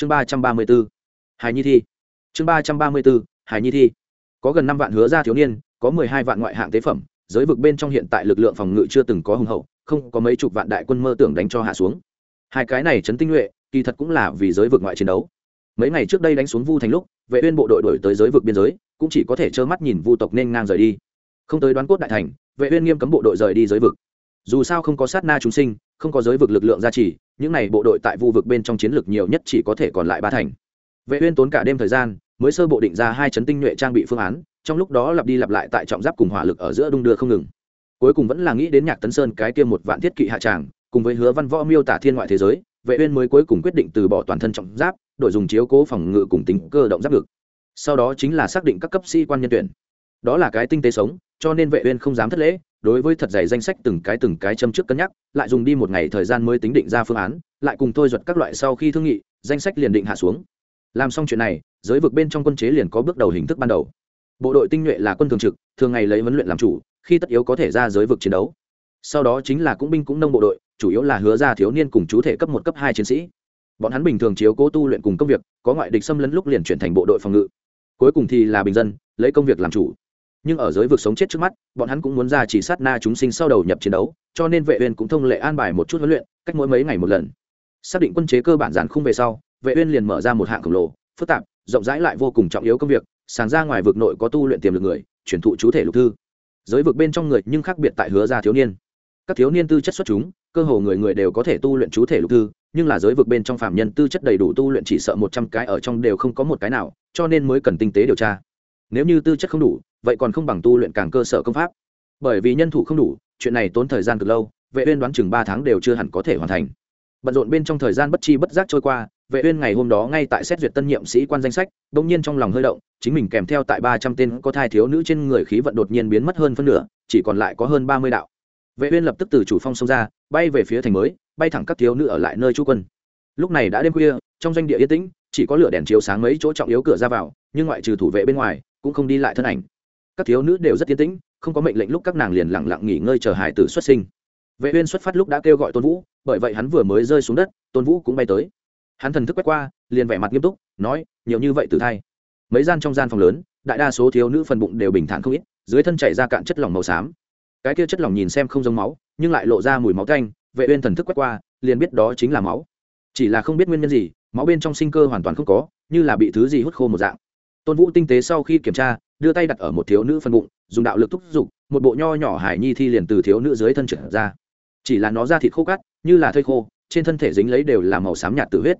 chương ba trăm ba mươi b ố hài nhi thi. Chương ba trăm ba mươi b ố hài nhi thi. Có gần năm vạn hứa ra thiếu niên, có mười hai vạn ngoại hạng tế phẩm, giới vực bên trong hiện tại lực lượng phòng ngự chưa từng có hùng hậu, không có mấy chục vạn đại quân mơ tưởng đánh cho hạ xuống. Hai cái này chấn tinh nhuệ, kỳ thật cũng là vì giới vực ngoại chiến đấu. Mấy ngày trước đây đánh xuống vu thành lúc, vệ uyên bộ đội đổi tới giới vực biên giới, cũng chỉ có thể trơ mắt nhìn vu tộc nên ngang rời đi. Không tới đoán cốt đại thành, vệ uyên nghiêm cấm bộ đội rời đi giới vực. Dù sao không có sát na chúng sinh không có giới vực lực lượng gia trì, những này bộ đội tại vu vực bên trong chiến lược nhiều nhất chỉ có thể còn lại ba thành. Vệ uyên tốn cả đêm thời gian, mới sơ bộ định ra hai chấn tinh nhuệ trang bị phương án, trong lúc đó lặp đi lặp lại tại trọng giáp cùng hỏa lực ở giữa đung đưa không ngừng. Cuối cùng vẫn là nghĩ đến nhạc tấn sơn cái kia một vạn thiết kỵ hạ tràng, cùng với hứa văn võ miêu tả thiên ngoại thế giới, vệ uyên mới cuối cùng quyết định từ bỏ toàn thân trọng giáp, đổi dùng chiếu cố phòng ngự cùng tính cơ động giáp ngực. Sau đó chính là xác định các cấp sĩ quan nhân tuyển. Đó là cái tinh tế sống, cho nên vệ uyên không dám thất lễ đối với thật dày danh sách từng cái từng cái châm trước cân nhắc, lại dùng đi một ngày thời gian mới tính định ra phương án, lại cùng thôi duật các loại sau khi thương nghị, danh sách liền định hạ xuống. Làm xong chuyện này, giới vực bên trong quân chế liền có bước đầu hình thức ban đầu. Bộ đội tinh nhuệ là quân thường trực, thường ngày lấy huấn luyện làm chủ, khi tất yếu có thể ra giới vực chiến đấu. Sau đó chính là cũng binh cũng nông bộ đội, chủ yếu là hứa ra thiếu niên cùng chú thể cấp một, cấp hai chiến sĩ. Bọn hắn bình thường chiếu cố tu luyện cùng công việc, có ngoại địch xâm lấn lúc liền chuyển thành bộ đội phòng ngự. Cuối cùng thì là bình dân, lấy công việc làm chủ nhưng ở giới vực sống chết trước mắt, bọn hắn cũng muốn ra chỉ sát na chúng sinh sau đầu nhập chiến đấu, cho nên vệ uyên cũng thông lệ an bài một chút huấn luyện, cách mỗi mấy ngày một lần. Xác định quân chế cơ bản giản khung về sau, vệ uyên liền mở ra một hạng khổng lồ, phức tạp, rộng rãi lại vô cùng trọng yếu công việc, sàng ra ngoài vực nội có tu luyện tiềm lực người chuyển thụ chú thể lục thư. Giới vực bên trong người nhưng khác biệt tại hứa ra thiếu niên. Các thiếu niên tư chất xuất chúng, cơ hồ người người đều có thể tu luyện chú thể lục thư, nhưng là giới vực bên trong phạm nhân tư chất đầy đủ tu luyện chỉ sợ một trăm cái ở trong đều không có một cái nào, cho nên mới cần tinh tế điều tra. Nếu như tư chất không đủ vậy còn không bằng tu luyện càng cơ sở công pháp. Bởi vì nhân thủ không đủ, chuyện này tốn thời gian cực lâu, vệ uyên đoán chừng ba tháng đều chưa hẳn có thể hoàn thành. Bận rộn bên trong thời gian bất chi bất giác trôi qua, vệ uyên ngày hôm đó ngay tại xét duyệt tân nhiệm sĩ quan danh sách đung nhiên trong lòng hơi động, chính mình kèm theo tại 300 tên có thai thiếu nữ trên người khí vận đột nhiên biến mất hơn phân nửa, chỉ còn lại có hơn 30 đạo. Vệ uyên lập tức từ chủ phong xông ra, bay về phía thành mới, bay thẳng các thiếu nữ ở lại nơi trú quân. Lúc này đã đêm khuya, trong doanh địa yên tĩnh, chỉ có lửa đèn chiếu sáng mấy chỗ trọng yếu cửa ra vào, nhưng ngoại trừ thủ vệ bên ngoài, cũng không đi lại thân ảnh các thiếu nữ đều rất tiến tĩnh, không có mệnh lệnh lúc các nàng liền lặng lặng nghỉ ngơi chờ hải tử xuất sinh. Vệ uyên xuất phát lúc đã kêu gọi tôn vũ, bởi vậy hắn vừa mới rơi xuống đất, tôn vũ cũng bay tới. Hắn thần thức quét qua, liền vẻ mặt nghiêm túc, nói, nhiều như vậy tử thai. Mấy gian trong gian phòng lớn, đại đa số thiếu nữ phần bụng đều bình thản không ít, dưới thân chảy ra cạn chất lỏng màu xám. Cái kia chất lỏng nhìn xem không giống máu, nhưng lại lộ ra mùi máu tanh, vệ uyên thần thức quét qua, liền biết đó chính là máu. Chỉ là không biết nguyên nhân gì, máu bên trong sinh cơ hoàn toàn không có, như là bị thứ gì hút khô một dạng tôn vũ tinh tế sau khi kiểm tra, đưa tay đặt ở một thiếu nữ phần bụng, dùng đạo lực thúc giục, một bộ nho nhỏ hải nhi thi liền từ thiếu nữ dưới thân trở ra. Chỉ là nó ra thịt khô cắt như là thây khô, trên thân thể dính lấy đều là màu xám nhạt tự huyết.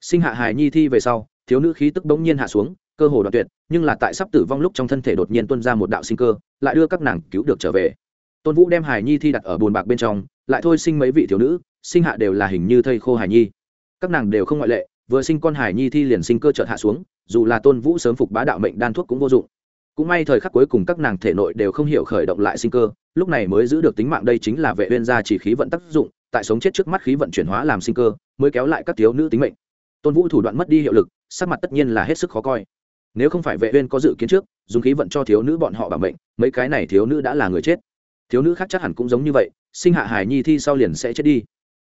Sinh hạ hải nhi thi về sau, thiếu nữ khí tức bỗng nhiên hạ xuống, cơ hồ đoạn tuyệt, nhưng là tại sắp tử vong lúc trong thân thể đột nhiên tuân ra một đạo sinh cơ, lại đưa các nàng cứu được trở về. Tôn vũ đem hải nhi thi đặt ở bồn bạc bên trong, lại thôi sinh mấy vị thiếu nữ, sinh hạ đều là hình như thây khô hải nhi. Các nàng đều không ngoại lệ, vừa sinh con hải nhi thi liền sinh cơ chợt hạ xuống dù là tôn vũ sớm phục bá đạo mệnh đan thuốc cũng vô dụng. Cũng may thời khắc cuối cùng các nàng thể nội đều không hiểu khởi động lại sinh cơ, lúc này mới giữ được tính mạng đây chính là vệ uyên gia chỉ khí vận tác dụng, tại sống chết trước mắt khí vận chuyển hóa làm sinh cơ, mới kéo lại các thiếu nữ tính mệnh. Tôn vũ thủ đoạn mất đi hiệu lực, sắc mặt tất nhiên là hết sức khó coi. Nếu không phải vệ uyên có dự kiến trước, dùng khí vận cho thiếu nữ bọn họ bảo mệnh, mấy cái này thiếu nữ đã là người chết. Thiếu nữ khác chắc hẳn cũng giống như vậy, sinh hạ hải nhi thi sau liền sẽ chết đi.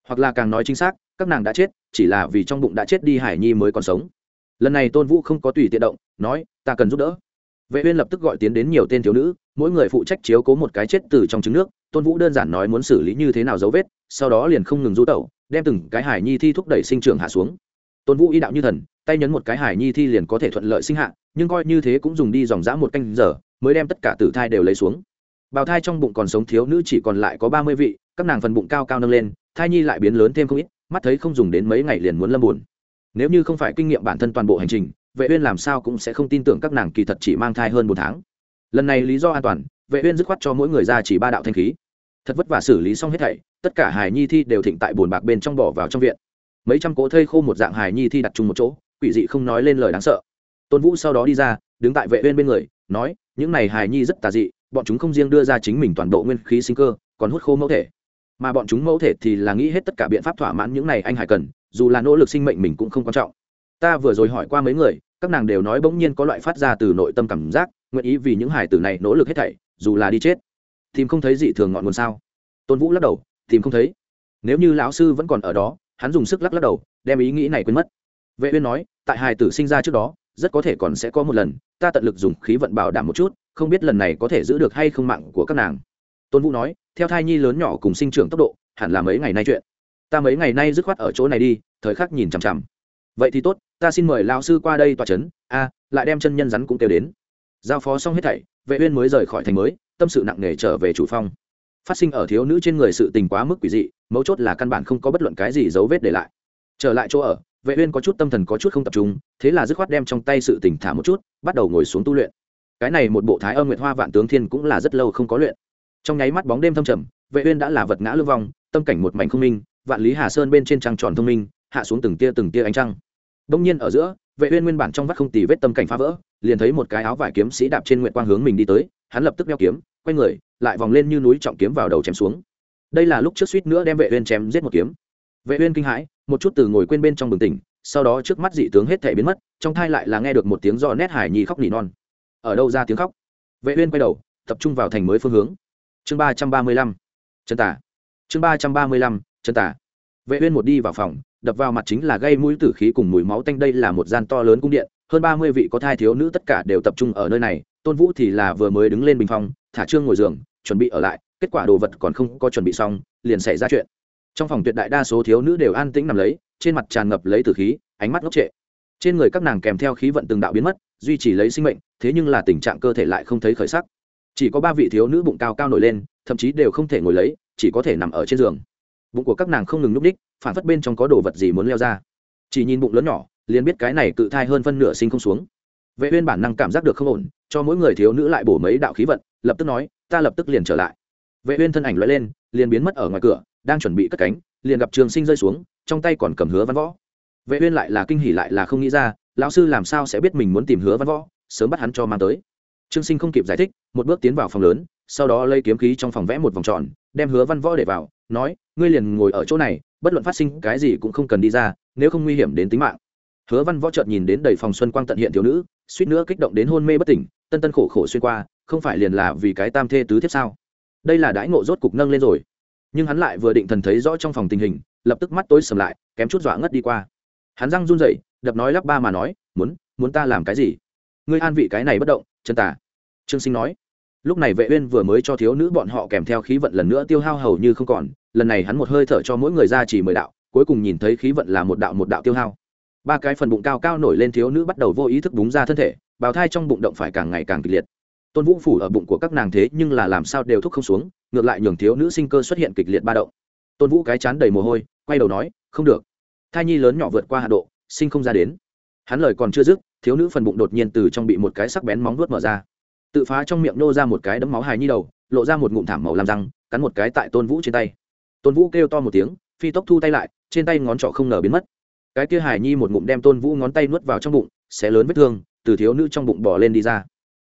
Hoặc là càng nói chính xác, các nàng đã chết, chỉ là vì trong bụng đã chết đi hải nhi mới còn sống lần này tôn vũ không có tùy tiện động, nói, ta cần giúp đỡ. Vệ uyên lập tức gọi tiến đến nhiều tên thiếu nữ, mỗi người phụ trách chiếu cố một cái chết từ trong trứng nước. Tôn vũ đơn giản nói muốn xử lý như thế nào dấu vết, sau đó liền không ngừng du tẩu, đem từng cái hải nhi thi thúc đẩy sinh trưởng hạ xuống. Tôn vũ y đạo như thần, tay nhấn một cái hải nhi thi liền có thể thuận lợi sinh hạ, nhưng coi như thế cũng dùng đi dòng dã một canh giờ, mới đem tất cả tử thai đều lấy xuống. Bào thai trong bụng còn sống thiếu nữ chỉ còn lại có ba mươi vị, các nàng phần bụng cao cao nâng lên, thai nhi lại biến lớn thêm không ít, mắt thấy không dùng đến mấy ngày liền muốn lâm buồn nếu như không phải kinh nghiệm bản thân toàn bộ hành trình, vệ uyên làm sao cũng sẽ không tin tưởng các nàng kỳ thật chỉ mang thai hơn một tháng. Lần này lý do an toàn, vệ uyên dứt khoát cho mỗi người ra chỉ ba đạo thanh khí. Thật vất vả xử lý xong hết thảy, tất cả hài nhi thi đều thịnh tại buồn bạc bên trong bỏ vào trong viện. Mấy trăm cỗ thây khô một dạng hài nhi thi đặt chung một chỗ, quỷ dị không nói lên lời đáng sợ. Tôn vũ sau đó đi ra, đứng tại vệ uyên bên người, nói, những này hài nhi rất tà dị, bọn chúng không riêng đưa ra chính mình toàn bộ nguyên khí sinh cơ, còn hút khô mẫu thể. Mà bọn chúng mẫu thể thì là nghĩ hết tất cả biện pháp thỏa mãn những này anh hải cần dù là nỗ lực sinh mệnh mình cũng không quan trọng. Ta vừa rồi hỏi qua mấy người, các nàng đều nói bỗng nhiên có loại phát ra từ nội tâm cảm giác, nguyện ý vì những hải tử này nỗ lực hết thảy, dù là đi chết. Tìm không thấy dị thường ngọn nguồn sao? Tôn vũ lắc đầu, tìm không thấy. Nếu như lão sư vẫn còn ở đó, hắn dùng sức lắc lắc đầu, đem ý nghĩ này quên mất. Vệ uyên nói, tại hài tử sinh ra trước đó, rất có thể còn sẽ có một lần, ta tận lực dùng khí vận bảo đảm một chút, không biết lần này có thể giữ được hay không mạng của các nàng. Tôn vũ nói, theo thai nhi lớn nhỏ cùng sinh trưởng tốc độ, hẳn là mấy ngày nay chuyện ta mấy ngày nay dứt khoát ở chỗ này đi, thời khắc nhìn chằm chằm. Vậy thì tốt, ta xin mời lão sư qua đây tòa chấn. A, lại đem chân nhân rắn cũng kêu đến. Giao phó xong hết thảy, vệ uyên mới rời khỏi thành mới, tâm sự nặng nề trở về chủ phong phát sinh ở thiếu nữ trên người sự tình quá mức quỷ dị, mấu chốt là căn bản không có bất luận cái gì dấu vết để lại. Trở lại chỗ ở, vệ uyên có chút tâm thần có chút không tập trung, thế là dứt khoát đem trong tay sự tình thả một chút, bắt đầu ngồi xuống tu luyện. Cái này một bộ thái âm nguyệt hoa vạn tướng thiên cũng là rất lâu không có luyện. Trong nháy mắt bóng đêm thâm trầm, vệ uyên đã là vật ngã lưu vong tâm cảnh một mảnh không minh vạn lý hà sơn bên trên trăng tròn thông minh, hạ xuống từng tia từng tia ánh trăng. Đông nhiên ở giữa, vệ uyên nguyên bản trong vắt không tì vết tâm cảnh phá vỡ, liền thấy một cái áo vải kiếm sĩ đạp trên nguyệt quang hướng mình đi tới, hắn lập tức đeo kiếm, quay người, lại vòng lên như núi trọng kiếm vào đầu chém xuống. Đây là lúc trước suýt nữa đem vệ uyên chém giết một kiếm. Vệ uyên kinh hãi, một chút từ ngồi quên bên trong bừng tỉnh, sau đó trước mắt dị tướng hết thể biến mất, trong thai lại là nghe được một tiếng do nét hải nhi khóc nỉ non. Ở đâu ra tiếng khóc? Vệ uyên quay đầu, tập trung vào thành mới phương hướng. Chương ba trăm ba mươi lăm. Chân tả chương ba trăm ba mươi lăm chân tà. Vệ uyên một đi vào phòng, đập vào mặt chính là gây mũi tử khí cùng mùi máu tanh đây là một gian to lớn cung điện, hơn ba mươi vị có thai thiếu nữ tất cả đều tập trung ở nơi này, tôn vũ thì là vừa mới đứng lên bình phong, thả trương ngồi giường, chuẩn bị ở lại, kết quả đồ vật còn không có chuẩn bị xong, liền xảy ra chuyện. Trong phòng tuyệt đại đa số thiếu nữ đều an tĩnh nằm lấy, trên mặt tràn ngập lấy tử khí, ánh mắt ngốc trệ. Trên người các nàng kèm theo khí vận từng đạo biến mất, duy trì lấy sinh mệnh, thế nhưng là tình trạng cơ thể lại không thấy khởi sắc. Chỉ có ba vị thiếu nữ bụng cao cao nổi lên, thậm chí đều không thể ngồi lấy, chỉ có thể nằm ở trên giường bụng của các nàng không ngừng núp đích phản phất bên trong có đồ vật gì muốn leo ra. Chỉ nhìn bụng lớn nhỏ, liền biết cái này cự thai hơn phân nửa sinh không xuống. Vệ uyên bản năng cảm giác được không ổn, cho mỗi người thiếu nữ lại bổ mấy đạo khí vận, lập tức nói, ta lập tức liền trở lại. Vệ uyên thân ảnh lóe lên, liền biến mất ở ngoài cửa, đang chuẩn bị cất cánh, liền gặp trường sinh rơi xuống, trong tay còn cầm hứa văn võ. Vệ uyên lại là kinh hỉ lại là không nghĩ ra, lão sư làm sao sẽ biết mình muốn tìm hứa văn võ, sớm bắt hắn cho mang tới. Trương sinh không kịp giải thích, một bước tiến vào phòng lớn, sau đó lấy kiếm khí trong phòng vẽ một vòng tròn, đem hứa văn võ để vào, nói ngươi liền ngồi ở chỗ này, bất luận phát sinh cái gì cũng không cần đi ra, nếu không nguy hiểm đến tính mạng. Hứa văn võ trợt nhìn đến đầy phòng xuân quang tận hiện thiếu nữ, suýt nữa kích động đến hôn mê bất tỉnh, tân tân khổ khổ xuyên qua, không phải liền là vì cái tam thê tứ thiếp sao? Đây là đãi ngộ rốt cục nâng lên rồi. Nhưng hắn lại vừa định thần thấy rõ trong phòng tình hình, lập tức mắt tối sầm lại, kém chút dọa ngất đi qua. Hắn răng run rẩy, đập nói lắp ba mà nói, muốn muốn ta làm cái gì? Ngươi an vị cái này bất động, chân tả trương sinh nói, lúc này vệ uyên vừa mới cho thiếu nữ bọn họ kèm theo khí vận lần nữa tiêu hao hầu như không còn lần này hắn một hơi thở cho mỗi người ra chỉ mười đạo, cuối cùng nhìn thấy khí vận là một đạo một đạo tiêu hao. Ba cái phần bụng cao cao nổi lên thiếu nữ bắt đầu vô ý thức búng ra thân thể, bào thai trong bụng động phải càng ngày càng kịch liệt. Tôn vũ phủ ở bụng của các nàng thế nhưng là làm sao đều thúc không xuống, ngược lại nhường thiếu nữ sinh cơ xuất hiện kịch liệt ba động. Tôn vũ cái chán đầy mồ hôi, quay đầu nói, không được. Thai nhi lớn nhỏ vượt qua hạ độ, sinh không ra đến. Hắn lời còn chưa dứt, thiếu nữ phần bụng đột nhiên từ trong bị một cái sắc bén móng vuốt mở ra. Tự phá trong miệng nô ra một cái đấm máu hài nhi đầu, lộ ra một ngụm thảm màu làm răng, cắn một cái tại tôn vũ trên tay tôn vũ kêu to một tiếng, phi tốc thu tay lại, trên tay ngón trỏ không ngờ biến mất. Cái kia Hải nhi một ngụm đem tôn vũ ngón tay nuốt vào trong bụng, xé lớn vết thương, từ thiếu nữ trong bụng bỏ lên đi ra.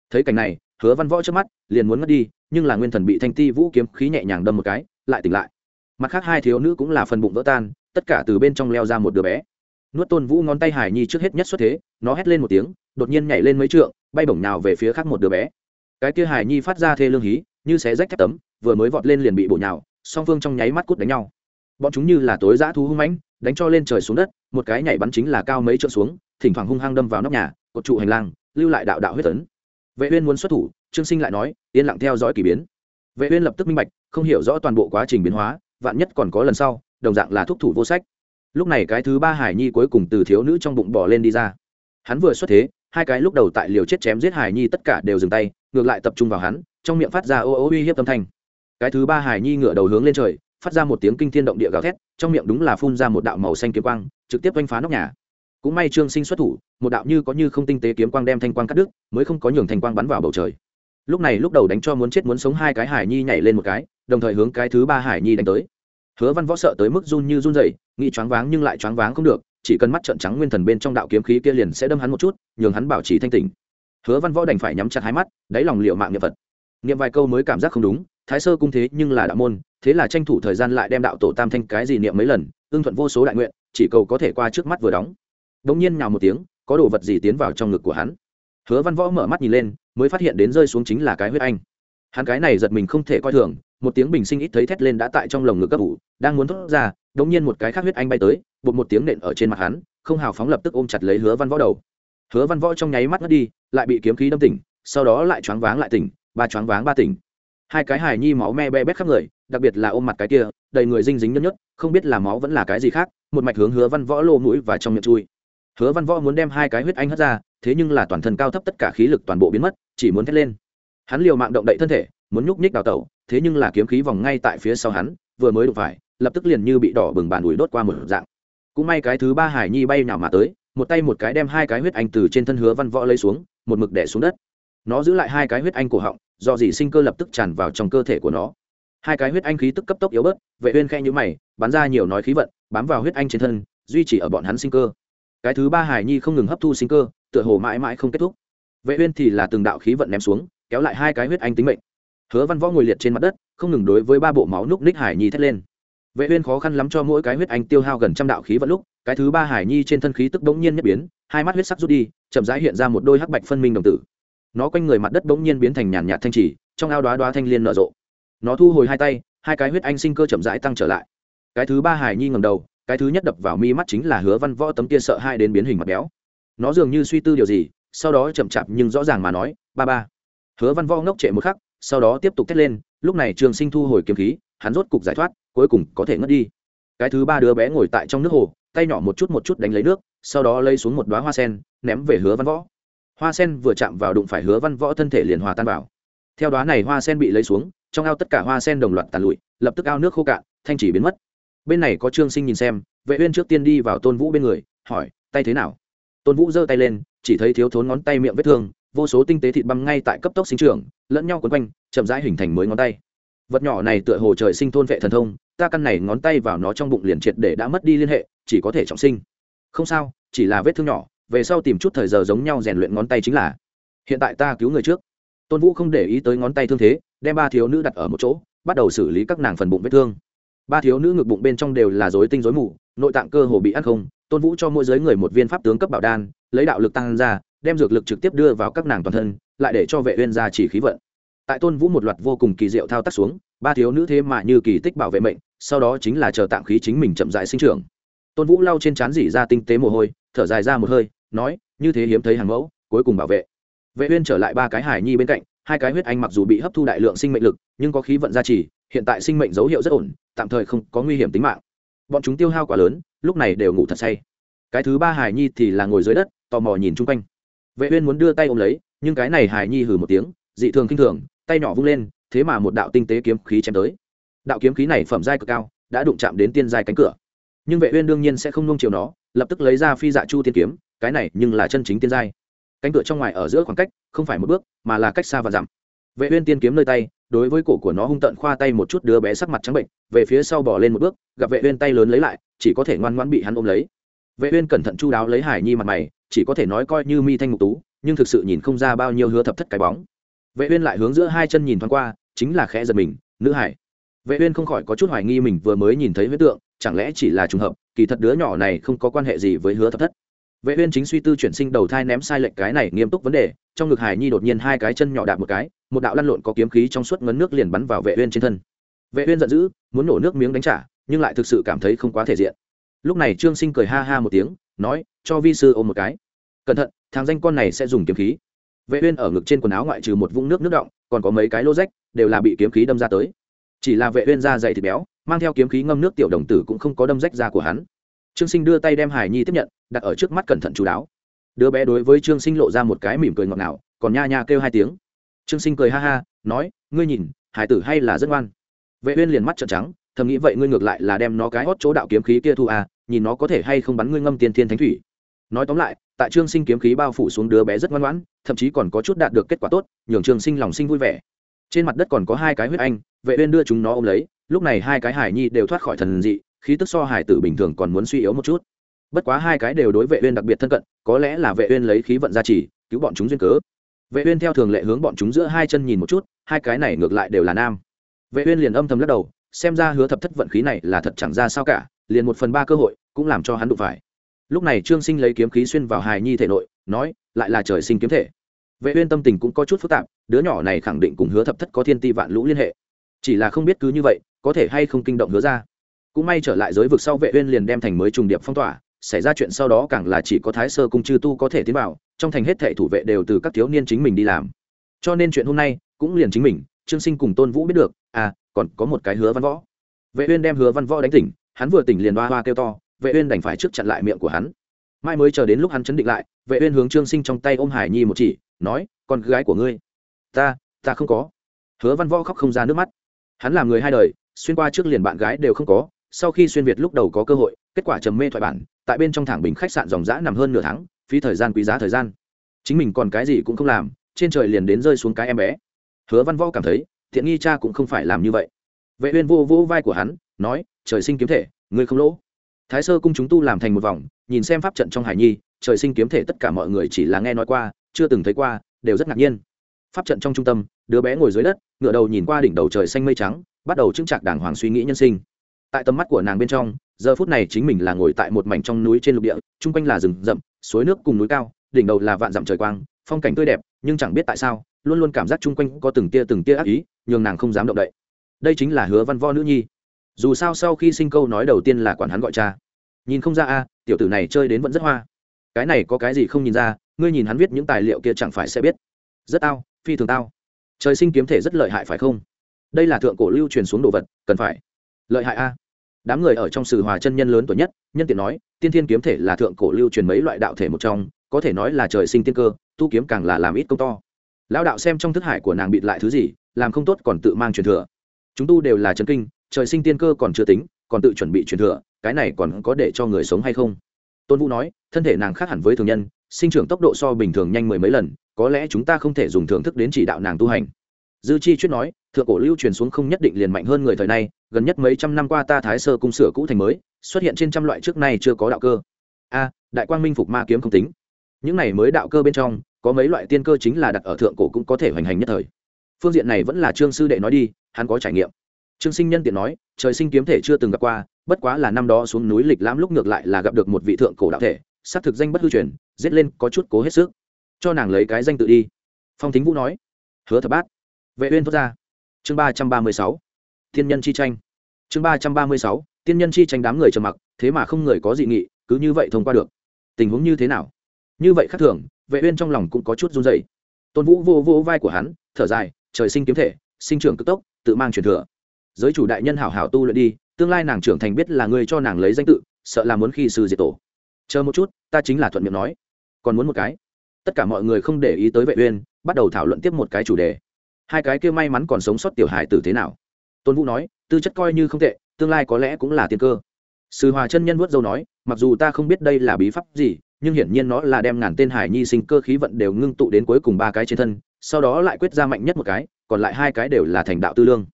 Thấy cảnh này, hứa văn võ trước mắt, liền muốn mất đi, nhưng là nguyên thần bị thanh ti vũ kiếm khí nhẹ nhàng đâm một cái, lại tỉnh lại. Mặt khác hai thiếu nữ cũng là phần bụng vỡ tan, tất cả từ bên trong leo ra một đứa bé. Nuốt tôn vũ ngón tay hải nhi trước hết nhất xuất thế, nó hét lên một tiếng, đột nhiên nhảy lên mấy trượng, bay bổng nào về phía khác một đứa bé. Cái kia hải nhi phát ra thê lương hí, như xé rách thép tấm, vừa mới vọt lên liền bị bổ nhào song phương trong nháy mắt cút đánh nhau. Bọn chúng như là tối giã thú hung mãnh, đánh cho lên trời xuống đất, một cái nhảy bắn chính là cao mấy trượng xuống, thỉnh thoảng hung hăng đâm vào nóc nhà, cột trụ hành lang, lưu lại đạo đạo huyết tấn vệ uyên muốn xuất thủ, trương sinh lại nói, yên lặng theo dõi kỳ biến. Vệ uyên lập tức minh bạch, không hiểu rõ toàn bộ quá trình biến hóa, vạn nhất còn có lần sau, đồng dạng là thúc thủ vô sách. Lúc này cái thứ ba hải nhi cuối cùng từ thiếu nữ trong bụng bỏ lên đi ra. Hắn vừa xuất thế, hai cái lúc đầu tại liều chết chém giết hải nhi tất cả đều dừng tay, ngược lại tập trung vào hắn, trong miệng phát ra ô ô uy hiếp tâm thanh cái thứ ba hải nhi ngửa đầu hướng lên trời, phát ra một tiếng kinh thiên động địa gào thét, trong miệng đúng là phun ra một đạo màu xanh kiếm quang, trực tiếp oanh phá nóc nhà. Cũng may trương sinh xuất thủ, một đạo như có như không tinh tế kiếm quang đem thanh quang cắt đứt, mới không có nhường thanh quang bắn vào bầu trời. Lúc này lúc đầu đánh cho muốn chết muốn sống hai cái hải nhi nhảy lên một cái, đồng thời hướng cái thứ ba hải nhi đánh tới. Hứa văn võ sợ tới mức run như run rẩy, nghĩ choáng váng nhưng lại choáng váng không được, chỉ cần mắt trợn trắng nguyên thần bên trong đạo kiếm khí kia liền sẽ đâm hắn một chút, nhường hắn bảo trì thanh tỉnh. Hứa văn võ đành phải nhắm chặt hai mắt, đáy lòng liệu mạng niệm vật niệm vài câu mới cảm giác không đúng thái sơ cung thế nhưng là đạo môn, thế là tranh thủ thời gian lại đem đạo tổ tam thanh cái gì niệm mấy lần, ưng thuận vô số đại nguyện, chỉ cầu có thể qua trước mắt vừa đóng. Đống nhiên nào một tiếng, có đồ vật gì tiến vào trong ngực của hắn? Hứa văn võ mở mắt nhìn lên, mới phát hiện đến rơi xuống chính là cái huyết anh. Hắn cái này giật mình không thể coi thường, một tiếng bình sinh ít thấy thét lên đã tại trong lồng ngực cấp ủ, đang muốn thốt ra, đống nhiên một cái khác huyết anh bay tới, bột một tiếng nện ở trên mặt hắn, không hào phóng lập tức ôm chặt lấy hứa văn võ đầu. Hứa văn võ trong nháy mắt ngất đi, lại bị kiếm khí đâm tỉnh, sau đó lại choáng váng lại tỉnh, ba choáng váng ba tỉnh hai cái hài nhi máu me be bét khắp người, đặc biệt là ôm mặt cái kia, đầy người dinh dính nhất nhất không biết là máu vẫn là cái gì khác, một mạch hướng hứa văn võ lô mũi và trong miệng chui. Hứa văn võ muốn đem hai cái huyết anh hất ra, thế nhưng là toàn thân cao thấp tất cả khí lực toàn bộ biến mất, chỉ muốn thét lên. Hắn liều mạng động đậy thân thể, muốn nhúc nhích đào tẩu, thế nhưng là kiếm khí vòng ngay tại phía sau hắn, vừa mới đụng phải, lập tức liền như bị đỏ bừng bàn ủi đốt qua một dạng. Cũng may cái thứ ba hải nhi bay nhào mà tới, một tay một cái đem hai cái huyết anh từ trên thân hứa văn võ lấy xuống, một mực đẻ xuống đất. Nó giữ lại hai cái huyết anh cổ họng do gì sinh cơ lập tức tràn vào trong cơ thể của nó. Hai cái huyết anh khí tức cấp tốc yếu bớt, vệ uyên khe như mày, bắn ra nhiều nói khí vận, bám vào huyết anh trên thân, duy trì ở bọn hắn sinh cơ. Cái thứ ba hải nhi không ngừng hấp thu sinh cơ, tựa hồ mãi mãi không kết thúc. Vệ uyên thì là từng đạo khí vận ném xuống, kéo lại hai cái huyết anh tính mệnh. Hứa văn võ ngồi liệt trên mặt đất, không ngừng đối với ba bộ máu núc ních hải nhi thét lên. Vệ uyên khó khăn lắm cho mỗi cái huyết anh tiêu hao gần trăm đạo khí vận lúc, cái thứ ba hải nhi trên thân khí tức đống nhiên nhất biến, hai mắt huyết sắc rút đi, chậm rãi hiện ra một đôi hắc bạch phân minh đồng tử nó quanh người mặt đất bỗng nhiên biến thành nhàn nhạt thanh trì, trong ao đoá đoá thanh liên nở rộ. Nó thu hồi hai tay, hai cái huyết anh sinh cơ chậm rãi tăng trở lại. Cái thứ ba hải nhi ngẩng đầu, cái thứ nhất đập vào mi mắt chính là hứa văn võ tấm kia sợ hai đến biến hình mặt béo. Nó dường như suy tư điều gì, sau đó chậm chạp nhưng rõ ràng mà nói, ba ba. Hứa văn võ ngốc trệ một khắc, sau đó tiếp tục thét lên, lúc này trường sinh thu hồi kiếm khí, hắn rốt cục giải thoát, cuối cùng có thể ngất đi. Cái thứ ba đứa bé ngồi tại trong nước hồ, tay nhỏ một chút một chút đánh lấy nước, sau đó lấy xuống một đoá hoa sen, ném về hứa văn võ hoa sen vừa chạm vào đụng phải hứa văn võ thân thể liền hòa tan vào. Theo đó này hoa sen bị lấy xuống, trong ao tất cả hoa sen đồng loạt tàn lụi, lập tức ao nước khô cạn, thanh chỉ biến mất. Bên này có trương sinh nhìn xem, vệ uyên trước tiên đi vào tôn vũ bên người, hỏi, tay thế nào? Tôn vũ giơ tay lên, chỉ thấy thiếu thốn ngón tay miệng vết thương, vô số tinh tế thịt băm ngay tại cấp tốc sinh trưởng, lẫn nhau quấn quanh, chậm rãi hình thành mới ngón tay. Vật nhỏ này tựa hồ trời sinh thôn vệ thần thông, ta căn này ngón tay vào nó trong bụng liền triệt để đã mất đi liên hệ, chỉ có thể trọng sinh. Không sao, chỉ là vết thương nhỏ về sau tìm chút thời giờ giống nhau rèn luyện ngón tay chính là, hiện tại ta cứu người trước. Tôn vũ không để ý tới ngón tay thương thế, đem ba thiếu nữ đặt ở một chỗ, bắt đầu xử lý các nàng phần bụng vết thương. Ba thiếu nữ ngực bụng bên trong đều là dối tinh dối mù, nội tạng cơ hồ bị ăn không, tôn vũ cho mỗi giới người một viên pháp tướng cấp bảo đan, lấy đạo lực tăng ra, đem dược lực trực tiếp đưa vào các nàng toàn thân, lại để cho vệ uyên ra chỉ khí vận. Tại tôn vũ một loạt vô cùng kỳ diệu thao tác xuống, ba thiếu nữ thế mà như kỳ tích bảo vệ mệnh, sau đó chính là chờ tạm khí chính mình chậm rãi sinh trưởng. Tôn vũ lau trên trán dỉ ra tinh tế mồ hôi, thở dài ra một hơi nói, như thế hiếm thấy hàng mẫu, cuối cùng bảo vệ. Vệ uyên trở lại ba cái hải nhi bên cạnh, hai cái huyết anh mặc dù bị hấp thu đại lượng sinh mệnh lực, nhưng có khí vận gia trì, hiện tại sinh mệnh dấu hiệu rất ổn, tạm thời không có nguy hiểm tính mạng. Bọn chúng tiêu hao quá lớn, lúc này đều ngủ thật say. Cái thứ ba hải nhi thì là ngồi dưới đất, tò mò nhìn chung quanh. Vệ uyên muốn đưa tay ôm lấy, nhưng cái này hải nhi hừ một tiếng, dị thường kinh thường, tay nhỏ vung lên, thế mà một đạo tinh tế kiếm khí chém tới. Đạo kiếm khí này phẩm giai cực cao, đã đụng chạm đến tiên giai cánh cửa. Nhưng vệ uyên đương nhiên sẽ không nung chiều nó lập tức lấy ra phi dạ chu tiên kiếm, cái này nhưng là chân chính tiên giai. Cánh cửa trong ngoài ở giữa khoảng cách, không phải một bước, mà là cách xa và dặm. Vệ uyên tiên kiếm nơi tay, đối với cổ của nó hung tận khoa tay một chút đứa bé sắc mặt trắng bệnh, về phía sau bỏ lên một bước, gặp vệ uyên tay lớn lấy lại, chỉ có thể ngoan ngoãn bị hắn ôm lấy. Vệ uyên cẩn thận chu đáo lấy hải nhi mặt mày, chỉ có thể nói coi như mi thanh ngục tú, nhưng thực sự nhìn không ra bao nhiêu hứa thập thất cái bóng. Vệ uyên lại hướng giữa hai chân nhìn thoáng qua, chính là khẽ giật mình, nữ hải. Vệ uyên không khỏi có chút hoài nghi mình vừa mới nhìn thấy huyết tượng, chẳng lẽ chỉ là trùng hợp kỳ thật đứa nhỏ này không có quan hệ gì với hứa thập thất. Vệ uyên chính suy tư chuyển sinh đầu thai ném sai lệch cái này nghiêm túc vấn đề, trong ngực hải nhi đột nhiên hai cái chân nhỏ đạp một cái, một đạo lăn lộn có kiếm khí trong suốt ngấn nước liền bắn vào vệ uyên trên thân. Vệ uyên giận dữ, muốn nổ nước miếng đánh trả, nhưng lại thực sự cảm thấy không quá thể diện. Lúc này trương sinh cười ha ha một tiếng, nói, cho vi sư ôm một cái. Cẩn thận, thằng danh con này sẽ dùng kiếm khí. Vệ uyên ở ngực trên quần áo ngoại trừ một vũng nước nước động còn có mấy cái lô rách, đều là bị kiếm khí đâm ra tới. Chỉ là vệ uyên da dày thịt béo mang theo kiếm khí ngâm nước tiểu đồng tử cũng không có đâm rách da của hắn. Trương sinh đưa tay đem hải nhi tiếp nhận, đặt ở trước mắt cẩn thận chú đáo. Đứa bé đối với trương sinh lộ ra một cái mỉm cười ngọt ngào, còn nha nha kêu hai tiếng. Trương sinh cười ha ha, nói, ngươi nhìn, hải tử hay là rất ngoan. Vệ uyên liền mắt trợn trắng, thầm nghĩ vậy ngươi ngược lại là đem nó cái hót chỗ đạo kiếm khí kia thu à nhìn nó có thể hay không bắn ngươi ngâm tiên thiên thánh thủy. Nói tóm lại, tại trương sinh kiếm khí bao phủ xuống đứa bé rất ngoan ngoãn, thậm chí còn có chút đạt được kết quả tốt, nhường trương sinh lòng sinh vui vẻ. Trên mặt đất còn có hai cái huyết anh, vệ uyên đưa chúng nó ôm lấy lúc này hai cái hải nhi đều thoát khỏi thần dị, khí tức so hải tử bình thường còn muốn suy yếu một chút. Bất quá hai cái đều đối vệ uyên đặc biệt thân cận, có lẽ là vệ uyên lấy khí vận gia trì, cứu bọn chúng duyên cớ. Vệ uyên theo thường lệ hướng bọn chúng giữa hai chân nhìn một chút, hai cái này ngược lại đều là nam. Vệ uyên liền âm thầm lắc đầu, xem ra hứa thập thất vận khí này là thật chẳng ra sao cả, liền một phần ba cơ hội, cũng làm cho hắn đụng phải. Lúc này trương sinh lấy kiếm khí xuyên vào hài nhi thể nội, nói, lại là trời sinh kiếm thể. Vệ uyên tâm tình cũng có chút phức tạp, đứa nhỏ này khẳng định cùng hứa thập thất có thiên ti vạn lũ liên hệ. Chỉ là không biết cứ như vậy có thể hay không kinh động hứa ra. Cũng may trở lại giới vực sau vệ uyên liền đem thành mới trùng điệp phong tỏa, xảy ra chuyện sau đó càng là chỉ có thái sơ cung chư tu có thể tiến vào, trong thành hết thảy thủ vệ đều từ các thiếu niên chính mình đi làm. Cho nên chuyện hôm nay cũng liền chính mình, trương sinh cùng tôn vũ biết được à còn có một cái hứa văn võ. Vệ uyên đem hứa văn võ đánh tỉnh, hắn vừa tỉnh liền hoa hoa kêu to, vệ uyên đành phải trước chặn lại miệng của hắn. Mai mới chờ đến lúc hắn chấn định lại, vệ uyên hướng trương sinh trong tay ôm hải nhi một chỉ, nói, con gái của ngươi, ta ta không có. Hứa văn võ khóc không ra nước mắt. Hắn làm người hai đời xuyên qua trước liền bạn gái đều không có, sau khi xuyên việt lúc đầu có cơ hội, kết quả trầm mê thoại bản, tại bên trong thẳng bình khách sạn dòng dã nằm hơn nửa tháng, phí thời gian quý giá thời gian. Chính mình còn cái gì cũng không làm, trên trời liền đến rơi xuống cái em bé. Hứa văn võ cảm thấy, thiện nghi cha cũng không phải làm như vậy. Vệ uyên vô vô vai của hắn, nói, trời sinh kiếm thể, ngươi không lỗ. Thái sơ cung chúng tu làm thành một vòng, nhìn xem pháp trận trong hải nhi, trời sinh kiếm thể tất cả mọi người chỉ là nghe nói qua, chưa từng thấy qua, đều rất ngạc nhiên. Pháp trận trong trung tâm, đứa bé ngồi dưới đất, ngửa đầu nhìn qua đỉnh đầu trời xanh mây trắng bắt đầu chứng trạc đàng hoàng suy nghĩ nhân sinh. Tại tầm mắt của nàng bên trong, giờ phút này chính mình là ngồi tại một mảnh trong núi trên lục địa, chung quanh là rừng rậm, suối nước cùng núi cao, đỉnh đầu là vạn dặm trời quang, phong cảnh tươi đẹp, nhưng chẳng biết tại sao, luôn luôn cảm giác chung quanh có từng tia từng tia ác ý, nhường nàng không dám động đậy. Đây chính là hứa văn vo nữ nhi. Dù sao sau khi sinh câu nói đầu tiên là quản hắn gọi cha. Nhìn không ra a, tiểu tử này chơi đến vẫn rất hoa. Cái này có cái gì không nhìn ra, ngươi nhìn hắn viết những tài liệu kia chẳng phải sẽ biết. Rất tao, phi thường tao. Trời sinh kiếm thể rất lợi hại phải không? Đây là thượng cổ lưu truyền xuống đồ vật, cần phải. Lợi hại a. Đám người ở trong sự hòa chân nhân lớn tuổi nhất, nhân tiện nói, tiên thiên kiếm thể là thượng cổ lưu truyền mấy loại đạo thể một trong, có thể nói là trời sinh tiên cơ, tu kiếm càng là làm ít công to. Lão đạo xem trong thức hải của nàng bịt lại thứ gì, làm không tốt còn tự mang truyền thừa. Chúng tu đều là chân kinh, trời sinh tiên cơ còn chưa tính, còn tự chuẩn bị truyền thừa, cái này còn có để cho người sống hay không? Tôn vũ nói, thân thể nàng khác hẳn với thường nhân, sinh trưởng tốc độ so bình thường nhanh mười mấy lần, có lẽ chúng ta không thể dùng thưởng thức đến chỉ đạo nàng tu hành dư chi chuyết nói, thượng cổ lưu truyền xuống không nhất định liền mạnh hơn người thời nay, gần nhất mấy trăm năm qua ta thái sơ cung sửa cũ thành mới, xuất hiện trên trăm loại trước nay chưa có đạo cơ. A, đại quang minh phục ma kiếm không tính. Những này mới đạo cơ bên trong, có mấy loại tiên cơ chính là đặt ở thượng cổ cũng có thể hoành hành nhất thời. Phương diện này vẫn là trương sư đệ nói đi, hắn có trải nghiệm. Trương sinh nhân tiện nói, trời sinh kiếm thể chưa từng gặp qua, bất quá là năm đó xuống núi lịch lãm lúc ngược lại là gặp được một vị thượng cổ đạo thể xác thực danh bất hư truyền, giết lên có chút cố hết sức. Cho nàng lấy cái danh tự đi. Phong thính vũ nói, hứa thập bát vệ uyên thốt ra. Chương ba trăm ba mươi sáu. Thiên nhân chi tranh. Chương ba trăm ba mươi sáu tiên nhân chi tranh đám người trầm mặc, thế mà không người có dị nghị, cứ như vậy thông qua được. Tình huống như thế nào? Như vậy khác thường, vệ uyên trong lòng cũng có chút run rẩy. Tôn vũ vô vô vai của hắn, thở dài, trời sinh kiếm thể, sinh trưởng cực tốc, tự mang truyền thừa. Giới chủ đại nhân hảo hảo tu luyện đi, tương lai nàng trưởng thành biết là người cho nàng lấy danh tự, sợ là muốn khi sư diệt tổ. Chờ một chút, ta chính là thuận miệng nói. Còn muốn một cái. Tất cả mọi người không để ý tới vệ uyên, bắt đầu thảo luận tiếp một cái chủ đề hai cái kia may mắn còn sống sót tiểu hải tử thế nào? Tôn vũ nói, tư chất coi như không tệ, tương lai có lẽ cũng là tiên cơ. Sư hòa chân nhân vuốt dâu nói, mặc dù ta không biết đây là bí pháp gì, nhưng hiển nhiên nó là đem ngàn tên hải nhi sinh cơ khí vận đều ngưng tụ đến cuối cùng ba cái trên thân, sau đó lại quyết ra mạnh nhất một cái, còn lại hai cái đều là thành đạo tư lương.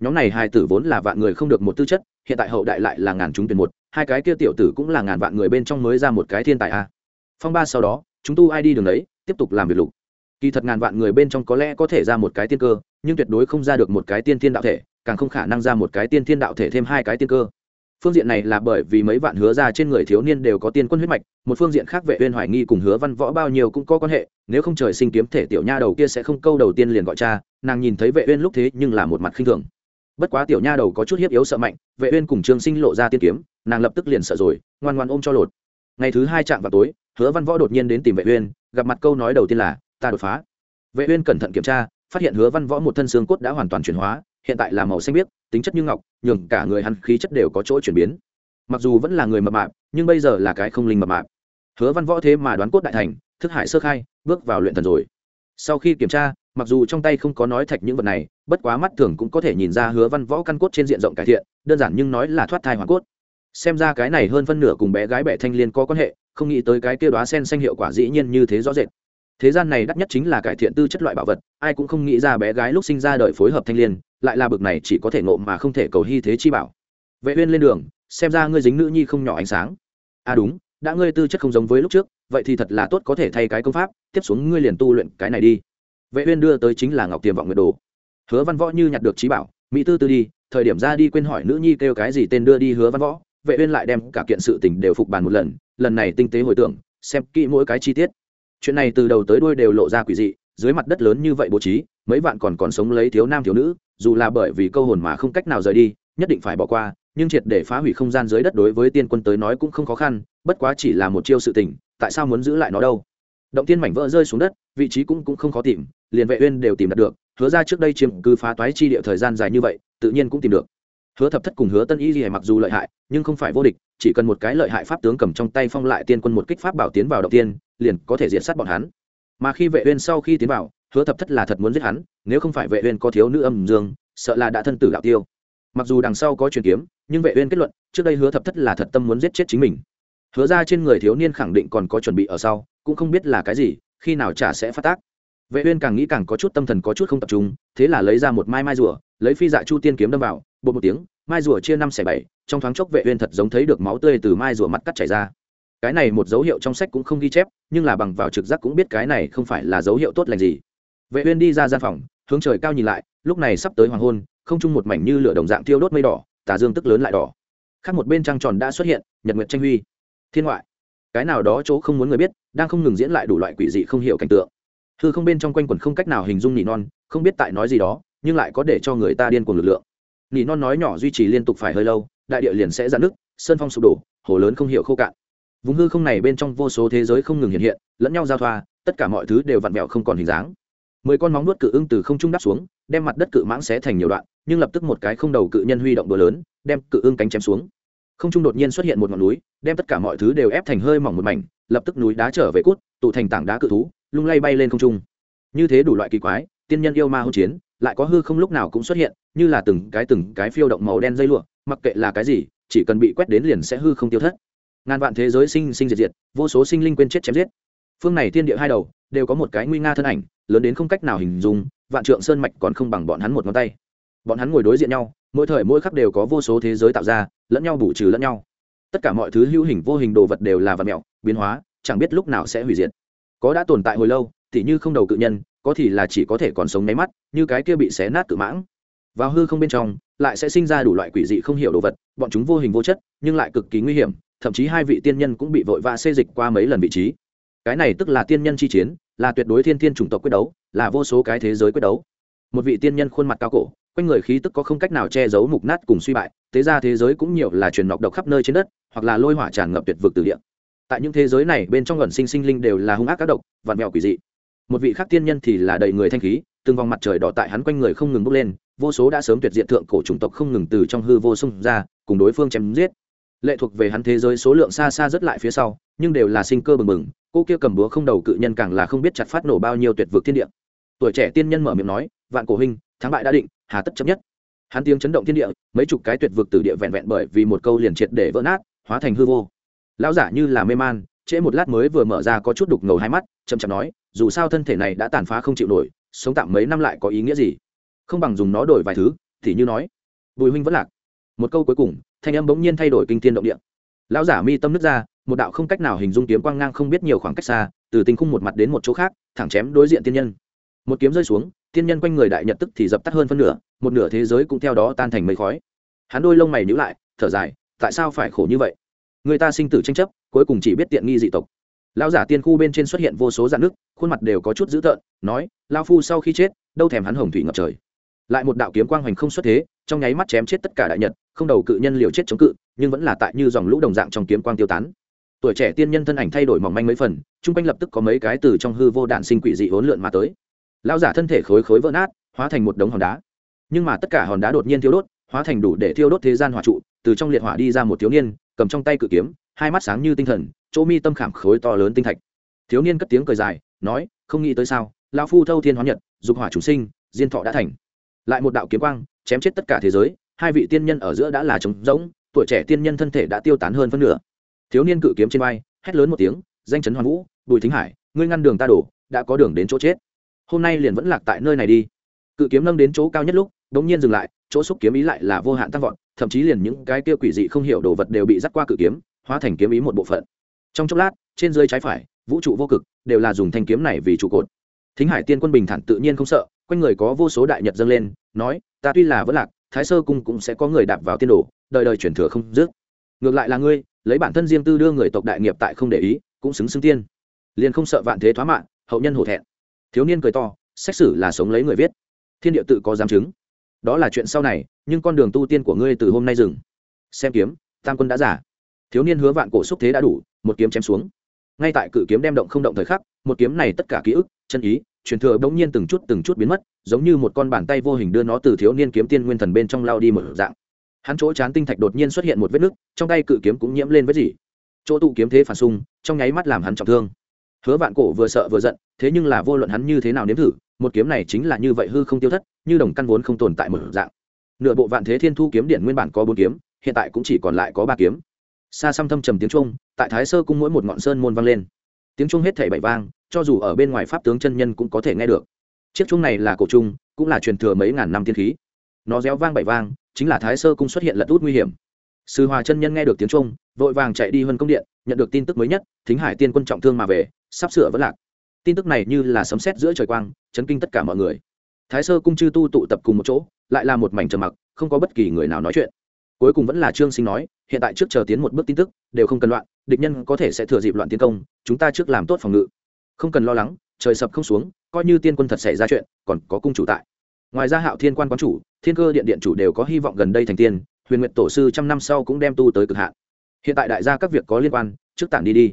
Nhóm này hai tử vốn là vạn người không được một tư chất, hiện tại hậu đại lại là ngàn chúng tuyển một, hai cái kia tiểu tử cũng là ngàn vạn người bên trong mới ra một cái thiên tài a. Phong ba sau đó, chúng tu ai đi đường đấy, tiếp tục làm việc lục kỳ thật ngàn vạn người bên trong có lẽ có thể ra một cái tiên cơ, nhưng tuyệt đối không ra được một cái tiên thiên đạo thể, càng không khả năng ra một cái tiên thiên đạo thể thêm hai cái tiên cơ. Phương diện này là bởi vì mấy vạn hứa ra trên người thiếu niên đều có tiên quân huyết mạch, một phương diện khác vệ uyên hoài nghi cùng hứa văn võ bao nhiêu cũng có quan hệ, nếu không trời sinh kiếm thể tiểu nha đầu kia sẽ không câu đầu tiên liền gọi cha, nàng nhìn thấy vệ uyên lúc thế nhưng là một mặt khinh thường. Bất quá tiểu nha đầu có chút hiếp yếu sợ mạnh, vệ uyên cùng trương sinh lộ ra tiên kiếm, nàng lập tức liền sợ rồi, ngoan ngoan ôm cho lột. Ngày thứ hai chạm vào tối, hứa văn võ đột nhiên đến tìm vệ uyên, gặp mặt câu nói đầu tiên là ta đột phá. Vệ uyên cẩn thận kiểm tra, phát hiện hứa văn võ một thân xương cốt đã hoàn toàn chuyển hóa, hiện tại là màu xanh biếc, tính chất như ngọc, nhường cả người hắn khí chất đều có chỗ chuyển biến. Mặc dù vẫn là người mập mạp, nhưng bây giờ là cái không linh mập mạp. Hứa văn võ thế mà đoán cốt đại thành, thức hải sơ khai, bước vào luyện thần rồi. Sau khi kiểm tra, mặc dù trong tay không có nói thạch những vật này, bất quá mắt thường cũng có thể nhìn ra hứa văn võ căn cốt trên diện rộng cải thiện, đơn giản nhưng nói là thoát thai hoàn cốt. Xem ra cái này hơn phân nửa cùng bé gái bẻ thanh liên có quan hệ, không nghĩ tới cái kia đoá sen xanh hiệu quả dĩ nhiên như thế rõ rệt thế gian này đắt nhất chính là cải thiện tư chất loại bảo vật, ai cũng không nghĩ ra bé gái lúc sinh ra đời phối hợp thanh liên, lại là bực này chỉ có thể ngộ mà không thể cầu hy thế chi bảo. Vệ uyên lên đường, xem ra ngươi dính nữ nhi không nhỏ ánh sáng. À đúng, đã ngươi tư chất không giống với lúc trước, vậy thì thật là tốt có thể thay cái công pháp, tiếp xuống ngươi liền tu luyện cái này đi. Vệ uyên đưa tới chính là ngọc tiềm vọng nguyệt đồ. Hứa văn võ như nhặt được trí bảo, mỹ tư tư đi, thời điểm ra đi quên hỏi nữ nhi kêu cái gì tên đưa đi hứa văn võ, vệ uyên lại đem cả kiện sự tình đều phục bàn một lần lần này tinh tế hồi tưởng, xem kỹ mỗi cái chi tiết chuyện này từ đầu tới đuôi đều lộ ra quỷ dị, dưới mặt đất lớn như vậy bố trí, mấy vạn còn còn sống lấy thiếu nam thiếu nữ, dù là bởi vì câu hồn mà không cách nào rời đi, nhất định phải bỏ qua, nhưng triệt để phá hủy không gian dưới đất đối với tiên quân tới nói cũng không khó khăn, bất quá chỉ là một chiêu sự tình, tại sao muốn giữ lại nó đâu? Động tiên mảnh vỡ rơi xuống đất, vị trí cũng cũng không khó tìm, liền vệ uyên đều tìm được hứa ra trước đây chiếm cứ phá toái chi địa thời gian dài như vậy, tự nhiên cũng tìm được. Hứa thập thất cùng hứa tân y lìa mặc dù lợi hại, nhưng không phải vô địch chỉ cần một cái lợi hại pháp tướng cầm trong tay phong lại tiên quân một kích pháp bảo tiến vào động tiên, liền có thể diệt sát bọn hắn. Mà khi vệ uyên sau khi tiến vào, hứa thập thất là thật muốn giết hắn, nếu không phải vệ uyên có thiếu nữ âm dương, sợ là đã thân tử đạo tiêu. Mặc dù đằng sau có truyền kiếm, nhưng vệ uyên kết luận, trước đây hứa thập thất là thật tâm muốn giết chết chính mình. Hứa ra trên người thiếu niên khẳng định còn có chuẩn bị ở sau, cũng không biết là cái gì, khi nào trả sẽ phát tác. Vệ uyên càng nghĩ càng có chút tâm thần có chút không tập trung, thế là lấy ra một mai mai rùa, lấy phi dạ chu tiên kiếm đâm vào, bột một tiếng, mai rùa chia năm xẻ bảy trong thoáng chốc vệ uyên thật giống thấy được máu tươi từ mai rùa mắt cắt chảy ra. Cái này một dấu hiệu trong sách cũng không ghi chép, nhưng là bằng vào trực giác cũng biết cái này không phải là dấu hiệu tốt lành gì. Vệ uyên đi ra gian phòng, hướng trời cao nhìn lại, lúc này sắp tới hoàng hôn, không trung một mảnh như lửa đồng dạng thiêu đốt mây đỏ, tà dương tức lớn lại đỏ. Khác một bên trăng tròn đã xuất hiện, nhật nguyệt tranh huy. Thiên ngoại. Cái nào đó chỗ không muốn người biết, đang không ngừng diễn lại đủ loại quỷ dị không hiểu cảnh tượng. Hư không bên trong quanh quẩn không cách nào hình dung nỉ non, không biết tại nói gì đó, nhưng lại có để cho người ta điên cuồng lực lượng. Nỉ non nói nhỏ duy trì liên tục phải hơi lâu đại địa liền sẽ giãn nứt, sơn phong sụp đổ, hồ lớn không hiểu khô cạn. Vùng hư không này bên trong vô số thế giới không ngừng hiện hiện, lẫn nhau giao thoa, tất cả mọi thứ đều vặn vẹo không còn hình dáng. Mười con móng nuốt cự ưng từ không trung đáp xuống, đem mặt đất cự mãng xé thành nhiều đoạn, nhưng lập tức một cái không đầu cự nhân huy động bờ lớn, đem cự ưng cánh chém xuống. Không trung đột nhiên xuất hiện một ngọn núi, đem tất cả mọi thứ đều ép thành hơi mỏng một mảnh, lập tức núi đá trở về cút, tụ thành tảng đá cự thú, lung lay bay lên không trung. Như thế đủ loại kỳ quái, tiên nhân yêu ma hỗn chiến lại có hư không lúc nào cũng xuất hiện, như là từng cái từng cái phiêu động màu đen dây lụa, mặc kệ là cái gì, chỉ cần bị quét đến liền sẽ hư không tiêu thất. Ngàn vạn thế giới sinh sinh diệt diệt, vô số sinh linh quên chết chém giết. Phương này thiên địa hai đầu, đều có một cái nguy nga thân ảnh, lớn đến không cách nào hình dung, vạn trượng sơn mạch còn không bằng bọn hắn một ngón tay. Bọn hắn ngồi đối diện nhau, mỗi thời mỗi khắc đều có vô số thế giới tạo ra, lẫn nhau bù trừ lẫn nhau. Tất cả mọi thứ hữu hình vô hình đồ vật đều là vật mẹo, biến hóa, chẳng biết lúc nào sẽ hủy diệt. Có đã tồn tại hồi lâu, tỉ như không đầu cự nhân có thì là chỉ có thể còn sống nháy mắt, như cái kia bị xé nát cự mãng. Vào hư không bên trong, lại sẽ sinh ra đủ loại quỷ dị không hiểu đồ vật, bọn chúng vô hình vô chất, nhưng lại cực kỳ nguy hiểm, thậm chí hai vị tiên nhân cũng bị vội vã xê dịch qua mấy lần vị trí. Cái này tức là tiên nhân chi chiến, là tuyệt đối thiên thiên chủng tộc quyết đấu, là vô số cái thế giới quyết đấu. Một vị tiên nhân khuôn mặt cao cổ, quanh người khí tức có không cách nào che giấu mục nát cùng suy bại, thế ra thế giới cũng nhiều là truyền nọc độc khắp nơi trên đất, hoặc là lôi hỏa tràn ngập tuyệt vực từ địa. Tại những thế giới này, bên trong gần sinh sinh linh đều là hung ác các độc, vạn mèo quỷ dị một vị khác tiên nhân thì là đầy người thanh khí, từng vòng mặt trời đỏ tại hắn quanh người không ngừng bốc lên, vô số đã sớm tuyệt diện thượng cổ chủng tộc không ngừng từ trong hư vô xung ra, cùng đối phương chém giết. Lệ thuộc về hắn thế giới số lượng xa xa rất lại phía sau, nhưng đều là sinh cơ bừng bừng, cô kia cầm búa không đầu cự nhân càng là không biết chặt phát nổ bao nhiêu tuyệt vực thiên địa. Tuổi trẻ tiên nhân mở miệng nói, vạn cổ hình thắng bại đã định, hà tất chấp nhất. Hắn tiếng chấn động thiên địa, mấy chục cái tuyệt vực từ địa vẹn vẹn bởi vì một câu liền triệt để vỡ nát, hóa thành hư vô. Lão giả như là mê man, trễ một lát mới vừa mở ra có chút đục ngầu hai mắt, chậm chậm nói dù sao thân thể này đã tàn phá không chịu nổi, sống tạm mấy năm lại có ý nghĩa gì? Không bằng dùng nó đổi vài thứ, thì như nói. Bùi huynh vẫn lạc. Một câu cuối cùng, thanh âm bỗng nhiên thay đổi kinh thiên động địa. Lão giả mi tâm nứt ra, một đạo không cách nào hình dung kiếm quang ngang không biết nhiều khoảng cách xa, từ tinh khung một mặt đến một chỗ khác, thẳng chém đối diện tiên nhân. Một kiếm rơi xuống, tiên nhân quanh người đại nhật tức thì dập tắt hơn phân nửa, một nửa thế giới cũng theo đó tan thành mây khói. Hắn đôi lông mày nhíu lại, thở dài, tại sao phải khổ như vậy? Người ta sinh tử tranh chấp, cuối cùng chỉ biết tiện nghi dị tộc lão giả tiên khu bên trên xuất hiện vô số dạn nước, khuôn mặt đều có chút dữ tợn, nói lao phu sau khi chết, đâu thèm hắn hồng thủy ngập trời. Lại một đạo kiếm quang hoành không xuất thế, trong nháy mắt chém chết tất cả đại nhật, không đầu cự nhân liều chết chống cự, nhưng vẫn là tại như dòng lũ đồng dạng trong kiếm quang tiêu tán. Tuổi trẻ tiên nhân thân ảnh thay đổi mỏng manh mấy phần, chung quanh lập tức có mấy cái từ trong hư vô đạn sinh quỷ dị hỗn lượn mà tới. Lão giả thân thể khối khối vỡ nát, hóa thành một đống hòn đá. Nhưng mà tất cả hòn đá đột nhiên thiêu đốt, hóa thành đủ để thiêu đốt thế gian hỏa trụ, từ trong liệt hỏa đi ra một thiếu niên, cầm trong tay cự kiếm, hai mắt sáng như tinh thần chỗ mi tâm khảm khối to lớn tinh thạch. Thiếu niên cất tiếng cười dài, nói, không nghĩ tới sao, lão phu thâu thiên hóa nhật, dục hỏa chủ sinh, diên thọ đã thành. Lại một đạo kiếm quang, chém chết tất cả thế giới, hai vị tiên nhân ở giữa đã là trống rỗng, tuổi trẻ tiên nhân thân thể đã tiêu tán hơn phân nửa. Thiếu niên cự kiếm trên vai, hét lớn một tiếng, danh chấn hoàn vũ, bùi thính hải, ngươi ngăn đường ta đổ, đã có đường đến chỗ chết. Hôm nay liền vẫn lạc tại nơi này đi. Cự kiếm nâng đến chỗ cao nhất lúc đ ỗ n g nhiên dừng lại, chỗ xúc kiếm ý lại là vô hạn tăng vọt, thậm chí liền những cái kia quỷ dị không hiểu đồ vật đều bị dắt qua cự kiếm, hóa thành kiếm ý một bộ phận trong chốc lát, trên dưới trái phải, vũ trụ vô cực, đều là dùng thanh kiếm này vì trụ cột. Thính hải tiên quân bình thản tự nhiên không sợ, quanh người có vô số đại nhật dâng lên, nói, ta tuy là vẫn lạc, thái sơ cung cũng sẽ có người đạp vào tiên đồ, đời đời chuyển thừa không dứt. Ngược lại là ngươi, lấy bản thân riêng tư đưa người tộc đại nghiệp tại không để ý, cũng xứng xứng tiên. Liền không sợ vạn thế thoá mạng, hậu nhân hổ thẹn. Thiếu niên cười to, xét xử là sống lấy người viết. Thiên địa tự có giám chứng. Đó là chuyện sau này, nhưng con đường tu tiên của ngươi từ hôm nay dừng. Xem kiếm, tam quân đã giả. Thiếu niên hứa vạn cổ xúc thế đã đủ một kiếm chém xuống. Ngay tại cự kiếm đem động không động thời khắc, một kiếm này tất cả ký ức, chân ý, truyền thừa bỗng nhiên từng chút từng chút biến mất, giống như một con bàn tay vô hình đưa nó từ thiếu niên kiếm tiên nguyên thần bên trong lao đi một dạng. Hắn chỗ chán tinh thạch đột nhiên xuất hiện một vết nứt, trong tay cự kiếm cũng nhiễm lên vết gì chỗ tụ kiếm thế phản xung, trong nháy mắt làm hắn trọng thương. Hứa vạn cổ vừa sợ vừa giận, thế nhưng là vô luận hắn như thế nào nếm thử, một kiếm này chính là như vậy hư không tiêu thất, như đồng căn vốn không tồn tại một dạng. Nửa bộ vạn thế thiên thu kiếm điện nguyên bản có bốn kiếm, hiện tại cũng chỉ còn lại có ba kiếm xa xăm thâm trầm tiếng trung, tại thái sơ cung mỗi một ngọn sơn môn vang lên. Tiếng trung hết thảy bảy vang, cho dù ở bên ngoài pháp tướng chân nhân cũng có thể nghe được. Chiếc trung này là cổ trung, cũng là truyền thừa mấy ngàn năm tiên khí. Nó réo vang bảy vang, chính là thái sơ cung xuất hiện lật út nguy hiểm. Sư hòa chân nhân nghe được tiếng trung, vội vàng chạy đi hơn công điện, nhận được tin tức mới nhất, thính hải tiên quân trọng thương mà về, sắp sửa vẫn lạc. Tin tức này như là sấm sét giữa trời quang, chấn kinh tất cả mọi người. Thái sơ cung chư tu tụ tập cùng một chỗ, lại là một mảnh trầm mặc, không có bất kỳ người nào nói chuyện cuối cùng vẫn là trương sinh nói, hiện tại trước chờ tiến một bước tin tức, đều không cần loạn, địch nhân có thể sẽ thừa dịp loạn tiến công, chúng ta trước làm tốt phòng ngự. Không cần lo lắng, trời sập không xuống, coi như tiên quân thật xảy ra chuyện, còn có cung chủ tại. Ngoài ra hạo thiên quan quán chủ, thiên cơ điện điện chủ đều có hy vọng gần đây thành tiên, huyền nguyện tổ sư trăm năm sau cũng đem tu tới cực hạn. Hiện tại đại gia các việc có liên quan, trước tản đi đi.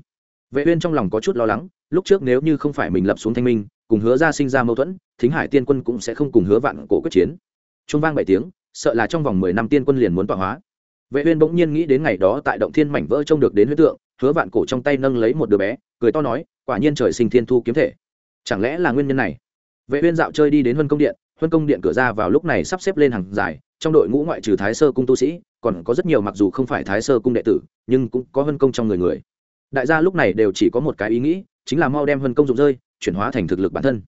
Vệ uyên trong lòng có chút lo lắng, lúc trước nếu như không phải mình lập xuống thanh minh, cùng hứa ra sinh ra mâu thuẫn, thính hải tiên quân cũng sẽ không cùng hứa vạn cổ quyết chiến. Trung vang bảy tiếng sợ là trong vòng mười năm tiên quân liền muốn tọa hóa. Vệ uyên bỗng nhiên nghĩ đến ngày đó tại động thiên mảnh vỡ trông được đến huyết tượng, hứa vạn cổ trong tay nâng lấy một đứa bé, cười to nói, quả nhiên trời sinh thiên thu kiếm thể. Chẳng lẽ là nguyên nhân này? Vệ uyên dạo chơi đi đến huân công điện, huân công điện cửa ra vào lúc này sắp xếp lên hàng dài, trong đội ngũ ngoại trừ thái sơ cung tu sĩ, còn có rất nhiều mặc dù không phải thái sơ cung đệ tử, nhưng cũng có huân công trong người người. Đại gia lúc này đều chỉ có một cái ý nghĩ, chính là mau đem huân công dụng rơi, chuyển hóa thành thực lực bản thân.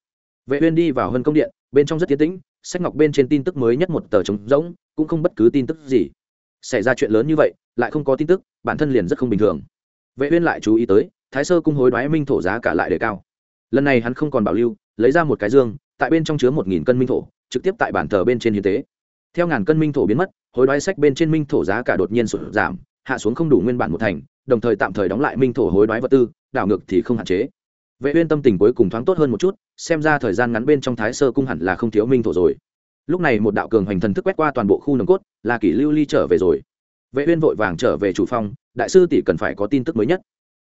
Vệ uyên đi vào huân công điện, bên trong rất tiến tĩnh sách ngọc bên trên tin tức mới nhất một tờ trống rỗng, cũng không bất cứ tin tức gì. Xảy ra chuyện lớn như vậy, lại không có tin tức, bản thân liền rất không bình thường. Vệ uyên lại chú ý tới, thái sơ cung hối đoái minh thổ giá cả lại đề cao. Lần này hắn không còn bảo lưu, lấy ra một cái dương, tại bên trong chứa một nghìn cân minh thổ, trực tiếp tại bản tờ bên trên hiến tế. Theo ngàn cân minh thổ biến mất, hối đoái sách bên trên minh thổ giá cả đột nhiên sụt giảm, hạ xuống không đủ nguyên bản một thành, đồng thời tạm thời đóng lại minh thổ hối đoái vật tư, đảo ngược thì không hạn chế vệ uyên tâm tình cuối cùng thoáng tốt hơn một chút, xem ra thời gian ngắn bên trong thái sơ cung hẳn là không thiếu minh thổ rồi. Lúc này một đạo cường hành thần thức quét qua toàn bộ khu nồng cốt, là kỷ lưu ly trở về rồi. Vệ uyên vội vàng trở về chủ phong đại sư tỷ cần phải có tin tức mới nhất.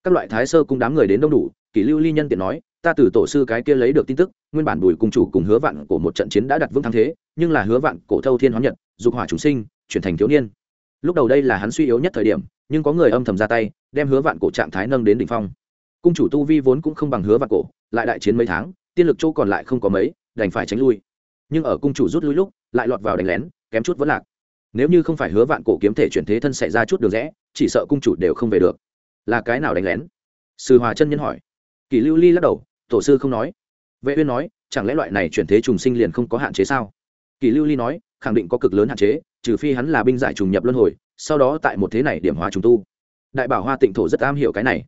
Các loại thái sơ cung đám người đến đông đủ, kỷ lưu ly nhân tiện nói, ta từ tổ sư cái kia lấy được tin tức, nguyên bản bùi cung chủ cùng hứa vạn của một trận chiến đã đặt vững thắng thế, nhưng là hứa vạn cổ thâu thiên hóa nhật, dục hỏa chúng sinh, chuyển thành thiếu niên. Lúc đầu đây là hắn suy yếu nhất thời điểm, nhưng có người âm thầm ra tay, đem hứa vạn cổ trạng thái nâng đến đỉnh phong cung chủ tu vi vốn cũng không bằng hứa vạn cổ, lại đại chiến mấy tháng, tiên lực châu còn lại không có mấy, đành phải tránh lui. Nhưng ở cung chủ rút lui lúc, lại lọt vào đánh lén, kém chút vẫn lạc. Nếu như không phải hứa vạn cổ kiếm thể chuyển thế thân xảy ra chút đường rẽ, chỉ sợ cung chủ đều không về được. Là cái nào đánh lén? Sư hòa chân nhân hỏi. Kỷ lưu ly lắc đầu, tổ sư không nói. Vệ uyên nói, chẳng lẽ loại này chuyển thế trùng sinh liền không có hạn chế sao? Kỷ lưu ly nói, khẳng định có cực lớn hạn chế, trừ phi hắn là binh giải trùng nhập luân hồi, sau đó tại một thế này điểm hóa trùng tu. Đại bảo hoa tịnh thổ rất am hiểu cái này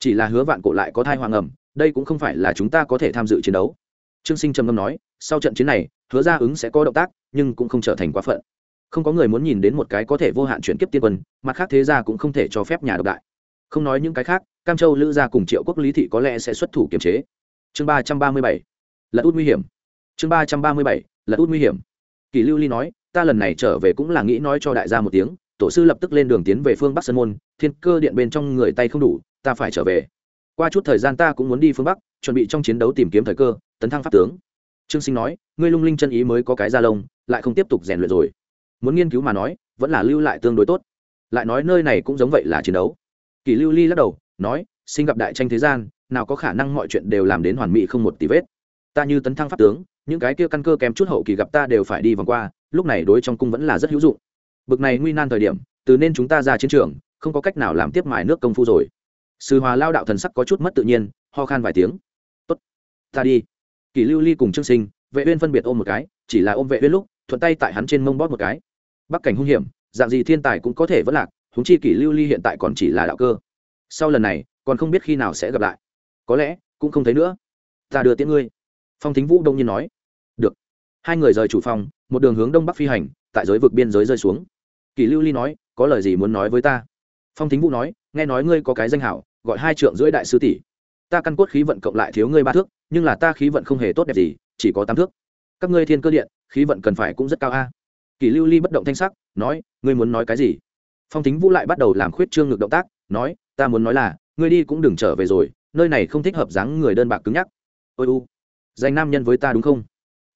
chỉ là hứa vạn cổ lại có thai hoàng ẩm, đây cũng không phải là chúng ta có thể tham dự chiến đấu. Trương sinh trầm ngâm nói, sau trận chiến này, hứa ra ứng sẽ có động tác, nhưng cũng không trở thành quá phận. Không có người muốn nhìn đến một cái có thể vô hạn chuyển kiếp tiên quân, mặt khác thế gia cũng không thể cho phép nhà độc đại. Không nói những cái khác, cam châu, lữ gia cùng triệu quốc, lý thị có lẽ sẽ xuất thủ kiềm chế. Chương ba trăm ba mươi bảy là út nguy hiểm. Chương ba trăm ba mươi bảy là út nguy hiểm. Kỳ lưu ly nói, ta lần này trở về cũng là nghĩ nói cho đại gia một tiếng, tổ sư lập tức lên đường tiến về phương bắc sơn môn, thiên cơ điện bên trong người tay không đủ ta phải trở về. Qua chút thời gian ta cũng muốn đi phương bắc, chuẩn bị trong chiến đấu tìm kiếm thời cơ, tấn thăng pháp tướng. Trương sinh nói, ngươi lung linh chân ý mới có cái da lông, lại không tiếp tục rèn luyện rồi. Muốn nghiên cứu mà nói, vẫn là lưu lại tương đối tốt. Lại nói nơi này cũng giống vậy là chiến đấu. Kỳ lưu ly lắc đầu, nói, sinh gặp đại tranh thế gian, nào có khả năng mọi chuyện đều làm đến hoàn mỹ không một tí vết. Ta như tấn thăng pháp tướng, những cái kia căn cơ kém chút hậu kỳ gặp ta đều phải đi vòng qua, lúc này đối trong cung vẫn là rất hữu dụng. Bực này nguy nan thời điểm, từ nên chúng ta ra chiến trường, không có cách nào làm tiếp mài nước công phu rồi sư hòa lao đạo thần sắc có chút mất tự nhiên, ho khan vài tiếng. Tốt, ta đi. Kỷ lưu ly cùng trương sinh, vệ uyên phân biệt ôm một cái, chỉ là ôm vệ uyên lúc, thuận tay tại hắn trên mông bóp một cái. Bắc cảnh hung hiểm, dạng gì thiên tài cũng có thể vỡ lạc, huống chi kỷ lưu ly hiện tại còn chỉ là đạo cơ. Sau lần này, còn không biết khi nào sẽ gặp lại. Có lẽ, cũng không thấy nữa. Ta đưa tiễn ngươi. Phong thính vũ đông nhiên nói. Được. Hai người rời chủ phòng, một đường hướng đông bắc phi hành, tại giới vực biên giới rơi xuống. Kỷ lưu ly nói, có lời gì muốn nói với ta? Phong thính vũ nói, nghe nói ngươi có cái danh hảo gọi hai trượng rưỡi đại sư tỷ. Ta căn cốt khí vận cộng lại thiếu ngươi ba thước, nhưng là ta khí vận không hề tốt đẹp gì, chỉ có tám thước. Các ngươi thiên cơ điện, khí vận cần phải cũng rất cao a. À. kỷ lưu ly bất động thanh sắc, nói, ngươi muốn nói cái gì? Phong thính vũ lại bắt đầu làm khuyết trương ngược động tác, nói, ta muốn nói là, ngươi đi cũng đừng trở về rồi, nơi này không thích hợp dáng người đơn bạc cứng nhắc. Ôi u, danh nam nhân với ta đúng không?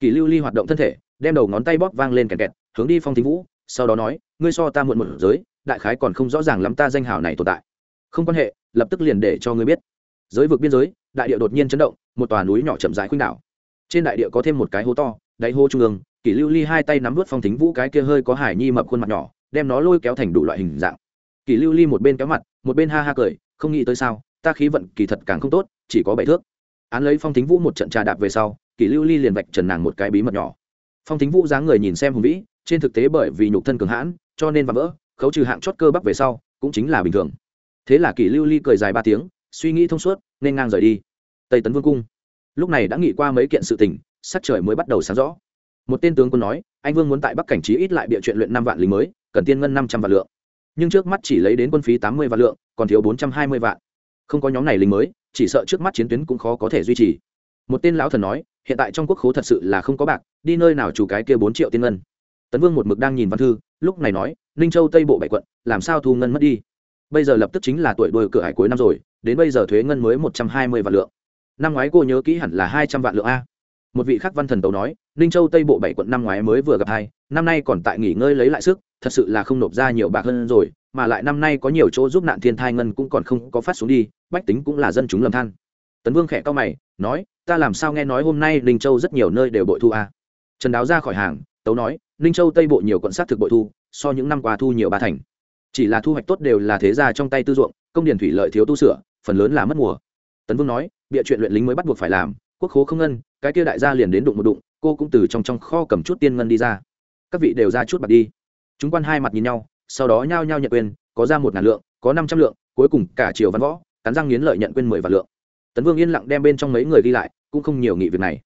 Kỳ lưu ly hoạt động thân thể, đem đầu ngón tay bóp vang lên kẹt kẹt, hướng đi phong thính vũ, sau đó nói, ngươi so ta muộn một giới, đại khái còn không rõ ràng lắm ta danh hào này tồn tại không quan hệ, lập tức liền để cho ngươi biết. Giới vực biên giới, đại địa đột nhiên chấn động, một tòa núi nhỏ chậm rãi khuynh đảo. Trên đại địa có thêm một cái hố to, đáy hố trung ương, kỷ lưu ly hai tay nắm vớt phong thính vũ cái kia hơi có hải nhi mập khuôn mặt nhỏ, đem nó lôi kéo thành đủ loại hình dạng. Kỷ lưu ly một bên kéo mặt, một bên ha ha cười, không nghĩ tới sao, ta khí vận kỳ thật càng không tốt, chỉ có bảy thước. Án lấy phong thính vũ một trận trà đạp về sau, kỷ lưu ly liền vạch trần nàng một cái bí mật nhỏ. Phong thính vũ dáng người nhìn xem hùng vĩ, trên thực tế bởi vì nhục thân cường hãn, cho nên và vỡ, khấu trừ hạng chót cơ bắp về sau, cũng chính là bình thường thế là kỷ lưu ly cười dài ba tiếng, suy nghĩ thông suốt, nên ngang rời đi. Tây tấn vương cung. Lúc này đã nghĩ qua mấy kiện sự tình, sắc trời mới bắt đầu sáng rõ. Một tên tướng quân nói, anh vương muốn tại bắc cảnh trí ít lại bịa chuyện luyện năm vạn lính mới, cần tiên ngân năm trăm vạn lượng. Nhưng trước mắt chỉ lấy đến quân phí tám mươi vạn lượng, còn thiếu bốn trăm hai mươi vạn. Không có nhóm này lính mới, chỉ sợ trước mắt chiến tuyến cũng khó có thể duy trì. Một tên lão thần nói, hiện tại trong quốc khố thật sự là không có bạc, đi nơi nào chủ cái kia bốn triệu tiên ngân. Tấn vương một mực đang nhìn văn thư, lúc này nói, ninh châu tây bộ bảy quận, làm sao thu ngân mất đi? Bây giờ lập tức chính là tuổi đôi cửa hải cuối năm rồi, đến bây giờ thuế ngân mới một trăm hai mươi vạn lượng. Năm ngoái cô nhớ kỹ hẳn là hai trăm vạn lượng a. Một vị khắc văn thần tấu nói, ninh châu tây bộ bảy quận năm ngoái mới vừa gặp hai, năm nay còn tại nghỉ ngơi lấy lại sức, thật sự là không nộp ra nhiều bạc hơn rồi, mà lại năm nay có nhiều chỗ giúp nạn thiên thai ngân cũng còn không có phát xuống đi, bách tính cũng là dân chúng lầm than. Tấn vương khẽ cao mày, nói, ta làm sao nghe nói hôm nay ninh châu rất nhiều nơi đều bội thu a? Trần đáo ra khỏi hàng, tấu nói, ninh châu tây bộ nhiều quận sát thực bội thu, so những năm qua thu nhiều ba thành chỉ là thu hoạch tốt đều là thế gia trong tay tư ruộng, công điển thủy lợi thiếu tu sửa, phần lớn là mất mùa. Tấn vương nói, bịa chuyện luyện lính mới bắt buộc phải làm, quốc khố không ngân, cái kia đại gia liền đến đụng một đụng, cô cũng từ trong trong kho cầm chút tiên ngân đi ra. Các vị đều ra chút bạc đi. Chúng quan hai mặt nhìn nhau, sau đó nhao nhao nhận quyền, có ra một ngàn lượng, có năm trăm lượng, cuối cùng cả triều văn võ, cắn răng nghiến lợi nhận quyền mười vạn lượng. Tấn vương yên lặng đem bên trong mấy người đi lại, cũng không nhiều nghị việc này.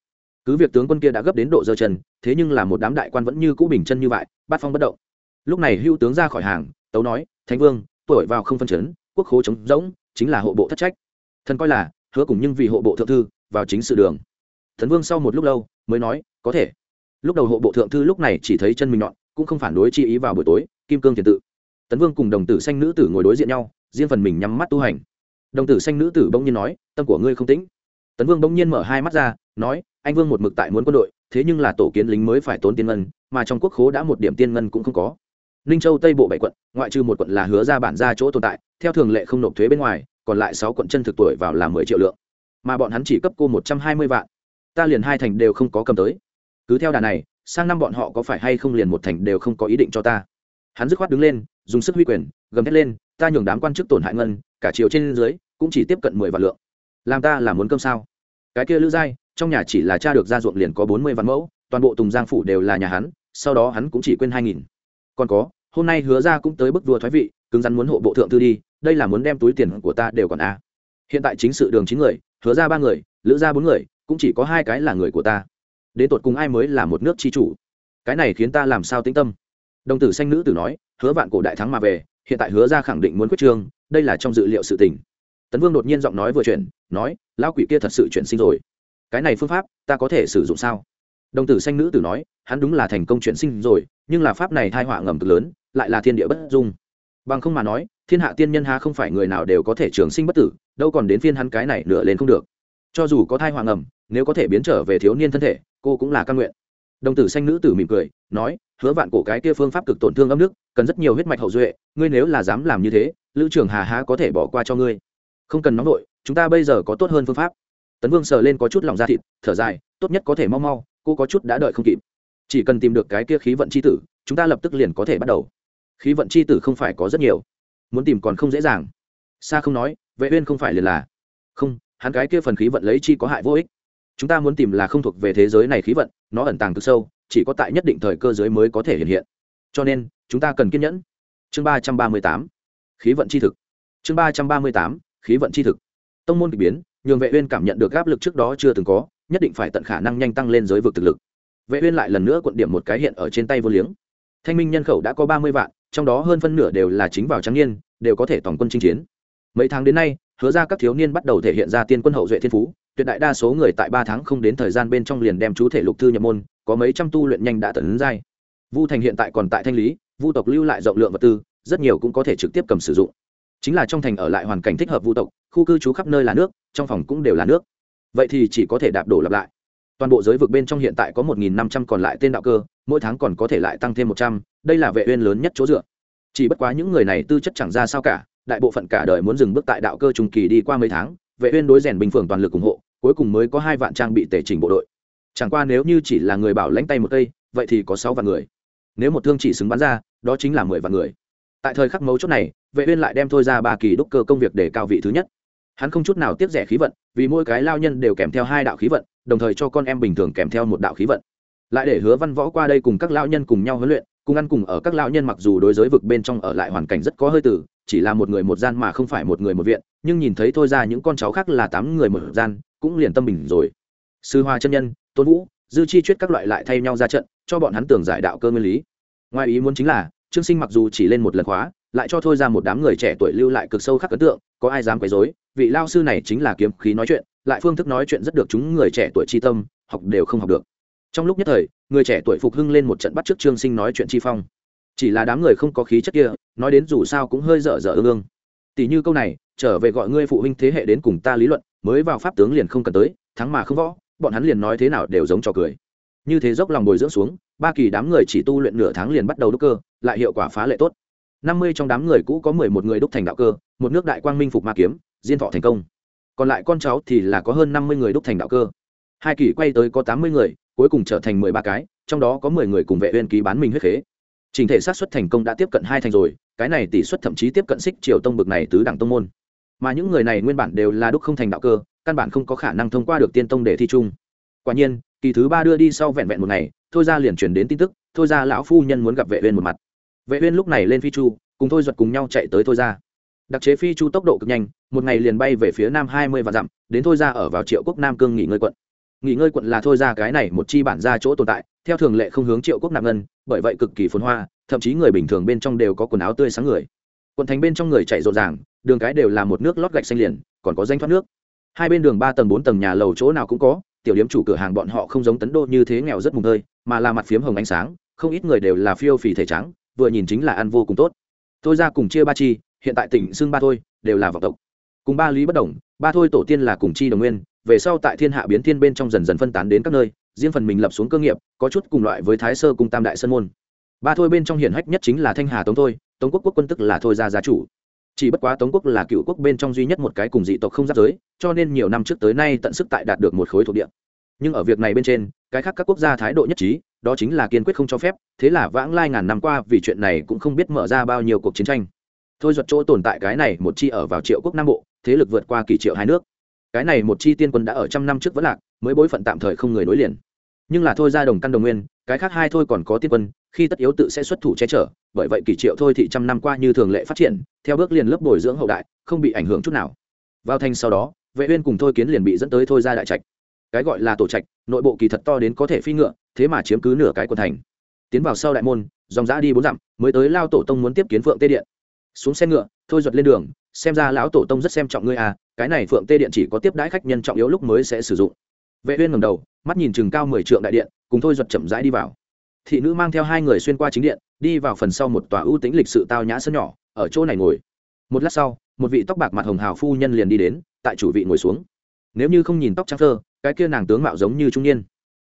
Cứ việc tướng quân kia đã gấp đến độ dơ chân, thế nhưng là một đám đại quan vẫn như cũ bình chân như vậy, bát phong bất động. Lúc này hưu tướng ra khỏi hàng tấu nói, thánh vương, tuổi vào không phân chấn, quốc khố chống rỗng, chính là hộ bộ thất trách. Thần coi là, hứa cùng nhưng vì hộ bộ thượng thư, vào chính sự đường. Thần vương sau một lúc lâu, mới nói, có thể. Lúc đầu hộ bộ thượng thư lúc này chỉ thấy chân mình nhọn, cũng không phản đối chi ý vào buổi tối, kim cương thiền tự. Tấn vương cùng đồng tử xanh nữ tử ngồi đối diện nhau, riêng phần mình nhắm mắt tu hành. Đồng tử xanh nữ tử bỗng nhiên nói, tâm của ngươi không tĩnh. Tấn vương bỗng nhiên mở hai mắt ra, nói, anh vương một mực tại muốn quân đội, thế nhưng là tổ kiến lính mới phải tốn tiên ngân, mà trong quốc khố đã một điểm tiên ngân cũng không có ninh châu tây bộ bảy quận, ngoại trừ một quận là hứa ra bản ra chỗ tồn tại, theo thường lệ không nộp thuế bên ngoài, còn lại sáu quận chân thực tuổi vào là mười triệu lượng. Mà bọn hắn chỉ cấp cô một trăm hai mươi vạn. Ta liền hai thành đều không có cầm tới. Cứ theo đà này, sang năm bọn họ có phải hay không liền một thành đều không có ý định cho ta. Hắn dứt khoát đứng lên, dùng sức huy quyền, gầm thét lên, ta nhường đám quan chức tổn hại ngân, cả chiều trên dưới cũng chỉ tiếp cận mười vạn lượng. Làm ta là muốn cơm sao? Cái kia lữ giai, trong nhà chỉ là cha được ra ruộng liền có bốn mươi vạn mẫu, toàn bộ tùng giang phủ đều là nhà hắn, sau đó hắn cũng chỉ quên hai nghìn còn có, hôm nay hứa ra cũng tới bức vua thoái vị, cứng rắn muốn hộ bộ thượng thư đi, đây là muốn đem túi tiền của ta đều còn a à. hiện tại chính sự đường chín người, hứa ra ba người, lữ ra bốn người, cũng chỉ có hai cái là người của ta. Đến tột cùng ai mới là một nước tri chủ? Cái này khiến ta làm sao tĩnh tâm? Đồng tử xanh nữ tử nói, hứa vạn cổ đại thắng mà về, hiện tại hứa ra khẳng định muốn quyết trương đây là trong dự liệu sự tình. Tấn vương đột nhiên giọng nói vừa chuyển, nói lao quỷ kia thật sự chuyển sinh rồi. Cái này phương pháp, ta có thể sử dụng sao? Đồng tử xanh nữ tử nói, hắn đúng là thành công chuyển sinh rồi nhưng là pháp này thai họa ngầm cực lớn, lại là thiên địa bất dung. Bằng không mà nói, thiên hạ tiên nhân ha không phải người nào đều có thể trường sinh bất tử, đâu còn đến phiên hắn cái này nửa lên không được. Cho dù có thai họa ngầm, nếu có thể biến trở về thiếu niên thân thể, cô cũng là căn nguyện. Đồng tử xanh nữ tử mỉm cười, nói, hứa vạn cổ cái kia phương pháp cực tổn thương âm nước, cần rất nhiều huyết mạch hậu duệ, ngươi nếu là dám làm như thế, lữ trưởng hà há có thể bỏ qua cho ngươi? Không cần nóng vội, chúng ta bây giờ có tốt hơn phương pháp. Tấn vương sờ lên có chút lòng da thịt, thở dài, tốt nhất có thể mau mau, cô có chút đã đợi không kịp chỉ cần tìm được cái kia khí vận c h i tử, chúng ta lập tức liền có thể bắt đầu. Khí vận c h i tử không phải có rất nhiều. Muốn tìm còn không dễ dàng. Xa không nói, vệ uyên không phải liền là. Không, hắn cái kia phần khí vận lấy chi có hại vô ích. Chúng ta muốn tìm là không thuộc về thế giới này khí vận, nó ẩn tàng cực sâu, chỉ có tại nhất định thời cơ giới mới có thể hiện hiện. Cho nên, chúng ta cần kiên nhẫn. Chương ba trăm ba mươi tám. Khí vận c h i thực. Chương ba trăm ba mươi tám. Khí vận c h i thực. Tông môn k ỳ biến, nhường vệ uyên cảm nhận được áp lực trước đó chưa từng có, nhất định phải tận khả năng nhanh tăng lên giới vực thực lực vệ uyên lại lần nữa cuộn điểm một cái hiện ở trên tay vô liếng. Thanh minh nhân khẩu đã có ba mươi vạn, trong đó hơn phân nửa đều là chính vào trắng niên, đều có thể tổng quân chinh chiến. Mấy tháng đến nay, hứa ra các thiếu niên bắt đầu thể hiện ra tiên quân hậu duệ thiên phú, tuyệt đại đa số người tại ba tháng không đến thời gian bên trong liền đem chú thể lục thư nhập môn, có mấy trăm tu luyện nhanh đã tấn giai. Vu thành hiện tại còn tại thanh lý, vu tộc lưu lại rộng lượng vật tư, rất nhiều cũng có thể trực tiếp cầm sử dụng. Chính là trong thành ở lại hoàn cảnh thích hợp Vu tộc, khu cư trú khắp nơi là nước, trong phòng cũng đều là nước. Vậy thì chỉ có thể đạp đổ lặp lại toàn bộ giới vực bên trong hiện tại có một nghìn năm trăm còn lại tên đạo cơ, mỗi tháng còn có thể lại tăng thêm một trăm, đây là vệ uyên lớn nhất chỗ dựa. Chỉ bất quá những người này tư chất chẳng ra sao cả, đại bộ phận cả đời muốn dừng bước tại đạo cơ trung kỳ đi qua mấy tháng, vệ uyên đối rèn bình phường toàn lực ủng hộ, cuối cùng mới có hai vạn trang bị tề chỉnh bộ đội. Chẳng qua nếu như chỉ là người bảo lãnh tay một cây, vậy thì có sáu vạn người. Nếu một thương chỉ xứng bắn ra, đó chính là mười vạn người. Tại thời khắc mấu chốt này, vệ uyên lại đem thôi ra ba kỳ đúc cơ công việc để cao vị thứ nhất. Hắn không chút nào tiếc rẻ khí vận, vì mỗi cái lao nhân đều kèm theo hai đạo khí vận đồng thời cho con em bình thường kèm theo một đạo khí vận. Lại để hứa văn võ qua đây cùng các lao nhân cùng nhau huấn luyện, cùng ăn cùng ở các lao nhân mặc dù đối giới vực bên trong ở lại hoàn cảnh rất có hơi tử, chỉ là một người một gian mà không phải một người một viện, nhưng nhìn thấy thôi ra những con cháu khác là tám người một gian, cũng liền tâm bình rồi. Sư hoa chân nhân, tôn vũ, dư chi chuyết các loại lại thay nhau ra trận, cho bọn hắn tưởng giải đạo cơ nguyên lý. Ngoài ý muốn chính là, trương sinh mặc dù chỉ lên một lần khóa, lại cho thôi ra một đám người trẻ tuổi lưu lại cực sâu khắc ấn tượng, có ai dám quấy rối? vị lao sư này chính là kiếm khí nói chuyện lại phương thức nói chuyện rất được chúng người trẻ tuổi tri tâm, học đều không học được. Trong lúc nhất thời, người trẻ tuổi phục hưng lên một trận bắt trước trương sinh nói chuyện chi phong. Chỉ là đám người không có khí chất kia, nói đến dù sao cũng hơi dở dở ương ương. Tỷ như câu này, trở về gọi ngươi phụ huynh thế hệ đến cùng ta lý luận, mới vào pháp tướng liền không cần tới, thắng mà không võ, bọn hắn liền nói thế nào đều giống trò cười. Như thế dốc lòng bồi dưỡng xuống, ba kỳ đám người chỉ tu luyện nửa tháng liền bắt đầu đúc cơ, lại hiệu quả phá lệ tốt. Năm mươi trong đám người cũ có mười một người đúc thành đạo cơ, một nước đại quang minh phục ma kiếm, diên thọ thành công còn lại con cháu thì là có hơn năm mươi người đúc thành đạo cơ. Hai kỳ quay tới có tám mươi người, cuối cùng trở thành mười ba cái, trong đó có mười người cùng vệ uyên ký bán mình huyết khế. Trình thể sát xuất thành công đã tiếp cận hai thành rồi, cái này tỷ suất thậm chí tiếp cận xích triều tông bực này tứ đẳng tông môn. Mà những người này nguyên bản đều là đúc không thành đạo cơ, căn bản không có khả năng thông qua được tiên tông để thi chung. Quả nhiên, kỳ thứ ba đưa đi sau vẹn vẹn một ngày, thôi ra liền chuyển đến tin tức, thôi ra lão phu nhân muốn gặp vệ uyên một mặt. Vệ uyên lúc này lên phi chu, cùng thôi giật cùng nhau chạy tới thôi ra đặc chế phi chu tốc độ cực nhanh, một ngày liền bay về phía nam hai mươi và dặm, đến thôi ra ở vào triệu quốc nam cương nghỉ ngơi quận. Nghỉ ngơi quận là thôi ra cái này một chi bản ra chỗ tồn tại, theo thường lệ không hướng triệu quốc nạp ngân, bởi vậy cực kỳ phồn hoa, thậm chí người bình thường bên trong đều có quần áo tươi sáng người. Quận thành bên trong người chạy rộn ràng, đường cái đều là một nước lót gạch xanh liền, còn có danh thoát nước. Hai bên đường ba tầng bốn tầng nhà lầu chỗ nào cũng có, tiểu điếm chủ cửa hàng bọn họ không giống tấn đô như thế nghèo rất mùng tơi, mà là mặt phiếm hồng ánh sáng, không ít người đều là phiêu phì thể trắng, vừa nhìn chính là ăn vô cùng tốt. Thôi ra cùng chia ba chi hiện tại tỉnh xương ba thôi, đều là vọng tộc. Cùng ba lý bất đồng, ba thôi tổ tiên là cùng chi đồng nguyên, về sau tại thiên hạ biến thiên bên trong dần dần phân tán đến các nơi, riêng phần mình lập xuống cơ nghiệp, có chút cùng loại với thái sơ cùng tam đại sơn môn. Ba thôi bên trong hiển hách nhất chính là thanh hà tống thôi, tống quốc quốc quân tức là thôi gia gia chủ. Chỉ bất quá tống quốc là cựu quốc bên trong duy nhất một cái cùng dị tộc không giáp giới, cho nên nhiều năm trước tới nay tận sức tại đạt được một khối thuộc địa. Nhưng ở việc này bên trên, cái khác các quốc gia thái độ nhất trí, đó chính là kiên quyết không cho phép, thế là vãng lai ngàn năm qua vì chuyện này cũng không biết mở ra bao nhiêu cuộc chiến tranh thôi giật chỗ tồn tại cái này, một chi ở vào triệu quốc nam bộ, thế lực vượt qua kỳ triệu hai nước. Cái này một chi tiên quân đã ở trăm năm trước vẫn lạc, mới bối phận tạm thời không người nối liền. Nhưng là thôi ra đồng căn đồng nguyên, cái khác hai thôi còn có tiên quân, khi tất yếu tự sẽ xuất thủ che chở, bởi vậy kỳ triệu thôi thị trăm năm qua như thường lệ phát triển, theo bước liền lớp bồi dưỡng hậu đại, không bị ảnh hưởng chút nào. Vào thành sau đó, vệ uyên cùng thôi kiến liền bị dẫn tới thôi ra đại trạch. Cái gọi là tổ trạch, nội bộ kỳ thật to đến có thể phi ngựa, thế mà chiếm cứ nửa cái quần thành. Tiến vào sau đại môn, dòng dã đi bốn dặm, mới tới lao tổ tông muốn tiếp kiến phượng tê điện xuống xe ngựa, thôi giật lên đường, xem ra lão tổ tông rất xem trọng ngươi à cái này phượng tê điện chỉ có tiếp đãi khách nhân trọng yếu lúc mới sẽ sử dụng. Vệ uyên ngẩng đầu, mắt nhìn chừng cao mười trượng đại điện, cùng thôi giật chậm rãi đi vào. Thị nữ mang theo hai người xuyên qua chính điện, đi vào phần sau một tòa ưu tĩnh lịch sự tao nhã sân nhỏ, ở chỗ này ngồi. Một lát sau, một vị tóc bạc mặt hồng hào phu nhân liền đi đến, tại chủ vị ngồi xuống. Nếu như không nhìn tóc trắng thơ, cái kia nàng tướng mạo giống như trung niên.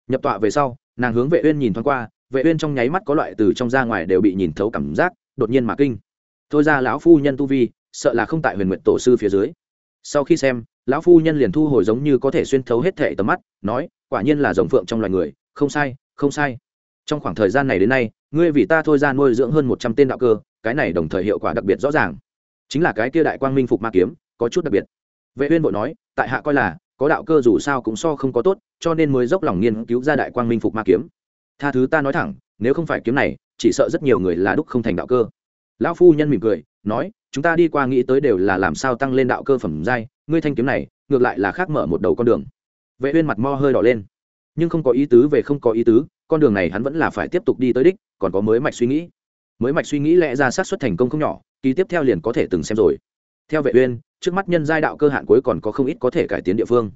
Nhập tọa về sau, nàng hướng vệ uyên nhìn thoáng qua, vệ uyên trong nháy mắt có loại từ trong ra ngoài đều bị nhìn thấu cảm giác, đột nhiên mà kinh thôi ra lão phu nhân tu vi, sợ là không tại huyền nguyện tổ sư phía dưới. Sau khi xem, lão phu nhân liền thu hồi giống như có thể xuyên thấu hết thể tầm mắt, nói, quả nhiên là rồng phượng trong loài người, không sai không sai. Trong khoảng thời gian này đến nay, ngươi vì ta thôi ra nuôi dưỡng hơn một trăm tên đạo cơ, cái này đồng thời hiệu quả đặc biệt rõ ràng. Chính là cái kia đại quang minh phục ma kiếm, có chút đặc biệt. Vệ uyên vội nói, tại hạ coi là, có đạo cơ dù sao cũng so không có tốt, cho nên mới dốc lòng nghiên cứu ra đại quang minh phục ma kiếm. Tha thứ ta nói thẳng, nếu không phải kiếm này, chỉ sợ rất nhiều người là đúc không thành đạo cơ lão phu nhân mỉm cười, nói, chúng ta đi qua nghĩ tới đều là làm sao tăng lên đạo cơ phẩm giai, ngươi thanh kiếm này, ngược lại là khác mở một đầu con đường. Vệ uyên mặt mo hơi đỏ lên. Nhưng không có ý tứ về không có ý tứ, con đường này hắn vẫn là phải tiếp tục đi tới đích, còn có mới mạch suy nghĩ. Mới mạch suy nghĩ lẽ ra sát xuất thành công không nhỏ, kỳ tiếp theo liền có thể từng xem rồi. Theo vệ uyên, trước mắt nhân giai đạo cơ hạn cuối còn có không ít có thể cải tiến địa phương.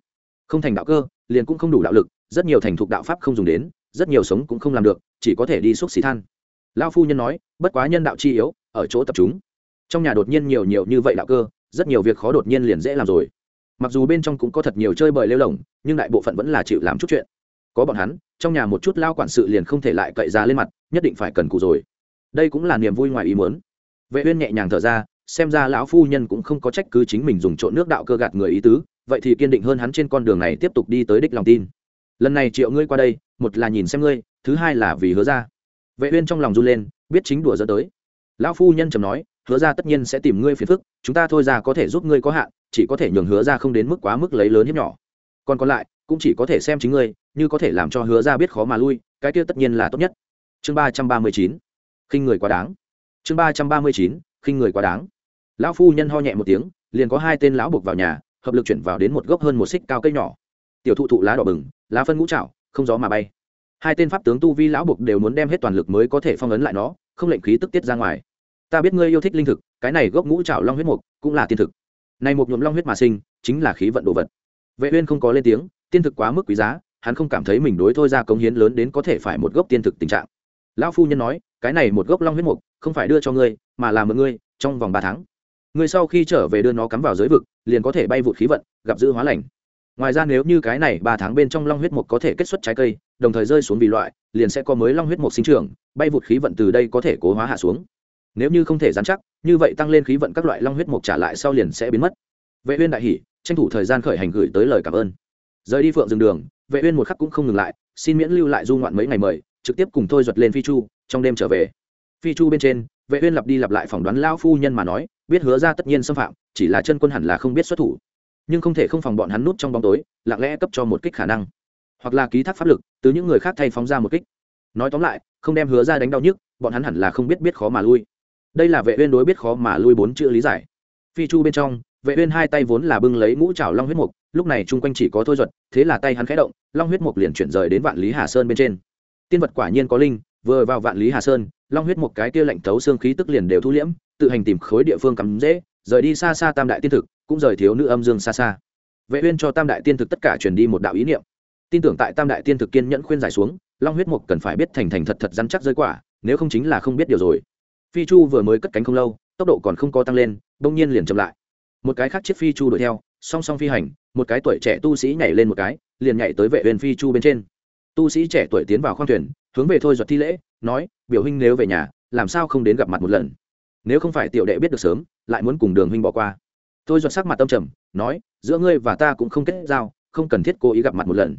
Không thành đạo cơ, liền cũng không đủ đạo lực, rất nhiều thành thục đạo pháp không dùng đến, rất nhiều sống cũng không làm được, chỉ có thể đi xúc xì than. Lão phu nhân nói, bất quá nhân đạo chi yếu ở chỗ tập trung. Trong nhà đột nhiên nhiều nhiều như vậy đạo cơ, rất nhiều việc khó đột nhiên liền dễ làm rồi. Mặc dù bên trong cũng có thật nhiều chơi bời lêu lồng, nhưng đại bộ phận vẫn là chịu làm chút chuyện. Có bọn hắn, trong nhà một chút lao quản sự liền không thể lại cậy ra lên mặt, nhất định phải cần cụ rồi. Đây cũng là niềm vui ngoài ý muốn. Vệ uyên nhẹ nhàng thở ra, xem ra lão phu nhân cũng không có trách cứ chính mình dùng trộn nước đạo cơ gạt người ý tứ, vậy thì kiên định hơn hắn trên con đường này tiếp tục đi tới đích lòng tin. Lần này triệu ngươi qua đây, một là nhìn xem ngươi, thứ hai là vì hứa ra. Vệ uyên trong lòng run lên, biết chính đùa dẫn tới lão phu nhân trầm nói, hứa ra tất nhiên sẽ tìm ngươi phiền phức, chúng ta thôi ra có thể giúp ngươi có hạn, chỉ có thể nhường hứa ra không đến mức quá mức lấy lớn hiếp nhỏ. Còn còn lại, cũng chỉ có thể xem chính ngươi, như có thể làm cho hứa ra biết khó mà lui, cái kia tất nhiên là tốt nhất. Chương ba trăm ba mươi chín. Khinh người quá đáng. Chương ba trăm ba mươi chín. Khinh người quá đáng. Lão phu nhân ho nhẹ một tiếng, liền có hai tên lão buộc vào nhà, hợp lực chuyển vào đến một gốc hơn một xích cao cây nhỏ. Tiểu thụ thụ lá đỏ bừng, lá phân ngũ trạo không gió mà bay. Hai tên pháp tướng tu vi lão buộc đều muốn đem hết toàn lực mới có thể phong ấn lại nó không lệnh khí tức tiết ra ngoài. Ta biết ngươi yêu thích linh thực, cái này gốc ngũ trạo long huyết mục cũng là tiên thực. Này một nhuộm long huyết mà sinh, chính là khí vận đồ vật. Vệ uyên không có lên tiếng, tiên thực quá mức quý giá, hắn không cảm thấy mình đối thôi ra cống hiến lớn đến có thể phải một gốc tiên thực tình trạng. Lão phu nhân nói, cái này một gốc long huyết mục không phải đưa cho ngươi, mà là mượn ngươi, trong vòng ba tháng. Ngươi sau khi trở về đưa nó cắm vào giới vực, liền có thể bay vụt khí vận, gặp dữ hóa lành. Ngoài ra nếu như cái này ba tháng bên trong long huyết mục có thể kết xuất trái cây, đồng thời rơi xuống vì loại, liền sẽ có mới long huyết mục sinh trưởng bay vụt khí vận từ đây có thể cố hóa hạ xuống. Nếu như không thể dán chắc, như vậy tăng lên khí vận các loại long huyết mục trả lại sau liền sẽ biến mất. Vệ uyên đại hỉ, tranh thủ thời gian khởi hành gửi tới lời cảm ơn. Rời đi phượng dừng đường, vệ uyên một khắc cũng không ngừng lại, xin miễn lưu lại du ngoạn mấy ngày mời, trực tiếp cùng thôi duật lên phi chu, trong đêm trở về. Phi chu bên trên, vệ uyên lặp đi lặp lại phỏng đoán lão phu nhân mà nói, biết hứa ra tất nhiên xâm phạm, chỉ là chân quân hẳn là không biết xuất thủ. Nhưng không thể không phòng bọn hắn nút trong bóng tối, lặng lẽ cấp cho một kích khả năng. Hoặc là ký thác pháp lực, từ những người khác thay phóng ra một kích. Nói tóm lại không đem hứa ra đánh đau nhức, bọn hắn hẳn là không biết biết khó mà lui. Đây là vệ uyên đối biết khó mà lui bốn chữ lý giải. Phi chu bên trong, vệ uyên hai tay vốn là bưng lấy ngũ trảo long huyết mục, lúc này chung quanh chỉ có thôi duật, thế là tay hắn khẽ động, long huyết mục liền chuyển rời đến vạn lý hà sơn bên trên. Tiên vật quả nhiên có linh, vừa vào vạn lý hà sơn, long huyết mục cái kia lạnh thấu xương khí tức liền đều thu liễm, tự hành tìm khối địa phương cắm dễ, rời đi xa xa tam đại tiên thực, cũng rời thiếu nữ âm dương xa xa. Vệ uyên cho tam đại tiên thực tất cả truyền đi một đạo ý niệm. Tin tưởng tại tam đại tiên thực kiên nhẫn khuyên giải xuống long huyết mục cần phải biết thành thành thật thật rắn chắc rơi quả, nếu không chính là không biết điều rồi. Phi chu vừa mới cất cánh không lâu, tốc độ còn không có tăng lên, bỗng nhiên liền chậm lại. Một cái khác chiếc phi chu đuổi theo, song song phi hành, một cái tuổi trẻ tu sĩ nhảy lên một cái, liền nhảy tới vệ huyền phi chu bên trên. Tu sĩ trẻ tuổi tiến vào khoang thuyền, hướng về thôi giật thi lễ, nói, biểu huynh nếu về nhà, làm sao không đến gặp mặt một lần? Nếu không phải tiểu đệ biết được sớm, lại muốn cùng đường huynh bỏ qua. Thôi giật sắc mặt tâm trầm, nói, giữa ngươi và ta cũng không kết giao, không cần thiết cố ý gặp mặt một lần.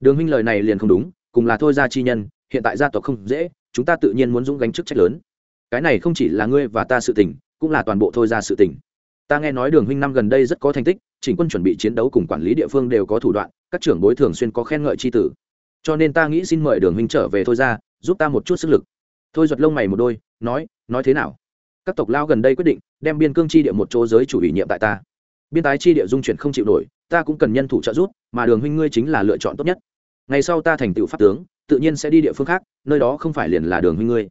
Đường huynh lời này liền không đúng cùng là thôi gia chi nhân, hiện tại gia tộc không dễ, chúng ta tự nhiên muốn dũng gánh chức trách lớn. Cái này không chỉ là ngươi và ta sự tình, cũng là toàn bộ thôi ra sự tình. Ta nghe nói đường huynh năm gần đây rất có thành tích, chỉnh quân chuẩn bị chiến đấu cùng quản lý địa phương đều có thủ đoạn, các trưởng bối thường xuyên có khen ngợi c h i tử. Cho nên ta nghĩ xin mời đường huynh trở về thôi ra giúp ta một chút sức lực. Thôi giật lông mày một đôi, nói nói thế nào? Các tộc lao gần đây quyết định, đem biên cương chi địa một chỗ giới chủ ủy nhiệm tại ta. Biên tái chi địa dung chuyển không chịu nổi, ta cũng cần nhân thủ trợ giúp, mà đường huynh ngươi chính là lựa chọn tốt nhất ngày sau ta thành tựu pháp tướng, tự nhiên sẽ đi địa phương khác, nơi đó không phải liền là đường huynh ngươi.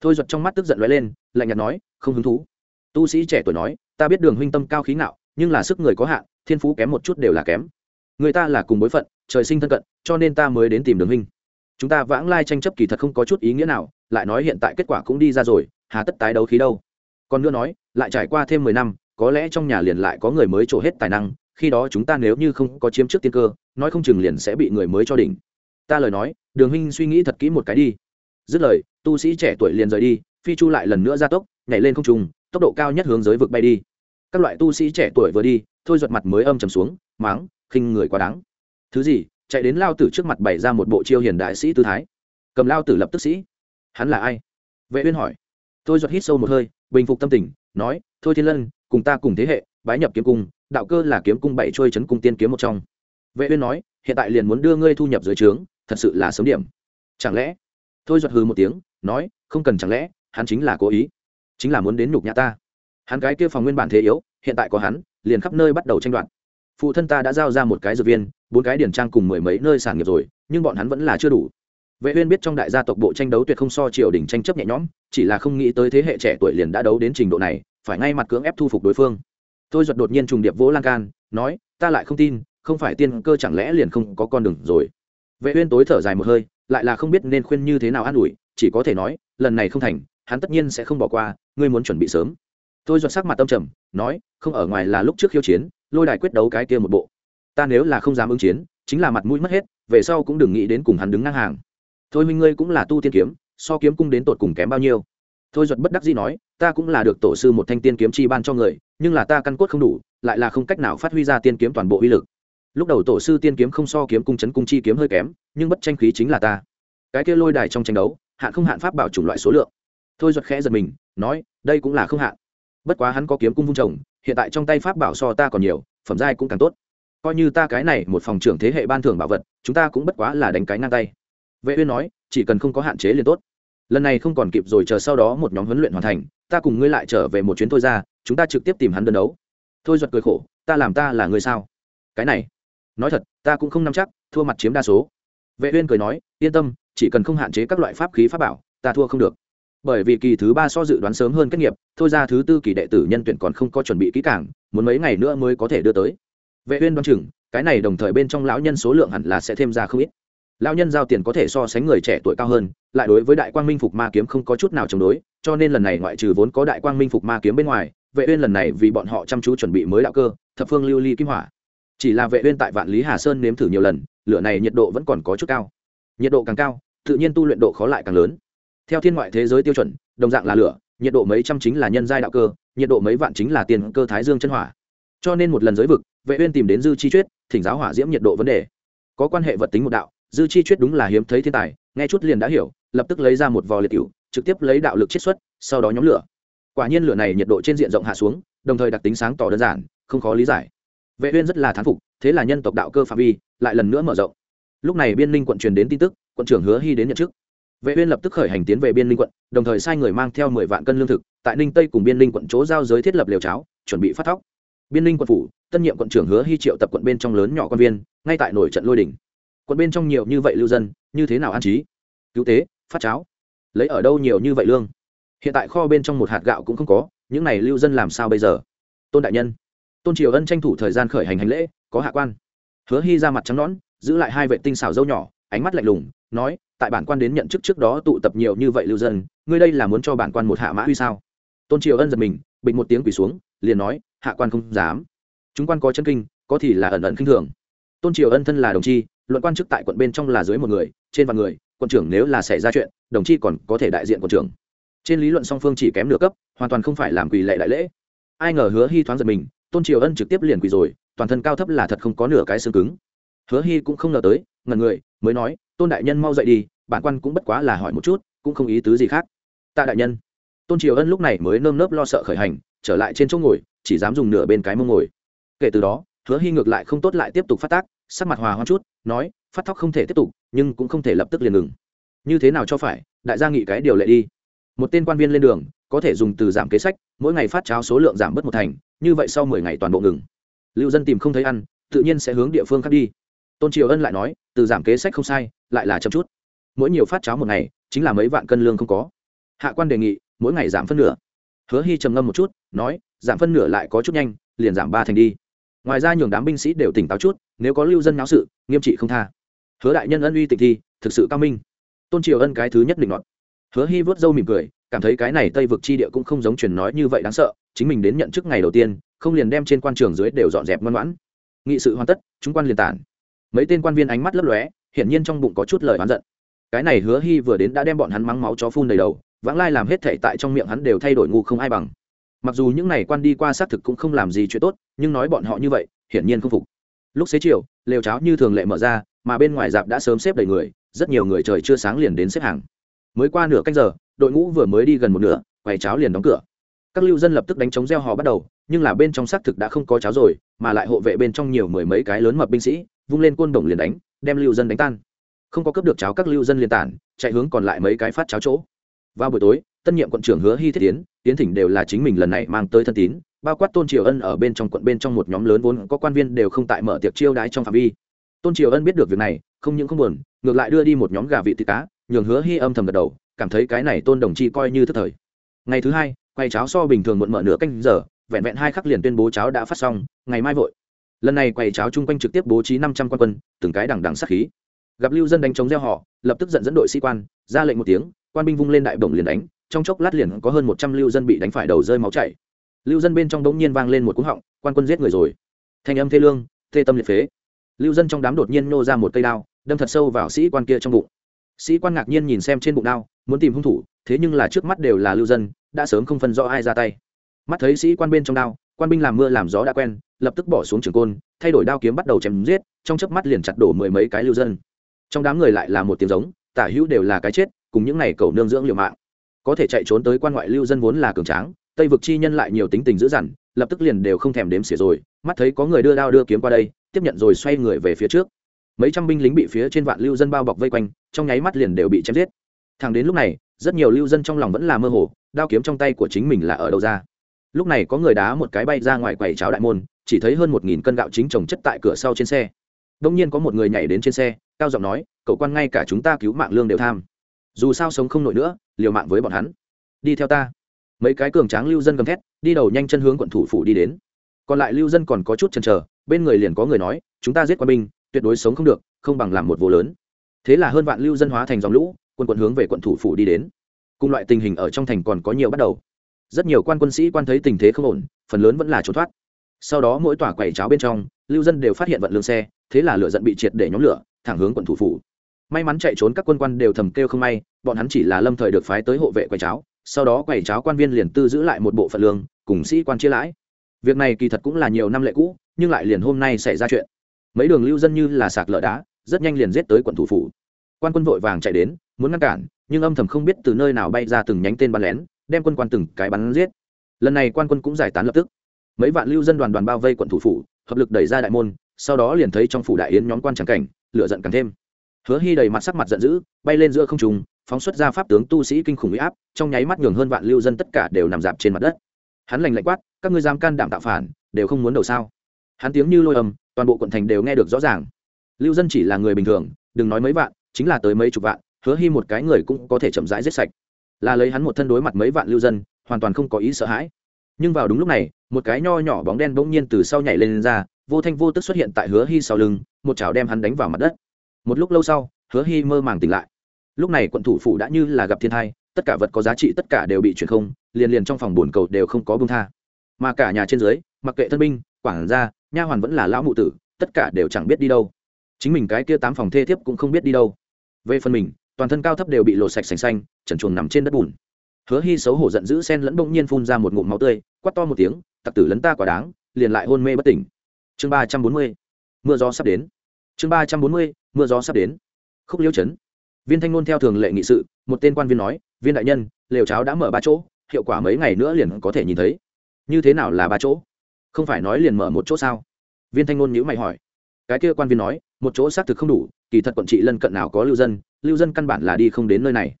Thôi giật trong mắt tức giận lóe lên, lạnh nhạt nói, không hứng thú. Tu sĩ trẻ tuổi nói, ta biết đường huynh tâm cao khí ngạo, nhưng là sức người có hạn, thiên phú kém một chút đều là kém. Người ta là cùng bối phận, trời sinh thân cận, cho nên ta mới đến tìm đường huynh. Chúng ta vãng lai tranh chấp kỳ thật không có chút ý nghĩa nào, lại nói hiện tại kết quả cũng đi ra rồi, hà tất tái đấu khí đâu. Còn nữa nói, lại trải qua thêm mười năm, có lẽ trong nhà liền lại có người mới trổ hết tài năng, khi đó chúng ta nếu như không có chiếm trước tiên cơ nói không chừng liền sẽ bị người mới cho đỉnh. Ta lời nói, đường huynh suy nghĩ thật kỹ một cái đi. Dứt lời, tu sĩ trẻ tuổi liền rời đi, phi chu lại lần nữa ra tốc, nhảy lên không trùng tốc độ cao nhất hướng giới vực bay đi. Các loại tu sĩ trẻ tuổi vừa đi, thôi giật mặt mới âm trầm xuống máng khinh người quá đáng. Thứ gì, chạy đến lao tử trước mặt bày ra một bộ chiêu hiền đại sĩ tư thái. Cầm lao tử lập tức sĩ. Hắn là ai? Vệ uyên hỏi. Thôi giật hít sâu một hơi, bình phục tâm tình, nói, thôi thiên lân, cùng ta cùng thế hệ, bái nhập kiếm cung, đạo cơ là kiếm cung bảy trôi chấn cung tiên kiếm một trong vệ uyên nói, hiện tại liền muốn đưa ngươi thu nhập dưới trướng, thật sự là sớm điểm. Chẳng lẽ? Thôi duật hừ một tiếng, nói, không cần chẳng lẽ, hắn chính là cố ý. Chính là muốn đến nhục nhã ta. Hắn cái kia phòng nguyên bản thế yếu, hiện tại có hắn, liền khắp nơi bắt đầu tranh đoạt. Phụ thân ta đã giao ra một cái dược viên, bốn cái điển trang cùng mười mấy nơi sản nghiệp rồi, nhưng bọn hắn vẫn là chưa đủ. Vệ uyên biết trong đại gia tộc bộ tranh đấu tuyệt không so triều đình tranh chấp nhẹ nhõm, chỉ là không nghĩ tới thế hệ trẻ tuổi liền đã đấu đến trình độ này, phải ngay mặt cưỡng ép thu phục đối phương. Tôi giật đột nhiên trùng điệp vỗ lan can, nói, ta lại không tin không phải tiên cơ chẳng lẽ liền không có con đường rồi? Vệ uyên tối thở dài một hơi, lại là không biết nên khuyên như thế nào an ủi, chỉ có thể nói, lần này không thành, hắn tất nhiên sẽ không bỏ qua, ngươi muốn chuẩn bị sớm. Tôi giọt sắc mặt tâm trầm, nói, không ở ngoài là lúc trước khiêu chiến, lôi đài quyết đấu cái kia một bộ. Ta nếu là không dám ứng chiến, chính là mặt mũi mất hết, về sau cũng đừng nghĩ đến cùng hắn đứng ngang hàng. Thôi minh ngươi cũng là tu tiên kiếm, so kiếm cung đến tột cùng kém bao nhiêu? Thôi giọt bất đắc dĩ nói, ta cũng là được tổ sư một thanh tiên kiếm chi ban cho người, nhưng là ta căn cốt không đủ, lại là không cách nào phát huy ra tiên kiếm toàn bộ uy lực lúc đầu tổ sư tiên kiếm không so kiếm cung chấn cung chi kiếm hơi kém, nhưng bất tranh khí chính là ta. Cái kia lôi đài trong tranh đấu, hạn không hạn pháp bảo chủng loại số lượng. Thôi giật khẽ giật mình, nói, đây cũng là không hạn. Bất quá hắn có kiếm cung vung trồng hiện tại trong tay pháp bảo so ta còn nhiều, phẩm giai cũng càng tốt. Coi như ta cái này một phòng trưởng thế hệ ban thưởng bảo vật, chúng ta cũng bất quá là đánh cái ngang tay. Vệ uyên nói, chỉ cần không có hạn chế liền tốt. Lần này không còn kịp rồi chờ sau đó một nhóm huấn luyện hoàn thành, ta cùng ngươi lại trở về một chuyến thôi ra, chúng ta trực tiếp tìm hắn đơn đấu. Thôi giật cười khổ, ta làm ta là người sao? Cái này nói thật, ta cũng không nắm chắc, thua mặt chiếm đa số. Vệ uyên cười nói, yên tâm, chỉ cần không hạn chế các loại pháp khí pháp bảo, ta thua không được. Bởi vì kỳ thứ ba so dự đoán sớm hơn kết nghiệp, thôi ra thứ tư kỳ đệ tử nhân tuyển còn không có chuẩn bị kỹ càng, muốn mấy ngày nữa mới có thể đưa tới. Vệ uyên đoán chừng, cái này đồng thời bên trong lão nhân số lượng hẳn là sẽ thêm ra không ít. Lão nhân giao tiền có thể so sánh người trẻ tuổi cao hơn, lại đối với đại quang minh phục ma kiếm không có chút nào chống đối, cho nên lần này ngoại trừ vốn có đại quang minh phục ma kiếm bên ngoài, vệ uyên lần này vì bọn họ chăm chú chuẩn bị mới đạo cơ, thập phương lưu ly kim hỏa chỉ là vệ uyên tại vạn lý hà sơn nếm thử nhiều lần, lửa này nhiệt độ vẫn còn có chút cao. Nhiệt độ càng cao, tự nhiên tu luyện độ khó lại càng lớn. Theo thiên ngoại thế giới tiêu chuẩn, đồng dạng là lửa, nhiệt độ mấy trăm chính là nhân giai đạo cơ, nhiệt độ mấy vạn chính là tiền cơ thái dương chân hỏa. Cho nên một lần giới vực, vệ uyên tìm đến dư chi chuyết, thỉnh giáo hỏa diễm nhiệt độ vấn đề. Có quan hệ vật tính một đạo, dư chi chuyết đúng là hiếm thấy thiên tài, nghe chút liền đã hiểu, lập tức lấy ra một vò liệt cửu, trực tiếp lấy đạo lực chiết xuất, sau đó nhóm lửa. Quả nhiên lửa này nhiệt độ trên diện rộng hạ xuống, đồng thời đặc tính sáng tỏ đơn giản, không khó lý giải vệ uyên rất là thán phục, thế là nhân tộc đạo cơ phạm vi lại lần nữa mở rộng. Lúc này biên ninh quận truyền đến tin tức, quận trưởng hứa hy đến nhận chức. Vệ uyên lập tức khởi hành tiến về biên ninh quận, đồng thời sai người mang theo 10 vạn cân lương thực, tại ninh tây cùng biên ninh quận chỗ giao giới thiết lập liều cháo, chuẩn bị phát thóc. Biên ninh quận phủ, tân nhiệm quận trưởng hứa hy triệu tập quận bên trong lớn nhỏ quan viên, ngay tại nổi trận lôi đỉnh. Quận bên trong nhiều như vậy lưu dân, như thế nào an trí? Cứu tế, phát cháo. Lấy ở đâu nhiều như vậy lương? Hiện tại kho bên trong một hạt gạo cũng không có, những này lưu dân làm sao bây giờ? Tôn đại nhân tôn triều ân tranh thủ thời gian khởi hành hành lễ, có hạ quan. Hứa hy ra mặt trắng nõn, giữ lại hai vệ tinh xảo dâu nhỏ, ánh mắt lạnh lùng, nói, tại bản quan đến nhận chức trước đó tụ tập nhiều như vậy lưu dân, ngươi đây là muốn cho bản quan một hạ mã huy sao? Tôn triều ân giật mình, bình một tiếng quỳ xuống, liền nói, hạ quan không dám. Chúng quan có chân kinh, có thì là ẩn ẩn khinh thường. Tôn triều ân thân là đồng chi, luận quan chức tại quận bên trong là dưới một người, trên vạn người, quận trưởng nếu là xảy ra chuyện, đồng chi còn có thể đại diện quận trưởng. Trên lý luận song phương chỉ kém nửa cấp, hoàn toàn không phải làm quỳ lệ đại lễ. Ai ngờ hứa hy thoáng giật mình tôn triều ân trực tiếp liền quỳ rồi, toàn thân cao thấp là thật không có nửa cái xương cứng. Hứa hy cũng không ngờ tới ngần người, mới nói, tôn đại nhân mau dậy đi, bản quan cũng bất quá là hỏi một chút, cũng không ý tứ gì khác. Tạ đại nhân. Tôn triều ân lúc này mới nơm nớp lo sợ khởi hành, trở lại trên chỗ ngồi, chỉ dám dùng nửa bên cái mông ngồi. Kể từ đó, hứa hy ngược lại không tốt lại tiếp tục phát tác, sắc mặt hòa hoa chút, nói, phát thóc không thể tiếp tục, nhưng cũng không thể lập tức liền ngừng. Như thế nào cho phải, đại gia nghị cái điều lệ đi. Một tên quan viên lên đường, có thể dùng từ giảm kế sách, mỗi ngày phát cháo số lượng giảm bớt một thành như vậy sau mười ngày toàn bộ ngừng. Lưu dân tìm không thấy ăn, tự nhiên sẽ hướng địa phương khác đi. Tôn triều ân lại nói, từ giảm kế sách không sai, lại là chậm chút. Mỗi nhiều phát cháo một ngày, chính là mấy vạn cân lương không có. Hạ quan đề nghị, mỗi ngày giảm phân nửa. Hứa hy trầm ngâm một chút, nói, giảm phân nửa lại có chút nhanh, liền giảm ba thành đi. Ngoài ra nhường đám binh sĩ đều tỉnh táo chút, nếu có lưu dân náo sự, nghiêm trị không tha. Hứa đại nhân ân uy tịch thi, thực sự cao minh. Tôn triều ân cái thứ nhất định luận hứa hy vớt râu mỉm cười, cảm thấy cái này tây vực chi địa cũng không giống truyền nói như vậy đáng sợ chính mình đến nhận chức ngày đầu tiên, không liền đem trên quan trường dưới đều dọn dẹp ngoan ngoãn. Nghị sự hoàn tất, chúng quan liền tản. Mấy tên quan viên ánh mắt lấp lóe, hiển nhiên trong bụng có chút lời oán giận. Cái này hứa hy vừa đến đã đem bọn hắn mắng máu chó phun đầy đầu, vãng lai làm hết thể tại trong miệng hắn đều thay đổi ngu không ai bằng. Mặc dù những này quan đi qua xác thực cũng không làm gì chuyện tốt, nhưng nói bọn họ như vậy, hiển nhiên không phục. Lúc xế chiều, lều cháo như thường lệ mở ra, mà bên ngoài dạp đã sớm xếp đầy người, rất nhiều người trời chưa sáng liền đến xếp hàng. Mới qua nửa canh giờ, đội ngũ vừa mới đi gần một nửa, quầy cháo liền đóng cửa các lưu dân lập tức đánh chống gieo hò bắt đầu, nhưng là bên trong xác thực đã không có cháo rồi, mà lại hộ vệ bên trong nhiều mười mấy cái lớn mập binh sĩ, vung lên côn đồng liền đánh, đem lưu dân đánh tan. Không có cướp được cháo các lưu dân liền tản, chạy hướng còn lại mấy cái phát cháo chỗ. Vào buổi tối, tân nhiệm quận trưởng hứa hy thiết tiến tiến thỉnh đều là chính mình lần này mang tới thân tín, bao quát tôn triều ân ở bên trong quận bên trong một nhóm lớn vốn có quan viên đều không tại mở tiệc chiêu đái trong phạm vi. Tôn triều ân biết được việc này, không những không buồn, ngược lại đưa đi một nhóm gà vị thịt cá, nhường hứa hy âm thầm gật đầu, cảm thấy cái này tôn đồng chi coi như thức thời. Ngày thứ hai quay cháo so bình thường muộn mở nửa canh giờ, vẹn vẹn hai khắc liền tuyên bố cháo đã phát xong, ngày mai vội. Lần này quầy cháo chung quanh trực tiếp bố trí năm trăm quan quân, từng cái đằng đằng sát khí. Gặp lưu dân đánh chống gieo họ, lập tức giận dẫn đội sĩ quan, ra lệnh một tiếng, quan binh vung lên đại bổng liền đánh, trong chốc lát liền có hơn một trăm lưu dân bị đánh phải đầu rơi máu chảy. Lưu dân bên trong đống nhiên vang lên một cú họng, quan quân giết người rồi. Thanh âm thê lương, thê tâm liệt phế. Lưu dân trong đám đột nhiên nô ra một cây đao, đâm thật sâu vào sĩ quan kia trong bụng. Sĩ quan ngạc nhiên nhìn xem trên bụng đao, muốn tìm hung thủ thế nhưng là trước mắt đều là lưu dân, đã sớm không phân rõ ai ra tay. Mắt thấy sĩ quan bên trong đao, quan binh làm mưa làm gió đã quen, lập tức bỏ xuống trường côn, thay đổi đao kiếm bắt đầu chém giết, trong chớp mắt liền chặt đổ mười mấy cái lưu dân. Trong đám người lại là một tiếng giống, tả hữu đều là cái chết, cùng những này cầu nương dưỡng liều mạng. Có thể chạy trốn tới quan ngoại lưu dân vốn là cường tráng, tây vực chi nhân lại nhiều tính tình dữ dằn, lập tức liền đều không thèm đếm xỉa rồi, mắt thấy có người đưa đao đưa kiếm qua đây, tiếp nhận rồi xoay người về phía trước. Mấy trăm binh lính bị phía trên vạn lưu dân bao bọc vây quanh, trong nháy mắt liền đều bị chém giết. Thẳng đến lúc này rất nhiều lưu dân trong lòng vẫn là mơ hồ, đao kiếm trong tay của chính mình là ở đâu ra. Lúc này có người đá một cái bay ra ngoài quầy cháo đại môn, chỉ thấy hơn một nghìn cân gạo chính trồng chất tại cửa sau trên xe. Đông nhiên có một người nhảy đến trên xe, cao giọng nói, cậu quan ngay cả chúng ta cứu mạng lương đều tham. Dù sao sống không nổi nữa, liều mạng với bọn hắn. Đi theo ta. Mấy cái cường tráng lưu dân gầm thét, đi đầu nhanh chân hướng quận thủ phủ đi đến. Còn lại lưu dân còn có chút chần chờ, bên người liền có người nói, chúng ta giết quân binh, tuyệt đối sống không được, không bằng làm một vô lớn. Thế là hơn vạn lưu dân hóa thành dòng lũ quân quận hướng về quận thủ phủ đi đến. Cùng loại tình hình ở trong thành còn có nhiều bắt đầu. Rất nhiều quan quân sĩ quan thấy tình thế không ổn, phần lớn vẫn là trốn thoát. Sau đó mỗi tòa quầy cháo bên trong, lưu dân đều phát hiện vận lương xe, thế là lửa giận bị triệt để nhóm lửa, thẳng hướng quận thủ phủ. May mắn chạy trốn các quân quan đều thầm kêu không may, bọn hắn chỉ là lâm thời được phái tới hộ vệ quầy cháo, sau đó quầy cháo quan viên liền tư giữ lại một bộ phận lương, cùng sĩ quan chia lãi. Việc này kỳ thật cũng là nhiều năm lệ cũ, nhưng lại liền hôm nay xảy ra chuyện. Mấy đường lưu dân như là sạc lở đá, rất nhanh liền giết tới quận thủ phủ. Quan quân vội vàng chạy đến muốn ngăn cản, nhưng âm thầm không biết từ nơi nào bay ra từng nhánh tên bắn lén, đem quân quan từng cái bắn giết. Lần này quan quân cũng giải tán lập tức. Mấy vạn lưu dân đoàn đoàn bao vây quận thủ phủ, hợp lực đẩy ra đại môn, sau đó liền thấy trong phủ đại yến nhóm quan tràng cảnh, lửa giận càng thêm. Hứa hy đầy mặt sắc mặt giận dữ, bay lên giữa không trùng phóng xuất ra pháp tướng tu sĩ kinh khủng huy áp, trong nháy mắt nhường hơn vạn lưu dân tất cả đều nằm dạp trên mặt đất. Hắn lành lạnh quát, các ngươi dám can đảm tạo phản, đều không muốn đầu sao? Hắn tiếng như lôi âm, toàn bộ quận thành đều nghe được rõ ràng. Lưu dân chỉ là người bình thường, đừng nói mấy vạn, chính là tới mấy chục vạn hứa hy một cái người cũng có thể chậm rãi giết sạch. Là lấy hắn một thân đối mặt mấy vạn lưu dân hoàn toàn không có ý sợ hãi. Nhưng vào đúng lúc này một cái nho nhỏ bóng đen bỗng nhiên từ sau nhảy lên, lên ra vô thanh vô tức xuất hiện tại hứa hy sau lưng một chảo đem hắn đánh vào mặt đất. Một lúc lâu sau hứa hy mơ màng tỉnh lại. Lúc này quận thủ phủ đã như là gặp thiên thai tất cả vật có giá trị tất cả đều bị chuyển không liền liền trong phòng bồn cầu đều không có bông tha. Mà cả nhà trên dưới mặc kệ thân binh quản gia nha hoàn vẫn là lão mụ tử tất cả đều chẳng biết đi đâu. Chính mình cái kia tám phòng thê thiếp cũng không biết đi đâu. Về phần mình toàn thân cao thấp đều bị lột sạch sành xanh, trần chuồng nằm trên đất bùn. Hứa hy xấu hổ giận dữ sen lẫn bỗng nhiên phun ra một ngụm máu tươi quắt to một tiếng, tặc tử lấn ta quả đáng, liền lại hôn mê bất tỉnh. Chương ba trăm bốn mươi, mưa gió sắp đến. Chương ba trăm bốn mươi, mưa gió sắp đến. Khúc liêu chấn viên thanh ngôn theo thường lệ nghị sự, một tên quan viên nói, viên đại nhân, lều cháo đã mở ba chỗ, hiệu quả mấy ngày nữa liền có thể nhìn thấy. Như thế nào là ba chỗ? Không phải nói liền mở một chỗ sao? Viên thanh ngôn nhữ mày hỏi. Cái kia quan viên nói, một chỗ xác thực không đủ kỳ thật quận trị lân cận nào có lưu dân lưu dân căn bản là đi không đến nơi này.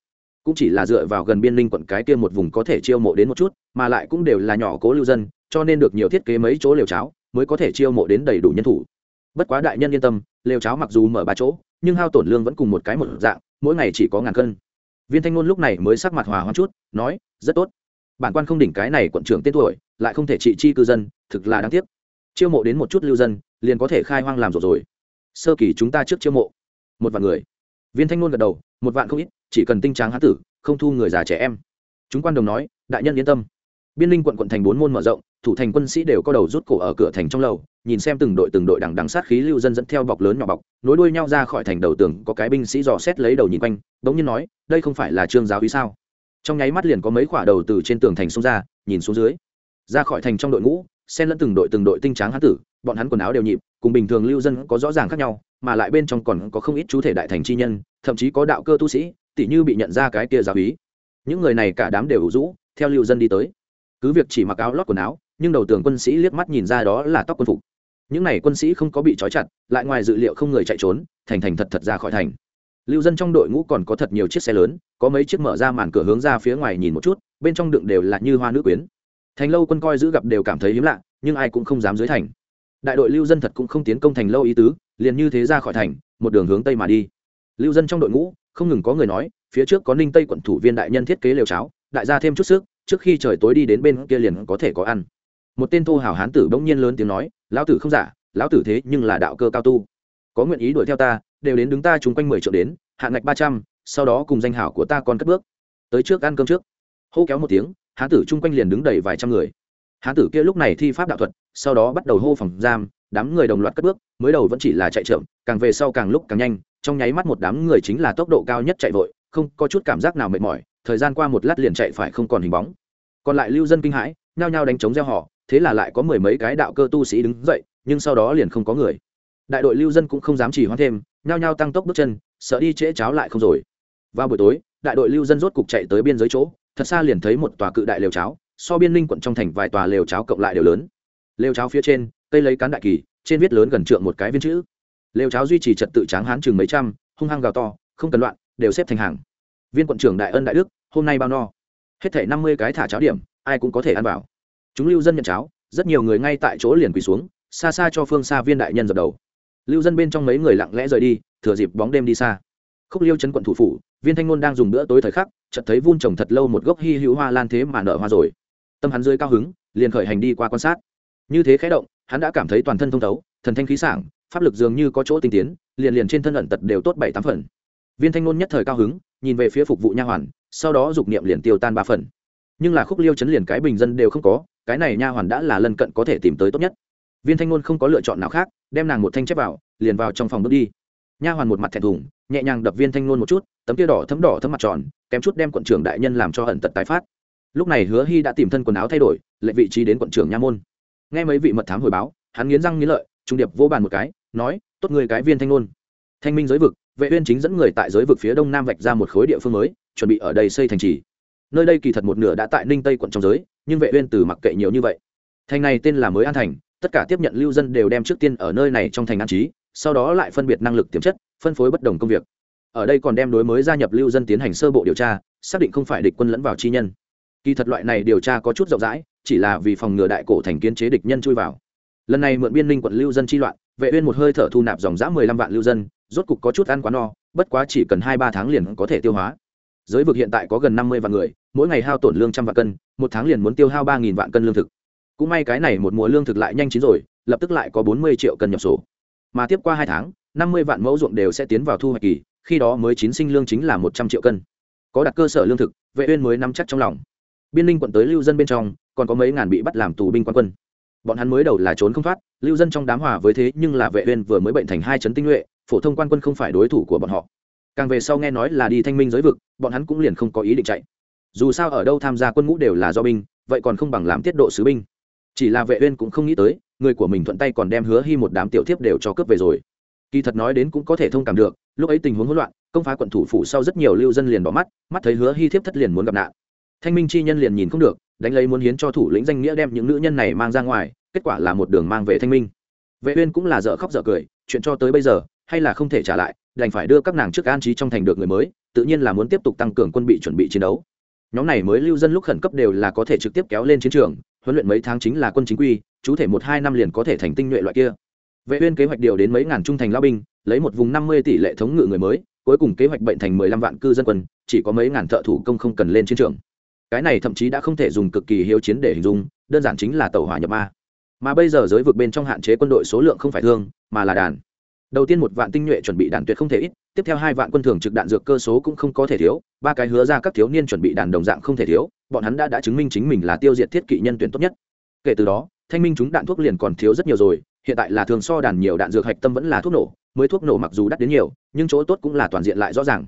Cũng chỉ là dựa vào gần biên linh quận cái kia một vùng có thể chiêu mộ đến một chút, mà lại cũng đều là nhỏ cố lưu dân, cho nên được nhiều thiết kế mấy chỗ lều cháo mới có thể chiêu mộ đến đầy đủ nhân thủ. Bất quá đại nhân yên tâm, lều cháo mặc dù mở ba chỗ, nhưng hao tổn lương vẫn cùng một cái một dạng, mỗi ngày chỉ có ngàn cân. Viên thanh ngôn lúc này mới sắc mặt hòa hoãn chút, nói, rất tốt. Bản quan không đỉnh cái này quận trưởng tên tuổi, lại không thể trị chi cư dân, thực là đáng tiếc. Chiêu mộ đến một chút lưu dân, liền có thể khai hoang làm rồi rồi sơ kỳ chúng ta trước chiêu mộ. Một vạn người. Viên thanh ngôn gật đầu, một vạn không ít, chỉ cần tinh tráng hán tử, không thu người già trẻ em. Chúng quan đồng nói, đại nhân yên tâm. Biên linh quận quận thành bốn môn mở rộng, thủ thành quân sĩ đều có đầu rút cổ ở cửa thành trong lầu, nhìn xem từng đội từng đội đằng đằng sát khí lưu dân dẫn theo bọc lớn nhỏ bọc, nối đuôi nhau ra khỏi thành đầu tường, có cái binh sĩ dò xét lấy đầu nhìn quanh, bỗng nhiên nói, đây không phải là trương giáo ý sao? Trong nháy mắt liền có mấy quả đầu từ trên tường thành xông ra, nhìn xuống dưới. Ra khỏi thành trong đội ngũ xen lẫn từng đội từng đội tinh tráng hán tử, bọn hắn quần áo đều nhịp, cùng bình thường lưu dân có rõ ràng khác nhau, mà lại bên trong còn có không ít chú thể đại thành chi nhân, thậm chí có đạo cơ tu sĩ, tỉ như bị nhận ra cái kia giáo ý những người này cả đám đều ủ rũ, theo lưu dân đi tới. Cứ việc chỉ mặc áo lót quần áo, nhưng đầu tường quân sĩ liếc mắt nhìn ra đó là tóc quân phục. Những n à y quân sĩ không có bị trói chặt, lại ngoài dự liệu không người chạy trốn, thành thành thật thật ra khỏi thành. Lưu dân trong đội ngũ còn có thật nhiều chiếc xe lớn, có mấy chiếc mở ra màn cửa hướng ra phía ngoài nhìn một chút, bên trong đựng đều là như hoa nữ quyến thành lâu quân coi giữ gặp đều cảm thấy hiếm lạ, nhưng ai cũng không dám dưới thành. Đại đội lưu dân thật cũng không tiến công thành lâu ý tứ, liền như thế ra khỏi thành, một đường hướng tây mà đi. Lưu dân trong đội ngũ, không ngừng có người nói, phía trước có ninh tây quận thủ viên đại nhân thiết kế lều cháo, đại gia thêm chút sức, trước khi trời tối đi đến bên kia liền có thể có ăn. Một tên thô hào hán tử bỗng nhiên lớn tiếng nói, lão tử không giả, lão tử thế nhưng là đạo cơ cao tu. Có nguyện ý đuổi theo ta, đều đến đứng ta chung quanh mười triệu đến, hạn ngạch ba trăm, sau đó cùng danh hảo của ta còn cất bước. Tới trước ăn cơm trước. Hô kéo một tiếng hán tử chung quanh liền đứng đầy vài trăm người. Hán tử kia lúc này thi pháp đạo thuật, sau đó bắt đầu hô phòng giam, đám người đồng loạt cất bước, mới đầu vẫn chỉ là chạy chậm, càng về sau càng lúc càng nhanh, trong nháy mắt một đám người chính là tốc độ cao nhất chạy vội, không có chút cảm giác nào mệt mỏi, thời gian qua một lát liền chạy phải không còn hình bóng. Còn lại lưu dân kinh hãi, nhao nhao đánh chống gieo họ, thế là lại có mười mấy cái đạo cơ tu sĩ đứng dậy, nhưng sau đó liền không có người. Đại đội lưu dân cũng không dám chỉ hoãn thêm, nhao nhao tăng tốc bước chân, sợ đi trễ cháo lại không rồi. Vào buổi tối, đại đội lưu dân rốt cục chạy tới biên giới chỗ thật xa liền thấy một tòa cự đại lều cháo, so biên ninh quận trong thành vài tòa lều cháo cộng lại đều lớn. Lều cháo phía trên, cây lấy cán đại kỳ, trên viết lớn gần trượng một cái viên chữ. Lều cháo duy trì trật tự tráng hán chừng mấy trăm, hung hăng gào to, không cần loạn, đều xếp thành hàng. Viên quận trưởng đại ân đại đức, hôm nay bao no. Hết thể năm mươi cái thả cháo điểm, ai cũng có thể ăn vào. Chúng lưu dân nhận cháo, rất nhiều người ngay tại chỗ liền quỳ xuống, xa xa cho phương xa viên đại nhân dập đầu. Lưu dân bên trong mấy người lặng lẽ rời đi, thừa dịp bóng đêm đi xa khúc liêu chấn quận thủ phủ, viên thanh ngôn đang dùng bữa tối thời khắc, chợt thấy vun trồng thật lâu một gốc hy hữu hoa lan thế mà nở hoa rồi. Tâm hắn dưới cao hứng, liền khởi hành đi qua quan sát. Như thế khẽ động, hắn đã cảm thấy toàn thân thông thấu, thần thanh khí sảng, pháp lực dường như có chỗ tinh tiến, liền liền trên thân ẩn tật đều tốt bảy tám phần. Viên thanh ngôn nhất thời cao hứng, nhìn về phía phục vụ nha hoàn, sau đó dục niệm liền tiêu tan ba phần. Nhưng là khúc liêu chấn liền cái bình dân đều không có, cái này nha hoàn đã là lân cận có thể tìm tới tốt nhất. Viên thanh ngôn không có lựa chọn nào khác, đem nàng một thanh chép vào, liền vào trong phòng bước đi. Nha hoàn một mặt thẹn thùng nhẹ nhàng đập viên thanh ngôn một chút, tấm kia đỏ thấm đỏ thấm mặt tròn, kém chút đem quận trưởng đại nhân làm cho ẩn tật tái phát. Lúc này hứa hy đã tìm thân quần áo thay đổi lệnh vị trí đến quận trưởng nha môn. Nghe mấy vị mật thám hồi báo, hắn nghiến răng nghiến lợi, trung điệp vô bàn một cái, nói, tốt người cái viên thanh ngôn. Thanh minh giới vực, vệ uyên chính dẫn người tại giới vực phía đông nam vạch ra một khối địa phương mới, chuẩn bị ở đây xây thành trì. Nơi đây kỳ thật một nửa đã tại ninh tây quận trong giới, nhưng vệ uyên từ mặc kệ nhiều như vậy. Thành này tên là mới an thành, tất cả tiếp nhận lưu dân đều đem trước tiên ở nơi này trong thành an trí, sau đó lại phân biệt năng lực tiềm chất phân phối bất đồng công việc. Ở đây còn đem đối mới gia nhập lưu dân tiến hành sơ bộ điều tra, xác định không phải địch quân lẫn vào chi nhân. Kỳ thật loại này điều tra có chút rộng rãi, chỉ là vì phòng ngừa đại cổ thành kiến chế địch nhân chui vào. Lần này mượn biên ninh quận lưu dân chi loạn, vệ uyên một hơi thở thu nạp dòng dã mười lăm vạn lưu dân, rốt cục có chút ăn quá no, bất quá chỉ cần hai ba tháng liền có thể tiêu hóa. Giới vực hiện tại có gần năm mươi vạn người, mỗi ngày hao tổn lương trăm vạn cân, một tháng liền muốn tiêu hao ba nghìn vạn cân lương thực. Cũng may cái này một mùa lương thực lại nhanh chín rồi, lập tức lại có bốn mươi triệu cân nhập sổ. Mà tiếp qua hai tháng năm mươi vạn mẫu ruộng đều sẽ tiến vào thu hoạch kỳ, khi đó mới chín sinh lương chính là một trăm triệu cân. Có đặt cơ sở lương thực, vệ uyên mới nắm chắc trong lòng. Biên linh quận tới lưu dân bên trong, còn có mấy ngàn bị bắt làm tù binh quan quân. Bọn hắn mới đầu là trốn không thoát, lưu dân trong đám hòa với thế nhưng là vệ uyên vừa mới bệnh thành hai chấn tinh nhuệ, phổ thông quan quân không phải đối thủ của bọn họ. Càng về sau nghe nói là đi thanh minh giới vực, bọn hắn cũng liền không có ý định chạy. Dù sao ở đâu tham gia quân ngũ đều là do binh, vậy còn không bằng làm tiết độ sứ binh. Chỉ là vệ uyên cũng không nghĩ tới, người của mình thuận tay còn đem hứa hy một đám tiểu thiếp đều cho cướp về rồi kỳ thật nói đến cũng có thể thông cảm được, lúc ấy tình huống hỗn loạn, công phá quận thủ phủ sau rất nhiều lưu dân liền bỏ mắt mắt thấy hứa hy thiếp thất liền muốn gặp nạn. Thanh minh chi nhân liền nhìn không được, đánh lấy muốn hiến cho thủ lĩnh danh nghĩa đem những nữ nhân này mang ra ngoài, kết quả là một đường mang về thanh minh. Vệ uyên cũng là dở khóc dở cười, chuyện cho tới bây giờ, hay là không thể trả lại, đành phải đưa các nàng trước an trí trong thành được người mới, tự nhiên là muốn tiếp tục tăng cường quân bị chuẩn bị chiến đấu. Nhóm này mới lưu dân lúc khẩn cấp đều là có thể trực tiếp kéo lên chiến trường, huấn luyện mấy tháng chính là quân chính quy, chú thể một hai năm liền có thể thành tinh nhuệ loại kia vệ uyên kế hoạch điều đến mấy ngàn trung thành lao binh, lấy một vùng 50 tỷ lệ thống ngự người mới, cuối cùng kế hoạch bệnh thành 15 vạn cư dân quân, chỉ có mấy ngàn thợ thủ công không cần lên chiến trường. Cái này thậm chí đã không thể dùng cực kỳ hiếu chiến để hình dung, đơn giản chính là tàu hỏa nhập ma. Mà bây giờ giới vực bên trong hạn chế quân đội số lượng không phải thương, mà là đàn. Đầu tiên một vạn tinh nhuệ chuẩn bị đàn tuyệt không thể ít, tiếp theo hai vạn quân thường trực đạn dược cơ số cũng không có thể thiếu, ba cái hứa ra các thiếu niên chuẩn bị đàn đồng dạng không thể thiếu, bọn hắn đã đã chứng minh chính mình là tiêu diệt thiết kỵ nhân tuyển tốt nhất. Kể từ đó, thanh minh chúng đạn thuốc liền còn thiếu rất nhiều rồi hiện tại là thường so đàn nhiều đạn dược hạch tâm vẫn là thuốc nổ, mới thuốc nổ mặc dù đắt đến nhiều, nhưng chỗ tốt cũng là toàn diện lại rõ ràng.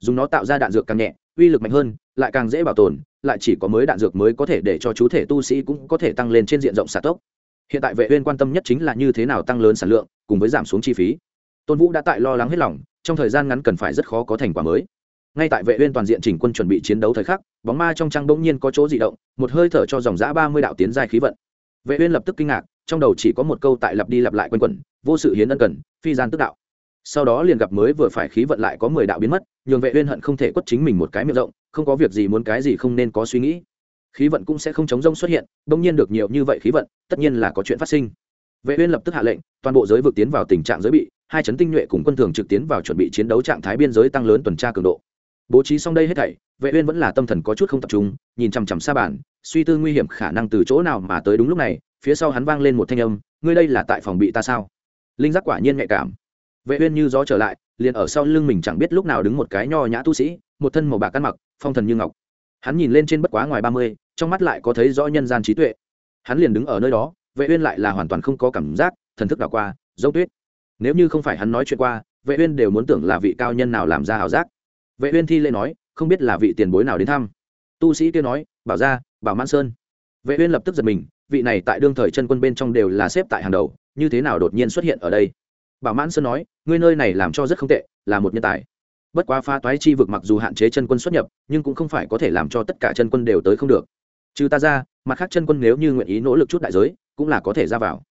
Dùng nó tạo ra đạn dược càng nhẹ, uy lực mạnh hơn, lại càng dễ bảo tồn, lại chỉ có mới đạn dược mới có thể để cho chú thể tu sĩ cũng có thể tăng lên trên diện rộng xả tốc. Hiện tại vệ uyên quan tâm nhất chính là như thế nào tăng lớn sản lượng, cùng với giảm xuống chi phí. Tôn vũ đã tại lo lắng hết lòng, trong thời gian ngắn cần phải rất khó có thành quả mới. Ngay tại vệ uyên toàn diện chỉnh quân chuẩn bị chiến đấu thời khắc, bóng ma trong trang bỗng nhiên có chỗ dị động, một hơi thở cho dòng dã ba mươi đạo tiến giai khí vận. Vệ uyên lập tức kinh ngạc trong đầu chỉ có một câu tại lặp đi lặp lại quanh quẩn, vô sự hiến ân cần, phi gian tức đạo. Sau đó liền gặp mới vừa phải khí vận lại có mười đạo biến mất, nhường vệ uyên hận không thể quất chính mình một cái miệng rộng, không có việc gì muốn cái gì không nên có suy nghĩ. Khí vận cũng sẽ không chống rông xuất hiện đung nhiên được nhiều như vậy khí vận, tất nhiên là có chuyện phát sinh. Vệ uyên lập tức hạ lệnh, toàn bộ giới vực tiến vào tình trạng giới bị, hai chấn tinh nhuệ cùng quân thường trực tiến vào chuẩn bị chiến đấu trạng thái biên giới tăng lớn tuần tra cường độ. Bố trí xong đây hết thảy, vệ uyên vẫn là tâm thần có chút không tập trung, nhìn chăm chăm xa bản, suy tư nguy hiểm khả năng từ chỗ nào mà tới đúng lúc này phía sau hắn vang lên một thanh âm, ngươi đây là tại phòng bị ta sao? Linh giác quả nhiên nhạy cảm. Vệ uyên như gió trở lại, liền ở sau lưng mình chẳng biết lúc nào đứng một cái nho nhã tu sĩ, một thân màu bạc căn mặc, phong thần như ngọc. Hắn nhìn lên trên bất quá ngoài ba mươi, trong mắt lại có thấy rõ nhân gian trí tuệ. Hắn liền đứng ở nơi đó, vệ uyên lại là hoàn toàn không có cảm giác, thần thức đảo qua dấu tuyết. Nếu như không phải hắn nói chuyện qua, vệ uyên đều muốn tưởng là vị cao nhân nào làm ra hảo giác. Vệ uyên thi lễ nói, không biết là vị tiền bối nào đến thăm. Tu sĩ kia nói, bảo ra bảo mãn sơn. Vệ uyên lập tức giật mình vị này tại đương thời chân quân bên trong đều là xếp tại hàng đầu, như thế nào đột nhiên xuất hiện ở đây? Bảo mãn sơn nói, ngươi nơi này làm cho rất không tệ, là một nhân tài. Bất quá pha toái chi vực mặc dù hạn chế chân quân xuất nhập, nhưng cũng không phải có thể làm cho tất cả chân quân đều tới không được. Trừ ta ra, mặt khác chân quân nếu như nguyện ý nỗ lực chút đại giới, cũng là có thể ra vào.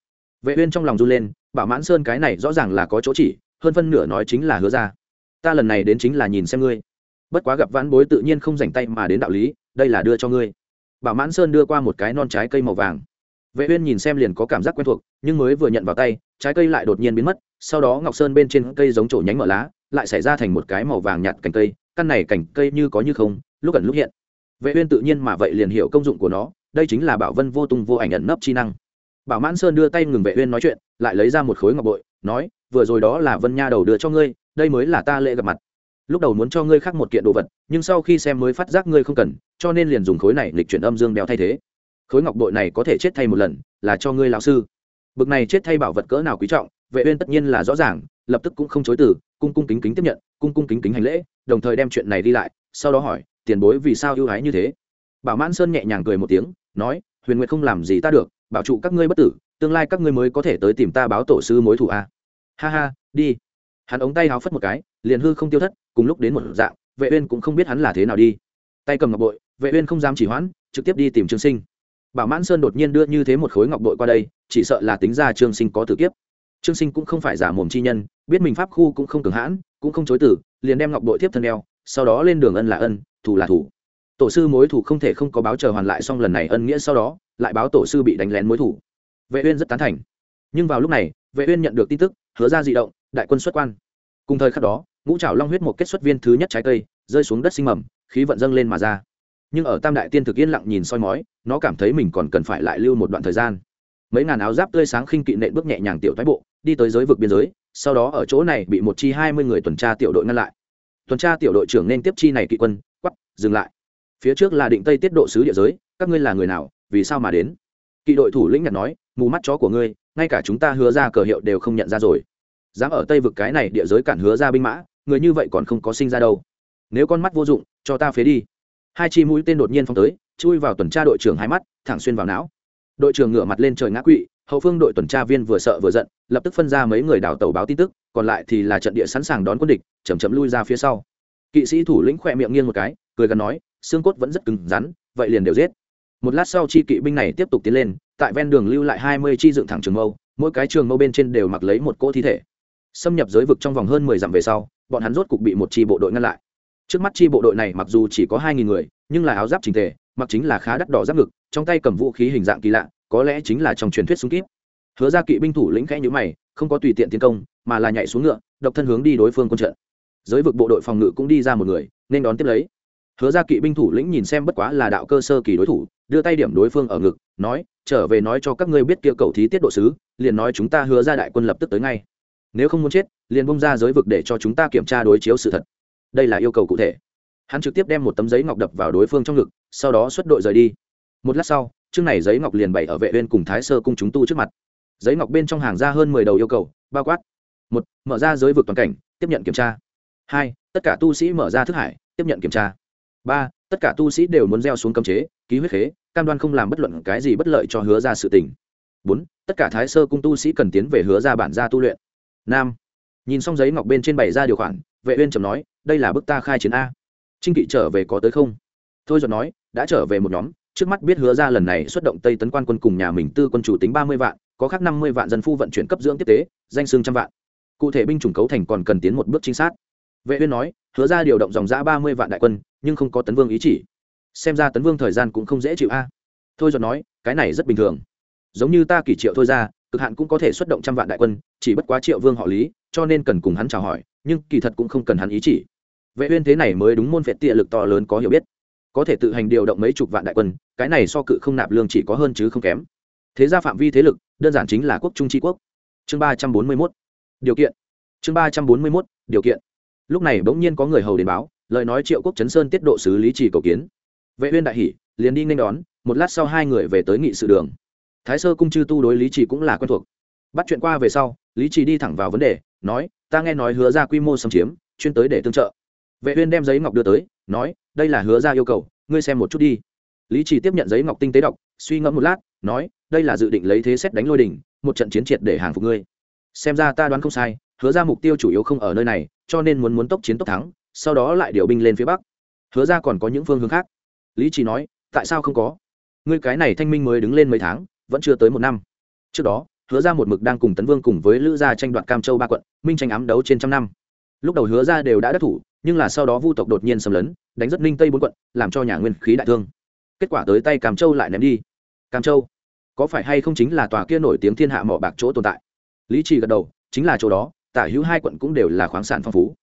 Vệ uyên trong lòng run lên, bảo mãn sơn cái này rõ ràng là có chỗ chỉ, hơn phân nửa nói chính là hứa ra. Ta lần này đến chính là nhìn xem ngươi. Bất quá gặp vãn bối tự nhiên không rảnh tay mà đến đạo lý, đây là đưa cho ngươi. Bảo mãn sơn đưa qua một cái non trái cây màu vàng vệ uyên nhìn xem liền có cảm giác quen thuộc, nhưng mới vừa nhận vào tay, trái cây lại đột nhiên biến mất, sau đó ngọc sơn bên trên cây giống chỗ nhánh mở lá, lại xảy ra thành một cái màu vàng nhạt cành cây, căn này cành cây như có như không, lúc ẩn lúc hiện. Vệ uyên tự nhiên mà vậy liền hiểu công dụng của nó, đây chính là bảo vân vô tung vô ảnh ẩn nấp chi năng. Bảo mãn sơn đưa tay ngừng vệ uyên nói chuyện, lại lấy ra một khối ngọc bội, nói, vừa rồi đó là vân nha đầu đưa cho ngươi, đây mới là ta lễ gặp mặt. Lúc đầu muốn cho ngươi khác một kiện đồ vật, nhưng sau khi xem mới phát giác ngươi không cần, cho nên liền dùng khối này lịch chuyển âm dương đeo thay thế khối ngọc bội này có thể chết thay một lần, là cho ngươi lão sư. Bực này chết thay bảo vật cỡ nào quý trọng, vệ uyên tất nhiên là rõ ràng, lập tức cũng không chối từ, cung cung kính kính tiếp nhận, cung cung kính kính hành lễ, đồng thời đem chuyện này đi lại, sau đó hỏi, tiền bối vì sao ưu ái như thế? Bảo mãn sơn nhẹ nhàng cười một tiếng, nói, huyền nguyệt không làm gì ta được, bảo trụ các ngươi bất tử, tương lai các ngươi mới có thể tới tìm ta báo tổ sư mối thủ a. Ha ha, đi. Hắn ống tay háo phất một cái, liền hư không tiêu thất, cùng lúc đến một dạng, vệ uyên cũng không biết hắn là thế nào đi. Tay cầm ngọc bội, vệ uyên không dám chỉ hoãn, trực tiếp đi tìm trương sinh bảo mãn sơn đột nhiên đưa như thế một khối ngọc bội qua đây, chỉ sợ là tính ra trương sinh có tử kiếp. Trương sinh cũng không phải giả mồm chi nhân, biết mình pháp khu cũng không cường hãn, cũng không chối tử, liền đem ngọc bội tiếp thân đeo, sau đó lên đường ân là ân, thù là thù. Tổ sư mối thủ không thể không có báo chờ hoàn lại xong lần này ân nghĩa sau đó, lại báo tổ sư bị đánh lén mối thủ vệ uyên rất tán thành. Nhưng vào lúc này, vệ uyên nhận được tin tức, hứa ra dị động, đại quân xuất quan. Cùng thời khắc đó, ngũ trảo long huyết một kết xuất viên thứ nhất trái cây, rơi xuống đất sinh mầm, khí vận dâng lên mà ra nhưng ở tam đại tiên thực yên lặng nhìn soi mói, nó cảm thấy mình còn cần phải lại lưu một đoạn thời gian. Mấy ngàn áo giáp tươi sáng khinh kỵ nện bước nhẹ nhàng tiểu thoái bộ, đi tới giới vực biên giới, sau đó ở chỗ này bị một chi hai mươi người tuần tra tiểu đội ngăn lại. Tuần tra tiểu đội trưởng nên tiếp chi này kỵ quân quắp dừng lại. Phía trước là định tây tiết độ sứ địa giới, các ngươi là người nào, vì sao mà đến? Kỵ đội thủ lĩnh nhặt nói, mù mắt chó của ngươi, ngay cả chúng ta hứa ra cờ hiệu đều không nhận ra rồi. Dám ở tây vực cái này địa giới cản hứa ra binh mã, người như vậy còn không có sinh ra đâu. Nếu con mắt vô dụng, cho ta phế đi hai chi mũi tên đột nhiên phóng tới, chui vào tuần tra đội trưởng hai mắt, thẳng xuyên vào não. Đội trưởng ngửa mặt lên trời ngã quỵ, hậu phương đội tuần tra viên vừa sợ vừa giận, lập tức phân ra mấy người đào tàu báo tin tức, còn lại thì là trận địa sẵn sàng đón quân địch chầm chậm lui ra phía sau. Kỵ sĩ thủ lĩnh khỏe miệng nghiêng một cái, cười gần nói, xương cốt vẫn rất cứng rắn, vậy liền đều giết. Một lát sau chi kỵ binh này tiếp tục tiến lên, tại ven đường lưu lại hai mươi chi dựng thẳng trường mâu, mỗi cái trường mâu bên trên đều mặc lấy một cỗ thi thể. Xâm nhập giới vực trong vòng hơn mười dặm về sau, bọn hắn rốt cục bị một chi bộ đội ngăn lại trước mắt chi bộ đội này mặc dù chỉ có hai nghìn người, nhưng là áo giáp trình thể mặc chính là khá đắt đỏ giáp ngực, trong tay cầm vũ khí hình dạng kỳ lạ, có lẽ chính là trong truyền thuyết súng kíp. Hứa ra kỵ binh thủ lĩnh khẽ nhữ mày, không có tùy tiện tiến công, mà là nhảy xuống ngựa, độc thân hướng đi đối phương quân trận. Giới vực bộ đội phòng ngự cũng đi ra một người, nên đón tiếp lấy. Hứa ra kỵ binh thủ lĩnh nhìn xem bất quá là đạo cơ sơ kỳ đối thủ, đưa tay điểm đối phương ở ngực, nói, trở về nói cho các ngươi biết kia cầu thí tiết độ sứ, liền nói chúng ta hứa ra đại quân lập tức tới ngay. Nếu không muốn chết, liền bông ra giới vực để cho chúng ta kiểm tra đối chiếu sự thật đây là yêu cầu cụ thể. Hắn trực tiếp đem một tấm giấy ngọc đập vào đối phương trong ngực, sau đó xuất đội rời đi. Một lát sau, chương này giấy ngọc liền bày ở vệ uyên cùng thái sơ cung chúng tu trước mặt. Giấy ngọc bên trong hàng ra hơn mười đầu yêu cầu, bao quát một, mở ra giới vực toàn cảnh, tiếp nhận kiểm tra. Hai, tất cả tu sĩ mở ra thức hải, tiếp nhận kiểm tra. Ba, tất cả tu sĩ đều muốn gieo xuống cấm chế, ký huyết khế, cam đoan không làm bất luận cái gì bất lợi cho hứa ra sự tình. Bốn, tất cả thái sơ cung tu sĩ cần tiến về hứa ra bản gia tu luyện. Năm, nhìn xong giấy ngọc bên trên bày ra điều khoản vệ uyên trầm nói, đây là bức ta khai chiến a. Trinh kỵ trở về có tới không? Thôi giọt nói, đã trở về một nhóm, trước mắt biết hứa ra lần này xuất động tây tấn quan quân cùng nhà mình tư quân chủ tính ba mươi vạn, có khác năm mươi vạn dân phu vận chuyển cấp dưỡng tiếp tế, danh xương trăm vạn. Cụ thể binh chủng cấu thành còn cần tiến một bước chính xác vệ uyên nói, hứa ra điều động dòng giã ba mươi vạn đại quân, nhưng không có tấn vương ý chỉ. Xem ra tấn vương thời gian cũng không dễ chịu a. Thôi giọt nói, cái này rất bình thường. Giống như ta kỷ triệu thôi ra, cực hạn cũng có thể xuất động trăm vạn đại quân, chỉ bất quá triệu vương họ lý, cho nên cần cùng hắn chào hỏi nhưng kỳ thật cũng không cần hắn ý chỉ. Vệ uyên thế này mới đúng môn phệ tia lực to lớn có hiểu biết. Có thể tự hành điều động mấy chục vạn đại quân, cái này so cự không nạp lương chỉ có hơn chứ không kém. Thế ra phạm vi thế lực, đơn giản chính là quốc trung tri quốc. Chương ba trăm bốn mươi 341 điều kiện. Chương ba trăm bốn mươi 341 điều kiện. Lúc này bỗng nhiên có người hầu đến báo, lời nói triệu quốc chấn sơn tiết độ xử lý trì cầu kiến. Vệ uyên đại hỉ, liền đi nên đón, một lát sau hai người về tới nghị sự đường. Thái sơ cung chư tu đối lý trì cũng là quen thuộc. Bắt chuyện qua về sau, lý trì đi thẳng vào vấn đề, nói ta nghe nói hứa ra quy mô xâm chiếm, chuyên tới để tương trợ. Vệ uyên đem giấy ngọc đưa tới, nói, đây là hứa ra yêu cầu, ngươi xem một chút đi. Lý Chỉ tiếp nhận giấy ngọc tinh tế đọc, suy ngẫm một lát, nói, đây là dự định lấy thế xét đánh lôi đỉnh, một trận chiến triệt để hàng phục ngươi. Xem ra ta đoán không sai, hứa ra mục tiêu chủ yếu không ở nơi này, cho nên muốn muốn tốc chiến tốc thắng, sau đó lại điều binh lên phía bắc. Hứa ra còn có những phương hướng khác. Lý Chỉ nói, tại sao không có? Ngươi cái này thanh minh mới đứng lên mấy tháng, vẫn chưa tới một năm. Trước đó hứa ra một mực đang cùng tấn vương cùng với lữ gia tranh đoạt cam châu ba quận, minh tranh ám đấu trên trăm năm. Lúc đầu hứa ra đều đã đắc thủ, nhưng là sau đó vu tộc đột nhiên xâm lấn, đánh rất ninh tây bốn quận, làm cho nhà nguyên khí đại thương. Kết quả tới tay cam châu lại ném đi. Cam châu, có phải hay không chính là tòa kia nổi tiếng thiên hạ mỏ bạc chỗ tồn tại? Lý trì gật đầu, chính là chỗ đó, tả hữu hai quận cũng đều là khoáng sản phong phú.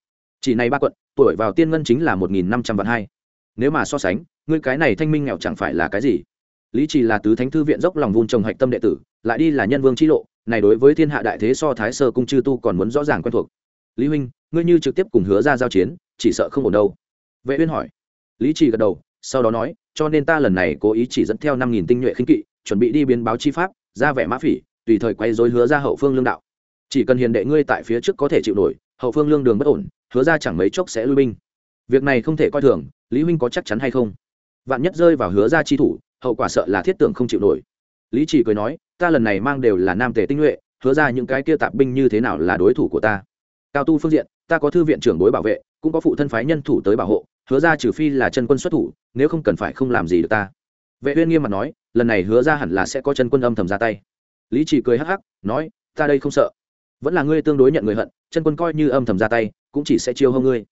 Chỉ này ba quận, tuổi vào tiên ngân chính là một nghìn năm trăm vạn hai. Nếu mà so sánh, ngươi cái này thanh minh nghèo chẳng phải là cái gì? Lý trì là tứ thánh thư viện dốc lòng vun trồng hạch tâm đệ tử, lại đi là nhân vương chi lộ, này đối với thiên hạ đại thế so thái sơ cung chư tu còn muốn rõ ràng quen thuộc. Lý huynh, ngươi như trực tiếp cùng hứa ra giao chiến, chỉ sợ không ổn đâu. Vệ uyên hỏi. Lý trì gật đầu, sau đó nói, cho nên ta lần này cố ý chỉ dẫn theo năm nghìn tinh nhuệ khinh kỵ, chuẩn bị đi biến báo chi pháp, ra vẻ mã phỉ, tùy thời quay dối hứa ra hậu phương lương đạo. Chỉ cần hiền đệ ngươi tại phía trước có thể chịu nổi, hậu phương lương đường bất ổn, hứa ra chẳng mấy chốc sẽ lui binh. Việc này không thể coi thường, lý huynh có chắc chắn hay không? Vạn nhất rơi vào hứa ra chi thủ hậu quả sợ là thiết tưởng không chịu nổi. Lý chỉ cười nói, ta lần này mang đều là nam tề tinh nhuệ, hứa ra những cái kia tạp binh như thế nào là đối thủ của ta. Cao tu phương diện, ta có thư viện trưởng đối bảo vệ, cũng có phụ thân phái nhân thủ tới bảo hộ, hứa ra trừ phi là chân quân xuất thủ, nếu không cần phải không làm gì được ta. Vệ uyên nghiêm mặt nói, lần này hứa ra hẳn là sẽ có chân quân âm thầm ra tay. Lý chỉ cười hắc hắc, nói, ta đây không sợ. Vẫn là ngươi tương đối nhận người hận, chân quân coi như âm thầm ra tay, cũng chỉ sẽ chiêu hông ngươi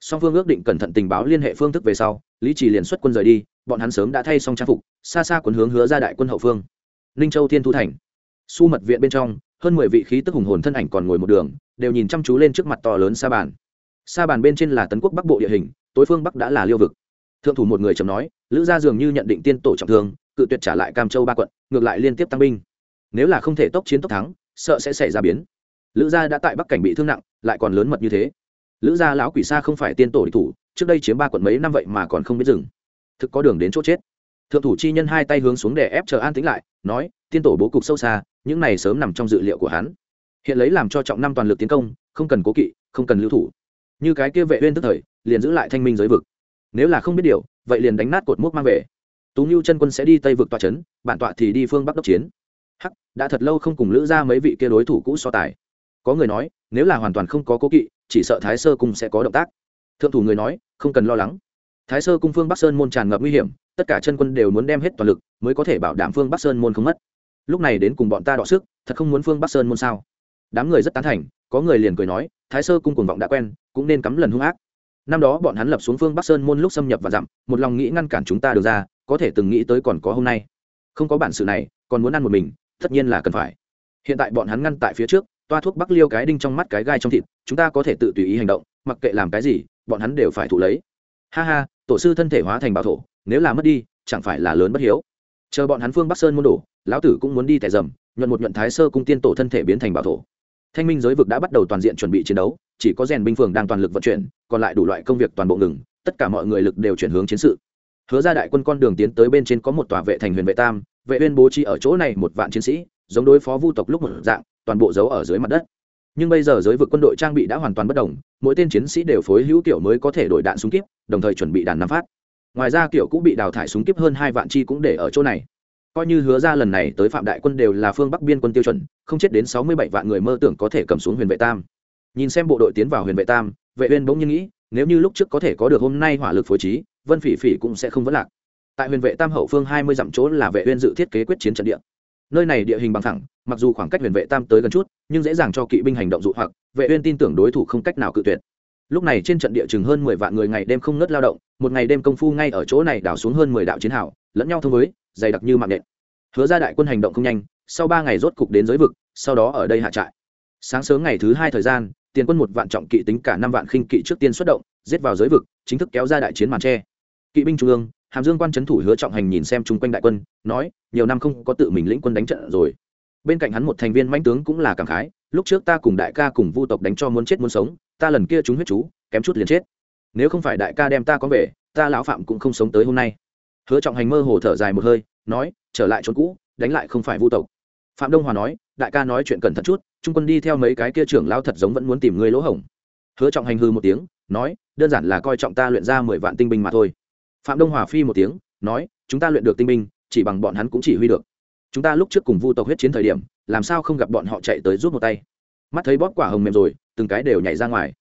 song phương ước định cẩn thận tình báo liên hệ phương thức về sau, lý chỉ liền xuất quân rời đi, bọn hắn sớm đã thay xong trang phục, xa xa quần hướng hứa ra đại quân hậu phương. Ninh châu thiên thu thành. Su mật viện bên trong, hơn mười vị khí tức hùng hồn thân ảnh còn ngồi một đường, đều nhìn chăm chú lên trước mặt to lớn sa bàn. Sa bàn bên trên là tấn quốc bắc bộ địa hình, tối phương bắc đã là liêu vực. Thượng thủ một người chấm nói, lữ gia dường như nhận định tiên tổ trọng thương, cự tuyệt trả lại cam châu ba quận, ngược lại liên tiếp tăng binh. Nếu là không thể tốc chiến tốc thắng, sợ sẽ xảy ra biến. Lữ gia đã tại bắc cảnh bị thương nặng, lại còn lớn mật như thế lữ gia lão quỷ xa không phải tiên tổ địch thủ, trước đây chiếm ba quận mấy năm vậy mà còn không biết dừng. Thực có đường đến chỗ chết. Thượng thủ chi nhân hai tay hướng xuống để ép chờ an tĩnh lại, nói, tiên tổ bố cục sâu xa, những này sớm nằm trong dự liệu của hắn. Hiện lấy làm cho trọng năm toàn lực tiến công, không cần cố kỵ, không cần lưu thủ. Như cái kia vệ uyên tức thời, liền giữ lại thanh minh giới vực. Nếu là không biết điều, vậy liền đánh nát cột mốc mang về. Tú nhu chân quân sẽ đi tây vực tọa chấn, bản tọa thì đi phương bắc đốc chiến. Hắc, đã thật lâu không cùng lữ ra mấy vị kia đối thủ cũ so tài có người nói, nếu là hoàn toàn không có cố kỵ, chỉ sợ thái sơ cung sẽ có động tác. Thượng thủ người nói, không cần lo lắng. Thái sơ cung phương bắc sơn môn tràn ngập nguy hiểm, tất cả chân quân đều muốn đem hết toàn lực mới có thể bảo đảm phương bắc sơn môn không mất. Lúc này đến cùng bọn ta đọ sức, thật không muốn phương bắc sơn môn sao? Đám người rất tán thành, có người liền cười nói, thái sơ cung cuồng vọng đã quen, cũng nên cắm lần hung ác. Năm đó bọn hắn lập xuống phương bắc sơn môn lúc xâm nhập và dặm, một lòng nghĩ ngăn cản chúng ta được ra, có thể từng nghĩ tới còn có hôm nay. Không có bản sự này, còn muốn ăn một mình, tất nhiên là cần phải. Hiện tại bọn hắn ngăn tại phía trước toa thuốc bắc liêu cái đinh trong mắt cái gai trong thịt, chúng ta có thể tự tùy ý hành động, mặc kệ làm cái gì, bọn hắn đều phải thụ lấy. Ha ha, tổ sư thân thể hóa thành bảo thổ, nếu là mất đi, chẳng phải là lớn bất hiếu. Chờ bọn hắn phương bắc sơn môn đổ, lão tử cũng muốn đi tẻ dầm, nhuận một nhuận thái sơ cung tiên tổ thân thể biến thành bảo thổ. Thanh minh giới vực đã bắt đầu toàn diện chuẩn bị chiến đấu, chỉ có rèn binh phường đang toàn lực vận chuyển, còn lại đủ loại công việc toàn bộ ngừng, tất cả mọi người lực đều chuyển hướng chiến sự. Hứa ra đại quân con đường tiến tới bên trên có một tòa vệ thành huyền vệ tam, vệ uyên bố trí ở chỗ này một vạn chiến sĩ, giống đối phó vu tộc lúc một dạng toàn bộ giấu ở dưới mặt đất. Nhưng bây giờ giới vực quân đội trang bị đã hoàn toàn bất đồng, mỗi tên chiến sĩ đều phối hữu kiểu mới có thể đổi đạn súng kíp, đồng thời chuẩn bị đạn nắm phát. Ngoài ra, kiểu cũng bị đào thải súng kíp hơn hai vạn chi cũng để ở chỗ này. Coi như hứa ra lần này tới phạm đại quân đều là phương bắc biên quân tiêu chuẩn, không chết đến sáu mươi bảy vạn người mơ tưởng có thể cầm xuống huyền vệ tam. Nhìn xem bộ đội tiến vào huyền vệ tam, vệ uyên bỗng nhiên nghĩ, nếu như lúc trước có thể có được hôm nay hỏa lực phối trí, vân phỉ phỉ cũng sẽ không vấn lạc. Tại huyền vệ tam hậu phương hai mươi dặm chỗ là vệ uyên dự thiết kế quyết chiến trận địa nơi này địa hình bằng thẳng mặc dù khoảng cách huyền vệ tam tới gần chút, nhưng dễ dàng cho kỵ binh hành động dụ hoặc, vệ uyên tin tưởng đối thủ không cách nào cự tuyệt. Lúc này trên trận địa chừng hơn mười vạn người ngày đêm không ngớt lao động, một ngày đêm công phu ngay ở chỗ này đào xuống hơn mười đạo chiến hào, lẫn nhau thông với, dày đặc như mạng nện. Hứa ra đại quân hành động không nhanh, sau ba ngày rốt cục đến giới vực, sau đó ở đây hạ trại. Sáng sớm ngày thứ hai thời gian, tiền quân một vạn trọng kỵ tính cả năm vạn khinh kỵ trước tiên xuất động, giết vào giới vực, chính thức kéo ra đại chiến màn tre. Kỵ binh trung ương hàm dương quan trấn thủ hứa trọng hành nhìn xem chung quanh đại quân, nói, nhiều năm không có tự mình lĩnh quân đánh trận rồi. Bên cạnh hắn một thành viên mãnh tướng cũng là cảm khái, lúc trước ta cùng đại ca cùng vu tộc đánh cho muốn chết muốn sống, ta lần kia chúng huyết chú, kém chút liền chết. Nếu không phải đại ca đem ta có về, ta lão phạm cũng không sống tới hôm nay. Hứa trọng hành mơ hồ thở dài một hơi, nói, trở lại chỗ cũ, đánh lại không phải vu tộc. Phạm đông hòa nói, đại ca nói chuyện cẩn thận chút trung quân đi theo mấy cái kia trưởng lao thật giống vẫn muốn tìm ngươi lỗ hổng. Hứa trọng hành hư một tiếng, nói, đơn giản là coi trọng ta luyện ra mười vạn tinh binh mà thôi phạm đông hòa phi một tiếng, nói, chúng ta luyện được tinh binh, chỉ bằng bọn hắn cũng chỉ huy được. Chúng ta lúc trước cùng vu tộc huyết chiến thời điểm, làm sao không gặp bọn họ chạy tới rút một tay? Mắt thấy bóp quả hồng mềm rồi, từng cái đều nhảy ra ngoài.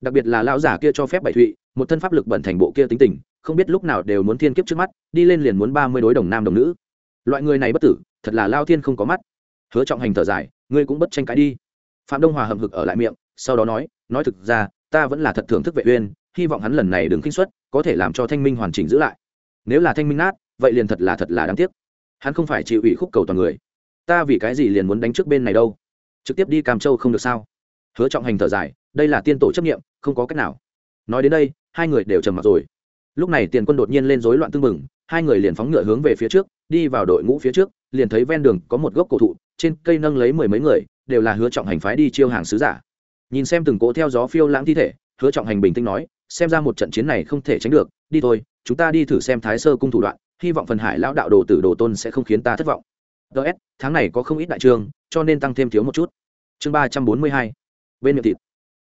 Đặc biệt là lão giả kia cho phép bảy thụy, một thân pháp lực bẩn thành bộ kia tính tình, không biết lúc nào đều muốn thiên kiếp trước mắt, đi lên liền muốn ba mươi đối đồng nam đồng nữ. Loại người này bất tử, thật là lao thiên không có mắt. Hứa trọng hành thở dài, ngươi cũng bất tranh cãi đi. Phạm đông hòa hậm hực ở lại miệng, sau đó nói nói thực ra, ta vẫn là thật thưởng thức vệ uyên, hy vọng hắn lần này đừng kinh xuất có thể làm cho thanh minh hoàn chỉnh giữ lại. Nếu là thanh minh nát, vậy liền thật là thật là đáng tiếc. Hắn không phải chịu ủy khúc cầu toàn người. Ta vì cái gì liền muốn đánh trước bên này đâu? Trực tiếp đi cam châu không được sao? Hứa trọng hành thở dài, đây là tiên tổ chấp nghiệm không có cách nào. Nói đến đây, hai người đều trầm mặc rồi. Lúc này tiền quân đột nhiên lên rối loạn tưng bừng, hai người liền phóng ngựa hướng về phía trước, đi vào đội ngũ phía trước, liền thấy ven đường có một gốc cổ thụ, trên cây nâng lấy mười mấy người, đều là hứa trọng hành phái đi chiêu hàng sứ giả. Nhìn xem từng cỗ theo gió phiêu lãng thi thể, hứa trọng hành bình tĩnh nói xem ra một trận chiến này không thể tránh được, đi thôi, chúng ta đi thử xem thái sơ cung thủ đoạn, hy vọng phần hải lão đạo đồ tử đồ tôn sẽ không khiến ta thất vọng. Ts tháng này có không ít đại trường, cho nên tăng thêm thiếu một chút. Chương ba trăm bốn mươi hai, bên miệng thịt.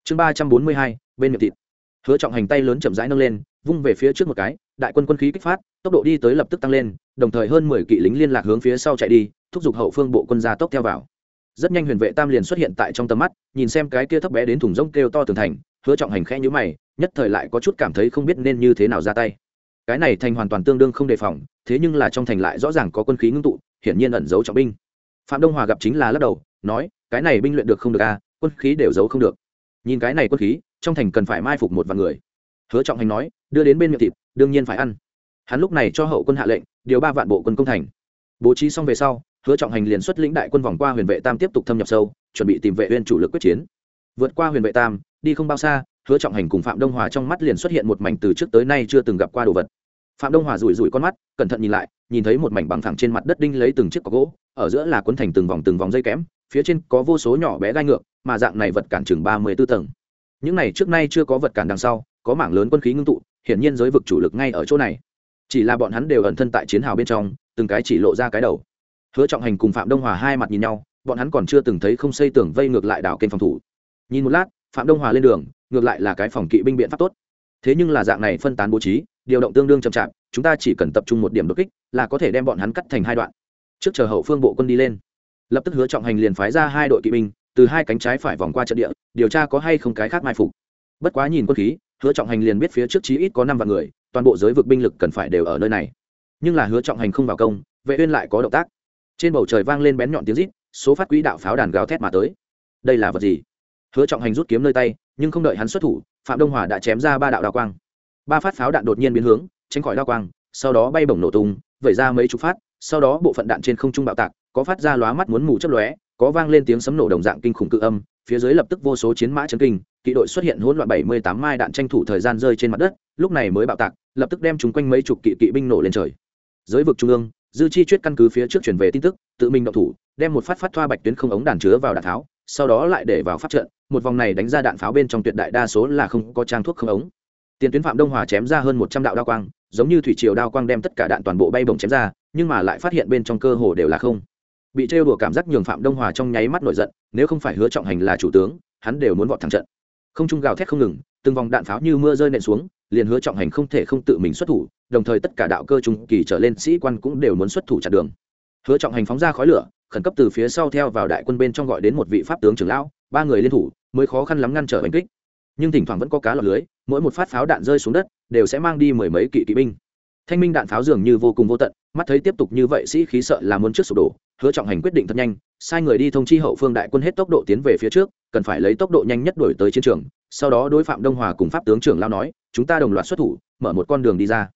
Chương ba trăm bốn mươi hai, bên miệng thịt. Hứa trọng hành tay lớn chậm rãi nâng lên, vung về phía trước một cái, đại quân quân khí kích phát, tốc độ đi tới lập tức tăng lên, đồng thời hơn mười kỵ lính liên lạc hướng phía sau chạy đi, thúc giục hậu phương bộ quân gia tốc theo vào. Rất nhanh huyền vệ tam liền xuất hiện tại trong tầm mắt, nhìn xem cái kia thấp bé đến thùng rông kêu to tường thành, hứa trọng hành khẽ nhữ mày nhất thời lại có chút cảm thấy không biết nên như thế nào ra tay. Cái này thành hoàn toàn tương đương không đề phòng thế nhưng là trong thành lại rõ ràng có quân khí ngưng tụ hiển nhiên ẩn giấu trọng binh. Phạm đông hòa gặp chính là lắc đầu nói cái này binh luyện được không được a à, quân khí đều giấu không được. Nhìn cái này quân khí trong thành cần phải mai phục một vài người. Hứa trọng hành nói đưa đến bên miệng thịt đương nhiên phải ăn. Hắn lúc này cho hậu quân hạ lệnh điều ba vạn bộ quân công thành. Bố trí xong về sau hứa trọng hành liền xuất lĩnh đại quân vòng qua huyền vệ tam tiếp tục thâm nhập sâu chuẩn bị tìm vệ uyên chủ lực quyết chiến. Vượt qua huyền vệ tam đi không bao xa hứa trọng hành cùng phạm đông hòa trong mắt liền xuất hiện một mảnh từ trước tới nay chưa từng gặp qua đồ vật. Phạm đông hòa rủi rủi con mắt, cẩn thận nhìn lại, nhìn thấy một mảnh bằng thẳng trên mặt đất đinh lấy từng chiếc cọc gỗ, ở giữa là cuốn thành từng vòng từng vòng dây kém phía trên có vô số nhỏ bé gai ngược, mà dạng này vật cản chừng ba mươi b ố tầng. Những này trước nay chưa có vật cản đằng sau, có mảng lớn quân khí ngưng tụ, hiển nhiên giới vực chủ lực ngay ở chỗ này. Chỉ là bọn hắn đều ẩn thân tại chiến hào bên trong, từng cái chỉ lộ ra cái đầu. Hứa trọng hành cùng phạm đông hòa hai mặt nhìn nhau, bọn hắn còn chưa từng thấy không xây tường vây ngược lại đảo kênh phòng thủ. Nhìn một lát, phạm đông hòa lên đường ngược lại là cái phòng kỵ binh biện pháp tốt. Thế nhưng là dạng này phân tán bố trí, điều động tương đương chậm chạp, chúng ta chỉ cần tập trung một điểm đột kích là có thể đem bọn hắn cắt thành hai đoạn. Trước chờ hậu phương bộ quân đi lên. Lập tức hứa trọng hành liền phái ra hai đội kỵ binh, từ hai cánh trái phải vòng qua trận địa, điều tra có hay không cái khác mai phục. Bất quá nhìn quân khí, hứa trọng hành liền biết phía trước chí ít có năm vạn người, toàn bộ giới vực binh lực cần phải đều ở nơi này. Nhưng là hứa trọng hành không vào công, vệ uyên lại có động tác. Trên bầu trời vang lên bén nhọn tiếng rít, số phát quỹ đạo pháo đàn gào thét mà tới. Đây là vật gì? Hứa trọng hành rút kiếm nơi tay nhưng không đợi hắn xuất thủ, phạm đông hòa đã chém ra ba đạo đao quang. Ba phát pháo đạn đột nhiên biến hướng, tránh khỏi đao quang, sau đó bay bổng nổ tung, vẩy ra mấy chục phát, sau đó bộ phận đạn trên không trung bạo tạc, có phát ra lóa mắt muốn mù chớp lóe, có vang lên tiếng sấm nổ đồng dạng kinh khủng cự âm, phía dưới lập tức vô số chiến mã chấn kinh, kỵ đội xuất hiện hỗn loạn bảy mươi tám mai đạn tranh thủ thời gian rơi trên mặt đất, lúc này mới bạo tạc, lập tức đem chúng quanh mấy chục kỵ kỵ binh nổ lên trời. Giới vực trung ương, dư chi chuyết căn cứ phía trước chuyển về tin tức, tự mình động thủ, đem một phát phát thoa bạch tuyến không ống đàn chứa vào đạn tháo, sau đó lại để vào phát trận một vòng này đánh ra đạn pháo bên trong tuyệt đại đa số là không có trang thuốc không ống. Tiền tuyến phạm đông hòa chém ra hơn một trăm đạo đao quang, giống như thủy triều đao quang đem tất cả đạn toàn bộ bay bổng chém ra, nhưng mà lại phát hiện bên trong cơ hồ đều là không. Bị trêu đùa cảm giác nhường phạm đông hòa trong nháy mắt nổi giận, nếu không phải hứa trọng hành là chủ tướng, hắn đều muốn vọt thẳng trận. Không trung gào thét không ngừng, từng vòng đạn pháo như mưa rơi nện xuống, liền hứa trọng hành không thể không tự mình xuất thủ, đồng thời tất cả đạo cơ trung kỳ trở lên sĩ quan cũng đều muốn xuất thủ chặn đường. Hứa trọng hành phóng ra khói lửa, khẩn cấp từ phía sau theo vào đại quân bên trong gọi đến một vị pháp tướng trưởng lão, ba người liên thủ mới khó khăn lắm ngăn trở đánh kích. Nhưng thỉnh thoảng vẫn có cá lọt lưới, mỗi một phát pháo đạn rơi xuống đất, đều sẽ mang đi mười mấy kỵ kỵ binh. Thanh minh đạn pháo dường như vô cùng vô tận, mắt thấy tiếp tục như vậy sĩ khí sợ là muốn trước sụp đổ, hứa trọng hành quyết định thật nhanh, sai người đi thông chi hậu phương đại quân hết tốc độ tiến về phía trước, cần phải lấy tốc độ nhanh nhất đổi tới chiến trường, sau đó đối phạm đông hòa cùng pháp tướng trưởng lao nói, chúng ta đồng loạt xuất thủ, mở một con đường đi ra.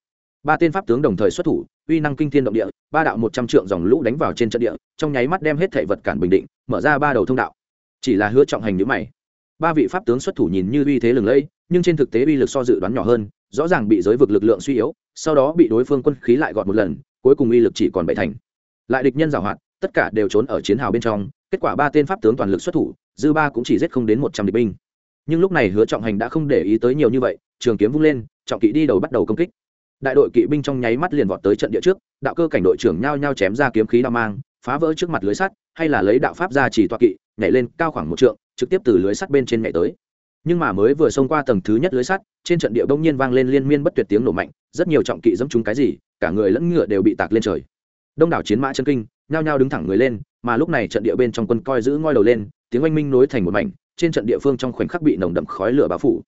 Ba tên pháp tướng đồng thời xuất thủ, uy năng kinh thiên động địa, ba đạo một trăm trượng dòng lũ đánh vào trên trận địa, trong nháy mắt đem hết thảy vật cản bình định, mở ra ba đầu thông đạo. Chỉ là hứa trọng hành nhữ mày ba vị pháp tướng xuất thủ nhìn như uy thế lừng lẫy, nhưng trên thực tế uy lực so dự đoán nhỏ hơn, rõ ràng bị giới vực lực lượng suy yếu, sau đó bị đối phương quân khí lại gọn một lần, cuối cùng uy lực chỉ còn bảy thành. Lại địch nhân giảo hoạt, tất cả đều trốn ở chiến hào bên trong, kết quả ba tên pháp tướng toàn lực xuất thủ, dư ba cũng chỉ giết không đến một trăm địch binh. Nhưng lúc này hứa trọng hành đã không để ý tới nhiều như vậy, trường kiếm vung lên, trọng kỵ đi đầu bắt đầu công kích. Đại đội kỵ binh trong nháy mắt liền vọt tới trận địa trước, đạo cơ cảnh đội trưởng nhao nhao chém ra kiếm khí đao mang, phá vỡ trước mặt lưới sắt, hay là lấy đạo pháp ra chỉ toa kỵ, nhảy lên cao khoảng một trượng trực tiếp từ lưới sắt bên trên nhảy tới. Nhưng mà mới vừa xông qua tầng thứ nhất lưới sắt, trên trận địa đông nhiên vang lên liên miên bất tuyệt tiếng nổ mạnh, rất nhiều trọng kỵ dẫm chúng cái gì, cả người lẫn ngựa đều bị tạc lên trời. Đông đảo chiến mã chân kinh, nhao nhao đứng thẳng người lên, mà lúc này trận địa bên trong quân coi giữ ngoi đầu lên, tiếng oanh minh nối thành một mảnh, trên trận địa phương trong khoảnh khắc bị nồng đậm khói lửa bao phủ.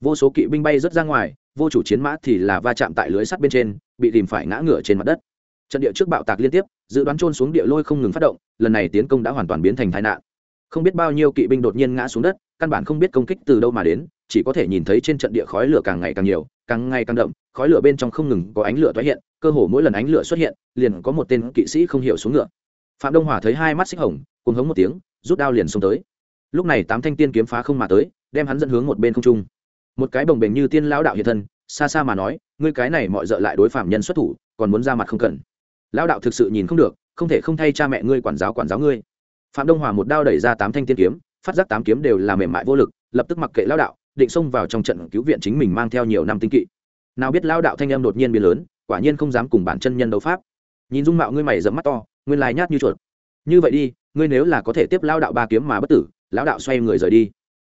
Vô số kỵ binh bay rớt ra ngoài, vô chủ chiến mã thì là va chạm tại lưới sắt bên trên, bị tìm phải ngã ngựa trên mặt đất. Trận địa trước bạo tạc liên tiếp, dự đoán trôn xuống địa lôi không ngừng phát động, lần này tiến công đã hoàn toàn biến thành tai nạn không biết bao nhiêu kỵ binh đột nhiên ngã xuống đất, căn bản không biết công kích từ đâu mà đến, chỉ có thể nhìn thấy trên trận địa khói lửa càng ngày càng nhiều, càng ngày càng đậm, khói lửa bên trong không ngừng có ánh lửa tái hiện, cơ hồ mỗi lần ánh lửa xuất hiện, liền có một tên kỵ sĩ không hiểu xuống ngựa. Phạm đông hòa thấy hai mắt xích hồng cùng hống một tiếng, rút đao liền xông tới. Lúc này tám thanh tiên kiếm phá không mà tới, đem hắn dẫn hướng một bên không trung. Một cái bồng bềnh như tiên lão đạo hiện thân, xa xa mà nói, ngươi cái này mọi dợ lại đối phạm nhân xuất thủ, còn muốn ra mặt không cần. Lão đạo thực sự nhìn không được, không thể không thay cha mẹ ngươi quản giáo quản giáo ngươi phạm đông hòa một đao đẩy ra tám thanh tiên kiếm, phát giác tám kiếm đều là mềm mại vô lực, lập tức mặc kệ lão đạo, định xông vào trong trận cứu viện chính mình mang theo nhiều năm tinh kỵ. Nào biết lão đạo thanh em đột nhiên biến lớn, quả nhiên không dám cùng bản chân nhân đấu pháp. Nhìn dung mạo ngươi mày dẫm mắt to, nguyên lai nhát như chuột. Như vậy đi, ngươi nếu là có thể tiếp lao đạo ba kiếm mà bất tử, lão đạo xoay người rời đi.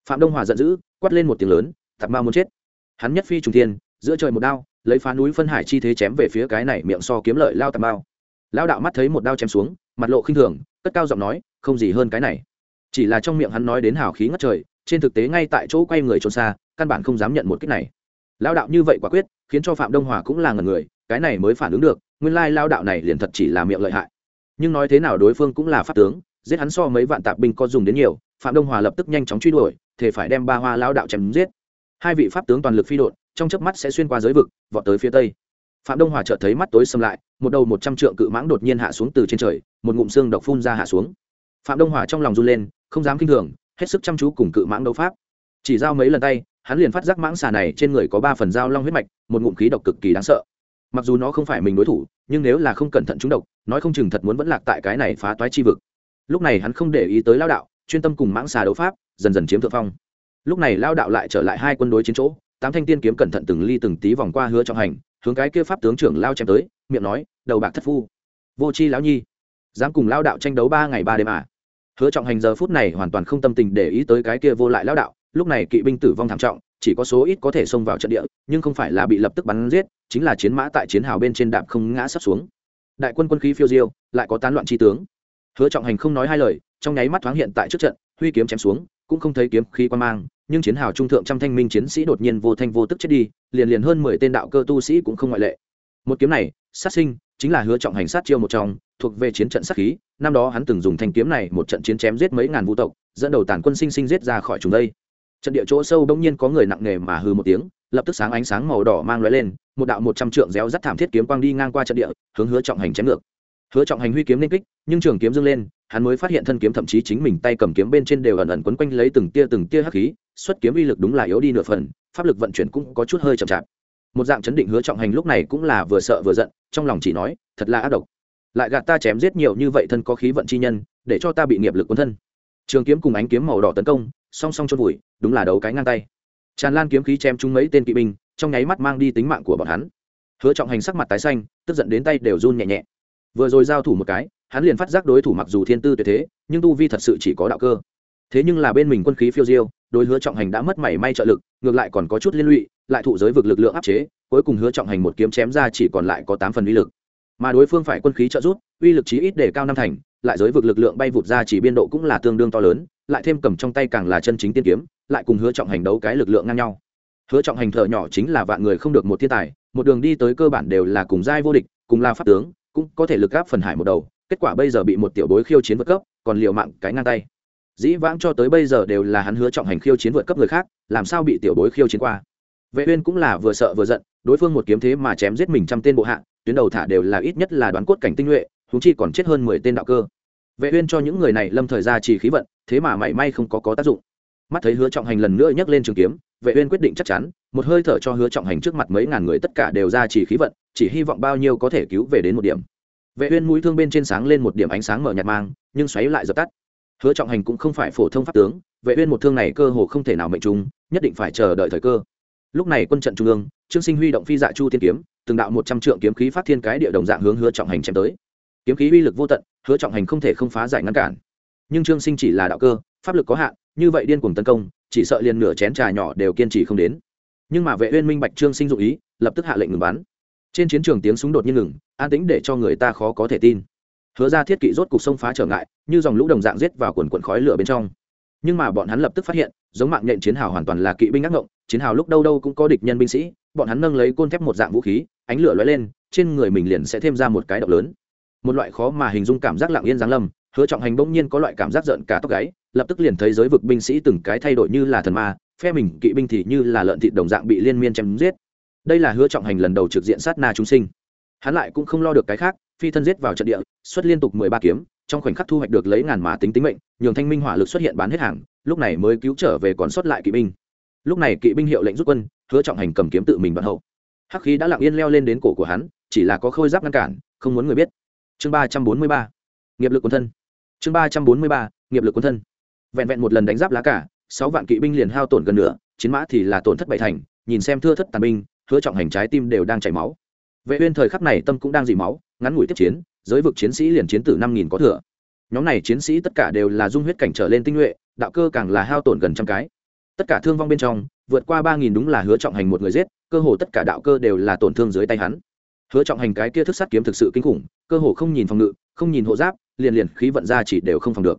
Phạm đông hòa giận dữ, quát lên một tiếng lớn tạp ma muốn chết. Hắn nhất phi trùng thiên, giữa trời một đao, lấy phá núi phân hải chi thế chém về phía cái này miệng so kiếm lợi lao tạp Mao. lao đạo mắt thấy một đao chém xuống, mặt lộ khinh thường, cất cao giọng nói không gì hơn cái này. Chỉ là trong miệng hắn nói đến hào khí ngất trời, trên thực tế ngay tại chỗ quay người trốn xa, căn bản không dám nhận một kích này. Lao đạo như vậy quả quyết, khiến cho phạm đông hòa cũng là ngần người, cái này mới phản ứng được, nguyên lai lao đạo này liền thật chỉ là miệng lợi hại. Nhưng nói thế nào đối phương cũng là pháp tướng, giết hắn so mấy vạn tạp binh có dùng đến nhiều, phạm đông hòa lập tức nhanh chóng truy đuổi thì phải đem ba hoa lao đạo chém giết. Hai vị pháp tướng toàn lực phi đột trong chớp mắt sẽ xuyên qua giới vực, vọt tới phía tây. Phạm đông hòa chợt thấy mắt tối xâm lại, một đầu một trăm trượng cự mãng đột nhiên hạ xuống từ trên trời, một ngụm xương độc phun ra hạ xuống phạm đông hòa trong lòng run lên, không dám k i n h thường, hết sức chăm chú cùng cự mãng đấu pháp. Chỉ giao mấy lần tay, hắn liền phát giác mãng xà này trên người có ba phần dao long huyết mạch, một ngụm khí độc cực kỳ đáng sợ. Mặc dù nó không phải mình đối thủ, nhưng nếu là không cẩn thận trúng độc, nói không chừng thật muốn vẫn lạc tại cái này phá toái chi vực. Lúc này hắn không để ý tới lao đạo, chuyên tâm cùng mãng xà đấu pháp, dần dần chiếm thượng phong. Lúc này lao đạo lại trở lại hai quân đối chiến chỗ, tám thanh tiên kiếm cẩn thận từng ly từng tí vòng qua hứa trọng hành, hướng cái kia pháp tướng trưởng lao chém tới, miệng nói, đầu bạc thất phu. Vô c h i lão nhi dám cùng lao đạo tranh đấu ba ngày ba đêm à. hứa trọng hành giờ phút này hoàn toàn không tâm tình để ý tới cái kia vô lại lao đạo, lúc này kỵ binh tử vong thảm trọng, chỉ có số ít có thể xông vào trận địa, nhưng không phải là bị lập tức bắn giết, chính là chiến mã tại chiến hào bên trên đạp không ngã sắp xuống. Đại quân quân khí phiêu diêu, lại có tán loạn tri tướng. Hứa trọng hành không nói hai lời, trong nháy mắt thoáng hiện tại trước trận, huy kiếm chém xuống, cũng không thấy kiếm khí quan mang, nhưng chiến hào trung thượng trăm thanh minh chiến sĩ đột nhiên vô thanh vô tức chết đi, liền liền hơn mười tên đạo cơ tu sĩ cũng không ngoại lệ. Một kiếm này, sát sinh, chính là hứa trọng hành sát chiêu một trong thuộc về chiến trận sát khí, năm đó hắn từng dùng thanh kiếm này một trận chiến chém giết mấy ngàn vũ tộc, dẫn đầu tàn quân sinh sinh giết ra khỏi chúng đây. Trận địa chỗ sâu bỗng nhiên có người nặng nề mà hư một tiếng, lập tức sáng ánh sáng màu đỏ mang lóe lên, một đạo một trăm trượng réo rắt thảm thiết kiếm quang đi ngang qua trận địa, hướng hứa trọng hành chém ngược. Hứa trọng hành huy kiếm lên kích, nhưng trường kiếm dâng lên, hắn mới phát hiện thân kiếm thậm chí chính mình tay cầm kiếm bên trên đều ẩn ẩn quấn quanh lấy từng tia từng tia hắc khí, xuất kiếm uy lực đúng là yếu đi nửa phần, pháp lực vận chuyển cũng có chút hơi chậm chạp. Một dạng chấn định hứa trọng hành lúc này cũng là vừa sợ vừa giận, trong lòng chỉ nói, thật là ác độc lại gạt ta chém giết nhiều như vậy thân có khí vận chi nhân, để cho ta bị nghiệp lực cuốn thân. Trường kiếm cùng ánh kiếm màu đỏ tấn công, song song chôn vùi, đúng là đấu cái ngang tay. Tràn lan kiếm khí chém trúng mấy tên kỵ binh, trong nháy mắt mang đi tính mạng của bọn hắn. Hứa trọng hành sắc mặt tái xanh, tức giận đến tay đều run nhẹ nhẹ. Vừa rồi giao thủ một cái, hắn liền phát giác đối thủ mặc dù thiên tư tuyệt thế, nhưng tu vi thật sự chỉ có đạo cơ. Thế nhưng là bên mình quân khí phiêu diêu, đối hứa trọng hành đã mất mảy may trợ lực, ngược lại còn có chút liên lụy, lại thụ giới vực lực lượng áp chế, cuối cùng hứa trọng hành một kiếm chém ra chỉ còn lại có tám phần uy lực mà đối phương phải quân khí trợ giúp, uy lực chí ít để cao năm thành, lại giới vực lực lượng bay vụt ra chỉ biên độ cũng là tương đương to lớn, lại thêm cầm trong tay càng là chân chính tiên kiếm, lại cùng hứa trọng hành đấu cái lực lượng ngang nhau. Hứa trọng hành thợ nhỏ chính là vạn người không được một thiên tài, một đường đi tới cơ bản đều là cùng giai vô địch, cùng là pháp tướng, cũng có thể lực gáp phần hải một đầu, kết quả bây giờ bị một tiểu bối khiêu chiến vượt cấp, còn liều mạng cái ngang tay. Dĩ vãng cho tới bây giờ đều là hắn hứa trọng hành khiêu chiến vượt cấp người khác, làm sao bị tiểu bối khiêu chiến qua? Vệ uyên cũng là vừa sợ vừa giận, đối phương một kiếm thế mà chém giết mình trăm tên bộ hạ tuyến đầu thả đều là ít nhất là đoán cốt cảnh tinh nhuệ chúng chi còn chết hơn mười tên đạo cơ. Vệ uyên cho những người này lâm thời ra chỉ khí vận, thế mà mảy may không có có tác dụng. Mắt thấy hứa trọng hành lần nữa nhấc lên trường kiếm, vệ uyên quyết định chắc chắn, một hơi thở cho hứa trọng hành trước mặt mấy ngàn người tất cả đều ra chỉ khí vận, chỉ hy vọng bao nhiêu có thể cứu về đến một điểm. Vệ uyên mũi thương bên trên sáng lên một điểm ánh sáng mở nhạt mang, nhưng xoáy lại dập tắt. Hứa trọng hành cũng không phải phổ thông pháp tướng, vệ uyên một thương này cơ hồ không thể nào mệnh trúng nhất định phải chờ đợi thời cơ lúc này quân trận trung ương, trương sinh huy động phi dạ chu tiên kiếm, từng đạo một trăm trượng kiếm khí phát thiên cái địa đồng dạng hướng hứa trọng hành chém tới. Kiếm khí uy lực vô tận, hứa trọng hành không thể không phá giải ngăn cản. Nhưng trương sinh chỉ là đạo cơ, pháp lực có hạn, như vậy điên cuồng tấn công, chỉ sợ liền nửa chén trà nhỏ đều kiên trì không đến. Nhưng mà vệ uyên minh bạch trương sinh dụng ý, lập tức hạ lệnh ngừng bắn. Trên chiến trường tiếng súng đột nhiên ngừng, an tĩnh để cho người ta khó có thể tin. Hứa ra thiết kỵ rốt cục sông phá trở ngại, như dòng lũ đồng dạng giết vào quần quần khói lửa bên trong. Nhưng mà bọn hắn lập tức phát hiện, giống mạng nhện chiến hào hoàn toàn là kỵ binh ác ngộng chiến hào lúc đâu đâu cũng có địch nhân binh sĩ, bọn hắn nâng lấy côn thép một dạng vũ khí, ánh lửa lóe lên, trên người mình liền sẽ thêm ra một cái động lớn. Một loại khó mà hình dung cảm giác lặng yên giáng lâm, hứa trọng hành bỗng nhiên có loại cảm giác giận cả tóc gáy, lập tức liền thấy giới vực binh sĩ từng cái thay đổi như là thần ma, phe mình kỵ binh thì như là lợn thịt đồng dạng bị liên miên chém giết. Đây là hứa trọng hành lần đầu trực diện sát na chúng sinh. Hắn lại cũng không lo được cái khác, phi thân giết vào trận địa, xuất liên tục mười ba kiếm, trong khoảnh khắc thu hoạch được lấy ngàn mà tính tính mệnh, nhường thanh minh hỏa lực xuất hiện bán hết hàng, lúc này mới cứu trở về còn sót lại kỵ binh lúc này kỵ binh hiệu lệnh rút quân, hứa trọng hành cầm kiếm tự mình bận hậu. Hắc khí đã lặng yên leo lên đến cổ của hắn, chỉ là có khôi giáp ngăn cản, không muốn người biết. Chương ba trăm bốn mươi ba. Nghiệp lực quân thân. Chương ba trăm bốn mươi ba, nghiệp lực quân thân. Vẹn vẹn một lần đánh giáp lá cả, sáu vạn kỵ binh liền hao tổn gần nửa, chiến mã thì là tổn thất bảy thành, nhìn xem thưa thất tàn binh, hứa trọng hành trái tim đều đang chảy máu. Vệ uyên thời khắc này tâm cũng đang dì máu, ngắn ngủi tiếp chiến, giới vực chiến sĩ liền chiến tử năm nghìn có thừa. Nhóm này chiến sĩ tất cả đều là dung huyết cảnh trở lên tinh nhuệ, đạo cơ càng là hao tổn gần trăm cái tất cả thương vong bên trong, vượt qua ba nghìn đúng là hứa trọng hành một người giết, cơ hồ tất cả đạo cơ đều là tổn thương dưới tay hắn. Hứa trọng hành cái kia thức sát kiếm thực sự kinh khủng, cơ hồ không nhìn phòng ngự, không nhìn hộ giáp, liền liền khí vận ra chỉ đều không phòng được.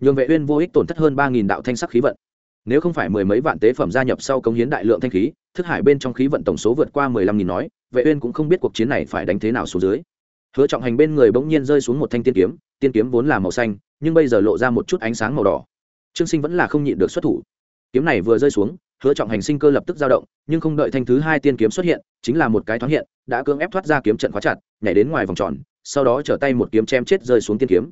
Nhường vệ uyên vô ích tổn thất hơn ba nghìn đạo thanh sắc khí vận. Nếu không phải mười mấy vạn tế phẩm gia nhập sau công hiến đại lượng thanh khí, thức hải bên trong khí vận tổng số vượt qua mười lăm nghìn nói, vệ uyên cũng không biết cuộc chiến này phải đánh thế nào xuống dưới. Hứa trọng hành bên người bỗng nhiên rơi xuống một thanh tiên kiếm tiên kiếm vốn là màu xanh, nhưng bây giờ lộ ra một chút ánh sáng màu đỏ. Trương sinh vẫn là không nhịn được xuất thủ kiếm này vừa rơi xuống, hứa trọng hành sinh cơ lập tức dao động, nhưng không đợi thanh thứ hai tiên kiếm xuất hiện, chính là một cái thoáng hiện, đã cưỡng ép thoát ra kiếm trận khóa chặt, nhảy đến ngoài vòng tròn, sau đó trở tay một kiếm chém chết rơi xuống tiên kiếm.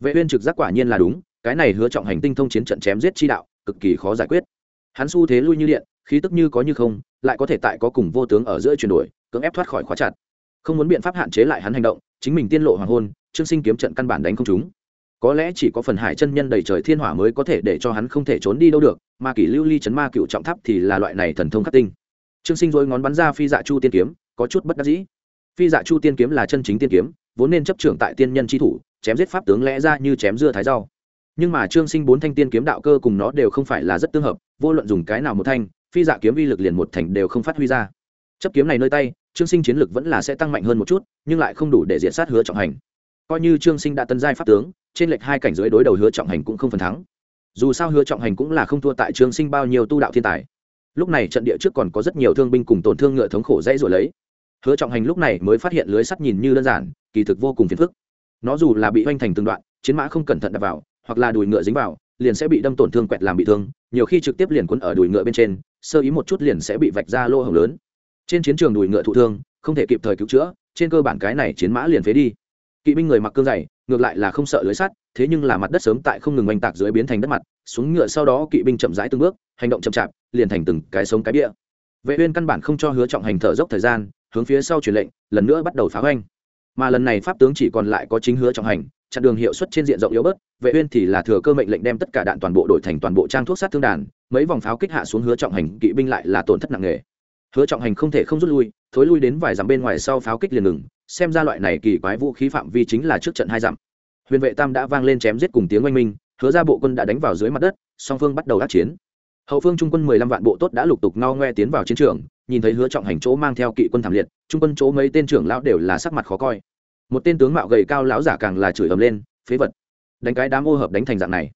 Vệ uyên trực giác quả nhiên là đúng, cái này hứa trọng hành tinh thông chiến trận chém giết chi đạo, cực kỳ khó giải quyết. Hắn xu thế lui như điện, khí tức như có như không, lại có thể tại có cùng vô tướng ở giữa chuyển đổi, cưỡng ép thoát khỏi khóa chặt. Không muốn biện pháp hạn chế lại hắn hành động, chính mình tiên lộ hoàng hôn, trương sinh kiếm trận căn bản đánh không chúng có lẽ chỉ có phần hải chân nhân đầy trời thiên hỏa mới có thể để cho hắn không thể trốn đi đâu được, mà kỷ lưu ly chấn ma cựu trọng tháp thì là loại này thần thông khắc tinh. Trương sinh dối ngón bắn ra phi dạ chu tiên kiếm, có chút bất đắc dĩ. Phi dạ chu tiên kiếm là chân chính tiên kiếm, vốn nên chấp trưởng tại tiên nhân tri thủ, chém giết pháp tướng lẽ ra như chém dưa thái rau. Nhưng mà trương sinh bốn thanh tiên kiếm đạo cơ cùng nó đều không phải là rất tương hợp, vô luận dùng cái nào một thanh, phi dạ kiếm vi lực liền một thành đều không phát huy ra. Chấp kiếm này nơi tay, trương sinh chiến lực vẫn là sẽ tăng mạnh hơn một chút, nhưng lại không đủ để diện sát hứa trọng hành. Coi như trương sinh đã tân giai pháp tướng trên lệch hai cảnh giới đối đầu hứa trọng hành cũng không phần thắng. Dù sao hứa trọng hành cũng là không thua tại trường sinh bao nhiêu tu đạo thiên tài. Lúc này trận địa trước còn có rất nhiều thương binh cùng tổn thương ngựa thống khổ dãy rồi lấy. Hứa trọng hành lúc này mới phát hiện lưới sắt nhìn như đơn giản, kỳ thực vô cùng phiền phức. Nó dù là bị hoành thành từng đoạn, chiến mã không cẩn thận đập vào, hoặc là đùi ngựa dính vào, liền sẽ bị đâm tổn thương quẹt làm bị thương, nhiều khi trực tiếp liền quấn ở đùi ngựa bên trên, sơ ý một chút liền sẽ bị vạch ra lỗ hồng lớn. Trên chiến trường đùi ngựa thụ thương, không thể kịp thời cứu chữa, trên cơ bản cái này chiến mã liền phế đi kỵ binh người mặc cương dày, ngược lại là không sợ lưới sắt, thế nhưng là mặt đất sớm tại không ngừng oanh tạc dưới biến thành đất mặt, xuống ngựa sau đó kỵ binh chậm rãi từng bước, hành động chậm chạp, liền thành từng cái sống cái bia. Vệ uyên căn bản không cho hứa trọng hành thở dốc thời gian, hướng phía sau truyền lệnh, lần nữa bắt đầu phá hoành. Mà lần này pháp tướng chỉ còn lại có chính hứa trọng hành, chặn đường hiệu suất trên diện rộng yếu bớt, vệ uyên thì là thừa cơ mệnh lệnh đem tất cả đạn toàn bộ đổi thành toàn bộ trang thuốc sát thương đàn, mấy vòng pháo kích hạ xuống hứa trọng hành, kỵ binh lại là tổn thất nặng nề. Hứa trọng hành không thể không rút lui, thối lui đến vài dặm bên ngoài sau pháo kích liền ngừng xem ra loại này kỳ quái vũ khí phạm vi chính là trước trận hai dặm. Huyền vệ tam đã vang lên chém giết cùng tiếng oanh minh, hứa ra bộ quân đã đánh vào dưới mặt đất, song phương bắt đầu đắc chiến. Hậu phương trung quân mười lăm vạn bộ tốt đã lục tục ngao ngoe tiến vào chiến trường, nhìn thấy hứa trọng hành chỗ mang theo kỵ quân thảm liệt, trung quân chỗ mấy tên trưởng lão đều là sắc mặt khó coi. Một tên tướng mạo gầy cao lão giả càng là chửi ầm lên, phế vật! Đánh cái đám ô hợp đánh thành dạng này.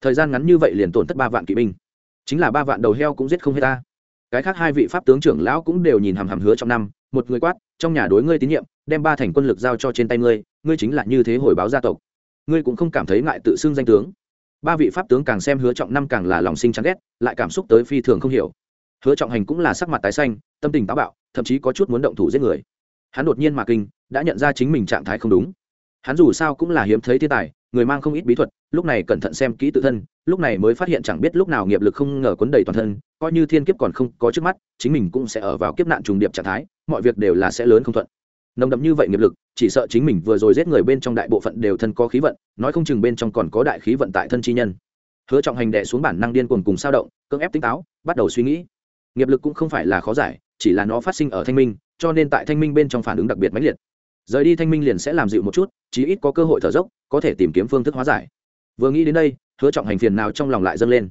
Thời gian ngắn như vậy liền tổn thất ba vạn kỵ binh. Chính là ba vạn đầu heo cũng giết không hết ta. Cái khác hai vị pháp tướng trưởng lão cũng đều nhìn hàm hàm hứa trong năm một người quát, trong nhà đối ngươi tín nhiệm, đem ba thành quân lực giao cho trên tay ngươi ngươi chính là như thế hồi báo gia tộc. Ngươi cũng không cảm thấy ngại tự xưng danh tướng. Ba vị pháp tướng càng xem hứa trọng năm càng là lòng sinh chán ghét, lại cảm xúc tới phi thường không hiểu. Hứa trọng hành cũng là sắc mặt tái xanh, tâm tình táo bạo, thậm chí có chút muốn động thủ giết người. Hắn đột nhiên mà kinh, đã nhận ra chính mình trạng thái không đúng hắn dù sao cũng là hiếm thấy thiên tài, người mang không ít bí thuật, lúc này cẩn thận xem kỹ tự thân, lúc này mới phát hiện chẳng biết lúc nào nghiệp lực không ngờ quấn đầy toàn thân, coi như thiên kiếp còn không có trước mắt, chính mình cũng sẽ ở vào kiếp nạn trùng điệp trạng thái, mọi việc đều là sẽ lớn không thuận. Nồng đậm như vậy nghiệp lực, chỉ sợ chính mình vừa rồi giết người bên trong đại bộ phận đều thân có khí vận, nói không chừng bên trong còn có đại khí vận tại thân chi nhân. Hứa trọng hành đệ xuống bản năng điên cuồng cùng sao động, cưỡng ép tinh táo, bắt đầu suy nghĩ. Nghiệp lực cũng không phải là khó giải, chỉ là nó phát sinh ở thanh minh, cho nên tại thanh minh bên trong phản ứng đặc biệt mãnh liệt rời đi thanh minh liền sẽ làm dịu một chút, chí ít có cơ hội thở dốc, có thể tìm kiếm phương thức hóa giải. Vừa nghĩ đến đây, hứa trọng hành phiền nào trong lòng lại dâng lên.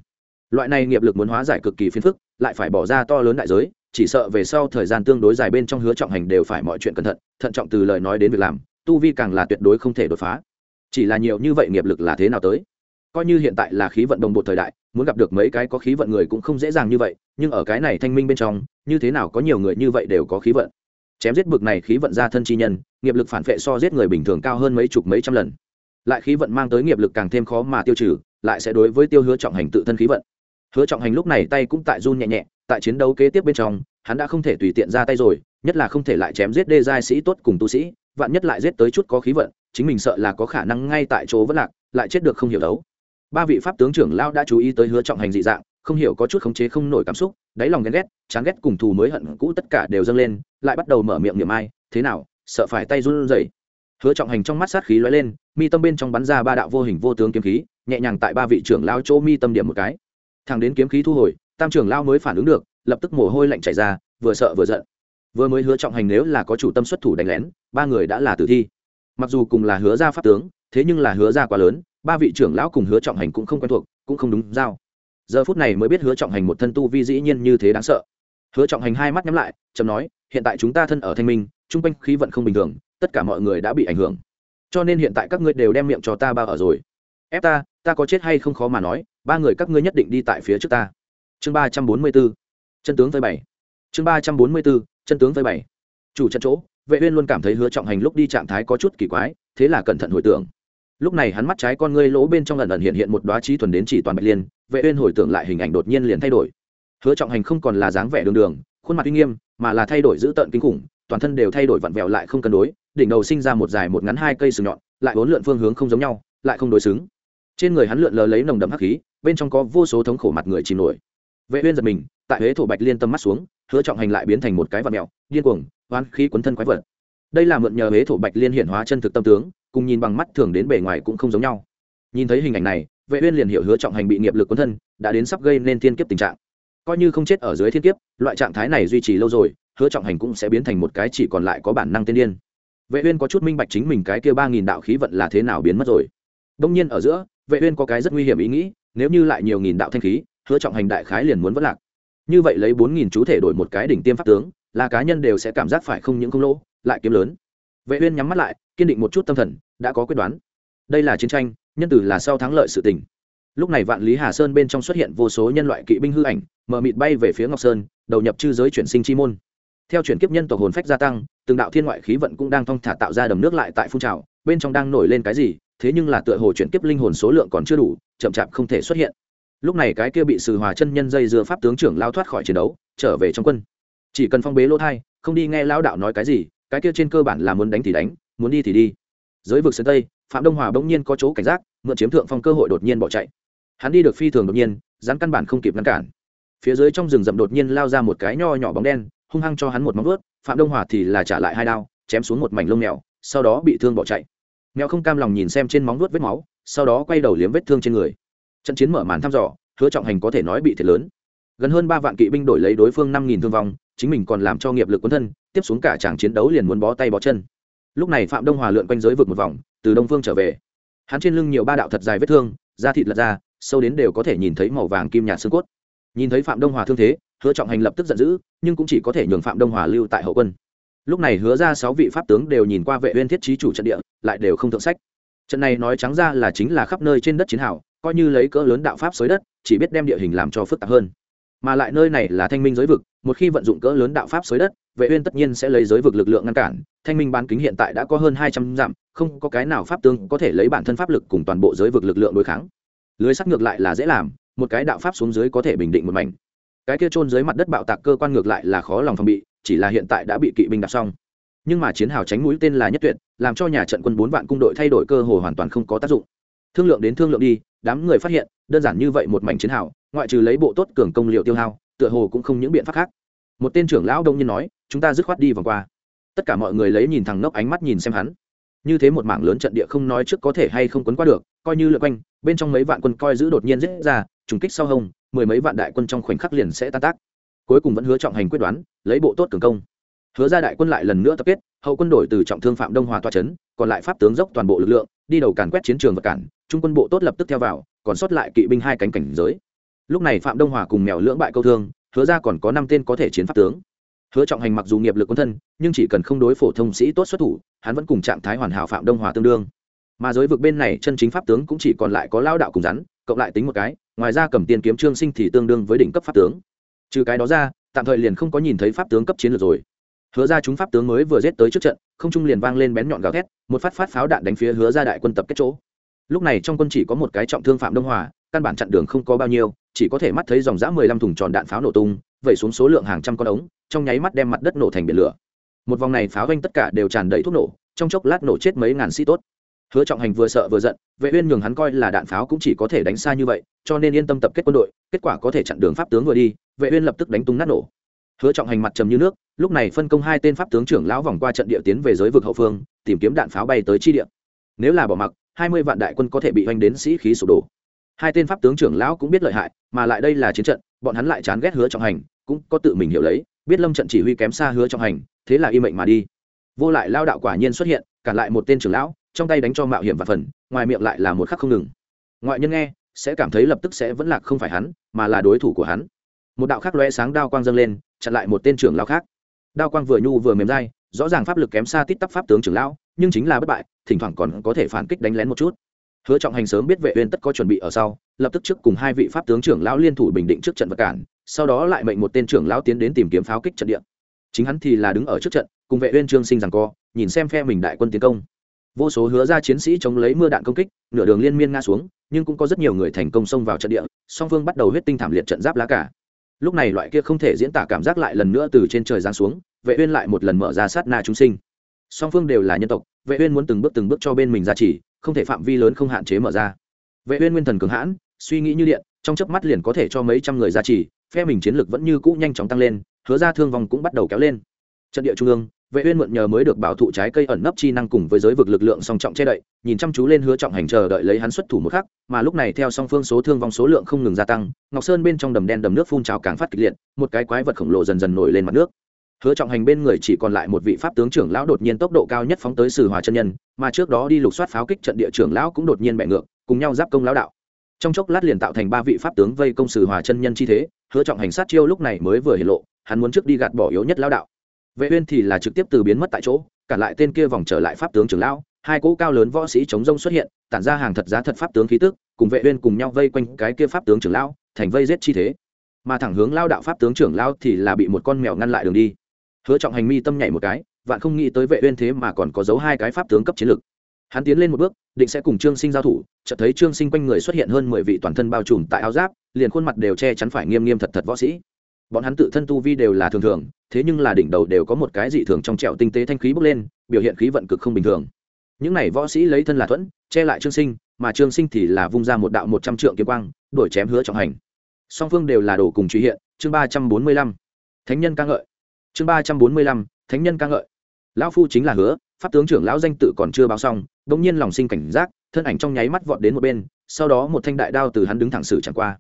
Loại này nghiệp lực muốn hóa giải cực kỳ phiền phức, lại phải bỏ ra to lớn đại giới, chỉ sợ về sau thời gian tương đối dài bên trong hứa trọng hành đều phải mọi chuyện cẩn thận thận trọng từ lời nói đến việc làm, tu vi càng là tuyệt đối không thể đột phá. Chỉ là nhiều như vậy nghiệp lực là thế nào tới? Coi như hiện tại là khí vận đồng bộ thời đại, muốn gặp được mấy cái có khí vận người cũng không dễ dàng như vậy, nhưng ở cái này thanh minh bên trong, như thế nào có nhiều người như vậy đều có khí vận? Chém giết bực này khí vận ra thân chi nhân, nghiệp lực phản vệ so giết người bình thường cao hơn mấy chục mấy trăm lần. Lại khí vận mang tới nghiệp lực càng thêm khó mà tiêu trừ, lại sẽ đối với tiêu hứa trọng hành tự thân khí vận. Hứa trọng hành lúc này tay cũng tại run nhẹ nhẹ, tại chiến đấu kế tiếp bên trong, hắn đã không thể tùy tiện ra tay rồi, nhất là không thể lại chém giết đê giai sĩ tốt cùng tu sĩ, vạn nhất lại giết tới chút có khí vận, chính mình sợ là có khả năng ngay tại chỗ vẫn lạc, lại chết được không hiểu đấu. Ba vị pháp tướng trưởng lao đã chú ý tới hứa trọng hành dị dạng không hiểu có chút khống chế không nổi cảm xúc, đáy lòng ghen ghét, chán ghét cùng thù mới hận cũ tất cả đều dâng lên, lại bắt đầu mở miệng niệm ai, thế nào, sợ phải tay run rẩy. Hứa trọng hành trong mắt sát khí lóe lên, mi tâm bên trong bắn ra ba đạo vô hình vô tướng kiếm khí, nhẹ nhàng tại ba vị trưởng lao chỗ mi tâm điểm một cái. Thằng đến kiếm khí thu hồi, tam trưởng lao mới phản ứng được, lập tức mồ hôi lạnh chảy ra, vừa sợ vừa giận. Vừa mới hứa trọng hành nếu là có chủ tâm xuất thủ đánh lén, ba người đã là tử thi. Mặc dù cùng là hứa ra pháp tướng, thế nhưng là hứa ra quá lớn, ba vị trưởng lão cùng hứa trọng hành cũng không quen thuộc, cũng không đúng giao giờ phút này mới biết hứa trọng hành một thân tu vi dĩ nhiên như thế đáng sợ. Hứa trọng hành hai mắt nhắm lại chấm nói, hiện tại chúng ta thân ở thanh minh, chung quanh khí vận không bình thường, tất cả mọi người đã bị ảnh hưởng. Cho nên hiện tại các ngươi đều đem miệng cho ta bao ở rồi. Ép ta ta có chết hay không khó mà nói, ba người các ngươi nhất định đi tại phía trước ta. Chương ba trăm bốn mươi b ố chân tướng với bảy chương ba trăm bốn mươi b ố chân tướng với bảy chủ trận chỗ, vệ uyên luôn cảm thấy hứa trọng hành lúc đi trạng thái có chút kỳ quái, thế là cẩn thận hồi tưởng lúc này hắn mắt trái con ngươi lỗ bên trong lần ẩn hiện hiện một đoá trí thuần đến chỉ toàn bạch liên vệ uyên hồi tưởng lại hình ảnh đột nhiên liền thay đổi. Hứa trọng hành không còn là dáng vẻ đường đường, khuôn mặt uy nghiêm, mà là thay đổi dữ tợn kinh khủng, toàn thân đều thay đổi vặn vẹo lại không cân đối, đỉnh đầu sinh ra một dài một ngắn hai cây sừng nhọn, lại bốn lượn phương hướng không giống nhau, lại không đối xứng. Trên người hắn lượn lờ lấy nồng đậm hắc khí, bên trong có vô số thống khổ mặt người chìm nổi. Vệ uyên giật mình, tại huế thổ bạch liên tâm mắt xuống, hứa trọng hành lại biến thành một cái vặn mèo điên cuồng oan khí cuốn thân quái vật. Đây là mượn nhờ huế thổ bạch liên hiện hóa chân thực tâm tướng cùng nhìn bằng mắt thường đến bề ngoài cũng không giống nhau. Nhìn thấy hình ảnh này, vệ uyên liền hiểu hứa trọng hành bị nghiệp lực cuốn thân, đã đến sắp gây nên thiên kiếp tình trạng. Coi như không chết ở dưới thiên kiếp, loại trạng thái này duy trì lâu rồi, hứa trọng hành cũng sẽ biến thành một cái chỉ còn lại có bản năng tiên điên. Vệ uyên có chút minh bạch chính mình cái kia ba nghìn đạo khí vận là thế nào biến mất rồi. Đông nhiên ở giữa, vệ uyên có cái rất nguy hiểm ý nghĩ, nếu như lại nhiều nghìn đạo thanh khí, hứa trọng hành đại khái liền muốn vỡ lạc. Như vậy lấy bốn nghìn chú thể đổi một cái đỉnh tiêm pháp tướng, là cá nhân đều sẽ cảm giác phải không những không lỗ, lại kiếm lớn vệ uyên nhắm mắt lại, kiên định một chút tâm thần, đã có quyết đoán. Đây là chiến tranh, nhân tử là sau thắng lợi sự tình. Lúc này vạn lý hà sơn bên trong xuất hiện vô số nhân loại kỵ binh hư ảnh mở mịt bay về phía ngọc sơn, đầu nhập chư giới chuyển sinh chi môn. Theo chuyển kiếp nhân tộc hồn phách gia tăng, từng đạo thiên ngoại khí vận cũng đang thong thả tạo ra đầm nước lại tại phun trào, bên trong đang nổi lên cái gì, thế nhưng là tựa hồ chuyển kiếp linh hồn số lượng còn chưa đủ, chậm chạp không thể xuất hiện. Lúc này cái kia bị sự hòa chân nhân dây dưa pháp tướng trưởng lao thoát khỏi chiến đấu, trở về trong quân. Chỉ cần phong bế lỗ thai, không đi nghe lao đạo nói cái gì cái kia trên cơ bản là muốn đánh thì đánh, muốn đi thì đi. Dưới vực sơn tây, phạm đông hòa bỗng nhiên có chỗ cảnh giác, mượn chiếm thượng phong cơ hội đột nhiên bỏ chạy. Hắn đi được phi thường đột nhiên, rắn căn bản không kịp ngăn cản. Phía dưới trong rừng rậm đột nhiên lao ra một cái nho nhỏ bóng đen, hung hăng cho hắn một móng vuốt, phạm đông hòa thì là trả lại hai đao, chém xuống một mảnh lông mèo, sau đó bị thương bỏ chạy. Mèo không cam lòng nhìn xem trên móng vuốt vết máu, sau đó quay đầu liếm vết thương trên người. Trận chiến mở màn thăm dò, hứa trọng hành có thể nói bị thiệt lớn. Gần hơn ba vạn kỵ binh đổi lấy đối phương năm nghìn thương vong chính mình còn làm cho nghiệp lực quân thân, tiếp xuống cả tràng chiến đấu liền muốn bó tay bó chân. Lúc này phạm đông hòa lượn quanh giới vực một vòng, từ đông phương trở về. Hắn trên lưng nhiều ba đạo thật dài vết thương, da thịt lật ra, sâu đến đều có thể nhìn thấy màu vàng kim nhạt xương cốt. Nhìn thấy phạm đông hòa thương thế, hứa trọng hành lập tức giận dữ, nhưng cũng chỉ có thể nhường phạm đông hòa lưu tại hậu quân. Lúc này hứa ra sáu vị pháp tướng đều nhìn qua vệ uyên thiết trí chủ trận địa, lại đều không thượng sách. Trận này nói trắng ra là chính là khắp nơi trên đất chiến hào, coi như lấy cỡ lớn đạo pháp xới đất, chỉ biết đem địa hình làm cho phức tạp hơn. Mà lại nơi này là thanh minh giới vực một khi vận dụng cỡ lớn đạo pháp xới đất, vệ uyên tất nhiên sẽ lấy giới vực lực lượng ngăn cản. Thanh minh bán kính hiện tại đã có hơn 200 dặm, không có cái nào pháp tương có thể lấy bản thân pháp lực cùng toàn bộ giới vực lực lượng đối kháng. Lưới sắt ngược lại là dễ làm, một cái đạo pháp xuống dưới có thể bình định một mảnh. Cái kia trôn dưới mặt đất bạo tạc cơ quan ngược lại là khó lòng phòng bị, chỉ là hiện tại đã bị kỵ binh đạp xong. Nhưng mà chiến hào tránh mũi tên là nhất tuyệt, làm cho nhà trận quân bốn vạn cung đội thay đổi cơ hồ hoàn toàn không có tác dụng. Thương lượng đến thương lượng đi, đám người phát hiện, đơn giản như vậy một mảnh chiến hào, ngoại trừ lấy bộ tốt cường công liệu tiêu hao tựa hồ cũng không những biện pháp khác. Một tên trưởng lão đông nhiên nói, chúng ta dứt khoát đi vòng qua. Tất cả mọi người lấy nhìn thằng nốc ánh mắt nhìn xem hắn. Như thế một mảng lớn trận địa không nói trước có thể hay không quấn qua được, coi như lượt quanh, bên trong mấy vạn quân coi giữ đột nhiên giết ra, trùng kích sau hông, mười mấy vạn đại quân trong khoảnh khắc liền sẽ tan tác. Cuối cùng vẫn hứa trọng hành quyết đoán, lấy bộ tốt cường công. Hứa ra đại quân lại lần nữa tập kết, hậu quân đổi từ trọng thương phạm đông hòa toa trấn còn lại pháp tướng dốc toàn bộ lực lượng, đi đầu càn quét chiến trường và cản, trung quân bộ tốt lập tức theo vào, còn sót lại kỵ binh hai cánh cảnh giới lúc này phạm đông hòa cùng mèo lưỡng bại câu thương, hứa ra còn có năm tên có thể chiến pháp tướng. Hứa trọng hành mặc dù nghiệp lực quân thân, nhưng chỉ cần không đối phổ thông sĩ tốt xuất thủ, hắn vẫn cùng trạng thái hoàn hảo phạm đông hòa tương đương. Mà giới vực bên này chân chính pháp tướng cũng chỉ còn lại có lao đạo cùng rắn, cộng lại tính một cái, ngoài ra cầm tiền kiếm trương sinh thì tương đương với đỉnh cấp pháp tướng. Trừ cái đó ra, tạm thời liền không có nhìn thấy pháp tướng cấp chiến lược rồi. Hứa ra chúng pháp tướng mới vừa giết tới trước trận, không trung liền vang lên bén nhọn gào thét, một phát phát pháo đạn đánh phía hứa ra đại quân tập kết chỗ. Lúc này trong quân chỉ có một cái trọng thương phạm đông hòa, căn bản chặn đường không có bao nhiêu chỉ có thể mắt thấy dòng dã mười lăm thùng tròn đạn pháo nổ tung, vẩy xuống số lượng hàng trăm con ống, trong nháy mắt đem mặt đất nổ thành biển lửa. Một vòng này pháo doanh tất cả đều tràn đầy thuốc nổ, trong chốc lát nổ chết mấy ngàn sĩ tốt. Hứa trọng hành vừa sợ vừa giận, vệ uyên nhường hắn coi là đạn pháo cũng chỉ có thể đánh xa như vậy, cho nên yên tâm tập kết quân đội, kết quả có thể chặn đường pháp tướng vừa đi, vệ uyên lập tức đánh tung nát nổ. Hứa trọng hành mặt trầm như nước, lúc này phân công hai tên pháp tướng trưởng lão vòng qua trận địa tiến về giới vực hậu phương, tìm kiếm đạn pháo bay tới chi địa. Nếu là bỏ mặc 20 vạn đại quân có thể bị hoành đến sĩ khí sụp đổ hai tên pháp tướng trưởng lão cũng biết lợi hại, mà lại đây là chiến trận, bọn hắn lại chán ghét hứa trọng hành, cũng có tự mình hiểu lấy, biết lâm trận chỉ huy kém xa hứa trọng hành, thế là y mệnh mà đi. Vô lại lao đạo quả nhiên xuất hiện, cản lại một tên trưởng lão, trong tay đánh cho mạo hiểm và phần, ngoài miệng lại là một khắc không ngừng. Ngoại nhân nghe, sẽ cảm thấy lập tức sẽ vẫn lạc không phải hắn, mà là đối thủ của hắn. Một đạo khác lóe sáng đao quang dâng lên, chặn lại một tên trưởng lão khác. Đao quang vừa nhu vừa mềm dai, rõ ràng pháp lực kém xa tít tắp pháp tướng trưởng lão, nhưng chính là bất bại, thỉnh thoảng còn có thể phản kích đánh lén một chút hứa trọng hành sớm biết vệ uyên tất có chuẩn bị ở sau, lập tức trước cùng hai vị pháp tướng trưởng lão liên thủ bình định trước trận vật cản, sau đó lại mệnh một tên trưởng lão tiến đến tìm kiếm pháo kích trận địa. Chính hắn thì là đứng ở trước trận, cùng vệ uyên trương sinh rằng co, nhìn xem phe mình đại quân tiến công. Vô số hứa ra chiến sĩ chống lấy mưa đạn công kích, nửa đường liên miên ngã xuống, nhưng cũng có rất nhiều người thành công xông vào trận địa, song phương bắt đầu huyết tinh thảm liệt trận giáp lá cả. Lúc này loại kia không thể diễn tả cảm giác lại lần nữa từ trên trời giáng xuống, vệ uyên lại một lần mở ra sát na chúng sinh. Song phương đều là nhân tộc, vệ uyên muốn từng bước từng bước cho bên mình gia trì không thể phạm vi lớn không hạn chế mở ra. Vệ uyên nguyên thần cường hãn, suy nghĩ như điện, trong chớp mắt liền có thể cho mấy trăm người ra chỉ phe mình chiến lược vẫn như cũ nhanh chóng tăng lên, hứa ra thương vong cũng bắt đầu kéo lên. Trận địa trung ương, vệ uyên mượn nhờ mới được bảo thụ trái cây ẩn nấp chi năng cùng với giới vực lực lượng song trọng che đậy, nhìn chăm chú lên hứa trọng hành chờ đợi lấy hắn xuất thủ một khắc, mà lúc này theo song phương số thương vong số lượng không ngừng gia tăng, ngọc sơn bên trong đầm đen đầm nước phun trào càng phát kịch liệt, một cái quái vật khổng lồ dần dần nổi lên mặt nước hứa trọng hành bên người chỉ còn lại một vị pháp tướng trưởng lão đột nhiên tốc độ cao nhất phóng tới sử hòa chân nhân, mà trước đó đi lục soát pháo kích trận địa trưởng lão cũng đột nhiên bẻ ngược, cùng nhau giáp công lão đạo. Trong chốc lát liền tạo thành ba vị pháp tướng vây công sử hòa chân nhân chi thế, hứa trọng hành sát chiêu lúc này mới vừa hiện lộ, hắn muốn trước đi gạt bỏ yếu nhất lão đạo. Vệ uyên thì là trực tiếp từ biến mất tại chỗ, cả lại tên kia vòng trở lại pháp tướng trưởng lão, hai cỗ cao lớn võ sĩ chống rông xuất hiện, tản ra hàng thật giá thật pháp tướng khí tức, cùng vệ uyên cùng nhau vây quanh cái kia pháp tướng trưởng lão, thành vây giết chi thế. Mà thẳng hướng lao đạo pháp tướng trưởng lão thì là bị một con mèo ngăn lại đường đi hứa trọng hành mi tâm nhảy một cái, vạn không nghĩ tới vệ uyên thế mà còn có giấu hai cái pháp tướng cấp chiến lực hắn tiến lên một bước, định sẽ cùng trương sinh giao thủ, chợt thấy trương sinh quanh người xuất hiện hơn mười vị toàn thân bao trùm tại áo giáp, liền khuôn mặt đều che chắn phải nghiêm nghiêm thật thật võ sĩ. Bọn hắn tự thân tu vi đều là thường thường, thế nhưng là đỉnh đầu đều có một cái dị thường trong trẹo tinh tế thanh khí bốc lên, biểu hiện khí vận cực không bình thường. Những này võ sĩ lấy thân là thuẫn, che lại trương sinh, mà trương sinh thì là vung ra một đạo một trăm trượng kiếm quang đổi chém hứa trọng hành. Song phương đều là đồ cùng truy hiện, chương ba trăm bốn mươi lăm. Thánh nhân ca ngợi chương ba trăm bốn mươi lăm, thánh nhân ca ngợi. Lão phu chính là hứa, pháp tướng trưởng lão danh tự còn chưa báo xong đ ỗ n g nhiên lòng sinh cảnh giác, thân ảnh trong nháy mắt vọt đến một bên, sau đó một thanh đại đao từ hắn đứng thẳng xử chẳng qua.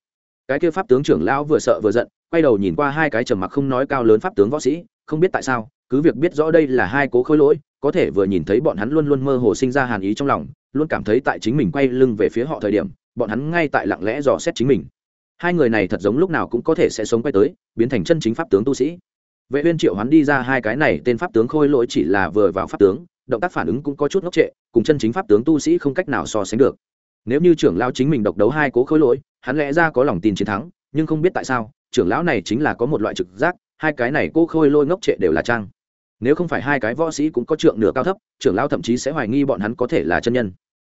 Cái kia pháp tướng trưởng lão vừa sợ vừa giận, quay đầu nhìn qua hai cái trầm mặc không nói cao lớn pháp tướng võ sĩ, không biết tại sao, cứ việc biết rõ đây là hai cố khối lỗi, có thể vừa nhìn thấy bọn hắn luôn luôn mơ hồ sinh ra hàn ý trong lòng, luôn cảm thấy tại chính mình quay lưng về phía họ thời điểm, bọn hắn ngay tại lặng lẽ dò xét chính mình. Hai người này thật giống lúc nào cũng có thể sẽ sống quay tới, biến thành chân chính pháp tướng tu sĩ vệ uyên triệu hắn đi ra hai cái này, tên pháp tướng khôi lỗi chỉ là vừa vào pháp tướng, động tác phản ứng cũng có chút ngốc trệ, cùng chân chính pháp tướng tu sĩ không cách nào so sánh được. Nếu như trưởng lão chính mình độc đấu hai cố khôi lỗi, hắn lẽ ra có lòng tin chiến thắng, nhưng không biết tại sao, trưởng lão này chính là có một loại trực giác, hai cái này cố khôi lôi ngốc trệ đều là trang. Nếu không phải hai cái võ sĩ cũng có trượng nửa cao thấp, trưởng lão thậm chí sẽ hoài nghi bọn hắn có thể là chân nhân.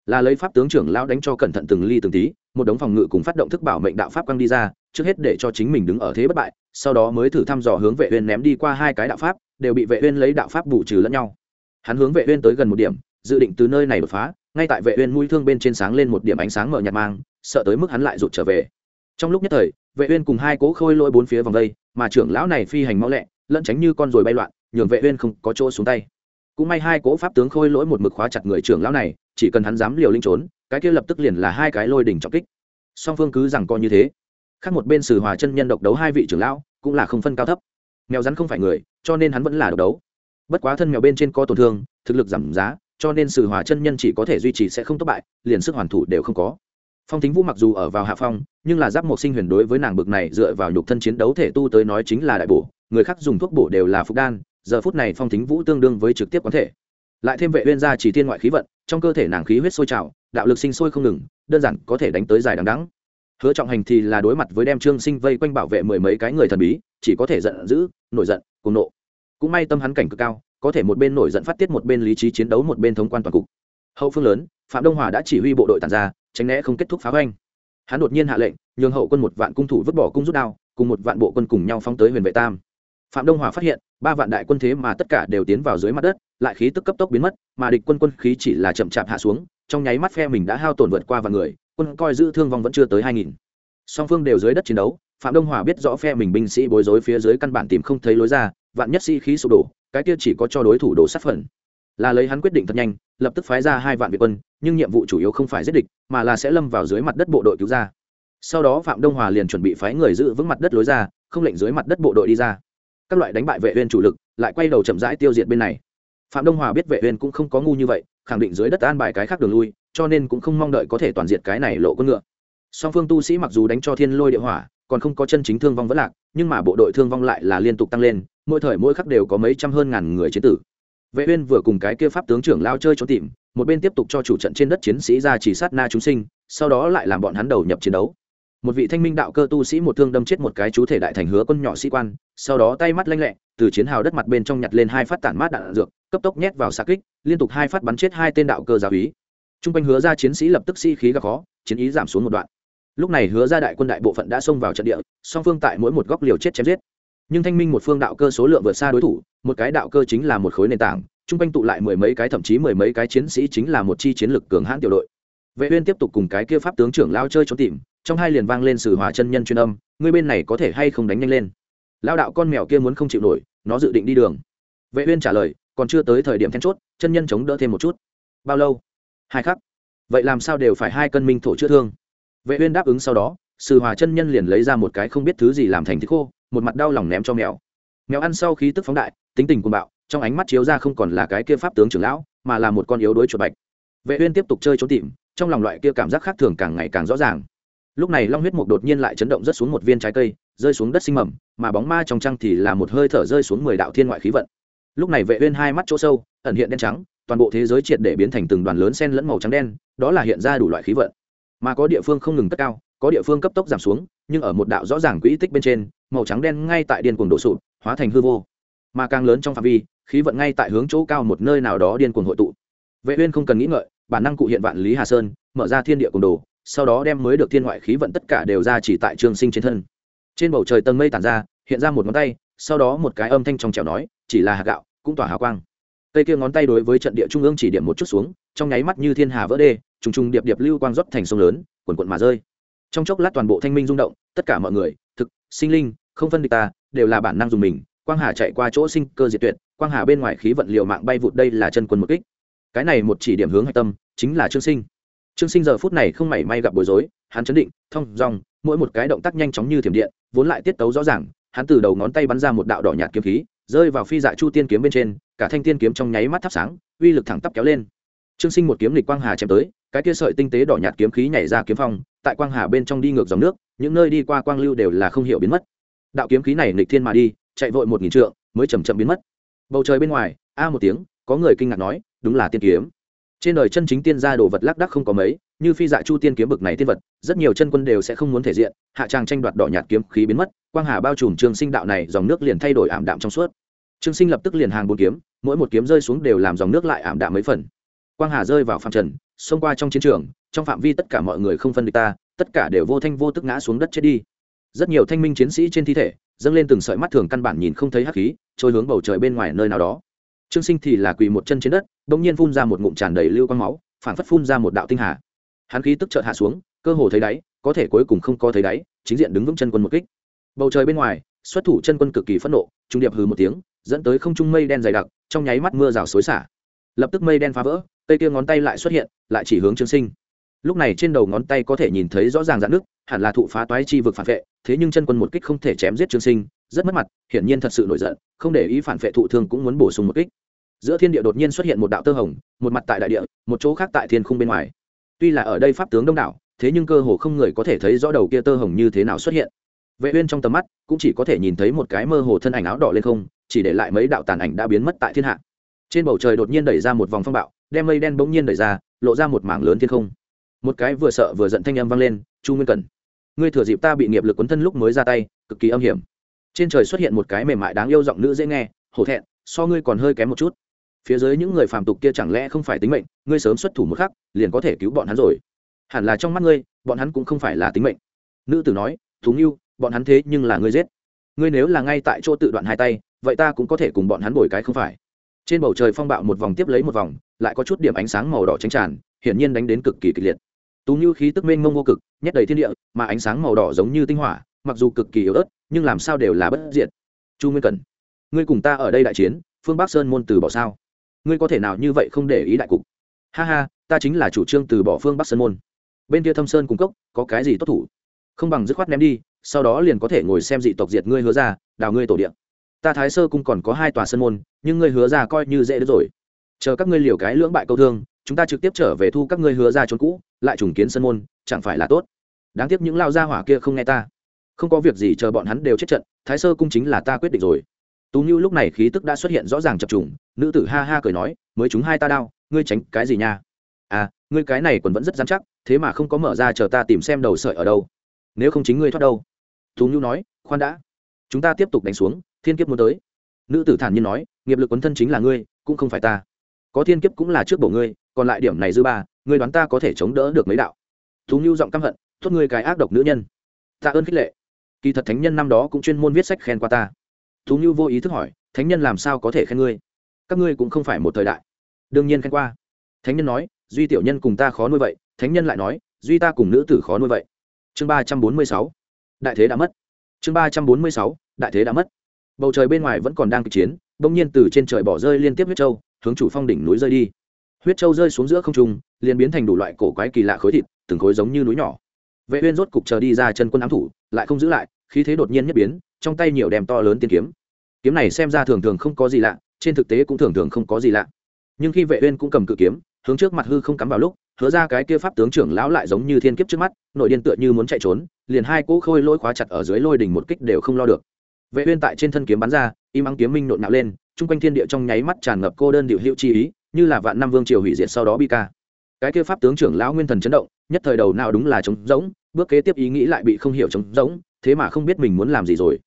Là lấy pháp tướng trưởng lão đánh cho cẩn thận từng ly từng tí, một đống phòng ngự cùng phát động thức bảo mệnh đạo pháp quang đi ra, trước hết để cho chính mình đứng ở thế bất bại sau đó mới thử thăm dò hướng vệ uyên ném đi qua hai cái đạo pháp, đều bị vệ uyên lấy đạo pháp bù trừ lẫn nhau. Hắn hướng vệ uyên tới gần một điểm, dự định từ nơi này đột phá, ngay tại vệ uyên mũi thương bên trên sáng lên một điểm ánh sáng mở nhạt mang, sợ tới mức hắn lại rụt trở về. Trong lúc nhất thời, vệ uyên cùng hai cố khôi lôi bốn phía vòng đây, mà trưởng lão này phi hành mau lẹ, lẫn tránh như con rồi bay loạn, nhường vệ uyên không có chỗ xuống tay. Cũng may hai cố pháp tướng khôi lỗi một mực khóa chặt người trưởng lão này, chỉ cần hắn dám liều linh trốn, cái kia lập tức liền là hai cái lôi đỉnh trọng kích. Song phương cứ rằng coi như thế khác một bên sử hòa chân nhân độc đấu hai vị trưởng lão, cũng là không phân cao thấp. Mèo rắn không phải người, cho nên hắn vẫn là độc đấu. Bất quá thân mèo bên trên có tổn thương, thực lực giảm giá, cho nên sử hòa chân nhân chỉ có thể duy trì sẽ không tốt bại, liền sức hoàn thủ đều không có. Phong thính vũ mặc dù ở vào hạ phong, nhưng là giáp một sinh huyền đối với nàng bực này dựa vào nhục thân chiến đấu thể tu tới nói chính là đại bổ, người khác dùng thuốc bổ đều là phục đan, giờ phút này phong thính vũ tương đương với trực tiếp quán thể. Lại thêm vệ uyên gia chỉ thiên ngoại khí vận, trong cơ thể nàng khí huyết sôi trào, đạo lực sinh sôi không ngừng, đơn giản có thể đánh tới dài đằng đẵng hứa trọng hành thì là đối mặt với đem trương sinh vây quanh bảo vệ mười mấy cái người thần bí, chỉ có thể giận dữ, nổi giận cùng nộ. Cũng may tâm hắn cảnh cực cao, có thể một bên nổi giận phát tiết một bên lý trí chiến đấu một bên thống quan toàn cục. Hậu phương lớn, phạm đông hòa đã chỉ huy bộ đội tàn ra, tránh né không kết thúc phá hoành. Hắn đột nhiên hạ lệnh, nhường hậu quân một vạn cung thủ vứt bỏ cung rút đao, cùng một vạn bộ quân cùng nhau phóng tới huyền vệ tam. Phạm đông hòa phát hiện, ba vạn đại quân thế mà tất cả đều tiến vào dưới mặt đất, lại khí tức cấp tốc biến mất, mà địch quân quân khí chỉ là chậm chạp hạ xuống, trong nháy mắt phe mình đã hao tổn vượt qua vạn người quân coi giữ thương vong vẫn chưa tới hai nghìn. Song phương đều dưới đất chiến đấu, phạm đông hòa biết rõ phe mình binh sĩ bối rối phía dưới căn bản tìm không thấy lối ra, vạn nhất sĩ khí sụp đổ, cái kia chỉ có cho đối thủ đổ sát phần. Là lấy hắn quyết định thật nhanh, lập tức phái ra hai vạn việt quân, nhưng nhiệm vụ chủ yếu không phải giết địch, mà là sẽ lâm vào dưới mặt đất bộ đội cứu ra. Sau đó phạm đông hòa liền chuẩn bị phái người giữ vững mặt đất lối ra, không lệnh dưới mặt đất bộ đội đi ra. Các loại đánh bại vệ uyên chủ lực, lại quay đầu chậm rãi tiêu diệt bên này. Phạm đông hòa biết vệ uyên cũng không có ngu như vậy, khẳng định dưới đất an bài cái khác đường lui cho nên cũng không mong đợi có thể toàn diệt cái này lộ con ngựa. Song phương tu sĩ mặc dù đánh cho thiên lôi địa hỏa, còn không có chân chính thương vong vẫn lạc, nhưng mà bộ đội thương vong lại là liên tục tăng lên, mỗi thời mỗi khắc đều có mấy trăm hơn ngàn người chiến tử. Vệ uyên vừa cùng cái kia pháp tướng trưởng lao chơi trốn tìm, một bên tiếp tục cho chủ trận trên đất chiến sĩ ra chỉ sát na chúng sinh, sau đó lại làm bọn hắn đầu nhập chiến đấu. Một vị thanh minh đạo cơ tu sĩ một thương đâm chết một cái chú thể đại thành hứa quân nhỏ sĩ quan, sau đó tay mắt lanh lẹ, từ chiến hào đất mặt bên trong nhặt lên hai phát tản mát đạn dược, cấp tốc nhét vào xạ kích, liên tục hai phát bắn chết hai tên đạo cơ giáo úy trung quanh hứa ra chiến sĩ lập tức sĩ khí gặp khó, chiến ý giảm xuống một đoạn. Lúc này hứa ra đại quân đại bộ phận đã xông vào trận địa, song phương tại mỗi một góc liều chết chém giết. Nhưng thanh minh một phương đạo cơ số lượng vượt xa đối thủ, một cái đạo cơ chính là một khối nền tảng, Trung quanh tụ lại mười mấy cái thậm chí mười mấy cái chiến sĩ chính là một chi chiến lực cường hãn tiểu đội. Vệ uyên tiếp tục cùng cái kia pháp tướng trưởng lao chơi trốn tìm, trong hai liền vang lên sử hòa chân nhân chuyên âm, ngươi bên này có thể hay không đánh nhanh lên? Lao đạo con mèo kia muốn không chịu nổi, nó dự định đi đường. Vệ uyên trả lời, còn chưa tới thời điểm then chốt, chân nhân chống đỡ thêm một chút. Bao lâu? Hai khắc. Vậy làm sao đều phải hai cân minh thổ chữa thương? Vệ uyên đáp ứng sau đó, sử hòa chân nhân liền lấy ra một cái không biết thứ gì làm thành thịt khô, một mặt đau lòng ném cho mèo. Mèo ăn sau khí tức phóng đại, tính tình cuồng bạo, trong ánh mắt chiếu ra không còn là cái kia pháp tướng trưởng lão, mà là một con yếu đuối chuột bạch. Vệ uyên tiếp tục chơi trốn tìm, trong lòng loại kia cảm giác khác thường càng ngày càng rõ ràng. Lúc này long huyết mục đột nhiên lại chấn động rất xuống một viên trái cây, rơi xuống đất sinh mầm, mà bóng ma trong trăng thì là một hơi thở rơi xuống mười đạo thiên ngoại khí vận. Lúc này vệ uyên hai mắt chỗ sâu, ẩn hiện đen trắng toàn bộ thế giới triệt để biến thành từng đoàn lớn xen lẫn màu trắng đen, đó là hiện ra đủ loại khí vận. Mà có địa phương không ngừng cất cao, có địa phương cấp tốc giảm xuống, nhưng ở một đạo rõ ràng quỹ tích bên trên, màu trắng đen ngay tại điên cuồng đổ sụp, hóa thành hư vô. Mà càng lớn trong phạm vi, khí vận ngay tại hướng chỗ cao một nơi nào đó điên cuồng hội tụ. Vệ uyên không cần nghĩ ngợi, bản năng cụ hiện vạn lý hà sơn, mở ra thiên địa cùng đồ, sau đó đem mới được thiên ngoại khí vận tất cả đều ra chỉ tại trường sinh trên thân. Trên bầu trời tầng mây tản ra, hiện ra một ngón tay, sau đó một cái âm thanh trong trẻo nói, chỉ là hạt gạo, cũng tỏa hào quang cây kia ngón tay đối với trận địa trung ương chỉ điểm một chút xuống, trong nháy mắt như thiên hà vỡ đê, trùng trùng điệp điệp lưu quang rót thành sông lớn, quần quận mà rơi. Trong chốc lát toàn bộ thanh minh rung động, tất cả mọi người, thực, sinh linh, không phân địch ta, đều là bản năng dùng mình, quang hà chạy qua chỗ sinh cơ diệt tuyệt, quang hà bên ngoài khí vận liều mạng bay vụt đây là chân quân một kích. Cái này một chỉ điểm hướng hạch tâm, chính là trương sinh. Trương sinh giờ phút này không mảy may gặp bối rối, hắn chấn định, thông dong mỗi một cái động tác nhanh chóng như thiểm điện, vốn lại tiết tấu rõ ràng, hắn từ đầu ngón tay bắn ra một đạo đỏ nhạt kiếm khí rơi vào phi dạ chu tiên kiếm bên trên, cả thanh tiên kiếm trong nháy mắt thắp sáng, uy lực thẳng tắp kéo lên. Trương sinh một kiếm lịch quang hà chém tới, cái kia sợi tinh tế đỏ nhạt kiếm khí nhảy ra kiếm phong, tại quang hà bên trong đi ngược dòng nước, những nơi đi qua quang lưu đều là không hiểu biến mất. Đạo kiếm khí này lịch thiên mà đi, chạy vội một nghìn trượng, mới chầm chậm biến mất. Bầu trời bên ngoài, a một tiếng, có người kinh ngạc nói, đúng là tiên kiếm. Trên đời chân chính tiên gia đồ vật lác đắc không có mấy, như phi dạ chu tiên kiếm bực này tiên vật, rất nhiều chân quân đều sẽ không muốn thể diện, hạ tràng tranh đoạt đỏ nhạt kiếm khí biến mất, quang hà bao trùm trường sinh đạo này, dòng nước liền thay đổi ảm đạm trong suốt trương sinh lập tức liền hàng bốn kiếm, mỗi một kiếm rơi xuống đều làm dòng nước lại ảm đạm mấy phần. Quang hà rơi vào phạm trần, xông qua trong chiến trường, trong phạm vi tất cả mọi người không phân địch ta, tất cả đều vô thanh vô tức ngã xuống đất chết đi. Rất nhiều thanh minh chiến sĩ trên thi thể, dâng lên từng sợi mắt thường căn bản nhìn không thấy hắc khí, trôi hướng bầu trời bên ngoài nơi nào đó. Trương sinh thì là quỳ một chân trên đất đ ỗ n g nhiên phun ra một ngụm tràn đầy lưu quang máu, phản phất phun ra một đạo tinh hà. Hắn khí tức chợt hạ xuống, cơ hồ thấy đáy, có thể cuối cùng không có thấy đáy, chính diện đứng vững chân quân một kích. Bầu trời bên ngoài xuất thủ chân quân cực kỳ phẫn nộ, trung điệp hừ một tiếng, dẫn tới không trung mây đen dày đặc, trong nháy mắt mưa rào xối xả. Lập tức mây đen phá vỡ, cây kia ngón tay lại xuất hiện, lại chỉ hướng trương sinh. Lúc này trên đầu ngón tay có thể nhìn thấy rõ ràng dạn nước hẳn là thụ phá toái chi vực phản vệ, thế nhưng chân quân một kích không thể chém giết trương sinh, rất mất mặt, hiển nhiên thật sự nổi giận, không để ý phản vệ thụ thương cũng muốn bổ sung một kích. Giữa thiên địa đột nhiên xuất hiện một đạo tơ hồng, một mặt tại đại địa, một chỗ khác tại thiên khung bên ngoài. Tuy là ở đây pháp tướng đông đảo, thế nhưng cơ hồ không người có thể thấy rõ đầu kia tơ hồng như thế nào xuất hiện vệ uyên trong tầm mắt cũng chỉ có thể nhìn thấy một cái mơ hồ thân ảnh áo đỏ lên không, chỉ để lại mấy đạo tàn ảnh đã biến mất tại thiên hạ. Trên bầu trời đột nhiên đẩy ra một vòng phong bạo, đem mây đen bỗng nhiên đẩy ra, lộ ra một mảng lớn thiên không. Một cái vừa sợ vừa giận thanh âm vang lên, chu nguyên cẩn ngươi thừa dịp ta bị nghiệp lực quấn thân lúc mới ra tay, cực kỳ âm hiểm. Trên trời xuất hiện một cái mềm mại đáng yêu giọng nữ dễ nghe, hổ thẹn, so ngươi còn hơi kém một chút. Phía dưới những người phàm tục kia chẳng lẽ không phải tính mệnh, ngươi sớm xuất thủ một khắc, liền có thể cứu bọn hắn rồi. Hẳn là trong mắt ngươi, bọn hắn cũng không phải là tính mệnh. Nữ tử nói, thú nghiêu bọn hắn thế nhưng là ngươi giết. Ngươi nếu là ngay tại chỗ tự đoạn hai tay, vậy ta cũng có thể cùng bọn hắn bồi cái không phải. Trên bầu trời phong bạo một vòng tiếp lấy một vòng, lại có chút điểm ánh sáng màu đỏ tránh tràn, hiển nhiên đánh đến cực kỳ kịch liệt. Tú như khí tức mênh mông vô cực, nhét đầy thiên địa, mà ánh sáng màu đỏ giống như tinh hỏa, mặc dù cực kỳ yếu ớt, nhưng làm sao đều là bất diệt. Chu nguyên cẩn, ngươi cùng ta ở đây đại chiến, phương bắc sơn môn từ bỏ sao? Ngươi có thể nào như vậy không để ý đại cục? Ha ha, ta chính là chủ trương từ bỏ phương bắc sơn môn. Bên kia thâm sơn cung cốc, có cái gì tốt thủ? Không bằng dứt khoát ném đi sau đó liền có thể ngồi xem dị tộc diệt ngươi hứa ra, đào ngươi tổ điện ta thái sơ cung còn có hai tòa sân môn, nhưng ngươi hứa ra coi như dễ đỡ rồi. Chờ các ngươi liều cái lưỡng bại câu thương, chúng ta trực tiếp trở về thu các ngươi hứa ra trốn cũ, lại trùng kiến sân môn, chẳng phải là tốt? Đáng tiếc những lao gia hỏa kia không nghe ta. Không có việc gì chờ bọn hắn đều chết trận, thái sơ cung chính là ta quyết định rồi. Tú như lúc này khí tức đã xuất hiện rõ ràng chập trùng, nữ tử ha ha cười nói, mới chúng hai ta đau ngươi tránh cái gì nha? À ngươi cái này còn vẫn rất dám chắc, thế mà không có mở ra chờ ta tìm xem đầu sợi ở đâu. Nếu không chính ngươi thoát đâu tú Nhu nói, khoan đã. Chúng ta tiếp tục đánh xuống, thiên kiếp muốn tới. Nữ tử thản nhiên nói, nghiệp lực quấn thân chính là ngươi, cũng không phải ta. Có thiên kiếp cũng là trước bổ ngươi, còn lại điểm này dư ba, ngươi đoán ta có thể chống đỡ được mấy đạo? Tú Nhu giọng căm hận, thốt ngươi cái ác độc nữ nhân. Tạ ơn khích lệ. Kỳ thật thánh nhân năm đó cũng chuyên môn viết sách khen qua ta. Tú Nhu vô ý thức hỏi, thánh nhân làm sao có thể khen ngươi? Các ngươi cũng không phải một thời đại. Đương nhiên khen qua. Thánh nhân nói, duy tiểu nhân cùng ta khó nuôi vậy. Thánh nhân lại nói, duy ta cùng nữ tử khó nuôi vậy. Chương ba trăm bốn mươi sáu đại thế đã mất. Chương ba trăm bốn mươi sáu, đại thế đã mất. Bầu trời bên ngoài vẫn còn đang kịch chiến, bỗng nhiên từ trên trời bỏ rơi liên tiếp huyết châu, hướng chủ phong đỉnh núi rơi đi. Huyết châu rơi xuống giữa không trung, liền biến thành đủ loại cổ quái kỳ lạ khối thịt, từng khối giống như núi nhỏ. Vệ uyên rốt cục chờ đi ra chân quân ám thủ, lại không giữ lại, khí thế đột nhiên nhất biến, trong tay nhiều đèm to lớn tiên kiếm. Kiếm này xem ra thường thường không có gì lạ, trên thực tế cũng thường thường không có gì lạ. Nhưng khi vệ uyên cũng cầm cự kiếm, hướng trước mặt hư không cắm vào lúc hứa ra cái kia pháp tướng trưởng lão lại giống như thiên kiếp trước mắt, nội điên tựa như muốn chạy trốn, liền hai cỗ khôi lôi khóa chặt ở dưới lôi đỉnh một kích đều không lo được. Vệ uyên tại trên thân kiếm bắn ra, im ắng kiếm minh nộn nạo lên trung quanh thiên địa trong nháy mắt tràn ngập cô đơn điệu hữu chi ý, như là vạn năm vương triều hủy diệt sau đó bi ca. Cái kia pháp tướng trưởng lão nguyên thần chấn động, nhất thời đầu nào đúng là trống rỗng, bước kế tiếp ý nghĩ lại bị không hiểu trống rỗng, thế mà không biết mình muốn làm gì rồi.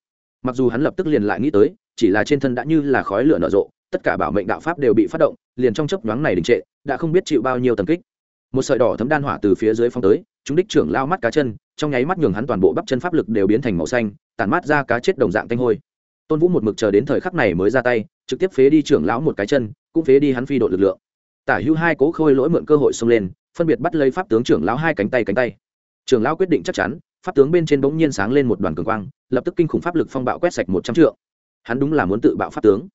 Mặc dù hắn lập tức liền lại nghĩ tới, chỉ là trên thân đã như là khói lửa nở rộ, tất cả bảo mệnh đạo pháp đều bị phát động, liền trong chốc nhoáng này đình trệ, đã không biết chịu bao nhiêu tầng kích một sợi đỏ thấm đan hỏa từ phía dưới phong tới, chúng đích trưởng lao mắt cá chân, trong nháy mắt nhường hắn toàn bộ bắp chân pháp lực đều biến thành màu xanh, tản mát ra cá chết đồng dạng tanh hôi. Tôn vũ một mực chờ đến thời khắc này mới ra tay, trực tiếp phế đi trưởng lão một cái chân, cũng phế đi hắn phi đội lực lượng. Tả hữu hai cố khôi lỗi mượn cơ hội xông lên, phân biệt bắt lấy pháp tướng trưởng lão hai cánh tay cánh tay. Trưởng lão quyết định chắc chắn, pháp tướng bên trên bỗng nhiên sáng lên một đoàn cường quang, lập tức kinh khủng pháp lực phong bạo quét sạch một trăm trượng. Hắn đúng là muốn tự bạo pháp tướng.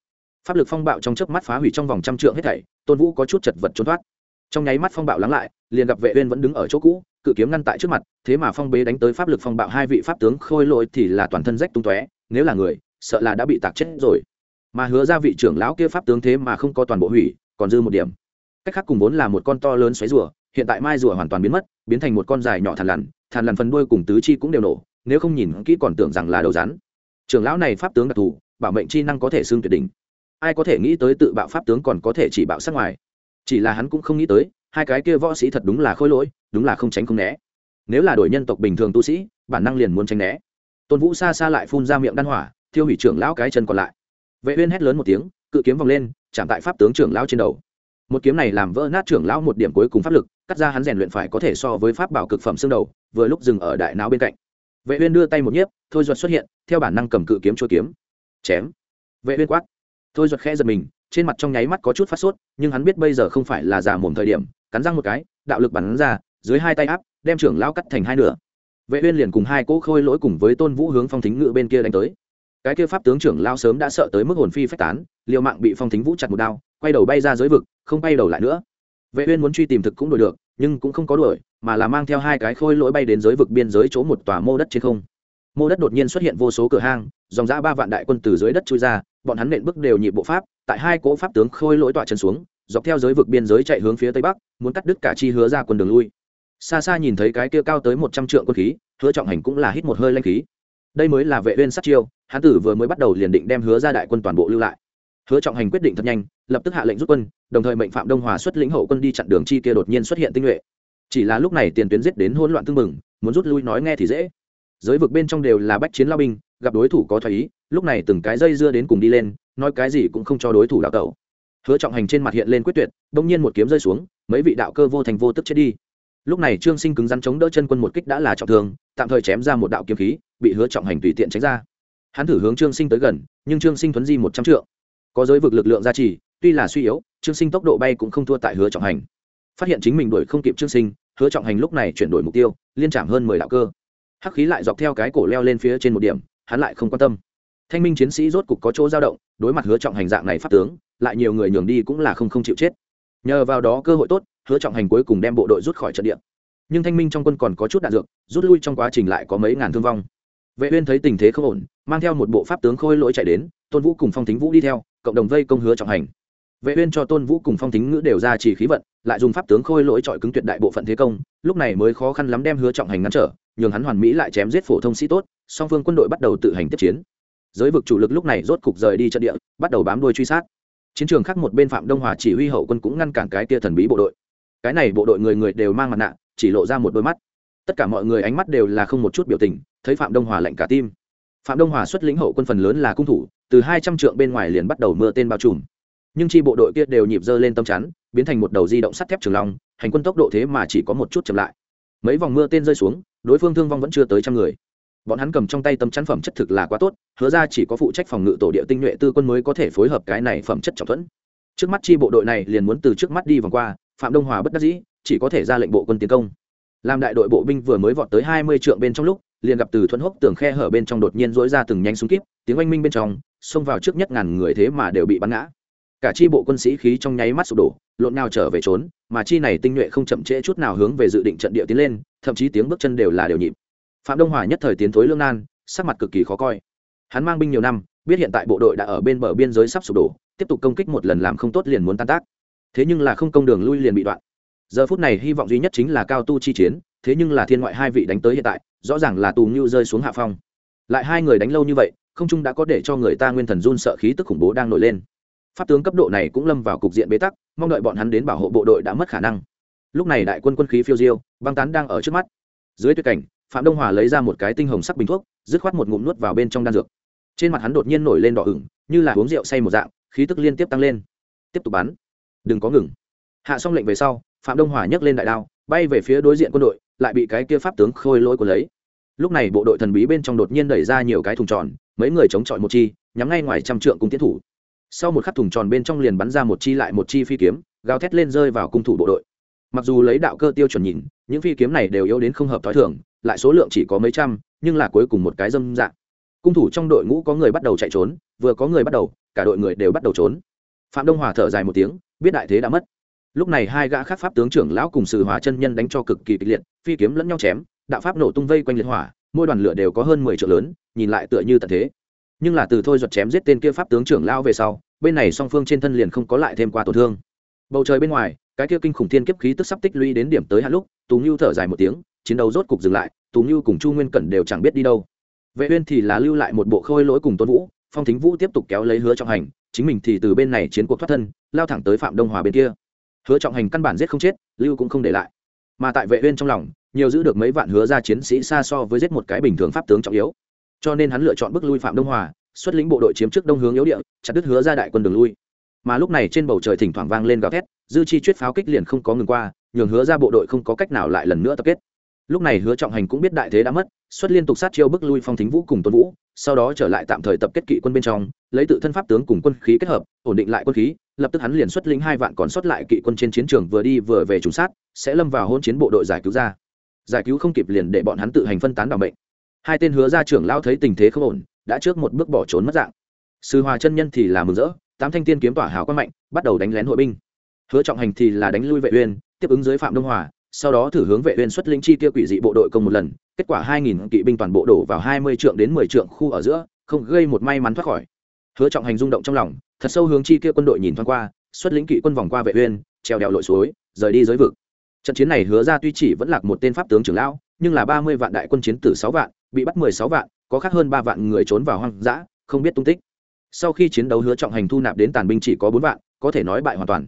Pháp lực phong bạo trong chớp mắt phá hủy trong vòng trăm trượng hết thảy, tôn vũ có chút chật vật trốn thoát trong nháy mắt phong bạo lắng lại, liền gặp vệ uyên vẫn đứng ở chỗ cũ, cự kiếm ngăn tại trước mặt, thế mà phong bế đánh tới pháp lực phong bạo hai vị pháp tướng khôi lỗi thì là toàn thân rách tung tóe, nếu là người, sợ là đã bị tạc chết rồi. Mà hứa ra vị trưởng lão kia pháp tướng thế mà không có toàn bộ hủy, còn dư một điểm. Cách khác cùng vốn là một con to lớn xoáy rùa, hiện tại mai rùa hoàn toàn biến mất, biến thành một con dài nhỏ thằn lằn thằn lằn phần đuôi cùng tứ chi cũng đều nổ, nếu không nhìn kỹ còn tưởng rằng là đầu rắn. Trưởng lão này pháp tướng đặc thù, bảo mệnh chi năng có thể xương tuyệt đỉnh. Ai có thể nghĩ tới tự bạo pháp tướng còn có thể chỉ bạo sát ngoài? Chỉ là hắn cũng không nghĩ tới, hai cái kia võ sĩ thật đúng là khôi lỗi, đúng là không tránh không né. Nếu là đổi nhân tộc bình thường tu sĩ, bản năng liền muốn tránh né. Tôn vũ xa xa lại phun ra miệng đan hỏa, thiêu hủy trưởng lão cái chân còn lại. Vệ uyên hét lớn một tiếng, cự kiếm vòng lên, chạm tại pháp tướng trưởng lão trên đầu. Một kiếm này làm vỡ nát trưởng lão một điểm cuối cùng pháp lực, cắt ra hắn rèn luyện phải có thể so với pháp bảo cực phẩm xương đầu, vừa lúc dừng ở đại não bên cạnh. Vệ uyên đưa tay một nhiếp, thôi duật xuất hiện, theo bản năng cầm cự kiếm chua kiếm. Chém. Vệ uyên quát. Thôi duật khẽ giật mình trên mặt trong nháy mắt có chút phát sốt, nhưng hắn biết bây giờ không phải là giả mồm thời điểm, cắn răng một cái, đạo lực bắn ra, dưới hai tay áp, đem trưởng lão cắt thành hai nửa. Vệ uyên liền cùng hai cỗ khôi lỗi cùng với tôn vũ hướng phong thính ngự bên kia đánh tới. Cái kia pháp tướng trưởng lão sớm đã sợ tới mức hồn phi phách tán, liều mạng bị phong thính vũ chặt một đao, quay đầu bay ra dưới vực, không bay đầu lại nữa. Vệ uyên muốn truy tìm thực cũng đuổi được, nhưng cũng không có đuổi, mà là mang theo hai cái khôi lỗi bay đến dưới vực biên giới chỗ một tòa mô đất trên không. Mô đất đột nhiên xuất hiện vô số cửa hang, dòng ra ba vạn đại quân từ dưới đất chui ra, bọn hắn nện bước đều nhịp bộ pháp tại hai cỗ pháp tướng khôi lỗi tọa chân xuống, dọc theo giới vực biên giới chạy hướng phía tây bắc, muốn cắt đứt cả chi hứa ra quân đường lui. Xa xa nhìn thấy cái kia cao tới một trăm trượng quân khí, hứa trọng hành cũng là hít một hơi lanh khí. Đây mới là vệ uyên sát chiêu hán tử vừa mới bắt đầu liền định đem hứa ra đại quân toàn bộ lưu lại. Hứa trọng hành quyết định thật nhanh, lập tức hạ lệnh rút quân, đồng thời mệnh phạm đông hòa xuất lĩnh hậu quân đi chặn đường chi kia đột nhiên xuất hiện tinh nhuệ. Chỉ là lúc này tiền tuyến giết đến hỗn loạn tương mừng muốn rút lui nói nghe thì dễ. Giới vực bên trong đều là bách chiến lao binh, gặp đối thủ có thoái ý, lúc này từng cái dây dưa đến cùng đi lên nói cái gì cũng không cho đối thủ đạo tẩu. Hứa trọng hành trên mặt hiện lên quyết tuyệt, đông nhiên một kiếm rơi xuống, mấy vị đạo cơ vô thành vô tức chết đi. Lúc này trương sinh cứng rắn chống đỡ chân quân một kích đã là trọng thương, tạm thời chém ra một đạo kiếm khí, bị hứa trọng hành tùy tiện tránh ra. Hắn thử hướng trương sinh tới gần, nhưng trương sinh thuấn di một trăm trượng. Có giới vực lực lượng gia trì, tuy là suy yếu, trương sinh tốc độ bay cũng không thua tại hứa trọng hành. Phát hiện chính mình đuổi không kịp trương sinh, hứa trọng hành lúc này chuyển đổi mục tiêu, liên trảm hơn mười đạo cơ. Hắc khí lại dọc theo cái cổ leo lên phía trên một điểm, hắn lại không quan tâm thanh minh chiến sĩ rốt cục có chỗ dao động, đối mặt hứa trọng hành dạng này phát tướng, lại nhiều người nhường đi cũng là không không chịu chết. Nhờ vào đó cơ hội tốt, hứa trọng hành cuối cùng đem bộ đội rút khỏi trận địa. Nhưng thanh minh trong quân còn có chút đạn dược, rút lui trong quá trình lại có mấy ngàn thương vong. Vệ uyên thấy tình thế không ổn, mang theo một bộ pháp tướng khôi lỗi chạy đến, tôn vũ cùng phong thính vũ đi theo, cộng đồng vây công hứa trọng hành. Vệ uyên cho tôn vũ cùng phong thính ngữ đều ra chỉ khí vận, lại dùng pháp tướng khôi lỗi trọi cứng tuyệt đại bộ phận thế công, lúc này mới khó khăn lắm đem hứa trọng hành ngăn trở, nhường hắn hoàn mỹ lại chém giết phổ thông sĩ tốt, song phương quân đội bắt đầu tự hành tiếp chiến giới vực chủ lực lúc này rốt cục rời đi trận địa, bắt đầu bám đuôi truy sát. Chiến trường khác một bên phạm đông hòa chỉ huy hậu quân cũng ngăn cản cái tia thần bí bộ đội. Cái này bộ đội người người đều mang mặt nạ, chỉ lộ ra một đôi mắt. Tất cả mọi người ánh mắt đều là không một chút biểu tình, thấy phạm đông hòa lạnh cả tim. Phạm đông hòa xuất lĩnh hậu quân phần lớn là cung thủ, từ hai trăm trượng bên ngoài liền bắt đầu mưa tên bao trùm. Nhưng chi bộ đội kia đều nhịp dơ lên tâm chắn, biến thành một đầu di động sắt thép trường long, hành quân tốc độ thế mà chỉ có một chút chậm lại. Mấy vòng mưa tên rơi xuống, đối phương thương vong vẫn chưa tới trăm người bọn hắn cầm trong tay tấm chắn phẩm chất thực là quá tốt, hứa ra chỉ có phụ trách phòng ngự tổ địa tinh nhuệ tư quân mới có thể phối hợp cái này phẩm chất trọng thuẫn. Trước mắt chi bộ đội này liền muốn từ trước mắt đi vòng qua, phạm đông hòa bất đắc dĩ, chỉ có thể ra lệnh bộ quân tiến công. Làm đại đội bộ binh vừa mới vọt tới hai mươi trượng bên trong lúc, liền gặp từ thuẫn hốc tường khe hở bên trong đột nhiên dối ra từng nhánh súng kíp, tiếng oanh minh bên trong, xông vào trước nhất ngàn người thế mà đều bị bắn ngã. Cả chi bộ quân sĩ khí trong nháy mắt sụp đổ, lộn nào trở về trốn, mà chi này tinh nhuệ không chậm trễ chút nào hướng về dự định trận địa tiến lên, thậm chí tiếng bước chân đều là đều nhịp phạm đông hòa nhất thời tiến thối lương nan, sắc mặt cực kỳ khó coi. Hắn mang binh nhiều năm, biết hiện tại bộ đội đã ở bên bờ biên giới sắp sụp đổ, tiếp tục công kích một lần làm không tốt liền muốn tan tác. Thế nhưng là không công đường lui liền bị đoạn. Giờ phút này hy vọng duy nhất chính là cao tu chi chiến, thế nhưng là thiên ngoại hai vị đánh tới hiện tại, rõ ràng là tù ngưu rơi xuống hạ phong. Lại hai người đánh lâu như vậy, không trung đã có để cho người ta nguyên thần run sợ khí tức khủng bố đang nổi lên. Pháp tướng cấp độ này cũng lâm vào cục diện bế tắc, mong đợi bọn hắn đến bảo hộ bộ đội đã mất khả năng. Lúc này đại quân quân khí phiêu diêu, băng tán đang ở trước mắt. Dưới tuyệt cảnh phạm đông hòa lấy ra một cái tinh hồng sắc bình thuốc, dứt khoát một ngụm nuốt vào bên trong đan dược. Trên mặt hắn đột nhiên nổi lên đỏ ửng, như là uống rượu say một dạng, khí tức liên tiếp tăng lên. Tiếp tục bắn. Đừng có ngừng. Hạ xong lệnh về sau, phạm đông hòa nhấc lên đại đao, bay về phía đối diện quân đội, lại bị cái kia pháp tướng khôi lỗi của lấy. Lúc này bộ đội thần bí bên trong đột nhiên đẩy ra nhiều cái thùng tròn, mấy người chống chọi một chi, nhắm ngay ngoài trăm trượng cung tiến thủ. Sau một khắc thùng tròn bên trong liền bắn ra một chi lại một chi phi kiếm, gào thét lên rơi vào cung thủ bộ đội. Mặc dù lấy đạo cơ tiêu chuẩn nhìn, những phi kiếm này đều yếu đến không hợp t h ó i thường lại số lượng chỉ có mấy trăm, nhưng là cuối cùng một cái dâm dạng. Cung thủ trong đội ngũ có người bắt đầu chạy trốn, vừa có người bắt đầu, cả đội người đều bắt đầu trốn. Phạm đông hòa thở dài một tiếng, biết đại thế đã mất. Lúc này hai gã khác pháp tướng trưởng lão cùng sự hòa chân nhân đánh cho cực kỳ kịch liệt, phi kiếm lẫn nhau chém, đạo pháp nổ tung vây quanh liệt hỏa, mỗi đoàn lửa đều có hơn mười triệu lớn, nhìn lại tựa như tận thế. Nhưng là từ thôi giật chém giết tên kia pháp tướng trưởng lão về sau, bên này song phương trên thân liền không có lại thêm qua tổn thương. Bầu trời bên ngoài, cái kia kinh khủng thiên kiếp khí tức sắp tích lũy đến điểm tới hạn lúc tú ngưu thở dài một tiếng chiến đấu rốt cục dừng lại, tù như cùng chu nguyên cẩn đều chẳng biết đi đâu. Vệ uyên thì là lưu lại một bộ khôi lỗi cùng tôn vũ, phong thính vũ tiếp tục kéo lấy hứa trọng hành, chính mình thì từ bên này chiến cuộc thoát thân, lao thẳng tới phạm đông hòa bên kia. Hứa trọng hành căn bản giết không chết, lưu cũng không để lại. Mà tại vệ uyên trong lòng, nhiều giữ được mấy vạn hứa ra chiến sĩ xa so với giết một cái bình thường pháp tướng trọng yếu. Cho nên hắn lựa chọn bước lui phạm đông hòa, xuất lĩnh bộ đội chiếm trước đông hướng yếu địa, chặt đứt hứa ra đại quân đường lui. Mà lúc này trên bầu trời thỉnh thoảng vang lên gào thét, dư chi chuyết pháo kích liền không có ngừng qua, nhường hứa ra bộ đội không có cách nào lại lần nữa tập kết lúc này hứa trọng hành cũng biết đại thế đã mất, xuất liên tục sát chiêu bức lui phong thính vũ cùng tôn vũ, sau đó trở lại tạm thời tập kết kỵ quân bên trong, lấy tự thân pháp tướng cùng quân khí kết hợp, ổn định lại quân khí, lập tức hắn liền xuất lĩnh hai vạn còn sót lại kỵ quân trên chiến trường vừa đi vừa về trùng sát, sẽ lâm vào hôn chiến bộ đội giải cứu ra. Giải cứu không kịp liền để bọn hắn tự hành phân tán bảo mệnh. Hai tên hứa ra trưởng lao thấy tình thế không ổn, đã trước một bước bỏ trốn mất dạng. Sư hòa chân nhân thì là mừng rỡ, tám thanh tiên kiếm tỏa hào quang mạnh, bắt đầu đánh lén hội binh. Hứa trọng hành thì là đánh lui vệ uyên, tiếp ứng dưới phạm đông hòa sau đó thử hướng vệ uyên xuất linh chi kia quỷ dị bộ đội công một lần, kết quả hai nghìn kỵ binh toàn bộ đổ vào hai mươi trượng đến mười trượng khu ở giữa, không gây một may mắn thoát khỏi. Hứa trọng hành rung động trong lòng, thật sâu hướng chi kia quân đội nhìn thoáng qua, xuất lĩnh kỵ quân vòng qua vệ uyên, treo đèo lội suối, rời đi giới vực. Trận chiến này hứa ra tuy chỉ vẫn lạc một tên pháp tướng trưởng lão, nhưng là ba mươi vạn đại quân chiến tử sáu vạn, bị bắt mười sáu vạn, có khác hơn ba vạn người trốn vào hoang dã, không biết tung tích. Sau khi chiến đấu hứa trọng hành thu nạp đến tàn binh chỉ có bốn vạn, có thể nói bại hoàn toàn.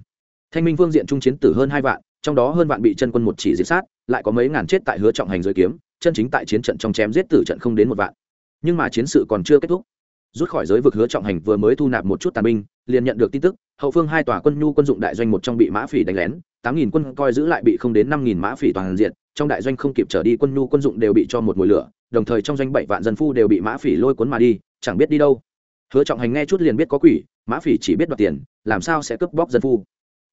Thanh minh vương diện trung chiến tử hơn hai vạn trong đó hơn vạn bị chân quân một chỉ diệt sát, lại có mấy ngàn chết tại hứa trọng hành dưới kiếm, chân chính tại chiến trận trong chém giết tử trận không đến một vạn. Nhưng mà chiến sự còn chưa kết thúc. Rút khỏi giới vực hứa trọng hành vừa mới thu nạp một chút tàn binh, liền nhận được tin tức, hậu phương hai tòa quân nhu quân dụng đại doanh một trong bị mã phỉ đánh lén, tám nghìn quân coi giữ lại bị không đến năm nghìn mã phỉ toàn diện, trong đại doanh không kịp trở đi quân nhu quân dụng đều bị cho một mùi lửa, đồng thời trong doanh bảy vạn dân phu đều bị mã phỉ lôi cuốn mà đi, chẳng biết đi đâu. Hứa trọng hành nghe chút liền biết có quỷ, mã phỉ chỉ biết đoạt tiền, làm sao sẽ cướp bóc dân phu.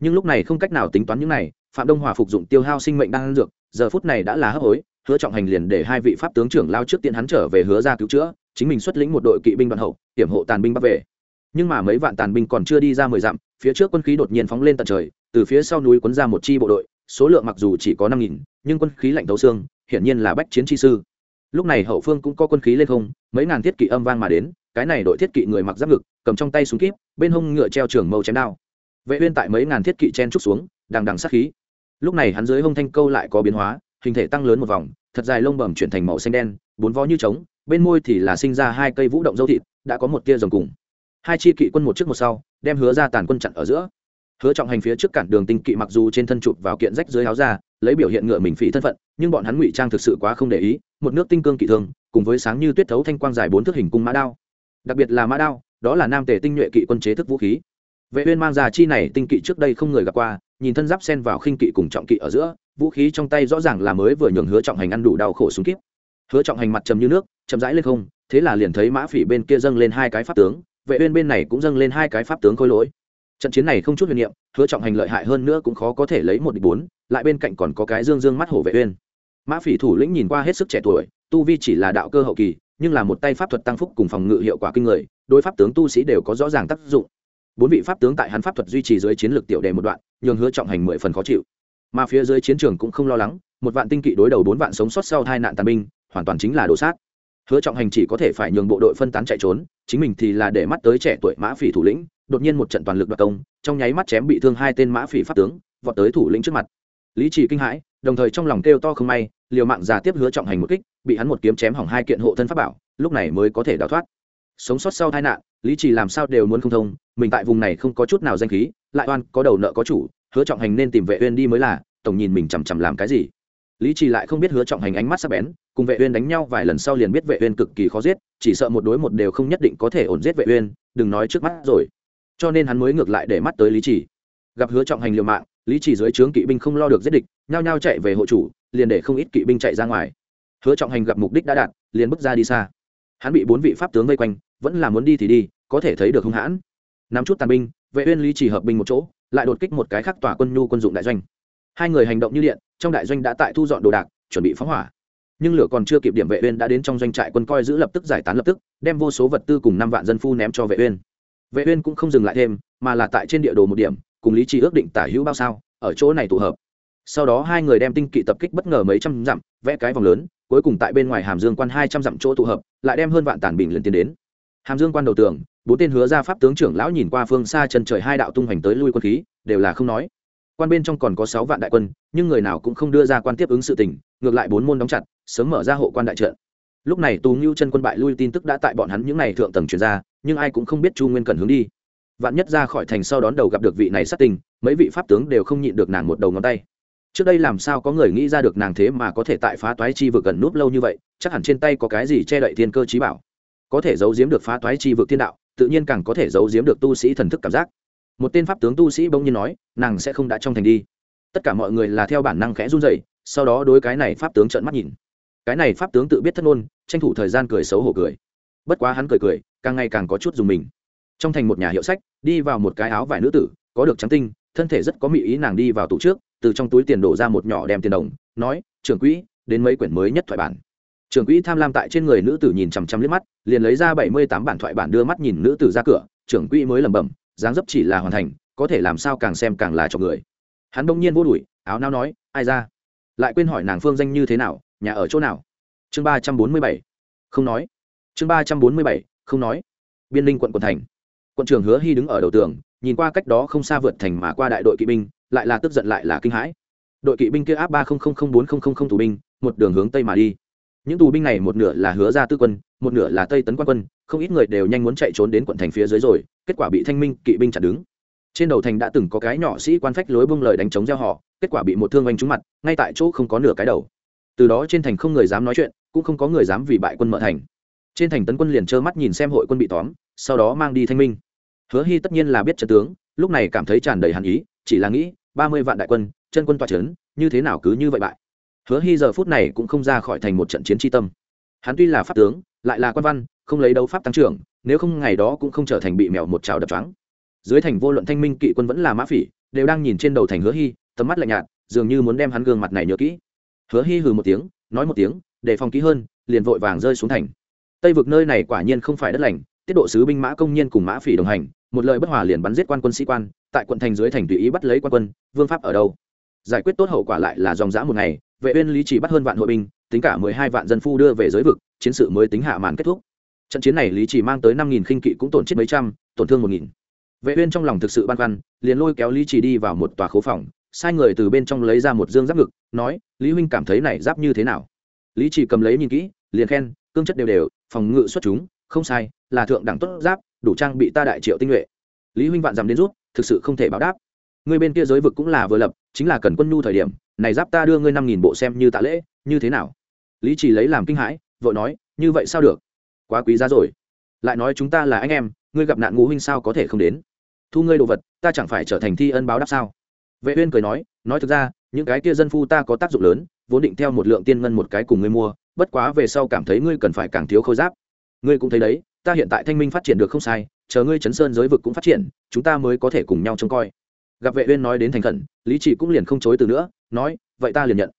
Nhưng lúc này không cách nào tính toán những này phạm đông hòa phục dụng tiêu hao sinh mệnh đang ăn dược, giờ phút này đã là hấp hối, hứa trọng hành liền để hai vị pháp tướng trưởng lao trước tiên hắn trở về hứa ra cứu chữa, chính mình xuất lĩnh một đội kỵ binh đoạn hậu, hiểm hộ tàn binh bắc về. Nhưng mà mấy vạn tàn binh còn chưa đi ra mười dặm, phía trước quân khí đột nhiên phóng lên tận trời, từ phía sau núi quấn ra một chi bộ đội, số lượng mặc dù chỉ có năm nghìn, nhưng quân khí lạnh thấu xương, hiển nhiên là bách chiến chi sư. Lúc này hậu phương cũng có quân khí lên không, mấy ngàn thiết kỵ âm vang mà đến, cái này đội thiết kỵ người mặc giáp ngực, cầm trong tay súng kíp, bên hông ngựa treo trường mâu chém đao. Vệ uyên tại mấy ngàn thiết kỵ chen trúc xuống đằng đằng sát khí. Lúc này hắn dưới hông thanh câu lại có biến hóa, hình thể tăng lớn một vòng, thật dài lông bẩm chuyển thành màu xanh đen, bốn vó như trống, bên môi thì là sinh ra hai cây vũ động dâu thịt, đã có một tia rồng cùng. Hai chi kỵ quân một trước một sau, đem hứa ra tàn quân chặn ở giữa. Hứa trọng hành phía trước cản đường tinh kỵ mặc dù trên thân chụp vào kiện rách dưới áo ra, lấy biểu hiện ngựa mình phỉ thân phận, nhưng bọn hắn ngụy trang thực sự quá không để ý, một nước tinh cương kỵ thương cùng với sáng như tuyết thấu thanh quang dài bốn thước hình cung mã đao. Đặc biệt là mã đao, đó là nam tề tinh nhuệ kỵ quân chế thức vũ khí vệ uyên mang ra chi này tinh kỵ trước đây không người gặp qua, nhìn thân giáp sen vào khinh kỵ cùng trọng kỵ ở giữa, vũ khí trong tay rõ ràng là mới vừa nhường hứa trọng hành ăn đủ đau khổ xuống kiếp hứa trọng hành mặt trầm như nước, chậm rãi lên không, thế là liền thấy mã phỉ bên kia dâng lên hai cái pháp tướng, vệ uyên bên này cũng dâng lên hai cái pháp tướng khôi lỗi. Trận chiến này không chút huyền niệm, hứa trọng hành lợi hại hơn nữa cũng khó có thể lấy một địch bốn, lại bên cạnh còn có cái dương dương mắt hổ vệ uyên. Mã phỉ thủ lĩnh nhìn qua hết sức trẻ tuổi, tu vi chỉ là đạo cơ hậu kỳ, nhưng là một tay pháp thuật tăng phúc cùng phòng ngự hiệu quả kinh người, đối pháp tướng tu sĩ đều có rõ ràng tác dụng bốn vị pháp tướng tại hắn pháp thuật duy trì dưới chiến lược tiểu đề một đoạn, nhường hứa trọng hành mười phần khó chịu. Mà phía dưới chiến trường cũng không lo lắng, một vạn tinh kỵ đối đầu bốn vạn sống sót sau hai nạn tàn binh, hoàn toàn chính là đổ sát. Hứa trọng hành chỉ có thể phải nhường bộ đội phân tán chạy trốn, chính mình thì là để mắt tới trẻ tuổi mã phỉ thủ lĩnh, đột nhiên một trận toàn lực đoạt công, trong nháy mắt chém bị thương hai tên mã phỉ pháp tướng, vọt tới thủ lĩnh trước mặt. Lý trì kinh hãi, đồng thời trong lòng kêu to không may, liều mạng già tiếp hứa trọng hành một kích, bị hắn một kiếm chém hỏng hai kiện hộ thân pháp bảo, lúc này mới có thể đào thoát sống sót sau tai nạn, lý trì làm sao đều muốn không thông, mình tại vùng này không có chút nào danh khí, lại oan, có đầu nợ có chủ, hứa trọng hành nên tìm vệ uyên đi mới là, tổng nhìn mình chằm chằm làm cái gì. Lý trì lại không biết hứa trọng hành ánh mắt sắc bén, cùng vệ uyên đánh nhau vài lần sau liền biết vệ uyên cực kỳ khó giết, chỉ sợ một đối một đều không nhất định có thể ổn giết vệ uyên, đừng nói trước mắt rồi. Cho nên hắn mới ngược lại để mắt tới lý trì. Gặp hứa trọng hành liều mạng, lý trì dưới trướng kỵ binh không lo được giết địch, nhao nhao chạy về hộ chủ, liền để không ít kỵ binh chạy ra ngoài. Hứa trọng hành gặp mục đích đã đạt, liền bước ra đi xa. Hắn bị bốn vị pháp tướng vây quanh vẫn là muốn đi thì đi, có thể thấy được hung hãn. Nắm chút tàn binh, vệ uyên lý chỉ hợp binh một chỗ, lại đột kích một cái khác tòa quân nhu quân dụng đại doanh. Hai người hành động như điện, trong đại doanh đã tại thu dọn đồ đạc, chuẩn bị phóng hỏa. Nhưng lửa còn chưa kịp điểm vệ uyên đã đến trong doanh trại quân coi giữ lập tức giải tán lập tức, đem vô số vật tư cùng năm vạn dân phu ném cho vệ uyên. Vệ uyên cũng không dừng lại thêm, mà là tại trên địa đồ một điểm, cùng lý trì ước định tả hữu bao sao, ở chỗ này tụ hợp. Sau đó hai người đem tinh kỵ tập kích bất ngờ mấy trăm dặm, vẽ cái vòng lớn, cuối cùng tại bên ngoài hàm dương quan hai trăm dặm chỗ tụ hợp, lại đem hơn vạn tàn bình liền tiến đến hàm dương quan đầu tường, bốn tên hứa ra pháp tướng trưởng lão nhìn qua phương xa chân trời hai đạo tung hoành tới lui quân khí, đều là không nói. Quan bên trong còn có sáu vạn đại quân, nhưng người nào cũng không đưa ra quan tiếp ứng sự tình, ngược lại bốn môn đóng chặt, sớm mở ra hộ quan đại trận. Lúc này tù ngưu chân quân bại lui tin tức đã tại bọn hắn những n à y thượng tầng truyền ra, nhưng ai cũng không biết chu nguyên cần hướng đi. Vạn nhất ra khỏi thành sau đón đầu gặp được vị này sát tình, mấy vị pháp tướng đều không nhịn được nàng một đầu ngón tay. Trước đây làm sao có người nghĩ ra được nàng thế mà có thể tại phá toái chi vực gần núp lâu như vậy, chắc hẳn trên tay có cái gì che đậy thiên cơ trí bảo có thể giấu giếm được phá toái chi vực thiên đạo, tự nhiên càng có thể giấu giếm được tu sĩ thần thức cảm giác. Một tên pháp tướng tu sĩ bỗng nhiên nói, nàng sẽ không đã trong thành đi. Tất cả mọi người là theo bản năng khẽ run dậy sau đó đối cái này pháp tướng trợn mắt nhìn. Cái này pháp tướng tự biết thất ngôn, tranh thủ thời gian cười xấu hổ cười. Bất quá hắn cười cười, càng ngày càng có chút dùng mình. Trong thành một nhà hiệu sách, đi vào một cái áo vải nữ tử, có được trắng tinh, thân thể rất có mỹ ý nàng đi vào tủ trước, từ trong túi tiền đổ ra một nhỏ đem tiền đồng, nói, trưởng quỹ, đến mấy quyển mới nhất thoại bản trưởng quỹ tham lam tại trên người nữ tử nhìn chằm chằm liếc mắt, liền lấy ra bảy mươi tám bản thoại bản đưa mắt nhìn nữ tử ra cửa, trưởng quỹ mới lẩm bẩm, dáng dấp chỉ là hoàn thành, có thể làm sao càng xem càng là cho người. Hắn đông nhiên vô đùi áo nao nói, ai ra? Lại quên hỏi nàng phương danh như thế nào, nhà ở chỗ nào? Chương ba trăm bốn mươi bảy, không nói. Chương ba trăm bốn mươi bảy, không nói. Biên ninh quận quận thành. Quận trưởng hứa hy đứng ở đầu tường, nhìn qua cách đó không xa vượt thành mà qua đại đội kỵ binh, lại là tức giận lại là kinh hãi. Đội kỵ binh kia áp ba bốn thủ binh, một đường hướng tây mà đi những tù binh này một nửa là hứa ra tư quân, một nửa là tây tấn quan quân, không ít người đều nhanh muốn chạy trốn đến quận thành phía dưới rồi, kết quả bị thanh minh kỵ binh chặn đứng. Trên đầu thành đã từng có cái nhỏ sĩ quan phách lối bông lời đánh chống gieo họ, kết quả bị một thương oanh trúng mặt, ngay tại chỗ không có nửa cái đầu. Từ đó trên thành không người dám nói chuyện, cũng không có người dám vì bại quân mở thành. Trên thành tấn quân liền trơ mắt nhìn xem hội quân bị tóm, sau đó mang đi thanh minh. Hứa hy tất nhiên là biết trận tướng, lúc này cảm thấy tràn đầy hàn ý, chỉ là nghĩ, ba mươi vạn đại quân, chân quân toa c như thế nào cứ như vậy bại hứa hy giờ phút này cũng không ra khỏi thành một trận chiến tri tâm. Hắn tuy là pháp tướng, lại là quan văn, không lấy đấu pháp tăng trưởng, nếu không ngày đó cũng không trở thành bị mèo một trào đập trắng dưới thành vô luận thanh minh kỵ quân vẫn là mã phỉ, đều đang nhìn trên đầu thành hứa hy, tầm mắt lạnh nhạt, dường như muốn đem hắn gương mặt này nhớ kỹ. Hứa hy hừ một tiếng, nói một tiếng, để phòng kỹ hơn, liền vội vàng rơi xuống thành. Tây vực nơi này quả nhiên không phải đất lành, tiết độ sứ binh mã công nhiên cùng mã phỉ đồng hành, một lời bất hòa liền bắn giết quan quân sĩ quan, tại quận thành dưới thành tùy ý bắt lấy quan quân, vương pháp ở đâu? Giải quyết tốt hậu quả lại là dòng dã một ngày vệ uyên lý chỉ bắt hơn vạn hội binh, tính cả mười hai vạn dân phu đưa về giới vực, chiến sự mới tính hạ màn kết thúc. Trận chiến này lý chỉ mang tới năm nghìn khinh kỵ cũng tổn chết mấy trăm, tổn thương một nghìn. Vệ uyên trong lòng thực sự băn khoăn, liền lôi kéo lý chỉ đi vào một tòa khố phòng, sai người từ bên trong lấy ra một dương giáp ngực, nói, lý huynh cảm thấy này giáp như thế nào? Lý chỉ cầm lấy nhìn kỹ, liền khen, cương chất đều đều, phòng ngự xuất chúng, không sai, là thượng đẳng tốt giáp, đủ trang bị ta đại triệu tinh nhuệ. Lý huynh vạn dằm đến rút, thực sự không thể báo đáp. Người bên kia giới vực cũng là vừa lập, chính là cần quân nhu thời điểm này giáp ta đưa ngươi năm nghìn bộ xem như tạ lễ, như thế nào? Lý chỉ lấy làm kinh hãi vợ nói, như vậy sao được? Quá quý giá rồi. Lại nói chúng ta là anh em, ngươi gặp nạn ngũ huynh sao có thể không đến? Thu ngươi đồ vật, ta chẳng phải trở thành thi ân báo đáp sao? Vệ uyên cười nói nói thực ra, những cái kia dân phu ta có tác dụng lớn, vốn định theo một lượng tiên ngân một cái cùng ngươi mua, bất quá về sau cảm thấy ngươi cần phải càng thiếu khôi giáp. Ngươi cũng thấy đấy, ta hiện tại thanh minh phát triển được không sai, chờ ngươi chấn sơn giới vực cũng phát triển, chúng ta mới có thể cùng nhau trông coi gặp vệ uyên nói đến thành khẩn lý chỉ cũng liền không chối từ nữa nói vậy ta liền nhận.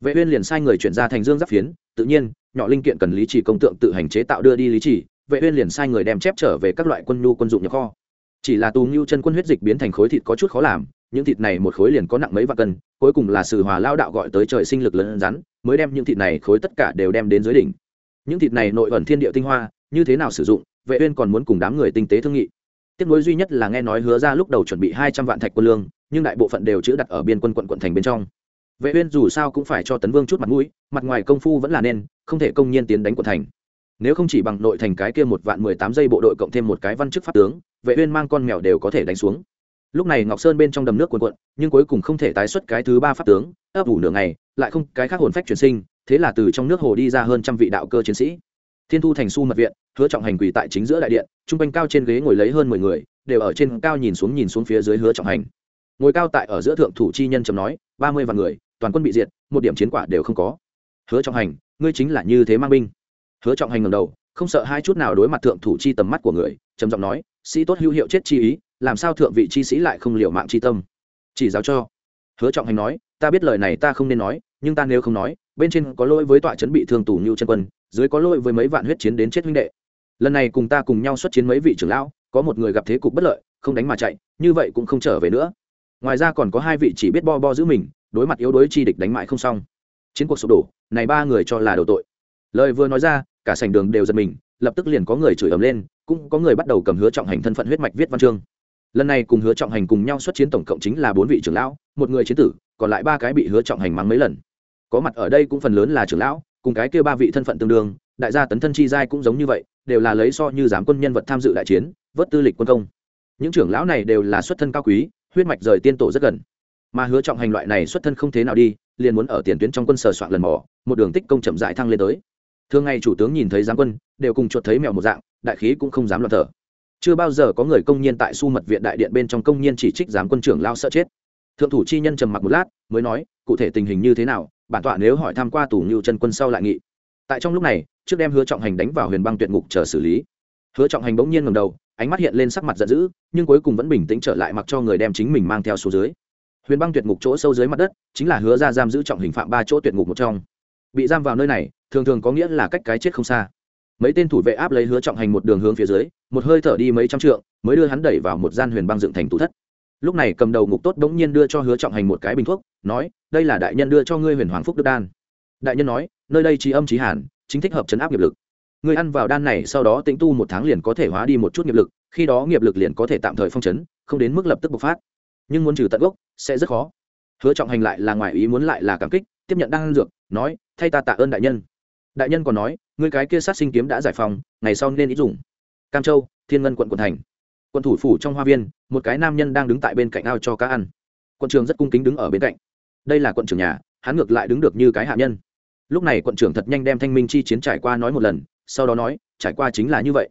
Vệ uyên liền sai người chuyển ra thành dương giáp phiến tự nhiên nhỏ linh kiện cần lý chỉ công tượng tự hành chế tạo đưa đi lý chỉ, vệ uyên liền sai người đem chép trở về các loại quân nhu quân dụng nhập kho. Chỉ là tù lưu chân quân huyết dịch biến thành khối thịt có chút khó làm những thịt này một khối liền có nặng mấy vạn cân cuối cùng là sử hòa lao đạo gọi tới trời sinh lực lớn rắn mới đem những thịt này khối tất cả đều đem đến dưới đỉnh. Những thịt này nội ẩn thiên địa tinh hoa như thế nào sử dụng vệ uyên còn muốn cùng đám người tinh tế thương nghị tiếc nuối duy nhất là nghe nói hứa ra lúc đầu chuẩn bị 200 vạn thạch quân lương, nhưng đại bộ phận đều chữ đặt ở biên quân quận quận thành bên trong. Vệ uyên dù sao cũng phải cho tấn vương chút mặt mũi, mặt ngoài công phu vẫn là nên, không thể công nhiên tiến đánh quận thành. Nếu không chỉ bằng nội thành cái kia một vạn 18 giây bộ đội cộng thêm một cái văn chức pháp tướng, vệ uyên mang con mèo đều có thể đánh xuống. Lúc này ngọc sơn bên trong đầm nước cuồn cuộn, nhưng cuối cùng không thể tái xuất cái thứ ba pháp tướng, ấp ủ nửa ngày, lại không, cái khác hồn phách chuyển sinh, thế là từ trong nước hồ đi ra hơn trăm vị đạo cơ chiến sĩ. Thiên thu thành su mật viện hứa trọng hành quỳ tại chính giữa đại điện t r u n g quanh cao trên ghế ngồi lấy hơn mười người, đều ở trên cao nhìn xuống nhìn xuống phía dưới hứa trọng hành. Ngồi cao tại ở giữa thượng thủ chi nhân chấm nói, ba mươi vạn người, toàn quân bị diệt, một điểm chiến quả đều không có. Hứa trọng hành, ngươi chính là như thế mang binh. Hứa trọng hành ngầm đầu, không sợ hai chút nào đối mặt thượng thủ chi tầm mắt của người, trầm giọng nói, sĩ tốt hữu hiệu chết chi ý, làm sao thượng vị chi sĩ lại không liệu mạng chi tâm? Chỉ giáo cho. Hứa trọng hành nói, ta biết lời này ta không nên nói, nhưng ta nếu không nói, bên trên có lỗi với tọa chấn bị thương tù như chân quân, dưới có lỗi với mấy vạn huyết chiến đến chết huynh đệ lần này cùng ta cùng nhau xuất chiến mấy vị trưởng lão, có một người gặp thế cục bất lợi, không đánh mà chạy, như vậy cũng không trở về nữa. Ngoài ra còn có hai vị chỉ biết bo bo giữ mình, đối mặt yếu đuối chi địch đánh mãi không xong. Chiến cuộc sụp đổ, này ba người cho là đầu tội. Lời vừa nói ra, cả sảnh đường đều giật mình, lập tức liền có người chửi ầm lên, cũng có người bắt đầu cầm hứa trọng hành thân phận huyết mạch viết văn chương. Lần này cùng hứa trọng hành cùng nhau xuất chiến tổng cộng chính là bốn vị trưởng lão, một người chiến tử, còn lại ba cái bị hứa trọng hành mắng mấy lần. Có mặt ở đây cũng phần lớn là trưởng lão, cùng cái kia ba vị thân phận tương đương đại gia tấn thân chi giai cũng giống như vậy, đều là lấy so như giám quân nhân vật tham dự đại chiến, vớt tư lịch quân công. Những trưởng lão này đều là xuất thân cao quý, huyết mạch rời tiên tổ rất gần. Mà hứa trọng hành loại này xuất thân không thế nào đi, liền muốn ở tiền tuyến trong quân sở soạn lần mỏ một đường tích công chậm dại thăng lên tới. Thường ngày chủ tướng nhìn thấy giám quân, đều cùng chuột thấy mèo một dạng, đại khí cũng không dám loạn thở. Chưa bao giờ có người công nhân tại su mật viện đại điện bên trong công nhân chỉ trích giám quân trưởng lao sợ chết. Thượng thủ chi nhân trầm mặc một lát, mới nói, cụ thể tình hình như thế nào, bản tọa nếu hỏi tham q u a tù ngưu chân quân sau lại nghị tại trong lúc này, trước đem hứa trọng hành đánh vào huyền băng tuyệt ngục chờ xử lý. Hứa trọng hành bỗng nhiên ngầm đầu, ánh mắt hiện lên sắc mặt giận dữ, nhưng cuối cùng vẫn bình tĩnh trở lại mặc cho người đem chính mình mang theo số dưới. Huyền băng tuyệt ngục chỗ sâu dưới mặt đất, chính là hứa ra giam giữ trọng hình phạm ba chỗ tuyệt ngục một trong. Bị giam vào nơi này, thường thường có nghĩa là cách cái chết không xa. Mấy tên thủ vệ áp lấy hứa trọng hành một đường hướng phía dưới, một hơi thở đi mấy trăm trượng, mới đưa hắn đẩy vào một gian huyền băng dựng thành tủ thất. Lúc này cầm đầu ngục tốt bỗng nhiên đưa cho hứa trọng hành một cái bình thuốc, nói, đây là đại nhân đưa cho ngươi huyền hoàng phúc đức đan đại nhân nói, nơi đây trí âm trí hàn, chính thích hợp chấn áp nghiệp lực. Người ăn vào đan này sau đó tĩnh tu một tháng liền có thể hóa đi một chút nghiệp lực, khi đó nghiệp lực liền có thể tạm thời phong chấn, không đến mức lập tức bộc phát. Nhưng muốn trừ tận gốc, sẽ rất khó. Hứa trọng hành lại là ngoài ý muốn lại là cảm kích, tiếp nhận đan dược, nói, thay ta tạ ơn đại nhân. Đại nhân còn nói người cái kia sát sinh kiếm đã giải phóng, ngày sau nên ít dùng. Cam châu, thiên ngân quận quận thành. Quận thủ phủ trong hoa viên, một cái nam nhân đang đứng tại bên cạnh ao cho cá ăn. Quận trường rất cung kính đứng ở bên cạnh. Đây là quận trưởng nhà, hắn ngược lại đứng được như cái hạ nhân lúc này quận trưởng thật nhanh đem thanh minh chi chiến trải qua nói một lần, sau đó nói, trải qua chính là như vậy.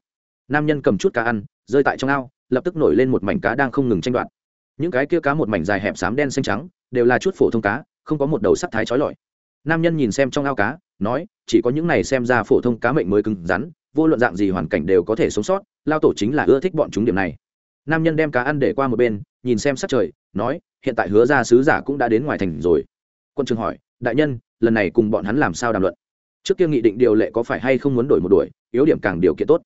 Nam nhân cầm chút cá ăn, rơi tại trong ao, lập tức nổi lên một mảnh cá đang không ngừng tranh đoạt. Những cái kia cá một mảnh dài hẹp xám đen xanh trắng, đều là chút phổ thông cá, không có một đầu sắc thái trói lọi. Nam nhân nhìn xem trong ao cá, nói, chỉ có những này xem ra phổ thông cá mệnh mới cứng rắn, vô luận dạng gì hoàn cảnh đều có thể sống sót, lao tổ chính là ưa thích bọn chúng điểm này. Nam nhân đem cá ăn để qua một bên, nhìn xem sát trời, nói, hiện tại hứa ra sứ giả cũng đã đến ngoài thành rồi. Quân trường hỏi, đại nhân lần này cùng bọn hắn làm sao đàm luận? Trước kia nghị định điều lệ có phải hay không muốn đổi một đuổi, yếu điểm càng điều kiện tốt.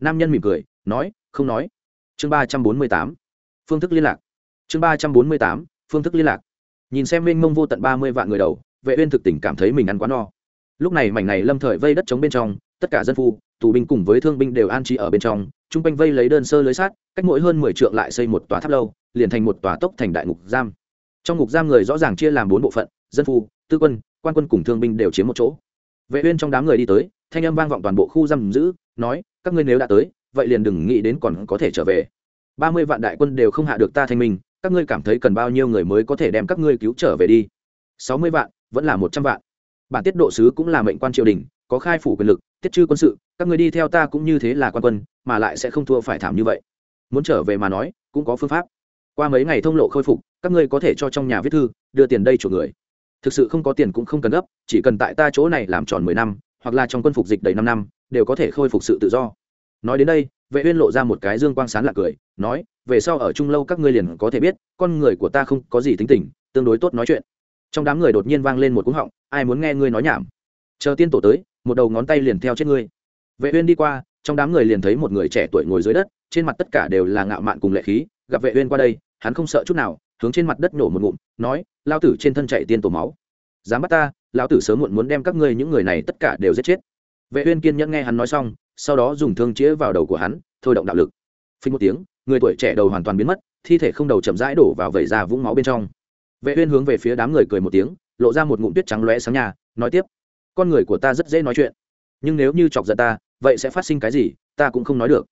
Nam nhân mỉm cười, nói, không nói. Chương ba trăm bốn mươi tám, phương thức liên lạc. Chương ba trăm bốn mươi tám, phương thức liên lạc. Nhìn xem mênh mông vô tận ba mươi vạn người đầu, vệ uyên thực tình cảm thấy mình ăn quá no. Lúc này mảnh này lâm thời vây đất chống bên trong, tất cả dân phu, tù binh cùng với thương binh đều an trí ở bên trong, chung quanh vây lấy đơn sơ lưới sát cách mỗi hơn mười trượng lại xây một tòa tháp lâu, liền thành một tòa tốc thành đại ngục giam. Trong ngục giam người rõ ràng chia làm bốn bộ phận, dân phu, tư quân quan quân cùng thương binh đều chiếm một chỗ. Vệ uyên trong đám người đi tới, thanh âm vang vọng toàn bộ khu giam giữ, nói, các ngươi nếu đã tới, vậy liền đừng nghĩ đến còn có thể trở về. Ba mươi vạn đại quân đều không hạ được ta thanh minh, các ngươi cảm thấy cần bao nhiêu người mới có thể đem các ngươi cứu trở về đi? Sáu mươi vạn, vẫn là một trăm vạn. Bản tiết độ sứ cũng là mệnh quan triều đình, có khai phủ quyền lực, tiết chư quân sự, các ngươi đi theo ta cũng như thế là quan quân, mà lại sẽ không thua phải thảm như vậy. Muốn trở về mà nói, cũng có phương pháp. Qua mấy ngày thông lộ khôi phục, các ngươi có thể cho trong nhà viết thư, đưa tiền đây chủ người thực sự không có tiền cũng không cần gấp, chỉ cần tại ta chỗ này làm tròn mười năm, hoặc là trong quân phục dịch đầy năm năm, đều có thể khôi phục sự tự do. Nói đến đây, vệ uyên lộ ra một cái dương quang sán lạ cười, nói, về sau ở chung lâu các ngươi liền có thể biết, con người của ta không có gì tính tình, tương đối tốt nói chuyện. Trong đám người đột nhiên vang lên một cú họng, ai muốn nghe ngươi nói nhảm? Chờ tiên tổ tới, một đầu ngón tay liền theo chết ngươi. Vệ uyên đi qua, trong đám người liền thấy một người trẻ tuổi ngồi dưới đất, trên mặt tất cả đều là ngạo mạn cùng lệ khí, gặp vệ uyên qua đây, hắn không sợ chút nào hướng trên mặt đất nổ một ngụm, nói lao tử trên thân chạy tiên tổ máu. Dám bắt ta, lão tử sớm muộn muốn đem các ngươi những người này tất cả đều giết chết. Vệ uyên kiên nhẫn nghe hắn nói xong, sau đó dùng thương chĩa vào đầu của hắn, thôi động đạo lực. Phình một tiếng, người tuổi trẻ đầu hoàn toàn biến mất, thi thể không đầu chậm rãi đổ vào vẩy ra vũng máu bên trong. Vệ uyên hướng về phía đám người cười một tiếng, lộ ra một ngụm tuyết trắng lóe sáng nhà, nói tiếp, con người của ta rất dễ nói chuyện, nhưng nếu như chọc giận ta, vậy sẽ phát sinh cái gì, ta cũng không nói được.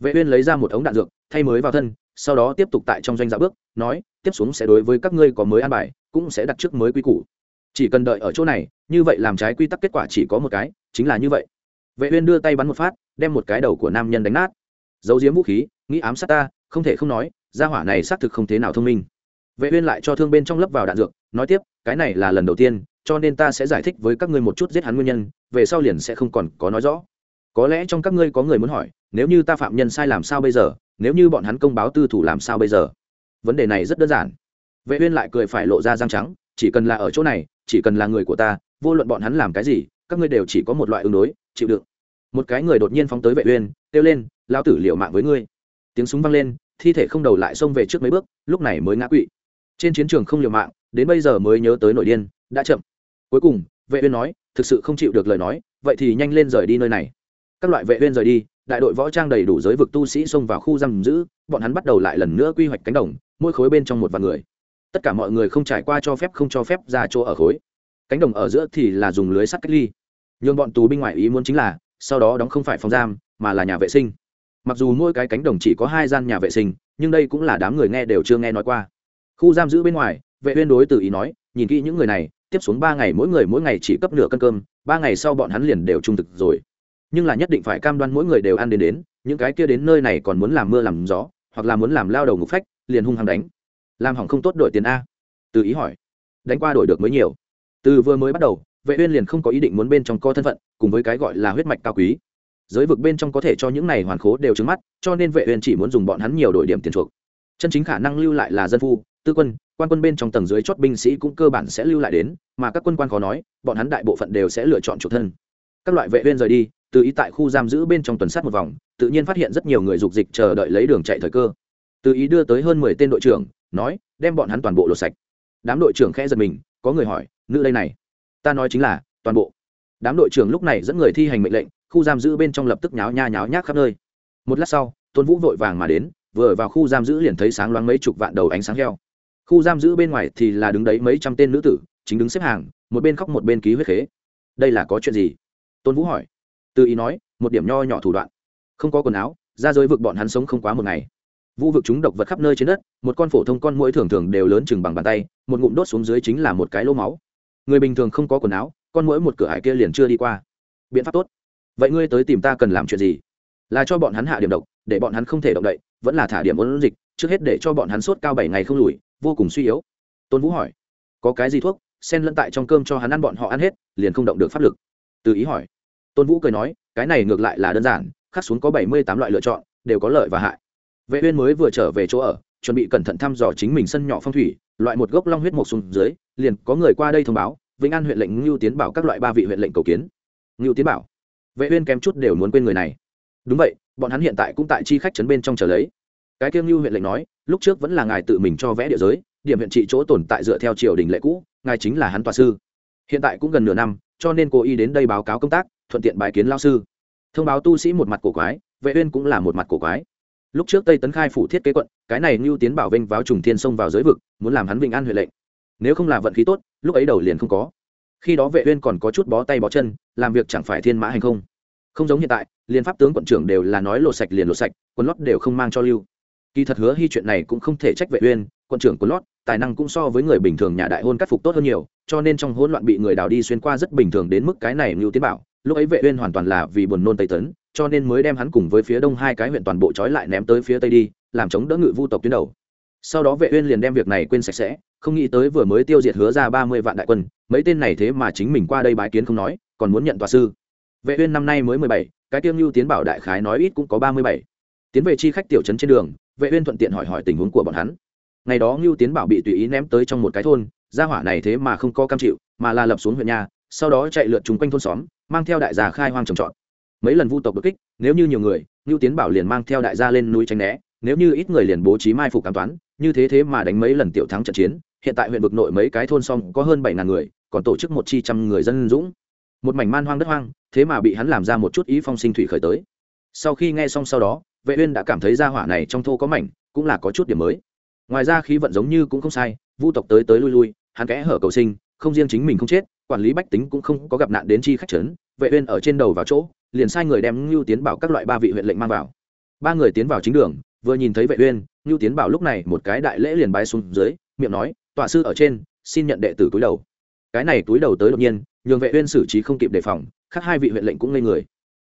Vệ uyên lấy ra một ống đạn dược, thay mới vào thân sau đó tiếp tục tại trong doanh dạ bước, nói, tiếp xuống sẽ đối với các ngươi có mới an bài, cũng sẽ đặt trước mới quy củ. Chỉ cần đợi ở chỗ này, như vậy làm trái quy tắc kết quả chỉ có một cái, chính là như vậy. Vệ uyên đưa tay bắn một phát, đem một cái đầu của nam nhân đánh nát. Giấu giếm vũ khí, nghĩ ám sát ta, không thể không nói, gia hỏa này xác thực không thế nào thông minh. Vệ uyên lại cho thương bên trong lấp vào đạn dược, nói tiếp, cái này là lần đầu tiên, cho nên ta sẽ giải thích với các ngươi một chút giết hắn nguyên nhân, về sau liền sẽ không còn có nói rõ có lẽ trong các ngươi có người muốn hỏi, nếu như ta phạm nhân sai làm sao bây giờ, nếu như bọn hắn công báo tư thủ làm sao bây giờ? Vấn đề này rất đơn giản. Vệ uyên lại cười phải lộ ra răng trắng, chỉ cần là ở chỗ này, chỉ cần là người của ta, vô luận bọn hắn làm cái gì, các ngươi đều chỉ có một loại ứng đối, chịu đựng. Một cái người đột nhiên phóng tới vệ uyên, kêu lên lao tử liều mạng với ngươi. Tiếng súng vang lên, thi thể không đầu lại xông về trước mấy bước, lúc này mới ngã quỵ. Trên chiến trường không liều mạng, đến bây giờ mới nhớ tới nội điên, đã chậm. Cuối cùng, vệ uyên nói, thực sự không chịu được lời nói, vậy thì nhanh lên rời đi nơi này các loại vệ viên rời đi, đại đội võ trang đầy đủ giới vực tu sĩ xông vào khu giam giữ, bọn hắn bắt đầu lại lần nữa quy hoạch cánh đồng, mỗi khối bên trong một vạn người. Tất cả mọi người không trải qua cho phép không cho phép ra chỗ ở khối. Cánh đồng ở giữa thì là dùng lưới sắt cách ly. Nhưng bọn tù binh ngoại ý muốn chính là, sau đó đóng không phải phòng giam, mà là nhà vệ sinh. Mặc dù mỗi cái cánh đồng chỉ có hai gian nhà vệ sinh, nhưng đây cũng là đám người nghe đều chưa nghe nói qua. Khu giam giữ bên ngoài, vệ uyên đối từ ý nói, nhìn kỹ những người này, tiếp xuống ba ngày mỗi người mỗi ngày chỉ cấp nửa cân cơm, ba ngày sau bọn hắn liền đều trung thực rồi nhưng là nhất định phải cam đoan mỗi người đều ăn đến đến, những cái kia đến nơi này còn muốn làm mưa làm gió, hoặc là muốn làm lao đầu ngục phách, liền hung hăng đánh. Làm hỏng không tốt đổi tiền a. Từ ý hỏi. Đánh qua đổi được mới nhiều. Từ vừa mới bắt đầu, vệ uyên liền không có ý định muốn bên trong co thân phận, cùng với cái gọi là huyết mạch cao quý. Giới vực bên trong có thể cho những này hoàn khố đều trứng mắt, cho nên vệ uyên chỉ muốn dùng bọn hắn nhiều đổi điểm tiền chuộc. Chân chính khả năng lưu lại là dân phu, tư quân, quan quân bên trong tầng dưới chót binh sĩ cũng cơ bản sẽ lưu lại đến, mà các quân quan khó nói, bọn hắn đại bộ phận đều sẽ lựa chọn chủ thân. Các loại vệ uyên rời đi Tự ý tại khu giam giữ bên trong tuần sát một vòng, tự nhiên phát hiện rất nhiều người dục dịch chờ đợi lấy đường chạy thời cơ. Tự ý đưa tới hơn mười tên đội trưởng, nói, đem bọn hắn toàn bộ lột sạch. Đám đội trưởng khẽ giật mình, có người hỏi, nữ đây này, ta nói chính là, toàn bộ. Đám đội trưởng lúc này dẫn người thi hành mệnh lệnh, khu giam giữ bên trong lập tức nháo nha nháo nhác khắp nơi. Một lát sau, tôn vũ vội vàng mà đến, vừa vào khu giam giữ liền thấy sáng loáng mấy chục vạn đầu ánh sáng heo. Khu giam giữ bên ngoài thì là đứng đấy mấy trăm tên nữ tử, chính đứng xếp hàng, một bên khóc một bên ký huyết khế. Đây là có chuyện gì? Tôn vũ hỏi tư ý nói, một điểm nho nhỏ thủ đoạn. Không có quần áo, ra giới vực bọn hắn sống không quá một ngày. Vũ vực chúng độc vật khắp nơi trên đất, một con phổ thông con mũi thường thường đều lớn chừng bằng bàn tay, một ngụm đốt xuống dưới chính là một cái lỗ máu. Người bình thường không có quần áo, con mũi một cửa hải kia liền chưa đi qua. Biện pháp tốt. Vậy ngươi tới tìm ta cần làm chuyện gì? Là cho bọn hắn hạ điểm độc, để bọn hắn không thể động đậy, vẫn là thả điểm ôn dịch, trước hết để cho bọn hắn sốt cao bảy ngày không lùi, vô cùng suy yếu. Tôn vũ hỏi. Có cái gì thuốc sen lẫn tại trong cơm cho hắn ăn bọn họ ăn hết, liền không động được pháp lực. Từ ý hỏi tôn vũ cười nói, cái này ngược lại là đơn giản, khắc xuống có bảy mươi tám loại lựa chọn, đều có lợi và hại. Vệ uyên mới vừa trở về chỗ ở, chuẩn bị cẩn thận thăm dò chính mình sân nhỏ phong thủy, loại một gốc long huyết mộc xuống dưới, liền có người qua đây thông báo, vĩnh an huyện lệnh ngưu tiến bảo các loại ba vị huyện lệnh cầu kiến. Ngưu tiến bảo, vệ uyên kém chút đều muốn quên người này. Đúng vậy, bọn hắn hiện tại cũng tại chi khách trấn bên trong chờ lấy. Cái kiêng ngưu huyện lệnh nói, lúc trước vẫn là ngài tự mình cho vẽ địa giới, điểm huyện trị chỗ tồn tại dựa theo triều đình lệ cũ, ngài chính là hắn tòa sư hiện tại cũng gần nửa năm, cho nên cô y đến đây báo cáo công tác, thuận tiện bài kiến lao sư. Thông báo tu sĩ một mặt cổ quái, vệ uyên cũng là một mặt cổ quái. Lúc trước tây tấn khai phủ thiết kế quận, cái này lưu tiến bảo vinh vào trùng thiên sông vào giới vực, muốn làm hắn vinh an huệ lệnh. Nếu không là vận khí tốt, lúc ấy đầu liền không có. Khi đó vệ uyên còn có chút bó tay bó chân, làm việc chẳng phải thiên mã hành không. Không giống hiện tại, liên pháp tướng quận trưởng đều là nói lộ sạch liền lộ sạch, quần lót đều không mang cho lưu. Kỳ thật hứa hy chuyện này cũng không thể trách vệ uyên, quận trưởng quần lót tài năng cũng so với người bình thường nhà đại hôn cắt phục tốt hơn nhiều cho nên trong hỗn loạn bị người đào đi xuyên qua rất bình thường đến mức cái này lưu tiến bảo lúc ấy vệ uyên hoàn toàn là vì buồn nôn tây tấn cho nên mới đem hắn cùng với phía đông hai cái huyện toàn bộ trói lại ném tới phía tây đi làm chống đỡ ngự vu tộc tuyến đầu. Sau đó vệ uyên liền đem việc này quên sạch sẽ không nghĩ tới vừa mới tiêu diệt hứa ra 30 vạn đại quân mấy tên này thế mà chính mình qua đây bái kiến không nói còn muốn nhận tòa sư. Vệ uyên năm nay mới 17, cái tiêm lưu tiến bảo đại khái nói ít cũng có 37. tiến về chi khách tiểu trấn trên đường vệ uyên thuận tiện hỏi hỏi tình huống của bọn hắn ngày đó lưu tiến bảo bị tùy ý ném tới trong một cái thôn, gia hỏa này thế mà không có cam chịu, mà là lập xuống huyện nhà, sau đó chạy lượn trùng quanh thôn xóm, mang theo đại gia khai hoang trồng trọt. Mấy lần vu tộc đột kích, nếu như nhiều người, ngưu tiến bảo liền mang theo đại gia lên núi tránh né, nếu như ít người liền bố trí mai phục cam toán, như thế thế mà đánh mấy lần tiểu thắng trận chiến, hiện tại huyện vực nội mấy cái thôn xong có hơn bảy ngàn người, còn tổ chức một chi trăm người dân dũng. Một mảnh man hoang đất hoang, thế mà bị hắn làm ra một chút ý phong sinh thủy khởi tới. Sau khi nghe xong sau đó, vệ uyên đã cảm thấy gia hỏa này trong thô có mảnh, cũng là có chút điểm mới ngoài ra khí vận giống như cũng không sai vu tộc tới tới lui lui hắn kẽ hở cầu sinh không riêng chính mình không chết quản lý bách tính cũng không có gặp nạn đến chi khách trấn vệ uyên ở trên đầu vào chỗ liền sai người đem Nưu Tiến Bảo các loại ba vị huyện lệnh mang vào. Ba người tiến vào chính đường, vừa nhìn thấy Vệ Uyên, Nưu Tiến Bảo lúc này một cái đại lễ liền bái xuống dưới, miệng nói, "Tọa sư ở trên, xin nhận đệ tử túi đầu." Cái này túi đầu tới đột nhiên, nhường Vệ Uyên xử trí không kịp đề phòng, khác hai vị huyện lệnh cũng ngây người.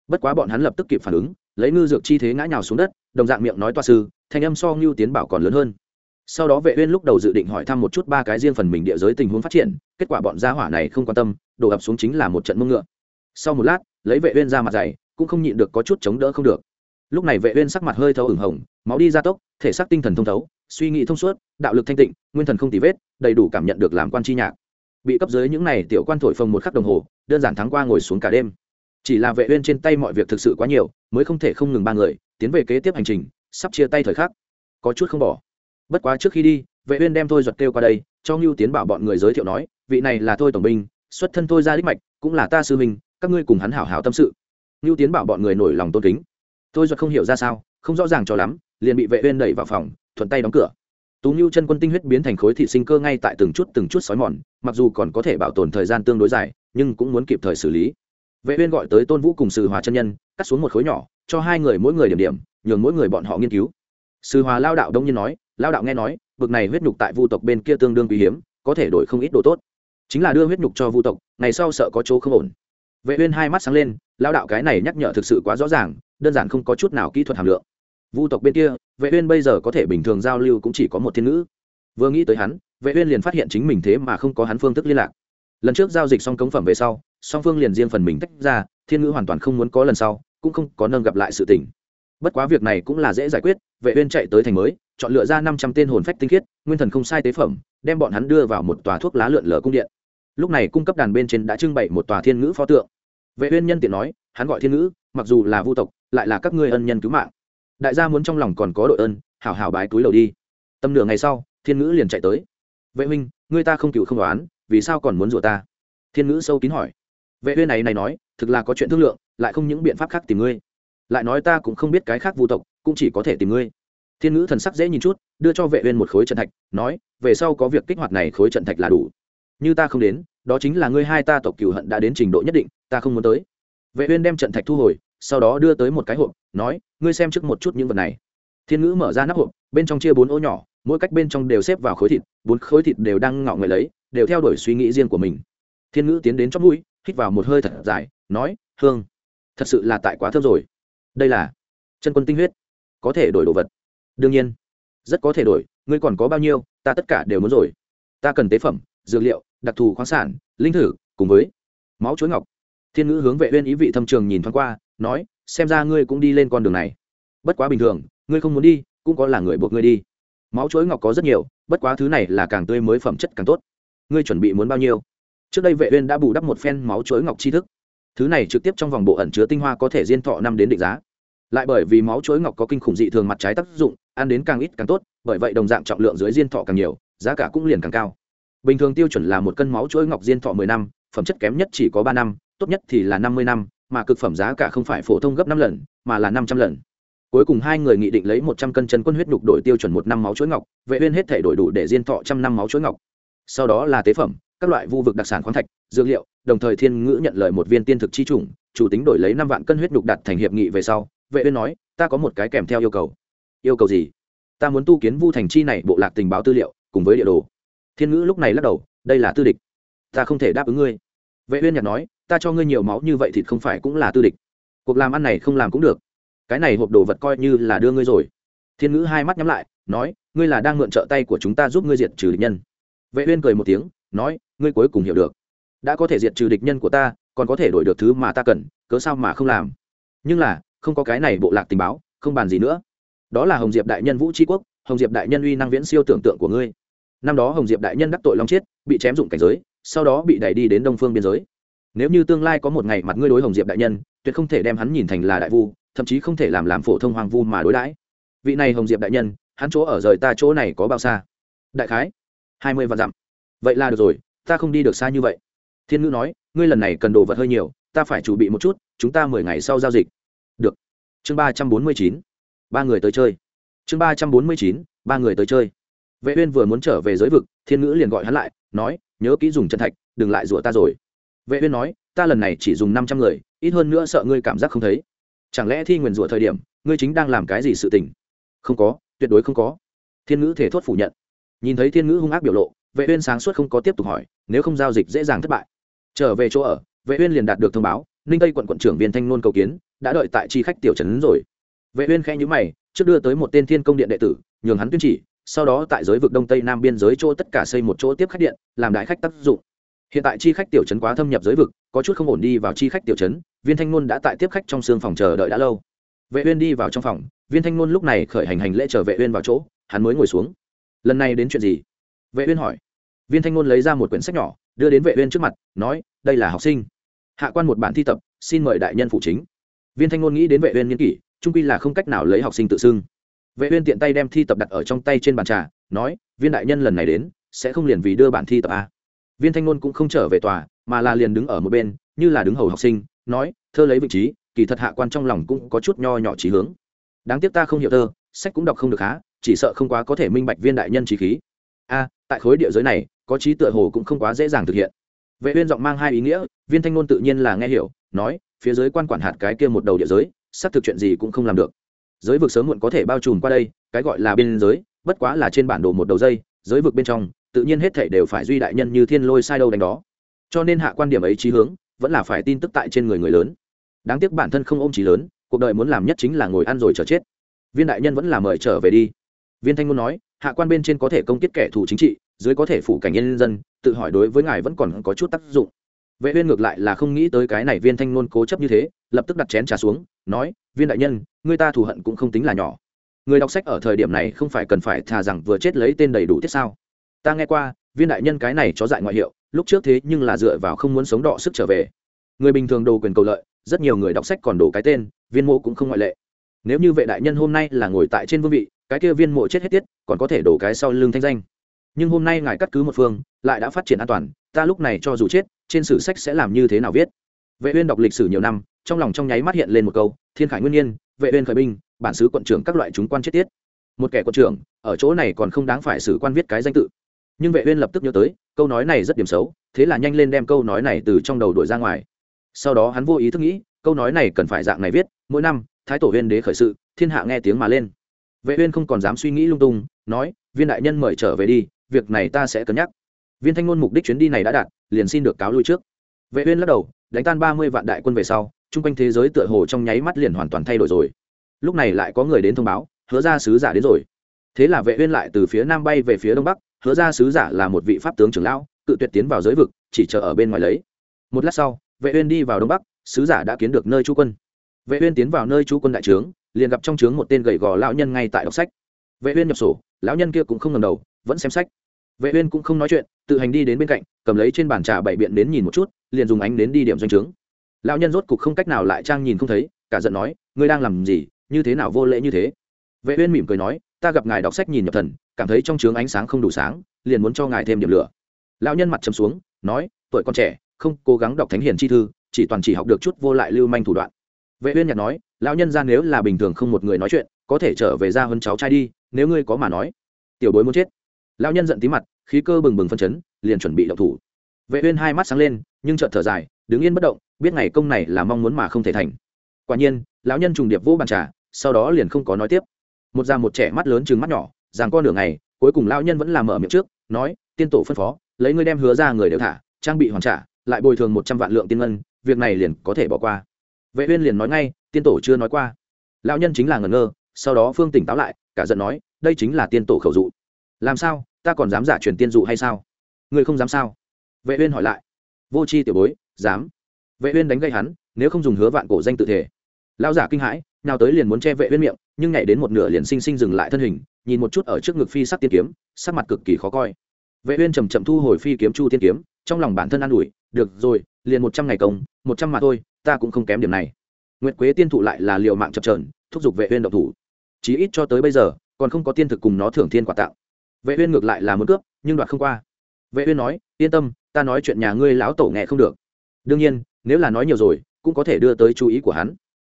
Bất quá bọn hắn lập tức kịp phản ứng, lấy ngư dược chi thế ngã nhào xuống đất, đồng dạng miệng nói tọa sư, thanh âm so Nưu Tiến Bảo còn lớn hơn. Sau đó Vệ Uyên lúc đầu dự định hỏi thăm một chút ba cái riêng phần mình địa giới tình huống phát triển, kết quả bọn gia hỏa này không quan tâm, đổ ập xuống chính là một trận mông ngựa. Sau một lát, lấy Vệ Uyên ra mặt dày, cũng không nhịn được có chút chống đỡ không được. Lúc này vệ uyên sắc mặt hơi thấu ửng hồng máu đi ra tốc thể xác tinh thần thông thấu suy nghĩ thông suốt đạo lực thanh tịnh nguyên thần không tì vết đầy đủ cảm nhận được làm quan chi nhạc. Bị cấp dưới những này tiểu quan thổi phồng một khắc đồng hồ đơn giản thắng qua ngồi xuống cả đêm. Chỉ là vệ uyên trên tay mọi việc thực sự quá nhiều mới không thể không ngừng ba người tiến về kế tiếp hành trình sắp chia tay thời khắc. Có chút không bỏ bất quá trước khi đi vệ uyên đem thôi giật kêu qua đây cho ngưu tiến bảo bọn người giới thiệu nói vị này là thôi tổng binh xuất thân thôi ra đích mạch cũng là ta sư mình, các ngươi cùng hắn hảo hảo tâm sự. Ngưu tiến bảo bọn người nổi lòng tôn kính. Thôi duật không hiểu ra sao không rõ ràng cho lắm liền bị vệ uyên đẩy vào phòng thuận tay đóng cửa. Tú ngưu chân quân tinh huyết biến thành khối thị sinh cơ ngay tại từng chút từng chút sói mòn mặc dù còn có thể bảo tồn thời gian tương đối dài nhưng cũng muốn kịp thời xử lý. Vệ uyên gọi tới tôn vũ cùng sư hòa chân nhân cắt xuống một khối nhỏ cho hai người mỗi người điểm điểm nhường mỗi người bọn họ nghiên cứu. Sư hòa lao đạo đông nhiên nói lao đạo nghe nói, bực này huyết nhục tại vu tộc bên kia tương đương quý hiếm, có thể đổi không ít đồ tốt. Chính là đưa huyết nhục cho vu tộc, ngày sau sợ có chỗ không ổn. Vệ uyên hai mắt sáng lên, lao đạo cái này nhắc nhở thực sự quá rõ ràng, đơn giản không có chút nào kỹ thuật hàm lượng. Vu tộc bên kia, vệ uyên bây giờ có thể bình thường giao lưu cũng chỉ có một thiên ngữ. Vừa nghĩ tới hắn, vệ uyên liền phát hiện chính mình thế mà không có hắn phương thức liên lạc. Lần trước giao dịch xong cống phẩm về sau, song phương liền riêng phần mình tách ra, thiên ngữ hoàn toàn không muốn có lần sau, cũng không có nâng gặp lại sự tình bất quá việc này cũng là dễ giải quyết, vệ uyên chạy tới thành mới, chọn lựa ra 500 tên hồn phách tinh khiết, nguyên thần không sai tế phẩm, đem bọn hắn đưa vào một tòa thuốc lá lượn lờ cung điện. Lúc này cung cấp đàn bên trên đã trưng bày một tòa thiên ngữ pho tượng. Vệ uyên nhân tiện nói, hắn gọi thiên ngữ, mặc dù là vu tộc, lại là các ngươi ân nhân cứu mạng. Đại gia muốn trong lòng còn có đội ơn, hảo hảo bái túi lầu đi. Tâm nửa ngày sau, thiên ngữ liền chạy tới. Vệ huynh, ngươi ta không cựu không đoán, vì sao còn muốn rủa ta? Thiên ngữ sâu kín hỏi. Vệ uyên này này nói, thực là có chuyện thương lượng, lại không những biện pháp khác tìm ngươi lại nói ta cũng không biết cái khác vu tộc, cũng chỉ có thể tìm ngươi. Thiên ngữ thần sắc dễ nhìn chút, đưa cho vệ uyên một khối trận thạch, nói, về sau có việc kích hoạt này khối trận thạch là đủ. Như ta không đến, đó chính là ngươi hai ta tộc cửu hận đã đến trình độ nhất định, ta không muốn tới. Vệ uyên đem trận thạch thu hồi, sau đó đưa tới một cái hộp, nói, ngươi xem trước một chút những vật này. Thiên ngữ mở ra nắp hộp, bên trong chia bốn ô nhỏ, mỗi cách bên trong đều xếp vào khối thịt, bốn khối thịt đều đang ngọ người lấy, đều theo đuổi suy nghĩ riêng của mình. Thiên ngữ tiến đến chót mũi, hít vào một hơi thật dài, nói, hương, thật sự là tại quá thơm rồi đây là chân quân tinh huyết. Có thể đổi đồ vật. Đương nhiên, rất có thể đổi. Ngươi còn có bao nhiêu, ta tất cả đều muốn rồi. Ta cần tế phẩm, dược liệu, đặc thù khoáng sản, linh thử, cùng với máu chuối ngọc. Thiên ngữ hướng vệ uyên ý vị thâm trường nhìn thoáng qua, nói, xem ra ngươi cũng đi lên con đường này. Bất quá bình thường, ngươi không muốn đi, cũng có là người buộc ngươi đi. Máu chuối ngọc có rất nhiều, bất quá thứ này là càng tươi mới phẩm chất càng tốt. Ngươi chuẩn bị muốn bao nhiêu? Trước đây vệ uyên đã bù đắp một phen máu chuối ngọc chi thức thứ này trực tiếp trong vòng bộ ẩn chứa tinh hoa có thể diên thọ năm đến định giá. Lại bởi vì máu chuối ngọc có kinh khủng dị thường mặt trái tác dụng, ăn đến càng ít càng tốt, bởi vậy đồng dạng trọng lượng dưới diên thọ càng nhiều, giá cả cũng liền càng cao. Bình thường tiêu chuẩn là một cân máu chuối ngọc diên thọ 10 năm, phẩm chất kém nhất chỉ có ba năm, tốt nhất thì là 50 năm, mà cực phẩm giá cả không phải phổ thông gấp năm lần, mà là 500 lần. Cuối cùng hai người nghị định lấy 100 cân chân quân huyết nhục đổi tiêu chuẩn một năm máu chuối ngọc, vệ uyên hết thể đổi đủ để diên thọ trăm năm máu chuối ngọc. Sau đó là tế phẩm các loại vu vực đặc sản khoáng thạch, dược liệu, đồng thời thiên ngữ nhận lời một viên tiên thực chi chủng, chủ tính đổi lấy năm vạn cân huyết nhục đặt thành hiệp nghị về sau, vệ uyên nói, ta có một cái kèm theo yêu cầu. Yêu cầu gì? Ta muốn tu kiến vu thành chi này bộ lạc tình báo tư liệu, cùng với địa đồ. Thiên ngữ lúc này lắc đầu, đây là tư địch. Ta không thể đáp ứng ngươi. Vệ uyên nhạt nói, ta cho ngươi nhiều máu như vậy thì không phải cũng là tư địch. Cuộc làm ăn này không làm cũng được. Cái này hộp đồ vật coi như là đưa ngươi rồi. Thiên ngữ hai mắt nhắm lại, nói, ngươi là đang mượn trợ tay của chúng ta giúp ngươi diệt trừ địch nhân. Vệ uyên cười một tiếng nói, ngươi cuối cùng hiểu được. Đã có thể diệt trừ địch nhân của ta, còn có thể đổi được thứ mà ta cần, cớ sao mà không làm? Nhưng là, không có cái này bộ lạc tình báo, không bàn gì nữa. Đó là hồng diệp đại nhân vũ tri quốc, hồng diệp đại nhân uy năng viễn siêu tưởng tượng của ngươi. Năm đó hồng diệp đại nhân đắc tội long chiết, bị chém dụng cảnh giới, sau đó bị đẩy đi đến đông phương biên giới. Nếu như tương lai có một ngày mặt ngươi đối hồng diệp đại nhân, tuyệt không thể đem hắn nhìn thành là đại vu, thậm chí không thể làm làm phổ thông hoàng vu mà đối đãi. Vị này hồng diệp đại nhân, hắn chỗ ở rời ta chỗ này có bao xa? Đại khái, hai mươi vạn dặm vậy là được rồi, ta không đi được xa như vậy. Thiên ngữ nói, ngươi lần này cần đồ vật hơi nhiều, ta phải chuẩn bị một chút, chúng ta mười ngày sau giao dịch. Được. Chương ba trăm bốn mươi chín, ba người tới chơi. Chương ba trăm bốn mươi chín, ba người tới chơi. Vệ uyên vừa muốn trở về giới vực, thiên ngữ liền gọi hắn lại, nói, nhớ kỹ dùng chân thạch, đừng lại rủa ta rồi. Vệ uyên nói, ta lần này chỉ dùng năm trăm người, ít hơn nữa sợ ngươi cảm giác không thấy. Chẳng lẽ thi nguyền rủa thời điểm, ngươi chính đang làm cái gì sự tình? Không có, tuyệt đối không có. Thiên ngữ thể thốt phủ nhận. Nhìn thấy thiên ngữ hung ác biểu lộ vệ uyên sáng suốt không có tiếp tục hỏi, nếu không giao dịch dễ dàng thất bại. Trở về chỗ ở, vệ uyên liền đạt được thông báo, ninh tây quận quận trưởng viên thanh nôn cầu kiến, đã đợi tại chi khách tiểu trấn rồi. Vệ uyên khẽ nhíu mày, trước đưa tới một tên thiên công điện đệ tử, nhường hắn tuyên chỉ, sau đó tại giới vực đông tây nam biên giới chỗ tất cả xây một chỗ tiếp khách điện, làm đại khách tác dụng. Hiện tại chi khách tiểu trấn quá thâm nhập giới vực, có chút không ổn đi vào chi khách tiểu trấn, viên thanh nôn đã tại tiếp khách trong xương phòng chờ đợi đã lâu. Vệ uyên đi vào trong phòng, viên thanh nôn lúc này khởi hành hành lễ chờ vệ uyên vào chỗ, hắn mới ngồi xuống. Lần này đến chuyện gì? Vệ uyên hỏi. Viên thanh ngôn lấy ra một quyển sách nhỏ, đưa đến vệ uyên trước mặt, nói, đây là học sinh. Hạ quan một bản thi tập, xin mời đại nhân phụ chính. Viên thanh ngôn nghĩ đến vệ uyên nghiên kỷ, trung quy là không cách nào lấy học sinh tự xưng. Vệ uyên tiện tay đem thi tập đặt ở trong tay trên bàn trà, nói, viên đại nhân lần này đến, sẽ không liền vì đưa bản thi tập a viên thanh ngôn cũng không trở về tòa, mà là liền đứng ở một bên, như là đứng hầu học sinh, nói, thơ lấy vị trí, kỳ thật hạ quan trong lòng cũng có chút nho nhỏ trí hướng. Đáng tiếc ta không hiểu thơ, sách cũng đọc không được há chỉ sợ không quá có thể minh bạch viên đại nhân trí khí. A tại khối địa giới này, có trí tựa hồ cũng không quá dễ dàng thực hiện. Vệ uyên giọng mang hai ý nghĩa, viên thanh ngôn tự nhiên là nghe hiểu, nói, phía dưới quan quản hạt cái kia một đầu địa giới, xác thực chuyện gì cũng không làm được. Giới vực sớm muộn có thể bao trùm qua đây, cái gọi là biên giới, bất quá là trên bản đồ một đầu dây, giới vực bên trong, tự nhiên hết thảy đều phải duy đại nhân như thiên lôi sai đâu đánh đó. Cho nên hạ quan điểm ấy chí hướng, vẫn là phải tin tức tại trên người người lớn. Đáng tiếc bản thân không ôm chí lớn, cuộc đời muốn làm nhất chính là ngồi ăn rồi chờ chết. Viên đại nhân vẫn là mời trở về đi. Viên thanh ngôn nói, hạ quan bên trên có thể công kết kẻ thù chính trị dưới có thể phủ cảnh nhân dân, tự hỏi đối với ngài vẫn còn có chút tác dụng. Vệ uyên ngược lại là không nghĩ tới cái này viên thanh ngôn cố chấp như thế, lập tức đặt chén trà xuống, nói, viên đại nhân, người ta thù hận cũng không tính là nhỏ. Người đọc sách ở thời điểm này không phải cần phải thà rằng vừa chết lấy tên đầy đủ tiết sao? Ta nghe qua, viên đại nhân cái này cho dại ngoại hiệu, lúc trước thế nhưng là dựa vào không muốn sống đọ sức trở về. Người bình thường đồ quyền cầu lợi, rất nhiều người đọc sách còn đổ cái tên, viên mộ cũng không ngoại lệ. Nếu như vệ đại nhân hôm nay là ngồi tại trên vương vị, cái kia viên mộ chết hết tiết, còn có thể đổ cái sau lưng thanh danh nhưng hôm nay ngài cắt cứ một phương, lại đã phát triển an toàn, ta lúc này cho dù chết, trên sử sách sẽ làm như thế nào viết? Vệ uyên đọc lịch sử nhiều năm, trong lòng trong nháy mắt hiện lên một câu, thiên khải nguyên nhiên, vệ uyên khởi binh, bản sứ quận trưởng các loại chúng quan chết tiết. Một kẻ quận trưởng, ở chỗ này còn không đáng phải sử quan viết cái danh tự. Nhưng vệ uyên lập tức nhớ tới, câu nói này rất điểm xấu, thế là nhanh lên đem câu nói này từ trong đầu đuổi ra ngoài. Sau đó hắn vô ý thức nghĩ, câu nói này cần phải dạng này viết, mỗi năm, thái tổ uyên đế khởi sự, thiên hạ nghe tiếng mà lên. Vệ uyên không còn dám suy nghĩ lung tung, nói, viên đại nhân mời trở về đi việc này ta sẽ cân nhắc. Viên thanh ngôn mục đích chuyến đi này đã đạt, liền xin được cáo lui trước. Vệ uyên lắc đầu, đánh tan 30 vạn đại quân về sau trung quanh thế giới tựa hồ trong nháy mắt liền hoàn toàn thay đổi rồi. Lúc này lại có người đến thông báo, hứa ra sứ giả đến rồi. Thế là vệ uyên lại từ phía nam bay về phía đông bắc, hứa ra sứ giả là một vị pháp tướng trưởng lão, cự tuyệt tiến vào giới vực, chỉ chờ ở bên ngoài lấy. Một lát sau, vệ uyên đi vào đông bắc, sứ giả đã kiến được nơi trú quân. Vệ uyên tiến vào nơi trú quân đại trướng, liền gặp trong trướng một tên gầy gò lão nhân ngay tại đọc sách. Vệ uyên nhập sổ, lão nhân kia cũng không ngẩng đầu, vẫn xem sách vệ uyên cũng không nói chuyện, tự hành đi đến bên cạnh, cầm lấy trên bàn trà bảy biện đến nhìn một chút, liền dùng ánh đến đi điểm doanh trướng. Lão nhân rốt cục không cách nào lại trang nhìn không thấy, cả giận nói, ngươi đang làm gì? Như thế nào vô lễ như thế? Vệ uyên mỉm cười nói, ta gặp ngài đọc sách nhìn nhập thần, cảm thấy trong trướng ánh sáng không đủ sáng, liền muốn cho ngài thêm điểm lửa. Lão nhân mặt trầm xuống, nói, tuổi con trẻ, không cố gắng đọc thánh hiền chi thư, chỉ toàn chỉ học được chút vô lại lưu manh thủ đoạn. Vệ uyên nhạt nói, lão nhân ra nếu là bình thường không một người nói chuyện, có thể trở về ra hơn cháu trai đi, nếu ngươi có mà nói. Tiểu bối muốn chết lão nhân giận tí mặt, khí cơ bừng bừng phân chấn, liền chuẩn bị đậu thủ. Vệ uyên hai mắt sáng lên, nhưng chợt thở dài, đứng yên bất động, biết ngày công này là mong muốn mà không thể thành. Quả nhiên, lão nhân trùng điệp vỗ bàn trà, sau đó liền không có nói tiếp. Một già một trẻ mắt lớn trừng mắt nhỏ, giằng con nửa ngày, cuối cùng lão nhân vẫn làm mở miệng trước, nói, tiên tổ phân phó, lấy ngươi đem hứa ra người đều thả, trang bị hoàn trả, lại bồi thường một trăm vạn lượng tiên ngân, việc này liền có thể bỏ qua. Vệ uyên liền nói ngay, tiên tổ chưa nói qua. Lão nhân chính là ngẩn ngơ, sau đó phương tỉnh táo lại, cả giận nói, đây chính là tiên tổ khẩu dụ. Làm sao? Ta còn dám giả truyền tiên dụ hay sao? Ngươi không dám sao? Vệ uyên hỏi lại. Vô chi tiểu bối, dám. Vệ uyên đánh gây hắn, nếu không dùng hứa vạn cổ danh tự thể. Lão giả kinh hãi, nào tới liền muốn che vệ uyên miệng, nhưng nhảy đến một nửa liền sinh sinh dừng lại thân hình, nhìn một chút ở trước ngực phi sắc tiên kiếm, sắc mặt cực kỳ khó coi. Vệ uyên chậm chậm thu hồi phi kiếm chu tiên kiếm, trong lòng bản thân an ủi, được rồi, liền một trăm ngày công, một trăm mà thôi, ta cũng không kém điểm này. Nguyệt quế tiên thụ lại là liều mạng chập chờn, thúc giục vệ uyên động thủ. Chí ít cho tới bây giờ, còn không có tiên thực cùng nó thưởng thiên quả tạo vệ uyên ngược lại là muốn cướp, nhưng đoạt không qua. Vệ uyên nói, yên tâm, ta nói chuyện nhà ngươi lão tổ nghe không được. Đương nhiên, nếu là nói nhiều rồi, cũng có thể đưa tới chú ý của hắn.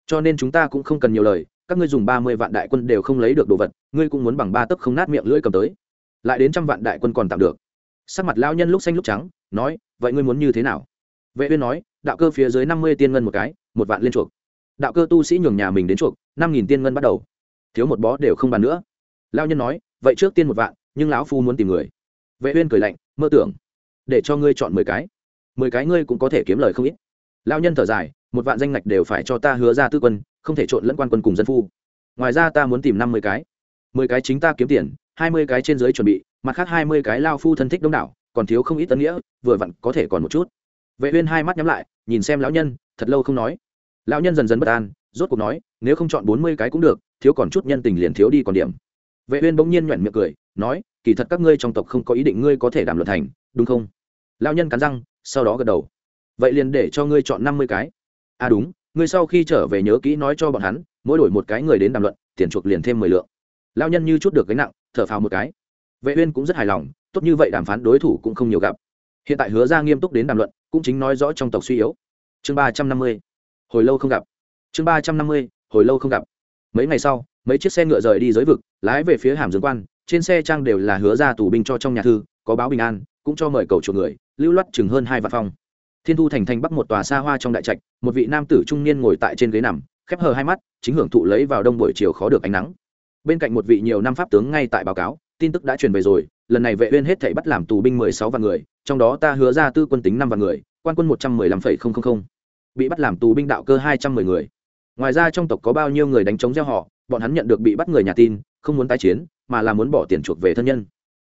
Cho nên chúng ta cũng không cần nhiều lời, các ngươi dùng ba mươi vạn đại quân đều không lấy được đồ vật, ngươi cũng muốn bằng ba tấc không nát miệng lưỡi cầm tới. Lại đến trăm vạn đại quân còn tạm được. Sắc mặt lão nhân lúc xanh lúc trắng, nói, vậy ngươi muốn như thế nào? Vệ uyên nói, đạo cơ phía dưới năm mươi tiên ngân một cái, một vạn lên chuộc. Đạo cơ tu sĩ nhường nhà mình đến chuộc, năm nghìn tiên ngân bắt đầu. Thiếu một bó đều không bàn nữa. Lão nhân nói, vậy trước tiên một vạn nhưng lão phu muốn tìm người. Vệ uyên cười lạnh, mơ tưởng, để cho ngươi chọn mười cái. Mười cái ngươi cũng có thể kiếm lời không ít. Lão nhân thở dài, một vạn danh ngạch đều phải cho ta hứa ra tư quân, không thể trộn lẫn quan quân cùng dân phu. Ngoài ra ta muốn tìm năm mươi cái. Mười cái chính ta kiếm tiền, hai mươi cái trên dưới chuẩn bị, mặt khác hai mươi cái lao phu thân thích đông đảo, còn thiếu không ít tân nghĩa, vừa vặn có thể còn một chút. Vệ uyên hai mắt nhắm lại, nhìn xem lão nhân, thật lâu không nói. Lão nhân dần dần bất an, rốt cuộc nói, nếu không chọn bốn mươi cái cũng được, thiếu còn chút nhân tình liền thiếu đi còn điểm. Vệ uyên bỗng nhiên nhọn miệng cười nói, kỳ thật các ngươi trong tộc không có ý định ngươi có thể đảm luận thành, đúng không? Lão nhân cắn răng, sau đó gật đầu. Vậy liền để cho ngươi chọn năm mươi cái. À đúng, ngươi sau khi trở về nhớ kỹ nói cho bọn hắn, mỗi đổi một cái người đến đàm luận, tiền chuộc liền thêm mười lượng. Lão nhân như chút được gánh nặng, thở phào một cái. Vệ uyên cũng rất hài lòng, tốt như vậy đàm phán đối thủ cũng không nhiều gặp. Hiện tại hứa ra nghiêm túc đến đàm luận, cũng chính nói rõ trong tộc suy yếu. Chương ba trăm năm mươi. Hồi lâu không gặp. Chương ba trăm năm mươi, hồi lâu không gặp. Mấy ngày sau, mấy chiếc xe ngựa rời đi giới vực, lái về phía hàm dương quan trên xe trang đều là hứa ra tù binh cho trong nhà thư, có báo bình an, cũng cho mời cầu chuộc người, lưu loát chừng hơn hai vạn phong. Thiên thu thành thành bắc một tòa xa hoa trong đại trạch, một vị nam tử trung niên ngồi tại trên ghế nằm, khép hờ hai mắt, chính hưởng thụ lấy vào đông buổi chiều khó được ánh nắng. Bên cạnh một vị nhiều năm pháp tướng ngay tại báo cáo, tin tức đã truyền về rồi, lần này vệ uyên hết thảy bắt làm tù binh mười sáu vạn người, trong đó ta hứa ra tư quân tính năm vạn người, quan quân một trăm mười lăm phẩy không không không. Bị bắt làm tù binh đạo cơ hai trăm mười người. Ngoài ra trong tộc có bao nhiêu người đánh chống gieo họ, bọn hắn nhận được bị bắt người nhà tin, không muốn tái chiến mà là muốn bỏ tiền chuộc về thân nhân.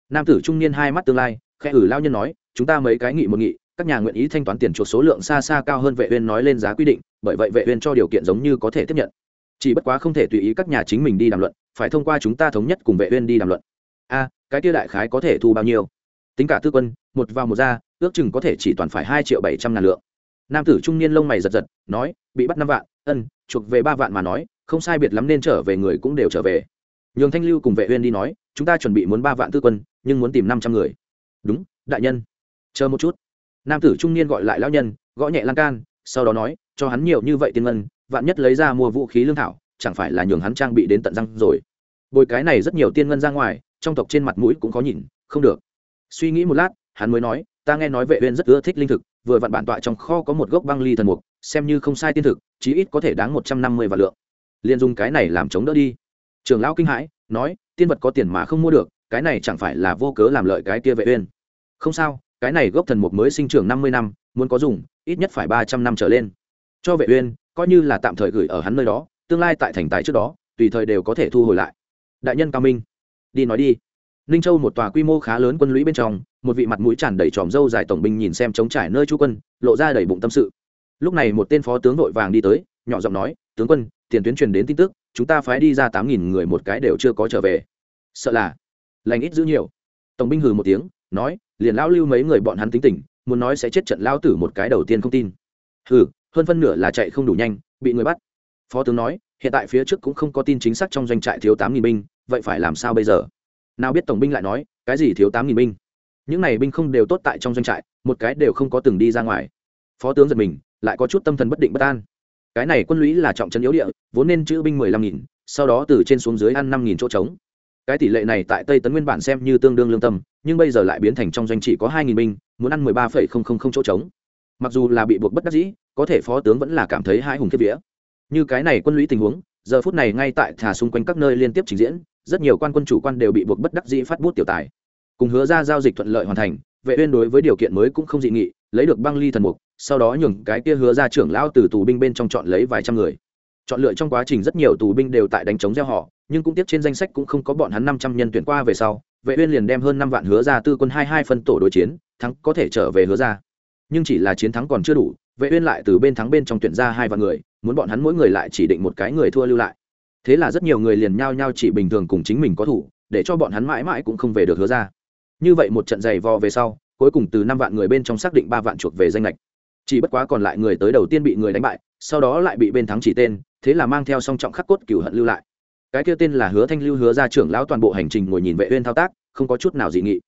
Nam tử trung niên hai mắt tương lai, khẽ ử lao nhân nói, chúng ta mấy cái nghị một nghị, các nhà nguyện ý thanh toán tiền chuộc số lượng xa xa cao hơn vệ uyên nói lên giá quy định, bởi vậy vệ uyên cho điều kiện giống như có thể tiếp nhận. Chỉ bất quá không thể tùy ý các nhà chính mình đi đàm luận, phải thông qua chúng ta thống nhất cùng vệ uyên đi đàm luận. A, cái kia đại khái có thể thu bao nhiêu? Tính cả tư quân, một vào một ra, ước chừng có thể chỉ toàn phải hai triệu bảy trăm ngàn lượng. Nam tử trung niên lông mày giật giật, nói, bị bắt năm vạn, ân, chuộc về ba vạn mà nói, không sai biệt lắm nên trở về người cũng đều trở về nhường thanh lưu cùng vệ uyên đi nói, chúng ta chuẩn bị muốn ba vạn tư quân, nhưng muốn tìm năm trăm người. Đúng, đại nhân. Chờ một chút. Nam tử trung niên gọi lại lão nhân, gõ nhẹ lan can, sau đó nói, cho hắn nhiều như vậy tiên ngân, vạn nhất lấy ra mua vũ khí lương thảo, chẳng phải là nhường hắn trang bị đến tận răng rồi. Bồi cái này rất nhiều tiên ngân ra ngoài, trong tộc trên mặt mũi cũng khó nhìn, không được. Suy nghĩ một lát, hắn mới nói, ta nghe nói vệ uyên rất ưa thích linh thực, vừa vặn bản tọa trong kho có một gốc băng ly thần mục, xem như không sai tiên thực, chí ít có thể đáng một trăm năm mươi vạn lượng. Liền dùng cái này làm chống đỡ đi trưởng lão kinh hãi, nói, tiên vật có tiền mà không mua được, cái này chẳng phải là vô cớ làm lợi cái kia vệ uyên. Không sao, cái này gốc thần mục mới sinh trưởng năm mươi năm, muốn có dùng, ít nhất phải ba trăm năm trở lên. Cho vệ uyên, coi như là tạm thời gửi ở hắn nơi đó, tương lai tại thành tài trước đó, tùy thời đều có thể thu hồi lại. Đại nhân cao minh, đi nói đi. Ninh châu một tòa quy mô khá lớn quân lũy bên trong, một vị mặt mũi tràn đầy tròm râu dài tổng binh nhìn xem chống trải nơi trú quân, lộ ra đầy bụng tâm sự. Lúc này một tên phó tướng vội vàng đi tới, nhỏ giọng nói, tướng quân, tiền tuyến truyền đến tin tức chúng ta phái đi ra tám nghìn người một cái đều chưa có trở về. Sợ là, lành ít giữ nhiều. Tổng binh hừ một tiếng, nói, liền lão lưu mấy người bọn hắn tính tình, muốn nói sẽ chết trận lao tử một cái đầu tiên không tin. Hừ, hơn phân nửa là chạy không đủ nhanh, bị người bắt. Phó tướng nói, hiện tại phía trước cũng không có tin chính xác trong doanh trại thiếu tám nghìn binh, vậy phải làm sao bây giờ? Nào biết tổng binh lại nói, cái gì thiếu tám nghìn binh? Những này binh không đều tốt tại trong doanh trại, một cái đều không có từng đi ra ngoài. Phó tướng giật mình, lại có chút tâm thần bất định bất an cái này quân lũy là trọng trấn yếu địa, vốn nên chữ binh mười lăm nghìn, sau đó từ trên xuống dưới ăn năm nghìn chỗ trống. Cái tỷ lệ này tại tây tấn nguyên bản xem như tương đương lương tâm, nhưng bây giờ lại biến thành trong doanh chỉ có hai nghìn binh, muốn ăn mười ba phẩy không không không chỗ trống. Mặc dù là bị buộc bất đắc dĩ, có thể phó tướng vẫn là cảm thấy hai hùng kiếp vía. Như cái này quân lũy tình huống, giờ phút này ngay tại thả xung quanh các nơi liên tiếp trình diễn, rất nhiều quan quân chủ quan đều bị buộc bất đắc dĩ phát bút tiểu tài. Cùng hứa ra giao dịch thuận lợi hoàn thành, vệ uyên đối với điều kiện mới cũng không dị nghị, lấy được băng ly thần mục sau đó nhường cái kia hứa ra trưởng lão từ tù binh bên trong chọn lấy vài trăm người. Chọn lựa trong quá trình rất nhiều tù binh đều tại đánh chống gieo họ, nhưng cũng tiếp trên danh sách cũng không có bọn hắn 500 nhân tuyển qua về sau, vệ uyên liền đem hơn năm vạn hứa ra tư quân hai hai phân tổ đối chiến, thắng có thể trở về hứa ra. Nhưng chỉ là chiến thắng còn chưa đủ, vệ uyên lại từ bên thắng bên trong tuyển ra hai vạn người, muốn bọn hắn mỗi người lại chỉ định một cái người thua lưu lại. Thế là rất nhiều người liền nhao nhao chỉ bình thường cùng chính mình có thủ, để cho bọn hắn mãi mãi cũng không về được hứa ra. Như vậy một trận giày vò về sau, cuối cùng từ năm vạn người bên trong xác định ba vạn chuộc về danh lệch chỉ bất quá còn lại người tới đầu tiên bị người đánh bại, sau đó lại bị bên thắng chỉ tên, thế là mang theo song trọng khắc cốt cửu hận lưu lại. Cái kia tên là hứa thanh lưu hứa ra trưởng lão toàn bộ hành trình ngồi nhìn vệ uyên thao tác, không có chút nào dị nghị.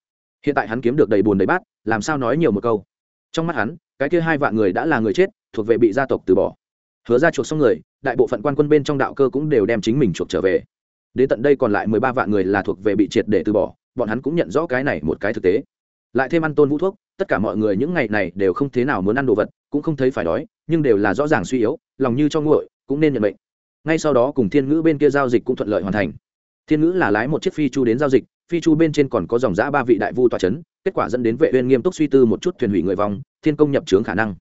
Hiện tại hắn kiếm được đầy buồn đầy bát, làm sao nói nhiều một câu. Trong mắt hắn, cái kia hai vạn người đã là người chết, thuộc về bị gia tộc từ bỏ. Hứa ra chuộc xong người, đại bộ phận quan quân bên trong đạo cơ cũng đều đem chính mình chuộc trở về. Đến tận đây còn lại mười ba vạn người là thuộc về bị triệt để từ bỏ, bọn hắn cũng nhận rõ cái này một cái thực tế. Lại thêm ăn tôn vũ thuốc tất cả mọi người những ngày này đều không thế nào muốn ăn đồ vật, cũng không thấy phải đói, nhưng đều là rõ ràng suy yếu, lòng như cho nguội, cũng nên nhận bệnh. Ngay sau đó cùng thiên ngữ bên kia giao dịch cũng thuận lợi hoàn thành. Thiên ngữ là lái một chiếc phi chu đến giao dịch, phi chu bên trên còn có dòng giã ba vị đại vu tòa c h ấ n kết quả dẫn đến vệ uyên nghiêm túc suy tư một chút thuyền hủy người vong, thiên công nhập trướng khả năng.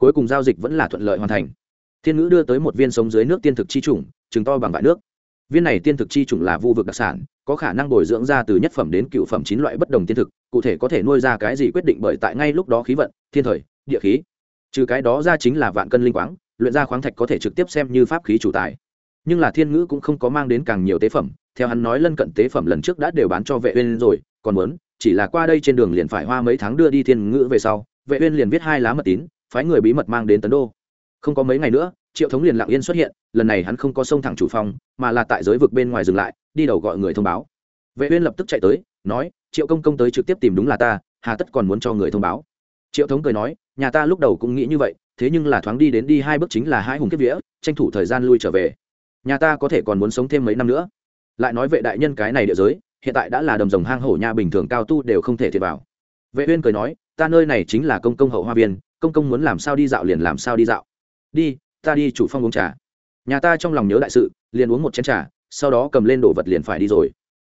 Cuối cùng giao dịch vẫn là thuận lợi hoàn thành. Thiên ngữ đưa tới một viên sống dưới nước tiên thực chi chủng chừng to bằng vải nước viên này tiên thực chi chủng là vu vực đặc sản, có khả năng bồi dưỡng ra từ nhất phẩm đến cựu phẩm chín loại bất đồng tiên thực, cụ thể có thể nuôi ra cái gì quyết định bởi tại ngay lúc đó khí vận, thiên thời, địa khí. Trừ cái đó ra chính là vạn cân linh quáng, luyện ra khoáng thạch có thể trực tiếp xem như pháp khí chủ tài. Nhưng là thiên ngữ cũng không có mang đến càng nhiều tế phẩm, theo hắn nói lân cận tế phẩm lần trước đã đều bán cho vệ uyên rồi, còn muốn, chỉ là qua đây trên đường liền phải hoa mấy tháng đưa đi thiên ngữ về sau, vệ uyên liền viết hai lá mật tín, phái người bí mật mang đến tấn đô. Không có mấy ngày nữa triệu thống liền lặng yên xuất hiện, lần này hắn không có sông thẳng chủ phòng, mà là tại giới vực bên ngoài dừng lại, đi đầu gọi người thông báo. Vệ uyên lập tức chạy tới, nói, triệu công công tới trực tiếp tìm đúng là ta, hà tất còn muốn cho người thông báo. Triệu thống cười nói, nhà ta lúc đầu cũng nghĩ như vậy, thế nhưng là thoáng đi đến đi hai bước chính là hai hùng kiếp vía, tranh thủ thời gian lui trở về. Nhà ta có thể còn muốn sống thêm mấy năm nữa. Lại nói vệ đại nhân cái này địa giới, hiện tại đã là đầm rồng hang hổ nha bình thường cao tu đều không thể thiệt vào. Vệ uyên cười nói, ta nơi này chính là công công hậu hoa viên, công công muốn làm sao đi dạo liền làm sao đi dạo. Đi ta đi chủ phong uống trà. Nhà ta trong lòng nhớ đại sự, liền uống một chén trà, sau đó cầm lên đồ vật liền phải đi rồi.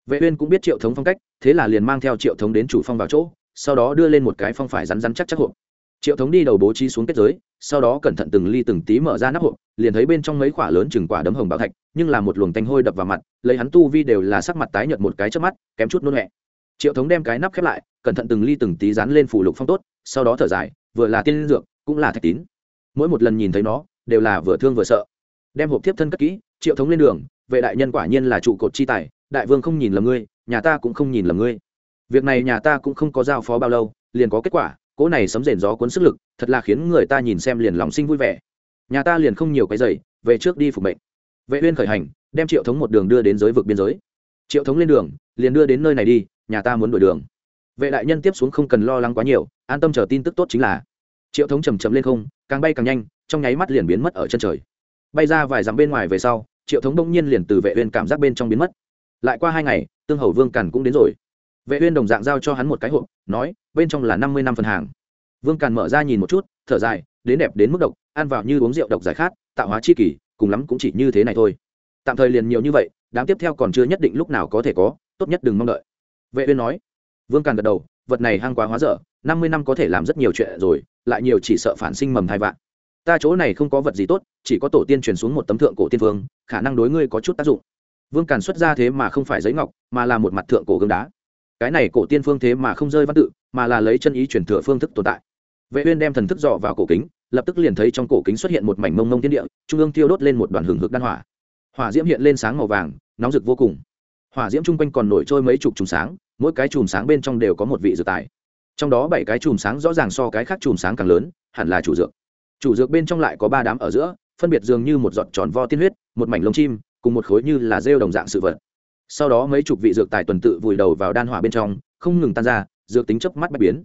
Vệ uyên cũng biết triệu thống phong cách, thế là liền mang theo triệu thống đến chủ phong vào chỗ, sau đó đưa lên một cái phong phải rắn rắn chắc chắc hộp. Triệu thống đi đầu bố trí xuống kết giới, sau đó cẩn thận từng ly từng tí mở ra nắp hộp, liền thấy bên trong mấy quả lớn chừng quả đấm hồng bảo thạch, nhưng là một luồng tanh hôi đập vào mặt, lấy hắn tu vi đều là sắc mặt tái nhợt một cái chớp mắt, kém chút nôn nhẹ. triệu thống đem cái nắp khép lại, cẩn thận từng ly từng tí dán lên phủ lục phong tốt, sau đó thở dài, vừa là tiên dược, cũng là thạch tín. Mỗi một lần nhìn thấy nó đều là vừa thương vừa sợ. Đem hộp tiếp thân cất kỹ, triệu thống lên đường, vệ đại nhân quả nhiên là trụ cột chi tài, đại vương không nhìn lầm ngươi, nhà ta cũng không nhìn lầm ngươi. Việc này nhà ta cũng không có giao phó bao lâu, liền có kết quả, cỗ này sấm rền gió cuốn sức lực, thật là khiến người ta nhìn xem liền lòng sinh vui vẻ. Nhà ta liền không nhiều cái giày, về trước đi phục mệnh. Vệ uyên khởi hành, đem triệu thống một đường đưa đến giới vực biên giới. Triệu thống lên đường, liền đưa đến nơi này đi, nhà ta muốn đổi đường. Vệ đại nhân tiếp xuống không cần lo lắng quá nhiều, an tâm chờ tin tức tốt chính là. Triệu thống chầm chậm lên không, càng bay càng nhanh trong nháy mắt liền biến mất ở chân trời. Bay ra vài dặm bên ngoài về sau triệu thống đông nhiên liền từ vệ uyên cảm giác bên trong biến mất. Lại qua hai ngày tương hầu vương càn cũng đến rồi. Vệ uyên đồng dạng giao cho hắn một cái hộp nói bên trong là năm mươi năm phần hàng. Vương càn mở ra nhìn một chút thở dài đến đẹp đến mức độc ăn vào như uống rượu độc giải khát tạo hóa chi kỳ, cùng lắm cũng chỉ như thế này thôi. Tạm thời liền nhiều như vậy đám tiếp theo còn chưa nhất định lúc nào có thể có tốt nhất đừng mong đợi. Vệ uyên nói. Vương càn gật đầu vật này hang quá hóa dở năm mươi năm có thể làm rất nhiều chuyện rồi lại nhiều chỉ sợ phản sinh mầm thai vạn ta chỗ này không có vật gì tốt, chỉ có tổ tiên truyền xuống một tấm thượng cổ tiên vương, khả năng đối ngươi có chút tác dụng. Vương càn xuất ra thế mà không phải giấy ngọc, mà là một mặt thượng cổ gương đá. Cái này cổ tiên phương thế mà không rơi văn tự, mà là lấy chân ý truyền thừa phương thức tồn tại. Vệ uyên đem thần thức dò vào cổ kính, lập tức liền thấy trong cổ kính xuất hiện một mảnh mông mông thiên địa, trung ương tiêu đốt lên một đoàn hừng hực đan hỏa. Hỏa diễm hiện lên sáng màu vàng, nóng rực vô cùng. Hỏa diễm trung quanh còn nổi trôi mấy chục chùm sáng, mỗi cái chùm sáng bên trong đều có một vị dược tài. Trong đó bảy cái chùm sáng rõ ràng so cái khác chùm sáng càng lớn, hẳn là chủ dược chủ dược bên trong lại có ba đám ở giữa, phân biệt dường như một giọt tròn vo tiên huyết, một mảnh lông chim, cùng một khối như là rêu đồng dạng sự vật. Sau đó mấy chục vị dược tài tuần tự vùi đầu vào đan hỏa bên trong, không ngừng tan ra, dược tính chớp mắt bạch biến.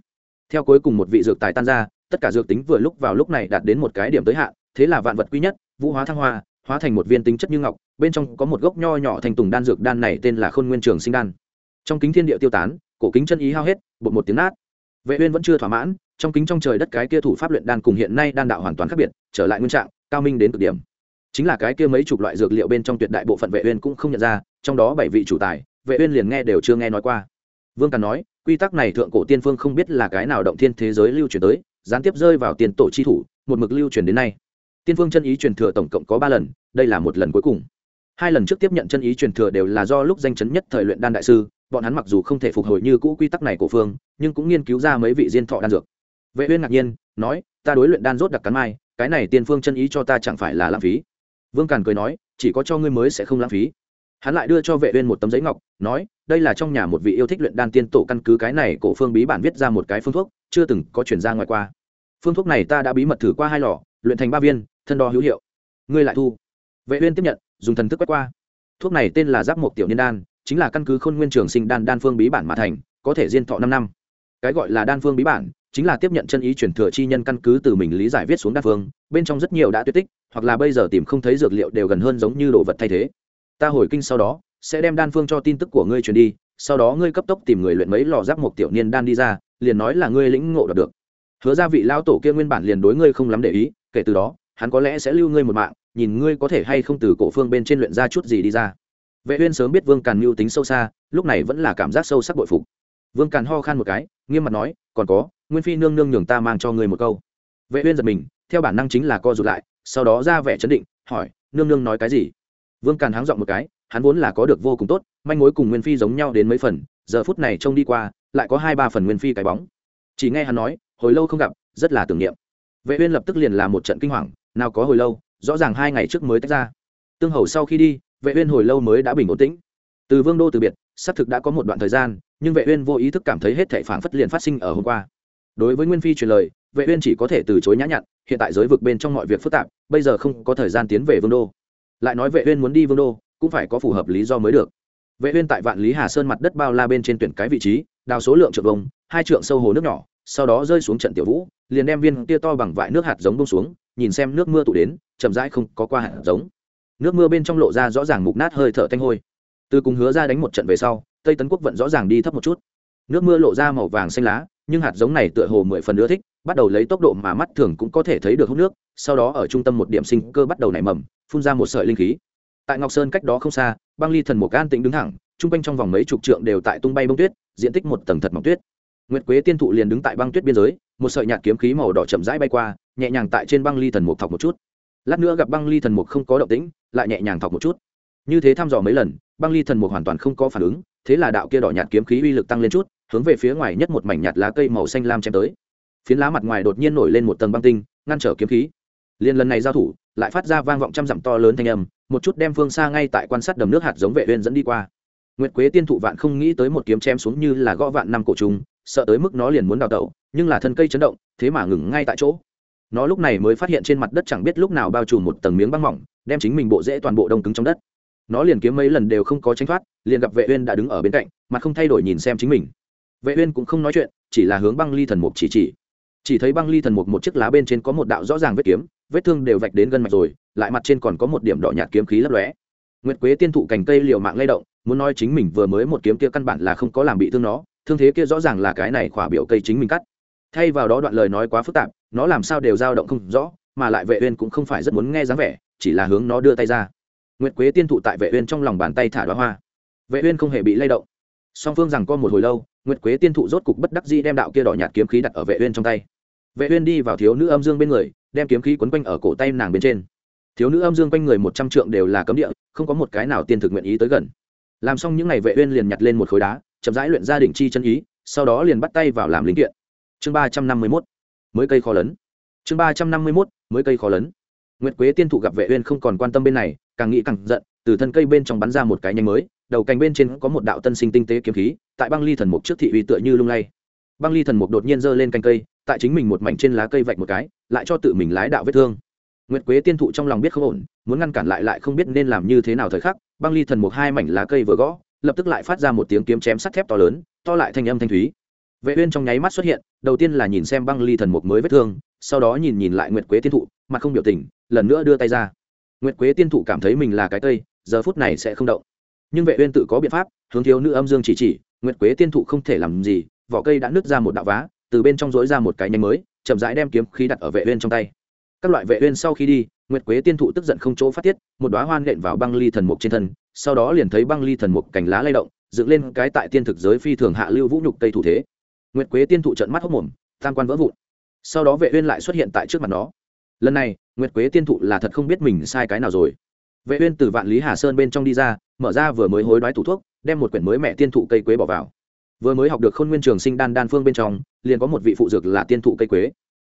Theo cuối cùng một vị dược tài tan ra, tất cả dược tính vừa lúc vào lúc này đạt đến một cái điểm tới hạn, thế là vạn vật quý nhất, vũ hóa thăng hoa, hóa thành một viên tính chất như ngọc, bên trong có một gốc nho nhỏ thành tùng đan dược đan này tên là khôn nguyên trường sinh đan. Trong kính thiên địa tiêu tán, cổ kính chân ý hao hết, bột một tiếng nát vệ uyên vẫn chưa thỏa mãn, trong kính trong trời đất cái kia thủ pháp luyện đan cùng hiện nay đan đạo hoàn toàn khác biệt, trở lại nguyên trạng, cao minh đến cực điểm. Chính là cái kia mấy chục loại dược liệu bên trong tuyệt đại bộ phận vệ uyên cũng không nhận ra, trong đó bảy vị chủ tài, vệ uyên liền nghe đều chưa nghe nói qua. Vương càn nói, quy tắc này thượng cổ tiên phương không biết là cái nào động thiên thế giới lưu truyền tới, gián tiếp rơi vào tiền tổ chi thủ, một mực lưu truyền đến nay. Tiên phương chân ý truyền thừa tổng cộng có ba lần, đây là một lần cuối cùng. Hai lần trước tiếp nhận chân ý truyền thừa đều là do lúc danh chấn nhất thời luyện đan đại sư bọn hắn mặc dù không thể phục hồi như cũ quy tắc này của phương, nhưng cũng nghiên cứu ra mấy vị diên thọ đan dược. Vệ uyên ngạc nhiên, nói, ta đối luyện đan rốt đặc cắn mai, cái này tiên phương chân ý cho ta chẳng phải là lãng phí. Vương càn cười nói, chỉ có cho ngươi mới sẽ không lãng phí. Hắn lại đưa cho vệ uyên một tấm giấy ngọc, nói, đây là trong nhà một vị yêu thích luyện đan tiên tổ căn cứ cái này cổ phương bí bản viết ra một cái phương thuốc, chưa từng có chuyển ra ngoài qua. Phương thuốc này ta đã bí mật thử qua hai lò, luyện thành ba viên, thân đo hữu hiệu. Ngươi lại thu. Vệ uyên tiếp nhận, dùng thần thức quét qua. Thuốc này tên là giáp một tiểu niên đan chính là căn cứ khôn nguyên trường sinh đan đan phương bí bản mà thành, có thể diên thọ năm năm. Cái gọi là đan phương bí bản, chính là tiếp nhận chân ý truyền thừa chi nhân căn cứ từ mình lý giải viết xuống đan phương, bên trong rất nhiều đã tuyệt tích, hoặc là bây giờ tìm không thấy dược liệu đều gần hơn giống như đồ vật thay thế. Ta hồi kinh sau đó, sẽ đem đan phương cho tin tức của ngươi truyền đi, sau đó ngươi cấp tốc tìm người luyện mấy lò giáp một tiểu niên đan đi ra, liền nói là ngươi lĩnh ngộ được. Hứa ra vị lao tổ kia nguyên bản liền đối ngươi không lắm để ý, kể từ đó, hắn có lẽ sẽ lưu ngươi một mạng, nhìn ngươi có thể hay không từ cổ phương bên trên luyện ra chút gì đi ra vệ uyên sớm biết vương càn mưu tính sâu xa, lúc này vẫn là cảm giác sâu sắc bội phục. Vương càn ho khan một cái, nghiêm mặt nói, còn có, nguyên phi nương nương nhường ta mang cho ngươi một câu. Vệ uyên giật mình, theo bản năng chính là co rụt lại, sau đó ra vẻ chấn định, hỏi, nương nương nói cái gì? Vương càn háng giọng một cái, hắn vốn là có được vô cùng tốt, manh mối cùng nguyên phi giống nhau đến mấy phần, giờ phút này trông đi qua, lại có hai ba phần nguyên phi cái bóng. Chỉ nghe hắn nói, hồi lâu không gặp, rất là tưởng niệm. Vệ uyên lập tức liền làm một trận kinh hoàng, nào có hồi lâu, rõ ràng hai ngày trước mới tách ra. Tương hầu sau khi đi vệ uyên hồi lâu mới đã bình ổn tĩnh. Từ vương đô từ biệt, xác thực đã có một đoạn thời gian, nhưng vệ uyên vô ý thức cảm thấy hết thảy phảng phất liền phát sinh ở hôm qua. Đối với nguyên phi truyền lời, vệ uyên chỉ có thể từ chối nhã nhặn, hiện tại giới vực bên trong mọi việc phức tạp, bây giờ không có thời gian tiến về vương đô. Lại nói vệ uyên muốn đi vương đô, cũng phải có phù hợp lý do mới được. Vệ uyên tại vạn lý hà sơn mặt đất bao la bên trên tuyển cái vị trí, đào số lượng trượng vông, hai trượng sâu hồ nước nhỏ, sau đó rơi xuống trận tiểu vũ, liền đem viên tia to bằng vại nước hạt giống bông xuống, nhìn xem nước mưa tụ đến, chậm rãi không có qua hạt giống nước mưa bên trong lộ ra rõ ràng mục nát hơi thở tanh hôi. Từ cùng hứa ra đánh một trận về sau, tây tấn quốc vận rõ ràng đi thấp một chút. Nước mưa lộ ra màu vàng xanh lá, nhưng hạt giống này tựa hồ mười phần ưa thích, bắt đầu lấy tốc độ mà mắt thường cũng có thể thấy được hút nước, sau đó ở trung tâm một điểm sinh cơ bắt đầu nảy mầm, phun ra một sợi linh khí. Tại ngọc sơn cách đó không xa, băng ly thần một gan tĩnh đứng thẳng, trung quanh trong vòng mấy chục trượng đều tại tung bay bông tuyết, diện tích một tầng thật mỏng tuyết. Nguyệt quế tiên thụ liền đứng tại băng tuyết biên giới, một sợi nhạt kiếm khí màu đỏ chậm rãi bay qua, nhẹ nhàng tại trên băng ly thần một thọc một chút lát nữa gặp băng ly thần mục không có động tĩnh, lại nhẹ nhàng thọc một chút. Như thế thăm dò mấy lần, băng ly thần mục hoàn toàn không có phản ứng, thế là đạo kia đỏ nhạt kiếm khí uy lực tăng lên chút, hướng về phía ngoài nhất một mảnh nhạt lá cây màu xanh lam chém tới. Phiến lá mặt ngoài đột nhiên nổi lên một tầng băng tinh, ngăn trở kiếm khí. Liên lần này giao thủ, lại phát ra vang vọng trăm dặm to lớn thanh âm, một chút đem phương xa ngay tại quan sát đầm nước hạt giống vệ uyên dẫn đi qua. Nguyệt quế tiên thụ vạn không nghĩ tới một kiếm chém xuống như là gõ vạn năm cổ trùng, sợ tới mức nó liền muốn đào tẩu, nhưng là thân cây chấn động, thế mà ngừng ngay tại chỗ nó lúc này mới phát hiện trên mặt đất chẳng biết lúc nào bao trùm một tầng miếng băng mỏng, đem chính mình bộ rễ toàn bộ đông cứng trong đất. Nó liền kiếm mấy lần đều không có tránh thoát, liền gặp vệ uyên đã đứng ở bên cạnh mặt không thay đổi nhìn xem chính mình. Vệ uyên cũng không nói chuyện, chỉ là hướng băng ly thần mục chỉ chỉ. Chỉ thấy băng ly thần mục một chiếc lá bên trên có một đạo rõ ràng vết kiếm, vết thương đều vạch đến gần mạch rồi, lại mặt trên còn có một điểm đỏ nhạt kiếm khí lấp lóe. Nguyệt quế tiên thụ cành cây liều mạng lay động, muốn nói chính mình vừa mới một kiếm kia căn bản là không có làm bị thương nó, thương thế kia rõ ràng là cái này khỏa biểu cây chính mình cắt. Thay vào đó đoạn lời nói quá phức tạp nó làm sao đều dao động không rõ, mà lại vệ uyên cũng không phải rất muốn nghe dáng vẻ, chỉ là hướng nó đưa tay ra. Nguyệt quế tiên thụ tại vệ uyên trong lòng bàn tay thả đóa hoa. Vệ uyên không hề bị lay động. Song phương rằng co một hồi lâu, nguyệt quế tiên thụ rốt cục bất đắc dĩ đem đạo kia đỏ nhạt kiếm khí đặt ở vệ uyên trong tay. Vệ uyên đi vào thiếu nữ âm dương bên người, đem kiếm khí quấn quanh ở cổ tay nàng bên trên. Thiếu nữ âm dương quanh người một trăm trượng đều là cấm địa, không có một cái nào tiên thực nguyện ý tới gần. Làm xong những ngày vệ uyên liền nhặt lên một khối đá, chậm rãi luyện ra đỉnh chi chân ý, sau đó liền bắt tay vào làm linh kiện. Chương ba trăm năm mươi 351 mới cây khó lớn chương ba trăm năm mươi mốt, mới cây khó lớn nguyệt quế tiên thụ gặp vệ uyên không còn quan tâm bên này, càng nghĩ càng giận, từ thân cây bên trong bắn ra một cái nhanh mới, đầu cành bên trên có một đạo tân sinh tinh tế kiếm khí, tại băng ly thần mục trước thị uy tựa như lung lay. Băng ly thần mục đột nhiên giơ lên cành cây, tại chính mình một mảnh trên lá cây vạch một cái, lại cho tự mình lái đạo vết thương. Nguyệt quế tiên thụ trong lòng biết không ổn, muốn ngăn cản lại lại không biết nên làm như thế nào thời khắc, băng ly thần mục hai mảnh lá cây vừa gõ, lập tức lại phát ra một tiếng kiếm chém sắt thép to lớn, to lại thanh âm thanh thúy vệ uyên trong nháy mắt xuất hiện, đầu tiên là nhìn xem băng ly thần mục mới vết thương, sau đó nhìn nhìn lại nguyệt quế tiên thụ, mặt không biểu tình, lần nữa đưa tay ra. Nguyệt quế tiên thụ cảm thấy mình là cái cây giờ phút này sẽ không động. Nhưng vệ uyên tự có biện pháp, hướng thiếu nữ âm dương chỉ chỉ, nguyệt quế tiên thụ không thể làm gì, vỏ cây đã nứt ra một đạo vá, từ bên trong rỗi ra một cái nhánh mới, chậm rãi đem kiếm khí đặt ở vệ uyên trong tay. Các loại vệ uyên sau khi đi, nguyệt quế tiên thụ tức giận không chỗ phát tiết, một đóa hoan nện vào băng ly thần mục trên thân, sau đó liền thấy băng ly thần mục cành lá lay động, dựng lên cái tại tiên thực giới phi thường hạ lưu vũ nhục cây thủ thế nguyệt quế tiên thụ trợn mắt hốc mồm, tam quan vỡ vụn. Sau đó vệ uyên lại xuất hiện tại trước mặt nó. Lần này, nguyệt quế tiên thụ là thật không biết mình sai cái nào rồi. Vệ uyên từ vạn lý hà sơn bên trong đi ra, mở ra vừa mới hối đoái tủ thuốc, đem một quyển mới mẹ tiên thụ cây quế bỏ vào. Vừa mới học được khôn nguyên trường sinh đan đan phương bên trong, liền có một vị phụ dược là tiên thụ cây quế.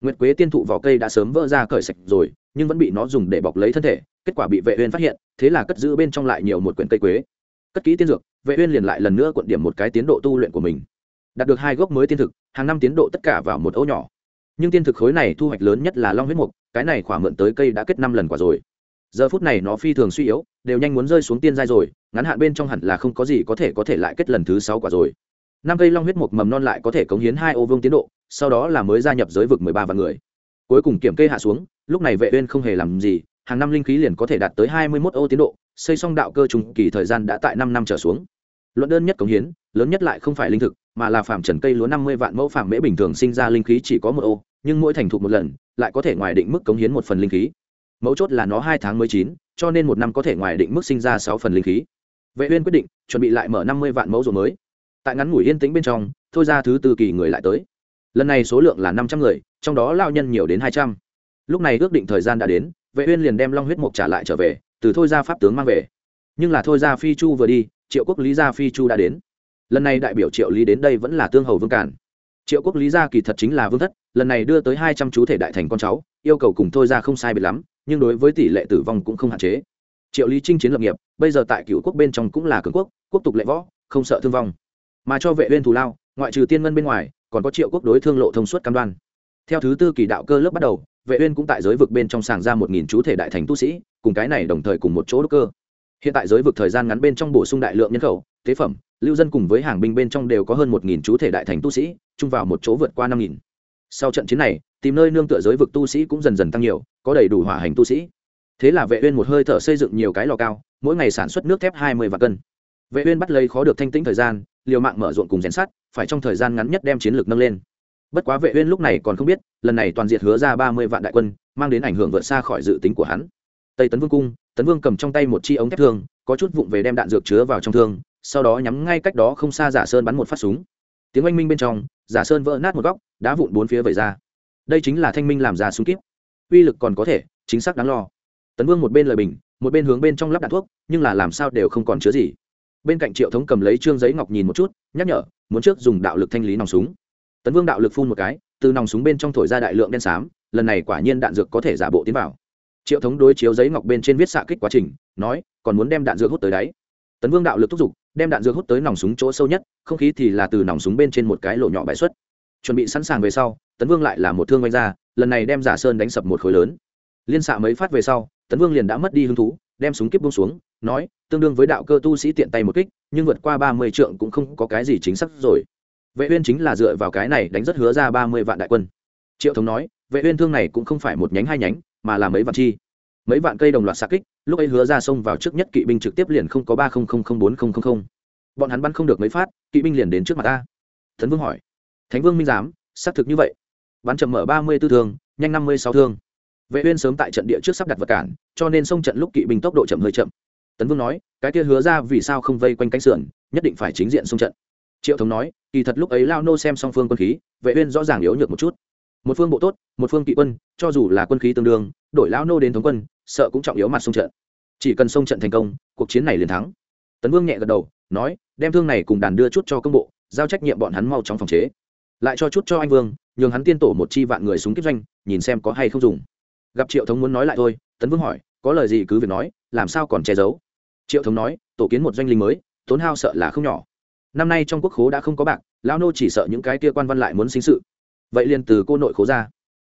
Nguyệt quế tiên thụ vỏ cây đã sớm vỡ ra cởi sạch rồi, nhưng vẫn bị nó dùng để bọc lấy thân thể, kết quả bị vệ uyên phát hiện, thế là cất giữ bên trong lại nhiều một quyển cây quế. Cất kỹ tiên dược, vệ uyên liền lại lần nữa cuộn điểm một cái tiến độ tu luyện của mình đạt được hai gốc mới tiên thực, hàng năm tiến độ tất cả vào một ô nhỏ. Nhưng tiên thực khối này thu hoạch lớn nhất là long huyết mục, cái này khỏa mượn tới cây đã kết năm lần quả rồi. Giờ phút này nó phi thường suy yếu, đều nhanh muốn rơi xuống tiên giai rồi, ngắn hạn bên trong hẳn là không có gì có thể có thể lại kết lần thứ sáu quả rồi. Năm cây long huyết mục mầm non lại có thể cống hiến hai ô vương tiến độ, sau đó là mới gia nhập giới vực mười ba vạn người. Cuối cùng kiểm kê hạ xuống, lúc này vệ uyên không hề làm gì, hàng năm linh khí liền có thể đạt tới hai mươi 21 ô tiến độ, xây xong đạo cơ trùng kỳ thời gian đã tại năm năm trở xuống. Luận đơn nhất cống hiến, lớn nhất lại không phải linh thực mà là phàm trần cây lúa năm mươi vạn mẫu phàm mễ bình thường sinh ra linh khí chỉ có một ô, nhưng mỗi thành thục một lần, lại có thể ngoài định mức cống hiến một phần linh khí. Mấu chốt là nó hai tháng mới chín, cho nên một năm có thể ngoài định mức sinh ra sáu phần linh khí. Vệ uyên quyết định, chuẩn bị lại mở năm mươi vạn mẫu ruộng mới. Tại ngắn ngủi yên tĩnh bên trong, thôi ra thứ tư kỳ người lại tới. Lần này số lượng là năm trăm người, trong đó lao nhân nhiều đến hai trăm. Lúc này ước định thời gian đã đến, vệ uyên liền đem long huyết mục trả lại trở về, từ thôi ra pháp tướng mang về. Nhưng là thôi ra phi chu vừa đi, triệu quốc lý gia phi chu đã đến lần này đại biểu triệu lý đến đây vẫn là tương hầu vương cản triệu quốc lý gia kỳ thật chính là vương thất, lần này đưa tới hai trăm chú thể đại thành con cháu, yêu cầu cùng thôi ra không sai biệt lắm, nhưng đối với tỷ lệ tử vong cũng không hạn chế. Triệu lý chinh chiến lập nghiệp, bây giờ tại cựu quốc bên trong cũng là cường quốc quốc tục lệ võ, không sợ thương vong. Mà cho vệ uyên thù lao, ngoại trừ tiên ngân bên ngoài, còn có triệu quốc đối thương lộ thông suốt cam đoan. Theo thứ tư kỳ đạo cơ lớp bắt đầu, vệ uyên cũng tại giới vực bên trong sàng ra một nghìn chú thể đại thành tu sĩ, cùng cái này đồng thời cùng một chỗ đốc cơ hiện tại giới vực thời gian ngắn bên trong bổ sung đại lượng nhân khẩu, tế phẩm, lưu dân cùng với hàng binh bên trong đều có hơn một nghìn chú thể đại thành tu sĩ, chung vào một chỗ vượt qua năm nghìn. Sau trận chiến này, tìm nơi nương tựa giới vực tu sĩ cũng dần dần tăng nhiều, có đầy đủ hỏa hành tu sĩ. Thế là vệ uyên một hơi thở xây dựng nhiều cái lò cao, mỗi ngày sản xuất nước thép hai mươi vạn cân. Vệ uyên bắt lấy khó được thanh tĩnh thời gian, liều mạng mở ruộng cùng rèn sắt, phải trong thời gian ngắn nhất đem chiến lược nâng lên. Bất quá vệ uyên lúc này còn không biết, lần này toàn diệt hứa ra ba mươi vạn đại quân, mang đến ảnh hưởng vượt xa khỏi dự tính của hắn. Tây tấn vương cung tấn vương cầm trong tay một chi ống thép thương, có chút vụng về đem đạn dược chứa vào trong thương, sau đó nhắm ngay cách đó không xa giả sơn bắn một phát súng. Tiếng oanh minh bên trong, giả sơn vỡ nát một góc, đá vụn bốn phía vẩy ra. Đây chính là thanh minh làm ra súng kíp. Uy lực còn có thể, chính xác đáng lo. Tấn vương một bên lời bình, một bên hướng bên trong lắp đạn thuốc, nhưng là làm sao đều không còn chứa gì. Bên cạnh triệu thống cầm lấy trương giấy ngọc nhìn một chút, nhắc nhở, muốn trước dùng đạo lực thanh lý nòng súng. Tấn vương đạo lực phun một cái, từ nòng súng bên trong thổi ra đại lượng đen xám, lần này quả nhiên đạn dược có thể giả bộ tiến vào triệu thống đối chiếu giấy ngọc bên trên viết xạ kích quá trình, nói, còn muốn đem đạn dược hút tới đáy tấn vương đạo lực thúc giục, đem đạn dược hút tới nòng súng chỗ sâu nhất, không khí thì là từ nòng súng bên trên một cái lỗ nhỏ bãi xuất. Chuẩn bị sẵn sàng về sau, tấn vương lại là một thương oanh ra, lần này đem giả sơn đánh sập một khối lớn. Liên xạ mấy phát về sau, tấn vương liền đã mất đi hứng thú, đem súng kiếp bông xuống, nói, tương đương với đạo cơ tu sĩ tiện tay một kích, nhưng vượt qua ba mươi trượng cũng không có cái gì chính xác rồi. Vệ uyên chính là dựa vào cái này đánh rất hứa ra ba mươi vạn đại quân. Triệu thống nói, vệ uyên thương này cũng không phải một nhánh hai nhánh mà là mấy vạn chi. Mấy vạn cây đồng loạt xa kích, lúc ấy hứa ra xông vào trước nhất kỵ binh trực tiếp liền không có ba không không không bốn không không không. Bọn hắn bắn không được mấy phát, kỵ binh liền đến trước mặt ta. Thần vương hỏi. Thánh vương minh giám, xác thực như vậy. Bắn chậm mở ba mươi b ố thương, nhanh năm mươi sáu thương. Vệ uyên sớm tại trận địa trước sắp đặt vật cản, cho nên xông trận lúc kỵ binh tốc độ chậm hơi chậm. Tấn vương nói, cái kia hứa ra vì sao không vây quanh cánh sườn, nhất định phải chính diện xông trận. Triệu thống nói, kỳ thật lúc ấy lao nô xem song phương quân khí, vệ uyên rõ ràng yếu nhược một chút một phương bộ tốt, một phương kỵ quân, cho dù là quân khí tương đương, đổi lão nô đến thống quân, sợ cũng trọng yếu mặt sông trận. Chỉ cần sông trận thành công, cuộc chiến này liền thắng. Tấn vương nhẹ gật đầu, nói, đem thương này cùng đàn đưa chút cho công bộ, giao trách nhiệm bọn hắn mau chóng phòng chế. Lại cho chút cho anh vương, nhường hắn tiên tổ một chi vạn người súng kiếp doanh, nhìn xem có hay không dùng. Gặp triệu thống muốn nói lại thôi, tấn vương hỏi, có lời gì cứ việc nói, làm sao còn che giấu? Triệu thống nói, tổ kiến một doanh linh mới, tốn hao sợ là không nhỏ. Năm nay trong quốc khố đã không có bạc, lão nô chỉ sợ những cái kia quan văn lại muốn sinh sự vậy liền từ cô nội khố ra.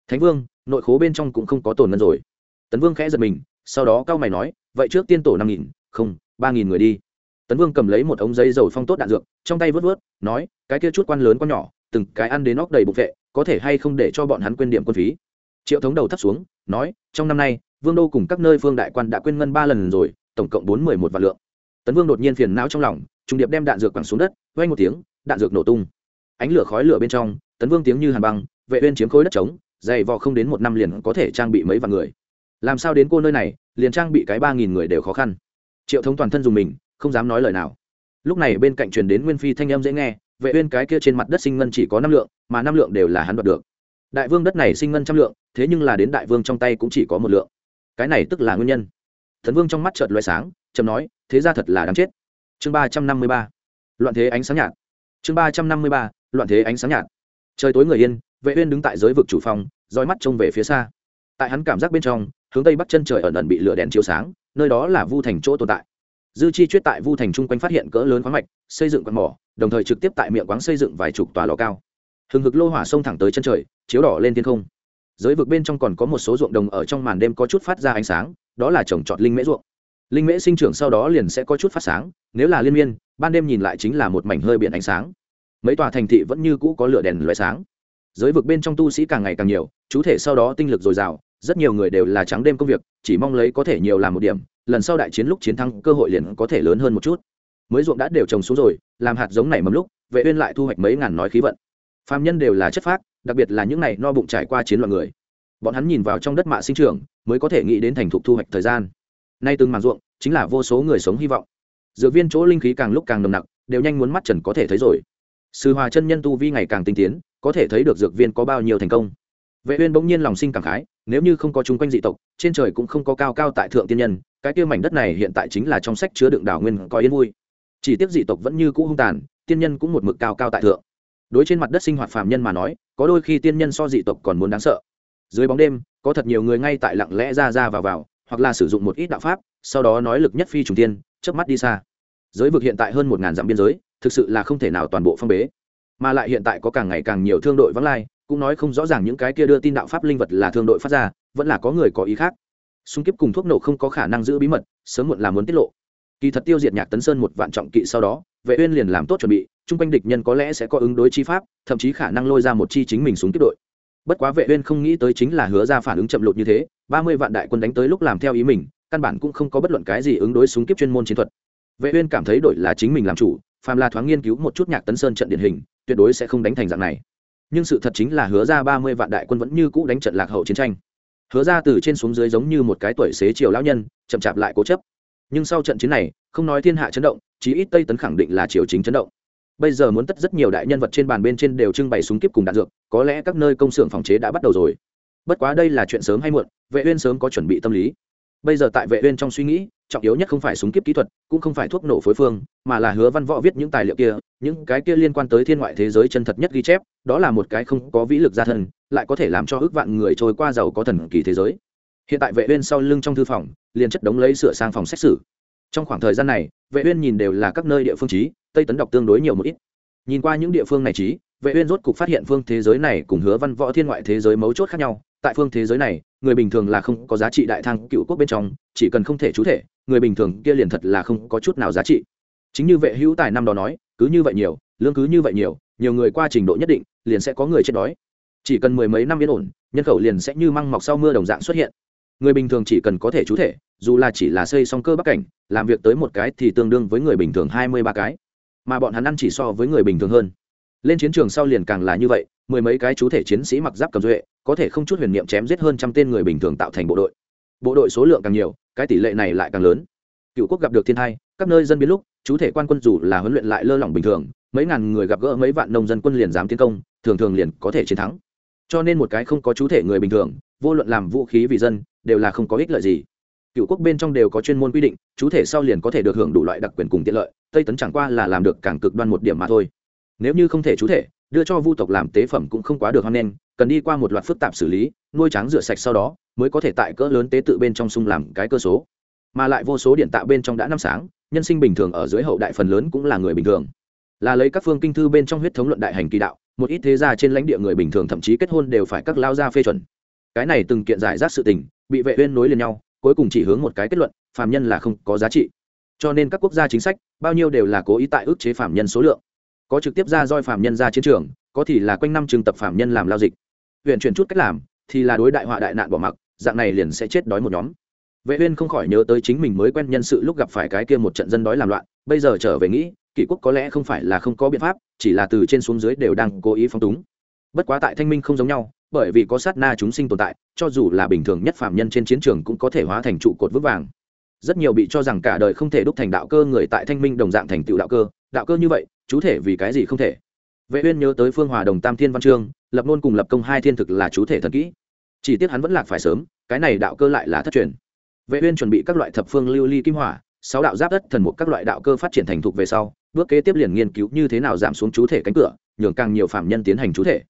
Thánh vương, nội khố bên trong cũng không có tồn ngân rồi. Tấn vương khẽ giật mình, sau đó cao mày nói, vậy trước tiên tổ năm nghìn, không, ba nghìn người đi. Tấn vương cầm lấy một ống giấy dầu phong tốt đạn dược, trong tay vớt vớt, nói, cái kia chút quan lớn con nhỏ, từng cái ăn đến óc đầy bụng vệ, có thể hay không để cho bọn hắn quên điểm quân phí. Triệu thống đầu thắt xuống, nói, trong năm nay, vương đô cùng các nơi phương đại quan đã quên ngân ba lần rồi, tổng cộng bốn mười một vạn lượng. Tấn vương đột nhiên phiền não trong lòng, trung điệp đem đạn dược quẳng xuống đất vay một tiếng, đạn dược nổ tung. Ánh lửa khói lửa bên trong tấn vương tiếng như hàn băng, vệ uyên chiếm khối đất trống, dày vò không đến một năm liền có thể trang bị mấy vạn người. Làm sao đến cô nơi này, liền trang bị cái ba nghìn người đều khó khăn. Triệu thống toàn thân dùng mình, không dám nói lời nào. Lúc này bên cạnh truyền đến nguyên phi thanh âm dễ nghe, vệ uyên cái kia trên mặt đất sinh ngân chỉ có năm lượng, mà năm lượng đều là hắn đoạt được. Đại vương đất này sinh ngân trăm lượng, thế nhưng là đến đại vương trong tay cũng chỉ có một lượng. Cái này tức là nguyên nhân. Thần vương trong mắt chợt loé sáng trầm nói, thế ra thật là đáng chết. Chương ba trăm năm mươi ba. Loạn thế ánh sáng nhạt. Chương ba trăm năm mươi ba, loạn thế ánh sáng nhạt trời tối người yên, vệ uyên đứng tại giới vực chủ phòng dõi mắt trông về phía xa. Tại hắn cảm giác bên trong, hướng tây bắc chân trời ẩn ẩn bị lửa đèn chiếu sáng, nơi đó là vu thành chỗ tồn tại. Dư chi chuyết tại vu thành trung quanh phát hiện cỡ lớn khoáng mạch, xây dựng quặng mỏ, đồng thời trực tiếp tại miệng quáng xây dựng vài chục tòa lò cao. Hừng hực lô hỏa sông thẳng tới chân trời, chiếu đỏ lên thiên không. Giới vực bên trong còn có một số ruộng đồng ở trong màn đêm có chút phát ra ánh sáng, đó là trồng trọt linh mễ ruộng. Linh mễ sinh trưởng sau đó liền sẽ có chút phát sáng, nếu là liên miên, ban đêm nhìn lại chính là một mảnh hơi biển ánh sáng mấy tòa thành thị vẫn như cũ có lửa đèn loại sáng. Giới vực bên trong tu sĩ càng ngày càng nhiều, chú thể sau đó tinh lực dồi dào, rất nhiều người đều là trắng đêm công việc, chỉ mong lấy có thể nhiều làm một điểm, lần sau đại chiến lúc chiến thắng, cơ hội liền có thể lớn hơn một chút. Mới ruộng đã đều trồng xuống rồi, làm hạt giống này mầm lúc, vệ uyên lại thu hoạch mấy ngàn nói khí vận. Phàm nhân đều là chất phác, đặc biệt là những này no bụng trải qua chiến loạn người. Bọn hắn nhìn vào trong đất mạ sinh trưởng, mới có thể nghĩ đến thành thục thu hoạch thời gian. Nay từng màn ruộng, chính là vô số người sống hy vọng. Dược viên chỗ linh khí càng lúc càng nồng nặc, đều nhanh muốn mắt trần có thể thấy rồi sư hòa chân nhân tu vi ngày càng tinh tiến, có thể thấy được dược viên có bao nhiêu thành công. Vệ uyên bỗng nhiên lòng sinh cảm khái, nếu như không có chung quanh dị tộc, trên trời cũng không có cao cao tại thượng tiên nhân, cái kia mảnh đất này hiện tại chính là trong sách chứa đựng đảo nguyên có yên vui. Chỉ tiếc dị tộc vẫn như cũ hung tàn, tiên nhân cũng một mực cao cao tại thượng. Đối trên mặt đất sinh hoạt phàm nhân mà nói, có đôi khi tiên nhân so dị tộc còn muốn đáng sợ. Dưới bóng đêm, có thật nhiều người ngay tại lặng lẽ ra ra vào vào, hoặc là sử dụng một ít đạo pháp, sau đó nói lực nhất phi trùng tiên, chớp mắt đi xa. Giới vực hiện tại hơn một ngàn dặm biên giới thực sự là không thể nào toàn bộ phong bế. Mà lại hiện tại có càng ngày càng nhiều thương đội vắng lai, cũng nói không rõ ràng những cái kia đưa tin đạo pháp linh vật là thương đội phát ra, vẫn là có người có ý khác. Xung kiếp cùng thuốc nổ không có khả năng giữ bí mật, sớm muộn là muốn tiết lộ. Kỳ thật tiêu diệt nhạc tấn sơn một vạn trọng kỵ sau đó, vệ uyên liền làm tốt chuẩn bị trung quanh địch nhân có lẽ sẽ có ứng đối chi pháp, thậm chí khả năng lôi ra một chi chính mình xuống tiếp đội. Bất quá vệ uyên không nghĩ tới chính là hứa ra phản ứng chậm lụt như thế 30 vạn đại quân đánh tới lúc làm theo ý mình, căn bản cũng không có bất luận cái gì ứng đối súng kiếp chuyên môn chiến thuật. Vệ uyên cảm thấy đội là chính mình làm chủ phàm là thoáng nghiên cứu một chút nhạc tấn sơn trận điển hình, tuyệt đối sẽ không đánh thành dạng này. Nhưng sự thật chính là hứa ra 30 vạn đại quân vẫn như cũ đánh trận lạc hậu chiến tranh. Hứa ra từ trên xuống dưới giống như một cái tuổi xế chiều lão nhân, chậm chạp lại cố chấp. Nhưng sau trận chiến này, không nói thiên hạ chấn động, chí ít tây tấn khẳng định là triều chính chấn động. Bây giờ muốn tất rất nhiều đại nhân vật trên bàn bên trên đều trưng bày súng kiếp cùng đạn dược, có lẽ các nơi công xưởng phòng chế đã bắt đầu rồi. Bất quá đây là chuyện sớm hay muộn, vệ uyên sớm có chuẩn bị tâm lý bây giờ tại vệ uyên trong suy nghĩ, trọng yếu nhất không phải súng kiếp kỹ thuật, cũng không phải thuốc nổ phối phương, mà là hứa văn võ viết những tài liệu kia, những cái kia liên quan tới thiên ngoại thế giới chân thật nhất ghi chép, đó là một cái không có vĩ lực gia thân lại có thể làm cho ước vạn người trôi qua giàu có thần kỳ thế giới. Hiện tại vệ uyên sau lưng trong thư phòng, liền chất đống lấy sửa sang phòng xét xử. Trong khoảng thời gian này, vệ uyên nhìn đều là các nơi địa phương trí, tây tấn đọc tương đối nhiều một ít. Nhìn qua những địa phương này trí, vệ uyên rốt cục phát hiện phương thế giới này cùng hứa văn võ thiên ngoại thế giới mấu chốt khác nhau. Tại phương thế giới này người bình thường là không có giá trị đại thang cựu quốc bên trong, chỉ cần không thể chú thể, người bình thường kia liền thật là không có chút nào giá trị. Chính như vệ hữu tài năm đó nói, cứ như vậy nhiều, lương cứ như vậy nhiều nhiều người qua trình độ nhất định, liền sẽ có người chết đói. Chỉ cần mười mấy năm yên ổn, nhân khẩu liền sẽ như măng mọc sau mưa đồng dạng xuất hiện. Người bình thường chỉ cần có thể chú thể, dù là chỉ là xây xong cơ bắc cảnh, làm việc tới một cái thì tương đương với người bình thường hai mươi ba cái. Mà bọn hắn ăn chỉ so với người bình thường hơn lên chiến trường sau liền càng là như vậy, mười mấy cái chú thể chiến sĩ mặc giáp cầm duệ, có thể không chút huyền niệm chém giết hơn trăm tên người bình thường tạo thành bộ đội. Bộ đội số lượng càng nhiều, cái tỷ lệ này lại càng lớn. Cựu quốc gặp được thiên thai, các nơi dân biến lúc, chú thể quan quân dù là huấn luyện lại lơ lỏng bình thường, mấy ngàn người gặp gỡ mấy vạn nông dân quân liền dám tiến công, thường thường liền có thể chiến thắng. Cho nên một cái không có chú thể người bình thường, vô luận làm vũ khí vì dân, đều là không có ích lợi gì. Cựu quốc bên trong đều có chuyên môn quy định, chú thể sau liền có thể được hưởng đủ loại đặc quyền cùng tiện lợi, tây tấn chẳng qua là làm được càng cực đoan một điểm mà thôi nếu như không thể chú thể, đưa cho vu tộc làm tế phẩm cũng không quá được hoan nghênh, cần đi qua một loạt phức tạp xử lý, nuôi trắng rửa sạch sau đó, mới có thể tại cỡ lớn tế tự bên trong sung làm cái cơ số. Mà lại vô số điện tạo bên trong đã năm sáng, nhân sinh bình thường ở dưới hậu đại phần lớn cũng là người bình thường. Là lấy các phương kinh thư bên trong huyết thống luận đại hành kỳ đạo, một ít thế gia trên lãnh địa người bình thường thậm chí kết hôn đều phải các lao gia phê chuẩn. Cái này từng kiện giải rác sự tình, bị vệ uyên nối liền nhau, cuối cùng chỉ hướng một cái kết luận, phàm nhân là không có giá trị. Cho nên các quốc gia chính sách, bao nhiêu đều là cố ý tại ước chế phàm nhân số lượng có trực tiếp ra roi phạm nhân ra chiến trường, có thì là quanh năm trường tập phạm nhân làm lao dịch. Huyện chuyển chút cách làm, thì là đối đại họa đại nạn bỏ mặc, dạng này liền sẽ chết đói một nhóm. Vệ uyên không khỏi nhớ tới chính mình mới quen nhân sự lúc gặp phải cái kia một trận dân đói làm loạn, bây giờ trở về nghĩ, kỷ quốc có lẽ không phải là không có biện pháp, chỉ là từ trên xuống dưới đều đang cố ý phóng túng. Bất quá tại thanh minh không giống nhau, bởi vì có sát na chúng sinh tồn tại, cho dù là bình thường nhất phạm nhân trên chiến trường cũng có thể hóa thành trụ cột vững vàng. Rất nhiều bị cho rằng cả đời không thể đúc thành đạo cơ người tại thanh minh đồng dạng thành tựu đạo cơ đạo cơ như vậy chú thể vì cái gì không thể? Vệ uyên nhớ tới phương hòa đồng tam thiên văn chương, lập nôn cùng lập công hai thiên thực là chú thể thần kỹ. Chỉ tiếc hắn vẫn lạc phải sớm, cái này đạo cơ lại là thất truyền. Vệ uyên chuẩn bị các loại thập phương lưu ly kim hỏa, sáu đạo giáp đất thần một các loại đạo cơ phát triển thành thục về sau, bước kế tiếp liền nghiên cứu như thế nào giảm xuống chú thể cánh cửa, nhường càng nhiều phạm nhân tiến hành chú thể.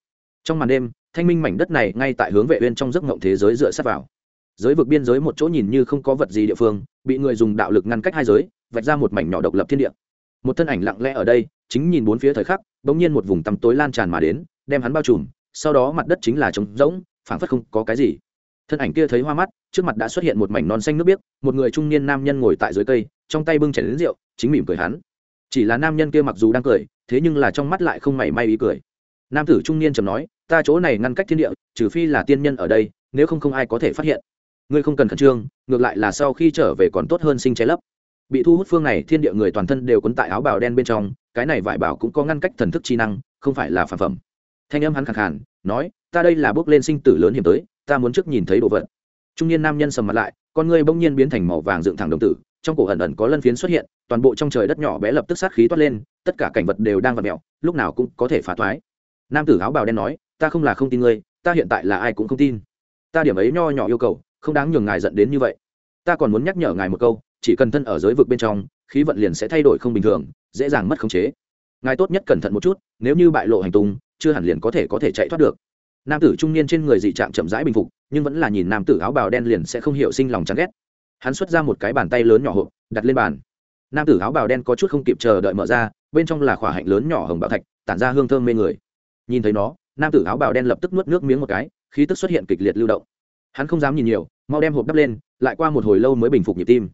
Trong màn đêm, thanh minh mảnh đất này ngay tại hướng vệ uyên trong giấc ngộng thế giới dựa sát vào. Giới vực biên giới một chỗ nhìn như không có vật gì địa phương, bị người dùng đạo lực ngăn cách hai giới, vạch ra một mảnh nhỏ độc lập thiên địa một thân ảnh lặng lẽ ở đây, chính nhìn bốn phía thời khắc, bỗng nhiên một vùng tăm tối lan tràn mà đến, đem hắn bao trùm, sau đó mặt đất chính là trống rỗng, phảng phất không có cái gì. Thân ảnh kia thấy hoa mắt, trước mặt đã xuất hiện một mảnh non xanh nước biếc, một người trung niên nam nhân ngồi tại dưới cây, trong tay bưng chén đến rượu, chính mỉm cười hắn. Chỉ là nam nhân kia mặc dù đang cười, thế nhưng là trong mắt lại không mảy may ý cười. Nam tử trung niên trầm nói, ta chỗ này ngăn cách thiên địa, trừ phi là tiên nhân ở đây, nếu không không ai có thể phát hiện. Ngươi không cần khẩn trương, ngược lại là sau khi trở về còn tốt hơn sinh trái lấp bị thu hút phương này thiên địa người toàn thân đều quấn tại áo bào đen bên trong, cái này vải bảo cũng có ngăn cách thần thức chi năng, không phải là phản phẩm. Thanh âm hắn khẳng khàn, nói, ta đây là bước lên sinh tử lớn hiểm tới, ta muốn trước nhìn thấy đồ vật. Trung niên nam nhân sầm mặt lại, con ngươi bỗng nhiên biến thành màu vàng dựng thẳng đồng tử, trong cổ ẩn ẩn có lân phiến xuất hiện, toàn bộ trong trời đất nhỏ bé lập tức sát khí toát lên, tất cả cảnh vật đều đang vặt mẹo lúc nào cũng có thể phá thoái nam tử áo bào đen nói, ta không là không tin ngươi, ta hiện tại là ai cũng không tin. Ta điểm ấy nho nhỏ yêu cầu, không đáng nhường ngài giận đến như vậy. Ta còn muốn nhắc nhở ngài một câu chỉ cần thân ở giới vực bên trong, khí vận liền sẽ thay đổi không bình thường, dễ dàng mất khống chế. Ngài tốt nhất cẩn thận một chút, nếu như bại lộ hành tung, chưa hẳn liền có thể có thể chạy thoát được. Nam tử trung niên trên người dị trạng chậm rãi bình phục, nhưng vẫn là nhìn nam tử áo bào đen liền sẽ không hiểu sinh lòng chán ghét. Hắn xuất ra một cái bàn tay lớn nhỏ hộp, đặt lên bàn. Nam tử áo bào đen có chút không kịp chờ đợi mở ra, bên trong là khỏa hạnh lớn nhỏ hồng bảo thạch, tản ra hương thơm mê người. Nhìn thấy nó, nam tử áo bào đen lập tức nuốt nước miếng một cái, khí tức xuất hiện kịch liệt lưu động. Hắn không dám nhìn nhiều, mau đem hộp đắp lên, lại qua một hồi lâu mới bình phục nhịp tim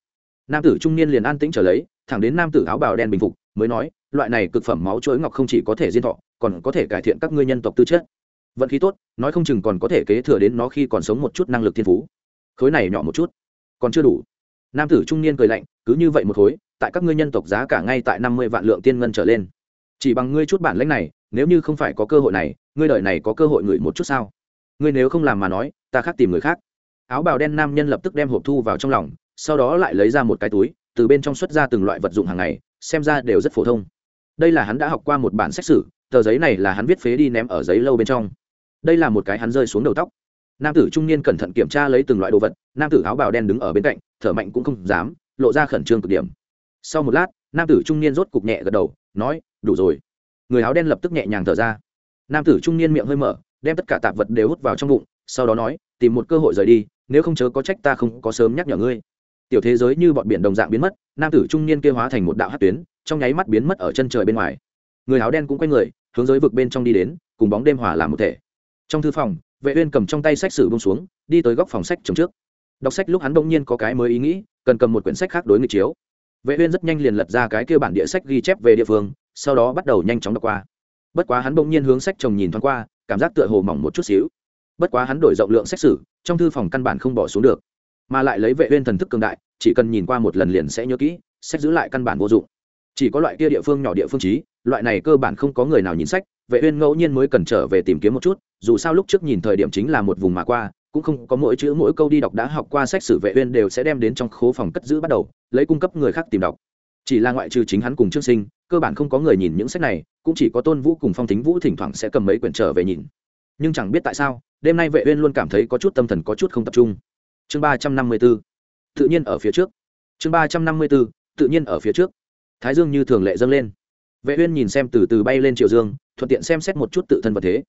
nam tử trung niên liền an tĩnh trở lấy, thẳng đến nam tử áo bào đen bình phục, mới nói, loại này cực phẩm máu chuỗi ngọc không chỉ có thể diên thọ, còn có thể cải thiện các ngươi nhân tộc tư chất. Vận khí tốt, nói không chừng còn có thể kế thừa đến nó khi còn sống một chút năng lực thiên phú. Khối này nhỏ một chút, còn chưa đủ. Nam tử trung niên cười lạnh, cứ như vậy một khối, tại các ngươi nhân tộc giá cả ngay tại năm mươi vạn lượng tiên ngân trở lên. Chỉ bằng ngươi chút bản lãnh này, nếu như không phải có cơ hội này, ngươi đợi này có cơ hội ngửi một chút sao? Ngươi nếu không làm mà nói, ta khác tìm người khác. Áo bào đen nam nhân lập tức đem hộp thu vào trong lòng sau đó lại lấy ra một cái túi, từ bên trong xuất ra từng loại vật dụng hàng ngày, xem ra đều rất phổ thông. Đây là hắn đã học qua một bản sách sử, tờ giấy này là hắn viết phế đi ném ở giấy lâu bên trong. Đây là một cái hắn rơi xuống đầu tóc. Nam tử trung niên cẩn thận kiểm tra lấy từng loại đồ vật, nam tử áo bào đen đứng ở bên cạnh, thở mạnh cũng không dám, lộ ra khẩn trương cực điểm. Sau một lát, nam tử trung niên rốt cục nhẹ gật đầu, nói, đủ rồi. Người áo đen lập tức nhẹ nhàng thở ra. Nam tử trung niên miệng hơi mở, đem tất cả tạp vật đều hút vào trong bụng, sau đó nói, tìm một cơ hội rời đi, nếu không chớ có trách ta không có sớm nhắc nhở ngươi tiểu thế giới như bọn biển đồng dạng biến mất, nam tử trung niên kia hóa thành một đạo hát tuyến, trong nháy mắt biến mất ở chân trời bên ngoài. Người áo đen cũng quay người, hướng giới vực bên trong đi đến, cùng bóng đêm hòa làm một thể. Trong thư phòng, vệ uyên cầm trong tay sách sử bông xuống, đi tới góc phòng sách chống trước. Đọc sách lúc hắn đung nhiên có cái mới ý nghĩ, cần cầm một quyển sách khác đối nghịch chiếu. Vệ uyên rất nhanh liền lật ra cái kia bản địa sách ghi chép về địa phương, sau đó bắt đầu nhanh chóng đọc qua. Bất quá hắn bỗng nhiên hướng sách chồng nhìn thoáng qua, cảm giác tựa hồ mỏng một chút xíu. Bất quá hắn đổi rộng lượng sách sử, trong thư phòng căn bản không bỏ xuống được mà lại lấy vệ uyên thần thức cường đại, chỉ cần nhìn qua một lần liền sẽ nhớ kỹ, sách giữ lại căn bản vô dụng. Chỉ có loại kia địa phương nhỏ địa phương trí, loại này cơ bản không có người nào nhìn sách, vệ uyên ngẫu nhiên mới cần trở về tìm kiếm một chút, dù sao lúc trước nhìn thời điểm chính là một vùng mà qua, cũng không có mỗi chữ mỗi câu đi đọc đã học qua sách sử vệ uyên đều sẽ đem đến trong khố phòng cất giữ bắt đầu, lấy cung cấp người khác tìm đọc. Chỉ là ngoại trừ chính hắn cùng trương sinh, cơ bản không có người nhìn những sách này, cũng chỉ có tôn vũ cùng phong thính vũ thỉnh thoảng sẽ cầm mấy quyển trở về nhìn. Nhưng chẳng biết tại sao, đêm nay vệ uyên luôn cảm thấy có chút tâm thần có chút không tập trung chương ba trăm năm mươi 354 tự nhiên ở phía trước. Chương ba trăm năm mươi 354 tự nhiên ở phía trước. Thái dương như thường lệ dâng lên. Vệ uyên nhìn xem từ từ bay lên triều dương, thuận tiện xem xét một chút tự thân vật thế.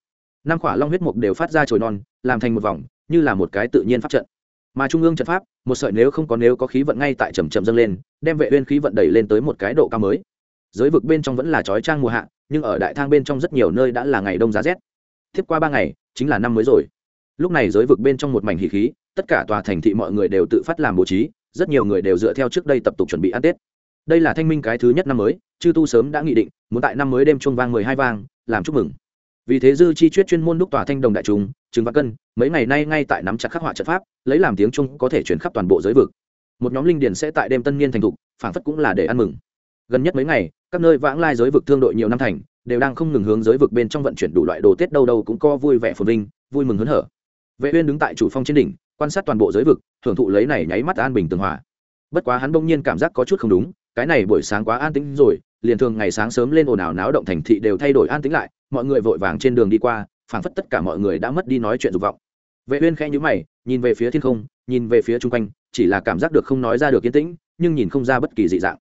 Năm khỏa long huyết mục đều phát ra trồi non, làm thành một vòng, như là một cái tự nhiên pháp trận. Mà trung ương trận pháp, một sợi nếu không có nếu có khí vận ngay tại trầm trầm dâng lên, đem vệ uyên khí vận đẩy lên tới một cái độ cao mới. Giới vực bên trong vẫn là chói trang mùa hạ, nhưng ở đại thang bên trong rất nhiều nơi đã là ngày đông giá rét. Tiếp qua ba ngày, chính là năm mới rồi. Lúc này giới vực bên trong một mảnh hỉ khí tất cả tòa thành thị mọi người đều tự phát làm bố trí, rất nhiều người đều dựa theo trước đây tập tục chuẩn bị ăn tết. Đây là thanh minh cái thứ nhất năm mới, chư tu sớm đã nghị định, muốn tại năm mới đêm chuông vang mười hai vang, làm chúc mừng. Vì thế dư chi chuyết chuyên môn đúc tòa thanh đồng đại chúng, trừng và cân, mấy ngày nay ngay tại nắm chặt khắc họa trận pháp, lấy làm tiếng trung có thể chuyển khắp toàn bộ giới vực. Một nhóm linh điển sẽ tại đêm tân niên thành thục phản phất cũng là để ăn mừng. Gần nhất mấy ngày, các nơi vãng lai giới vực thương đội nhiều năm thành, đều đang không ngừng hướng giới vực bên trong vận chuyển đủ loại đồ tết đâu đâu cũng co vui vẻ phồn vinh, vui mừng hớn hở. Vệ uyên đứng tại chủ phong trên đỉnh quan sát toàn bộ giới vực thưởng thụ lấy này nháy mắt an bình tường hòa. Bất quá hắn bỗng nhiên cảm giác có chút không đúng, cái này buổi sáng quá an tĩnh rồi, liền thường ngày sáng sớm lên ồn ào náo động thành thị đều thay đổi an tĩnh lại, mọi người vội vàng trên đường đi qua, phảng phất tất cả mọi người đã mất đi nói chuyện dục vọng. Vệ uyên khẽ nhíu mày, nhìn về phía thiên không, nhìn về phía trung quanh, chỉ là cảm giác được không nói ra được yên tĩnh, nhưng nhìn không ra bất kỳ dị dạng.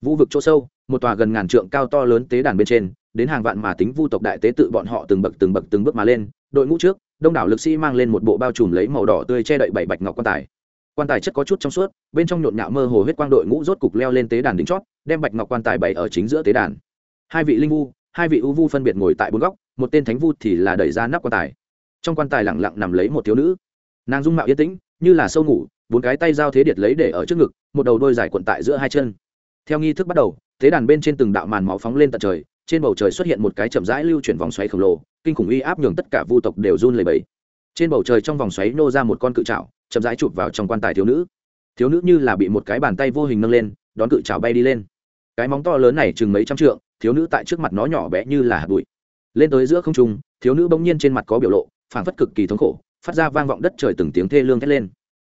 Vũ vực chỗ sâu, một tòa gần ngàn trượng cao to lớn tế đàn bên trên, đến hàng vạn mà tính vu tộc đại tế tự bọn họ từng bậc từng bậc từng bước mà lên đội ngũ trước, đông đảo lực sĩ mang lên một bộ bao trùm lấy màu đỏ tươi che đậy bảy bạch ngọc quan tài. Quan tài chất có chút trong suốt, bên trong nhộn nhạo mơ hồ huyết quang đội ngũ rốt cục leo lên tế đàn đỉnh chót, đem bạch ngọc quan tài bày ở chính giữa tế đàn. Hai vị linh vu, hai vị u vu phân biệt ngồi tại bốn góc, một tên thánh vu thì là đẩy ra nắp quan tài. Trong quan tài lẳng lặng nằm lấy một thiếu nữ. Nàng dung mạo yên tĩnh, như là sâu ngủ, bốn cái tay giao thế điệt lấy để ở trước ngực, một đầu đôi dài quận tại giữa hai chân. Theo nghi thức bắt đầu, tế đàn bên trên từng đạo màn máu phóng lên tận trời trên bầu trời xuất hiện một cái chậm rãi lưu chuyển vòng xoáy khổng lồ, kinh khủng uy áp nhường tất cả vu tộc đều run lẩy bẩy. Trên bầu trời trong vòng xoáy nô ra một con cự trào chậm rãi chụp vào trong quan tài thiếu nữ. Thiếu nữ như là bị một cái bàn tay vô hình nâng lên, đón cự trào bay đi lên. Cái móng to lớn này chừng mấy trăm trượng, thiếu nữ tại trước mặt nó nhỏ bé như là hạt bụi. Lên tới giữa không trung, thiếu nữ bỗng nhiên trên mặt có biểu lộ, phảng phất cực kỳ thống khổ, phát ra vang vọng đất trời từng tiếng thê lương thét lên.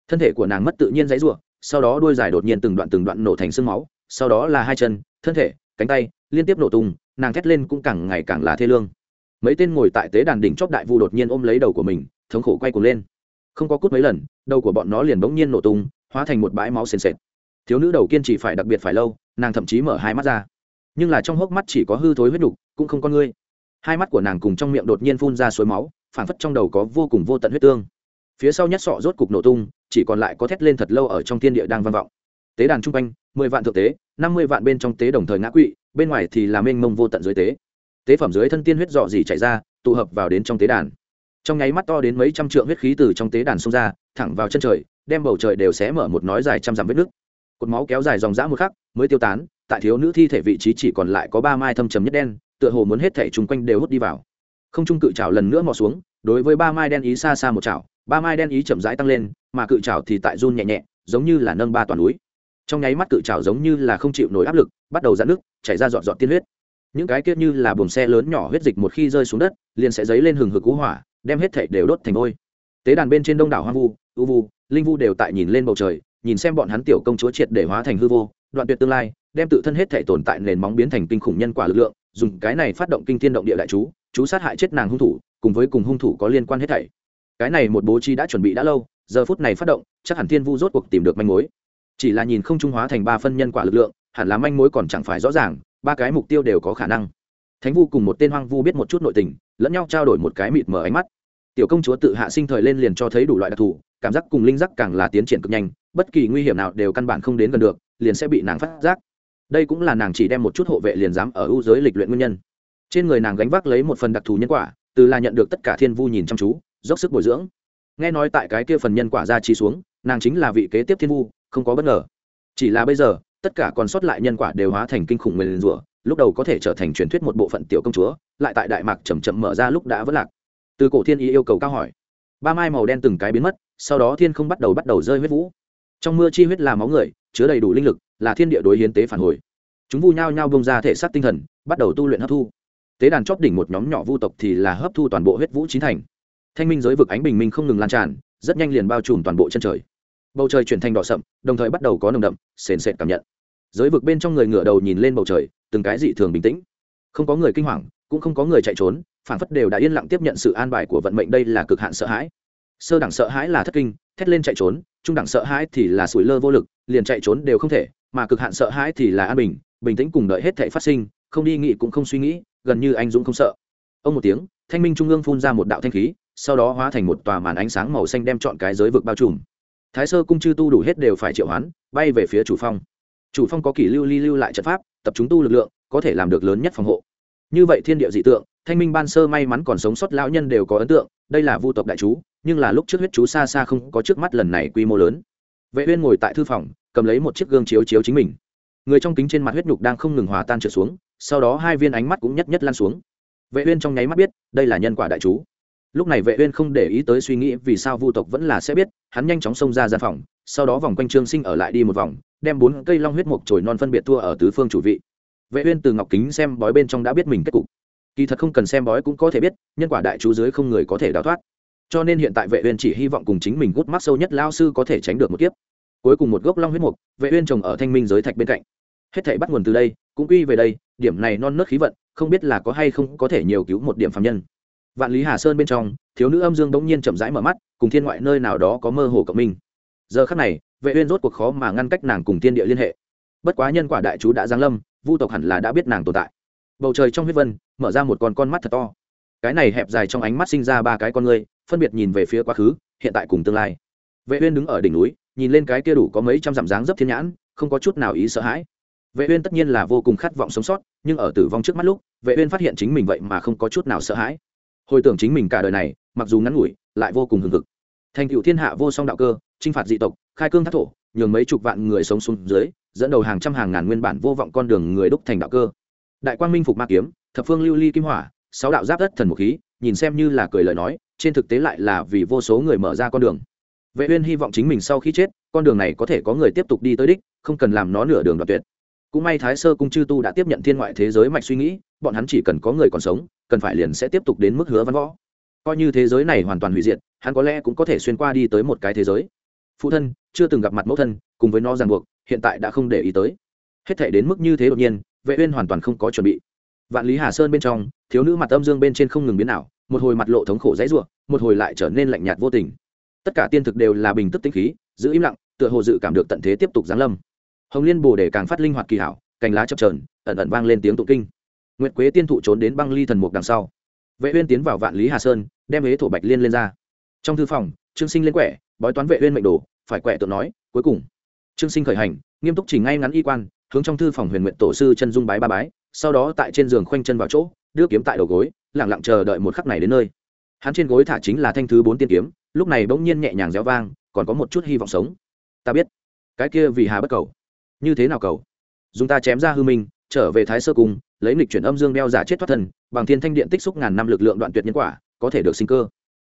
Thân thể của nàng mất tự nhiên dãy rủa, sau đó đuôi dài đột nhiên từng đoạn từng đoạn nổ thành sương máu, sau đó là hai chân, thân thể, cánh tay, liên tiếp nổ tung nàng thét lên cũng càng ngày càng là thê lương. Mấy tên ngồi tại tế đàn đỉnh chóp đại vu đột nhiên ôm lấy đầu của mình, thống khổ quay cuồng lên. Không có cút mấy lần, đầu của bọn nó liền bỗng nhiên nổ tung, hóa thành một bãi máu sền sệt. Thiếu nữ đầu kiên trì phải đặc biệt phải lâu, nàng thậm chí mở hai mắt ra. Nhưng là trong hốc mắt chỉ có hư thối huyết đục cũng không con ngươi. Hai mắt của nàng cùng trong miệng đột nhiên phun ra suối máu phản phất trong đầu có vô cùng vô tận huyết tương. Phía sau nhất sọ rốt cục nổ tung, chỉ còn lại có thét lên thật lâu ở trong thiên địa đang vang vọng. Tế đàn trung quanh, mười vạn thượng tế, năm mươi vạn bên trong tế đồng thời ngã quỵ bên ngoài thì là mênh mông vô tận dưới tế. Tế phẩm dưới thân tiên huyết dọ dỉ chảy ra, tụ hợp vào đến trong tế đàn. Trong nháy mắt to đến mấy trăm trượng huyết khí từ trong tế đàn xông ra, thẳng vào chân trời, đem bầu trời đều xé mở một nói dài trăm dặm vết nước. Cột máu kéo dài dòng dã một khắc, mới tiêu tán, tại thiếu nữ thi thể vị trí chỉ còn lại có ba mai thâm trầm nhất đen, tựa hồ muốn hết thể chung quanh đều hút đi vào. Không trung cự trào lần nữa mò xuống, đối với ba mai đen ý xa xa một trào ba mai đen ý chậm rãi tăng lên, mà cự trào thì tại run nhẹ nhẹ, giống như là nâng ba toàn núi trong nháy mắt cự trào giống như là không chịu nổi áp lực, bắt đầu dạn nước chảy ra dọn dọn tiên huyết. Những cái kia như là buồng xe lớn nhỏ huyết dịch một khi rơi xuống đất, liền sẽ dấy lên hừng hực cú hỏa, đem hết thảy đều đốt thành vôi. Tế đàn bên trên đông đảo hoang vu, u vu, linh vu đều tại nhìn lên bầu trời, nhìn xem bọn hắn tiểu công chúa triệt để hóa thành hư vô, đoạn tuyệt tương lai, đem tự thân hết thể tồn tại nền móng biến thành kinh khủng nhân quả lực lượng, dùng cái này phát động kinh thiên động địa đại chú chú sát hại chết nàng hung thủ, cùng với cùng hung thủ có liên quan hết thảy. Cái này một bố trí đã chuẩn bị đã lâu, giờ phút này phát động, chắc hẳn thiên vu rốt cuộc tìm được manh mối chỉ là nhìn không trung hóa thành ba phân nhân quả lực lượng, hẳn là manh mối còn chẳng phải rõ ràng, ba cái mục tiêu đều có khả năng. Thánh vu cùng một tên hoang vu biết một chút nội tình, lẫn nhau trao đổi một cái mịt mờ ánh mắt. Tiểu công chúa tự hạ sinh thời lên liền cho thấy đủ loại đặc thù, cảm giác cùng linh giác càng là tiến triển cực nhanh, bất kỳ nguy hiểm nào đều căn bản không đến gần được, liền sẽ bị nàng phát giác. Đây cũng là nàng chỉ đem một chút hộ vệ liền dám ở ưu giới lịch luyện nguyên nhân. Trên người nàng gánh vác lấy một phần đặc thù nhân quả, từ là nhận được tất cả thiên vu nhìn chăm chú, dốc sức bồi dưỡng. Nghe nói tại cái kia phần nhân quả ra chi xuống, nàng chính là vị kế tiếp thiên vu không có bất ngờ. Chỉ là bây giờ, tất cả còn sót lại nhân quả đều hóa thành kinh khủng nguyền rủa, lúc đầu có thể trở thành truyền thuyết một bộ phận tiểu công chúa, lại tại đại mạc chầm chậm mở ra lúc đã vất lạc. Từ cổ thiên ý yêu cầu cao hỏi. Ba mai màu đen từng cái biến mất, sau đó thiên không bắt đầu bắt đầu rơi huyết vũ. Trong mưa chi huyết là máu người, chứa đầy đủ linh lực, là thiên địa đối hiến tế phản hồi. Chúng vu nhau nhau bông ra thể xác tinh thần, bắt đầu tu luyện hấp thu. Tế đàn chóp đỉnh một nhóm nhỏ vu tộc thì là hấp thu toàn bộ huyết vũ chín thành. Thanh minh giới vực ánh bình minh không ngừng lan tràn, rất nhanh liền bao trùm toàn bộ chân trời bầu trời chuyển thành đỏ sậm, đồng thời bắt đầu có nồng đậm, sền sệt cảm nhận. Giới vực bên trong người ngửa đầu nhìn lên bầu trời, từng cái dị thường bình tĩnh. Không có người kinh hoàng, cũng không có người chạy trốn, phản phất đều đã yên lặng tiếp nhận sự an bài của vận mệnh đây là cực hạn sợ hãi. Sơ đẳng sợ hãi là thất kinh, thét lên chạy trốn, trung đẳng sợ hãi thì là sủi lơ vô lực, liền chạy trốn đều không thể, mà cực hạn sợ hãi thì là an bình bình tĩnh cùng đợi hết thể phát sinh, không đi nghĩ cũng không suy nghĩ, gần như anh dũng không sợ. Ông một tiếng, thanh minh trung ương phun ra một đạo thanh khí, sau đó hóa thành một tòa màn ánh sáng màu xanh đem chọn cái giới vực bao trùm thái sơ cung chư tu đủ hết đều phải triệu hoán, bay về phía chủ phong. Chủ phong có kỷ lưu ly lưu lại trận pháp, tập trung tu lực lượng, có thể làm được lớn nhất phòng hộ. Như vậy thiên địa dị tượng, thanh minh ban sơ may mắn còn sống sót lão nhân đều có ấn tượng, đây là vu tộc đại chú, nhưng là lúc trước huyết chú xa xa không có trước mắt lần này quy mô lớn. Vệ uyên ngồi tại thư phòng, cầm lấy một chiếc gương chiếu chiếu chính mình. Người trong kính trên mặt huyết nhục đang không ngừng hòa tan trượt xuống, sau đó hai viên ánh mắt cũng nhất nhất lan xuống. Vệ uyên trong nháy mắt biết, đây là nhân quả đại chú lúc này vệ uyên không để ý tới suy nghĩ vì sao vu tộc vẫn là sẽ biết, hắn nhanh chóng xông ra gian phòng, sau đó vòng quanh trương sinh ở lại đi một vòng, đem bốn cây long huyết mục trồi non phân biệt thua ở tứ phương chủ vị. Vệ uyên từ ngọc kính xem bói bên trong đã biết mình kết cục. Kỳ thật không cần xem bói cũng có thể biết, nhân quả đại chú dưới không người có thể đào thoát. Cho nên hiện tại vệ uyên chỉ hy vọng cùng chính mình gút mắt sâu nhất lao sư có thể tránh được một kiếp. Cuối cùng một gốc long huyết mục, vệ uyên trồng ở thanh minh giới thạch bên cạnh. Hết thảy bắt nguồn từ đây, cũng quy về đây, điểm này non nớt khí vận, không biết là có hay không có thể nhiều cứu một điểm phàm nhân vạn lý hà sơn bên trong, thiếu nữ âm dương đống nhiên chậm rãi mở mắt, cùng thiên ngoại nơi nào đó có mơ hồ cộng minh. Giờ khắc này, vệ uyên rốt cuộc khó mà ngăn cách nàng cùng thiên địa liên hệ. Bất quá nhân quả đại chú đã giáng lâm, vu tộc hẳn là đã biết nàng tồn tại. Bầu trời trong huyết vân, mở ra một con con mắt thật to. Cái này hẹp dài trong ánh mắt sinh ra ba cái con ngươi phân biệt nhìn về phía quá khứ, hiện tại cùng tương lai. Vệ uyên đứng ở đỉnh núi, nhìn lên cái kia đủ có mấy trăm dặm dáng dấp thiên nhãn, không có chút nào ý sợ hãi. Vệ uyên tất nhiên là vô cùng khát vọng sống sót, nhưng ở tử vong trước mắt lúc, vệ uyên phát hiện chính mình vậy mà không có chút nào sợ hãi hồi tưởng chính mình cả đời này, mặc dù ngắn ngủi, lại vô cùng hừng hực. Thành cựu thiên hạ vô song đạo cơ, chinh phạt dị tộc, khai cương thác thổ, nhường mấy chục vạn người sống xuống dưới, dẫn đầu hàng trăm hàng ngàn nguyên bản vô vọng con đường người đúc thành đạo cơ. Đại quang minh phục ma kiếm, thập phương lưu ly kim hỏa, sáu đạo giáp đất thần một khí, nhìn xem như là cười lời nói, trên thực tế lại là vì vô số người mở ra con đường. Vệ uyên hy vọng chính mình sau khi chết, con đường này có thể có người tiếp tục đi tới đích, không cần làm nó nửa đường đoạn tuyệt. Cũng may thái sơ cung chư tu đã tiếp nhận thiên ngoại thế giới mạch suy nghĩ, bọn hắn chỉ cần có người còn sống cần phải liền sẽ tiếp tục đến mức hứa văn võ. Coi như thế giới này hoàn toàn hủy diệt, hắn có lẽ cũng có thể xuyên qua đi tới một cái thế giới. Phụ thân, chưa từng gặp mặt mẫu thân, cùng với nó ràng buộc, hiện tại đã không để ý tới. Hết thể đến mức như thế đột nhiên, vệ uyên hoàn toàn không có chuẩn bị. Vạn lý hà sơn bên trong, thiếu nữ mặt âm dương bên trên không ngừng biến ảo, một hồi mặt lộ thống khổ dãy rủa, một hồi lại trở nên lạnh nhạt vô tình. Tất cả tiên thực đều là bình tức tinh khí, giữ im lặng, tựa hồ dự cảm được tận thế tiếp tục giáng lâm. Hồng liên bồ để càng phát linh hoạt kỳ hảo, cành lá chập chờn, ẩn ẩn vang lên tiếng tụng kinh nguyệt quế tiên thụ trốn đến băng ly thần mục đằng sau. Vệ uyên tiến vào vạn lý hà sơn, đem ế thổ bạch liên lên ra. Trong thư phòng, trương sinh lên quẻ, bói toán vệ uyên mệnh đồ, phải quẻ tượng nói, cuối cùng. Trương sinh khởi hành, nghiêm túc chỉnh ngay ngắn y quan, hướng trong thư phòng huyền nguyện tổ sư chân dung bái ba bái, sau đó tại trên giường khoanh chân vào chỗ, đưa kiếm tại đầu gối, lặng lặng chờ đợi một khắc này đến nơi. Hắn trên gối thả chính là thanh thứ bốn tiên kiếm, lúc này bỗng nhiên nhẹ nhàng réo vang, còn có một chút hy vọng sống. Ta biết, cái kia vì hà bất cầu. Như thế nào cầu? Dùng ta chém ra hư minh, trở về thái sơ cung lấy lịch chuyển âm dương đeo giả chết thoát thân, bằng thiên thanh điện tích xúc ngàn năm lực lượng đoạn tuyệt nhân quả, có thể được sinh cơ.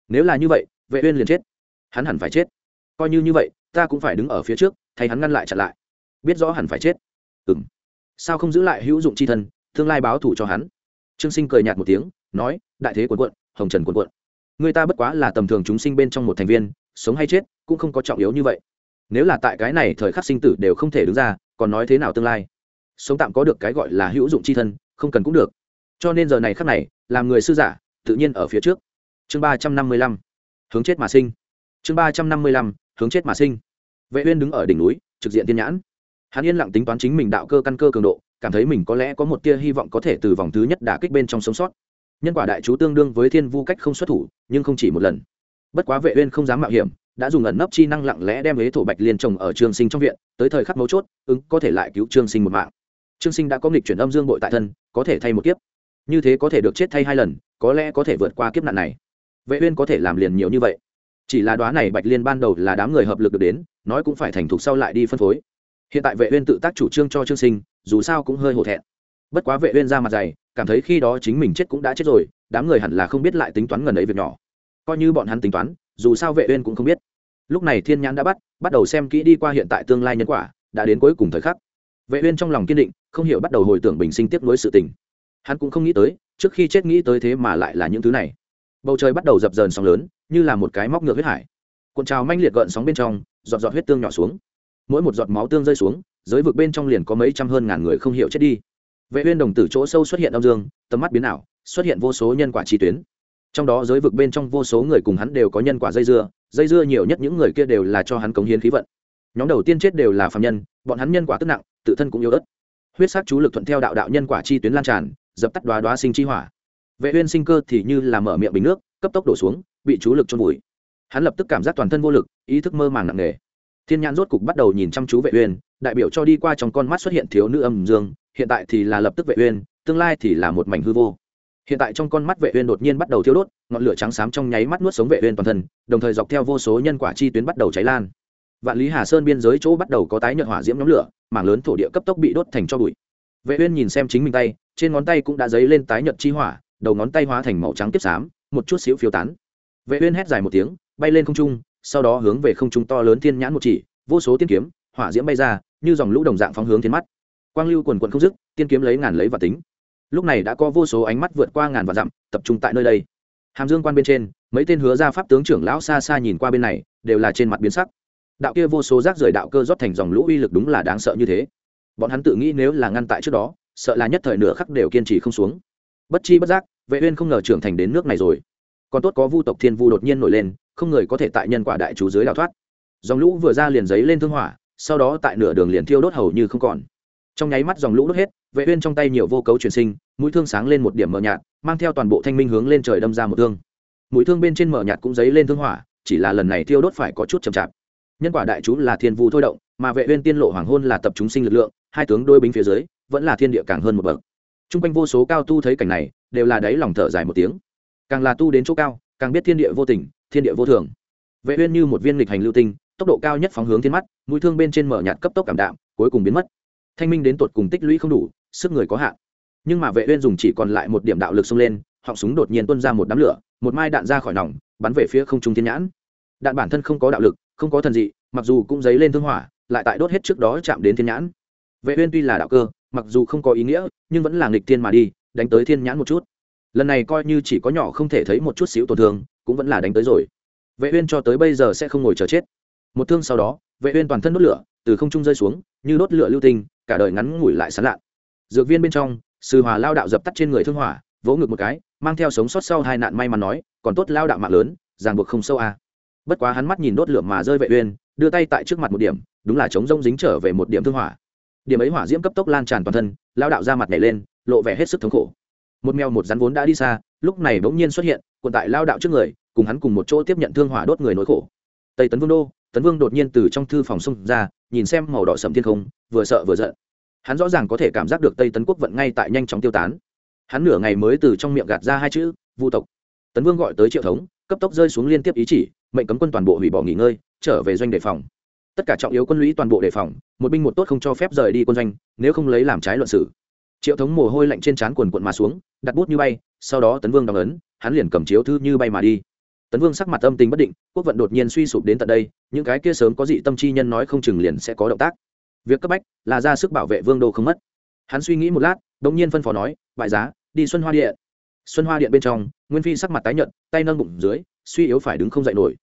Nếu là như vậy, vệ uyên liền chết. Hắn hẳn phải chết. Coi như như vậy, ta cũng phải đứng ở phía trước, thay hắn ngăn lại chặn lại. Biết rõ hẳn phải chết. Ừm. Sao không giữ lại hữu dụng chi thân, tương lai báo thù cho hắn? Trương sinh cười nhạt một tiếng, nói, đại thế cuộn cuộn, hồng trần cuộn cuộn. Người ta bất quá là tầm thường chúng sinh bên trong một thành viên, sống hay chết cũng không có trọng yếu như vậy. Nếu là tại cái này thời khắc sinh tử đều không thể đứng ra, còn nói thế nào tương lai? Sống tạm có được cái gọi là hữu dụng c h i thân, không cần cũng được. Cho nên giờ này khắc này, làm người sư giả, tự nhiên ở phía trước. Chương ba trăm năm mươi lăm, hướng chết mà sinh. Chương ba trăm năm mươi lăm, hướng chết mà sinh. Vệ uyên đứng ở đỉnh núi, trực diện tiên nhãn. Hắn yên lặng tính toán chính mình đạo cơ căn cơ cường độ, cảm thấy mình có lẽ có một tia hy vọng có thể từ vòng thứ nhất đả kích bên trong sống sót. Nhân quả đại chú tương đương với thiên vu cách không xuất thủ, nhưng không chỉ một lần. Bất quá vệ uyên không dám mạo hiểm, đã dùng ẩn nấp chi năng lặng lẽ đem ế thổ bạch liên trồng ở trường sinh trong viện, tới thời khắc mấu chốt, ứng có thể lại cứu trương sinh một mạng trương sinh đã có nghịch chuyển âm dương bội tại thân, có thể thay một kiếp. Như thế có thể được chết thay hai lần, có lẽ có thể vượt qua kiếp nạn này. Vệ uyên có thể làm liền nhiều như vậy. Chỉ là đoán này bạch liên ban đầu là đám người hợp lực được đến, nói cũng phải thành thục sau lại đi phân phối. Hiện tại vệ uyên tự tác chủ trương cho trương sinh, dù sao cũng hơi hổ thẹn. Bất quá vệ uyên ra mặt dày, cảm thấy khi đó chính mình chết cũng đã chết rồi, đám người hẳn là không biết lại tính toán ngần ấy việc nhỏ. Coi như bọn hắn tính toán, dù sao vệ uyên cũng không biết. Lúc này thiên nhãn đã bắt bắt đầu xem kỹ đi qua hiện tại tương lai nhân quả, đã đến cuối cùng thời khắc. Vệ uyên trong lòng kiên định không hiểu bắt đầu hồi tưởng bình sinh tiếp nối sự tình. Hắn cũng không nghĩ tới, trước khi chết nghĩ tới thế mà lại là những thứ này. Bầu trời bắt đầu dập dờn sóng lớn, như là một cái móc ngược huyết hải. Cuộn trào manh liệt gợn sóng bên trong, giọt giọt huyết tương nhỏ xuống. Mỗi một giọt máu tương rơi xuống, giới vực bên trong liền có mấy trăm hơn ngàn người không hiểu chết đi. Vệ uyên đồng tử chỗ sâu xuất hiện âm dương, tầm mắt biến ảo, xuất hiện vô số nhân quả chi tuyến. Trong đó giới vực bên trong vô số người cùng hắn đều có nhân quả dây dưa dây dưa nhiều nhất những người kia đều là cho hắn cống hiến khí vận. Nhóm đầu tiên chết đều là phàm nhân, bọn hắn nhân quả tức nặng, tự thân cũng yếu ớt huyết sắc chú lực thuận theo đạo đạo nhân quả chi tuyến lan tràn, dập tắt đoá đoá sinh chi hỏa. Vệ uyên sinh cơ thì như là mở miệng bình nước, cấp tốc đổ xuống, bị chú lực trôn vùi. Hắn lập tức cảm giác toàn thân vô lực, ý thức mơ màng nặng nề. Thiên nhãn rốt cục bắt đầu nhìn chăm chú vệ uyên, đại biểu cho đi qua trong con mắt xuất hiện thiếu nữ âm dương, hiện tại thì là lập tức vệ uyên, tương lai thì là một mảnh hư vô. Hiện tại trong con mắt vệ uyên đột nhiên bắt đầu thiêu đốt, ngọn lửa trắng xám trong nháy mắt nuốt sống vệ uyên toàn thân, đồng thời dọc theo vô số nhân quả chi tuyến bắt đầu cháy lan vạn lý hà sơn biên giới chỗ bắt đầu có tái nhợt hỏa diễm nhóm lửa, mảng lớn thổ địa cấp tốc bị đốt thành cho bụi. Vệ uyên nhìn xem chính mình tay, trên ngón tay cũng đã dấy lên tái nhợt chi hỏa, đầu ngón tay hóa thành màu trắng tiếp sám một chút xíu phiêu tán. Vệ uyên hét dài một tiếng, bay lên không trung, sau đó hướng về không trung to lớn thiên nhãn một chỉ, vô số tiên kiếm, hỏa diễm bay ra, như dòng lũ đồng dạng phóng hướng thiên mắt. Quang lưu quần quần không dứt, tiên kiếm lấy ngàn lấy và tính. Lúc này đã có vô số ánh mắt vượt qua ngàn và dặm, tập trung tại nơi đây. Hàm dương quan bên trên, mấy tên hứa ra pháp tướng trưởng lão xa xa nhìn qua bên này, đều là trên mặt biến sắc đạo kia vô số rác rưởi đạo cơ rót thành dòng lũ uy lực đúng là đáng sợ như thế. Bọn hắn tự nghĩ nếu là ngăn tại trước đó, sợ là nhất thời nửa khắc đều kiên trì không xuống. Bất chi bất giác, vệ uyên không ngờ trưởng thành đến nước này rồi. Còn tốt có vu tộc thiên vu đột nhiên nổi lên, không người có thể tại nhân quả đại chú dưới đào thoát. Dòng lũ vừa ra liền giấy lên thương hỏa, sau đó tại nửa đường liền thiêu đốt hầu như không còn. Trong nháy mắt dòng lũ đốt hết, vệ uyên trong tay nhiều vô cấu truyền sinh, mũi thương sáng lên một điểm mờ nhạt, mang theo toàn bộ thanh minh hướng lên trời đâm ra một thương. Mũi thương bên trên mờ nhạt cũng giấy lên thương hỏa, chỉ là lần này thiêu đốt phải có chút chậm chạp nhân quả đại chú là thiên vu thôi động, mà vệ uyên tiên lộ hoàng hôn là tập chúng sinh lực lượng, hai tướng đôi binh phía dưới, vẫn là thiên địa càng hơn một bậc. Trung quanh vô số cao tu thấy cảnh này, đều là đáy lòng thở dài một tiếng. Càng là tu đến chỗ cao, càng biết thiên địa vô tình, thiên địa vô thường. Vệ uyên như một viên lịch hành lưu tinh, tốc độ cao nhất phóng hướng thiên mắt, mũi thương bên trên mở nhạt cấp tốc cảm đạm, cuối cùng biến mất. Thanh minh đến tột cùng tích lũy không đủ, sức người có hạn. Nhưng mà vệ uyên dùng chỉ còn lại một điểm đạo lực xông lên, họng súng đột nhiên tuôn ra một đám lửa, một mai đạn ra khỏi nòng, bắn về phía không trung thiên nhãn. Đạn bản thân không có đạo lực không có thần dị, mặc dù cũng dấy lên thương hỏa, lại tại đốt hết trước đó chạm đến thiên nhãn. Vệ uyên tuy là đạo cơ, mặc dù không có ý nghĩa, nhưng vẫn là nghịch thiên mà đi, đánh tới thiên nhãn một chút. Lần này coi như chỉ có nhỏ không thể thấy một chút xíu tổn thương, cũng vẫn là đánh tới rồi. Vệ uyên cho tới bây giờ sẽ không ngồi chờ chết. Một thương sau đó, vệ uyên toàn thân đốt lửa, từ không trung rơi xuống, như đốt lửa lưu tinh, cả đời ngắn ngủi lại sán lạn. Dược viên bên trong, sư hòa lao đạo dập tắt trên người thương hỏa, vỗ ngực một cái, mang theo sống sót sau hai nạn may mắn nói, còn tốt lao đạo mạng lớn, ràng buộc không sâu à bất quá hắn mắt nhìn đốt lửa mà rơi vệ uyên, đưa tay tại trước mặt một điểm, đúng là chống rông dính trở về một điểm thương hỏa. Điểm ấy hỏa diễm cấp tốc lan tràn toàn thân lao đạo ra mặt nhảy lên, lộ vẻ hết sức thống khổ. Một mèo một rắn vốn đã đi xa, lúc này bỗng nhiên xuất hiện, cuộn tại lao đạo trước người, cùng hắn cùng một chỗ tiếp nhận thương hỏa đốt người nỗi khổ. Tây tấn vương đô, tấn vương đột nhiên từ trong thư phòng xông ra, nhìn xem màu đỏ sầm thiên không, vừa sợ vừa giận. Hắn rõ ràng có thể cảm giác được tây tấn quốc vận ngay tại nhanh chóng tiêu tán. Hắn nửa ngày mới từ trong miệng gạt ra hai chữ, vu tộc. Tấn vương gọi tới triệu thống, cấp tốc rơi xuống liên tiếp ý chỉ mệnh cấm quân toàn bộ hủy bỏ nghỉ ngơi, trở về doanh đề phòng. Tất cả trọng yếu quân lũy toàn bộ đề phòng, một binh một tốt không cho phép rời đi quân doanh, nếu không lấy làm trái luận sử triệu thống mồ hôi lạnh trên trán quần quận mà xuống, đặt bút như bay, sau đó tấn vương đóng ấn, hắn liền cầm chiếu thư như bay mà đi. Tấn vương sắc mặt âm tình bất định, quốc vận đột nhiên suy sụp đến tận đây, những cái kia sớm có dị tâm chi nhân nói không chừng liền sẽ có động tác. Việc cấp bách là ra sức bảo vệ vương đô không mất. Hắn suy nghĩ một lát đ ỗ n g nhiên phân phó nói, bại giá, đi xuân hoa điện. Xuân hoa điện bên trong nguyên phi sắc mặt tái nhợt, tay nâng bụng dưới, suy yếu phải đứng không dậy nổi.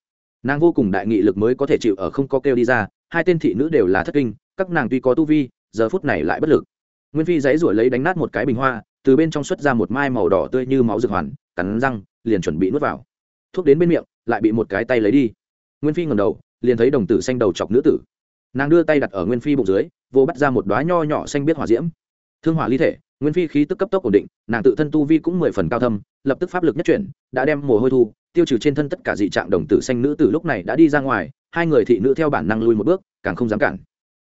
Nàng vô cùng đại nghị lực mới có thể chịu ở không có kêu đi ra, hai tên thị nữ đều là thất kinh, các nàng tuy có tu vi, giờ phút này lại bất lực. Nguyên phi dãy ruổi lấy đánh nát một cái bình hoa, từ bên trong xuất ra một mai màu đỏ tươi như máu dược hoàn, cắn răng, liền chuẩn bị nuốt vào. Thuốc đến bên miệng, lại bị một cái tay lấy đi. Nguyên phi ngầm đầu, liền thấy đồng tử xanh đầu chọc nữ tử. Nàng đưa tay đặt ở nguyên phi bụng dưới, vô bắt ra một đoá nho nhỏ xanh biết hỏa diễm. Thương hỏa ly thể nguyên phi khí tức cấp tốc ổn định, nàng tự thân tu vi cũng mười phần cao thâm, lập tức pháp lực nhất chuyển, đã đem mồ hôi thu, tiêu trừ trên thân tất cả dị trạng đồng tử xanh nữ tử lúc này đã đi ra ngoài, hai người thị nữ theo bản năng lui một bước, càng không dám cản.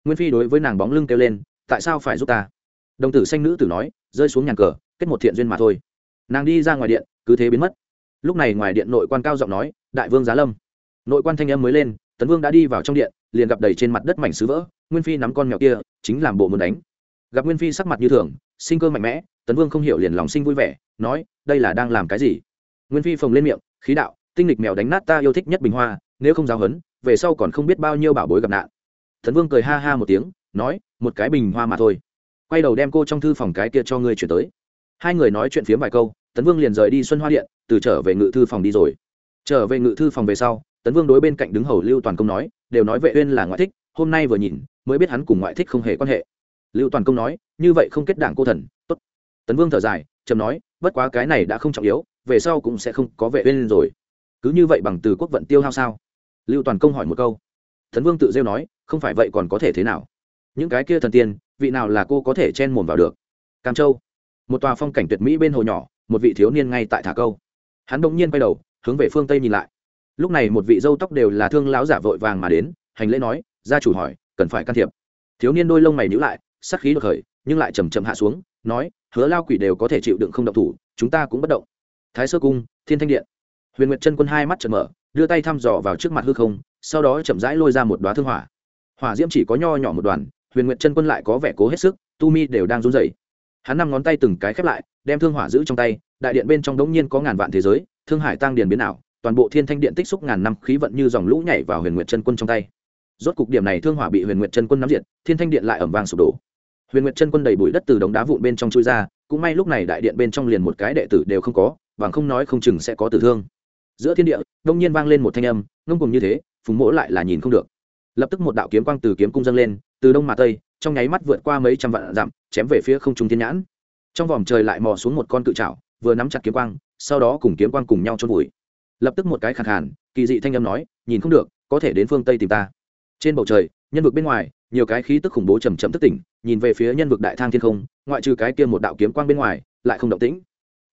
Nguyên phi đối với nàng bóng lưng kêu lên, tại sao phải giúp ta? Đồng tử xanh nữ tử nói, rơi xuống nhàn cờ, kết một thiện duyên mà thôi. Nàng đi ra ngoài điện, cứ thế biến mất. Lúc này ngoài điện nội quan cao giọng nói, đại vương giá lâm. Nội quan thanh âm mới lên, tấn vương đã đi vào trong điện, liền gặp đầy trên mặt đất mảnh sứ vỡ, nguyên phi nắm con mèo kia, chính làm bộ muốn đánh. Gặp nguyên phi sắc mặt như thường sinh cơ mạnh mẽ, tấn vương không hiểu liền lòng sinh vui vẻ, nói, đây là đang làm cái gì? Nguyên phi phồng lên miệng, khí đạo, tinh lịch mèo đánh nát ta yêu thích nhất bình hoa, nếu không giáo hấn về sau còn không biết bao nhiêu bảo bối gặp nạn. Tấn vương cười ha ha một tiếng, nói, một cái bình hoa mà thôi. Quay đầu đem cô trong thư phòng cái kia cho ngươi chuyển tới. Hai người nói chuyện phiếm vài câu, tấn vương liền rời đi xuân hoa điện, từ trở về ngự thư phòng đi rồi. Trở về ngự thư phòng về sau, tấn vương đối bên cạnh đứng hầu lưu toàn công nói, đều nói vệ uyên là ngoại thích, hôm nay vừa nhìn, mới biết hắn cùng ngoại thích không hề quan hệ lưu toàn công nói, như vậy không kết đảng cô thần, tốt. Tấn vương thở dài, trầm nói, bất quá cái này đã không trọng yếu, về sau cũng sẽ không có vệ bên rồi. Cứ như vậy bằng từ quốc vận tiêu hao sao? Lưu toàn công hỏi một câu. Tấn vương tự rêu nói, không phải vậy còn có thể thế nào? Những cái kia thần tiên, vị nào là cô có thể chen mồm vào được? Cam châu. Một tòa phong cảnh tuyệt mỹ bên hồ nhỏ, một vị thiếu niên ngay tại thả câu. Hắn bỗng nhiên quay đầu, hướng về phương tây nhìn lại. Lúc này một vị dâu tóc đều là thương lão giả vội vàng mà đến, hành lễ nói, gia chủ hỏi, cần phải can thiệp. Thiếu niên đôi lông mày nhíu lại sát khí đột khởi, nhưng lại chầm chậm hạ xuống, nói, hứa lao quỷ đều có thể chịu đựng không động thủ, chúng ta cũng bất động. Thái sơ cung, thiên thanh điện. Huyền nguyệt chân quân hai mắt chợt mở, đưa tay thăm dò vào trước mặt hư không, sau đó chậm rãi lôi ra một đoá thương hỏa. Hỏa diễm chỉ có nho nhỏ một đoàn, huyền nguyệt chân quân lại có vẻ cố hết sức, tu mi đều đang run rẩy. Hắn năm ngón tay từng cái khép lại, đem thương hỏa giữ trong tay, đại điện bên trong đống nhiên có ngàn vạn thế giới, thương hải tăng điền biến ảo, toàn bộ thiên thanh điện tích xúc ngàn năm khí vận như dòng lũ nhảy vào huyền nguyệt chân quân trong tay rốt cục điểm này thương hỏa bị huyền nguyệt chân quân nắm diệt, thiên thanh điện lại ẩm vàng sụp đổ. Huyền nguyệt chân quân đầy bụi đất từ đống đá vụn bên trong chui ra, cũng may lúc này đại điện bên trong liền một cái đệ tử đều không có, bằng không nói không chừng sẽ có tử thương. Giữa thiên địa, đông nhiên vang lên một thanh âm, ngông cùng như thế, phùng mỗ lại là nhìn không được. Lập tức một đạo kiếm quang từ kiếm cung dâng lên, từ đông mà tây, trong nháy mắt vượt qua mấy trăm vạn dặm, chém về phía không trung thiên nhãn. Trong vòm trời lại mò xuống một con cự trảo, vừa nắm chặt kiếm quang, sau đó cùng kiếm quang cùng nhau trôn vùi. Lập tức một cái khẳng hẳn kỳ dị thanh âm nói, nhìn không được, có thể đến phương tây tìm ta trên bầu trời, nhân vực bên ngoài, nhiều cái khí tức khủng bố chầm chậm thức tỉnh, nhìn về phía nhân vực đại thang thiên không, ngoại trừ cái kia một đạo kiếm quang bên ngoài, lại không động tĩnh.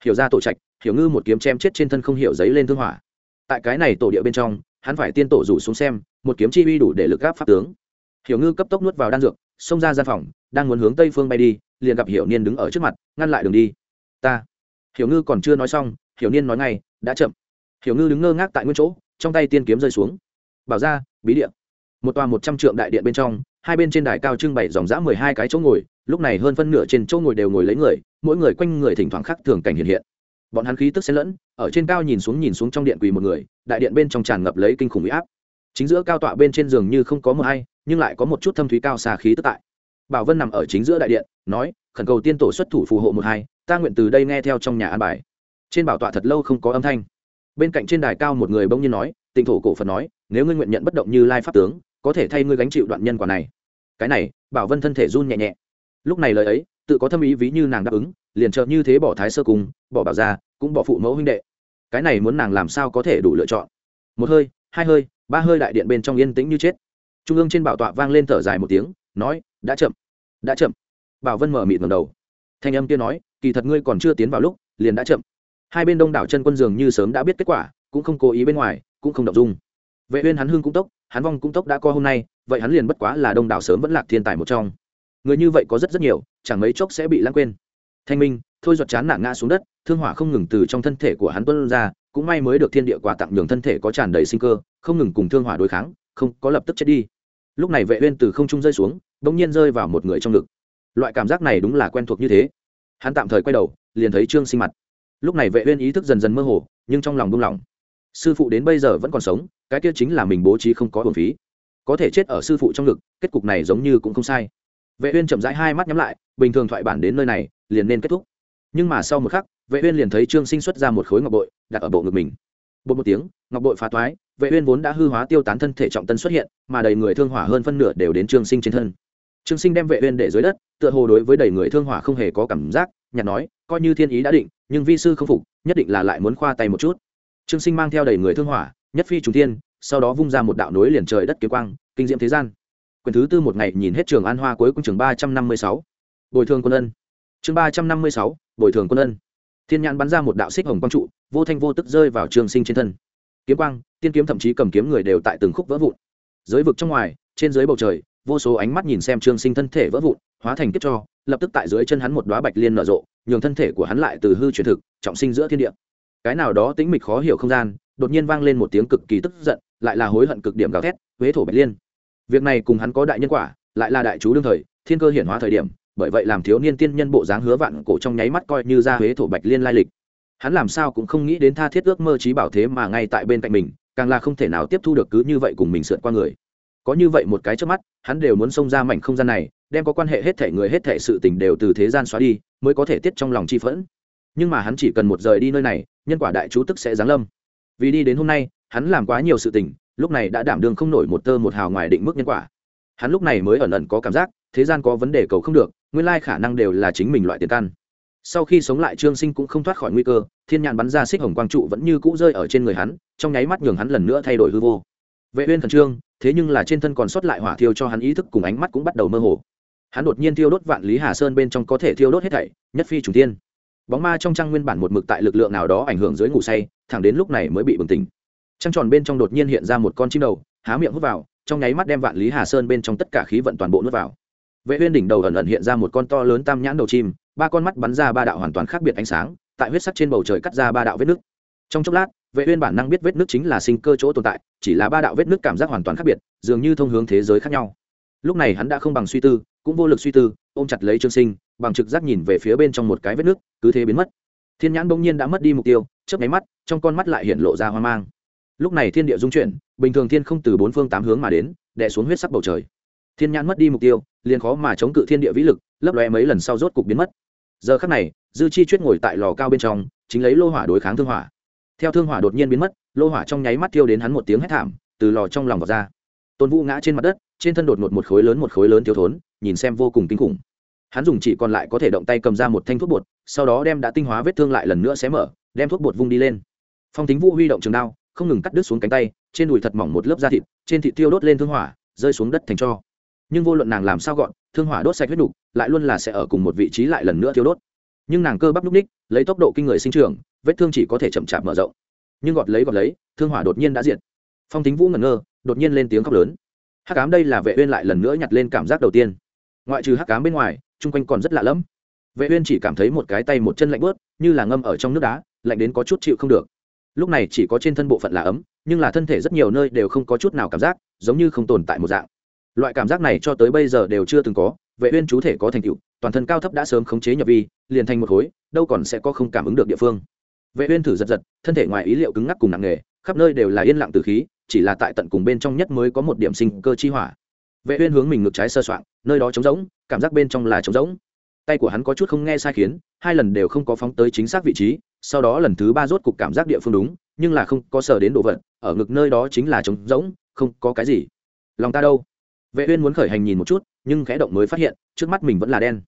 Hiểu ra tổ trạch, hiểu ngư một kiếm chém chết trên thân không hiểu giấy lên thương hỏa. Tại cái này tổ địa bên trong, hắn phải tiên tổ rủ xuống xem, một kiếm chi uy đủ để lực gáp pháp tướng. Hiểu ngư cấp tốc nuốt vào đan dược, xông ra gian phòng, đang muốn hướng tây phương bay đi, liền gặp hiểu niên đứng ở trước mặt, ngăn lại đường đi. Ta. Hiểu ngư còn chưa nói xong, hiểu niên nói ngay, đã chậm. Hiểu ngư đứng ngơ ngác tại nguyên chỗ, trong tay tiên kiếm rơi xuống. Bảo ra bí điện một tòa một trăm trượng đại điện bên trong, hai bên trên đài cao trưng bày dòng dã mười hai cái chỗ ngồi, lúc này hơn phân nửa trên chỗ ngồi đều ngồi lấy người, mỗi người quanh người thỉnh thoảng khắc thường cảnh hiện hiện. Bọn hắn khí tức xen lẫn, ở trên cao nhìn xuống nhìn xuống trong điện quỳ một người, đại điện bên trong tràn ngập lấy kinh khủng huy áp. Chính giữa cao tọa bên trên giường như không có mờ hay, nhưng lại có một chút thâm thúy cao xa khí tức tại. Bảo vân nằm ở chính giữa đại điện, nói, khẩn cầu tiên tổ xuất thủ phù hộ một hai, ta nguyện từ đây nghe theo trong nhà an bài. Trên bảo tọa thật lâu không có âm thanh. Bên cạnh trên đài cao một người bỗng nhiên nói, tịnh thổ cổ phật nói, nếu ngươi nguyện nhận bất động như lai pháp tướng có thể thay ngươi gánh chịu đoạn nhân quả này. Cái này, bảo vân thân thể run nhẹ nhẹ. Lúc này lời ấy, tự có thâm ý ví như nàng đáp ứng, liền trợ như thế bỏ thái sơ cùng, bỏ bảo ra cũng bỏ phụ mẫu huynh đệ. Cái này muốn nàng làm sao có thể đủ lựa chọn? Một hơi, hai hơi, ba hơi đại điện bên trong yên tĩnh như chết. Trung ương trên bảo tọa vang lên thở dài một tiếng, nói, đã chậm đã chậm. Bảo vân mở mịt ngầm đầu. Thanh âm kia nói, kỳ thật ngươi còn chưa tiến vào lúc, liền đã chậm. Hai bên đông đảo chân quân dường như sớm đã biết kết quả, cũng không cố ý bên ngoài, cũng không động dung vệ uyên hắn hương cũng tốc, hắn vong cũng tốc đã co hôm nay, vậy hắn liền bất quá là đông đảo sớm vẫn lạc thiên tài một trong. Người như vậy có rất rất nhiều, chẳng mấy chốc sẽ bị lãng quên. Thanh minh, thôi giọt chán nặng ngã xuống đất, thương hỏa không ngừng từ trong thân thể của hắn tuôn ra, cũng may mới được thiên địa quà tặng nhường thân thể có tràn đầy sinh cơ, không ngừng cùng thương hỏa đối kháng, không có lập tức chết đi. Lúc này vệ uyên từ không trung rơi xuống đung nhiên rơi vào một người trong ngực. Loại cảm giác này đúng là quen thuộc như thế. Hắn tạm thời quay đầu, liền thấy trương sinh mặt. Lúc này vệ uyên ý thức dần dần mơ hồ, nhưng trong lòng buông lỏng. Sư phụ đến bây giờ vẫn còn sống cái kia chính là mình bố trí không có hồn phí. Có thể chết ở sư phụ trong ngực, kết cục này giống như cũng không sai. Vệ uyên chậm rãi hai mắt nhắm lại, bình thường thoại bản đến nơi này, liền nên kết thúc. Nhưng mà sau một khắc, vệ uyên liền thấy trương sinh xuất ra một khối ngọc bội, đặt ở bộ ngực mình. Bột một tiếng, ngọc bội phá toái, vệ uyên vốn đã hư hóa tiêu tán thân thể trọng tân xuất hiện, mà đầy người thương hỏa hơn phân nửa đều đến trương sinh trên thân. Trương sinh đem vệ uyên để dưới đất, tựa hồ đối với đầy người thương hỏa không hề có cảm giác, nhạt nói, coi như thiên ý đã định, nhưng vi sư không phục, nhất định là lại muốn khoa tay một chút. Trương sinh mang theo đầy người thương hỏa nhất phi trùng thiên, sau đó vung ra một đạo núi liền trời đất kiếm quang, kinh diệm thế gian. Quyển thứ tư một ngày nhìn hết trường an hoa cuối cùng trường ba trăm năm mươi sáu. Bồi thường quân ân. Chương ba trăm năm mươi sáu, bồi thường quân ân. Thiên nhãn bắn ra một đạo xích hồng quang trụ, vô thanh vô tức rơi vào trường sinh trên thân. Kiếm quang, tiên kiếm thậm chí cầm kiếm người đều tại từng khúc vỡ vụn. Dưới vực trong ngoài, trên dưới bầu trời, vô số ánh mắt nhìn xem trường sinh thân thể vỡ vụn, hóa thành kiếp cho, lập tức tại dưới chân hắn một đoá bạch liên nở rộ, nhường thân thể của hắn lại từ hư chuyển thực, trọng sinh giữa thiên địa. Cái nào đó tĩnh mịch khó hiểu không gian đột nhiên vang lên một tiếng cực kỳ tức giận, lại là hối hận cực điểm gào thét, huế thổ bạch liên. Việc này cùng hắn có đại nhân quả, lại là đại chú đương thời, thiên cơ hiển hóa thời điểm, bởi vậy làm thiếu niên tiên nhân bộ dáng hứa vạn cổ trong nháy mắt coi như ra huế thổ bạch liên lai lịch. Hắn làm sao cũng không nghĩ đến tha thiết ước mơ trí bảo thế mà ngay tại bên cạnh mình, càng là không thể nào tiếp thu được cứ như vậy cùng mình sượt qua người. Có như vậy một cái trước mắt, hắn đều muốn xông ra mảnh không gian này, đem có quan hệ hết thể người hết thể sự tình đều từ thế gian xóa đi, mới có thể tiết trong lòng chi phẫn. Nhưng mà hắn chỉ cần một rời đi nơi này, nhân quả đại chú tức sẽ giáng lâm vì đi đến hôm nay, hắn làm quá nhiều sự tình, lúc này đã đảm đương không nổi một tơ một hào ngoài định mức nhân quả. Hắn lúc này mới ẩn ẩn có cảm giác, thế gian có vấn đề cầu không được, nguyên lai khả năng đều là chính mình loại tiền căn. Sau khi sống lại trương sinh cũng không thoát khỏi nguy cơ, thiên nhãn bắn ra xích hồng quang trụ vẫn như cũ rơi ở trên người hắn, trong nháy mắt nhường hắn lần nữa thay đổi hư vô. Vệ uyên thần trương, thế nhưng là trên thân còn sót lại hỏa thiêu cho hắn ý thức cùng ánh mắt cũng bắt đầu mơ hồ. Hắn đột nhiên thiêu đốt vạn lý hà sơn bên trong có thể thiêu đốt hết thảy, nhất phi trùng tiên bóng ma trong trăng nguyên bản một mực tại lực lượng nào đó ảnh hưởng dưới ngủ say, thẳng đến lúc này mới bị bừng tỉnh. Trăng tròn bên trong đột nhiên hiện ra một con chim đầu, há miệng hút vào, trong nháy mắt đem vạn lý hà sơn bên trong tất cả khí vận toàn bộ nuốt vào. Vệ uyên đỉnh đầu ẩn ẩn hiện ra một con to lớn tam nhãn đầu chim, ba con mắt bắn ra ba đạo hoàn toàn khác biệt ánh sáng, tại huyết sắc trên bầu trời cắt ra ba đạo vết nước. Trong chốc lát, vệ uyên bản năng biết vết nước chính là sinh cơ chỗ tồn tại, chỉ là ba đạo vết nước cảm giác hoàn toàn khác biệt, dường như thông hướng thế giới khác nhau. Lúc này hắn đã không bằng suy tư, cũng vô lực suy tư, ôm chặt lấy trương sinh bằng trực giác nhìn về phía bên trong một cái vết nước, cứ thế biến mất. Thiên nhãn bỗng nhiên đã mất đi mục tiêu, chớp nháy mắt, trong con mắt lại hiện lộ ra hoang mang. Lúc này thiên địa dung chuyển, bình thường thiên không từ bốn phương tám hướng mà đến, đè xuống huyết sắc bầu trời. Thiên nhãn mất đi mục tiêu, liền khó mà chống cự thiên địa vĩ lực, lấp lóe mấy lần sau rốt cục biến mất. Giờ khắc này, dư chi chuyết ngồi tại lò cao bên trong, chính lấy lô hỏa đối kháng thương hỏa. Theo thương hỏa đột nhiên biến mất, lô hỏa trong nháy mắt tiêu đến hắn một tiếng hét thảm, từ lò trong lòng vào ra. Tôn vũ ngã trên mặt đất, trên thân đột ngột một khối lớn một khối lớn thiếu thốn, nhìn xem vô cùng kinh khủng hắn dùng chỉ còn lại có thể động tay cầm ra một thanh thuốc bột, sau đó đem đã tinh hóa vết thương lại lần nữa xé mở, đem thuốc bột vung đi lên. Phong tính vũ huy động trường đao, không ngừng cắt đứt xuống cánh tay, trên đùi thật mỏng một lớp da thịt, trên thịt tiêu đốt lên thương hỏa, rơi xuống đất thành cho. Nhưng vô luận nàng làm sao gọn, thương hỏa đốt sạch huyết đục lại luôn là sẽ ở cùng một vị trí lại lần nữa tiêu đốt. Nhưng nàng cơ bắp núp ních, lấy tốc độ kinh người sinh trưởng, vết thương chỉ có thể chậm chạp mở rộng. Nhưng gọt lấy gọt lấy, thương hỏa đột nhiên đã diệt. Phong tính vũ ngẩn ngơ, đột nhiên lên tiếng khóc lớn. Hắc ám đây là vệ uyên lại lần nữa nhặt lên cảm giác đầu tiên ngoại trừ hắc cám bên ngoài, chung quanh còn rất lạ lẫm. Vệ uyên chỉ cảm thấy một cái tay một chân lạnh bớt như là ngâm ở trong nước đá, lạnh đến có chút chịu không được. Lúc này chỉ có trên thân bộ phận là ấm, nhưng là thân thể rất nhiều nơi đều không có chút nào cảm giác, giống như không tồn tại một dạng. Loại cảm giác này cho tới bây giờ đều chưa từng có, vệ uyên chú thể có thành tựu, toàn thân cao thấp đã sớm khống chế nhập vi, liền thành một khối, đâu còn sẽ có không cảm ứng được địa phương. Vệ uyên thử giật giật, thân thể ngoài ý liệu cứng ngắc cùng nặng nề, khắp nơi đều là yên lặng từ khí, chỉ là tại tận cùng bên trong nhất mới có một điểm sinh cơ chi hỏa vệ uyên hướng mình ngược trái sơ soạn nơi đó trống rỗng, cảm giác bên trong là trống rỗng. Tay của hắn có chút không nghe sai khiến, hai lần đều không có phóng tới chính xác vị trí, sau đó lần thứ ba rốt cục cảm giác địa phương đúng, nhưng là không có sờ đến đồ vật, ở ngực nơi đó chính là trống rỗng, không có cái gì. Lòng ta đâu? Vệ uyên muốn khởi hành nhìn một chút, nhưng khẽ động mới phát hiện, trước mắt mình vẫn là đen.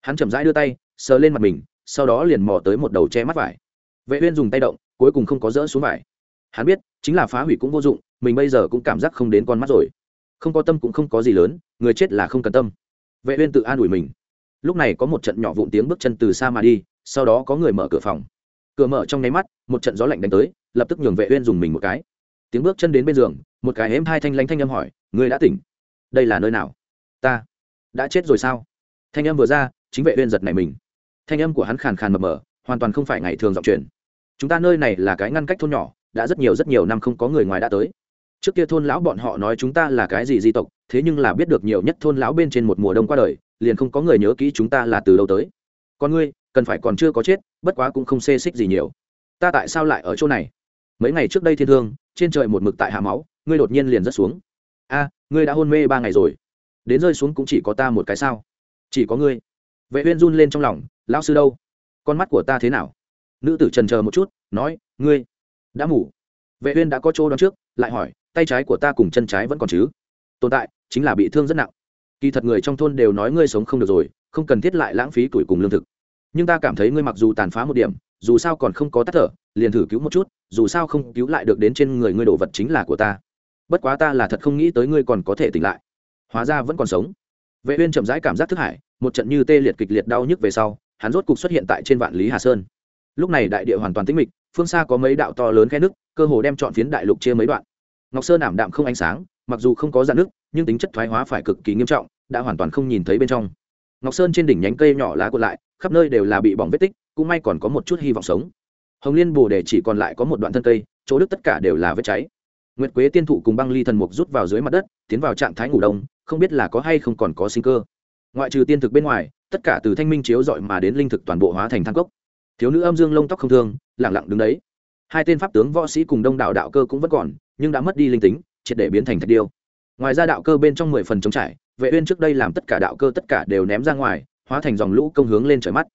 Hắn chậm rãi đưa tay, sờ lên mặt mình, sau đó liền mò tới một đầu che mắt vải. Vệ uyên dùng tay động, cuối cùng không có dỡ xuống vải. Hắn biết, chính là phá hủy cũng vô dụng, mình bây giờ cũng cảm giác không đến con mắt rồi không có tâm cũng không có gì lớn, người chết là không cần tâm. Vệ uyên tự an ủi mình. Lúc này có một trận nhỏ vụn tiếng bước chân từ xa mà đi, sau đó có người mở cửa phòng. Cửa mở trong nháy mắt, một trận gió lạnh đánh tới, lập tức nhường vệ uyên dùng mình một cái. Tiếng bước chân đến bên giường, một cái êm hai thanh lãnh thanh âm hỏi người đã tỉnh? Đây là nơi nào? Ta. Đã chết rồi sao? Thanh âm vừa ra, chính vệ uyên giật nảy mình. Thanh âm của hắn khàn khàn mờ mờ, hoàn toàn không phải ngày thường giọng truyền. Chúng ta nơi này là cái ngăn cách thôn nhỏ, đã rất nhiều rất nhiều năm không có người ngoài đã tới trước kia thôn lão bọn họ nói chúng ta là cái gì di tộc, thế nhưng là biết được nhiều nhất thôn lão bên trên một mùa đông qua đời, liền không có người nhớ kỹ chúng ta là từ đâu tới. Con ngươi, cần phải còn chưa có chết, bất quá cũng không xê xích gì nhiều. Ta tại sao lại ở chỗ này? Mấy ngày trước đây thiên thương trên trời một mực tại hạ máu, ngươi đột nhiên liền rớt xuống. A, ngươi đã hôn mê ba ngày rồi. Đến rơi xuống cũng chỉ có ta một cái sao? Chỉ có ngươi. Vệ uyên run lên trong lòng, lão sư đâu? Con mắt của ta thế nào? Nữ tử trần chờ một chút, nói, ngươi, đã ngủ. Vệ uyên đã có chỗ đón trước, lại hỏi tay trái của ta cùng chân trái vẫn còn chứ. Tồn tại, chính là bị thương rất nặng. Kỳ thật người trong thôn đều nói ngươi sống không được rồi, không cần thiết lại lãng phí tuổi cùng lương thực. Nhưng ta cảm thấy ngươi mặc dù tàn phá một điểm, dù sao còn không có tắt thở, liền thử cứu một chút, dù sao không cứu lại được đến trên người ngươi đồ vật chính là của ta. Bất quá ta là thật không nghĩ tới ngươi còn có thể tỉnh lại. Hóa ra vẫn còn sống. Vệ uyên chậm rãi cảm giác thức hải, một trận như tê liệt kịch liệt đau nhức về sau, hắn rốt cục xuất hiện tại trên vạn lý hà sơn. Lúc này đại địa hoàn toàn tĩnh mịch, phương xa có mấy đạo to lớn khe nước, cơ hồ đem trọn phiến đại lục chia mấy đoạn ngọc sơn ảm đạm không ánh sáng, mặc dù không có dạn nước, nhưng tính chất thoái hóa phải cực kỳ nghiêm trọng, đã hoàn toàn không nhìn thấy bên trong. Ngọc sơn trên đỉnh nhánh cây nhỏ lá cuộn lại, khắp nơi đều là bị bỏng vết tích, cũng may còn có một chút hy vọng sống. Hồng liên bồ đề chỉ còn lại có một đoạn thân cây, chỗ đức tất cả đều là vết cháy. Nguyệt quế tiên thụ cùng băng ly thần mục rút vào dưới mặt đất, tiến vào trạng thái ngủ đông, không biết là có hay không còn có sinh cơ. Ngoại trừ tiên thực bên ngoài, tất cả từ thanh minh chiếu dọi mà đến linh thực toàn bộ hóa thành thang cốc. Thiếu nữ âm dương lông tóc không thương lẳng lặng đứng đấy. Hai tên pháp tướng võ sĩ cùng đông đảo đạo cơ cũng vẫn còn nhưng đã mất đi linh tính, triệt để biến thành thạch điêu. Ngoài ra đạo cơ bên trong mười phần chống trải, vệ uyên trước đây làm tất cả đạo cơ tất cả đều ném ra ngoài, hóa thành dòng lũ công hướng lên trời mắt.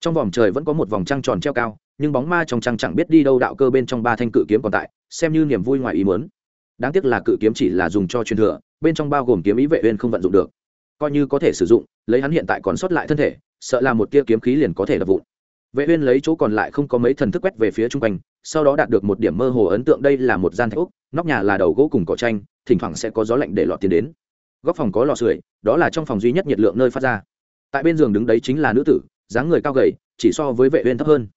Trong vòng trời vẫn có một vòng trăng tròn treo cao, nhưng bóng ma trong trăng chẳng biết đi đâu đạo cơ bên trong ba thanh cự kiếm còn tại, xem như niềm vui ngoài ý muốn. Đáng tiếc là cự kiếm chỉ là dùng cho truyền thừa, bên trong bao gồm kiếm ý vệ uyên không vận dụng được. Coi như có thể sử dụng, lấy hắn hiện tại còn sót lại thân thể, sợ là một tia kiếm khí liền có thể đập vụn vệ uyên lấy chỗ còn lại không có mấy thần thức quét về phía trung quanh sau đó đạt được một điểm mơ hồ ấn tượng đây là một gian thạch úc nóc nhà là đầu gỗ cùng cỏ tranh thỉnh thoảng sẽ có gió lạnh để lọt tiền đến. Góc phòng có lò sưởi đó là trong phòng duy nhất nhiệt lượng nơi phát ra. Tại bên giường đứng đấy chính là nữ tử dáng người cao gầy chỉ so với vệ uyên thấp hơn.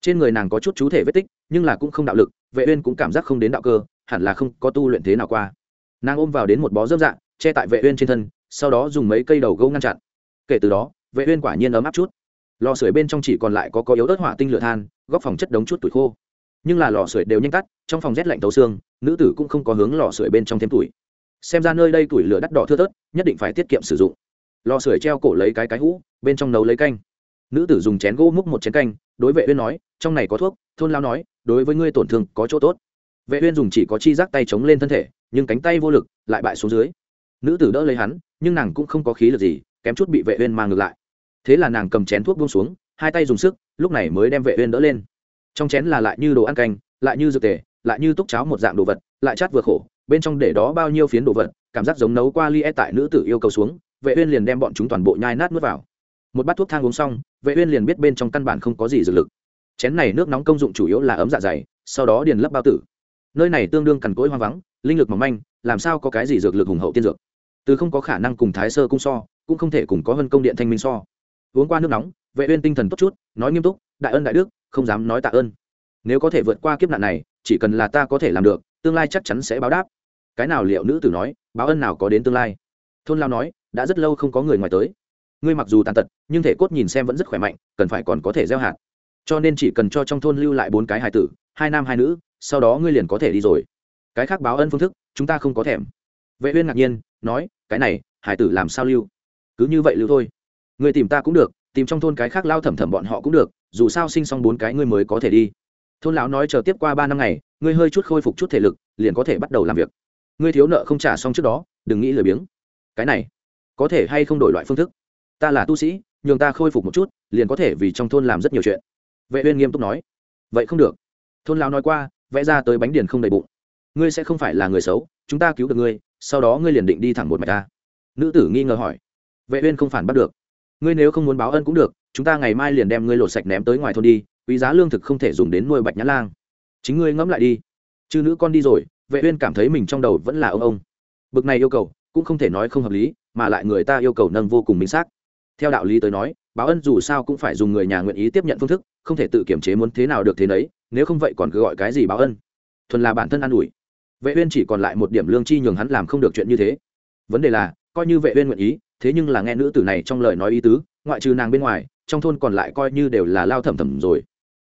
Trên người nàng có chút chú thể vết tích nhưng là cũng không đạo lực vệ uyên cũng cảm giác không đến đạo cơ hẳn là không có tu luyện thế nào qua. Nàng ôm vào đến một bó dơm dạng, che tại vệ uyên trên thân sau đó dùng mấy cây đầu gỗ ngăn chặn. Kể từ đó vệ uyên quả nhiên ấm áp chút lò sưởi bên trong chỉ còn lại có có yếu ớt hỏa tinh lửa than, góc phòng chất đống chút tuổi khô. Nhưng là lò sưởi đều nhanh tắt, trong phòng rét lạnh tấu xương, nữ tử cũng không có hướng lò sưởi bên trong thêm tuổi xem ra nơi đây tuổi lửa đắt đỏ thưa thớt, nhất định phải tiết kiệm sử dụng. Lò sưởi treo cổ lấy cái cái hũ, bên trong nấu lấy canh. Nữ tử dùng chén gỗ múc một chén canh, đối vệ uyên nói, trong này có thuốc. Thôn lao nói, đối với ngươi tổn thương có chỗ tốt. Vệ uyên dùng chỉ có chi giác tay chống lên thân thể, nhưng cánh tay vô lực, lại bại xuống dưới. Nữ tử đỡ lấy hắn, nhưng nàng cũng không có khí lực gì, kém chút bị vệ uyên mang ngược lại thế là nàng cầm chén thuốc buông xuống, hai tay dùng sức, lúc này mới đem vệ uyên đỡ lên. Trong chén là lại như đồ ăn canh, lại như dược tề, lại như túc cháo một dạng đồ vật, lại chát vừa khổ, bên trong để đó bao nhiêu phiến đồ vật, cảm giác giống nấu qua ly e tại nữ tử yêu cầu xuống, vệ uyên liền đem bọn chúng toàn bộ nhai nát nuốt vào. Một bát thuốc thang uống xong, vệ uyên liền biết bên trong căn bản không có gì dược lực. Chén này nước nóng công dụng chủ yếu là ấm dạ dày, sau đó điền lấp bao tử. Nơi này tương đương cằn cỗi hoang vắng, linh lực mỏng manh, làm sao có cái gì dược lực hùng hậu tiên dược. Từ không có khả năng cùng thái sơ cung so, cũng không thể cùng có hơn công điện thanh minh so uống qua nước nóng, vệ uyên tinh thần tốt chút, nói nghiêm túc, đại ân đại đức, không dám nói tạ ơn. Nếu có thể vượt qua kiếp nạn này, chỉ cần là ta có thể làm được, tương lai chắc chắn sẽ báo đáp. Cái nào liệu nữ tử nói, báo ân nào có đến tương lai? Thôn lao nói, đã rất lâu không có người ngoài tới. Ngươi mặc dù tàn tật, nhưng thể cốt nhìn xem vẫn rất khỏe mạnh, cần phải còn có thể gieo hạt. Cho nên chỉ cần cho trong thôn lưu lại bốn cái hài tử, hai nam hai nữ, sau đó ngươi liền có thể đi rồi. Cái khác báo ân phương thức, chúng ta không có thèm. Vệ uyên ngạc nhiên, nói, cái này, hài tử làm sao lưu? Cứ như vậy lưu thôi người tìm ta cũng được, tìm trong thôn cái khác lao thẩm thẩm bọn họ cũng được, dù sao sinh xong bốn cái ngươi mới có thể đi. Thôn lão nói chờ tiếp qua ba năm ngày, ngươi hơi chút khôi phục chút thể lực, liền có thể bắt đầu làm việc. Ngươi thiếu nợ không trả xong trước đó, đừng nghĩ lười biếng. Cái này, có thể hay không đổi loại phương thức? Ta là tu sĩ, nhường ta khôi phục một chút, liền có thể vì trong thôn làm rất nhiều chuyện. Vệ uyên nghiêm túc nói. Vậy không được. Thôn lão nói qua, vẽ ra tới bánh điền không đầy bụng. Ngươi sẽ không phải là người xấu, chúng ta cứu được ngươi, sau đó ngươi liền định đi thẳng một mạch ta. Nữ tử nghi ngờ hỏi. Vệ uyên không phản bắt được ngươi nếu không muốn báo ân cũng được, chúng ta ngày mai liền đem ngươi lột sạch ném tới ngoài thôn đi, quý giá lương thực không thể dùng đến nuôi bạch nhã lang. Chính ngươi ngẫm lại đi. Chứ nữ con đi rồi, vệ uyên cảm thấy mình trong đầu vẫn là ông ông. Bực này yêu cầu, cũng không thể nói không hợp lý, mà lại người ta yêu cầu nâng vô cùng minh xác. Theo đạo lý tới nói, báo ân dù sao cũng phải dùng người nhà nguyện ý tiếp nhận phương thức, không thể tự kiểm chế muốn thế nào được thế nấy, nếu không vậy còn cứ gọi cái gì báo ân? Thuần là bản thân an ủi. Vệ uyên chỉ còn lại một điểm lương chi nhường hắn làm không được chuyện như thế. Vấn đề là, coi như vệ uyên nguyện ý thế nhưng là nghe nữ tử này trong lời nói ý tứ, ngoại trừ nàng bên ngoài, trong thôn còn lại coi như đều là lao thẩm thẩm rồi.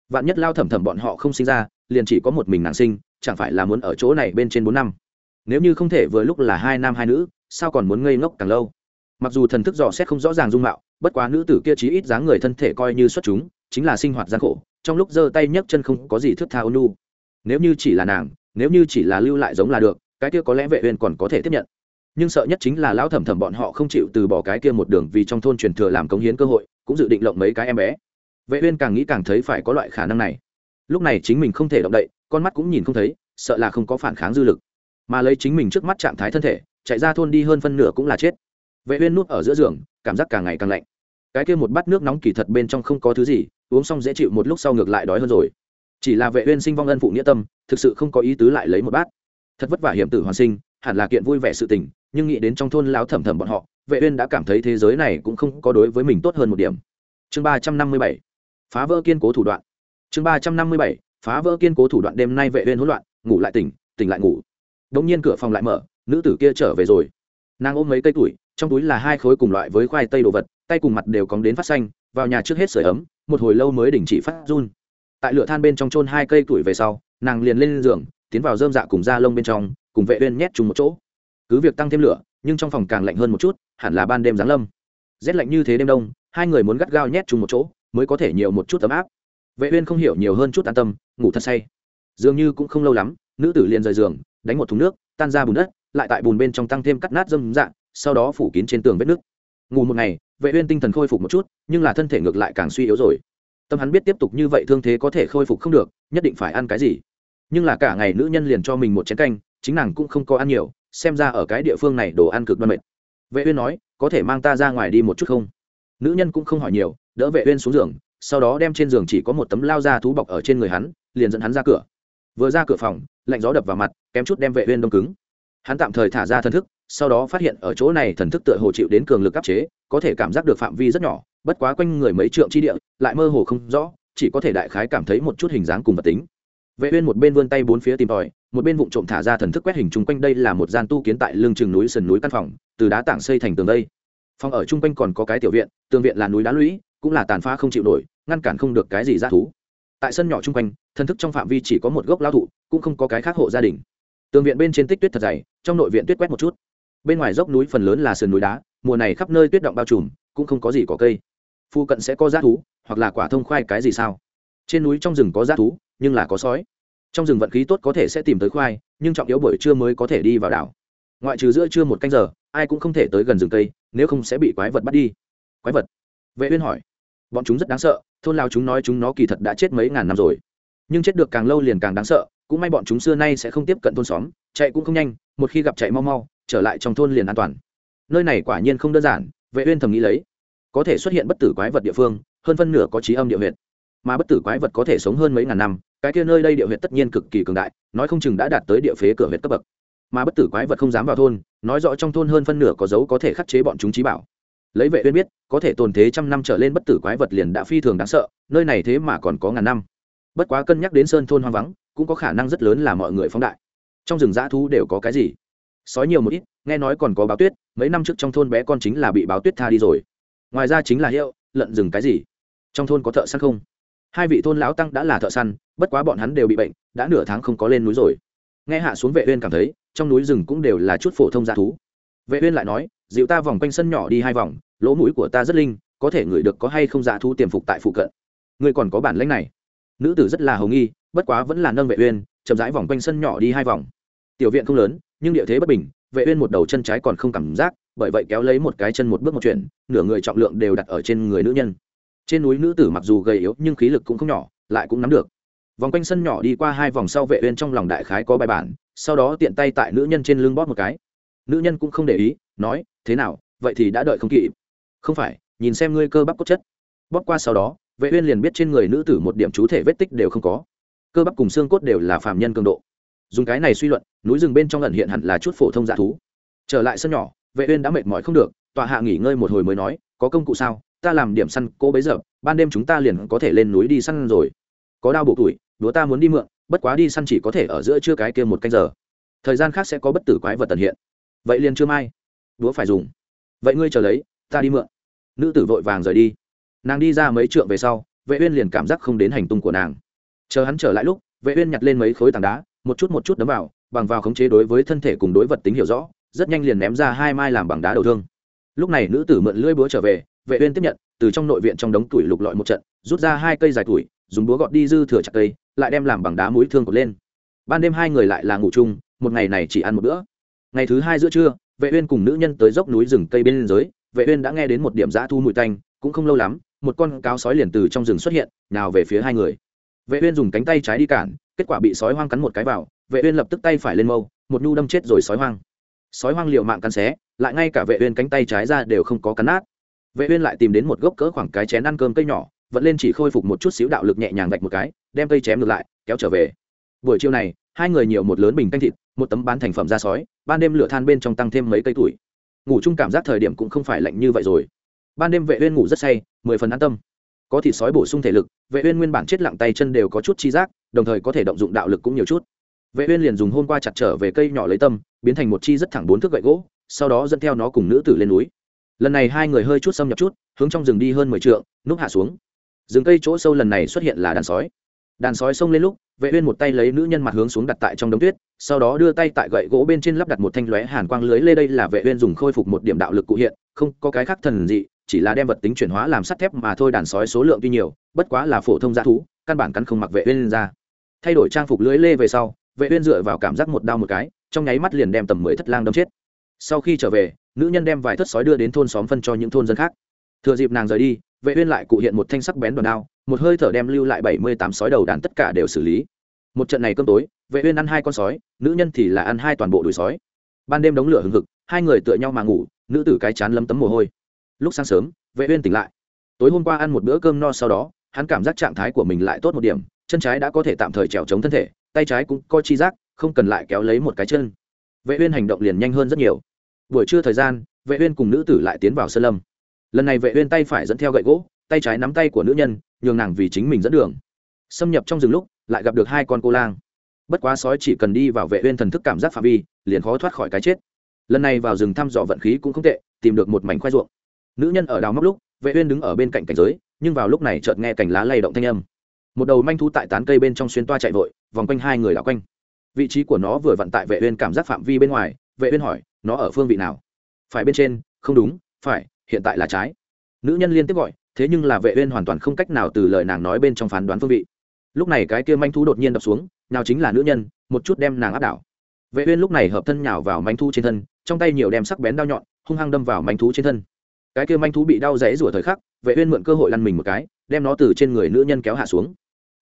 Vạn nhất lao thẩm thẩm bọn họ không sinh ra, liền chỉ có một mình nàng sinh, chẳng phải là muốn ở chỗ này bên trên bốn năm? Nếu như không thể vừa lúc là hai nam hai nữ, sao còn muốn ngây ngốc càng lâu? Mặc dù thần thức dò xét không rõ ràng dung mạo, bất quá nữ tử kia chí ít dáng người thân thể coi như xuất chúng, chính là sinh hoạt gian khổ, trong lúc giơ tay nhấc chân không có gì thước tha ôn nu nếu như chỉ là nàng, nếu như chỉ là lưu lại giống là được, cái kia có lẽ vệ uyên còn có thể tiếp nhận nhưng sợ nhất chính là lão thẩm thẩm bọn họ không chịu từ bỏ cái kia một đường vì trong thôn truyền thừa làm cống hiến cơ hội, cũng dự định lộng mấy cái em bé. Vệ uyên càng nghĩ càng thấy phải có loại khả năng này. Lúc này chính mình không thể động đậy, con mắt cũng nhìn không thấy, sợ là không có phản kháng dư lực. Mà lấy chính mình trước mắt trạng thái thân thể, chạy ra thôn đi hơn phân nửa cũng là chết. Vệ uyên nuốt ở giữa giường, cảm giác càng ngày càng lạnh. Cái kia một bát nước nóng kỳ thật bên trong không có thứ gì, uống xong dễ chịu một lúc sau ngược lại đói hơn rồi. Chỉ là vệ uyên sinh vong ân phụ nghĩa tâm, thực sự không có ý tứ lại lấy một bát. Thật vất vả hiểm tử hoàn sinh hẳn là kiện vui vẻ sự tình, nhưng nghĩ đến trong thôn lão thẩm thẩm bọn họ, vệ uyên đã cảm thấy thế giới này cũng không có đối với mình tốt hơn một điểm. Chương 357 phá vỡ kiên cố thủ đoạn. Chương 357 phá vỡ kiên cố thủ đoạn đêm nay vệ uyên hỗn loạn, ngủ lại tỉnh tỉnh lại ngủ. Đống nhiên cửa phòng lại mở, nữ tử kia trở về rồi. Nàng ôm mấy cây tuổi, trong túi là hai khối cùng loại với khoai tây đồ vật, tay cùng mặt đều cóng đến phát xanh, vào nhà trước hết sưởi ấm, một hồi lâu mới đình chỉ phát run. Tại lửa than bên trong chôn hai cây tuổi về sau, nàng liền lên giường, tiến vào dơm dạ cùng da lông bên trong cùng vệ uyên nhét chung một chỗ. Cứ việc tăng thêm lửa, nhưng trong phòng càng lạnh hơn một chút, hẳn là ban đêm giáng lâm. Rét lạnh như thế đêm đông, hai người muốn gắt gao nhét chung một chỗ, mới có thể nhiều một chút ấm áp. Vệ uyên không hiểu nhiều hơn chút an tâm, ngủ thật say. Dường như cũng không lâu lắm, nữ tử liền rời giường, đánh một thùng nước, tan ra bùn đất, lại tại bùn bên trong tăng thêm cắt nát dâm dạng, sau đó phủ kín trên tường vết nước. Ngủ một ngày, vệ uyên tinh thần khôi phục một chút, nhưng là thân thể ngược lại càng suy yếu rồi. Tâm hắn biết tiếp tục như vậy thương thế có thể khôi phục không được, nhất định phải ăn cái gì. Nhưng là cả ngày nữ nhân liền cho mình một chén canh chính nàng cũng không có ăn nhiều, xem ra ở cái địa phương này đồ ăn cực đoan mệt. Vệ uyên nói, có thể mang ta ra ngoài đi một chút không? Nữ nhân cũng không hỏi nhiều, đỡ vệ uyên xuống giường, sau đó đem trên giường chỉ có một tấm lao da thú bọc ở trên người hắn, liền dẫn hắn ra cửa. Vừa ra cửa phòng, lạnh gió đập vào mặt, kém chút đem vệ uyên đông cứng. Hắn tạm thời thả ra thần thức, sau đó phát hiện ở chỗ này thần thức tựa hồ chịu đến cường lực áp chế, có thể cảm giác được phạm vi rất nhỏ, bất quá quanh người mấy trượng chi địa, lại mơ hồ không rõ, chỉ có thể đại khái cảm thấy một chút hình dáng cùng vật tính vệ uyên một bên vươn tay bốn phía tìm tòi, một bên vụng trộm thả ra thần thức quét hình chung quanh đây là một gian tu kiến tại lưng chừng núi sườn núi căn phòng, từ đá tảng xây thành tường đây. Phòng ở chung quanh còn có cái tiểu viện, tường viện là núi đá lũy, cũng là tàn phá không chịu nổi, ngăn cản không được cái gì ra thú. Tại sân nhỏ chung quanh, thần thức trong phạm vi chỉ có một gốc lao thụ, cũng không có cái khác hộ gia đình. Tường viện bên trên tích tuyết thật dày, trong nội viện tuyết quét một chút. Bên ngoài dốc núi phần lớn là sườn núi đá, mùa này khắp nơi tuyết động bao trùm, cũng không có gì có cây. Phu cận sẽ có g thú, hoặc là quả thông khoai cái gì sao? Trên núi trong rừng có g thú, nhưng là có sói trong rừng vận khí tốt có thể sẽ tìm tới khoai, nhưng trọng yếu buổi trưa mới có thể đi vào đảo. Ngoại trừ giữa trưa một canh giờ, ai cũng không thể tới gần rừng cây, nếu không sẽ bị quái vật bắt đi. Quái vật? Vệ uyên hỏi. Bọn chúng rất đáng sợ, thôn lao chúng nói chúng nó kỳ thật đã chết mấy ngàn năm rồi. Nhưng chết được càng lâu liền càng đáng sợ, cũng may bọn chúng xưa nay sẽ không tiếp cận thôn xóm, chạy cũng không nhanh, một khi gặp chạy mau mau, trở lại trong thôn liền an toàn. Nơi này quả nhiên không đơn giản, vệ uyên thầm nghĩ lấy. Có thể xuất hiện bất tử quái vật địa phương, hơn phân nửa có trí âm địa huyệt. Mà bất tử quái vật có thể sống hơn mấy ngàn năm cái kia nơi đây địa huyệt tất nhiên cực kỳ cường đại, nói không chừng đã đạt tới địa phế cửa huyệt cấp bậc. Mà bất tử quái vật không dám vào thôn, nói rõ trong thôn hơn phân nửa có dấu có thể khắc chế bọn chúng trí bảo. Lấy vệ uyên biết, có thể tồn thế trăm năm trở lên bất tử quái vật liền đã phi thường đáng sợ, nơi này thế mà còn có ngàn năm. Bất quá cân nhắc đến sơn thôn hoang vắng, cũng có khả năng rất lớn là mọi người phóng đại. Trong rừng dã thú đều có cái gì? Sói nhiều một ít, nghe nói còn có báo tuyết, mấy năm trước trong thôn bé con chính là bị báo tuyết tha đi rồi. Ngoài ra chính là hiệu lợn rừng cái gì? Trong thôn có thợ săn không? Hai vị thôn lão tăng đã là thợ săn, bất quá bọn hắn đều bị bệnh, đã nửa tháng không có lên núi rồi. Nghe hạ xuống vệ uyên cảm thấy, trong núi rừng cũng đều là chút phổ thông dã thú. Vệ uyên lại nói, dịu ta vòng quanh sân nhỏ đi hai vòng, lỗ mũi của ta rất linh, có thể ngửi được có hay không dã thú tiềm phục tại phụ cận. Ngươi còn có bản lĩnh này. Nữ tử rất là hồng nghi, bất quá vẫn là nâng vệ uyên, chậm rãi vòng quanh sân nhỏ đi hai vòng. Tiểu viện không lớn, nhưng địa thế bất bình, vệ uyên một đầu chân trái còn không cảm giác, bởi vậy kéo lấy một cái chân một bước một chuyển, nửa người trọng lượng đều đặt ở trên người nữ nhân trên núi nữ tử mặc dù gầy yếu nhưng khí lực cũng không nhỏ, lại cũng nắm được. Vòng quanh sân nhỏ đi qua hai vòng sau vệ uyên trong lòng đại khái có bài bản, sau đó tiện tay tại nữ nhân trên lưng bóp một cái. Nữ nhân cũng không để ý, nói, thế nào, vậy thì đã đợi không kịp. Không phải, nhìn xem ngươi cơ bắp cốt chất. Bóp qua sau đó, vệ uyên liền biết trên người nữ tử một điểm chú thể vết tích đều không có. Cơ bắp cùng xương cốt đều là phàm nhân cường độ. Dùng cái này suy luận, núi rừng bên trong ẩn hiện hẳn là chút phổ thông dạ thú. Trở lại sân nhỏ, vệ uyên đã mệt mỏi không được, tọa hạ nghỉ ngơi một hồi mới nói, có công cụ sao? Ta làm điểm săn cô bấy giờ, ban đêm chúng ta liền có thể lên núi đi săn rồi. Có đao bộ tuổi đúa ta muốn đi mượn, bất quá đi săn chỉ có thể ở giữa trưa cái kia một canh giờ. Thời gian khác sẽ có bất tử quái vật tận hiện. Vậy liền chưa mai. Đúa phải dùng. Vậy ngươi chờ lấy, ta đi mượn. Nữ tử vội vàng rời đi. Nàng đi ra mấy trượng về sau, vệ uyên liền cảm giác không đến hành tung của nàng. Chờ hắn trở lại lúc, vệ uyên nhặt lên mấy khối tảng đá, một chút một chút đấm vào, bằng vào khống chế đối với thân thể cùng đối vật tính hiểu rõ, rất nhanh liền ném ra hai mai làm bằng đá đầu thương. Lúc này nữ tử mượn lưỡi búa trở về vệ uyên tiếp nhận, từ trong nội viện trong đống tuổi lục lọi một trận, rút ra hai cây dài tuổi dùng búa gọt đi dư thừa chặt cây, lại đem làm bằng đá mũi thương cột lên. Ban đêm hai người lại là ngủ chung, một ngày này chỉ ăn một bữa. Ngày thứ hai giữa trưa, vệ uyên cùng nữ nhân tới dốc núi rừng cây bên dưới, vệ uyên đã nghe đến một điểm dã thu mùi tanh, cũng không lâu lắm, một con cáo sói liền từ trong rừng xuất hiện, nào về phía hai người. Vệ uyên dùng cánh tay trái đi cản, kết quả bị sói hoang cắn một cái vào, vệ uyên lập tức tay phải lên mâu, một nhu đâm chết rồi sói hoang. Sói hoang liều mạng cắn xé, lại ngay cả vệ uyên cánh tay trái ra đều không có cắn nát vệ uyên lại tìm đến một gốc cỡ khoảng cái chén ăn cơm cây nhỏ vẫn lên chỉ khôi phục một chút xíu đạo lực nhẹ nhàng vạch một cái, đem cây chém ngược lại, kéo trở về. Buổi chiều này, hai người nhiều một lớn bình canh thịt, một tấm bán thành phẩm da sói, ban đêm lửa than bên trong tăng thêm mấy cây tuổi. Ngủ chung cảm giác thời điểm cũng không phải lạnh như vậy rồi. Ban đêm vệ uyên ngủ rất say, mười phần an tâm. Có thịt sói bổ sung thể lực, vệ uyên nguyên bản chết lặng tay chân đều có chút chi giác, đồng thời có thể động dụng đạo lực cũng nhiều chút. Vệ uyên liền dùng hôm qua chặt trở về cây nhỏ lấy tâm, biến thành một chi rất thẳng bốn thước gậy gỗ, sau đó dẫn theo nó cùng nữ tử lên núi lần này hai người hơi chút xâm nhập chút, hướng trong rừng đi hơn mười trượng, núp hạ xuống. Rừng cây chỗ sâu lần này xuất hiện là đàn sói. Đàn sói xông lên lúc, vệ uyên một tay lấy nữ nhân mặt hướng xuống đặt tại trong đống tuyết, sau đó đưa tay tại gậy gỗ bên trên lắp đặt một thanh lóe hàn quang lưới lê đây là vệ uyên dùng khôi phục một điểm đạo lực cụ hiện, không có cái khác thần dị, chỉ là đem vật tính chuyển hóa làm sắt thép mà thôi, đàn sói số lượng tuy nhiều, bất quá là phổ thông dã thú, căn bản cắn không mặc vệ uyên ra. Thay đổi trang phục lưới lê về sau, vệ uyên dựa vào cảm giác một đau một cái, trong nháy mắt liền đem tầm mười thất lang đâm chết. Sau khi trở về nữ nhân đem vài thất sói đưa đến thôn xóm phân cho những thôn dân khác. Thừa dịp nàng rời đi, vệ uyên lại cụ hiện một thanh sắc bén đòn đao, một hơi thở đem lưu lại bảy mươi tám sói đầu đàn tất cả đều xử lý. Một trận này cơm tối, vệ uyên ăn hai con sói, nữ nhân thì là ăn hai toàn bộ đùi sói. Ban đêm đống lửa hừng hực, hai người tựa nhau mà ngủ, nữ tử cái chán lấm tấm mồ hôi. Lúc sáng sớm, vệ uyên tỉnh lại. Tối hôm qua ăn một bữa cơm no sau đó, hắn cảm giác trạng thái của mình lại tốt một điểm, chân trái đã có thể tạm thời trèo chống thân thể, tay trái cũng có chi giác, không cần lại kéo lấy một cái chân. Vệ uyên hành động liền nhanh hơn rất nhiều buổi trưa thời gian, vệ uyên cùng nữ tử lại tiến vào sơn lâm. Lần này vệ uyên tay phải dẫn theo gậy gỗ, tay trái nắm tay của nữ nhân, nhường nàng vì chính mình dẫn đường. Xâm nhập trong rừng lúc, lại gặp được hai con cô lang. Bất quá sói chỉ cần đi vào vệ uyên thần thức cảm giác phạm vi, liền khó thoát khỏi cái chết. Lần này vào rừng thăm dò vận khí cũng không tệ, tìm được một mảnh khoai ruộng. Nữ nhân ở đào móc lúc, vệ uyên đứng ở bên cạnh cảnh giới, nhưng vào lúc này chợt nghe cảnh lá lay động thanh âm. Một đầu manh thú tại tán cây bên trong xuyên toa chạy vội, vòng quanh hai người đảo quanh. Vị trí của nó vừa vặn tại vệ uyên cảm giác phạm vi bên ngoài, vệ uyên hỏi nó ở phương vị nào? Phải bên trên, không đúng, phải, hiện tại là trái. Nữ nhân liên tiếp gọi, thế nhưng là vệ uyên hoàn toàn không cách nào từ lời nàng nói bên trong phán đoán phương vị. Lúc này cái kia manh thú đột nhiên đập xuống, nào chính là nữ nhân, một chút đem nàng áp đảo. Vệ uyên lúc này hợp thân nhào vào manh thú trên thân, trong tay nhiều đem sắc bén đao nhọn, hung hăng đâm vào manh thú trên thân. Cái kia manh thú bị đau rẽ rủa thời khắc, vệ uyên mượn cơ hội lăn mình một cái, đem nó từ trên người nữ nhân kéo hạ xuống.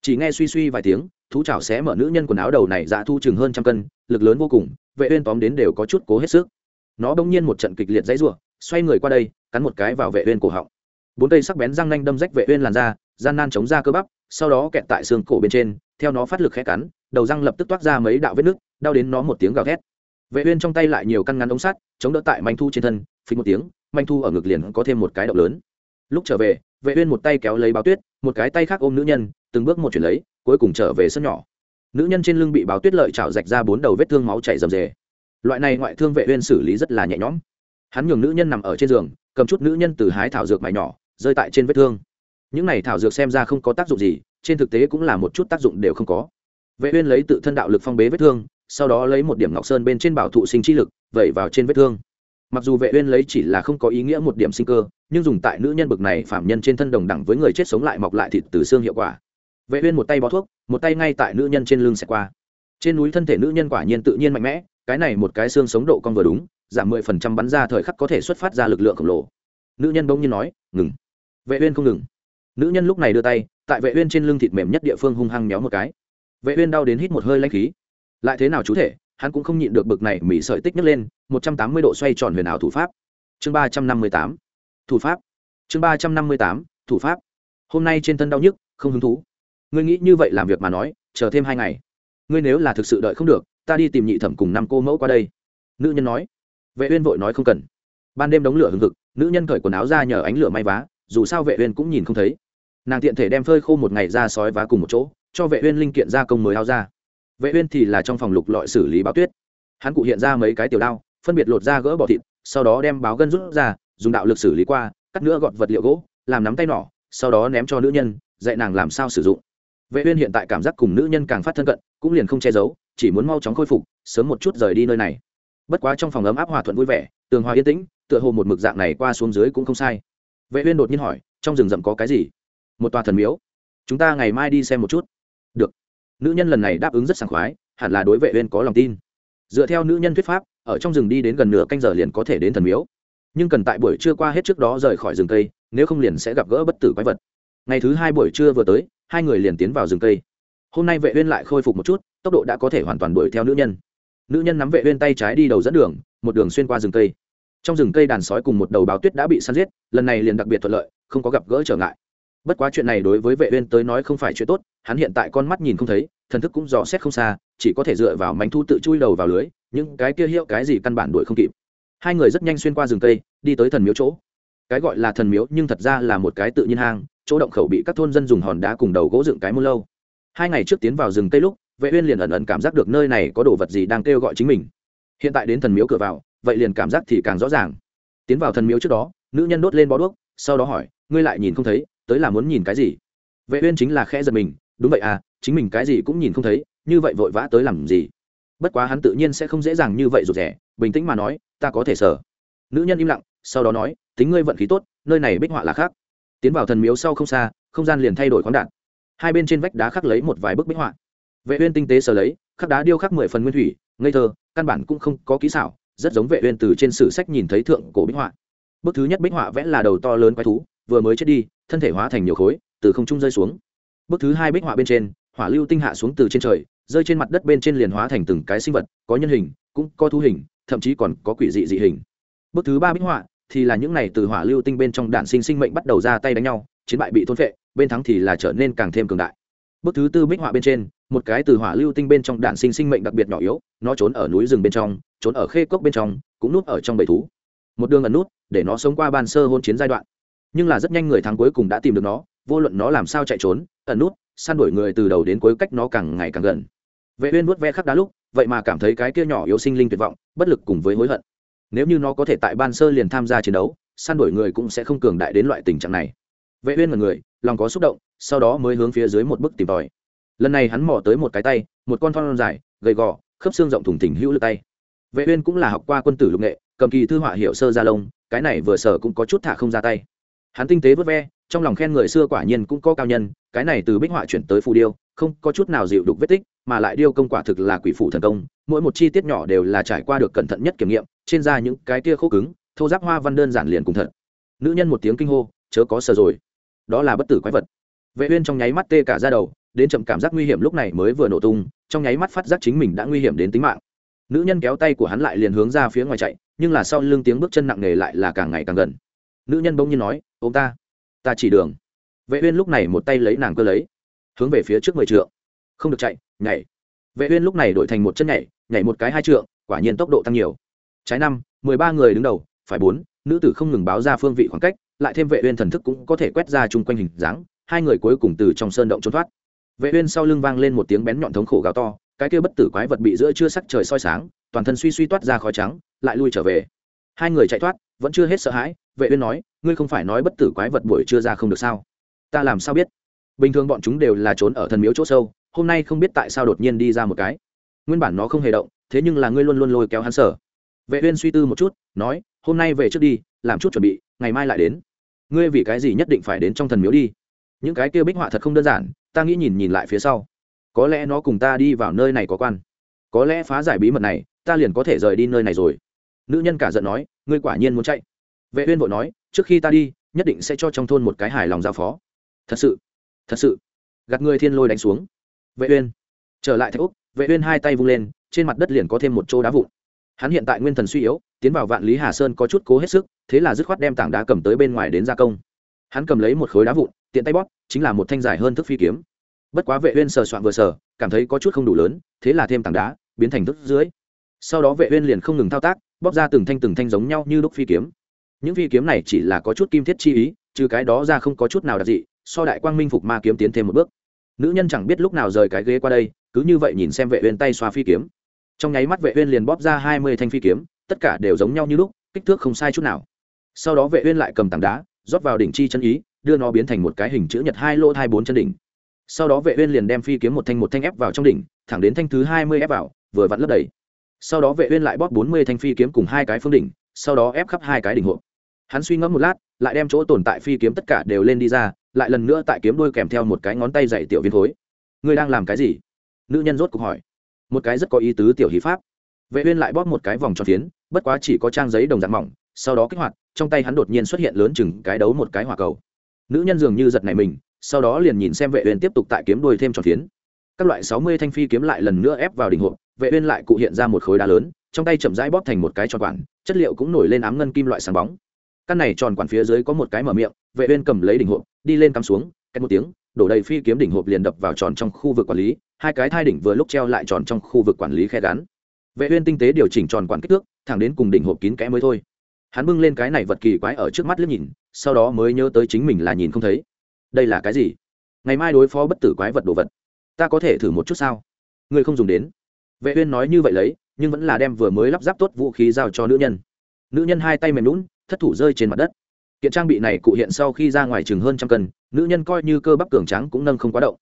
Chỉ nghe suy suy vài tiếng, thú chảo xé mở nữ nhân quần áo đầu này dạ thu chừng hơn trăm cân, lực lớn vô cùng vệ uyên tóm đến đều có chút cố hết sức. Nó đung nhiên một trận kịch liệt dãy rủa xoay người qua đây cắn một cái vào vệ uyên cổ họng. Bốn cây sắc bén răng nanh đâm rách vệ uyên làn da gian nan chống ra cơ bắp sau đó kẹt tại xương cổ bên trên theo nó phát lực khẽ cắn đầu răng lập tức toát ra mấy đạo vết nước, đau đến nó một tiếng gào thét. Vệ uyên trong tay lại nhiều căn ngắn ống sắt chống đỡ tại manh thu trên thân phình một tiếng manh thu ở ngực liền có thêm một cái động lớn. Lúc trở về vệ uyên một tay kéo lấy báo tuyết một cái tay khác ôm nữ nhân từng bước một chuyển lấy cuối cùng trở về sân nhỏ nữ nhân trên lưng bị báo tuyết lợi chảo rạch ra bốn đầu vết thương máu chảy rầm rề. Loại này ngoại thương vệ uyên xử lý rất là nhẹ nhõm. Hắn nhường nữ nhân nằm ở trên giường, cầm chút nữ nhân từ hái thảo dược mài nhỏ, rơi tại trên vết thương. Những này thảo dược xem ra không có tác dụng gì, trên thực tế cũng là một chút tác dụng đều không có. Vệ uyên lấy tự thân đạo lực phong bế vết thương, sau đó lấy một điểm ngọc sơn bên trên bảo thụ sinh chi lực, vẩy vào trên vết thương. Mặc dù vệ uyên lấy chỉ là không có ý nghĩa một điểm sinh cơ, nhưng dùng tại nữ nhân bực này phạm nhân trên thân đồng đẳng với người chết sống lại mọc lại thịt từ xương hiệu quả vệ uyên một tay bó thuốc, một tay ngay tại nữ nhân trên lưng xẹt qua. Trên núi thân thể nữ nhân quả nhiên tự nhiên mạnh mẽ, cái này một cái xương sống độ con vừa đúng, giảm 10% bắn ra thời khắc có thể xuất phát ra lực lượng khổng lồ. Nữ nhân bỗng nhiên nói, ngừng. Vệ uyên không ngừng. Nữ nhân lúc này đưa tay, tại vệ uyên trên lưng thịt mềm nhất địa phương hung hăng méo một cái. Vệ uyên đau đến hít một hơi lãnh khí. Lại thế nào chú thể, hắn cũng không nhịn được bực này mỉ sợi tích nhấc lên 180 độ xoay tròn huyền ảo thủ pháp. Chương 358 thủ pháp. Chương 358 thủ pháp. Hôm nay trên thân đau nhức, không hứng thú ngươi nghĩ như vậy làm việc mà nói, chờ thêm hai ngày. Ngươi nếu là thực sự đợi không được, ta đi tìm nhị thẩm cùng năm cô mẫu qua đây. Nữ nhân nói. Vệ uyên vội nói không cần. Ban đêm đống lửa hừng hực, nữ nhân cởi quần áo ra nhờ ánh lửa may vá, dù sao vệ uyên cũng nhìn không thấy. Nàng tiện thể đem phơi khô một ngày ra sói vá cùng một chỗ, cho vệ uyên linh kiện gia công mới áo ra. Vệ uyên thì là trong phòng lục lọi xử lý báo tuyết. Hắn cụ hiện ra mấy cái tiểu đao, phân biệt lột ra gỡ bỏ thịt, sau đó đem báo gân rút ra, dùng đạo lực xử lý qua, cắt nữa gọt vật liệu gỗ, làm nắm tay nỏ, sau đó ném cho nữ nhân, dạy nàng làm sao sử dụng vệ uyên hiện tại cảm giác cùng nữ nhân càng phát thân cận, cũng liền không che giấu, chỉ muốn mau chóng khôi phục, sớm một chút rời đi nơi này. Bất quá trong phòng ấm áp hòa thuận vui vẻ, tường hòa yên tĩnh, tựa hồ một mực dạng này qua xuống dưới cũng không sai. Vệ uyên đột nhiên hỏi, trong rừng rậm có cái gì? Một tòa thần miếu. Chúng ta ngày mai đi xem một chút. Được. Nữ nhân lần này đáp ứng rất sảng khoái, hẳn là đối vệ uyên có lòng tin. Dựa theo nữ nhân thuyết pháp, ở trong rừng đi đến gần nửa canh giờ liền có thể đến thần miếu. Nhưng cần tại buổi trưa qua hết trước đó rời khỏi rừng cây, nếu không liền sẽ gặp gỡ bất tử quái vật. Ngày thứ hai buổi trưa vừa tới hai người liền tiến vào rừng cây. Hôm nay vệ uyên lại khôi phục một chút, tốc độ đã có thể hoàn toàn đuổi theo nữ nhân. Nữ nhân nắm vệ uyên tay trái đi đầu dẫn đường, một đường xuyên qua rừng cây. Trong rừng cây đàn sói cùng một đầu báo tuyết đã bị săn giết, lần này liền đặc biệt thuận lợi, không có gặp gỡ trở ngại. Bất quá chuyện này đối với vệ uyên tới nói không phải chuyện tốt, hắn hiện tại con mắt nhìn không thấy, thần thức cũng dò xét không xa, chỉ có thể dựa vào mánh thu tự chui đầu vào lưới, những cái kia hiệu cái gì căn bản đuổi không kịp. Hai người rất nhanh xuyên qua rừng cây, đi tới thần miếu chỗ. Cái gọi là thần miếu nhưng thật ra là một cái tự nhiên hang chỗ động khẩu bị các thôn dân dùng hòn đá cùng đầu gỗ dựng cái môn lâu. Hai ngày trước tiến vào rừng cây lúc, vệ uyên liền ẩn ẩn cảm giác được nơi này có đồ vật gì đang kêu gọi chính mình. Hiện tại đến thần miếu cửa vào, vậy liền cảm giác thì càng rõ ràng. Tiến vào thần miếu trước đó, nữ nhân đốt lên bó đuốc, sau đó hỏi, ngươi lại nhìn không thấy, tới là muốn nhìn cái gì? Vệ uyên chính là khẽ giật mình, đúng vậy à chính mình cái gì cũng nhìn không thấy, như vậy vội vã tới làm gì? Bất quá hắn tự nhiên sẽ không dễ dàng như vậy rụt rẻ bình tĩnh mà nói, ta có thể sở. Nữ nhân im lặng, sau đó nói, tính ngươi vận khí tốt, nơi này bích họa là khác tiến vào thần miếu sau không xa, không gian liền thay đổi khoáng đạn. Hai bên trên vách đá khắc lấy một vài bức bích họa. Vệ uyên tinh tế sờ lấy, khắc đá điêu khắc mười phần nguyên thủy, ngây thơ, căn bản cũng không có kỹ xảo, rất giống vệ uyên từ trên sử sách nhìn thấy thượng cổ bích họa. Bức thứ nhất bích họa vẽ là đầu to lớn quái thú, vừa mới chết đi, thân thể hóa thành nhiều khối, từ không trung rơi xuống. Bức thứ hai bích họa bên trên, hỏa lưu tinh hạ xuống từ trên trời, rơi trên mặt đất bên trên liền hóa thành từng cái sinh vật, có nhân hình, cũng có thú hình, thậm chí còn có quỷ dị dị hình. Bức thứ ba bích họa thì là những này từ hỏa lưu tinh bên trong đạn sinh sinh mệnh bắt đầu ra tay đánh nhau, chiến bại bị thôn phệ, bên thắng thì là trở nên càng thêm cường đại. Bức thứ tư bích họa bên trên, một cái từ hỏa lưu tinh bên trong đạn sinh sinh mệnh đặc biệt nhỏ yếu, nó trốn ở núi rừng bên trong, trốn ở khê cốc bên trong, cũng núp ở trong bầy thú. Một đường ẩn nút, để nó sống qua ban sơ hôn chiến giai đoạn. Nhưng là rất nhanh người thắng cuối cùng đã tìm được nó, vô luận nó làm sao chạy trốn, ẩn nút, săn đuổi người từ đầu đến cuối cách nó càng ngày càng gần. Vệ uyên vuốt ve khắc đá lúc, vậy mà cảm thấy cái kia nhỏ yếu sinh linh tuyệt vọng, bất lực cùng với hối hận nếu như nó có thể tại ban sơ liền tham gia chiến đấu, săn đuổi người cũng sẽ không cường đại đến loại tình trạng này. Vệ uyên là người, lòng có xúc động, sau đó mới hướng phía dưới một bức tìm tòi. Lần này hắn mò tới một cái tay, một con thon dài, gầy gò, khớp xương rộng thủng thỉnh hữu lực tay. Vệ uyên cũng là học qua quân tử lục nghệ, cầm kỳ thư họa hiệu sơ gia lông cái này vừa sở cũng có chút thả không ra tay. Hắn tinh tế vớt ve, trong lòng khen người xưa quả nhiên cũng có cao nhân, cái này từ bích họa chuyển tới phù điêu, không có chút nào dịu đục vết tích, mà lại điêu công quả thực là quỷ phủ thần công, mỗi một chi tiết nhỏ đều là trải qua được cẩn thận nhất kiểm nghiệm trên da những cái kia khô cứng, thô giáp hoa văn đơn giản liền cùng thật. Nữ nhân một tiếng kinh hô, chớ có sờ rồi. Đó là bất tử quái vật. Vệ uyên trong nháy mắt tê cả da đầu, đến chậm cảm giác nguy hiểm lúc này mới vừa nổ tung, trong nháy mắt phát giác chính mình đã nguy hiểm đến tính mạng. Nữ nhân kéo tay của hắn lại liền hướng ra phía ngoài chạy, nhưng là sau lưng tiếng bước chân nặng nề lại là càng ngày càng gần. Nữ nhân bỗng nhiên nói ôm ta ta chỉ đường. Vệ uyên lúc này một tay lấy nàng cơ lấy, hướng về phía trước mười trượng. Không được chạy, nhảy. Vệ uyên lúc này đổi thành một chân nhảy nhảy một cái hai trượng, quả nhiên tốc độ tăng nhiều trái năm, mười ba người đứng đầu, phải bốn, nữ tử không ngừng báo ra phương vị khoảng cách, lại thêm vệ uyên thần thức cũng có thể quét ra chung quanh hình dáng, hai người cuối cùng từ trong sơn động trốn thoát. Vệ uyên sau lưng vang lên một tiếng bén nhọn thống khổ gào to, cái kia bất tử quái vật bị giữa chưa sắc trời soi sáng, toàn thân suy suy toát ra khói trắng, lại lui trở về. Hai người chạy thoát, vẫn chưa hết sợ hãi, vệ uyên nói, ngươi không phải nói bất tử quái vật buổi trưa ra không được sao? Ta làm sao biết? Bình thường bọn chúng đều là trốn ở thần miếu chỗ sâu, hôm nay không biết tại sao đột nhiên đi ra một cái. Nguyên bản nó không hề động, thế nhưng là ngươi luôn luôn lôi kéo hắn sở vệ uyên suy tư một chút, nói, hôm nay về trước đi, làm chút chuẩn bị, ngày mai lại đến. Ngươi vì cái gì nhất định phải đến trong thần miếu đi? Những cái kia bích họa thật không đơn giản, ta nghĩ nhìn nhìn lại phía sau. Có lẽ nó cùng ta đi vào nơi này có quan. Có lẽ phá giải bí mật này, ta liền có thể rời đi nơi này rồi. Nữ nhân cả giận nói, ngươi quả nhiên muốn chạy. Vệ uyên vội nói, trước khi ta đi, nhất định sẽ cho trong thôn một cái hài lòng giao phó. Thật sự thật sự. Gạt người thiên lôi đánh xuống. Vệ uyên trở lại thạch úc, vệ uyên hai tay vung lên, trên mặt đất liền có thêm một chỗ đá vụn hắn hiện tại nguyên thần suy yếu, tiến vào vạn lý hà sơn có chút cố hết sức, thế là dứt khoát đem tảng đá cầm tới bên ngoài đến gia công. Hắn cầm lấy một khối đá vụn, tiện tay bóp, chính là một thanh dài hơn thức phi kiếm. Bất quá vệ uyên sờ soạn vừa sờ, cảm thấy có chút không đủ lớn, thế là thêm tảng đá, biến thành thức dưới. Sau đó vệ uyên liền không ngừng thao tác, bóp ra từng thanh từng thanh giống nhau như đúc phi kiếm. Những phi kiếm này chỉ là có chút kim thiết chi ý, trừ cái đó ra không có chút nào đặc dị, so đại quang minh phục ma kiếm tiến thêm một bước. Nữ nhân chẳng biết lúc nào rời cái ghế qua đây, cứ như vậy nhìn xem vệ uyên tay xoa phi kiếm trong nháy mắt vệ uyên liền bóp ra hai mươi thanh phi kiếm, tất cả đều giống nhau như lúc, kích thước không sai chút nào. Sau đó vệ uyên lại cầm tảng đá, rót vào đỉnh chi chân ý, đưa nó biến thành một cái hình chữ nhật hai lỗ hai bốn chân đỉnh. Sau đó vệ uyên liền đem phi kiếm một thanh một thanh ép vào trong đỉnh, thẳng đến thanh thứ hai mươi ép vào, vừa vặn lấp đầy. Sau đó vệ uyên lại bóp bốn mươi thanh phi kiếm cùng hai cái phương đỉnh, sau đó ép khắp hai cái đỉnh hộ hắn suy ngẫm một lát, lại đem chỗ tồn tại phi kiếm tất cả đều lên đi ra, lại lần nữa tại kiếm đuôi kèm theo một cái ngón tay dày tiểu viên khối. Ngươi đang làm cái gì? Nữ nhân rốt cục hỏi một cái rất có ý tứ tiểu hí pháp. Vệ uyên lại bóp một cái vòng tròn phiến, bất quá chỉ có trang giấy đồng dạng mỏng, sau đó kích hoạt, trong tay hắn đột nhiên xuất hiện lớn chừng cái đấu một cái hỏa cầu. Nữ nhân dường như giật nảy mình, sau đó liền nhìn xem vệ uyên tiếp tục tại kiếm đuôi thêm tròn phiến. Các loại 60 thanh phi kiếm lại lần nữa ép vào đỉnh hộp, vệ uyên lại cụ hiện ra một khối đá lớn, trong tay chậm rãi bóp thành một cái tròn quản chất liệu cũng nổi lên ám ngân kim loại sáng bóng. Căn này tròn quản phía dưới có một cái mở miệng, vệ uyên cầm lấy đỉnh hộp, đi lên cắm xuống, cách một tiếng, đổ đầy phi kiếm đỉnh hộp liền đập vào tròn trong khu vực quản lý hai cái thai đỉnh vừa lúc treo lại tròn trong khu vực quản lý khe gắn. Vệ uyên tinh tế điều chỉnh tròn quản kích thước, thẳng đến cùng đỉnh hộp kín kẽ mới thôi. Hắn bưng lên cái này vật kỳ quái ở trước mắt liếc nhìn, sau đó mới nhớ tới chính mình là nhìn không thấy. Đây là cái gì? Ngày mai đối phó bất tử quái vật đồ vật. Ta có thể thử một chút sao? Ngươi không dùng đến. Vệ uyên nói như vậy lấy, nhưng vẫn là đem vừa mới lắp ráp tốt vũ khí giao cho nữ nhân. Nữ nhân hai tay mềm lún thất thủ rơi trên mặt đất. Kiện trang bị này cụ hiện sau khi ra ngoài chừng hơn trăm cân, nữ nhân coi như cơ bắp cường tráng cũng nâng không quá động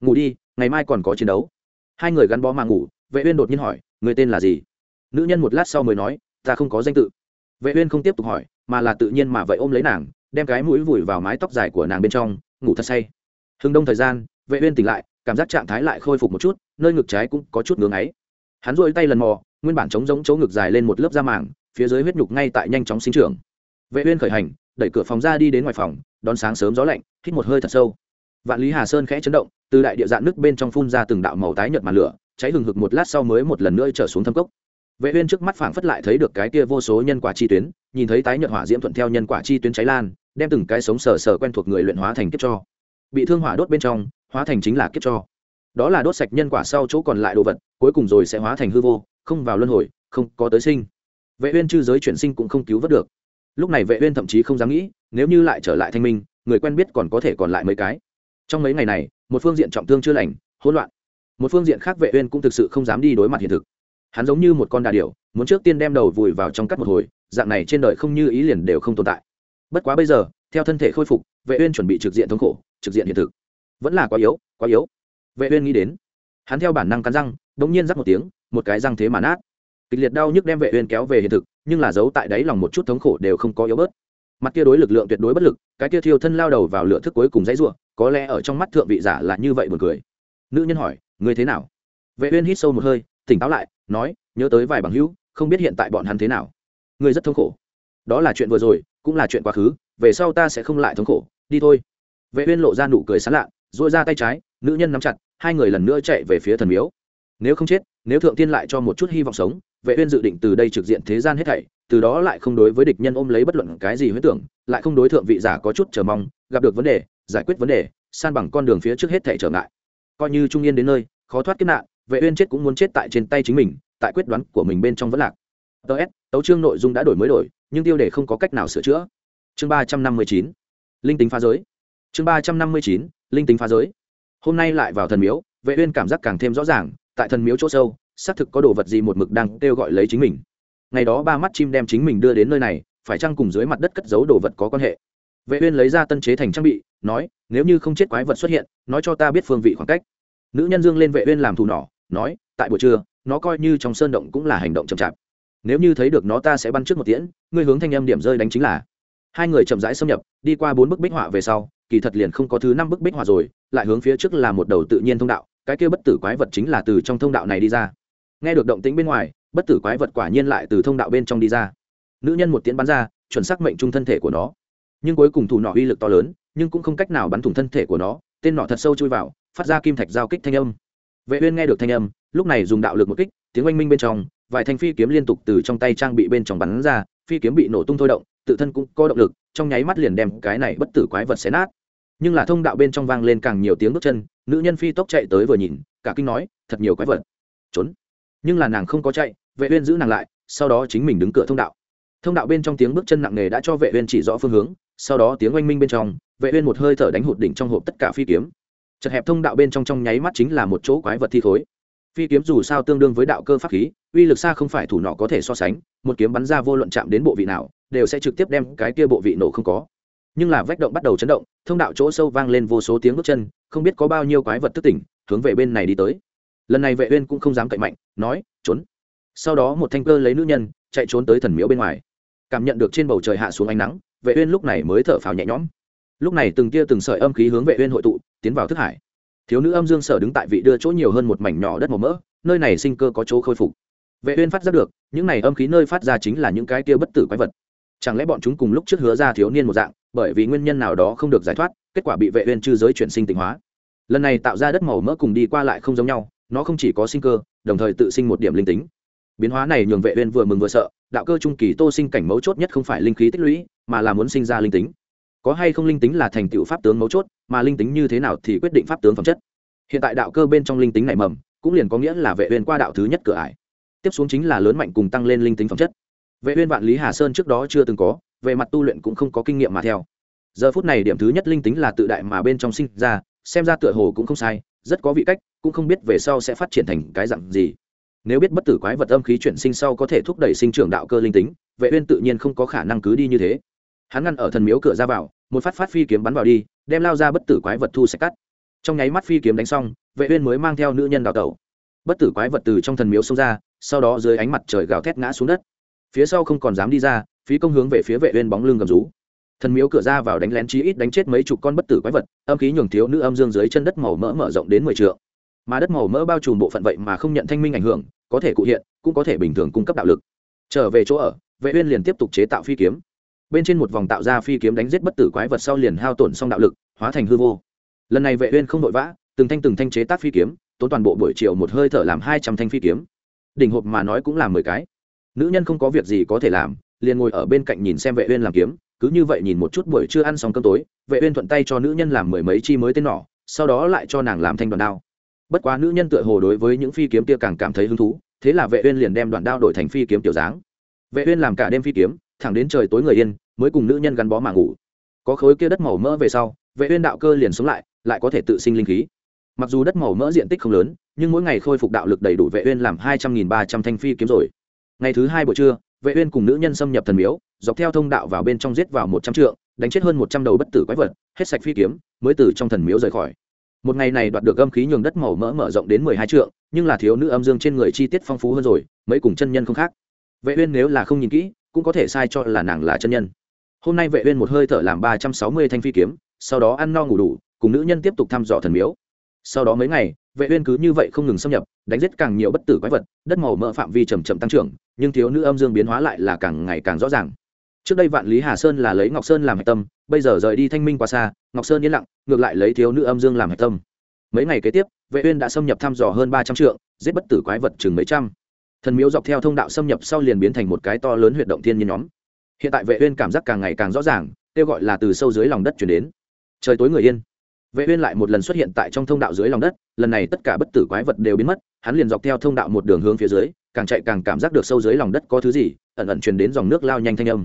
ngủ đi, ngày mai còn có chiến đấu. Hai người gắn bó mà ngủ, vệ uyên đột nhiên hỏi, người tên là gì? Nữ nhân một lát sau mới nói, ta không có danh tự. Vệ uyên không tiếp tục hỏi, mà là tự nhiên mà vậy ôm lấy nàng, đem cái mũi vùi vào mái tóc dài của nàng bên trong, ngủ thật say. Hưng đông thời gian, vệ uyên tỉnh lại, cảm giác trạng thái lại khôi phục một chút, nơi ngực trái cũng có chút ngưỡng ấy hắn duỗi tay lần mò, nguyên bản chống giống chỗ ngực dài lên một lớp da màng, phía dưới huyết nhục ngay tại nhanh chóng sinh trưởng. Vệ uyên khởi hành, đẩy cửa phòng ra đi đến ngoài phòng, đón sáng sớm gió lạnh, hít một hơi thật sâu vạn lý hà sơn khẽ chấn động, từ đại địa dạng nước bên trong phun ra từng đạo màu tái nhợt màn lửa, cháy hừng hực một lát sau mới một lần nữa trở xuống thâm cốc. Vệ uyên trước mắt phảng phất lại thấy được cái kia vô số nhân quả chi tuyến, nhìn thấy tái nhợt hỏa diễm thuận theo nhân quả chi tuyến cháy lan, đem từng cái sống sờ sờ quen thuộc người luyện hóa thành kiếp cho. Bị thương hỏa đốt bên trong, hóa thành chính là kiếp cho. Đó là đốt sạch nhân quả sau chỗ còn lại đồ vật, cuối cùng rồi sẽ hóa thành hư vô, không vào luân hồi, không có tới sinh. Vệ uyên chư giới chuyển sinh cũng không cứu vớt được. Lúc này vệ uyên thậm chí không dám nghĩ, nếu như lại trở lại thanh minh, người quen biết còn có thể còn lại mấy cái trong mấy ngày này, một phương diện trọng thương chưa lành, hỗn loạn. Một phương diện khác vệ uyên cũng thực sự không dám đi đối mặt hiện thực. Hắn giống như một con đà điểu, muốn trước tiên đem đầu vùi vào trong cắt một hồi, dạng này trên đời không như ý liền đều không tồn tại. Bất quá bây giờ, theo thân thể khôi phục, vệ uyên chuẩn bị trực diện thống khổ, trực diện hiện thực. Vẫn là quá yếu quá yếu. Vệ uyên nghĩ đến, hắn theo bản năng cắn răng, đống nhiên rắc một tiếng, một cái răng thế mà nát. Kịch liệt đau nhức đem vệ uyên kéo về hiện thực, nhưng là giấu tại đáy lòng một chút thống khổ đều không có yếu bớt mặt kia đối lực lượng tuyệt đối bất lực, cái kia thiêu thân lao đầu vào lửa thức cuối cùng dãy rủa, có lẽ ở trong mắt thượng vị giả là như vậy buồn cười. Nữ nhân hỏi người thế nào? Vệ uyên hít sâu một hơi, tỉnh táo lại, nói, nhớ tới vài bằng hữu, không biết hiện tại bọn hắn thế nào. Người rất thống khổ. Đó là chuyện vừa rồi, cũng là chuyện quá khứ, về sau ta sẽ không lại thống khổ, đi thôi. Vệ uyên lộ ra nụ cười sán lạ duỗi ra tay trái, nữ nhân nắm chặt, hai người lần nữa chạy về phía thần miếu. Nếu không chết, nếu thượng tiên lại cho một chút hy vọng sống, vệ uyên dự định từ đây trực diện thế gian hết thảy từ đó lại không đối với địch nhân ôm lấy bất luận cái gì huyết tưởng, lại không đối thượng vị giả có chút chờ mong, gặp được vấn đề, giải quyết vấn đề, san bằng con đường phía trước hết thảy trở ngại. Coi như trung yên đến nơi, khó thoát kiếp nạn, vệ uyên chết cũng muốn chết tại trên tay chính mình, tại quyết đoán của mình bên trong vẫn lạc. Ts tấu chương nội dung đã đổi mới đổi, nhưng tiêu đề không có cách nào sửa chữa. Chương ba trăm năm mươi chín, linh tính phá giới. Chương ba trăm năm mươi chín, linh tính phá giới. Hôm nay lại vào thần miếu, vệ uyên cảm giác càng thêm rõ ràng, tại thần miếu chỗ sâu, xác thực có đồ vật gì một mực đang kêu gọi lấy chính mình ngày đó ba mắt chim đem chính mình đưa đến nơi này, phải chăng cùng dưới mặt đất cất giấu đồ vật có quan hệ? Vệ uyên lấy ra tân chế thành trang bị, nói, nếu như không chết quái vật xuất hiện, nói cho ta biết phương vị khoảng cách. Nữ nhân dương lên vệ uyên làm thủ nỏ, nói, tại buổi trưa, nó coi như trong sơn động cũng là hành động chậm chạp. Nếu như thấy được nó ta sẽ bắn trước một tiễn, ngươi hướng thanh âm điểm rơi đánh chính là. Hai người chậm rãi xâm nhập, đi qua bốn bức bích họa về sau, kỳ thật liền không có thứ năm bức bích họa rồi, lại hướng phía trước là một đầu tự nhiên thông đạo, cái kia bất tử quái vật chính là từ trong thông đạo này đi ra. Nghe được động tĩnh bên ngoài bất tử quái vật quả nhiên lại từ thông đạo bên trong đi ra. Nữ nhân một tiến bắn ra, chuẩn xác mệnh trung thân thể của nó. Nhưng cuối cùng thủ nọ uy lực to lớn, nhưng cũng không cách nào bắn thủng thân thể của nó, tên nọ thật sâu chui vào, phát ra kim thạch giao kích thanh âm. Vệ uyên nghe được thanh âm, lúc này dùng đạo lực một kích, tiếng oanh minh bên trong, vài thanh phi kiếm liên tục từ trong tay trang bị bên trong bắn ra, phi kiếm bị nổ tung thôi động, tự thân cũng có động lực, trong nháy mắt liền đem cái này bất tử quái vật xé nát. Nhưng là thông đạo bên trong vang lên càng nhiều tiếng bước chân, nữ nhân phi tốc chạy tới vừa nhìn, cả kinh nói, thật nhiều quái vật. Trốn. Nhưng là nàng không có chạy vệ uyên giữ nàng lại, sau đó chính mình đứng cửa thông đạo. Thông đạo bên trong tiếng bước chân nặng nề đã cho vệ uyên chỉ rõ phương hướng, sau đó tiếng oanh minh bên trong, vệ uyên một hơi thở đánh hụt đỉnh trong hộp tất cả phi kiếm. Chật hẹp thông đạo bên trong trong nháy mắt chính là một chỗ quái vật thi thối phi kiếm dù sao tương đương với đạo cơ pháp khí, uy lực xa không phải thủ nọ có thể so sánh, một kiếm bắn ra vô luận chạm đến bộ vị nào, đều sẽ trực tiếp đem cái kia bộ vị nổ không có. Nhưng là vách động bắt đầu chấn động, thông đạo chỗ sâu vang lên vô số tiếng bước chân, không biết có bao nhiêu quái vật thức tỉnh, hướng về bên này đi tới. Lần này vệ uyên cũng không dám cậy mạnh, nói, trốn sau đó một thanh cơ lấy nữ nhân, chạy trốn tới thần miếu bên ngoài. Cảm nhận được trên bầu trời hạ xuống ánh nắng, vệ uyên lúc này mới thở phào nhẹ nhõm. Lúc này từng tia từng sợi âm khí hướng vệ uyên hội tụ, tiến vào thức hải. Thiếu nữ âm dương sở đứng tại vị đưa chỗ nhiều hơn một mảnh nhỏ đất màu mỡ, nơi này sinh cơ có chỗ khôi phục. Vệ uyên phát giác được, những này âm khí nơi phát ra chính là những cái kia bất tử quái vật. Chẳng lẽ bọn chúng cùng lúc trước hứa ra thiếu niên một dạng, bởi vì nguyên nhân nào đó không được giải thoát, kết quả bị vệ uyên chư giới chuyển sinh tịnh hóa. Lần này tạo ra đất màu mỡ cùng đi qua lại không giống nhau, nó không chỉ có sinh cơ, đồng thời tự sinh một điểm linh tính biến hóa này nhường vệ uyên vừa mừng vừa sợ, đạo cơ trung kỳ tô sinh cảnh mấu chốt nhất không phải linh khí tích lũy, mà là muốn sinh ra linh tính. Có hay không linh tính là thành tựu pháp tướng mấu chốt, mà linh tính như thế nào thì quyết định pháp tướng phẩm chất. Hiện tại đạo cơ bên trong linh tính này mầm, cũng liền có nghĩa là vệ uyên qua đạo thứ nhất cửa ải. Tiếp xuống chính là lớn mạnh cùng tăng lên linh tính phẩm chất. Vệ uyên vạn lý hà sơn trước đó chưa từng có, về mặt tu luyện cũng không có kinh nghiệm mà theo. Giờ phút này điểm thứ nhất linh tính là tự đại mà bên trong sinh ra, xem ra tựa hồ cũng không sai, rất có vị cách, cũng không biết về sau sẽ phát triển thành cái dạng gì nếu biết bất tử quái vật âm khí chuyển sinh sau có thể thúc đẩy sinh trưởng đạo cơ linh tính, vệ uyên tự nhiên không có khả năng cứ đi như thế. Hắn ngăn ở thần miếu cửa ra vào, một phát phát phi kiếm bắn vào đi, đem lao ra bất tử quái vật thu sạch cắt. Trong nháy mắt phi kiếm đánh xong, vệ uyên mới mang theo nữ nhân đào tẩu. Bất tử quái vật từ trong thần miếu xông ra, sau đó dưới ánh mặt trời gào thét ngã xuống đất. Phía sau không còn dám đi ra, phí công hướng về phía vệ uyên bóng lưng gầm rú. Thần miếu cửa ra vào đánh lén chí ít đánh chết mấy chục con bất tử quái vật, âm khí nhường thiếu nữ âm dương dưới chân đất màu mỡ mở rộng đến mười trượng mà đất màu mỡ bao trùm bộ phận vậy mà không nhận thanh minh ảnh hưởng, có thể cụ hiện, cũng có thể bình thường cung cấp đạo lực. Trở về chỗ ở, vệ uyên liền tiếp tục chế tạo phi kiếm. Bên trên một vòng tạo ra phi kiếm đánh giết bất tử quái vật sau liền hao tổn xong đạo lực, hóa thành hư vô. Lần này vệ uyên không đội vã, từng thanh từng thanh chế tác phi kiếm, tốn toàn bộ buổi chiều một hơi thở làm hai trăm thanh phi kiếm. Đỉnh hộp mà nói cũng làm mười cái. Nữ nhân không có việc gì có thể làm, liền ngồi ở bên cạnh nhìn xem vệ uyên làm kiếm, cứ như vậy nhìn một chút buổi trưa ăn xong cơm tối, vệ uyên thuận tay cho nữ nhân làm mười mấy chi mới tên nỏ sau đó lại cho nàng làm thanh đoàn đao bất quá nữ nhân tựa hồ đối với những phi kiếm kia càng cảm thấy hứng thú, thế là vệ uyên liền đem đoạn đao đổi thành phi kiếm tiểu dáng. Vệ uyên làm cả đêm phi kiếm, thẳng đến trời tối người yên, mới cùng nữ nhân gắn bó mà ngủ. Có khối kia đất màu mỡ về sau, vệ uyên đạo cơ liền sống lại lại có thể tự sinh linh khí. Mặc dù đất màu mỡ diện tích không lớn, nhưng mỗi ngày khôi phục đạo lực đầy đủ vệ uyên làm hai trăm nghìn ba trăm thanh phi kiếm rồi. Ngày thứ hai buổi trưa, vệ uyên cùng nữ nhân xâm nhập thần miếu, dọc theo thông đạo vào bên trong giết vào một trăm trượng, đánh chết hơn một trăm đầu bất tử quái vật, hết sạch phi kiếm, mới từ trong thần miếu rời khỏi một ngày này đoạt được âm khí nhường đất màu mỡ mở rộng đến mười hai trượng, nhưng là thiếu nữ âm dương trên người chi tiết phong phú hơn rồi, mấy cùng chân nhân không khác. Vệ uyên nếu là không nhìn kỹ, cũng có thể sai cho là nàng là chân nhân. Hôm nay vệ uyên một hơi thở làm ba trăm sáu mươi thanh phi kiếm, sau đó ăn no ngủ đủ, cùng nữ nhân tiếp tục thăm dò thần miếu. Sau đó mấy ngày, vệ uyên cứ như vậy không ngừng xâm nhập, đánh giết càng nhiều bất tử quái vật, đất màu mỡ phạm vi chậm chậm tăng trưởng, nhưng thiếu nữ âm dương biến hóa lại là càng ngày càng rõ ràng. Trước đây vạn lý hà sơn là lấy ngọc sơn làm hạch tâm bây giờ rời đi thanh minh quá xa, ngọc sơn yên lặng, ngược lại lấy thiếu nữ âm dương làm hạch tâm. Mấy ngày kế tiếp, vệ uyên đã xâm nhập thăm dò hơn ba trăm trượng, giết bất tử quái vật chừng mấy trăm. Thần miếu dọc theo thông đạo xâm nhập sau liền biến thành một cái to lớn huyệt động thiên nhiên nhóm. Hiện tại vệ uyên cảm giác càng ngày càng rõ ràng, kêu gọi là từ sâu dưới lòng đất truyền đến. Trời tối người yên. Vệ uyên lại một lần xuất hiện tại trong thông đạo dưới lòng đất, lần này tất cả bất tử quái vật đều biến mất, hắn liền dọc theo thông đạo một đường hướng phía dưới, càng chạy càng cảm giác được sâu dưới lòng đất có thứ gì, ẩn ẩn truyền đến dòng nước lao nhanh thanh âm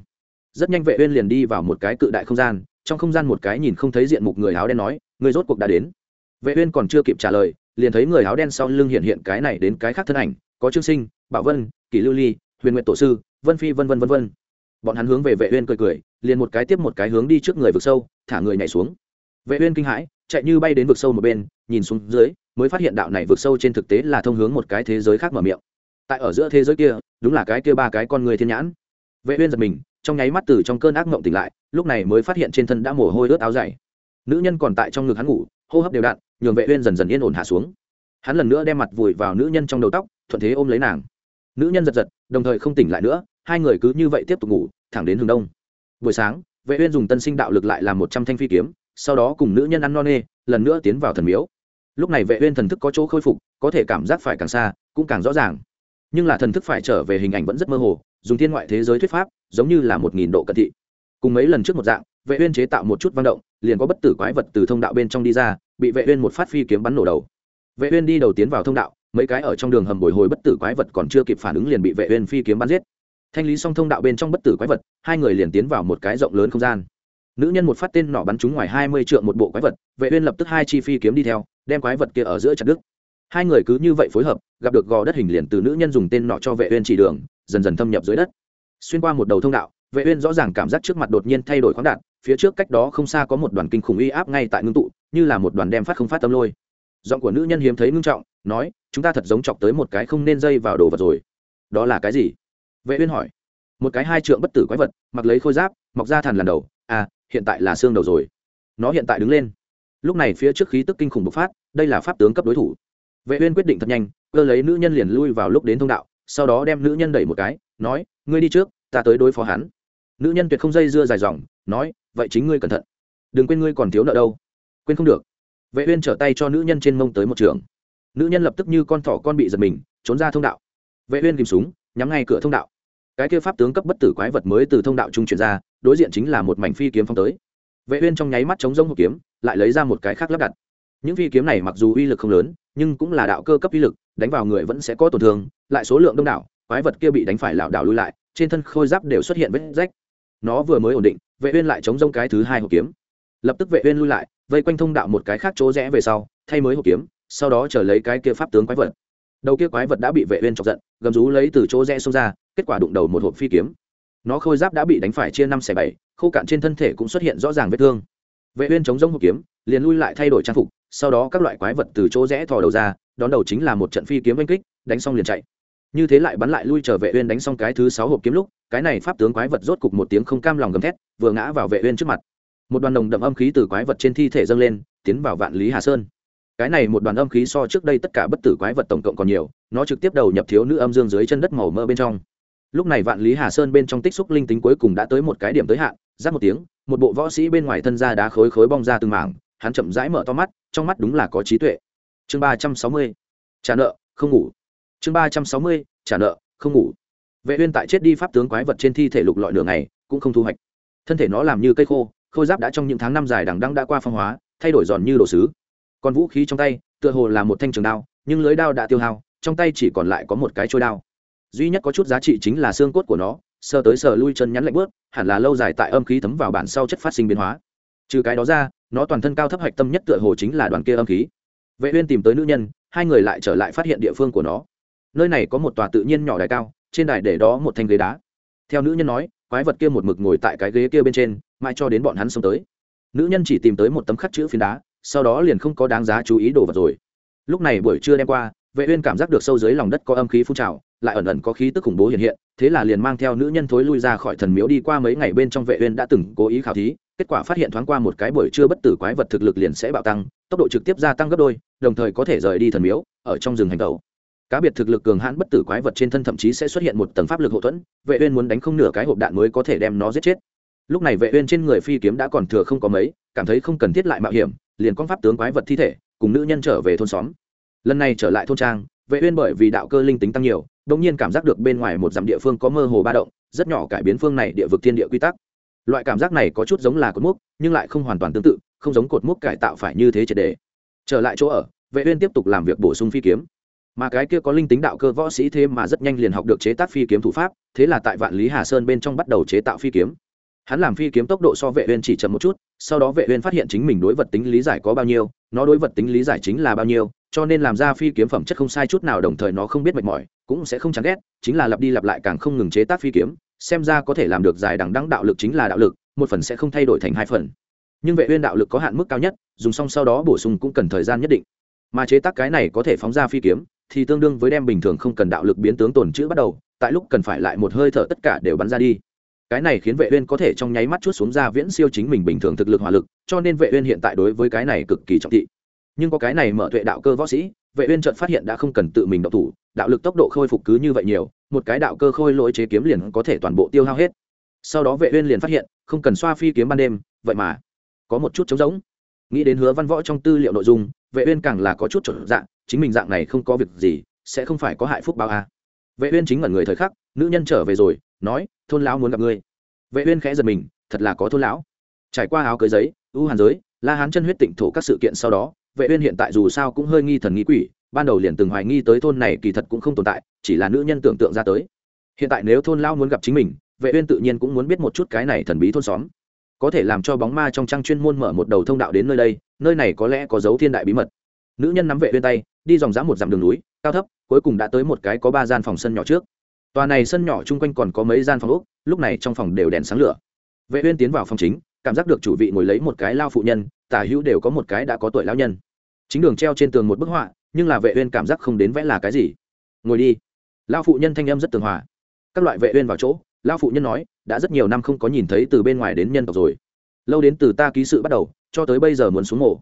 rất nhanh vệ uyên liền đi vào một cái cự đại không gian, trong không gian một cái nhìn không thấy diện mục người áo đen nói, người rốt cuộc đã đến. Vệ uyên còn chưa kịp trả lời, liền thấy người áo đen sau lưng hiện hiện cái này đến cái khác thân ảnh, có trương sinh, bảo vân, kỷ lưu ly, huyền nguyệt tổ sư, vân phi vân vân vân vân. Bọn hắn hướng về vệ uyên cười cười, liền một cái tiếp một cái hướng đi trước người vực sâu, thả người nhảy xuống. Vệ uyên kinh hãi, chạy như bay đến vực sâu một bên, nhìn xuống dưới, mới phát hiện đạo này vực sâu trên thực tế là thông hướng một cái thế giới khác mở miệng. Tại ở giữa thế giới kia, đúng là cái kia ba cái con người thiên nhãn. Vệ uyên giật mình trong nháy mắt từ trong cơn ác mộng tỉnh lại, lúc này mới phát hiện trên thân đã mồ hôi ướt áo dày. Nữ nhân còn tại trong ngực hắn ngủ, hô hấp đều đặn, nhường vệ uyên dần dần yên ổn hạ xuống. Hắn lần nữa đem mặt vùi vào nữ nhân trong đầu tóc, thuận thế ôm lấy nàng. Nữ nhân giật giật, đồng thời không tỉnh lại nữa, hai người cứ như vậy tiếp tục ngủ, thẳng đến hướng đông. Buổi sáng, vệ uyên dùng tân sinh đạo lực lại làm một trăm thanh phi kiếm, sau đó cùng nữ nhân ăn no nê, lần nữa tiến vào thần miếu. Lúc này vệ uyên thần thức có chỗ khôi phục, có thể cảm giác phải càng xa, cũng càng rõ ràng. Nhưng là thần thức phải trở về hình ảnh vẫn rất mơ hồ dùng thiên ngoại thế giới thuyết pháp, giống như là một nghìn độ cận thị. Cùng mấy lần trước một dạng, vệ uyên chế tạo một chút văn động, liền có bất tử quái vật từ thông đạo bên trong đi ra, bị vệ uyên một phát phi kiếm bắn nổ đầu. Vệ uyên đi đầu tiến vào thông đạo, mấy cái ở trong đường hầm bồi hồi bất tử quái vật còn chưa kịp phản ứng liền bị vệ uyên phi kiếm bắn giết. Thanh lý xong thông đạo bên trong bất tử quái vật, hai người liền tiến vào một cái rộng lớn không gian. Nữ nhân một phát tên nỏ bắn trúng ngoài hai mươi trượng một bộ quái vật, vệ uyên lập tức hai chi phi kiếm đi theo, đem quái vật kia ở giữa chặt đứt. Hai người cứ như vậy phối hợp, gặp được gò đất hình liền từ nữ nhân dùng tên nọ cho vệ uyên chỉ đường dần dần thâm nhập dưới đất. Xuyên qua một đầu thông đạo, vệ uyên rõ ràng cảm giác trước mặt đột nhiên thay đổi khoáng đạt, phía trước cách đó không xa có một đoàn kinh khủng uy áp ngay tại ngưng tụ, như là một đoàn đem phát không phát tâm lôi. Giọng của nữ nhân hiếm thấy ngưng trọng, nói, chúng ta thật giống chọc tới một cái không nên dây vào đồ vật rồi. Đó là cái gì? Vệ uyên hỏi. Một cái hai trượng bất tử quái vật, mặc lấy khôi giáp, mọc ra thằn lần đầu. À hiện tại là xương đầu rồi. Nó hiện tại đứng lên. Lúc này phía trước khí tức kinh khủng bộc phát, đây là pháp tướng cấp đối thủ. Vệ uyên quyết định thật nhanh, cơ lấy nữ nhân liền lui vào lúc đến thông đạo sau đó đem nữ nhân đẩy một cái, nói, ngươi đi trước, ta tới đối phó hắn. Nữ nhân tuyệt không dây dưa dài dòng, nói, vậy chính ngươi cẩn thận. Đừng quên ngươi còn thiếu nợ đâu. Quên không được. Vệ uyên trở tay cho nữ nhân trên mông tới một trường. Nữ nhân lập tức như con thỏ con bị giật mình, trốn ra thông đạo. Vệ uyên kìm súng, nhắm ngay cửa thông đạo. Cái kia pháp tướng cấp bất tử quái vật mới từ thông đạo trung chuyển ra, đối diện chính là một mảnh phi kiếm phong tới. Vệ uyên trong nháy mắt chống rông hộp kiếm, lại lấy ra một cái khác lắp đặt. Những phi kiếm này mặc dù uy lực không lớn nhưng cũng là đạo cơ cấp uy lực, đánh vào người vẫn sẽ có tổn thương, lại số lượng đông đảo, quái vật kia bị đánh phải lảo đảo lui lại, trên thân khôi giáp đều xuất hiện vết rách. Nó vừa mới ổn định, vệ uyên lại chống rông cái thứ hai hộp kiếm. Lập tức vệ uyên lui lại, vây quanh thông đạo một cái khác chỗ rẽ về sau, thay mới hộp kiếm, sau đó trở lấy cái kia pháp tướng quái vật. Đầu kia quái vật đã bị vệ uyên chọc giận, gầm rú lấy từ chỗ rẽ xông ra, kết quả đụng đầu một hộp phi kiếm. Nó khôi giáp đã bị đánh phải chia năm xẻ bảy, khô cạn trên thân thể cũng xuất hiện rõ ràng vết thương. Vệ uyên chống rông hộp kiếm, liền lui lại thay đổi trang phục sau đó các loại quái vật từ chỗ rẽ thò đầu ra, đón đầu chính là một trận phi kiếm oanh kích, đánh xong liền chạy. Như thế lại bắn lại lui trở vệ uyên đánh xong cái thứ sáu hộp kiếm lúc, cái này pháp tướng quái vật rốt cục một tiếng không cam lòng gầm thét, vừa ngã vào vệ uyên trước mặt. Một đoàn đồng đậm âm khí từ quái vật trên thi thể dâng lên, tiến vào vạn lý hà sơn. Cái này một đoàn âm khí so trước đây tất cả bất tử quái vật tổng cộng còn nhiều, nó trực tiếp đầu nhập thiếu nữ âm dương dưới chân đất màu mơ bên trong. Lúc này vạn lý hà sơn bên trong tích xúc linh tính cuối cùng đã tới một cái điểm tới hạn giáp một tiếng, một bộ võ sĩ bên ngoài thân ra đá khối khối bong ra từng mảng, hắn chậm rãi mở to mắt trong mắt đúng là có trí tuệ. Chương ba trăm sáu mươi, trả nợ, không ngủ. Chương ba trăm sáu mươi, trả nợ, không ngủ. Vệ uyên tại chết đi pháp tướng quái vật trên thi thể lục lọi nửa ngày, cũng không thu hoạch. Thân thể nó làm như cây khô, khôi giáp đã trong những tháng năm dài đằng đẵng đã qua phong hóa, thay đổi giòn như đồ sứ. Còn vũ khí trong tay, tựa hồ là một thanh trường đao, nhưng lưới đao đã tiêu hao, trong tay chỉ còn lại có một cái trôi đao. Duy nhất có chút giá trị chính là xương cốt của nó, sờ tới sờ lui chân nhắn lạnh bớt, hẳn là lâu dài tại âm khí thấm vào bản sau chất phát sinh biến hóa trừ cái đó ra, nó toàn thân cao thấp hạch tâm nhất tựa hồ chính là đoàn kia âm khí. Vệ uyên tìm tới nữ nhân, hai người lại trở lại phát hiện địa phương của nó. Nơi này có một tòa tự nhiên nhỏ đài cao, trên đài để đó một thanh ghế đá. Theo nữ nhân nói, quái vật kia một mực ngồi tại cái ghế kia bên trên, mãi cho đến bọn hắn xông tới. Nữ nhân chỉ tìm tới một tấm khắc chữ phiến đá, sau đó liền không có đáng giá chú ý đồ vật rồi. Lúc này buổi trưa đêm qua, vệ uyên cảm giác được sâu dưới lòng đất có âm khí phun trào, lại ẩn ẩn có khí tức khủng bố hiện hiện, thế là liền mang theo nữ nhân thối lui ra khỏi thần miếu đi qua mấy ngày bên trong vệ uyên đã từng cố ý khảo thí kết quả phát hiện thoáng qua một cái buổi trưa bất tử quái vật thực lực liền sẽ bạo tăng, tốc độ trực tiếp gia tăng gấp đôi, đồng thời có thể rời đi thần miếu, ở trong rừng hành tẩu. Cá biệt thực lực cường hãn bất tử quái vật trên thân thậm chí sẽ xuất hiện một tầng pháp lực hậu thuẫn, vệ uyên muốn đánh không nửa cái hộp đạn mới có thể đem nó giết chết. Lúc này vệ uyên trên người phi kiếm đã còn thừa không có mấy, cảm thấy không cần thiết lại mạo hiểm, liền con pháp tướng quái vật thi thể, cùng nữ nhân trở về thôn xóm. Lần này trở lại thôn trang, vệ uyên bởi vì đạo cơ linh tính tăng nhiều, đột nhiên cảm giác được bên ngoài một dặm địa phương có mơ hồ ba động, rất nhỏ cải biến phương này địa vực thiên địa quy tắc loại cảm giác này có chút giống là cột mốc, nhưng lại không hoàn toàn tương tự, không giống cột mốc cải tạo phải như thế triệt để. Trở lại chỗ ở, vệ uyên tiếp tục làm việc bổ sung phi kiếm. Mà cái kia có linh tính đạo cơ võ sĩ thế mà rất nhanh liền học được chế tác phi kiếm thủ pháp, thế là tại vạn lý hà sơn bên trong bắt đầu chế tạo phi kiếm. Hắn làm phi kiếm tốc độ so vệ uyên chỉ chậm một chút, sau đó vệ uyên phát hiện chính mình đối vật tính lý giải có bao nhiêu, nó đối vật tính lý giải chính là bao nhiêu, cho nên làm ra phi kiếm phẩm chất không sai chút nào, đồng thời nó không biết mệt mỏi, cũng sẽ không chán ghét, chính là lặp đi lặp lại càng không ngừng chế tác phi kiếm xem ra có thể làm được dài đằng đăng đạo lực chính là đạo lực, một phần sẽ không thay đổi thành hai phần. Nhưng vệ uyên đạo lực có hạn mức cao nhất, dùng xong sau đó bổ sung cũng cần thời gian nhất định. Mà chế tác cái này có thể phóng ra phi kiếm, thì tương đương với đem bình thường không cần đạo lực biến tướng tồn chữ bắt đầu, tại lúc cần phải lại một hơi thở tất cả đều bắn ra đi. Cái này khiến vệ uyên có thể trong nháy mắt chút xuống ra viễn siêu chính mình bình thường thực lực hỏa lực, cho nên vệ uyên hiện tại đối với cái này cực kỳ trọng thị. Nhưng có cái này mở tuệ đạo cơ võ sĩ, vệ uyên chợt phát hiện đã không cần tự mình động thủ, đạo lực tốc độ khôi phục cứ như vậy nhiều một cái đạo cơ khôi lỗi chế kiếm liền có thể toàn bộ tiêu hao hết. Sau đó vệ uyên liền phát hiện, không cần xoa phi kiếm ban đêm, vậy mà có một chút trống rỗng. Nghĩ đến hứa văn võ trong tư liệu nội dung, vệ uyên càng là có chút trở dạng, chính mình dạng này không có việc gì, sẽ không phải có hại phúc báo a. À. vệ uyên chính ngẩn người thời khắc, nữ nhân trở về rồi, nói, thôn lão muốn gặp ngươi. Vệ uyên khẽ giật mình, thật là có thôn lão. Trải qua áo cưới giấy, ưu hàn giới, la hán chân huyết tịnh thổ các sự kiện sau đó, vệ uyên hiện tại dù sao cũng hơi nghi thần nghi quỷ ban đầu liền từng hoài nghi tới thôn này kỳ thật cũng không tồn tại, chỉ là nữ nhân tưởng tượng ra tới. Hiện tại nếu thôn lão muốn gặp chính mình, vệ uyên tự nhiên cũng muốn biết một chút cái này thần bí thôn xóm. Có thể làm cho bóng ma trong trang chuyên môn mở một đầu thông đạo đến nơi đây, nơi này có lẽ có dấu thiên đại bí mật. Nữ nhân nắm vệ uyên tay, đi dòng dã một dặm đường núi, cao thấp, cuối cùng đã tới một cái có ba gian phòng sân nhỏ trước. Tòa này sân nhỏ chung quanh còn có mấy gian phòng úc lúc này trong phòng đều đèn sáng lửa. Vệ uyên tiến vào phòng chính, cảm giác được chủ vị ngồi lấy một cái lao phụ nhân, tả hữu đều có một cái đã có tuổi lão nhân. Chính đường treo trên tường một bức họa nhưng là vệ uyên cảm giác không đến vẽ là cái gì. Ngồi đi. Lão phụ nhân thanh âm rất tường hòa. Các loại vệ uyên vào chỗ, lão phụ nhân nói, đã rất nhiều năm không có nhìn thấy từ bên ngoài đến nhân tộc rồi. Lâu đến từ ta ký sự bắt đầu, cho tới bây giờ muốn xuống mổ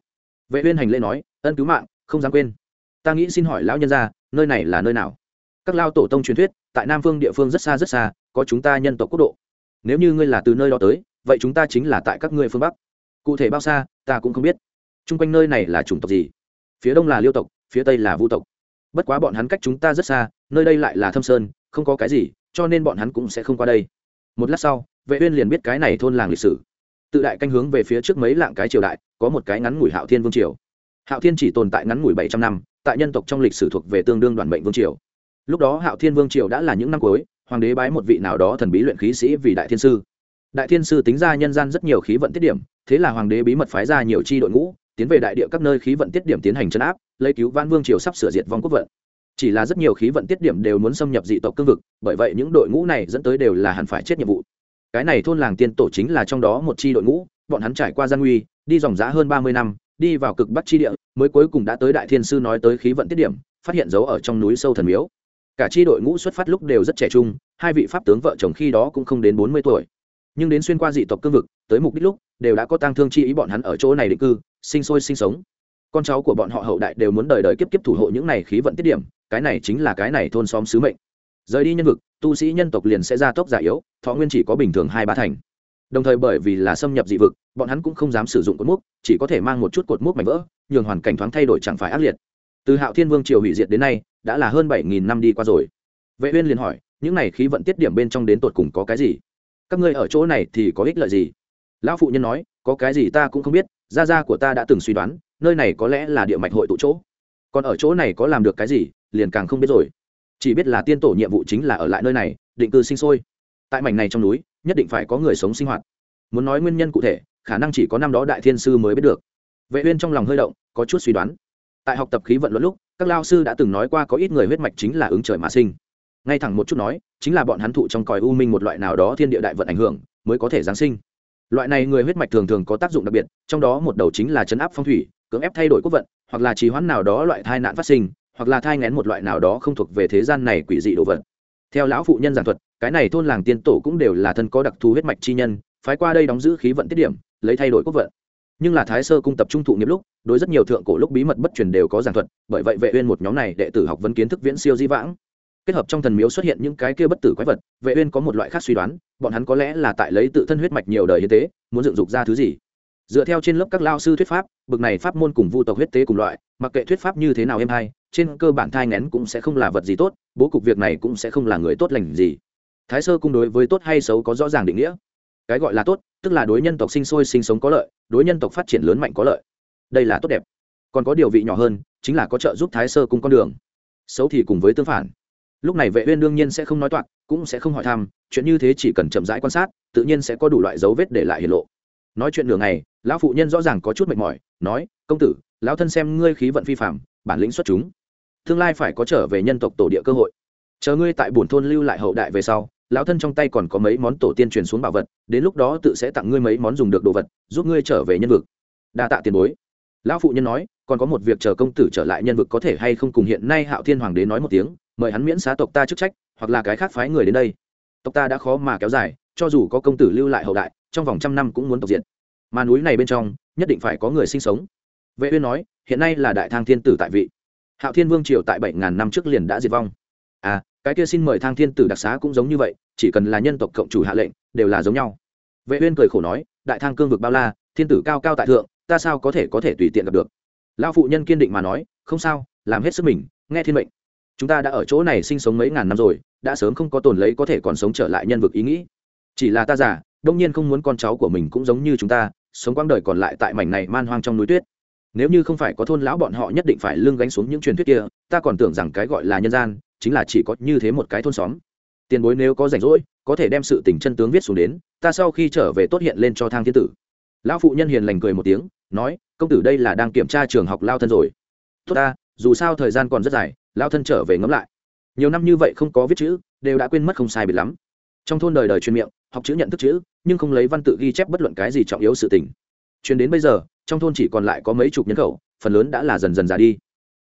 vệ uyên hành lễ nói, ân cứu mạng, không dám quên. Ta nghĩ xin hỏi lão nhân gia, nơi này là nơi nào? Các lao tổ tông truyền thuyết, tại nam phương địa phương rất xa rất xa, có chúng ta nhân tộc quốc độ. Nếu như ngươi là từ nơi đó tới, vậy chúng ta chính là tại các ngươi phương bắc. Cụ thể bao xa, ta cũng không biết. Chung quanh nơi này là chủng tộc gì? Phía đông là liêu tộc phía tây là vu tộc. Bất quá bọn hắn cách chúng ta rất xa, nơi đây lại là thâm sơn, không có cái gì, cho nên bọn hắn cũng sẽ không qua đây. Một lát sau, vệ uyên liền biết cái này thôn làng lịch sử. Tự đại canh hướng về phía trước mấy lạng cái triều đại, có một cái ngắn ngủi hạo thiên vương triều. Hạo thiên chỉ tồn tại ngắn ngủi bảy trăm năm, tại nhân tộc trong lịch sử thuộc về tương đương đoàn mệnh vương triều. Lúc đó hạo thiên vương triều đã là những năm cuối, hoàng đế bái một vị nào đó thần bí luyện khí sĩ vì đại thiên sư. Đại thiên sư tính ra nhân gian rất nhiều khí vận tiết điểm, thế là hoàng đế bí mật phái ra nhiều chi đội ngũ tiến về đại địa các nơi khí vận tiết điểm tiến hành chấn áp, lấy cứu vãn vương triều sắp sửa diệt vong quốc vận. Chỉ là rất nhiều khí vận tiết điểm đều muốn xâm nhập dị tộc cương vực, bởi vậy những đội ngũ này dẫn tới đều là hẳn phải chết nhiệm vụ. Cái này thôn làng tiên tổ chính là trong đó một chi đội ngũ, bọn hắn trải qua gian nguy, đi dòng giã hơn ba mươi năm, đi vào cực bắc chi địa, mới cuối cùng đã tới đại thiên sư nói tới khí vận tiết điểm, phát hiện dấu ở trong núi sâu thần miếu. Cả chi đội ngũ xuất phát lúc đều rất trẻ trung, hai vị pháp tướng vợ chồng khi đó cũng không đến bốn mươi tuổi nhưng đến xuyên qua dị tộc cương vực, tới mục đích lúc, đều đã có tăng thương chi ý bọn hắn ở chỗ này định cư, sinh sôi sinh sống. Con cháu của bọn họ hậu đại đều muốn đời đời kiếp kiếp thủ hộ những này khí vận tiết điểm, cái này chính là cái này thôn xóm sứ mệnh. Rời đi nhân vực, tu sĩ nhân tộc liền sẽ ra tốc giả yếu, thọ nguyên chỉ có bình thường hai ba thành. Đồng thời bởi vì là xâm nhập dị vực, bọn hắn cũng không dám sử dụng cột mốc, chỉ có thể mang một chút cột mốc mảnh vỡ, nhường hoàn cảnh thoáng thay đổi chẳng phải ác liệt. Từ hạo thiên vương triều hủy diệt đến nay, đã là hơn bảy nghìn năm đi qua rồi. Vệ uyên liền hỏi, những này khí vận tiết điểm bên trong đến tột cùng có cái gì? Các ngươi ở chỗ này thì có ích lợi gì? Lão phụ nhân nói, có cái gì ta cũng không biết, gia gia của ta đã từng suy đoán, nơi này có lẽ là địa mạch hội tụ chỗ. Còn ở chỗ này có làm được cái gì, liền càng không biết rồi. Chỉ biết là tiên tổ nhiệm vụ chính là ở lại nơi này, định cư sinh sôi. Tại mảnh này trong núi, nhất định phải có người sống sinh hoạt. Muốn nói nguyên nhân cụ thể, khả năng chỉ có năm đó đại thiên sư mới biết được. Vệ uyên trong lòng hơi động, có chút suy đoán. Tại học tập khí vận luận lúc, các lao sư đã từng nói qua có ít người huyết mạch chính là ứng trời mà sinh ngay thẳng một chút nói, chính là bọn hắn thụ trong còi u minh một loại nào đó thiên địa đại vận ảnh hưởng, mới có thể giáng sinh. Loại này người huyết mạch thường thường có tác dụng đặc biệt, trong đó một đầu chính là chấn áp phong thủy, cưỡng ép thay đổi quốc vận, hoặc là trì hoãn nào đó loại tai nạn phát sinh, hoặc là thai ngén một loại nào đó không thuộc về thế gian này quỷ dị đồ vật. Theo lão phụ nhân giảng thuật, cái này thôn làng tiên tổ cũng đều là thân có đặc thù huyết mạch chi nhân, phái qua đây đóng giữ khí vận tiết điểm, lấy thay đổi quốc vận. Nhưng là thái sơ cung tập trung thụ nghiệp lúc, đối rất nhiều thượng cổ lúc bí mật bất truyền đều có giảng thuật, bởi vậy vệ uyên một nhóm này đệ tử học vấn kiến thức viễn siêu di vãng kết hợp trong thần miếu xuất hiện những cái kia bất tử quái vật, vệ uyên có một loại khác suy đoán, bọn hắn có lẽ là tại lấy tự thân huyết mạch nhiều đời hiến tế, muốn dựng dục ra thứ gì. Dựa theo trên lớp các lao sư thuyết pháp bậc này pháp môn cùng vu tộc huyết tế cùng loại, mặc kệ thuyết pháp như thế nào em hay, trên cơ bản thai nén cũng sẽ không là vật gì tốt, bố cục việc này cũng sẽ không là người tốt lành gì. Thái sơ cung đối với tốt hay xấu có rõ ràng định nghĩa. Cái gọi là tốt, tức là đối nhân tộc sinh sôi sinh sống có lợi, đối nhân tộc phát triển lớn mạnh có lợi. Đây là tốt đẹp. Còn có điều vị nhỏ hơn, chính là có trợ giúp thái sơ cung con đường. Xấu thì cùng với tương phản lúc này vệ uyên đương nhiên sẽ không nói toạc, cũng sẽ không hỏi thăm, chuyện như thế chỉ cần chậm rãi quan sát, tự nhiên sẽ có đủ loại dấu vết để lại hiện lộ. Nói chuyện nửa ngày, lão phụ nhân rõ ràng có chút mệt mỏi, nói, công tử, lão thân xem ngươi khí vận phi phàm, bản lĩnh xuất chúng. Tương lai phải có trở về nhân tộc tổ địa cơ hội. Chờ ngươi tại bổn thôn lưu lại hậu đại về sau, lão thân trong tay còn có mấy món tổ tiên truyền xuống bảo vật, đến lúc đó tự sẽ tặng ngươi mấy món dùng được đồ vật, giúp ngươi trở về nhân vực. Đa tạ tiền bối. Lão phụ nhân nói, còn có một việc chờ công tử trở lại nhân vực có thể hay không cùng hiện nay hạo thiên hoàng đế nói một tiếng mời hắn miễn xá tộc ta chức trách, hoặc là cái khác phái người đến đây. Tộc ta đã khó mà kéo dài, cho dù có công tử lưu lại hậu đại, trong vòng trăm năm cũng muốn tộc diện mà núi này bên trong, nhất định phải có người sinh sống. Vệ uyên nói, hiện nay là đại thang thiên tử tại vị. Hạo thiên vương triều tại bảy ngàn năm trước liền đã diệt vong. À cái kia xin mời thang thiên tử đặc xá cũng giống như vậy, chỉ cần là nhân tộc cộng chủ hạ lệnh, đều là giống nhau. Vệ uyên cười khổ nói, đại thang cương vực bao la, thiên tử cao cao tại thượng, ta sao có thể có thể tùy tiện gặp được? Lão phụ nhân kiên định mà nói, không sao, làm hết sức mình, nghe thiên mệnh chúng ta đã ở chỗ này sinh sống mấy ngàn năm rồi, đã sớm không có tồn lấy có thể còn sống trở lại nhân vực ý nghĩ. Chỉ là ta già, đông nhiên không muốn con cháu của mình cũng giống như chúng ta, sống quãng đời còn lại tại mảnh này man hoang trong núi tuyết. Nếu như không phải có thôn lão bọn họ nhất định phải lưng gánh xuống những truyền thuyết kia, ta còn tưởng rằng cái gọi là nhân gian, chính là chỉ có như thế một cái thôn xóm. Tiền bối nếu có rảnh rỗi, có thể đem sự tình chân tướng viết xuống đến, ta sau khi trở về tốt hiện lên cho thang thiên tử. Lão phụ nhân hiền lành cười một tiếng, nói, công tử đây là đang kiểm tra trường học lao thân rồi. Tốt ta, dù sao thời gian còn rất dài lao thân trở về ngẫm lại. Nhiều năm như vậy không có viết chữ, đều đã quên mất không sai biệt lắm. Trong thôn đời đời truyền miệng, học chữ nhận thức chữ, nhưng không lấy văn tự ghi chép bất luận cái gì trọng yếu sự tình. Truyền đến bây giờ, trong thôn chỉ còn lại có mấy chục nhân khẩu, phần lớn đã là dần dần già đi.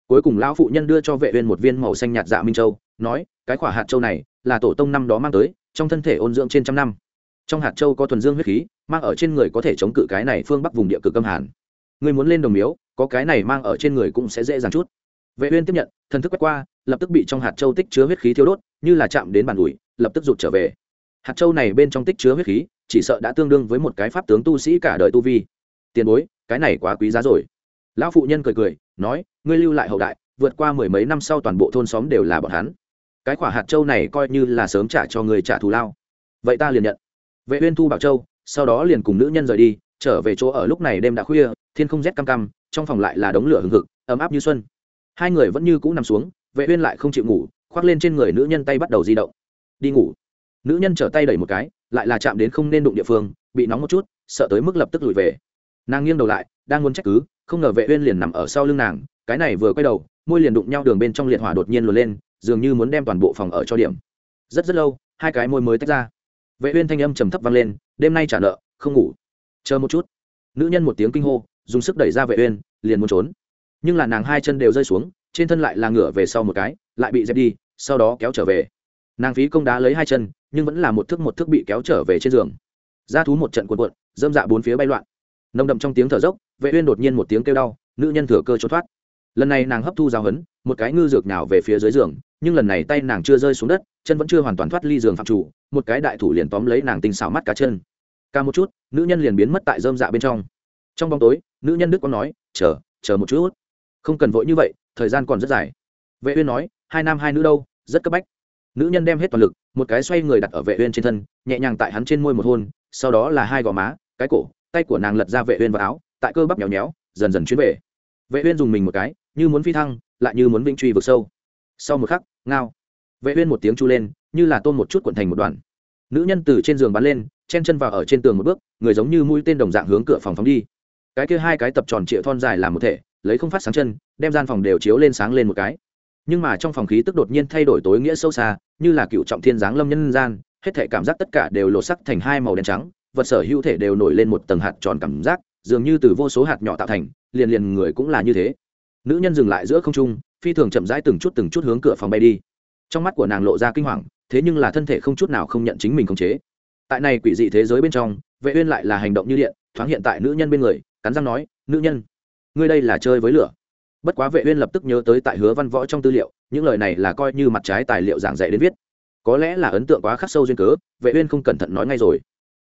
Cuối cùng lão phụ nhân đưa cho vệ uyên một viên màu xanh nhạt dạ minh châu, nói, cái quả hạt châu này là tổ tông năm đó mang tới, trong thân thể ôn dưỡng trên trăm năm. Trong hạt châu có thuần dương huyết khí, mang ở trên người có thể chống cự cái này phương bắc vùng địa cực âm hàn. Người muốn lên đồng miếu, có cái này mang ở trên người cũng sẽ dễ dàng chút vệ uyên tiếp nhận, thần thức quét qua, lập tức bị trong hạt châu tích chứa huyết khí thiêu đốt, như là chạm đến bàn ủi, lập tức rụt trở về. Hạt châu này bên trong tích chứa huyết khí, chỉ sợ đã tương đương với một cái pháp tướng tu sĩ cả đời tu vi. Tiền bối, cái này quá quý giá rồi. Lão phụ nhân cười cười, nói, ngươi lưu lại hậu đại, vượt qua mười mấy năm sau toàn bộ thôn xóm đều là bọn hắn. Cái quả hạt châu này coi như là sớm trả cho người trả thù lao. Vậy ta liền nhận. Vệ uyên thu bảo châu, sau đó liền cùng nữ nhân rời đi, trở về chỗ ở lúc này đêm đã khuya, thiên không rét cam cam, trong phòng lại là đống lửa hừng hực, ấm áp như xuân hai người vẫn như cũ nằm xuống, vệ uyên lại không chịu ngủ, khoác lên trên người nữ nhân tay bắt đầu di động. Đi ngủ. Nữ nhân trở tay đẩy một cái, lại là chạm đến không nên đụng địa phương, bị nóng một chút, sợ tới mức lập tức lùi về. Nàng nghiêng đầu lại, đang muốn trách cứ, không ngờ vệ uyên liền nằm ở sau lưng nàng, cái này vừa quay đầu, môi liền đụng nhau đường bên trong liệt hỏa đột nhiên lùi lên, dường như muốn đem toàn bộ phòng ở cho điểm. Rất rất lâu, hai cái môi mới tách ra. Vệ uyên thanh âm trầm thấp vang lên, đêm nay trả nợ, không ngủ. Chờ một chút. Nữ nhân một tiếng kinh hô, dùng sức đẩy ra vệ uyên, liền muốn trốn nhưng là nàng hai chân đều rơi xuống, trên thân lại là ngửa về sau một cái, lại bị dẹp đi, sau đó kéo trở về. Nàng phí công đá lấy hai chân, nhưng vẫn là một thước một thước bị kéo trở về trên giường. Ra thú một trận cuộn cuộn, dâm dạ bốn phía bay loạn. Nồng đậm trong tiếng thở dốc, vệ uyên đột nhiên một tiếng kêu đau, nữ nhân thừa cơ trốn thoát. Lần này nàng hấp thu giáo hấn một cái ngư dược nào về phía dưới giường, nhưng lần này tay nàng chưa rơi xuống đất, chân vẫn chưa hoàn toàn thoát ly giường phạm chủ, một cái đại thủ liền tóm lấy nàng tinh xảo mắt cá chân. Ca một chút, nữ nhân liền biến mất tại dơm dạ bên trong. Trong bóng tối, nữ nhân đức có nói, chờ chờ một chút không cần vội như vậy, thời gian còn rất dài. Vệ uyên nói, hai nam hai nữ đâu, rất cấp bách. Nữ nhân đem hết toàn lực, một cái xoay người đặt ở vệ uyên trên thân, nhẹ nhàng tại hắn trên môi một hôn, sau đó là hai gò má, cái cổ, tay của nàng lật ra vệ uyên vào áo, tại cơ bắp nhéo nhéo, dần dần chuyến về. Vệ uyên dùng mình một cái, như muốn phi thăng, lại như muốn vĩnh truy vực sâu. Sau một khắc, ngao. Vệ uyên một tiếng chu lên, như là tôn một chút cuộn thành một đoàn nữ nhân từ trên giường bắn lên, chen chân vào ở trên tường một bước, người giống như mũi tên đồng dạng hướng cửa phòng phóng đi. Cái kia hai cái tập tròn trịa thon dài làm một thể lấy không phát sáng chân, đem gian phòng đều chiếu lên sáng lên một cái. Nhưng mà trong phòng khí tức đột nhiên thay đổi tối nghĩa sâu xa, như là cựu trọng thiên giáng lâm nhân gian, hết thể cảm giác tất cả đều lột sắc thành hai màu đen trắng, vật sở hữu thể đều nổi lên một tầng hạt tròn cảm giác, dường như từ vô số hạt nhỏ tạo thành, liền liền người cũng là như thế. Nữ nhân dừng lại giữa không trung, phi thường chậm rãi từng chút từng chút hướng cửa phòng bay đi. Trong mắt của nàng lộ ra kinh hoàng, thế nhưng là thân thể không chút nào không nhận chính mình khống chế. Tại này quỷ dị thế giới bên trong, vệ uyên lại là hành động như điện, thoáng hiện tại nữ nhân bên người, cắn răng nói, nữ nhân ngươi đây là chơi với lửa. Bất quá vệ uyên lập tức nhớ tới tại hứa văn võ trong tư liệu, những lời này là coi như mặt trái tài liệu giảng dạy đến viết. Có lẽ là ấn tượng quá khắc sâu duyên cớ, vệ uyên không cẩn thận nói ngay rồi.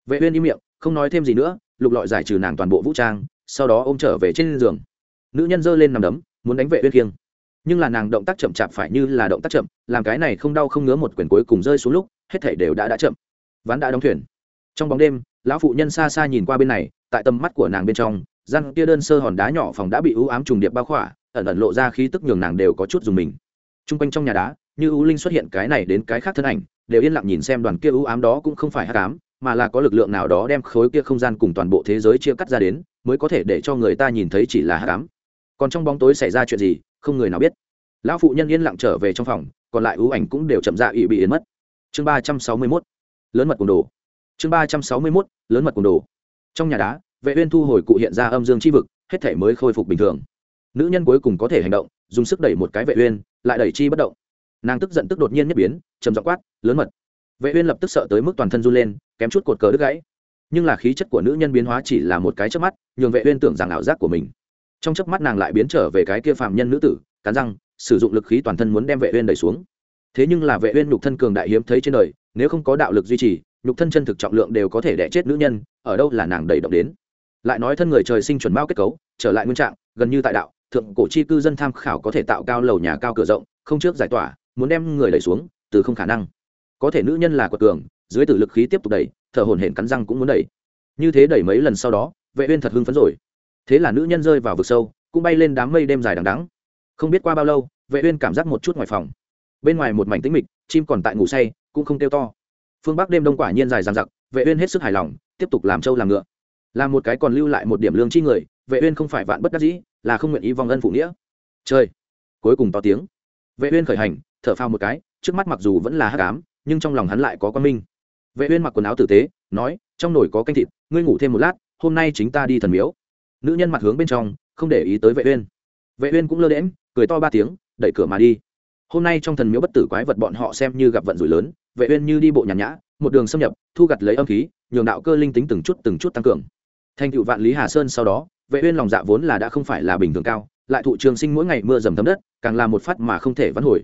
Vệ uyên im miệng, không nói thêm gì nữa, lục lọi giải trừ nàng toàn bộ vũ trang, sau đó ôm trở về trên giường. Nữ nhân giơ lên nằm đấm, muốn đánh vệ uyên kiêng nhưng là nàng động tác chậm chạp phải như là động tác chậm, làm cái này không đau không ngứa một quyền cuối cùng rơi xuống lúc, hết thảy đều đã đã chậm. Ván đã đóng thuyền. Trong bóng đêm, lão phụ nhân xa xa nhìn qua bên này, tại tầm mắt của nàng bên trong răng kia đơn sơ hòn đá nhỏ phòng đã bị ưu ám trùng điệp bao khỏa, ẩn ẩn lộ ra khí tức nhường nàng đều có chút dùng mình. T r u n g quanh trong nhà đá, như ưu linh xuất hiện cái này đến cái khác thân ảnh, đều yên lặng nhìn xem đoàn kia ưu ám đó cũng không phải hát cám mà là có lực lượng nào đó đem khối kia không gian cùng toàn bộ thế giới chia cắt ra đến, mới có thể để cho người ta nhìn thấy chỉ là hát cám còn trong bóng tối xảy ra chuyện gì, không người nào biết. Lão phụ nhân yên lặng trở về trong phòng, còn lại ưu ảnh cũng đều chậm dạ ỵ bị yến mất. Chương ba trăm sáu mươi mốt, lớn mật cùng đồ. Chương ba trăm sáu mươi mốt, lớn mật cùng đồ. Trong nhà đá vệ uyên thu hồi cụ hiện ra âm dương chi vực, hết thể mới khôi phục bình thường. Nữ nhân cuối cùng có thể hành động, dùng sức đẩy một cái vệ uyên, lại đẩy chi bất động. Nàng tức giận tức đột nhiên nhất biến, trầm giọng quát, lớn mật. Vệ uyên lập tức sợ tới mức toàn thân run lên, kém chút cột cờ đứt gãy. Nhưng là khí chất của nữ nhân biến hóa chỉ là một cái chớp mắt, nhường vệ uyên tưởng rằng ảo giác của mình. Trong chớp mắt nàng lại biến trở về cái kia phàm nhân nữ tử, cắn răng, sử dụng lực khí toàn thân muốn đem vệ uyên đẩy xuống. Thế nhưng là vệ uyên nhục thân cường đại hiếm thấy trên đời, nếu không có đạo lực duy trì, nhục thân chân thực trọng lượng đều có thể đè chết nữ nhân, ở đâu là nàng đẩy động đến? Lại nói thân người trời sinh chuẩn bao kết cấu, trở lại nguyên trạng, gần như tại đạo, thượng cổ chi cư dân tham khảo có thể tạo cao lầu nhà cao cửa rộng, không trước giải tỏa, muốn đem người đẩy xuống, từ không khả năng. Có thể nữ nhân là quật cường, dưới tử lực khí tiếp tục đẩy, thở hổn hển cắn răng cũng muốn đẩy. Như thế đẩy mấy lần sau đó, vệ uyên thật hưng phấn rồi. Thế là nữ nhân rơi vào vực sâu, cũng bay lên đám mây đêm dài đằng đẵng. Không biết qua bao lâu, vệ uyên cảm giác một chút ngoài phòng. Bên ngoài một mảnh tĩnh mịch, chim còn tại ngủ say, cũng không kêu to. Phương bắc đêm đông quả nhiên dài dằng dặc, vệ uyên hết sức hài lòng, tiếp tục làm trâu làm ngựa làm một cái còn lưu lại một điểm lương chi người vệ uyên không phải vạn bất đắc dĩ là không nguyện ý vong ân phụ nghĩa. Trời, cuối cùng to tiếng. Vệ uyên khởi hành thở phào một cái trước mắt mặc dù vẫn là hắc ám nhưng trong lòng hắn lại có quan minh. Vệ uyên mặc quần áo tử tế nói trong nồi có canh thịt ngươi ngủ thêm một lát hôm nay chính ta đi thần miếu. Nữ nhân mặt hướng bên trong không để ý tới vệ uyên. Vệ uyên cũng lơ đễm cười to ba tiếng đẩy cửa mà đi. Hôm nay trong thần miếu bất tử quái vật bọn họ xem như gặp vận rủi lớn vệ uyên như đi bộ nhàn nhã một đường xâm nhập thu gặt lấy âm khí nhường đạo cơ linh tính từng chút từng chút tăng cường thành tựu vạn lý hà sơn sau đó, vệ uyên lòng dạ vốn là đã không phải là bình thường cao, lại thụ trường sinh mỗi ngày mưa dầm thấm đất, càng là một phát mà không thể vãn hồi.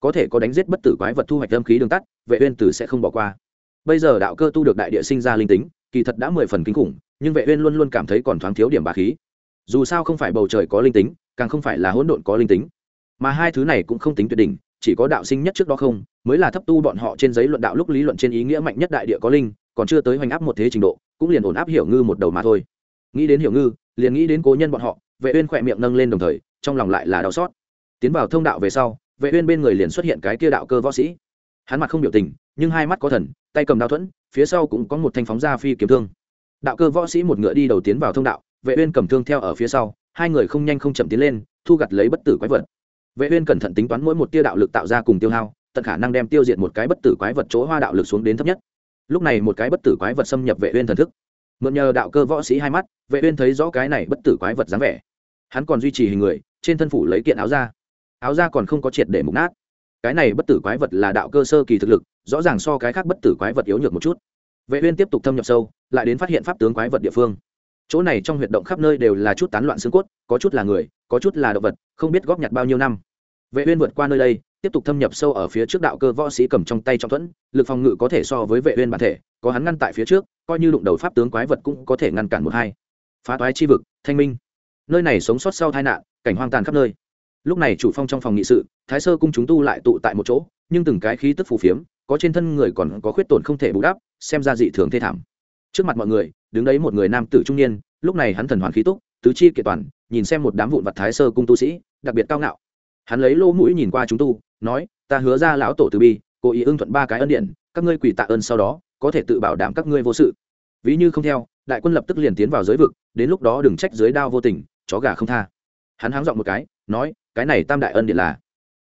Có thể có đánh giết bất tử quái vật thu hoạch âm khí đường tắt, vệ uyên tử sẽ không bỏ qua. Bây giờ đạo cơ tu được đại địa sinh ra linh tính, kỳ thật đã mười phần kinh khủng, nhưng vệ uyên luôn luôn cảm thấy còn thoáng thiếu điểm bá khí. Dù sao không phải bầu trời có linh tính, càng không phải là hỗn độn có linh tính. Mà hai thứ này cũng không tính tuyệt đỉnh, chỉ có đạo sinh nhất trước đó không, mới là thấp tu bọn họ trên giấy luận đạo lúc lý luận trên ý nghĩa mạnh nhất đại địa có linh còn chưa tới hoành áp một thế trình độ, cũng liền ổn áp hiểu ngư một đầu mà thôi. Nghĩ đến hiểu ngư, liền nghĩ đến cố nhân bọn họ, vệ uyên khỏe miệng nâng lên đồng thời, trong lòng lại là đau xót. Tiến vào thông đạo về sau, vệ uyên bên người liền xuất hiện cái kia đạo cơ võ sĩ. Hắn mặt không biểu tình, nhưng hai mắt có thần, tay cầm đao thuẫn, phía sau cũng có một thanh phóng ra phi kiếm thương. Đạo cơ võ sĩ một ngựa đi đầu tiến vào thông đạo, vệ uyên cầm thương theo ở phía sau, hai người không nhanh không chậm tiến lên, thu gặt lấy bất tử quái vật. Vệ uyên cẩn thận tính toán mỗi một tia đạo lực tạo ra cùng tiêu hao, tận khả năng đem tiêu diệt một cái bất tử quái vật chỗ hoa đạo lực xuống đến thấp nhất lúc này một cái bất tử quái vật xâm nhập vệ uyên thần thức. Mượn nhờ đạo cơ võ sĩ hai mắt, vệ uyên thấy rõ cái này bất tử quái vật dáng vẻ. Hắn còn duy trì hình người, trên thân phủ lấy kiện áo da. Áo da còn không có triệt để mục nát. Cái này bất tử quái vật là đạo cơ sơ kỳ thực lực, rõ ràng so cái khác bất tử quái vật yếu nhược một chút. Vệ uyên tiếp tục thâm nhập sâu, lại đến phát hiện pháp tướng quái vật địa phương. Chỗ này trong huyệt động khắp nơi đều là chút tán loạn xương cốt, có chút là người, có chút là động vật, không biết góp nhặt bao nhiêu năm. Vệ uyên vượt qua nơi đây tiếp tục thâm nhập sâu ở phía trước đạo cơ võ sĩ cầm trong tay trong thuẫn, lực phòng ngự có thể so với vệ uyên bản thể, có hắn ngăn tại phía trước, coi như đụng đầu pháp tướng quái vật cũng có thể ngăn cản một hai. Phá toái chi vực, thanh minh. Nơi này sống sót sau tai nạn, cảnh hoang tàn khắp nơi. Lúc này chủ phong trong phòng nghị sự, thái sơ cung chúng tu lại tụ tại một chỗ, nhưng từng cái khí tức phù phiếm, có trên thân người còn có khuyết tổn không thể bù đắp, xem ra dị thường thê thảm. Trước mặt mọi người, đứng đấy một người nam tử trung niên, lúc này hắn thần hoàn khí túc, tứ chi kiện toàn, nhìn xem một đám vụn vặt thái sơ cung tu sĩ, đặc biệt cao ngạo hắn lấy lỗ mũi nhìn qua chúng tu, nói, ta hứa ra lão tổ từ bi, cố ý ưng thuận ba cái ân điện các ngươi quỳ tạ ơn sau đó, có thể tự bảo đảm các ngươi vô sự. Ví như không theo, đại quân lập tức liền tiến vào giới vực, đến lúc đó đừng trách giới đao vô tình, chó gà không tha. Hắn háng dọn một cái, nói, cái này tam đại ân điện là,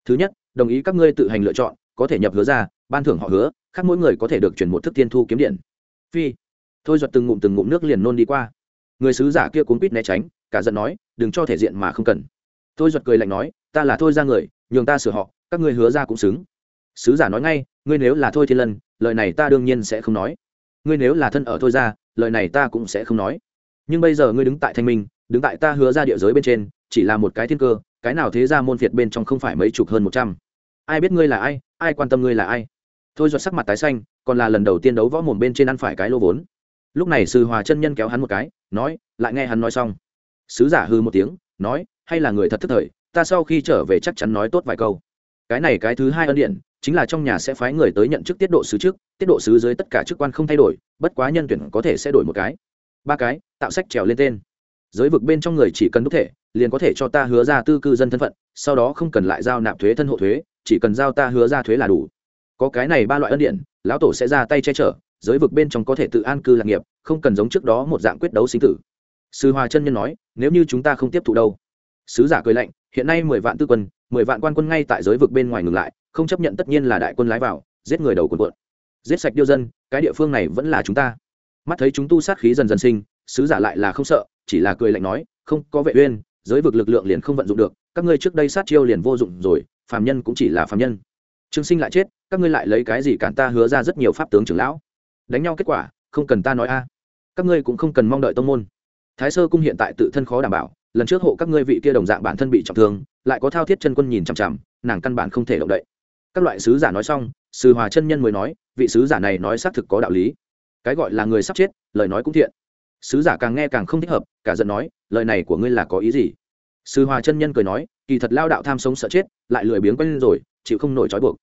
thứ nhất, đồng ý các ngươi tự hành lựa chọn, có thể nhập hứa ra, ban thưởng họ hứa, khác mỗi người có thể được chuyển một thức tiên thu kiếm điện. Phi, thôi giật từng ngụm từng ngụm nước liền nôn đi qua. Người sứ giả kia cuốn quýt né tránh, cả giận nói, đừng cho thể diện mà không cần thôi giật cười lạnh nói, ta là thôi ra người, nhường ta sửa họ, các ngươi hứa ra cũng xứng. Sứ giả nói ngay, ngươi nếu là thôi thiên lân, lời này ta đương nhiên sẽ không nói. Ngươi nếu là thân ở thôi ra, lời này ta cũng sẽ không nói. Nhưng bây giờ ngươi đứng tại thanh minh, đứng tại ta hứa ra địa giới bên trên, chỉ là một cái thiên cơ, cái nào thế ra môn phiệt bên trong không phải mấy chục hơn một trăm. Ai biết ngươi là ai ai quan tâm ngươi là ai? Thôi giọt sắc mặt tái xanh, còn là lần đầu tiên đấu võ mồm bên trên ăn phải cái lô vốn. Lúc này sư hòa chân nhân kéo hắn một cái, nói, lại nghe hắn nói xong. Sứ giả hư một tiếng, nói hay là người thật thức thời, ta sau khi trở về chắc chắn nói tốt vài câu. Cái này cái thứ hai ân điện, chính là trong nhà sẽ phái người tới nhận chức tiết độ sứ trước, tiết độ sứ dưới tất cả chức quan không thay đổi, bất quá nhân tuyển có thể sẽ đổi một cái. Ba cái, tạo sách trèo lên tên. Giới vực bên trong người chỉ cần đúc thể, liền có thể cho ta hứa ra tư cư dân thân phận, sau đó không cần lại giao nạp thuế thân hộ thuế, chỉ cần giao ta hứa ra thuế là đủ. Có cái này ba loại ân điện, lão tổ sẽ ra tay che chở, giới vực bên trong có thể tự an cư lạc nghiệp, không cần giống trước đó một dạng quyết đấu sinh tử. Sư hòa chân nhân nói, nếu như chúng ta không tiếp thụ đâu sứ giả cười lạnh, hiện nay mười vạn tư quân, mười vạn quan quân ngay tại giới vực bên ngoài ngừng lại, không chấp nhận tất nhiên là đại quân lái vào, giết người đầu quần quận giết sạch điêu dân, cái địa phương này vẫn là chúng ta. Mắt thấy chúng tu sát khí dần dần sinh, sứ giả lại là không sợ, chỉ là cười lạnh nói, không, có vệ uyên, giới vực lực lượng liền không vận dụng được, các ngươi trước đây sát chiêu liền vô dụng rồi, phàm nhân cũng chỉ là phàm nhân. Trương sinh lại chết, các ngươi lại lấy cái gì cản ta hứa ra rất nhiều pháp tướng trưởng lão? Đánh nhau kết quả, không cần ta nói a. Các ngươi cũng không cần mong đợi tông môn. Thái sơ cung hiện tại tự thân khó đảm bảo lần trước hộ các ngươi vị kia đồng dạng bản thân bị trọng thương, lại có thao thiết chân quân nhìn chằm chằm, nàng căn bản không thể động đậy. Các loại sứ giả nói xong, sư hòa chân nhân mới nói, vị sứ giả này nói xác thực có đạo lý. Cái gọi là người sắp chết, lời nói cũng thiện. Sứ giả càng nghe càng không thích hợp, cả giận nói, lời này của ngươi là có ý gì? Sư hòa chân nhân cười nói, kỳ thật lao đạo tham sống sợ chết, lại lười biếng quen lên rồi, chịu không nổi trói buộc.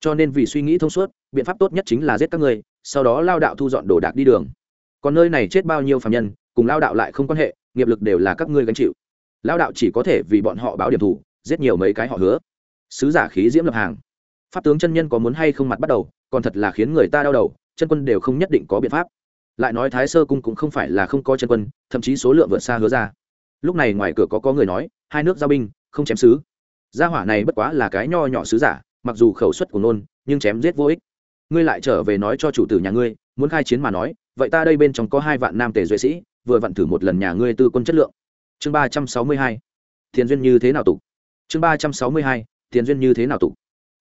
Cho nên vì suy nghĩ thông suốt, biện pháp tốt nhất chính là giết các ngươi, sau đó lao đạo thu dọn đồ đạc đi đường. Còn nơi này chết bao nhiêu phạm nhân, cùng lao đạo lại không quan hệ, nghiệp lực đều là các ngươi gánh chịu lao đạo chỉ có thể vì bọn họ báo điểm thủ, giết nhiều mấy cái họ hứa. Sứ giả khí diễm lập hàng. Pháp tướng chân nhân có muốn hay không mặt bắt đầu, còn thật là khiến người ta đau đầu, chân quân đều không nhất định có biện pháp. Lại nói thái sơ cung cũng không phải là không có chân quân, thậm chí số lượng vượt xa hứa ra. Lúc này ngoài cửa có có người nói, hai nước giao binh, không chém sứ. Gia hỏa này bất quá là cái nho nhỏ sứ giả, mặc dù khẩu suất của nôn, nhưng chém giết vô ích. Ngươi lại trở về nói cho chủ tử nhà ngươi, muốn khai chiến mà nói, vậy ta đây bên trong có hai vạn nam tề duệ sĩ, vừa vặn thử một lần nhà ngươi tư quân chất lượng chương ba trăm sáu mươi hai thiền duyên như thế nào tục? Chương ba trăm sáu mươi hai thiền duyên như thế nào tục?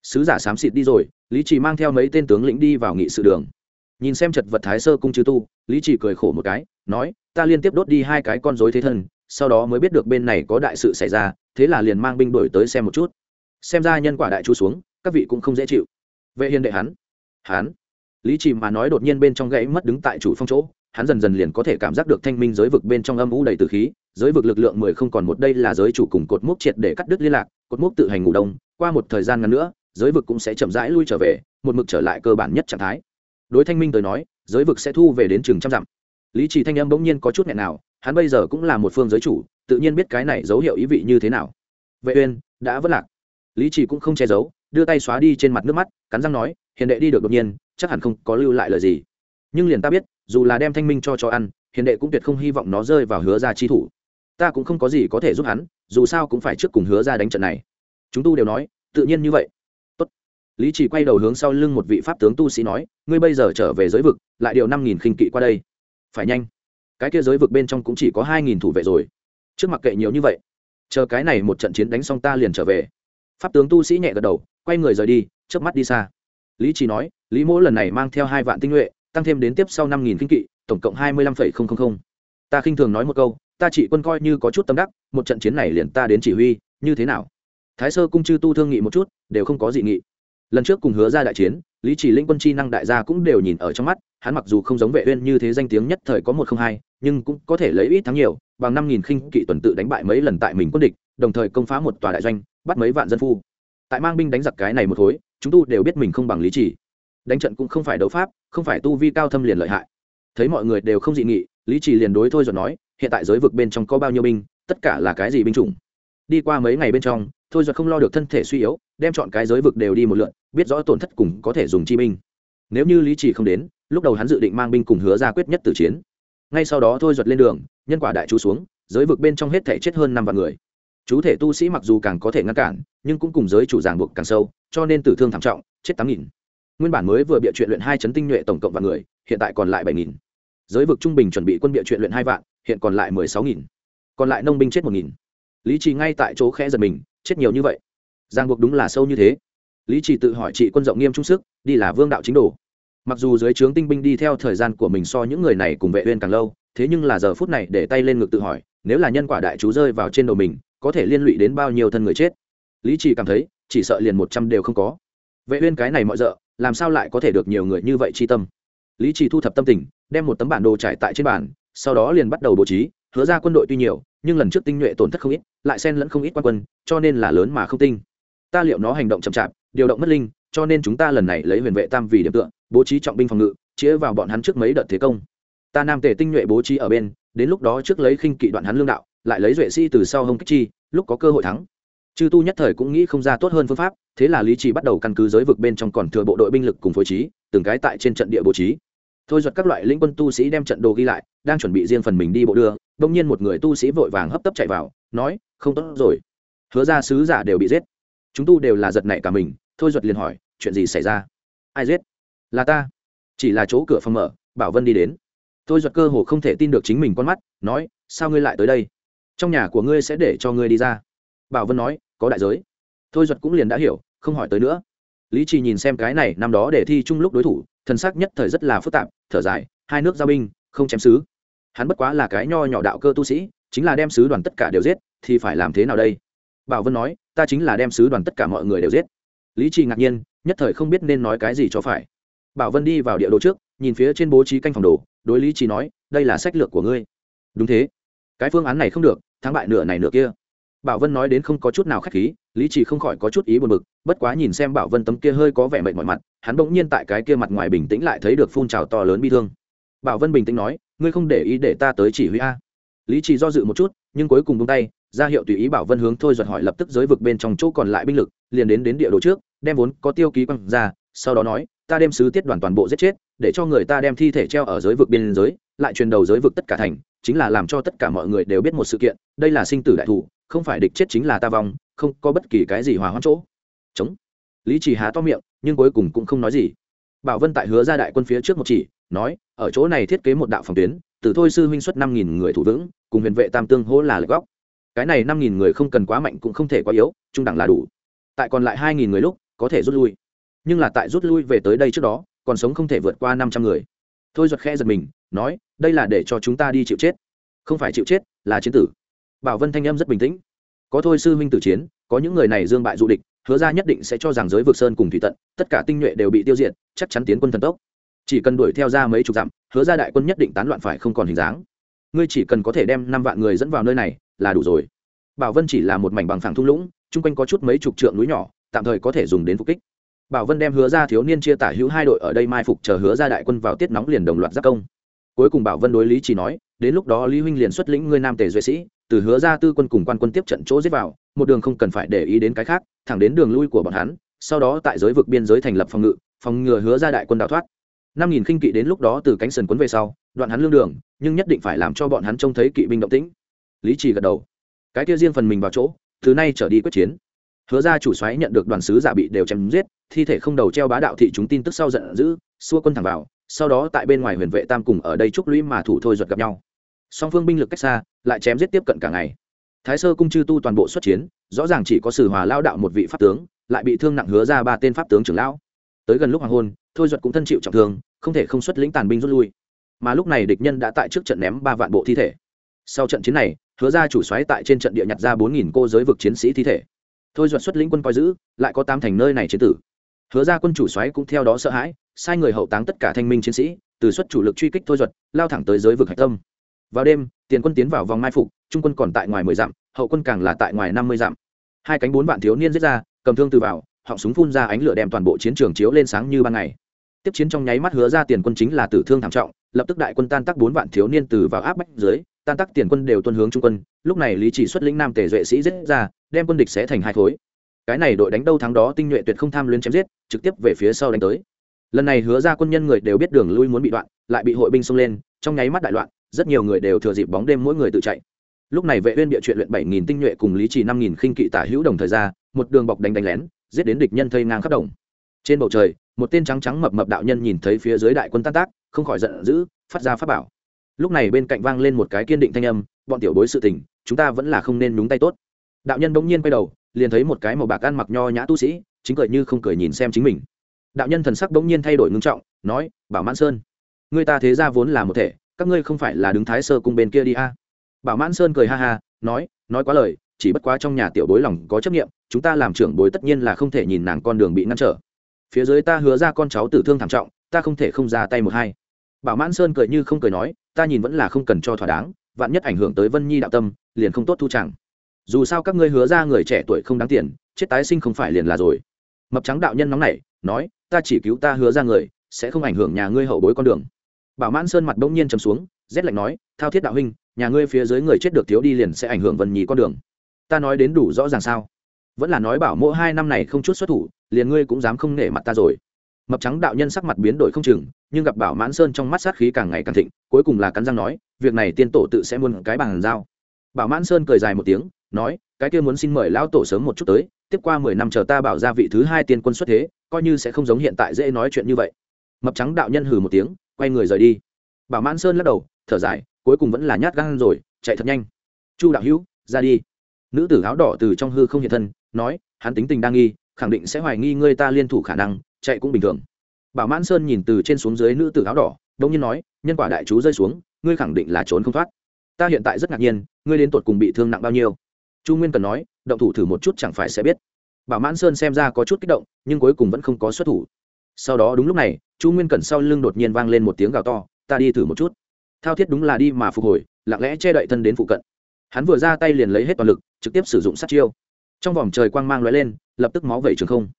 Sứ giả xám xịt đi rồi, lý trì mang theo mấy tên tướng lĩnh đi vào nghị sự đường. Nhìn xem chật vật thái sơ cung chư tu, lý trì cười khổ một cái, nói, ta liên tiếp đốt đi hai cái con dối thế thân, sau đó mới biết được bên này có đại sự xảy ra, thế là liền mang binh đổi tới xem một chút. Xem ra nhân quả đại chu xuống, các vị cũng không dễ chịu. Vệ hiền đệ hắn hắn? Lý trì mà nói đột nhiên bên trong gãy mất đứng tại chủ phong chỗ, hắn dần dần liền có thể cảm giác được thanh minh giới vực bên trong âm u đầy từ khí giới vực lực lượng mười không còn một, đây là giới chủ cùng cột mốc triệt để cắt đứt liên lạc, cột mốc tự hành ngủ đông, qua một thời gian ngắn nữa, giới vực cũng sẽ chậm rãi lui trở về, một mực trở lại cơ bản nhất trạng thái. Đối thanh minh tới nói, giới vực sẽ thu về đến chừng trăm dặm. Lý trì thanh âm bỗng nhiên có chút nghẹn nào, hắn bây giờ cũng là một phương giới chủ, tự nhiên biết cái này dấu hiệu ý vị như thế nào. Vệ uyên, đã vất lạc. Lý trì cũng không che giấu, đưa tay xóa đi trên mặt nước mắt, cắn răng nói, hiền đệ đi được đột nhiên, chắc hẳn không có lưu lại lời gì. Nhưng liền ta biết, dù là đem thanh minh cho cho ăn, hiền đệ cũng tuyệt không hy vọng nó rơi vào hứa ra chi thủ ta cũng không có gì có thể giúp hắn, dù sao cũng phải trước cùng hứa ra đánh trận này. Chúng tu đều nói, tự nhiên như vậy. Tốt. lý chỉ quay đầu hướng sau lưng một vị pháp tướng tu sĩ nói, ngươi bây giờ trở về giới vực, lại điều năm nghìn khinh kỵ qua đây. Phải nhanh. Cái kia giới vực bên trong cũng chỉ có hai nghìn thủ vệ rồi. Trước mặt kệ nhiều như vậy. Chờ cái này một trận chiến đánh xong ta liền trở về. Pháp tướng tu sĩ nhẹ gật đầu, quay người rời đi, chớp mắt đi xa. Lý chỉ nói, lý mỗ lần này mang theo hai vạn tinh nhuệ, tăng thêm đến tiếp sau năm nghìn kinh kỵ, tổng cộng hai mươi lăm phẩy không không không. Ta khinh thường nói một câu ta chỉ quân coi như có chút tâm đắc, một trận chiến này liền ta đến chỉ huy, như thế nào? Thái sơ cung chư tu thương nghị một chút, đều không có dị nghị. Lần trước cùng hứa ra đại chiến, lý chỉ linh quân chi năng đại gia cũng đều nhìn ở trong mắt, hắn mặc dù không giống vệ uyên như thế danh tiếng nhất thời có một không hai, nhưng cũng có thể lấy ít thắng nhiều, bằng năm nghìn khinh kỵ tuần tự đánh bại mấy lần tại mình quân địch, đồng thời công phá một tòa đại doanh, bắt mấy vạn dân phu. Tại mang binh đánh giặc cái này một khối, chúng tu đều biết mình không bằng lý chỉ. Đánh trận cũng không phải đấu pháp, không phải tu vi cao thâm liền lợi hại. Thấy mọi người đều không dị nghị, lý chỉ liền đối thôi rồi nói hiện tại giới vực bên trong có bao nhiêu binh, tất cả là cái gì binh chủng? Đi qua mấy ngày bên trong, thôi rồi không lo được thân thể suy yếu, đem chọn cái giới vực đều đi một lượn, biết rõ tổn thất cùng có thể dùng chi binh. Nếu như lý chỉ không đến, lúc đầu hắn dự định mang binh cùng hứa ra quyết nhất tử chiến. Ngay sau đó thôi giật lên đường, nhân quả đại chú xuống, giới vực bên trong hết thể chết hơn năm vạn người. Chú thể tu sĩ mặc dù càng có thể ngăn cản, nhưng cũng cùng giới chủ ràng buộc càng sâu, cho nên tử thương thảm trọng, chết tám nghìn. Nguyên bản mới vừa bịa chuyện luyện hai chấn tinh nhuệ tổng cộng vạn người, hiện tại còn lại bảy nghìn. Giới vực trung bình chuẩn bị quân bịa chuyện luyện hai vạn hiện còn lại mười sáu nghìn. Còn lại nông binh chết một nghìn. Lý trì ngay tại chỗ khẽ giật mình, chết nhiều như vậy. Giang buộc đúng là sâu như thế. Lý trì tự hỏi trị quân rộng nghiêm trung sức, đi là vương đạo chính đồ. Mặc dù dưới trướng tinh binh đi theo thời gian của mình so những người này cùng vệ uyên càng lâu, thế nhưng là giờ phút này để tay lên ngực tự hỏi, nếu là nhân quả đại chú rơi vào trên đầu mình, có thể liên lụy đến bao nhiêu thân người chết? Lý trì cảm thấy, chỉ sợ liền một trăm đều không có. Vệ uyên cái này mọi dợ làm sao lại có thể được nhiều người như vậy chi tâm? Lý trì thu thập tâm tình, đem một tấm bản đồ trải tại trên bàn sau đó liền bắt đầu bố trí, hứa ra quân đội tuy nhiều, nhưng lần trước tinh nhuệ tổn thất không ít, lại xen lẫn không ít quan quân, cho nên là lớn mà không tinh. Ta liệu nó hành động chậm chạp, điều động mất linh, cho nên chúng ta lần này lấy huyền vệ tam vì điểm tựa, bố trí trọng binh phòng ngự, chĩa vào bọn hắn trước mấy đợt thế công. Ta nam tề tinh nhuệ bố trí ở bên, đến lúc đó trước lấy khinh kỵ đoạn hắn lương đạo, lại lấy duệ sĩ từ sau hông kích chi, lúc có cơ hội thắng. Chư tu nhất thời cũng nghĩ không ra tốt hơn phương pháp, thế là lý trì bắt đầu căn cứ giới vực bên trong còn thừa bộ đội binh lực cùng phối trí, từng cái tại trên trận địa bố trí thôi giật các loại lĩnh quân tu sĩ đem trận đồ ghi lại, đang chuẩn bị riêng phần mình đi bộ đưa đông nhiên một người tu sĩ vội vàng hấp tấp chạy vào, nói, không tốt rồi. Hứa ra sứ giả đều bị giết. Chúng tu đều là giật nảy cả mình. Thôi giật liền hỏi, chuyện gì xảy ra? Ai giết? Là ta. Chỉ là chỗ cửa phòng mở, bảo vân đi đến. Thôi giật cơ hồ không thể tin được chính mình con mắt, nói, sao ngươi lại tới đây? Trong nhà của ngươi sẽ để cho ngươi đi ra. Bảo vân nói, có đại giới. Thôi giật cũng liền đã hiểu, không hỏi tới nữa. Lý trì nhìn xem cái này năm đó để thi chung lúc đối thủ, thần sắc nhất thời rất là phức tạp thở dài, hai nước giao binh, không chém sứ. Hắn bất quá là cái nho nhỏ đạo cơ tu sĩ, chính là đem sứ đoàn tất cả đều giết, thì phải làm thế nào đây? Bảo vân nói, ta chính là đem sứ đoàn tất cả mọi người đều giết. Lý trì ngạc nhiên, nhất thời không biết nên nói cái gì cho phải. Bảo vân đi vào địa đồ trước, nhìn phía trên bố trí canh phòng đồ, đối lý trì nói, đây là sách lược của ngươi. Đúng thế. Cái phương án này không được, thắng bại nửa này nửa kia bảo vân nói đến không có chút nào k h á c h khí, lý Chỉ không khỏi có chút ý buồn b ự c bất quá nhìn xem bảo vân tấm kia hơi có vẻ mệt mọi mặt, hắn bỗng nhiên tại cái kia mặt ngoài bình tĩnh lại thấy được phun trào to lớn bi thương. Bảo vân bình tĩnh nói, ngươi không để ý để ta tới chỉ huy a? Lý Chỉ do dự một chút, nhưng cuối cùng bung tay, ra hiệu tùy ý bảo vân hướng thôi giật hỏi lập tức giới vực bên trong chỗ còn lại binh lực, liền đến đến địa đồ trước, đem vốn có tiêu ký quăng ra, sau đó nói, ta đem sứ tiết đoàn toàn bộ giết chết, để cho người ta đem thi thể treo ở giới vực biên giới, lại truyền đầu giới vực tất cả thành, chính là làm cho tất cả mọi người đều biết một sự kiện, đây là sinh tử đại thủ không phải địch chết chính là ta vong, không có bất kỳ cái gì hòa hoãn chỗ. Chống. Lý trì há to miệng, nhưng cuối cùng cũng không nói gì. Bảo vân tại hứa ra đại quân phía trước một chỉ, nói, ở chỗ này thiết kế một đạo phòng tuyến, từ thôi sư huynh xuất năm nghìn người thủ vững, cùng huyền vệ tam tương hỗ là lệch góc. Cái này năm nghìn người không cần quá mạnh cũng không thể quá yếu, trung đẳng là đủ. Tại còn lại hai nghìn người lúc, có thể rút lui. Nhưng là tại rút lui về tới đây trước đó, còn sống không thể vượt qua năm trăm người. Thôi giật khe giật mình, nói, đây là để cho chúng ta đi chịu chết. Không phải chịu chết, là chiến tử bảo vân thanh âm rất bình tĩnh. Có thôi sư huynh tử chiến, có những người này dương bại du địch, hứa ra nhất định sẽ cho rằng giới vực sơn cùng thủy tận, tất cả tinh nhuệ đều bị tiêu diệt, chắc chắn tiến quân thần tốc. Chỉ cần đuổi theo ra mấy chục dặm, hứa ra đại quân nhất định tán loạn phải không còn hình dáng. Ngươi chỉ cần có thể đem năm vạn người dẫn vào nơi này, là đủ rồi. Bảo vân chỉ là một mảnh bằng phẳng thung lũng, chung quanh có chút mấy chục trượng núi nhỏ, tạm thời có thể dùng đến phục kích. Bảo vân đem hứa ra thiếu niên chia tả hữu hai đội ở đây mai phục chờ hứa ra đại quân vào tiết nóng liền đồng loạt giáp công. Cuối cùng bảo vân đối lý chỉ nói, đến lúc đó lý huynh liền xuất lĩnh ngươi nam tề duệ sĩ từ hứa ra tư quân cùng quan quân tiếp trận chỗ giết vào, một đường không cần phải để ý đến cái khác, thẳng đến đường lui của bọn hắn, sau đó tại giới vực biên giới thành lập phòng ngự, phòng ngừa hứa ra đại quân đào thoát. Năm nghìn khinh kỵ đến lúc đó từ cánh sườn quấn về sau, đoạn hắn lương đường, nhưng nhất định phải làm cho bọn hắn trông thấy kỵ binh động tĩnh. Lý trì gật đầu. Cái kia riêng phần mình vào chỗ, thứ này trở đi quyết chiến. Hứa ra chủ xoáy nhận được đoàn sứ giả bị đều chém giết, thi thể không đầu treo bá đạo thị chúng tin tức sau giận dữ, xua quân thẳng vào, sau đó tại bên ngoài huyền vệ tam cùng ở đây trúc lũy mà thủ thôi ruột gặp nhau song phương binh lực cách xa, lại chém giết tiếp cận cả ngày. Thái sơ cung chư tu toàn bộ xuất chiến, rõ ràng chỉ có sử hòa lao đạo một vị pháp tướng, lại bị thương nặng hứa ra ba tên pháp tướng trưởng lão. Tới gần lúc hoàng hôn, thôi duật cũng thân chịu trọng thương, không thể không xuất lĩnh tàn binh rút lui. Mà lúc này địch nhân đã tại trước trận ném ba vạn bộ thi thể. Sau trận chiến này, hứa ra chủ xoáy tại trên trận địa nhặt ra bốn nghìn cô giới vực chiến sĩ thi thể. Thôi duật xuất lĩnh quân coi giữ, lại có tám thành nơi này chiến tử. Hứa ra quân chủ xoáy cũng theo đó sợ hãi, sai người hậu táng tất cả thanh minh chiến sĩ, từ xuất chủ lực truy kích thôi duật, lao thẳng tới giới vực hạch tâm vào đêm, tiền quân tiến vào vòng mai phục, trung quân còn tại ngoài mười dặm, hậu quân càng là tại ngoài năm mươi dặm. Hai cánh bốn vạn thiếu niên giết ra, cầm thương từ vào, họng súng phun ra ánh lửa đem toàn bộ chiến trường chiếu lên sáng như ban ngày. Tiếp chiến trong nháy mắt hứa ra tiền quân chính là tử thương thảm trọng, lập tức đại quân tan tác bốn vạn thiếu niên từ vào áp bách dưới, tan tác tiền quân đều tuân hướng trung quân, lúc này lý chỉ xuất lĩnh nam tề duệ sĩ giết ra, đem quân địch sẽ thành hai khối. Cái này đội đánh đâu thắng đó, tinh nhuệ tuyệt không tham luyến chém giết, trực tiếp về phía sau đánh tới. Lần này hứa ra quân nhân người đều biết đường lui muốn bị đoạn, lại bị hội binh xông lên, trong nháy mắt đại loạn rất nhiều người đều thừa dịp bóng đêm mỗi người tự chạy. Lúc này vệ uyên địa chuyện luyện bảy nghìn tinh nhuệ cùng lý trì năm nghìn khinh kỵ tả hữu đồng thời ra, một đường bọc đánh đánh lén, giết đến địch nhân thây ngang khắp đồng. Trên bầu trời, một tên trắng trắng mập mập đạo nhân nhìn thấy phía dưới đại quân tan tác, không khỏi giận dữ, phát ra pháp bảo. Lúc này bên cạnh vang lên một cái kiên định thanh âm, bọn tiểu bối sự tình, chúng ta vẫn là không nên nhúng tay tốt. Đạo nhân bỗng nhiên quay đầu, liền thấy một cái màu bạc ăn mặc nho nhã tu sĩ, chính cười như không cười nhìn xem chính mình. Đạo nhân thần sắc bỗng nhiên thay đổi ngưng trọng, nói, bảo mãn sơn, người ta thế ra vốn là một thể các ngươi không phải là đứng thái sơ cung bên kia đi a? À. bảo mãn sơn cười ha ha, nói nói quá lời, chỉ bất quá trong nhà tiểu bối lòng có chấp nghiệm chúng ta làm trưởng bối tất nhiên là không thể nhìn nàng con đường bị ngăn trở. Phía dưới ta hứa ra con cháu tử thương thảm trọng, ta không thể không ra tay một hai. Bảo mãn sơn cười như không cười nói, ta nhìn vẫn là không cần cho thỏa đáng, vạn nhất ảnh hưởng tới vân nhi đạo tâm, liền không tốt thu chẳng. Dù sao các ngươi hứa ra người trẻ tuổi không đáng tiền, chết tái sinh không phải liền là rồi. Mập trắng đạo nhân nóng nảy, nói, ta chỉ cứu ta hứa ra người, sẽ không ảnh hưởng nhà ngươi hậu bối con đường bảo mãn sơn mặt bỗng nhiên trầm xuống, rét lạnh nói, thao thiết đạo huynh, nhà ngươi phía dưới người chết được thiếu đi liền sẽ ảnh hưởng vân nhì con đường. Ta nói đến đủ rõ ràng sao? Vẫn là nói bảo mỗ hai năm này không chút xuất thủ, liền ngươi cũng dám không nể mặt ta rồi. Mập trắng đạo nhân sắc mặt biến đổi không chừng, nhưng gặp bảo mãn sơn trong mắt sát khí càng ngày càng thịnh, cuối cùng là cắn răng nói, việc này tiên tổ tự sẽ muôn cái bằng dao bảo mãn sơn cười dài một tiếng, nói, cái kia muốn xin mời lão tổ sớm một chút tới, tiếp qua mười năm chờ ta bảo ra vị thứ hai tiên quân xuất thế, coi như sẽ không giống hiện tại dễ nói chuyện như vậy. Mập trắng đạo nhân hừ một tiếng quay người rời đi. Bảo mãn sơn lắc đầu, thở dài, cuối cùng vẫn là nhát gan rồi, chạy thật nhanh. Chu đạo hữu, ra đi. Nữ tử áo đỏ từ trong hư không hiện thân, nói, hắn tính tình đang nghi, khẳng định sẽ hoài nghi ngươi ta liên thủ khả năng, chạy cũng bình thường. Bảo mãn sơn nhìn từ trên xuống dưới nữ tử áo đỏ đông nhiên nói, nhân quả đại chú rơi xuống, ngươi khẳng định là trốn không thoát. Ta hiện tại rất ngạc nhiên, ngươi đến tột cùng bị thương nặng bao nhiêu? Chu nguyên cần nói, động thủ thử một chút chẳng phải sẽ biết. Bảo mãn sơn xem ra có chút kích động, nhưng cuối cùng vẫn không có xuất thủ. Sau đó đúng lúc này chu nguyên cẩn sau lưng đột nhiên vang lên một tiếng gào to, ta đi thử một chút. Thao thiết đúng là đi mà phục hồi, lặng lẽ che đậy thân đến phụ cận. Hắn vừa ra tay liền lấy hết toàn lực, trực tiếp sử dụng sát chiêu. Trong vòng trời quang mang lóe lên, lập tức máu vẩy trường không.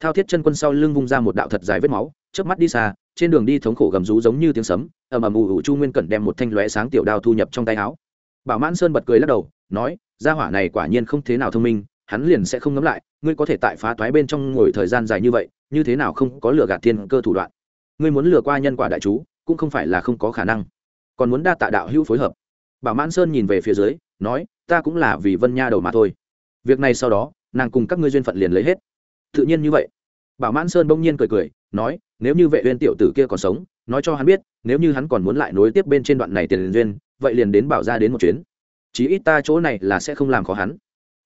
Thao thiết chân quân sau lưng vung ra một đạo thật dài vết máu trước mắt đi xa, trên đường đi thống khổ gầm rú giống như tiếng sấm, ầm ầm ù ù chu nguyên cẩn đem một thanh lóe sáng tiểu đao thu nhập trong tay áo. Bảo mãn sơn bật cười lắc đầu, nói, gia hỏa này quả nhiên không thế nào thông minh, hắn liền sẽ không ngấm lại, ngươi có thể tại phá toái bên trong ngồi thời gian dài như vậy, như thế nào không có lựa gạt thiên cơ thủ đoạn ngươi muốn lừa qua nhân quả đại chú, cũng không phải là không có khả năng. Còn muốn đa tạ đạo hữu phối hợp. Bảo mãn sơn nhìn về phía dưới, nói, ta cũng là vì vân nha đầu mà thôi. Việc này sau đó, nàng cùng các ngươi duyên phận liền lấy hết. Tự nhiên như vậy. Bảo mãn sơn bỗng nhiên cười cười, nói, nếu như vệ uyên tiểu tử kia còn sống, nói cho hắn biết, nếu như hắn còn muốn lại nối tiếp bên trên đoạn này tiền duyên, vậy liền đến bảo ra đến một chuyến. Chí ít ta chỗ này là sẽ không làm khó hắn.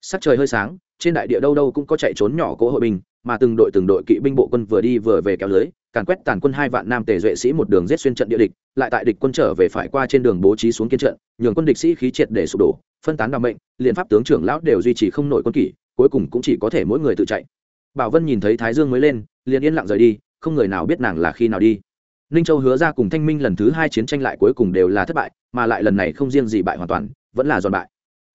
Sắc trời hơi sáng, trên đại địa đâu đâu cũng có chạy trốn nhỏ cỗ hội bình mà từng đội từng đội kỵ binh bộ quân vừa đi vừa về kéo lưới, càn quét tàn quân hai vạn nam tề duệ sĩ một đường giết xuyên trận địa địch, lại tại địch quân trở về phải qua trên đường bố trí xuống kiên trận, nhường quân địch sĩ khí triệt để sụp đổ, phân tán đ mệnh, liền pháp tướng trưởng lão đều duy trì không nổi quân kỷ, cuối cùng cũng chỉ có thể mỗi người tự chạy. Bảo vân nhìn thấy thái dương mới lên, liền yên lặng rời đi, không người nào biết nàng là khi nào đi. Ninh châu hứa ra cùng thanh minh lần thứ hai chiến tranh lại cuối cùng đều là thất bại, mà lại lần này không riêng gì bại hoàn toàn, vẫn là giòn bại.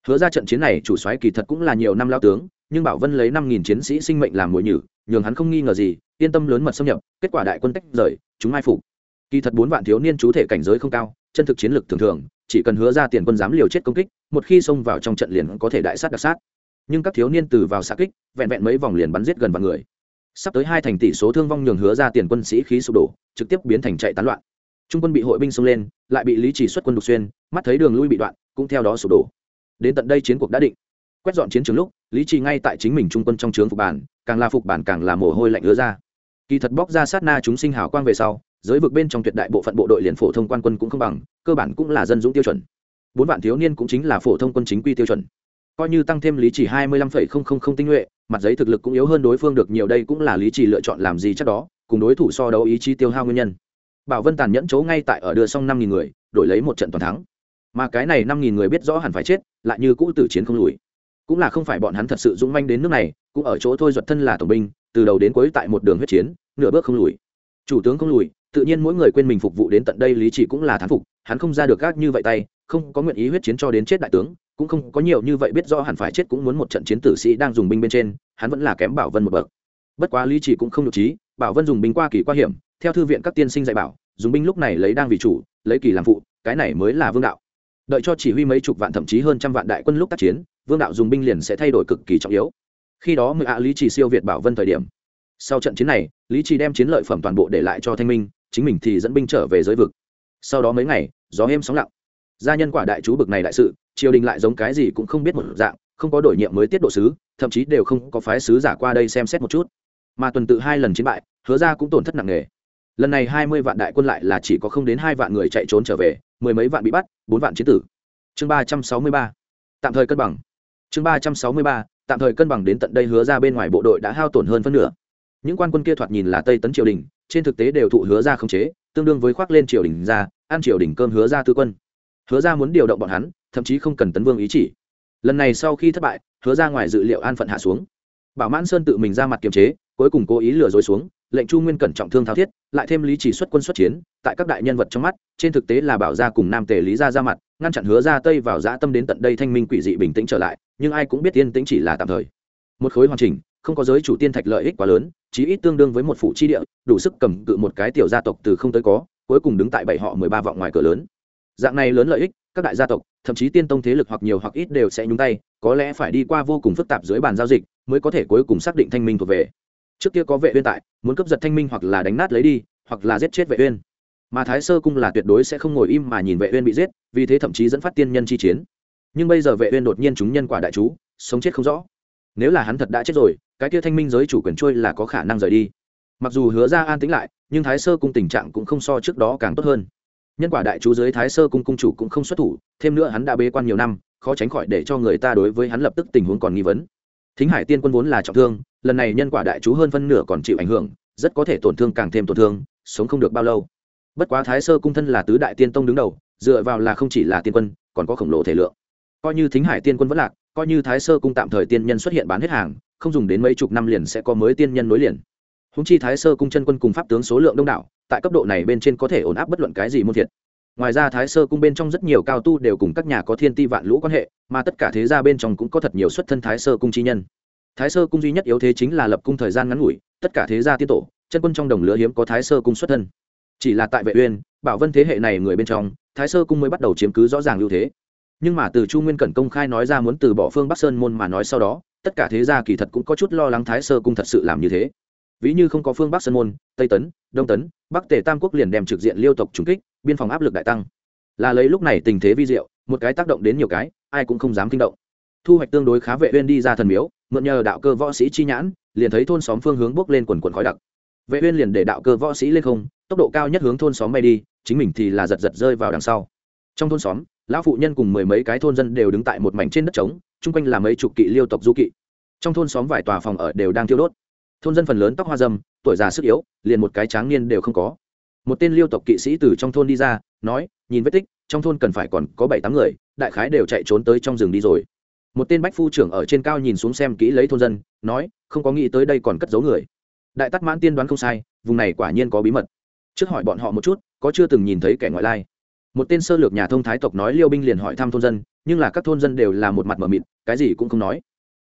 Hứa ra trận chiến này chủ soái kỳ thật cũng là nhiều năm lao tướng nhưng bảo vân lấy năm nghìn chiến sĩ sinh mệnh làm mồi nhử, nhường hắn không nghi ngờ gì, yên tâm lớn mật xâm nhập, kết quả đại quân tách rời, chúng mai phục. Kỳ thật bốn vạn thiếu niên chú thể cảnh giới không cao, chân thực chiến lược thường thường, chỉ cần hứa ra tiền quân dám liều chết công kích, một khi xông vào trong trận liền có thể đại sát đặc sát. Nhưng các thiếu niên từ vào xa kích, vẹn vẹn mấy vòng liền bắn giết gần vạn người. Sắp tới hai thành tỷ số thương vong nhường hứa ra tiền quân sĩ khí sụp đổ, trực tiếp biến thành chạy tán loạn. Trung quân bị hội binh xông lên, lại bị lý chỉ xuất quân đục xuyên, mắt thấy đường lui bị đoạn, cũng theo đó sụp đổ. Đến tận đây chiến cuộc đã định. Quét dọn chiến trường lúc lý trì ngay tại chính mình trung quân trong trướng phục bản, càng là phục bản càng là mồ hôi lạnh ứa ra. Kỳ thật bóc ra sát na chúng sinh hào quang về sau, giới vực bên trong tuyệt đại bộ phận bộ đội liền phổ thông quan quân cũng không bằng, cơ bản cũng là dân dũng tiêu chuẩn. Bốn vạn thiếu niên cũng chính là phổ thông quân chính quy tiêu chuẩn. Coi như tăng thêm lý chỉ hai mươi lăm phẩy không không không tinh nhuệ, mặt giấy thực lực cũng yếu hơn đối phương được nhiều đây cũng là lý chỉ lựa chọn làm gì chắc đó, cùng đối thủ so đấu ý chí tiêu hao nguyên nhân. Bảo vân tàn nhẫn chấu ngay tại ở đưa xong năm nghìn người, đổi lấy một trận toàn thắng. Mà cái này năm nghìn người biết rõ hẳn phải chết, lại như cũ tử chiến không lùi cũng là không phải bọn hắn thật sự dũng manh đến nước này, cũng ở chỗ thôi duật thân là tổng binh, từ đầu đến cuối tại một đường huyết chiến, nửa bước không lùi. Chủ tướng không lùi, tự nhiên mỗi người quên mình phục vụ đến tận đây lý chỉ cũng là thán phục, hắn không ra được các như vậy tay, không có nguyện ý huyết chiến cho đến chết đại tướng, cũng không có nhiều như vậy biết rõ hẳn phải chết cũng muốn một trận chiến tử sĩ đang dùng binh bên trên, hắn vẫn là kém bảo vân một bậc. Bất quá lý chỉ cũng không được trí, bảo vân dùng binh qua kỳ qua hiểm, theo thư viện các tiên sinh dạy bảo, dùng binh lúc này lấy đang vì chủ, lấy kỳ làm phụ, cái này mới là vương đạo. Đợi cho chỉ huy mấy chục vạn thậm chí hơn trăm vạn đại quân lúc tác chiến vương đạo dùng binh liền sẽ thay đổi cực kỳ trọng yếu. Khi đó mười ạ lý chỉ siêu việt bảo vân thời điểm. Sau trận chiến này, lý chỉ đem chiến lợi phẩm toàn bộ để lại cho thanh minh, chính mình thì dẫn binh trở về giới vực. Sau đó mấy ngày, gió êm sóng lặng. Gia nhân quả đại chú bực này đại sự, triều đình lại giống cái gì cũng không biết một dạng, không có đổi nhiệm mới tiết độ sứ, thậm chí đều không có phái sứ giả qua đây xem xét một chút. Mà tuần tự hai lần chiến bại, hứa ra cũng tổn thất nặng nề. Lần này hai mươi vạn đại quân lại là chỉ có không đến hai vạn người chạy trốn trở về, mười mấy vạn bị bắt, bốn vạn chiến tử. Chương ba trăm sáu mươi ba. Tạm thời cân bằng chương ba trăm sáu mươi ba, tạm thời cân bằng đến tận đây hứa ra bên ngoài bộ đội đã hao tổn hơn phân nửa. Những quan quân kia thoạt nhìn là tây tấn triều đình, trên thực tế đều thụ hứa ra khống chế, tương đương với khoác lên triều đình ra, ăn triều đình cơm hứa ra tư quân. Hứa ra muốn điều động bọn hắn, thậm chí không cần tấn vương ý chỉ. Lần này sau khi thất bại, hứa ra ngoài dự liệu an phận hạ xuống. Bảo mãn sơn tự mình ra mặt kiềm chế, cuối cùng cố ý lừa dối xuống, lệnh chu nguyên cẩn trọng thương thao thiết, lại thêm lý chỉ xuất quân xuất chiến, tại các đại nhân vật trong mắt, trên thực tế là bảo gia cùng nam tề lý gia ra mặt ngăn chặn hứa ra tây vào dã tâm đến tận đây thanh minh quỷ dị bình tĩnh trở lại, nhưng ai cũng biết yên tĩnh chỉ là tạm thời. Một khối hoàn chỉnh, không có giới chủ tiên thạch lợi ích quá lớn, chí ít tương đương với một phủ chi địa, đủ sức cầm cự một cái tiểu gia tộc từ không tới có, cuối cùng đứng tại bảy họ mười ba vọng ngoài cửa lớn. Dạng này lớn lợi ích, các đại gia tộc, thậm chí tiên tông thế lực hoặc nhiều hoặc ít đều sẽ nhúng tay, có lẽ phải đi qua vô cùng phức tạp dưới bàn giao dịch, mới có thể cuối cùng xác định thanh minh thuộc về. Trước kia có vệ uyên tại, muốn cướp giật thanh minh hoặc là đánh nát lấy đi, hoặc là giết chết vệ uyên mà thái sơ cung là tuyệt đối sẽ không ngồi im mà nhìn vệ uyên bị giết, vì thế thậm chí dẫn phát tiên nhân chi chiến. Nhưng bây giờ vệ uyên đột nhiên chúng nhân quả đại chú, sống chết không rõ. Nếu là hắn thật đã chết rồi, cái kia thanh minh giới chủ quyền trôi là có khả năng rời đi. Mặc dù hứa ra an tĩnh lại, nhưng thái sơ cung tình trạng cũng không so trước đó càng tốt hơn. Nhân quả đại chú dưới thái sơ cung cung chủ cũng không xuất thủ, thêm nữa hắn đã bế quan nhiều năm, khó tránh khỏi để cho người ta đối với hắn lập tức tình huống còn nghi vấn. Thính hải tiên quân vốn là trọng thương, lần này nhân quả đại chú hơn phân nửa còn chịu ảnh hưởng, rất có thể tổn thương càng thêm tổn thương, sống không được bao lâu bất quá thái sơ cung thân là tứ đại tiên tông đứng đầu, dựa vào là không chỉ là tiên quân, còn có khổng lồ thể lượng. Coi như thính hải tiên quân vẫn lạc, coi như thái sơ cung tạm thời tiên nhân xuất hiện bán hết hàng, không dùng đến mấy chục năm liền sẽ có mới tiên nhân nối liền. Húng chi thái sơ cung chân quân cùng pháp tướng số lượng đông đảo, tại cấp độ này bên trên có thể ổn áp bất luận cái gì muôn thiệt. Ngoài ra thái sơ cung bên trong rất nhiều cao tu đều cùng các nhà có thiên ti vạn lũ quan hệ, mà tất cả thế gia bên trong cũng có thật nhiều xuất thân thái sơ cung chi nhân. Thái sơ cung duy nhất yếu thế chính là lập cung thời gian ngắn ngủi, tất cả thế gia tiên tổ, chân quân trong đồng lứa hiếm có thái sơ cung xuất thân chỉ là tại vệ uyên, bảo vân thế hệ này người bên trong, thái sơ cung mới bắt đầu chiếm cứ rõ ràng ưu thế. Nhưng mà từ chu nguyên cẩn công khai nói ra muốn từ bỏ phương bắc sơn môn mà nói sau đó, tất cả thế gia kỳ thật cũng có chút lo lắng thái sơ cung thật sự làm như thế. Ví như không có phương bắc sơn môn, tây tấn, đông tấn, bắc tề tam quốc liền đem trực diện liêu tộc trúng kích, biên phòng áp lực đại tăng. Là lấy lúc này tình thế vi diệu, một cái tác động đến nhiều cái, ai cũng không dám kinh động. Thu hoạch tương đối khá vệ uyên đi ra thần miếu, mượn nhờ đạo cơ võ sĩ chi nhãn, liền thấy thôn xóm phương hướng bước lên quần quần khói đặc vệ uyên liền để đạo cơ võ sĩ lên không, tốc độ cao nhất hướng thôn xóm bay đi, chính mình thì là giật giật rơi vào đằng sau. Trong thôn xóm, lão phụ nhân cùng mười mấy cái thôn dân đều đứng tại một mảnh trên đất trống, chung quanh là mấy chục kỵ liêu tộc du kỵ. Trong thôn xóm vài tòa phòng ở đều đang thiêu đốt. Thôn dân phần lớn tóc hoa dâm, tuổi già sức yếu, liền một cái tráng niên đều không có. Một tên liêu tộc kỵ sĩ từ trong thôn đi ra, nói, nhìn vết tích, trong thôn cần phải còn có bảy tám người, đại khái đều chạy trốn tới trong rừng đi rồi. Một tên bách phu trưởng ở trên cao nhìn xuống xem kỹ lấy thôn dân, nói, không có nghĩ tới đây còn cất giấu người đại tắc mãn tiên đoán không sai, vùng này quả nhiên có bí mật. Trước hỏi bọn họ một chút, có chưa từng nhìn thấy kẻ ngoại lai. Một tên sơ lược nhà thông thái tộc nói liêu binh liền hỏi thăm thôn dân, nhưng là các thôn dân đều là một mặt mờ mịt, cái gì cũng không nói.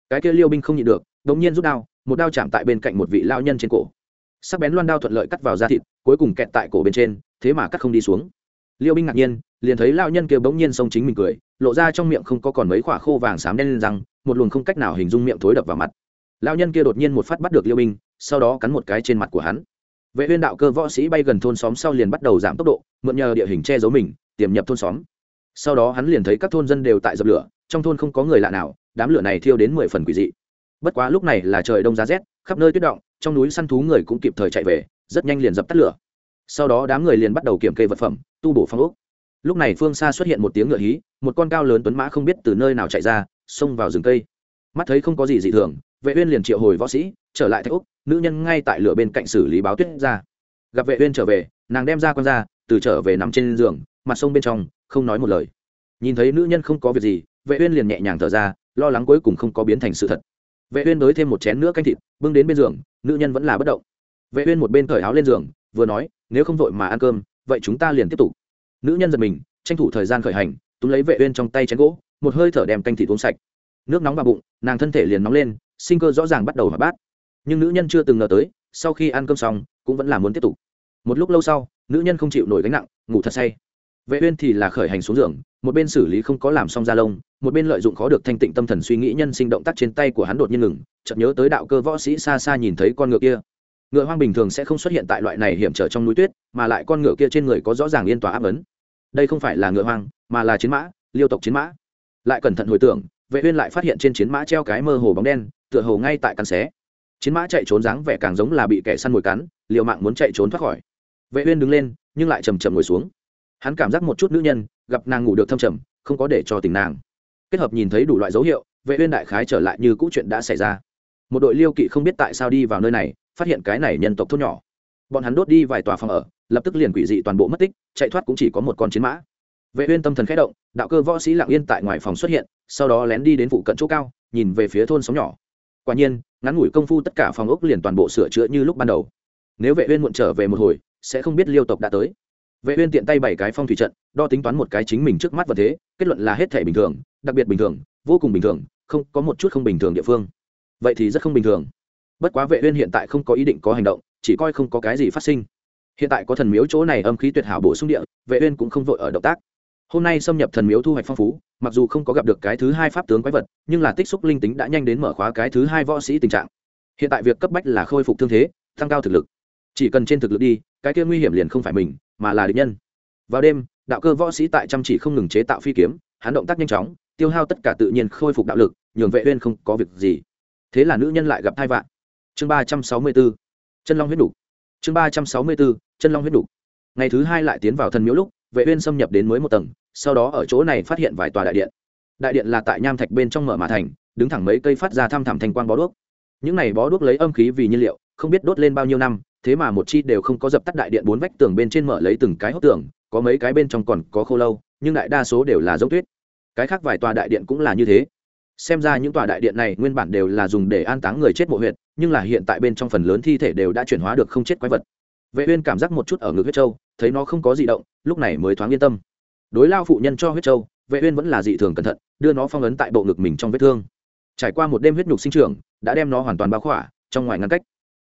Cái kia liêu binh không nhịn được, đống nhiên rút đao, một đao chạm tại bên cạnh một vị lao nhân trên cổ. Sắc bén loan đao thuận lợi cắt vào da thịt, cuối cùng kẹt tại cổ bên trên, thế mà cắt không đi xuống. Liêu binh ngạc nhiên, liền thấy lao nhân kia bỗng nhiên xông chính mình cười, lộ ra trong miệng không có còn mấy quả khô vàng xám đen lên răng, một luồng không cách nào hình dung miệng thối đập vào mặt. Lao nhân kia đột nhiên một phát bắt được liêu binh sau đó cắn một cái trên mặt của hắn. Vệ huyên đạo cơ võ sĩ bay gần thôn xóm sau liền bắt đầu giảm tốc độ, mượn nhờ địa hình che giấu mình, tiềm nhập thôn xóm. Sau đó hắn liền thấy các thôn dân đều tại dập lửa, trong thôn không có người lạ nào, đám lửa này thiêu đến mười phần quỷ dị. Bất quá lúc này là trời đông giá rét, khắp nơi tuyết động, trong núi săn thú người cũng kịp thời chạy về, rất nhanh liền dập tắt lửa. Sau đó đám người liền bắt đầu kiểm kê vật phẩm, tu bổ phong ốc. Lúc này phương xa xuất hiện một tiếng ngựa hí, một con cao lớn tuấn mã không biết từ nơi nào chạy ra, xông vào rừng cây. Mắt thấy không có gì dị thường vệ uyên liền triệu hồi võ sĩ, trở lại thạch úc, nữ nhân ngay tại lửa bên cạnh xử lý báo tuyết ra. Gặp vệ uyên trở về, nàng đem ra con ra, từ trở về nằm trên giường, mặt sông bên trong, không nói một lời. Nhìn thấy nữ nhân không có việc gì, vệ uyên liền nhẹ nhàng thở ra, lo lắng cuối cùng không có biến thành sự thật. Vệ uyên đới thêm một chén nữa canh thịt, bưng đến bên giường, nữ nhân vẫn là bất động. Vệ uyên một bên cởi áo lên giường, vừa nói, nếu không vội mà ăn cơm, vậy chúng ta liền tiếp tục. Nữ nhân giật mình, tranh thủ thời gian khởi hành, túm lấy vệ uyên trong tay chén gỗ, một hơi thở đem canh thịt uống sạch. Nước nóng vào bụng, nàng thân thể liền nóng lên sinh cơ rõ ràng bắt đầu hỏa bát. Nhưng nữ nhân chưa từng ngờ tới, sau khi ăn cơm xong, cũng vẫn là muốn tiếp tục. Một lúc lâu sau, nữ nhân không chịu nổi gánh nặng, ngủ thật say. Vệ uyên thì là khởi hành xuống giường, một bên xử lý không có làm xong da lông, một bên lợi dụng khó được thanh tịnh tâm thần suy nghĩ nhân sinh động tác trên tay của hắn đột nhiên ngừng, chợt nhớ tới đạo cơ võ sĩ xa xa nhìn thấy con ngựa kia. Ngựa hoang bình thường sẽ không xuất hiện tại loại này hiểm trở trong núi tuyết, mà lại con ngựa kia trên người có rõ ràng yên tỏa áp ấn. Đây không phải là ngựa hoang, mà là chiến mã, liêu tộc chiến mã. Lại cẩn thận hồi tưởng, vệ uyên lại phát hiện trên chiến mã treo cái mơ hồ bóng đen tựa hồ ngay tại cắn xé. Chiến mã chạy trốn dáng vẻ càng giống là bị kẻ săn mồi cắn, liều mạng muốn chạy trốn thoát khỏi. Vệ uyên đứng lên, nhưng lại chầm chậm ngồi xuống. Hắn cảm giác một chút nữ nhân, gặp nàng ngủ được thâm trầm, không có để cho tình nàng. Kết hợp nhìn thấy đủ loại dấu hiệu, vệ uyên đại khái trở lại như cũ chuyện đã xảy ra. Một đội liêu kỵ không biết tại sao đi vào nơi này, phát hiện cái này nhân tộc thôn nhỏ. Bọn hắn đốt đi vài tòa phòng ở, lập tức liền quỷ dị toàn bộ mất tích, chạy thoát cũng chỉ có một con chiến mã. Vệ uyên tâm thần khẽ động, đạo cơ võ sĩ lặng yên tại ngoài phòng xuất hiện, sau đó lén đi đến phụ cận chỗ cao, nhìn về phía thôn sóng nhỏ quả nhiên, ngắn ngủi công phu tất cả phòng ốc liền toàn bộ sửa chữa như lúc ban đầu. Nếu vệ uyên muộn trở về một hồi, sẽ không biết liêu tộc đã tới. Vệ uyên tiện tay bảy cái phong thủy trận, đo tính toán một cái chính mình trước mắt và thế, kết luận là hết thể bình thường, đặc biệt bình thường, vô cùng bình thường, không có một chút không bình thường địa phương. Vậy thì rất không bình thường. Bất quá vệ uyên hiện tại không có ý định có hành động, chỉ coi không có cái gì phát sinh. Hiện tại có thần miếu chỗ này âm khí tuyệt hảo bổ sung địa, vệ uyên cũng không vội ở động tác hôm nay xâm nhập thần miếu thu hoạch phong phú, mặc dù không có gặp được cái thứ hai pháp tướng quái vật, nhưng là tích xúc linh tính đã nhanh đến mở khóa cái thứ hai võ sĩ tình trạng. Hiện tại việc cấp bách là khôi phục thương thế, tăng cao thực lực. Chỉ cần trên thực lực đi, cái kia nguy hiểm liền không phải mình, mà là địch nhân. Vào đêm, đạo cơ võ sĩ tại chăm chỉ không ngừng chế tạo phi kiếm, hắn động tác nhanh chóng, tiêu hao tất cả tự nhiên khôi phục đạo lực, nhường vệ uyên không có việc gì. Thế là nữ nhân lại gặp thai vạn. Chương ba trăm sáu mươi 364 chân long huyết đủ. Chương ba trăm sáu mươi 364 chân long huyết đủ. Ngày thứ hai lại tiến vào thần miếu lúc vệ uyên xâm nhập đến mới một tầng, sau đó ở chỗ này phát hiện vài tòa đại điện. Đại điện là tại nham thạch bên trong mở mà thành, đứng thẳng mấy cây phát ra thăm thẳm thành quang bó đuốc. Những này bó đuốc lấy âm khí vì nhiên liệu, không biết đốt lên bao nhiêu năm, thế mà một chi đều không có dập tắt đại điện bốn vách tường bên trên mở lấy từng cái hốc tường, có mấy cái bên trong còn có khô lâu, nhưng đại đa số đều là dấu tuyết. Cái khác vài tòa đại điện cũng là như thế. Xem ra những tòa đại điện này nguyên bản đều là dùng để an táng người chết mộ huyệt, nhưng là hiện tại bên trong phần lớn thi thể đều đã chuyển hóa được không chết quái vật. Vệ uyên cảm giác một chút ở ngực huyết châu thấy nó không có gì động lúc này mới thoáng yên tâm. Đối lao phụ nhân cho huyết châu vệ uyên vẫn là dị thường cẩn thận, đưa nó phong ấn tại bộ ngực mình trong vết thương. Trải qua một đêm huyết nhục sinh trưởng, đã đem nó hoàn toàn bao khỏa, trong ngoài ngăn cách.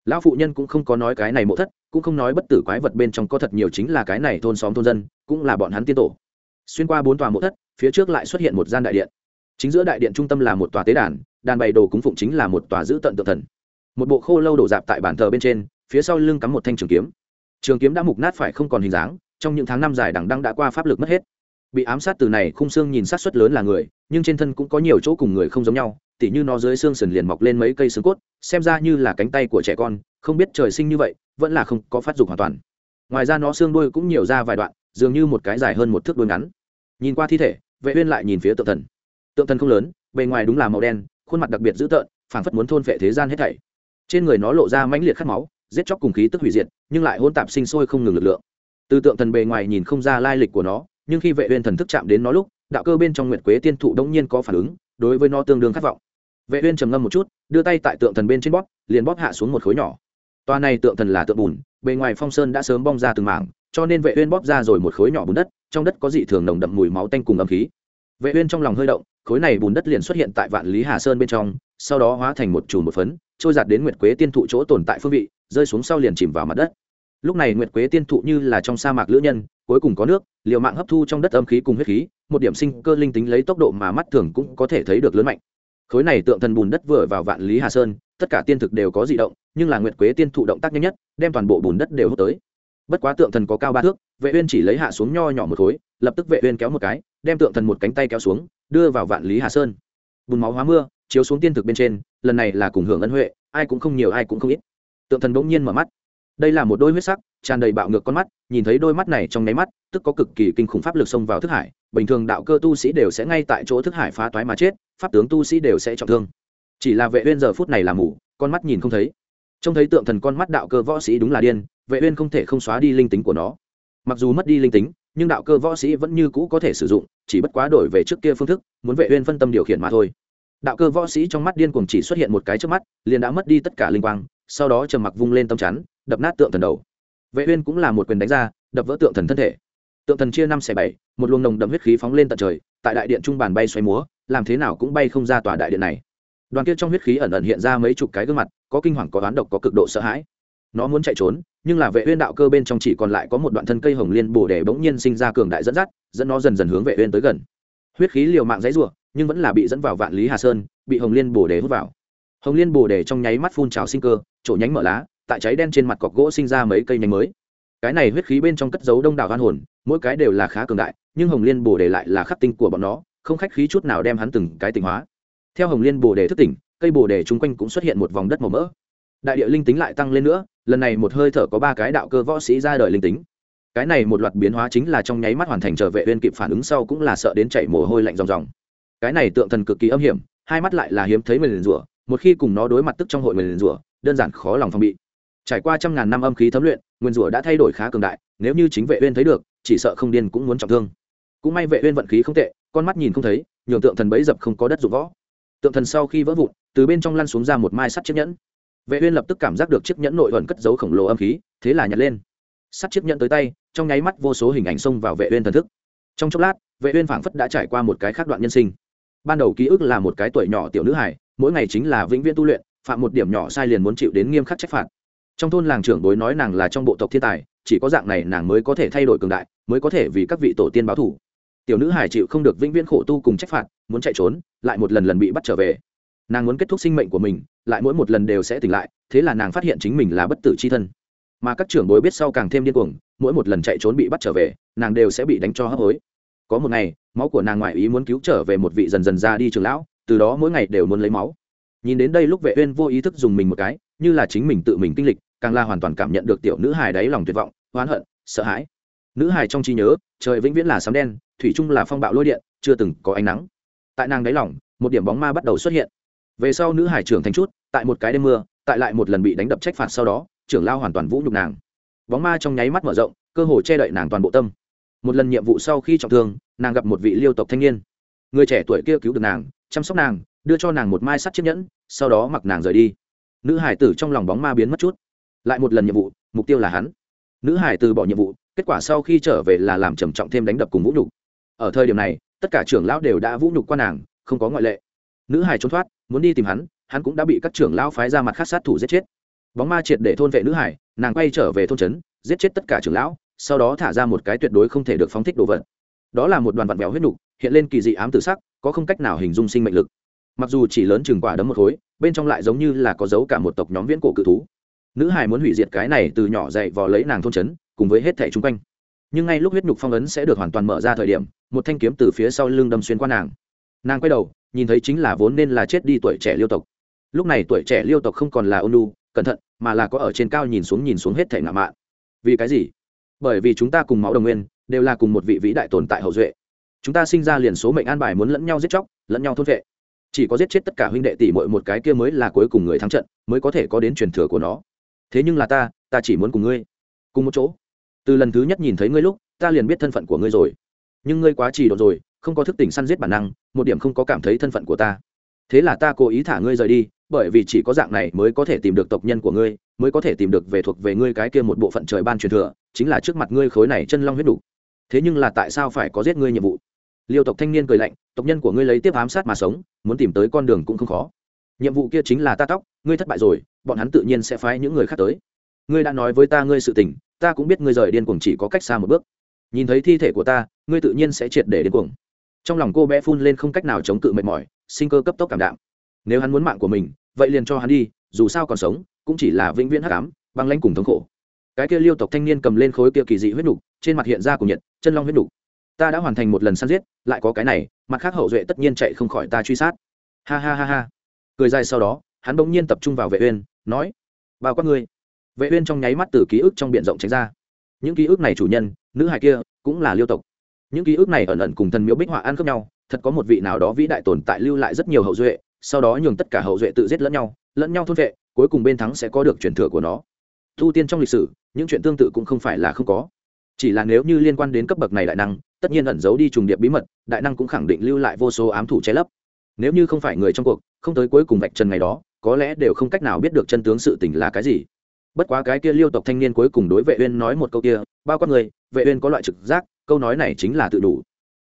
Lão phụ nhân cũng không có nói cái này mộ thất, cũng không nói bất tử quái vật bên trong có thật nhiều chính là cái này thôn xóm thôn dân, cũng là bọn hắn tiên tổ. Xuyên qua bốn tòa mộ thất, phía trước lại xuất hiện một gian đại điện. Chính giữa đại điện trung tâm là một tòa tế đàn đàn bày đồ cúng phụng chính là một tòa giữ tận tự thần. Một bộ khô lâu đổ dạp tại bàn thờ bên trên, phía sau lưng cắm một thanh trường kiếm. Trường kiếm đã mục nát phải không còn hình dáng trong những tháng năm dài đằng đăng đã qua pháp lực mất hết. Bị ám sát từ này, khung xương nhìn sát suất lớn là người, nhưng trên thân cũng có nhiều chỗ cùng người không giống nhau, tỉ như nó dưới xương sườn liền mọc lên mấy cây xương cốt, xem ra như là cánh tay của trẻ con, không biết trời sinh như vậy, vẫn là không có phát dục hoàn toàn. Ngoài ra nó xương đuôi cũng nhiều ra vài đoạn, dường như một cái dài hơn một thước đuôi ngắn. Nhìn qua thi thể, vệ uyên lại nhìn phía tượng thần. Tượng thần không lớn, bề ngoài đúng là màu đen, khuôn mặt đặc biệt dữ tợn, phảng phất muốn thôn phệ thế gian hết thảy. Trên người nó lộ ra mãnh liệt khát máu, giết chóc cùng khí tức hủy diệt, nhưng lại hỗn tạp sinh sôi không ngừng lực lượng từ tượng thần bề ngoài nhìn không ra lai lịch của nó, nhưng khi vệ uyên thần thức chạm đến nó lúc, đạo cơ bên trong nguyệt quế tiên thụ đống nhiên có phản ứng, đối với nó tương đương khát vọng. Vệ uyên trầm ngâm một chút, đưa tay tại tượng thần bên trên bóp, liền bóp hạ xuống một khối nhỏ. Toa này tượng thần là tượng bùn, bề ngoài phong sơn đã sớm bong ra từng mảng, cho nên vệ uyên bóp ra rồi một khối nhỏ bùn đất, trong đất có dị thường nồng đậm mùi máu tanh cùng âm khí. Vệ uyên trong lòng hơi động, khối này bùn đất liền xuất hiện tại vạn lý hà sơn bên trong, sau đó hóa thành một chùm một phấn, trôi giạt đến nguyệt quế tiên thụ chỗ tồn tại phương vị, rơi xuống sau liền chìm vào mặt đất lúc này nguyệt quế tiên thụ như là trong sa mạc lữ nhân, cuối cùng có nước, liều mạng hấp thu trong đất âm khí cùng huyết khí, một điểm sinh cơ linh tính lấy tốc độ mà mắt thường cũng có thể thấy được lớn mạnh. Khối này tượng thần bùn đất vừa vào vạn lý hà sơn, tất cả tiên thực đều có dị động, nhưng là nguyệt quế tiên thụ động tác nhanh nhất, đem toàn bộ bùn đất đều hút tới. Bất quá tượng thần có cao ba thước, vệ uyên chỉ lấy hạ xuống nho nhỏ một khối, lập tức vệ uyên kéo một cái, đem tượng thần một cánh tay kéo xuống, đưa vào vạn lý hà sơn. Bùn máu hóa mưa, chiếu xuống tiên thực bên trên, lần này là cùng hưởng ân huệ, ai cũng không nhiều ai cũng không ít. Tượng thần bỗng nhiên mở mắt đây là một đôi huyết sắc, tràn đầy bạo ngược con mắt, nhìn thấy đôi mắt này trong nháy mắt, tức có cực kỳ kinh khủng pháp lực xông vào thức hải. Bình thường đạo cơ tu sĩ đều sẽ ngay tại chỗ thức hải phá toái mà chết, pháp tướng tu sĩ đều sẽ trọng thương. Chỉ là vệ uyên giờ phút này là mù, con mắt nhìn không thấy. Trông thấy tượng thần con mắt đạo cơ võ sĩ đúng là điên, vệ uyên không thể không xóa đi linh tính của nó. Mặc dù mất đi linh tính, nhưng đạo cơ võ sĩ vẫn như cũ có thể sử dụng, chỉ bất quá đổi về trước kia phương thức, muốn vệ uyên phân tâm điều khiển mà thôi. Đạo cơ võ sĩ trong mắt điên cuồng chỉ xuất hiện một cái trước mắt, liền đã mất đi tất cả linh quang sau đó trầm mặc vung lên tâm chắn, đập nát tượng thần đầu. Vệ uyên cũng là một quyền đánh ra, đập vỡ tượng thần thân thể. Tượng thần chia năm xẻ bảy, một luồng nồng đậm huyết khí phóng lên tận trời, tại đại điện trung bàn bay xoay múa, làm thế nào cũng bay không ra tòa đại điện này. Đoàn kia trong huyết khí ẩn ẩn hiện ra mấy chục cái gương mặt, có kinh hoàng, có oán độc, có cực độ sợ hãi. Nó muốn chạy trốn, nhưng là vệ uyên đạo cơ bên trong chỉ còn lại có một đoạn thân cây hồng liên bổ để bỗng nhiên sinh ra cường đại dẫn dắt, dẫn nó dần dần hướng vệ uyên tới gần. Huyết khí liều mạng dãy rủa, nhưng vẫn là bị dẫn vào vạn lý hà sơn, bị hồng liên bổ để hút vào. Hồng liên bổ để trong nháy mắt phun trào sinh cơ chỗ nhánh mở lá, tại cháy đen trên mặt cọc gỗ sinh ra mấy cây nhánh mới. Cái này huyết khí bên trong cất giấu đông đảo hoan hồn, mỗi cái đều là khá cường đại, nhưng hồng liên bồ đề lại là khắc tinh của bọn nó, không khách khí chút nào đem hắn từng cái tinh hóa. Theo hồng liên bồ đề thức tỉnh, cây bồ đề chung quanh cũng xuất hiện một vòng đất màu mỡ. Đại địa linh tính lại tăng lên nữa, lần này một hơi thở có ba cái đạo cơ võ sĩ ra đời linh tính. Cái này một loạt biến hóa chính là trong nháy mắt hoàn thành trở vệ uyên kịp phản ứng sau cũng là sợ đến chảy mồ hôi lạnh ròng ròng. Cái này tượng thần cực kỳ âm hiểm, hai mắt lại là hiếm thấy mình rủa, một khi cùng nó đối mặt tức trong hội mình rủa đơn giản khó lòng phòng bị. Trải qua trăm ngàn năm âm khí thấm luyện, nguyên rủa đã thay đổi khá cường đại, nếu như chính vệ uyên thấy được, chỉ sợ không điên cũng muốn trọng thương. Cũng may vệ uyên vận khí không tệ, con mắt nhìn không thấy, nhường tượng thần bấy dập không có đất dụng võ. Tượng thần sau khi vỡ vụn, từ bên trong lăn xuống ra một mai sắt chiếc nhẫn. Vệ uyên lập tức cảm giác được chiếc nhẫn nội ẩn cất giấu khổng lồ âm khí, thế là nhặt lên. Sắt chiếc nhẫn tới tay, trong nháy mắt vô số hình ảnh xông vào vệ uyên thần thức. Trong chốc lát, vệ uyên phảng phất đã trải qua một cái khác đoạn nhân sinh. Ban đầu ký ức là một cái tuổi nhỏ tiểu nữ hài, mỗi ngày chính là vĩnh viễn tu luyện phạm một điểm nhỏ sai liền muốn chịu đến nghiêm khắc trách phạt. Trong thôn làng trưởng bối nói nàng là trong bộ tộc thiên tài, chỉ có dạng này nàng mới có thể thay đổi cường đại, mới có thể vì các vị tổ tiên báo thủ tiểu nữ hải chịu không được vĩnh viễn khổ tu cùng trách phạt, muốn chạy trốn, lại một lần lần bị bắt trở về. Nàng muốn kết thúc sinh mệnh của mình, lại mỗi một lần đều sẽ tỉnh lại, thế là nàng phát hiện chính mình là bất tử c h i thân. Mà các trưởng bối biết sau càng thêm điên cuồng, mỗi một lần chạy trốn bị bắt trở về, nàng đều sẽ bị đánh cho hấp hối. Có một ngày, máu của nàng ngoại ý muốn cứu trở về một vị dần dần ra đi trường lão, từ đó mỗi ngày đều muốn lấy máu nhìn đến đây lúc vệ uyên vô ý thức dùng mình một cái, như là chính mình tự mình kinh lịch, càng là hoàn toàn cảm nhận được tiểu nữ hài đáy lòng tuyệt vọng, oán hận, sợ hãi. Nữ hài trong trí nhớ, trời vĩnh viễn là sấm đen, thủy chung là phong bạo lôi điện, chưa từng có ánh nắng. Tại nàng đáy lòng, một điểm bóng ma bắt đầu xuất hiện. Về sau nữ hải trưởng thành chút, tại một cái đêm mưa, tại lại một lần bị đánh đập trách phạt sau đó, trưởng lao hoàn toàn vũ nhục nàng. Bóng ma trong nháy mắt mở rộng, cơ hồ che đậy nàng toàn bộ tâm. Một lần nhiệm vụ sau khi trọng thương, nàng gặp một vị liêu tộc thanh niên. Người trẻ tuổi kia cứu được nàng, chăm sóc nàng đưa cho nàng một mai sắt chiếc nhẫn, sau đó mặc nàng rời đi. Nữ hải tử trong lòng bóng ma biến mất chút. Lại một lần nhiệm vụ, mục tiêu là hắn. Nữ hải từ bỏ nhiệm vụ, kết quả sau khi trở về là làm trầm trọng thêm đánh đập cùng vũ nhục. Ở thời điểm này, tất cả trưởng lão đều đã vũ nhục qua nàng, không có ngoại lệ. Nữ hải trốn thoát, muốn đi tìm hắn hắn cũng đã bị các trưởng lão phái ra mặt khác sát thủ giết chết. Bóng ma triệt để thôn vệ nữ hải, nàng quay trở về thôn trấn, giết chết tất cả trưởng lão, sau đó thả ra một cái tuyệt đối không thể được phóng thích đồ vật. Đó là một đoàn vặn béo huyết nhục, hiện lên kỳ dị ám tử sắc, có không cách nào hình dung sinh mệnh lực mặc dù chỉ lớn chừng quả đấm một khối, bên trong lại giống như là có dấu cả một tộc nhóm viễn cổ cự thú. Nữ hải muốn hủy diệt cái này từ nhỏ dậy vò lấy nàng thôn trấn, cùng với hết thẻ chung quanh. Nhưng ngay lúc huyết nhục phong ấn sẽ được hoàn toàn mở ra thời điểm, một thanh kiếm từ phía sau lưng đâm xuyên qua nàng. Nàng quay đầu, nhìn thấy chính là vốn nên là chết đi tuổi trẻ liêu tộc. Lúc này tuổi trẻ liêu tộc không còn là ôn lu cẩn thận, mà là có ở trên cao nhìn xuống nhìn xuống hết thể ngạo mạn. Vì cái gì? Bởi vì chúng ta cùng máu đồng nguyên, đều là cùng một vị vĩ đại tồn tại hậu duệ. Chúng ta sinh ra liền số mệnh an bài muốn lẫn nhau giết chóc, lẫn nhau thôn vệ chỉ có giết chết tất cả huynh đệ tỷ muội một cái kia mới là cuối cùng người thắng trận, mới có thể có đến truyền thừa của nó. Thế nhưng là ta ta chỉ muốn cùng ngươi cùng một chỗ. Từ lần thứ nhất nhìn thấy ngươi lúc, ta liền biết thân phận của ngươi rồi. Nhưng ngươi quá trì độ rồi, không có thức tỉnh săn giết bản năng, một điểm không có cảm thấy thân phận của ta. Thế là ta cố ý thả ngươi rời đi, bởi vì chỉ có dạng này mới có thể tìm được tộc nhân của ngươi, mới có thể tìm được về thuộc về ngươi cái kia một bộ phận trời ban truyền thừa, chính là trước mặt ngươi khối này chân long huyết đủ. Thế nhưng là tại sao phải có giết ngươi nhiệm vụ? Liêu tộc thanh niên cười lạnh, tộc nhân của ngươi lấy tiếp ám sát mà sống, muốn tìm tới con đường cũng không khó. Nhiệm vụ kia chính là ta tóc, ngươi thất bại rồi, bọn hắn tự nhiên sẽ phái những người khác tới. Ngươi đã nói với ta ngươi sự tình, ta cũng biết ngươi rời điên cuồng chỉ có cách xa một bước. Nhìn thấy thi thể của ta, ngươi tự nhiên sẽ triệt để điên cuồng. Trong lòng cô bé phun lên không cách nào chống cự mệt mỏi, sinh cơ cấp tốc cảm đạm. Nếu hắn muốn mạng của mình, vậy liền cho hắn đi, dù sao còn sống, cũng chỉ là vĩnh viễn hắc ám, băng lãnh cùng thống khổ. Cái kia liêu tộc thanh niên cầm lên khối kia kỳ dị huyết nục, trên mặt hiện ra của nhiệt, chân long huyết nục ta đã hoàn thành một lần săn giết, lại có cái này, mặt khác hậu duệ tất nhiên chạy không khỏi ta truy sát. Ha ha ha ha. Cười dài sau đó, hắn bỗng nhiên tập trung vào vệ uyên, nói, bao quát ngươi. Vệ uyên trong nháy mắt từ ký ức trong biển rộng tránh ra. Những ký ức này chủ nhân, nữ hài kia, cũng là liêu tộc. Những ký ức này ẩn ẩn cùng thần miếu bích họa ăn khớp nhau, thật có một vị nào đó vĩ đại tồn tại lưu lại rất nhiều hậu duệ, sau đó nhường tất cả hậu duệ tự giết lẫn nhau lẫn nhau thôn vệ, cuối cùng bên thắng sẽ có được truyền thừa của nó. Thu tiên trong lịch sử, những chuyện tương tự cũng không phải là không có. Chỉ là nếu như liên quan đến cấp bậc này đại năng tất nhiên ẩn giấu đi trùng điệp bí mật, đại năng cũng khẳng định lưu lại vô số ám thủ che lấp. Nếu như không phải người trong cuộc, không tới cuối cùng vạch trần ngày đó, có lẽ đều không cách nào biết được chân tướng sự tình là cái gì. Bất quá cái kia liêu tộc thanh niên cuối cùng đối vệ uyên nói một câu kia, bao quát người, vệ uyên có loại trực giác, câu nói này chính là tự đủ.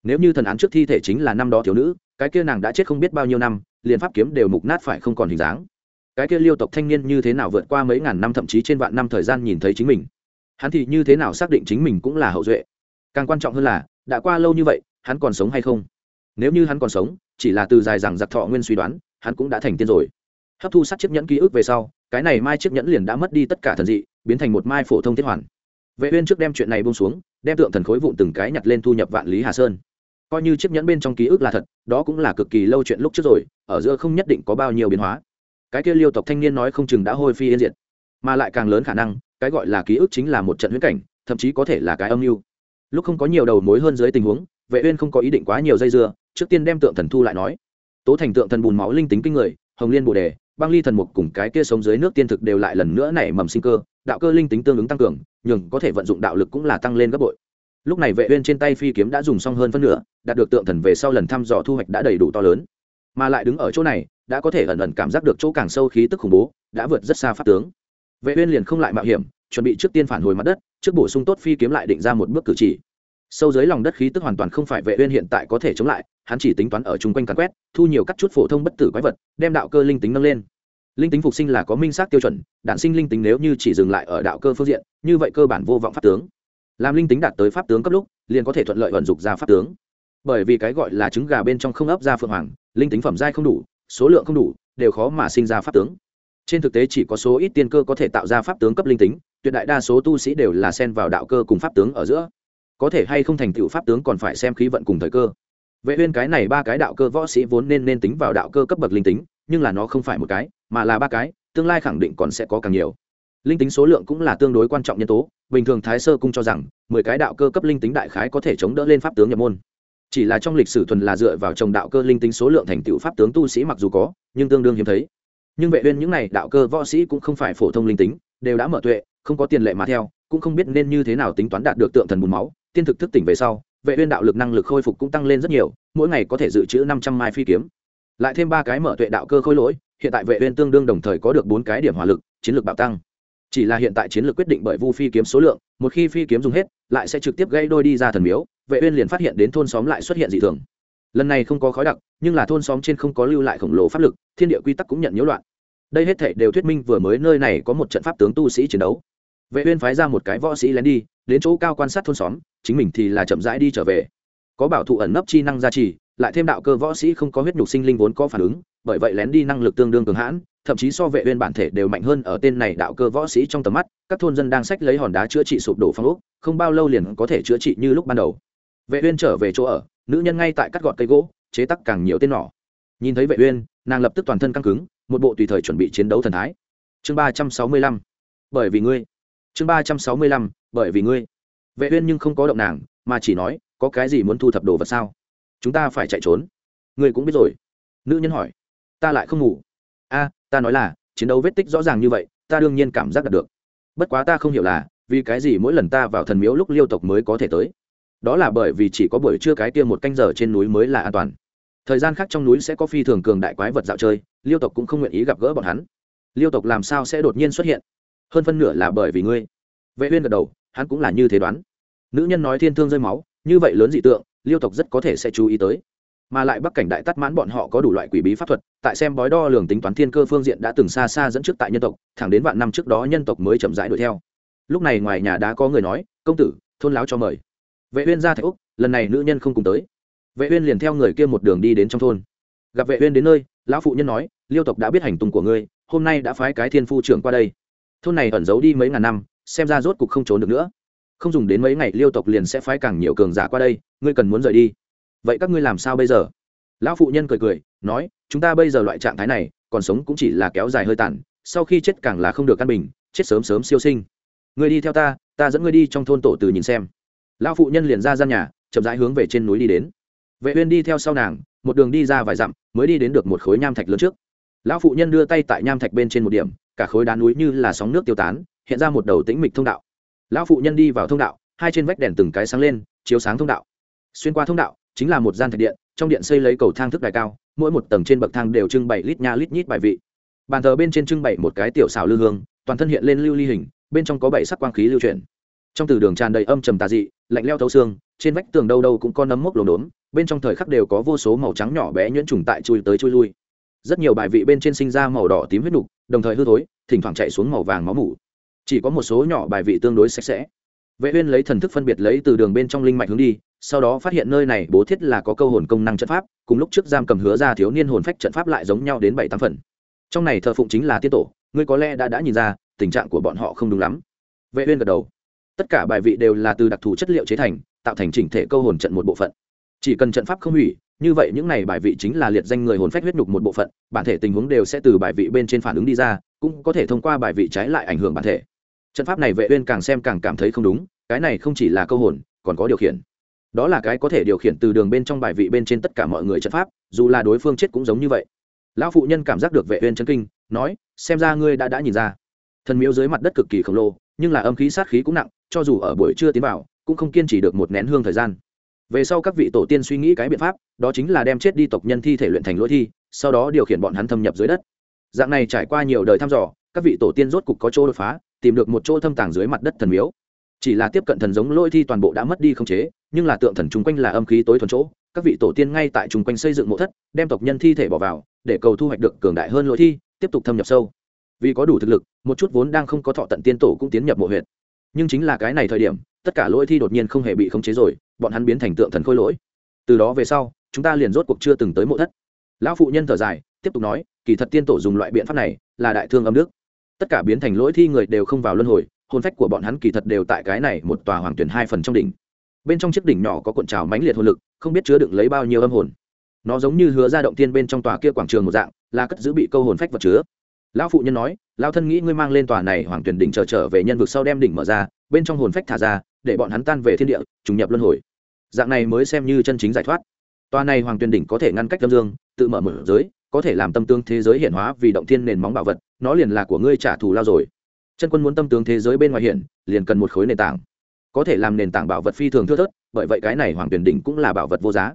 Nếu như thần án trước thi thể chính là năm đó thiếu nữ, cái kia nàng đã chết không biết bao nhiêu năm, liền pháp kiếm đều mục nát phải không còn hình dáng. Cái kia liêu tộc thanh niên như thế nào vượt qua mấy ngàn năm thậm chí trên vạn năm thời gian nhìn thấy chính mình? Hắn thì như thế nào xác định chính mình cũng là hậu duệ? Càng quan trọng hơn là đã qua lâu như vậy, hắn còn sống hay không? Nếu như hắn còn sống, chỉ là từ dài rằng giặc thọ nguyên suy đoán, hắn cũng đã thành tiên rồi. Hấp thu sát chiếc nhẫn ký ức về sau, cái này mai chiếc nhẫn liền đã mất đi tất cả thần dị, biến thành một mai phổ thông thiết hoàn. Vệ uyên trước đem chuyện này buông xuống, đem tượng thần khối vụn từng cái nhặt lên thu nhập vạn lý hà sơn. Coi như chiếc nhẫn bên trong ký ức là thật, đó cũng là cực kỳ lâu chuyện lúc trước rồi, ở giữa không nhất định có bao nhiêu biến hóa. Cái kia liêu tộc thanh niên nói không chừng đã hôi phi yên diệt. Mà lại càng lớn khả năng, cái gọi là ký ức chính là một trận huyễn cảnh, thậm chí có thể là cái âm mưu lúc không có nhiều đầu mối hơn dưới tình huống, vệ uyên không có ý định quá nhiều dây dưa, trước tiên đem tượng thần thu lại nói. Tố thành tượng thần bùn máu linh tính kinh người, hồng liên bồ đề, băng ly thần mục cùng cái kia sống dưới nước tiên thực đều lại lần nữa nảy mầm sinh cơ, đạo cơ linh tính tương ứng tăng cường nhưng có thể vận dụng đạo lực cũng là tăng lên gấp bội. Lúc này vệ uyên trên tay phi kiếm đã dùng xong hơn phân nửa, đạt được tượng thần về sau lần thăm dò thu hoạch đã đầy đủ to lớn. Mà lại đứng ở chỗ này, đã có thể ẩn ẩn cảm giác được chỗ càng sâu khí tức khủng bố, đã vượt rất xa pháp tướng. Vệ uyên liền không lại mạo hiểm chuẩn bị trước tiên phản hồi mặt đất, trước bổ sung tốt phi kiếm lại định ra một bước cử chỉ. Sâu dưới lòng đất khí tức hoàn toàn không phải vệ uyên hiện tại có thể chống lại, hắn chỉ tính toán ở chung quanh càn quét, thu nhiều các chút phổ thông bất tử quái vật, đem đạo cơ linh tính nâng lên. Linh tính phục sinh là có minh xác tiêu chuẩn đạn sinh linh tính nếu như chỉ dừng lại ở đạo cơ phương diện, như vậy cơ bản vô vọng pháp tướng. Làm linh tính đạt tới pháp tướng cấp lúc, liền có thể thuận lợi vận dụng ra pháp tướng. Bởi vì cái gọi là trứng gà bên trong không ấp ra phượng hoàng, linh tính phẩm giai không đủ, số lượng không đủ, đều khó mà sinh ra pháp tướng trên thực tế chỉ có số ít tiên cơ có thể tạo ra pháp tướng cấp linh tính, tuyệt đại đa số tu sĩ đều là xen vào đạo cơ cùng pháp tướng ở giữa. Có thể hay không thành tựu pháp tướng còn phải xem khí vận cùng thời cơ. Vệ uyên cái này ba cái đạo cơ võ sĩ vốn nên nên tính vào đạo cơ cấp bậc linh tính, nhưng là nó không phải một cái, mà là ba cái, tương lai khẳng định còn sẽ có càng nhiều. Linh tính số lượng cũng là tương đối quan trọng nhân tố, bình thường thái sơ cung cho rằng, mười cái đạo cơ cấp linh tính đại khái có thể chống đỡ lên pháp tướng nhập môn. Chỉ là trong lịch sử thuần là dựa vào trồng đạo cơ linh tính số lượng thành tựu pháp tướng tu sĩ mặc dù có, nhưng tương đương hiếm thấy nhưng vệ uyên những này đạo cơ võ sĩ cũng không phải phổ thông linh tính, đều đã mở tuệ, không có tiền lệ mà theo, cũng không biết nên như thế nào tính toán đạt được tượng thần bùn máu, tiên thực thức tỉnh về sau, vệ uyên đạo lực năng lực khôi phục cũng tăng lên rất nhiều, mỗi ngày có thể dự trữ 500 mai phi kiếm. Lại thêm ba cái mở tuệ đạo cơ khôi lỗi, hiện tại vệ uyên tương đương đồng thời có được bốn cái điểm hỏa lực, chiến lược bạo tăng. Chỉ là hiện tại chiến lược quyết định bởi vu phi kiếm số lượng, một khi phi kiếm dùng hết, lại sẽ trực tiếp gây đôi đi ra thần miếu, vệ uyên liền phát hiện đến thôn xóm lại xuất hiện dị thường. Lần này không có khói đặc, nhưng là thôn xóm trên không có lưu lại khổng lồ pháp lực, thiên địa quy tắc cũng nhận nhiễu loạn đây hết thảy đều thuyết minh vừa mới nơi này có một trận pháp tướng tu sĩ chiến đấu. Vệ uyên phái ra một cái võ sĩ lén đi, đến chỗ cao quan sát thôn xóm, chính mình thì là chậm rãi đi trở về. Có bảo thụ ẩn nấp chi năng gia trì, lại thêm đạo cơ võ sĩ không có huyết nhục sinh linh vốn có phản ứng, bởi vậy lén đi năng lực tương đương cường hãn, thậm chí so vệ uyên bản thể đều mạnh hơn ở tên này đạo cơ võ sĩ trong tầm mắt, các thôn dân đang sách lấy hòn đá chữa trị sụp đổ phong ốc, không bao lâu liền có thể chữa trị như lúc ban đầu. Vệ uyên trở về chỗ ở, nữ nhân ngay tại cắt gọt cây gỗ, chế tác càng nhiều tên nỏ nhìn thấy vệ uyên, nàng lập tức toàn thân căng cứng một bộ tùy thời chuẩn bị chiến đấu thần thái. Chương 365 bởi vì ngươi. Chương 365 bởi vì ngươi. Vệ uyên nhưng không có động nàng, mà chỉ nói, có cái gì muốn thu thập đồ vật sao? Chúng ta phải chạy trốn. Ngươi cũng biết rồi. Nữ nhân hỏi. Ta lại không ngủ. A, ta nói là, chiến đấu vết tích rõ ràng như vậy, ta đương nhiên cảm giác đạt được. Bất quá ta không hiểu là, vì cái gì mỗi lần ta vào thần miếu lúc liêu tộc mới có thể tới. Đó là bởi vì chỉ có buổi trưa cái kia một canh giờ trên núi mới là an toàn thời gian khác trong núi sẽ có phi thường cường đại quái vật dạo chơi, liêu tộc cũng không nguyện ý gặp gỡ bọn hắn. Liêu tộc làm sao sẽ đột nhiên xuất hiện? Hơn phân nửa là bởi vì ngươi. Vệ uyên gật đầu, hắn cũng là như thế đoán. Nữ nhân nói thiên thương rơi máu, như vậy lớn dị tượng, liêu tộc rất có thể sẽ chú ý tới. Mà lại bắc cảnh đại tắt mãn bọn họ có đủ loại quỷ bí pháp thuật, tại xem bói đo lường tính toán thiên cơ phương diện đã từng xa xa dẫn trước tại nhân tộc, thẳng đến vạn năm trước đó nhân tộc mới chậm rãi đuổi theo. Lúc này ngoài nhà đã có người nói, công tử, thôn láo cho mời. Vệ uyên ra thạch úc, lần này nữ nhân không cùng tới vệ uyên liền theo người kia một đường đi đến trong thôn. Gặp vệ uyên đến nơi, lão phụ nhân nói, liêu tộc đã biết hành tung của ngươi, hôm nay đã phái cái thiên phu trưởng qua đây. Thôn này ẩn giấu đi mấy ngàn năm, xem ra rốt cục không trốn được nữa. Không dùng đến mấy ngày, liêu tộc liền sẽ phái càng nhiều cường giả qua đây, ngươi cần muốn rời đi. Vậy các ngươi làm sao bây giờ? Lão phụ nhân cười cười, nói, chúng ta bây giờ loại trạng thái này, còn sống cũng chỉ là kéo dài hơi tàn, sau khi chết càng là không được căn bình, chết sớm sớm siêu sinh. Ngươi đi theo ta ta dẫn ngươi đi trong thôn tổ từ nhìn xem. Lão phụ nhân liền ra gian nhà, chậm rãi hướng về trên núi đi đến vệ uyên đi theo sau nàng, một đường đi ra vài dặm, mới đi đến được một khối nham thạch lớn trước. Lão phụ nhân đưa tay tại nham thạch bên trên một điểm, cả khối đá núi như là sóng nước tiêu tán, hiện ra một đầu tĩnh mịch thông đạo. Lão phụ nhân đi vào thông đạo, hai trên vách đèn từng cái sáng lên, chiếu sáng thông đạo. Xuyên qua thông đạo, chính là một gian thạch điện, trong điện xây lấy cầu thang thức đài cao, mỗi một tầng trên bậc thang đều trưng bày lít nha lít nhít bài vị. Bàn thờ bên trên trưng bày một cái tiểu xảo lư hương, toàn thân hiện lên lưu ly hình, bên trong có bảy sắc quang khí lưu chuyển. Trong từ đường tràn đầy âm trầm tà dị, lạnh leo thấu xương, trên vách tường đâu đâu cũng có nấm mốc lồn đốn bên trong thời khắc đều có vô số màu trắng nhỏ bé nhuyễn trùng tại chui tới chui lui. Rất nhiều bài vị bên trên sinh ra màu đỏ tím huyết nục, đồng thời hư thối, thỉnh thoảng chạy xuống màu vàng máu mủ. Chỉ có một số nhỏ bài vị tương đối sạch sẽ. Vệ uyên lấy thần thức phân biệt lấy từ đường bên trong linh mạch hướng đi, sau đó phát hiện nơi này bố thiết là có câu hồn công năng trận pháp, cùng lúc trước giam cầm hứa ra thiếu niên hồn phách trận pháp lại giống nhau đến bảy tám phần. Trong này thờ phụng chính là tiên tổ, ngươi có lẽ đã đã nhìn ra, tình trạng của bọn họ không đúng lắm. Vệ uyên gật đầu. Tất cả bài vị đều là từ đặc thù chất liệu chế thành, tạo thành chỉnh thể câu hồn trận một bộ phận chỉ cần trận pháp không hủy, như vậy những này bài vị chính là liệt danh người hồn phách huyết nhục một bộ phận, bản thể tình huống đều sẽ từ bài vị bên trên phản ứng đi ra, cũng có thể thông qua bài vị trái lại ảnh hưởng bản thể. Trận pháp này vệ uyên càng xem càng cảm thấy không đúng, cái này không chỉ là câu hồn, còn có điều khiển. Đó là cái có thể điều khiển từ đường bên trong bài vị bên trên tất cả mọi người trận pháp, dù là đối phương chết cũng giống như vậy. Lão phụ nhân cảm giác được vệ uyên chấn kinh, nói, xem ra ngươi đã đã nhìn ra. Thần miếu dưới mặt đất cực kỳ khổng lồ, nhưng là âm khí sát khí cũng nặng, cho dù ở buổi trưa tiến vào, cũng không kiên trì được một nén hương thời gian về sau các vị tổ tiên suy nghĩ cái biện pháp, đó chính là đem chết đi tộc nhân thi thể luyện thành lỗi thi, sau đó điều khiển bọn hắn thâm nhập dưới đất. Dạng này trải qua nhiều đời thăm dò, các vị tổ tiên rốt cục có chỗ đột phá, tìm được một chỗ thâm tàng dưới mặt đất thần miếu. Chỉ là tiếp cận thần giống lỗi thi toàn bộ đã mất đi không chế, nhưng là tượng thần chung quanh là âm khí tối thuần chỗ, các vị tổ tiên ngay tại chung quanh xây dựng mộ thất, đem tộc nhân thi thể bỏ vào, để cầu thu hoạch được cường đại hơn lỗi thi, tiếp tục thâm nhập sâu. Vì có đủ thực lực, một chút vốn đang không có thọ tận tiên tổ cũng tiến nhập mộ huyện nhưng chính là cái này thời điểm, tất cả lỗi thi đột nhiên không hề bị khống chế rồi bọn hắn biến thành tượng thần khôi lỗi. Từ đó về sau chúng ta liền rốt cuộc chưa từng tới mộ thất. Lão phụ nhân thở dài tiếp tục nói kỳ thật tiên tổ dùng loại biện pháp này là đại thương âm đức. Tất cả biến thành lỗi thi người đều không vào luân hồi hồn phách của bọn hắn kỳ thật đều tại cái này một tòa hoàng tuyển hai phần trong đỉnh. Bên trong chiếc đỉnh nhỏ có cuộn trào mãnh liệt hồn lực không biết chứa đựng lấy bao nhiêu âm hồn. Nó giống như hứa ra động tiên bên trong tòa kia quảng trường một dạng là cất giữ bị câu hồn phách vật chứa. Lão phụ nhân nói lão thân nghĩ ngươi mang lên tòa này hoàng tuyển đỉnh chờ trở, trở về nhân vực sau đem đỉnh mở ra bên trong hồn phách thả ra để bọn hắn tan về thiên địa trùng nhập luân hồi dạng này mới xem như chân chính giải thoát. Tòa này hoàng tuyền đỉnh có thể ngăn cách tâm dương, tự mở mở giới, có thể làm tâm tương thế giới hiện hóa vì động thiên nền móng bảo vật, nó liền là của ngươi trả thù lao rồi. Chân quân muốn tâm tương thế giới bên ngoài hiện liền cần một khối nền tảng. Có thể làm nền tảng bảo vật phi thường thưa thớt, bởi vậy cái này hoàng tuyển đỉnh cũng là bảo vật vô giá.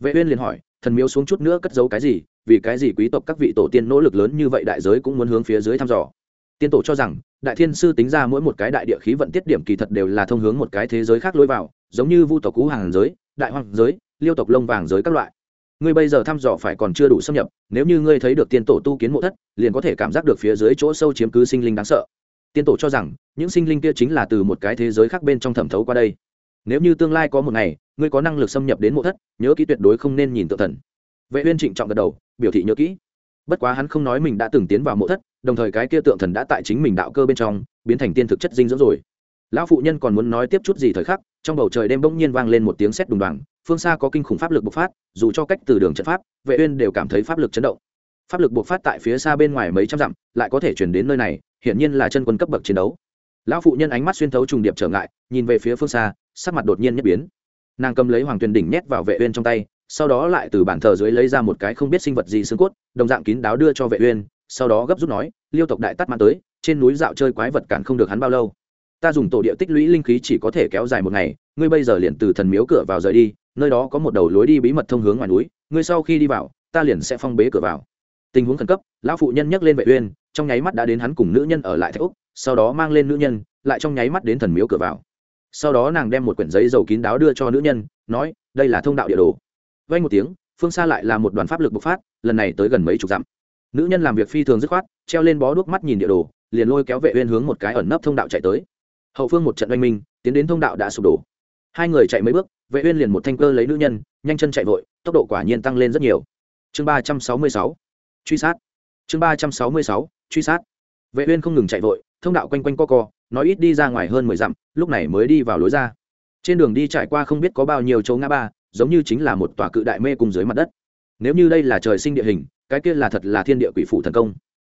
Vệ uyên liền hỏi, thần miếu xuống chút nữa cất giấu cái gì, vì cái gì quý tộc các vị tổ tiên nỗ lực lớn như vậy đại giới cũng muốn hướng phía dưới thăm dò? Tiên tổ cho rằng, đại thiên sư tính ra mỗi một cái đại địa khí vận tiết điểm kỳ thật đều là thông hướng một cái thế giới khác lối vào giống như vu tộc cú hàng giới, đại hoàng giới, liêu tộc lông vàng giới các loại. Ngươi bây giờ thăm dò phải còn chưa đủ xâm nhập, nếu như ngươi thấy được tiên tổ tu kiến mộ thất, liền có thể cảm giác được phía dưới chỗ sâu chiếm cứ sinh linh đáng sợ. Tiên tổ cho rằng, những sinh linh kia chính là từ một cái thế giới khác bên trong thẩm thấu qua đây. Nếu như tương lai có một ngày, ngươi có năng lực xâm nhập đến mộ thất, nhớ kỹ tuyệt đối không nên nhìn tự thần. Vệ uyên trịnh trọng gật đầu, biểu thị nhớ kỹ. Bất quá hắn không nói mình đã từng tiến vào mộ thất, đồng thời cái kia tượng thần đã tại chính mình đạo cơ bên trong, biến thành tiên thực chất dinh dưỡng rồi lão phụ nhân còn muốn nói tiếp chút gì thời khắc, trong bầu trời đêm bỗng nhiên vang lên một tiếng sét đùng đoàng, phương xa có kinh khủng pháp lực bộc phát, dù cho cách từ đường trận pháp, vệ uyên đều cảm thấy pháp lực chấn động. Pháp lực bộc phát tại phía xa bên ngoài mấy trăm dặm, lại có thể chuyển đến nơi này, hiển nhiên là chân quân cấp bậc chiến đấu. Lão phụ nhân ánh mắt xuyên thấu trùng điệp trở ngại, nhìn về phía phương xa, sắc mặt đột nhiên nhất biến. Nàng cầm lấy hoàng tuyền đỉnh nhét vào vệ uyên trong tay, sau đó lại từ bản thờ dưới lấy ra một cái không biết sinh vật gì xương cốt, đồng dạng kín đáo đưa cho vệ uyên, sau đó gấp rút nói, liêu tộc đại tát mang tới, trên núi dạo chơi quái vật cản không được hắn bao lâu ta dùng tổ địa tích lũy linh khí chỉ có thể kéo dài một ngày, ngươi bây giờ liền từ thần miếu cửa vào rời đi, nơi đó có một đầu lối đi bí mật thông hướng ngoài núi, ngươi sau khi đi vào, ta liền sẽ phong bế cửa vào. Tình huống khẩn cấp, lão phụ nhân nhấc lên vệ uyên, trong nháy mắt đã đến hắn cùng nữ nhân ở lại thạch úc, sau đó mang lên nữ nhân, lại trong nháy mắt đến thần miếu cửa vào. Sau đó nàng đem một quyển giấy dầu kín đáo đưa cho nữ nhân, nói, đây là thông đạo địa đồ. Vay một tiếng, phương xa lại là một đoàn pháp lực bộc phát, lần này tới gần mấy chục dặm. Nữ nhân làm việc phi thường dứt khoát, treo lên bó đuốc mắt nhìn địa đồ, liền lôi kéo vệ uyên hướng một cái ẩn nấp thông đạo chạy tới hậu phương một trận oanh minh, tiến đến thông đạo đã sụp đổ. Hai người chạy mấy bước, vệ uyên liền một thanh cơ lấy nữ nhân, nhanh chân chạy vội, tốc độ quả nhiên tăng lên rất nhiều. Chương ba trăm sáu mươi sáu, truy sát. Chương ba trăm sáu mươi sáu, truy sát. Vệ uyên không ngừng chạy vội, thông đạo quanh quanh co co, nói ít đi ra ngoài hơn mười dặm, lúc này mới đi vào lối ra. Trên đường đi trải qua không biết có bao nhiêu chỗ ngã ba, giống như chính là một tòa cự đại mê cung dưới mặt đất. Nếu như đây là trời sinh địa hình, cái kia là thật là thiên địa quỷ phủ thần công.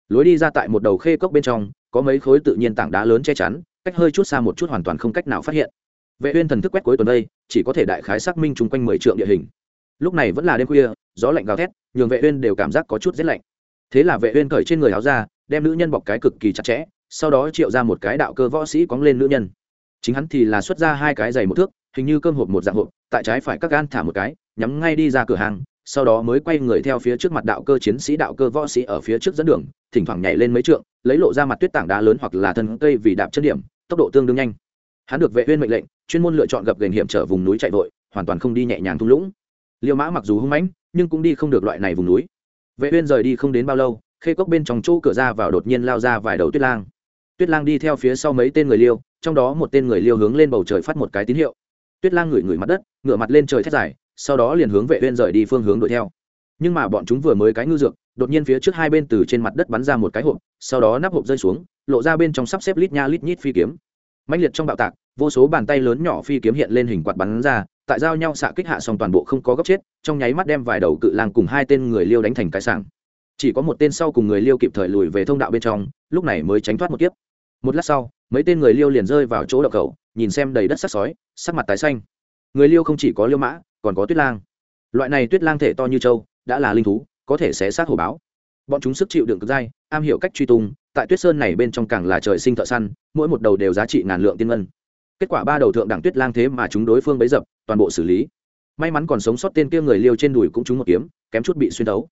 Lối đi ra tại một đầu khê cốc bên trong, có mấy khối tự nhiên tảng đá lớn che chắn cách hơi chút xa một chút hoàn toàn không cách nào phát hiện. Vệ uyên thần thức quét cuối tuần đây, chỉ có thể đại khái xác minh chung quanh mười trượng địa hình. Lúc này vẫn là đêm khuya, gió lạnh gào thét, nhường vệ uyên đều cảm giác có chút rét lạnh. Thế là vệ uyên cởi trên người áo ra, đem nữ nhân bọc cái cực kỳ chặt chẽ, sau đó triệu ra một cái đạo cơ võ sĩ cóng lên nữ nhân. Chính hắn thì là xuất ra hai cái giày một thước, hình như cơm hộp một dạng hộp, tại trái phải các gan thả một cái, nhắm ngay đi ra cửa hàng, sau đó mới quay người theo phía trước mặt đạo cơ chiến sĩ đạo cơ võ sĩ ở phía trước dẫn đường, thỉnh thoảng nhảy lên mấy trượng, lấy lộ ra mặt tuyết tảng đá lớn hoặc là thân cây vì đạp chân điểm tốc độ tương đương nhanh. Hắn được vệ uyên mệnh lệnh, chuyên môn lựa chọn gặp gành hiểm trở vùng núi chạy vội, hoàn toàn không đi nhẹ nhàng thung lũng. Liêu mã mặc dù hung mãnh, nhưng cũng đi không được loại này vùng núi. Vệ uyên rời đi không đến bao lâu, khê cốc bên trong chỗ cửa ra vào đột nhiên lao ra vài đầu tuyết lang. Tuyết lang đi theo phía sau mấy tên người liêu, trong đó một tên người liêu hướng lên bầu trời phát một cái tín hiệu. Tuyết lang ngửi ngửi mặt đất, ngửa mặt lên trời thét dài, sau đó liền hướng vệ uyên rời đi phương hướng đuổi theo. Nhưng mà bọn chúng vừa mới cái ngư dược, đột nhiên phía trước hai bên từ trên mặt đất bắn ra một cái hộp, sau đó nắp hộp rơi xuống lộ ra bên trong sắp xếp lít nha lít nhít phi kiếm. Mạnh liệt trong bạo tạc, vô số bàn tay lớn nhỏ phi kiếm hiện lên hình quạt bắn ra, tại giao nhau xạ kích hạ xong toàn bộ không có góc chết, trong nháy mắt đem vài đầu cự lang cùng hai tên người liêu đánh thành cái sảng. Chỉ có một tên sau cùng người liêu kịp thời lùi về thông đạo bên trong, lúc này mới tránh thoát một kiếp. Một lát sau, mấy tên người liêu liền rơi vào chỗ đậu cầu nhìn xem đầy đất sắc sói, sắc mặt tái xanh. Người liêu không chỉ có liêu mã, còn có tuyết lang. Loại này tuyết lang thể to như trâu đã là linh thú, có thể xé xác hổ báo bọn chúng sức chịu đựng cực dai, am hiểu cách truy tung, tại tuyết sơn này bên trong càng là trời sinh thợ săn, mỗi một đầu đều giá trị ngàn lượng tiên ngân. Kết quả ba đầu thượng đẳng tuyết lang thế mà chúng đối phương bấy dập, toàn bộ xử lý. May mắn còn sống sót tên kia người liêu trên đùi cũng trúng một kiếm, kém chút bị xuyên đấu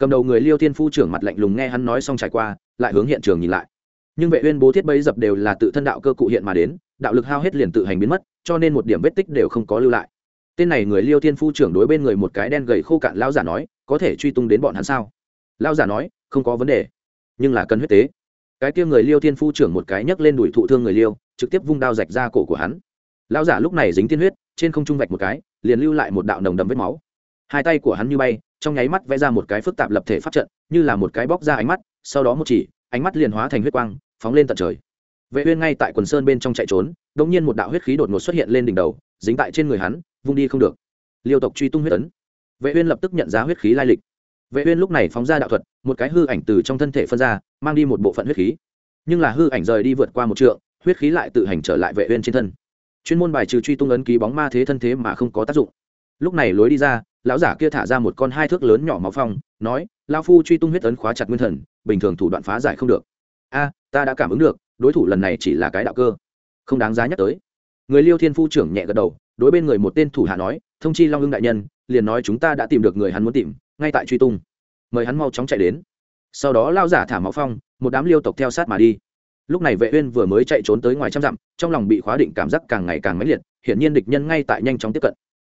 cầm đầu người liêu thiên phu trưởng mặt lạnh lùng nghe hắn nói xong trải qua, lại hướng hiện trường nhìn lại. Nhưng vệ uyên bố thiết bấy dập đều là tự thân đạo cơ cụ hiện mà đến, đạo lực hao hết liền tự hành biến mất, cho nên một điểm vết tích đều không có lưu lại. Tên này người liêu thiên phu trưởng đối bên người một cái đen gầy khô cạn lão giả nói, có thể truy tung đến bọn hắn sao? Lão giả nói, không có vấn đề, nhưng là cần huyết tế. Cái kia người liêu thiên phu trưởng một cái nhấc lên đuổi thụ thương người liêu, trực tiếp vung đao rạch ra cổ của hắn. Lão giả lúc này dính tiên huyết, trên không trung vạch một cái, liền lưu lại một đạo nồng đầm vết máu. Hai tay của hắn như bay, trong nháy mắt vẽ ra một cái phức tạp lập thể pháp trận, như là một cái bóc ra ánh mắt, sau đó một chỉ, ánh mắt liền hóa thành huyết quang, phóng lên tận trời. Vệ uyên ngay tại quần sơn bên trong chạy trốn, đột nhiên một đạo huyết khí đột ngột xuất hiện lên đỉnh đầu, dính tại trên người hắn, vung đi không được. Liêu tộc truy tung huyết ấn vệ uyên lập tức nhận ra huyết khí lai lịch vệ uyên lúc này phóng ra đạo thuật, một cái hư ảnh từ trong thân thể phân ra, mang đi một bộ phận huyết khí. Nhưng là hư ảnh rời đi vượt qua một trượng, huyết khí lại tự hành trở lại vệ uyên trên thân. Chuyên môn bài trừ truy tung ấn ký bóng ma thế thân thế mà không có tác dụng. Lúc này lối đi ra, lão giả kia thả ra một con hai thước lớn nhỏ máu phong, nói, lão phu truy tung huyết ấn khóa chặt nguyên thần, bình thường thủ đoạn phá giải không được. A, ta đã cảm ứng được, đối thủ lần này chỉ là cái đạo cơ. Không đáng giá nhắc tới. Người liêu thiên phu trưởng nhẹ gật đầu, đối bên người một tên thủ hạ nói, thông chi long Hưng đại nhân, liền nói chúng ta đã tìm được người hắn muốn tìm ngay tại truy tung. Mời hắn mau chóng chạy đến. Sau đó lao giả thả máu phong, một đám liêu tộc theo sát mà đi. Lúc này vệ uyên vừa mới chạy trốn tới ngoài trăm dặm, trong lòng bị khóa định cảm giác càng ngày càng mãnh liệt, hiển nhiên địch nhân ngay tại nhanh chóng tiếp cận.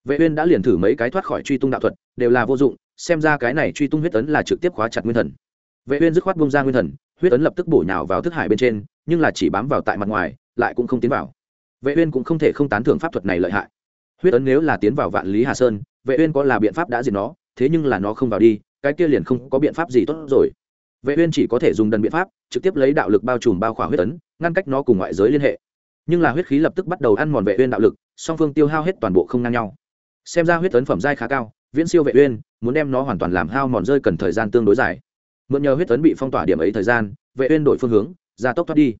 Vệ uyên đã liền thử mấy cái thoát khỏi truy tung đạo thuật, đều là vô dụng, xem ra cái này truy tung huyết ấn là trực tiếp khóa chặt nguyên thần. Vệ uyên dứt khoát buông ra nguyên thần, huyết ấn lập tức bổ nhào vào thức hải bên trên, nhưng là chỉ bám vào tại mặt ngoài, lại cũng không tiến vào. Vệ uyên cũng không thể không tán thưởng pháp thuật này lợi hại. Huyết ấn nếu là tiến vào vạn lý hà sơn, vệ uyên có là biện pháp đã diệt nó thế nhưng là nó không vào đi, cái kia liền không có biện pháp gì tốt rồi. Vệ uyên chỉ có thể dùng đần biện pháp, trực tiếp lấy đạo lực bao trùm bao khỏa huyết ấn, ngăn cách nó cùng ngoại giới liên hệ. Nhưng là huyết khí lập tức bắt đầu ăn mòn vệ uyên đạo lực, song phương tiêu hao hết toàn bộ không ngang nhau. Xem ra huyết ấn phẩm giai khá cao, viễn siêu vệ uyên, muốn đem nó hoàn toàn làm hao mòn rơi cần thời gian tương đối dài. Mượn nhờ huyết ấn bị phong tỏa điểm ấy thời gian, vệ uyên đổi phương hướng ra tốc thoát đi.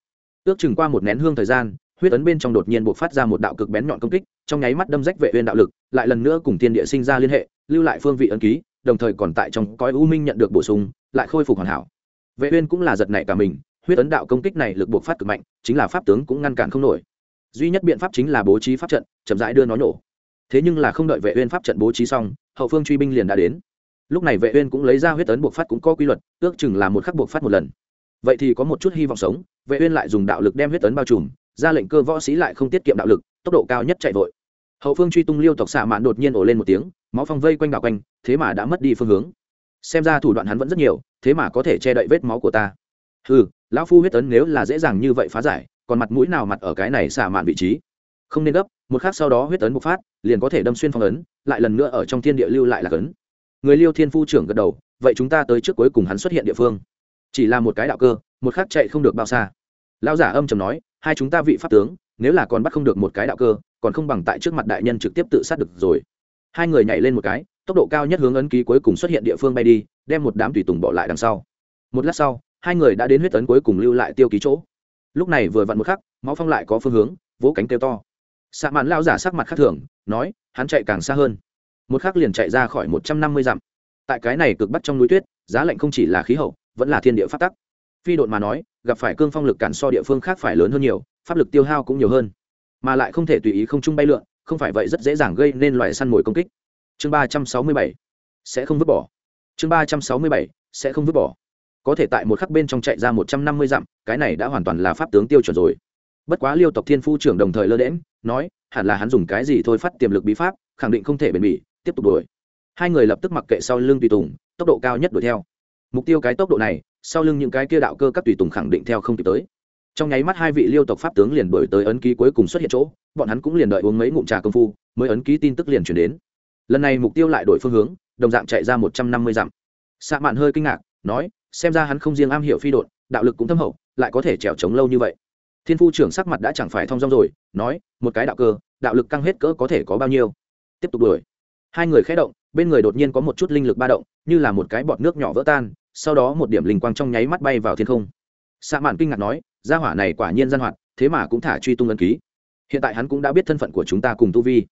Ước chừng qua một nén hương thời gian, huyết ấn bên trong đột nhiên bộc phát ra một đạo cực bén nhọn công kích, trong nháy mắt đâm rách vệ uyên đạo lực, lại lần nữa cùng thiên địa sinh ra liên hệ lưu lại phương vị ấn ký, đồng thời còn tại trong cõi u minh nhận được bổ sung, lại khôi phục hoàn hảo. Vệ uyên cũng là giật nảy cả mình, huyết ấn đạo công kích này lực bộc phát cực mạnh, chính là pháp tướng cũng ngăn cản không nổi. Duy nhất biện pháp chính là bố trí pháp trận, chậm rãi đưa nó nổ. Thế nhưng là không đợi vệ uyên pháp trận bố trí xong, hậu phương truy binh liền đã đến. Lúc này vệ uyên cũng lấy ra huyết ấn buộc phát cũng có quy luật, ước chừng là một khắc buộc phát một lần. Vậy thì có một chút hy vọng sống, vệ uyên lại dùng đạo lực đem huyết ấn bao trùm, ra lệnh cơ võ sĩ lại không tiết kiệm đạo lực, tốc độ cao nhất chạy vội hậu phương truy tung liêu tộc xạ mạn đột nhiên ổ lên một tiếng, máu phong vây quanh đảo quanh, thế mà đã mất đi phương hướng. Xem ra thủ đoạn hắn vẫn rất nhiều, thế mà có thể che đậy vết máu của ta. Hừ, lão phu huyết tấn nếu là dễ dàng như vậy phá giải, còn mặt mũi nào mặt ở cái này xạ mạn vị trí? Không nên gấp, một khắc sau đó huyết tấn bộc phát, liền có thể đâm xuyên phong ấn, lại lần nữa ở trong thiên địa lưu lại là cấn. Người liêu thiên phu trưởng gật đầu, vậy chúng ta tới trước cuối cùng hắn xuất hiện địa phương. Chỉ là một cái đạo cơ, một khắc chạy không được bao xa. Lão giả âm trầm nói, hai chúng ta vị pháp tướng, nếu là còn bắt không được một cái đạo cơ còn không bằng tại trước mặt đại nhân trực tiếp tự sát được rồi. Hai người nhảy lên một cái, tốc độ cao nhất hướng ấn ký cuối cùng xuất hiện địa phương bay đi, đem một đám tùy tùng bỏ lại đằng sau. Một lát sau, hai người đã đến huyết ấn cuối cùng lưu lại tiêu ký chỗ. Lúc này vừa vặn một khắc, máu phong lại có phương hướng, vỗ cánh kêu to. Xạ mạn lao giả sắc mặt khác thường, nói, hắn chạy càng xa hơn. Một khắc liền chạy ra khỏi một trăm năm mươi dặm. Tại cái này cực bắt trong núi tuyết, giá lạnh không chỉ là khí hậu, vẫn là thiên địa phát tắc. Phi độn mà nói, gặp phải cương phong lực cản so địa phương khác phải lớn hơn nhiều, pháp lực tiêu hao cũng nhiều hơn mà lại không thể tùy ý không trung bay lượn, không phải vậy rất dễ dàng gây nên loại săn mồi công kích. Chương ba trăm sáu mươi bảy, sẽ không vứt bỏ. Chương ba trăm sáu mươi bảy, sẽ không vứt bỏ. Có thể tại một khắc bên trong chạy ra một trăm năm mươi dặm, cái này đã hoàn toàn là pháp tướng tiêu chuẩn rồi. Bất quá liêu tộc thiên phu trưởng đồng thời lơ đễm nói, hẳn là hắn dùng cái gì thôi phát tiềm lực bí pháp, khẳng định không thể bền bỉ, tiếp tục đuổi. Hai người lập tức mặc kệ sau lưng tùy tùng, tốc độ cao nhất đuổi theo. Mục tiêu cái tốc độ này, sau lưng những cái kia đạo cơ các tùy tùng khẳng định theo không kịp tới trong nháy mắt hai vị liêu tộc pháp tướng liền đổi tới ấn ký cuối cùng xuất hiện chỗ, bọn hắn cũng liền đợi uống mấy ngụm trà công phu, mới ấn ký tin tức liền chuyển đến. Lần này mục tiêu lại đổi phương hướng, đồng dạng chạy ra một trăm năm mươi dặm. Xạ mạn hơi kinh ngạc, nói, xem ra hắn không riêng am hiểu phi đột đạo lực cũng thâm hậu, lại có thể trèo trống lâu như vậy. Thiên phu trưởng sắc mặt đã chẳng phải thong dong rồi, nói, một cái đạo cơ, đạo lực căng hết cỡ có thể có bao nhiêu? Tiếp tục đuổi. Hai người khé động, bên người đột nhiên có một chút linh lực ba động, như là một cái bọt nước nhỏ vỡ tan, sau đó một điểm linh quang trong nháy mắt bay vào thiên không. Xạ mạn kinh ngạc nói gia hỏa này quả nhiên gian hoạt, thế mà cũng thả truy tung ấn ký. Hiện tại hắn cũng đã biết thân phận của chúng ta cùng tu vi.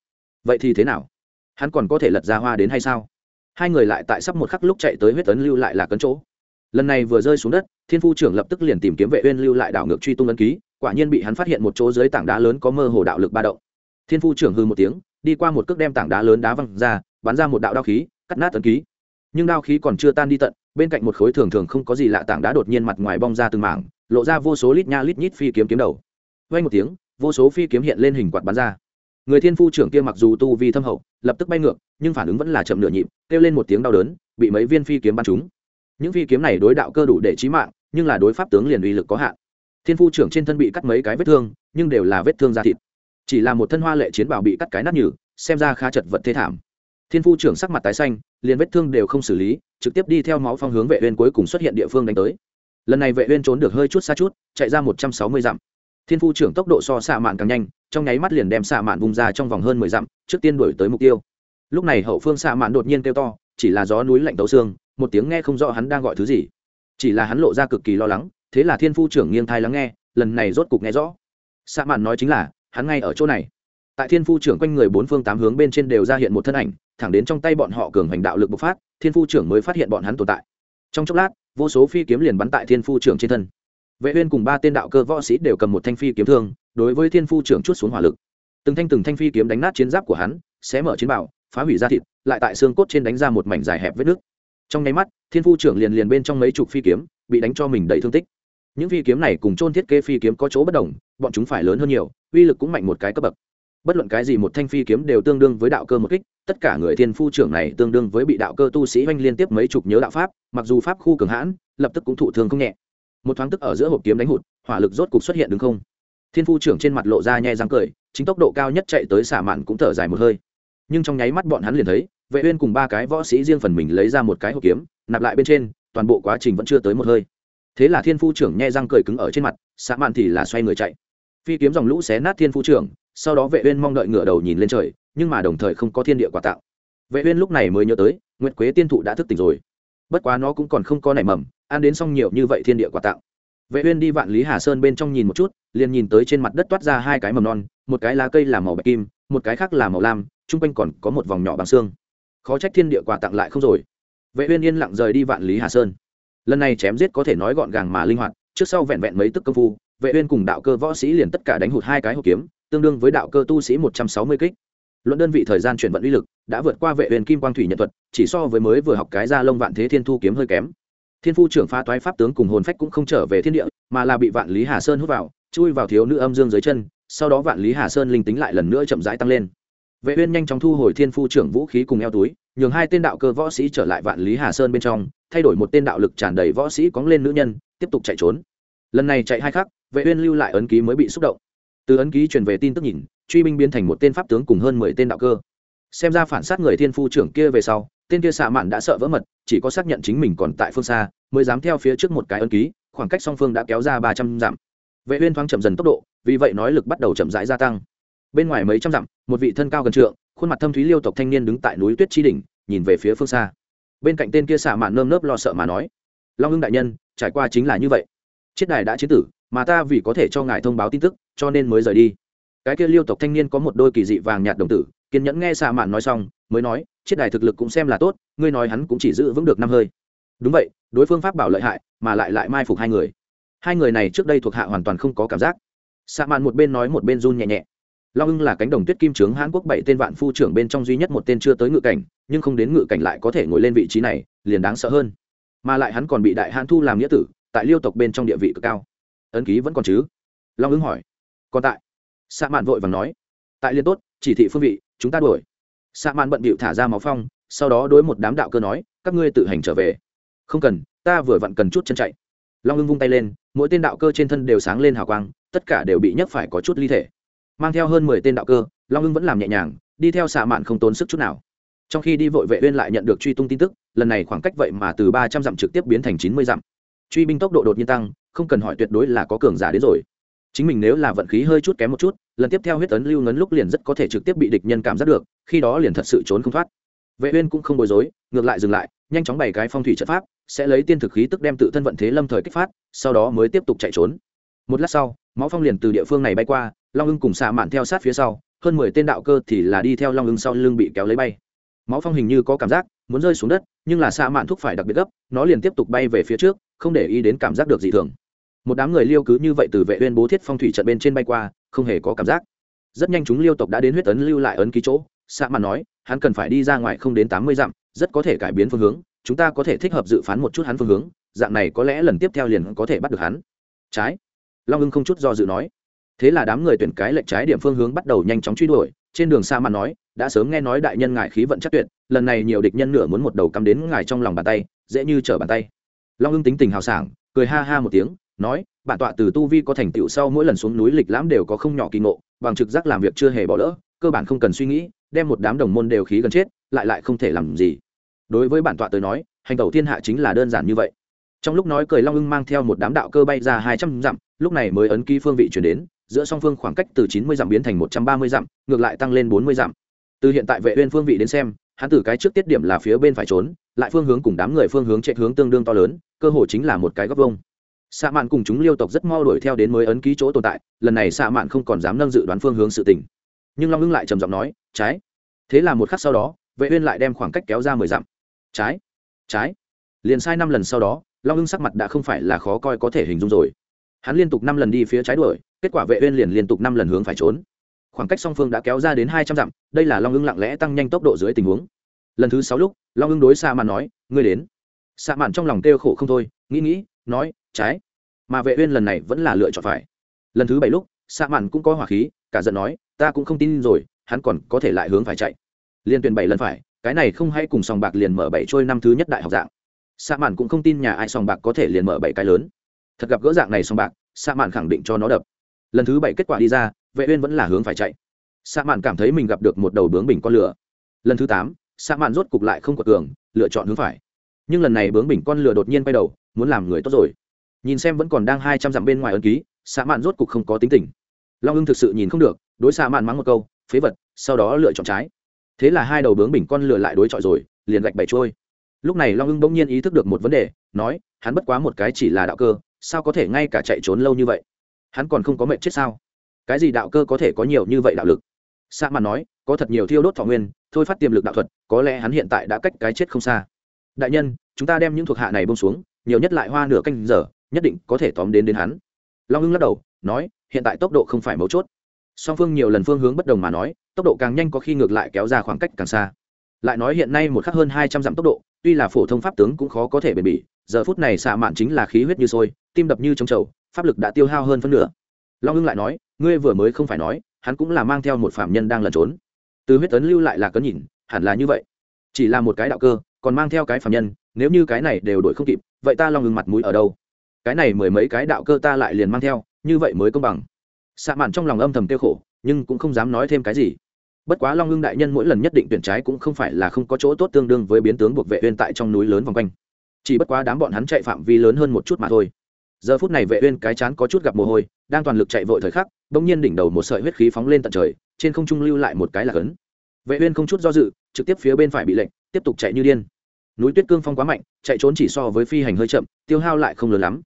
Vậy thì thế nào? Hắn còn có thể lật ra hoa đến hay sao? Hai người lại tại sắp một khắc lúc chạy tới huyết ấn lưu lại là cấn chỗ. Lần này vừa rơi xuống đất, thiên phu trưởng lập tức liền tìm kiếm vệ uyên lưu lại đảo ngược truy tung ấn ký, quả nhiên bị hắn phát hiện một chỗ dưới tảng đá lớn có mơ hồ đạo lực ba động. Thiên phu trưởng hư một tiếng, đi qua một cước đem tảng đá lớn đá văng ra, bắn ra một đạo đao khí, cắt nát ấn ký. Nhưng đao khí còn chưa tan đi tận, bên cạnh một khối thường thường không có gì lạ tảng đá đột nhiên mặt ngoài bong ra từng mảng lộ ra vô số lít nha lít nhít phi kiếm kiếm đầu. Vay một tiếng, vô số phi kiếm hiện lên hình quạt bắn ra. Người thiên phu trưởng kia mặc dù tu vi thâm hậu, lập tức bay ngược, nhưng phản ứng vẫn là chậm nửa nhịp, kêu lên một tiếng đau đớn, bị mấy viên phi kiếm bắn trúng. Những phi kiếm này đối đạo cơ đủ để chí mạng, nhưng là đối pháp tướng liền uy lực có hạn. Thiên phu trưởng trên thân bị cắt mấy cái vết thương, nhưng đều là vết thương da thịt. Chỉ là một thân hoa lệ chiến bảo bị cắt cái nát nhừ, xem ra khá chật vật thế thảm. Thiên phu trưởng sắc mặt tái xanh, liền vết thương đều không xử lý, trực tiếp đi theo máu phong hướng vệ uyên cuối cùng xuất hiện địa phương đánh tới lần này vệ uyên trốn được hơi chút xa chút, chạy ra 160 dặm. Thiên phu trưởng tốc độ so xạ mạn càng nhanh, trong nháy mắt liền đem xạ mạn vùng ra trong vòng hơn 10 dặm, trước tiên đuổi tới mục tiêu. Lúc này hậu phương xạ mạn đột nhiên kêu to, chỉ là gió núi lạnh tấu xương, một tiếng nghe không rõ hắn đang gọi thứ gì. Chỉ là hắn lộ ra cực kỳ lo lắng, thế là thiên phu trưởng nghiêng thai lắng nghe, lần này rốt cục nghe rõ. Xạ mạn nói chính là, hắn ngay ở chỗ này. Tại thiên phu trưởng quanh người bốn phương tám hướng bên trên đều ra hiện một thân ảnh, thẳng đến trong tay bọn họ cường hành đạo lực bộc phát, thiên phu trưởng mới phát hiện bọn hắn tồn tại trong chốc lát, vô số phi kiếm liền bắn tại thiên phu trưởng trên thân. Vệ uyên cùng ba tên đạo cơ võ sĩ đều cầm một thanh phi kiếm thương, đối với thiên phu trưởng chút xuống hỏa lực. Từng thanh từng thanh phi kiếm đánh nát chiến giáp của hắn, xé mở chiến bảo, phá hủy da thịt, lại tại xương cốt trên đánh ra một mảnh dài hẹp vết nước trong nháy mắt, thiên phu trưởng liền liền bên trong mấy chục phi kiếm, bị đánh cho mình đầy thương tích. Những phi kiếm này cùng chôn thiết kế phi kiếm có chỗ bất đồng, bọn chúng phải lớn hơn nhiều, uy lực cũng mạnh một cái cấp bậc. Bất luận cái gì một thanh phi kiếm đều tương đương với đạo cơ một kích tất cả người thiên phu trưởng này tương đương với bị đạo cơ tu sĩ oanh liên tiếp mấy chục nhớ đạo pháp, mặc dù pháp khu cường hãn, lập tức cũng thụ thương không nhẹ. Một thoáng tức ở giữa hộp kiếm đánh hụt, hỏa lực rốt cục xuất hiện đứng không? Thiên phu trưởng trên mặt lộ ra nhai răng cười, chính tốc độ cao nhất chạy tới xả mạn cũng thở dài một hơi. Nhưng trong nháy mắt bọn hắn liền thấy, vệ uyên cùng ba cái võ sĩ riêng phần mình lấy ra một cái hộp kiếm, nạp lại bên trên, toàn bộ quá trình vẫn chưa tới một hơi. Thế là thiên phu trưởng nhai răng cười cứng ở trên mặt, xả mạn thì là xoay người chạy. Phi kiếm dòng lũ xé nát thiên phu trưởng, sau đó vệ uyên mong đợi ngửa đầu nhìn lên trời nhưng mà đồng thời không có thiên địa quả tạo vệ uyên lúc này mới nhớ tới, nguyệt quế tiên thụ đã thức tỉnh rồi. Bất quá nó cũng còn không có nảy mầm, ăn đến xong nhiều như vậy thiên địa quả tạo vệ uyên đi vạn lý hà sơn bên trong nhìn một chút, liền nhìn tới trên mặt đất toát ra hai cái mầm non, một cái lá cây là màu bạch kim, một cái khác là màu lam trung quanh còn có một vòng nhỏ bằng xương. Khó trách thiên địa quả tặng lại không rồi. Vệ uyên yên lặng rời đi vạn lý hà sơn. Lần này chém giết có thể nói gọn gàng mà linh hoạt, trước sau vẹn vẹn mấy tức công phu, vệ uyên cùng đạo cơ võ sĩ liền tất cả đánh hụt hai cái hộp kiếm, tương đương với đạo cơ tu sĩ 160 kích luận đơn vị thời gian chuyển vận uy lực, đã vượt qua vệ uyên kim quang thủy nhận thuật, chỉ so với mới vừa học cái ra lông vạn thế thiên thu kiếm hơi kém. Thiên phu trưởng phá toái pháp tướng cùng hồn phách cũng không trở về thiên địa, mà là bị vạn lý hà sơn hút vào, chui vào thiếu nữ âm dương dưới chân, sau đó vạn lý hà sơn linh tính lại lần nữa chậm rãi tăng lên. Vệ uyên nhanh chóng thu hồi thiên phu trưởng vũ khí cùng eo túi, nhường hai tên đạo cơ võ sĩ trở lại vạn lý hà sơn bên trong, thay đổi một tên đạo lực tràn đầy võ sĩ cóng lên nữ nhân, tiếp tục chạy trốn. Lần này chạy hai khắc, vệ uyên lưu lại ấn ký mới bị xúc động. Từ ấn ký truyền về tin tức nhìn truy binh biến thành một tên pháp tướng cùng hơn mười tên đạo cơ. Xem ra phản sát người thiên phu trưởng kia về sau, tên kia xạ mạn đã sợ vỡ mật, chỉ có xác nhận chính mình còn tại phương xa, mới dám theo phía trước một cái ấn ký, khoảng cách song phương đã kéo ra ba trăm dặm. Vệ uyên thoáng chậm dần tốc độ, vì vậy nói lực bắt đầu chậm rãi gia tăng. Bên ngoài mấy trăm dặm, một vị thân cao gần trượng, khuôn mặt thâm thúy liêu tộc thanh niên đứng tại núi tuyết chi đỉnh, nhìn về phía phương xa. Bên cạnh tên kia xạ mạn nơm nớp lo sợ mà nói, long ưng đại nhân, trải qua chính là như vậy. Chiết đài đã chiến tử, mà ta vì có thể cho ngài thông báo tin tức, cho nên mới rời đi cái kia liêu tộc thanh niên có một đôi kỳ dị vàng nhạt đồng tử, kiên nhẫn nghe xạ mạn nói xong, mới nói chiết đài thực lực cũng xem là tốt, ngươi nói hắn cũng chỉ giữ vững được năm hơi. Đúng vậy, đối phương pháp bảo lợi hại, mà lại lại mai phục hai người. Hai người này trước đây thuộc hạ hoàn toàn không có cảm giác. Xạ mạn một bên nói một bên run nhẹ nhẹ. Long ưng là cánh đồng tuyết kim trướng hãn quốc bảy tên vạn phu trưởng bên trong duy nhất một tên chưa tới ngự cảnh, nhưng không đến ngự cảnh lại có thể ngồi lên vị trí này, liền đáng sợ hơn. Mà lại hắn còn bị đại hãn thu làm nghĩa tử, tại liêu tộc bên trong địa vị cực cao. Ấn ký vẫn còn chứ? Long ưng hỏi. Còn tại xạ mạn vội vàng nói, tại liên tốt, chỉ thị phương vị, chúng ta đuổi. Xạ mạn bận bịu thả ra máu phong, sau đó đối một đám đạo cơ nói, các ngươi tự hành trở về. Không cần, ta vừa vặn cần chút chân chạy. Long ưng vung tay lên, mỗi tên đạo cơ trên thân đều sáng lên hào quang, tất cả đều bị nhấc phải có chút ly thể. Mang theo hơn mười tên đạo cơ, long ưng vẫn làm nhẹ nhàng, đi theo xạ mạn không tốn sức chút nào. Trong khi đi vội vệ uyên lại nhận được truy tung tin tức, lần này khoảng cách vậy mà từ ba trăm dặm trực tiếp biến thành chín mươi dặm. Truy binh tốc độ đột nhiên tăng, không cần hỏi tuyệt đối là có cường giả đến rồi chính mình nếu là vận khí hơi chút kém một chút, lần tiếp theo huyết tấn lưu ngấn lúc liền rất có thể trực tiếp bị địch nhân cảm giác được, khi đó liền thật sự trốn không thoát. Vệ uyên cũng không bối rối, ngược lại dừng lại, nhanh chóng bày cái phong thủy trận pháp, sẽ lấy tiên thực khí tức đem tự thân vận thế lâm thời kích phát, sau đó mới tiếp tục chạy trốn. Một lát sau máu phong liền từ địa phương này bay qua, long ưng cùng xạ mạn theo sát phía sau, hơn mười tên đạo cơ thì là đi theo long ưng sau lưng bị kéo lấy bay. Máu phong hình như có cảm giác, muốn rơi xuống đất, nhưng là xạ mạn thúc phải đặc biệt gấp, nó liền tiếp tục bay về phía trước, không để ý đến cảm giác được gì thường một đám người liêu cứ như vậy từ vệ uyên bố thiết phong thủy trận bên trên bay qua, không hề có cảm giác. Rất nhanh chúng liêu tộc đã đến huyết ấn lưu lại ấn ký chỗ. Xạ mạn nói, hắn cần phải đi ra ngoài không đến tám mươi dặm, rất có thể cải biến phương hướng, chúng ta có thể thích hợp dự phán một chút hắn phương hướng, dạng này có lẽ lần tiếp theo liền có thể bắt được hắn. Trái. Long ưng không chút do dự nói. Thế là đám người tuyển cái lệnh trái điểm phương hướng bắt đầu nhanh chóng truy đuổi. Trên đường xa mặt nói, đã sớm nghe nói đại nhân ngài khí vận chắc tuyệt, lần này nhiều địch nhân nửa muốn một đầu cắm đến ngài trong lòng bàn tay, dễ như trở bàn tay. Long ưng tính tình hào sảng, cười ha ha một tiếng nói, bản tọa từ tu vi có thành tựu sau mỗi lần xuống núi lịch lãm đều có không nhỏ kỳ ngộ, bằng trực giác làm việc chưa hề bỏ lỡ, cơ bản không cần suy nghĩ, đem một đám đồng môn đều khí gần chết, lại lại không thể làm gì. Đối với bản tọa tới nói, hành tẩu thiên hạ chính là đơn giản như vậy. Trong lúc nói cười long ưng mang theo một đám đạo cơ bay ra hai trăm dặm, lúc này mới ấn ký phương vị chuyển đến, giữa song phương khoảng cách từ chín mươi dặm biến thành một trăm ba mươi dặm, ngược lại tăng lên bốn mươi dặm. Từ hiện tại vệ uyên phương vị đến xem, hắn từ cái trước tiết điểm là phía bên phải trốn, lại phương hướng cùng đám người phương hướng chạy hướng tương đương to lớn, cơ hồ chính là một cái góc vông xạ mạn cùng chúng liêu tộc rất mau đuổi theo đến mới ấn ký chỗ tồn tại, lần này xạ mạn không còn dám nâng dự đoán phương hướng sự tình. Nhưng long ngưng lại trầm giọng nói, trái. Thế là một khắc sau đó, vệ uyên lại đem khoảng cách kéo ra mười dặm. Trái trái. Liền sai năm lần sau đó, long ngưng sắc mặt đã không phải là khó coi có thể hình dung rồi. Hắn liên tục năm lần đi phía trái đuổi, kết quả vệ uyên liền liên tục năm lần hướng phải trốn. Khoảng cách song phương đã kéo ra đến hai trăm dặm, đây là long ngưng lặng lẽ tăng nhanh tốc độ dưới tình huống. Lần thứ sáu lúc, long ngưng đối xạ mạn nói, ngươi đến. Xạ mạn trong lòng kêu khổ không thôi, nghĩ nghĩ, nói trái. Mà vệ uyên lần này vẫn là lựa chọn phải. Lần thứ bảy lúc xạ mạn cũng có hỏa khí, cả giận nói, ta cũng không tin rồi, hắn còn có thể lại hướng phải chạy. Liên tuyển bảy lần phải, cái này không hay cùng sòng bạc liền mở bảy trôi năm thứ nhất đại học dạng. Xạ mạn cũng không tin nhà ai sòng bạc có thể liền mở bảy cái lớn. Thật gặp gỡ dạng này sòng bạc xạ mạn khẳng định cho nó đập. Lần thứ bảy kết quả đi ra, vệ uyên vẫn là hướng phải chạy. Xạ mạn cảm thấy mình gặp được một đầu bướng bình con lửa. Lần thứ tám xạ mạn rốt cục lại không quật cường, lựa chọn hướng phải. Nhưng lần này bướng bình con lửa đột nhiên quay đầu, muốn làm người tốt rồi nhìn xem vẫn còn đang hai trăm dặm bên ngoài ấn ký xạ mạn rốt cục không có tính tình. Long ưng thực sự nhìn không được, đối xạ mạn mắng một câu, phế vật, sau đó lựa chọn trái. Thế là hai đầu bướng bình con lửa lại đối chọi rồi, liền gạch bày trôi. Lúc này long ưng bỗng nhiên ý thức được một vấn đề, nói, hắn bất quá một cái chỉ là đạo cơ, sao có thể ngay cả chạy trốn lâu như vậy? Hắn còn không có mệnh chết sao? Cái gì đạo cơ có thể có nhiều như vậy đạo lực? Sa mạn nói, có thật nhiều thiêu đốt thọ nguyên, thôi phát tiềm lực đạo thuật, có lẽ hắn hiện tại đã cách cái chết không xa. Đại nhân, chúng ta đem những thuộc hạ này bông xuống, nhiều nhất lại hoa nửa canh giờ nhất định có thể tóm đến đến hắn. Long ưng lắc đầu, nói, hiện tại tốc độ không phải mấu chốt. Song phương nhiều lần phương hướng bất đồng mà nói, tốc độ càng nhanh có khi ngược lại kéo ra khoảng cách càng xa. Lại nói hiện nay một khắc hơn hai trăm dặm tốc độ, tuy là phổ thông pháp tướng cũng khó có thể bền bỉ, giờ phút này xạ mạn chính là khí huyết như sôi, tim đập như trống trầu, pháp lực đã tiêu hao hơn phân nửa. Long ưng lại nói, ngươi vừa mới không phải nói, hắn cũng là mang theo một phạm nhân đang lẩn trốn. Từ huyết tấn lưu lại là cấn nhìn, hẳn là như vậy. Chỉ là một cái đạo cơ, còn mang theo cái phạm nhân, nếu như cái này đều đổi không kịp, vậy ta long ưng mặt mũi ở đâu? Cái này mười mấy cái đạo cơ ta lại liền mang theo, như vậy mới công bằng. Xạ mạn trong lòng âm thầm tiêu khổ, nhưng cũng không dám nói thêm cái gì. Bất quá long hưng đại nhân mỗi lần nhất định tuyển trái cũng không phải là không có chỗ tốt tương đương với biến tướng buộc vệ uyên tại trong núi lớn vòng quanh. Chỉ bất quá đám bọn hắn chạy phạm vi lớn hơn một chút mà thôi. Giờ phút này vệ uyên cái chán có chút gặp mồ hôi, đang toàn lực chạy vội thời khắc đung nhiên đỉnh đầu một sợi huyết khí phóng lên tận trời, trên không trung lưu lại một cái là cấn vệ uyên không chút do dự, trực tiếp phía bên phải bị lệnh, tiếp tục chạy như điên. Núi tuyết cương phong quá mạnh, chạy trốn chỉ so với phi hành hơi chậm, tiêu hao lại không lớn lắm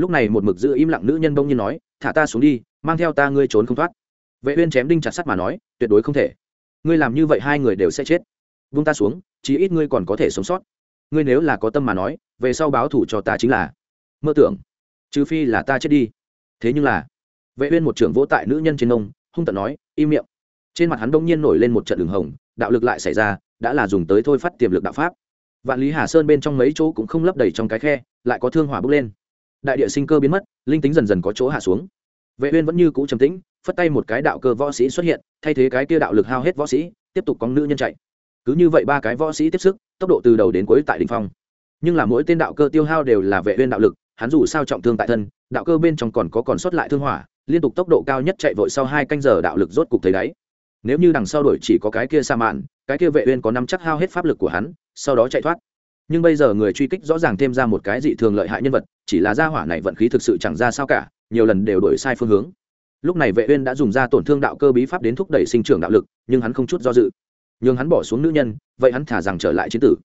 lúc này một mực giữ im lặng nữ nhân bỗng nhiên nói, thả ta xuống đi, mang theo ta ngươi trốn không thoát. Vệ uyên chém đinh chặt sắt mà nói, tuyệt đối không thể. Ngươi làm như vậy hai người đều sẽ chết. Vung ta xuống, chí ít ngươi còn có thể sống sót. Ngươi nếu là có tâm mà nói, về sau báo thủ cho ta chính là mơ tưởng, trừ phi là ta chết đi. Thế nhưng là, vệ uyên một trưởng vỗ tại nữ nhân trên ông, hung tợn nói, im miệng. Trên mặt hắn đông nhiên nổi lên một trận đường hồng, đạo lực lại xảy ra, đã là dùng tới thôi phát tiềm lực đạo pháp. Vạn lý hà sơn bên trong mấy chỗ cũng không lấp đầy trong cái khe, lại có thương hỏa bốc lên đại địa sinh cơ biến mất, linh tính dần dần có chỗ hạ xuống. Vệ uyên vẫn như cũ trầm tĩnh, phất tay một cái đạo cơ võ sĩ xuất hiện, thay thế cái kia đạo lực hao hết võ sĩ, tiếp tục có nữ nhân chạy. Cứ như vậy ba cái võ sĩ tiếp sức, tốc độ từ đầu đến cuối tại đỉnh phong. Nhưng là mỗi tên đạo cơ tiêu hao đều là vệ uyên đạo lực, hắn dù sao trọng thương tại thân, đạo cơ bên trong còn có còn sót lại thương hỏa, liên tục tốc độ cao nhất chạy vội sau hai canh giờ đạo lực rốt cục thấy đáy. Nếu như đằng sau đuổi chỉ có cái kia sa mạn, cái kia vệ uyên có năm chắc hao hết pháp lực của hắn, sau đó chạy thoát nhưng bây giờ người truy kích rõ ràng thêm ra một cái dị thường lợi hại nhân vật, chỉ là gia hỏa này vận khí thực sự chẳng ra sao cả, nhiều lần đều đổi sai phương hướng. Lúc này vệ uyên đã dùng ra tổn thương đạo cơ bí pháp đến thúc đẩy sinh trưởng đạo lực, nhưng hắn không chút do dự. Nhưng hắn bỏ xuống nữ nhân, vậy hắn thả rằng trở lại chiến tử.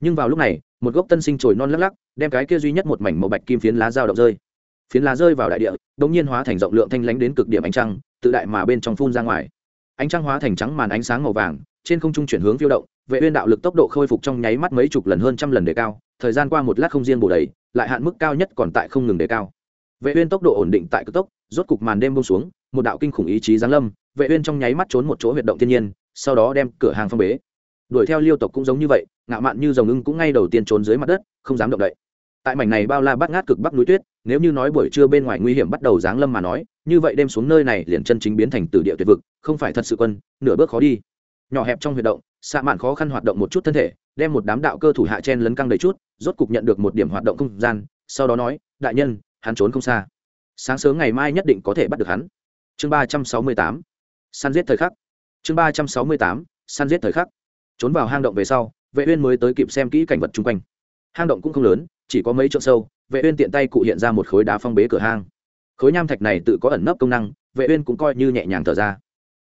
Nhưng vào lúc này, một gốc tân sinh trồi non lắc lắc, đem cái kia duy nhất một mảnh màu bạch kim phiến lá dao động rơi. Phiến lá rơi vào đại địa đống nhiên hóa thành rộng lượng thanh lãnh đến cực điểm ánh trăng, tự đại mà bên trong phun ra ngoài. Ánh trăng hóa thành trắng màn ánh sáng màu vàng trên không trung chuyển hướng phiêu động, vệ uyên đạo lực tốc độ khôi phục trong nháy mắt mấy chục lần hơn trăm lần đề cao, thời gian qua một lát không riêng bổ đầy, lại hạn mức cao nhất còn tại không ngừng đề cao. Vệ uyên tốc độ ổn định tại cực tốc, rốt cục màn đêm buông xuống, một đạo kinh khủng ý chí giáng lâm, vệ uyên trong nháy mắt trốn một chỗ huyệt động thiên nhiên, sau đó đem cửa hàng phong bế. Đuổi theo liêu tộc cũng giống như vậy, ngạo mạn như rồng ưng cũng ngay đầu tiên trốn dưới mặt đất, không dám động đậy. Tại mảnh này bao la bát ngát cực bắc núi tuyết, nếu như nói buổi trưa bên ngoài nguy hiểm bắt đầu giáng lâm mà nói, như vậy đêm xuống nơi này liền chân chính biến thành tử địa tuyệt vực, không phải thật sự quân, nửa bước khó đi nhỏ hẹp trong huy động, xạ mạn khó khăn hoạt động một chút thân thể, đem một đám đạo cơ thủ hạ chen lấn căng đầy chút, rốt cục nhận được một điểm hoạt động không gian, sau đó nói, đại nhân, hắn trốn không xa. Sáng sớm ngày mai nhất định có thể bắt được hắn. Chương ba trăm sáu mươi tám. Săn giết thời khắc. Chương ba trăm sáu mươi tám. Săn giết thời khắc. Trốn vào hang động về sau, vệ uyên mới tới kịp xem kỹ cảnh vật chung quanh. Hang động cũng không lớn, chỉ có mấy chỗ sâu, vệ uyên tiện tay cụ hiện ra một khối đá phong bế cửa hang. Khối nham thạch này tự có ẩn nấp công năng, vệ uyên cũng coi như nhẹ nhàng thở ra.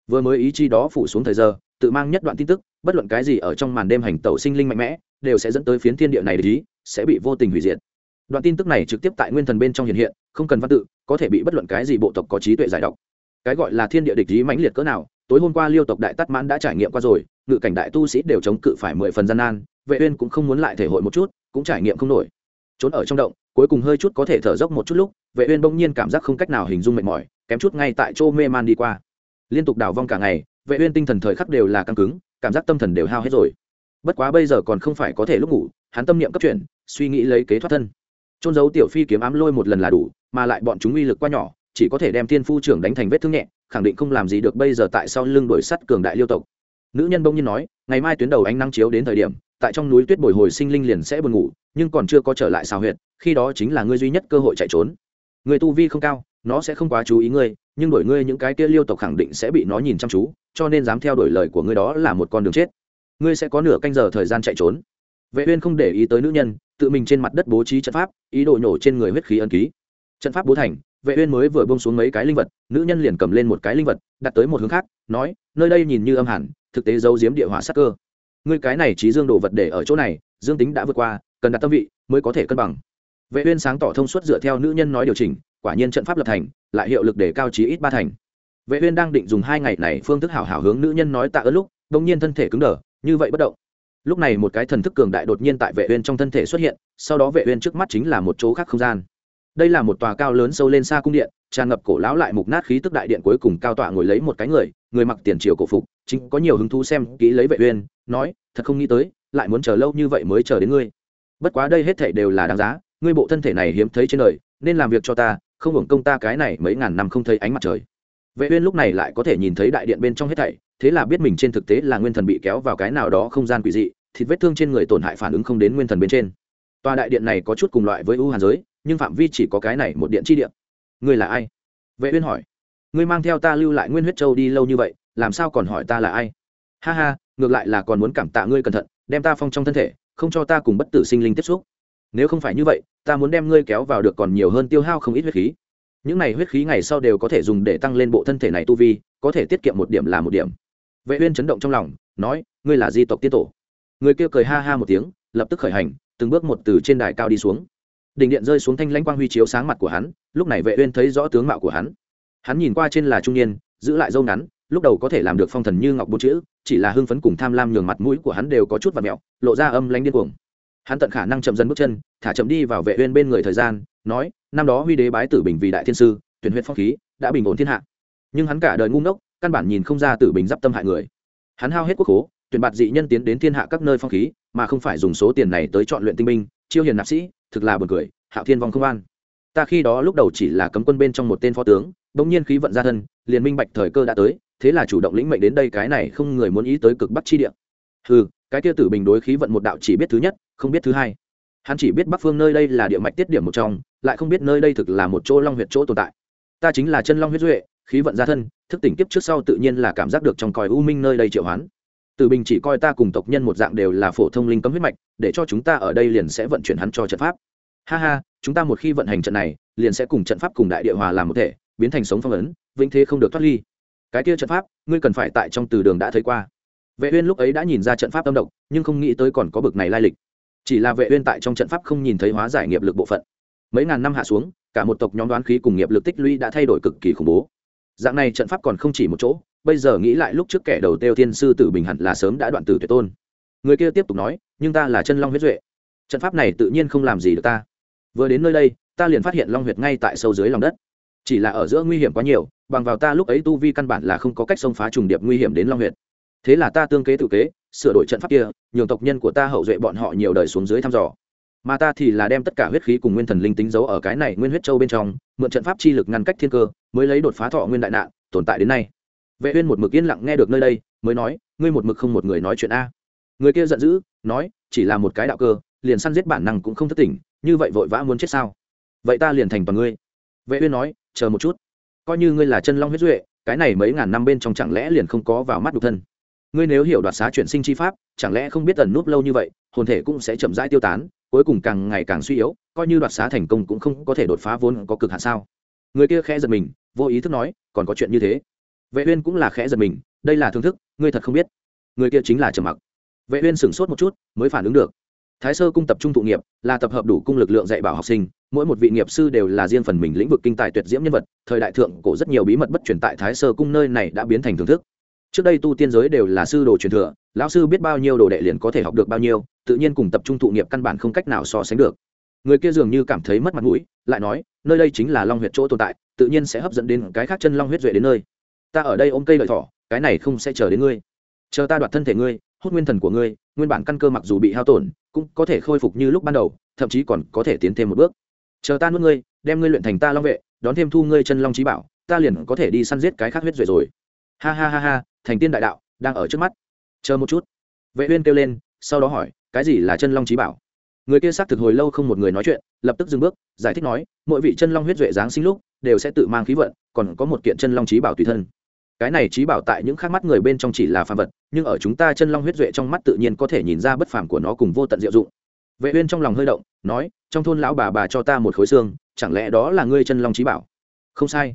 Vừa mới ý chi đó phủ xuống thời giờ tự mang nhất đoạn tin tức, bất luận cái gì ở trong màn đêm hành tẩu sinh linh mạnh mẽ, đều sẽ dẫn tới phiến thiên địa này để ý, sẽ bị vô tình hủy diệt. Đoạn tin tức này trực tiếp tại nguyên thần bên trong hiện hiện, không cần văn tự, có thể bị bất luận cái gì bộ tộc có trí tuệ giải đọc cái gọi là thiên địa địch ý mãnh liệt cỡ nào, tối hôm qua liêu tộc đại tắt mãn đã trải nghiệm qua rồi, ngự cảnh đại tu sĩ đều chống cự phải mười phần gian nan, vệ uyên cũng không muốn lại thể hội một chút, cũng trải nghiệm không nổi. Trốn ở trong động, cuối cùng hơi chút có thể thở dốc một chút lúc, vệ uyên bỗng nhiên cảm giác không cách nào hình dung mệt mỏi, kém chút ngay tại chỗ mê man đi qua. Liên tục đào vong cả ngày vệ uyên tinh thần thời khắc đều là căng cứng, cảm giác tâm thần đều hao hết rồi. Bất quá bây giờ còn không phải có thể lúc ngủ, hắn tâm niệm cấp chuyển, suy nghĩ lấy kế thoát thân. Trôn giấu tiểu phi kiếm ám lôi một lần là đủ, mà lại bọn chúng uy lực quá nhỏ, chỉ có thể đem thiên phu trưởng đánh thành vết thương nhẹ, khẳng định không làm gì được bây giờ tại sau lưng đuổi sắt cường đại liêu tộc. Nữ nhân bỗng nhiên nói, ngày mai tuyến đầu ánh nắng chiếu đến thời điểm, tại trong núi tuyết bồi hồi sinh linh liền sẽ buồn ngủ, nhưng còn chưa có trở lại xào huyệt, khi đó chính là ngươi duy nhất cơ hội chạy trốn. Người tu vi không cao, nó sẽ không quá chú ý ngươi nhưng đổi ngươi những cái kia liêu tộc khẳng định sẽ bị nó nhìn chăm chú, cho nên dám theo đuổi lời của ngươi đó là một con đường chết. Ngươi sẽ có nửa canh giờ thời gian chạy trốn. Vệ uyên không để ý tới nữ nhân, tự mình trên mặt đất bố trí trận pháp, ý đồ nhổ trên người huyết khí ân ký. Trận pháp bố thành, vệ uyên mới vừa buông xuống mấy cái linh vật, nữ nhân liền cầm lên một cái linh vật, đặt tới một hướng khác, nói, nơi đây nhìn như âm hẳn, thực tế giấu giếm địa hỏa sát cơ. Ngươi cái này trí dương đồ vật để ở chỗ này, dương tính đã vượt qua, cần đặt tâm vị mới có thể cân bằng. Vệ uyên sáng tỏ thông suốt dựa theo nữ nhân nói điều chỉnh quả nhiên trận pháp lập thành, lại hiệu lực để cao trí ít ba thành. Vệ uyên đang định dùng hai ngày này phương thức hảo hảo hướng nữ nhân nói tạ ơn lúc đung nhiên thân thể cứng đờ, như vậy bất động. Lúc này một cái thần thức cường đại đột nhiên tại vệ uyên trong thân thể xuất hiện, sau đó vệ uyên trước mắt chính là một chỗ khác không gian. Đây là một tòa cao lớn sâu lên xa cung điện, tràn ngập cổ lão lại mục nát khí tức đại điện cuối cùng cao tọa ngồi lấy một cái người người mặc tiền triều cổ phục, chính có nhiều hứng thú xem kỹ lấy vệ uyên, nói, thật không nghĩ tới, lại muốn chờ lâu như vậy mới chờ đến ngươi. Bất quá đây hết thảy đều là đáng giá, ngươi bộ thân thể này hiếm thấy trên đời, nên làm việc cho ta không hưởng công ta cái này mấy ngàn năm không thấy ánh mặt trời. Vệ uyên lúc này lại có thể nhìn thấy đại điện bên trong hết thảy, thế là biết mình trên thực tế là nguyên thần bị kéo vào cái nào đó không gian quỷ dị, thịt vết thương trên người tổn hại phản ứng không đến nguyên thần bên trên. Tòa đại điện này có chút cùng loại với u hàn giới, nhưng phạm vi chỉ có cái này một điện chi điện ngươi là ai? Vệ uyên hỏi. Ngươi mang theo ta lưu lại nguyên huyết châu đi lâu như vậy, làm sao còn hỏi ta là ai? Ha ha, ngược lại là còn muốn cảm tạ ngươi cẩn thận, đem ta phong trong thân thể, không cho ta cùng bất tử sinh linh tiếp xúc nếu không phải như vậy ta muốn đem ngươi kéo vào được còn nhiều hơn tiêu hao không ít huyết khí. Những này huyết khí ngày sau đều có thể dùng để tăng lên bộ thân thể này tu vi có thể tiết kiệm một điểm là một điểm. Vệ uyên chấn động trong lòng nói ngươi là di tộc tiên tổ. Người kia cười ha ha một tiếng lập tức khởi hành từng bước một từ trên đài cao đi xuống. Đỉnh điện rơi xuống thanh lãnh quang huy chiếu sáng mặt của hắn lúc này vệ uyên thấy rõ tướng mạo của hắn. Hắn nhìn qua trên là trung niên giữ lại râu ngắn lúc đầu có thể làm được phong thần như ngọc bốn chữ chỉ là hưng phấn cùng tham lam nhường mặt mũi của hắn đều có chút vật mèo, lộ ra âm lãnh điên cuồng hắn tận khả năng chậm dần bước chân, thả chậm đi vào vệ uyên bên người thời gian, nói, năm đó huy đế bái tử bình vì đại thiên sư, tuyển huyện phong khí, đã bình ổn thiên hạ. Nhưng hắn cả đời ngu ngốc, căn bản nhìn không ra tử bình d tâm hại người. Hắn hao hết quốc hố tuyển bạt dị nhân tiến đến thiên hạ các nơi phong khí, mà không phải dùng số tiền này tới chọn luyện tinh binh, chiêu hiền nạp sĩ, thực là b u ồ n cười, hạo thiên vong không an. Ta khi đó lúc đầu chỉ là cấm quân bên trong một tên phó tướng đ ỗ n g nhiên khí vận ra thân, liền minh bạch thời cơ đã tới, thế là chủ động lĩnh mệnh đến đây cái này không người muốn ý tới cực bắc chi địa. Ừ cái kia tử bình đối khí vận một đạo chỉ biết thứ nhất, không biết thứ hai. Hắn chỉ biết bắc phương nơi đây là địa mạch tiết điểm một trong, lại không biết nơi đây thực là một chỗ long huyệt chỗ tồn tại. Ta chính là chân long huyết duệ, khí vận ra thân, thức tỉnh kiếp trước sau tự nhiên là cảm giác được trong còi u minh nơi đây triệu hoán. Tử bình chỉ coi ta cùng tộc nhân một dạng đều là phổ thông linh cấm huyết mạch, để cho chúng ta ở đây liền sẽ vận chuyển hắn cho trận pháp. Ha ha, chúng ta một khi vận hành trận này, liền sẽ cùng trận pháp cùng đại địa hòa làm một thể, biến thành sống phong ấn, vĩnh thế không được thoát ly. Cái kia trận pháp, ngươi cần phải tại trong từ đường đã thấy qua vệ uyên lúc ấy đã nhìn ra trận pháp tâm độc, nhưng không nghĩ tới còn có bực này lai lịch. Chỉ là vệ uyên tại trong trận pháp không nhìn thấy hóa giải nghiệp lực bộ phận. Mấy ngàn năm hạ xuống, cả một tộc nhóm đoán khí cùng nghiệp lực tích lũy đã thay đổi cực kỳ khủng bố. Dạng này trận pháp còn không chỉ một chỗ, bây giờ nghĩ lại lúc trước kẻ đầu tiêu thiên sư tử bình hẳn là sớm đã đoạn tử tuyệt tôn. Người kia tiếp tục nói, nhưng ta là chân long huyết duệ. Trận pháp này tự nhiên không làm gì được ta. Vừa đến nơi đây, ta liền phát hiện long huyệt ngay tại sâu dưới lòng đất. Chỉ là ở giữa nguy hiểm quá nhiều, bằng vào ta lúc ấy tu vi căn bản là không có cách xông phá trùng điệp nguy hiểm đến long huyệt thế là ta tương kế tự kế, sửa đổi trận pháp kia, nhường tộc nhân của ta hậu duệ bọn họ nhiều đời xuống dưới thăm dò. Mà ta thì là đem tất cả huyết khí cùng nguyên thần linh tính giấu ở cái này nguyên huyết châu bên trong, mượn trận pháp chi lực ngăn cách thiên cơ, mới lấy đột phá thọ nguyên đại nạn, tồn tại đến nay. Vệ uyên một mực yên lặng nghe được nơi đây, mới nói, ngươi một mực không một người nói chuyện a. Người kia giận dữ, nói, chỉ là một cái đạo cơ, liền săn giết bản năng cũng không thất tỉnh như vậy vội vã muốn chết sao? Vậy ta liền thành toàn ngươi. Vệ uyên nói, chờ một chút. Coi như ngươi là chân long huyết duệ, cái này mấy ngàn năm bên trong chẳng lẽ liền không có vào mắt đục thân? Ngươi nếu hiểu đoạt xá chuyển sinh chi pháp, chẳng lẽ không biết tần núp lâu như vậy, hồn thể cũng sẽ chậm rãi tiêu tán, cuối cùng càng ngày càng suy yếu, coi như đoạt xá thành công cũng không có thể đột phá vốn có cực hạn sao? Người kia khẽ giật mình, vô ý thức nói, còn có chuyện như thế. Vệ uyên cũng là khẽ giật mình, đây là thưởng thức, ngươi thật không biết. Người kia chính là trầm mặc. Vệ uyên sửng sốt một chút, mới phản ứng được. Thái sơ cung tập trung thụ nghiệp, là tập hợp đủ cung lực lượng dạy bảo học sinh, mỗi một vị nghiệp sư đều là riêng phần mình lĩnh vực kinh tài tuyệt diễm nhân vật, thời đại thượng cổ rất nhiều bí mật bất truyền tại thái sơ cung nơi này đã biến thành thưởng thức trước đây tu tiên giới đều là sư đồ truyền thừa, lão sư biết bao nhiêu đồ đệ liền có thể học được bao nhiêu, tự nhiên cùng tập trung thụ nghiệp căn bản không cách nào so sánh được. Người kia dường như cảm thấy mất mặt mũi, lại nói, nơi đây chính là long huyệt chỗ tồn tại, tự nhiên sẽ hấp dẫn đến cái khác chân long huyết duệ đến nơi. Ta ở đây ôm cây lợi thỏ, cái này không sẽ chờ đến ngươi. Chờ ta đoạt thân thể ngươi, hút nguyên thần của ngươi, nguyên bản căn cơ mặc dù bị hao tổn, cũng có thể khôi phục như lúc ban đầu, thậm chí còn có thể tiến thêm một bước. Chờ ta nuốt ngươi, đem ngươi luyện thành ta long vệ, đón thêm thu ngươi chân long trí bảo, ta liền có thể đi săn giết cái khác huyết duệ rồi. Ha ha ha ha thành tiên đại đạo đang ở trước mắt. Chờ một chút. Vệ uyên kêu lên, sau đó hỏi, cái gì là chân long trí bảo? Người kia xác thực hồi lâu không một người nói chuyện, lập tức dừng bước, giải thích nói, mỗi vị chân long huyết duệ giáng sinh lúc, đều sẽ tự mang khí vận, còn có một kiện chân long trí bảo tùy thân. Cái này trí bảo tại những khác mắt người bên trong chỉ là phàm vật, nhưng ở chúng ta chân long huyết duệ trong mắt tự nhiên có thể nhìn ra bất phàm của nó cùng vô tận diệu dụng. Vệ uyên trong lòng hơi động, nói, trong thôn lão bà bà cho ta một khối xương, chẳng lẽ đó là ngươi chân long trí bảo? Không sai.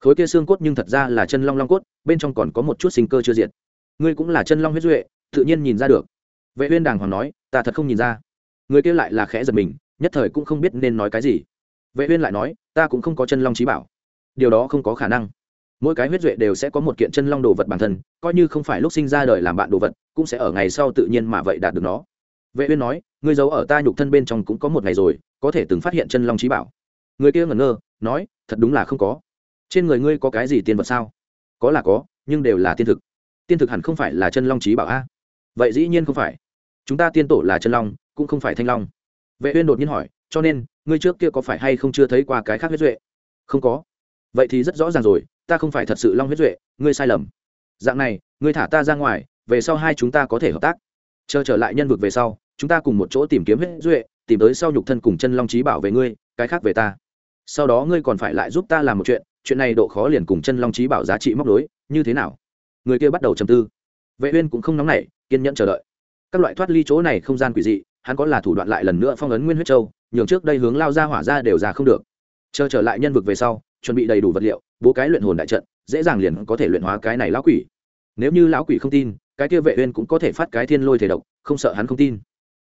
Khối kia xương cốt nhưng thật ra là chân long long cốt bên trong còn có một chút sinh cơ chưa diệt. Ngươi cũng là chân long huyết duệ, tự nhiên nhìn ra được. Vệ uyên đàng hoàng nói, ta thật không nhìn ra. Người kia lại là khẽ giật mình, nhất thời cũng không biết nên nói cái gì. Vệ uyên lại nói, ta cũng không có chân long trí bảo. Điều đó không có khả năng. Mỗi cái huyết duệ đều sẽ có một kiện chân long đồ vật bản thân, coi như không phải lúc sinh ra đời làm bạn đồ vật, cũng sẽ ở ngày sau tự nhiên mà vậy đạt được nó. Vệ uyên nói, ngươi giấu ở ta nhục thân bên trong cũng có một ngày rồi, có thể từng phát hiện chân long trí bảo. Người kia ngẩn ngơ, nói, thật đúng là không có. Trên người ngươi có cái gì tiên vật sao? Có là có, nhưng đều là tiên thực. Tiên thực hẳn không phải là chân long trí bảo a. Vậy dĩ nhiên không phải. Chúng ta tiên tổ là chân long, cũng không phải thanh long. Vệ uyên đột nhiên hỏi, cho nên, ngươi trước kia có phải hay không chưa thấy qua cái khác huyết duệ? Không có. Vậy thì rất rõ ràng rồi, ta không phải thật sự long huyết duệ, ngươi sai lầm. Dạng này, ngươi thả ta ra ngoài, về sau hai chúng ta có thể hợp tác. Chờ trở lại nhân vực về sau, chúng ta cùng một chỗ tìm kiếm huyết duệ, tìm tới sau nhục thân cùng chân long trí bảo về ngươi, cái khác về ta. Sau đó ngươi còn phải lại giúp ta làm một chuyện chuyện này độ khó liền cùng chân long trí bảo giá trị móc đối như thế nào? Người kia bắt đầu trầm tư. Vệ uyên cũng không nóng nảy, kiên nhẫn chờ đợi. Các loại thoát ly chỗ này không gian quỷ dị, hắn có là thủ đoạn lại lần nữa phong ấn nguyên huyết châu, nhường trước đây hướng lao ra hỏa ra đều ra không được. Chờ trở lại nhân vực về sau, chuẩn bị đầy đủ vật liệu, bố cái luyện hồn đại trận, dễ dàng liền có thể luyện hóa cái này lão quỷ. Nếu như lão quỷ không tin, cái kia vệ uyên cũng có thể phát cái thiên lôi thể độc, không sợ hắn không tin.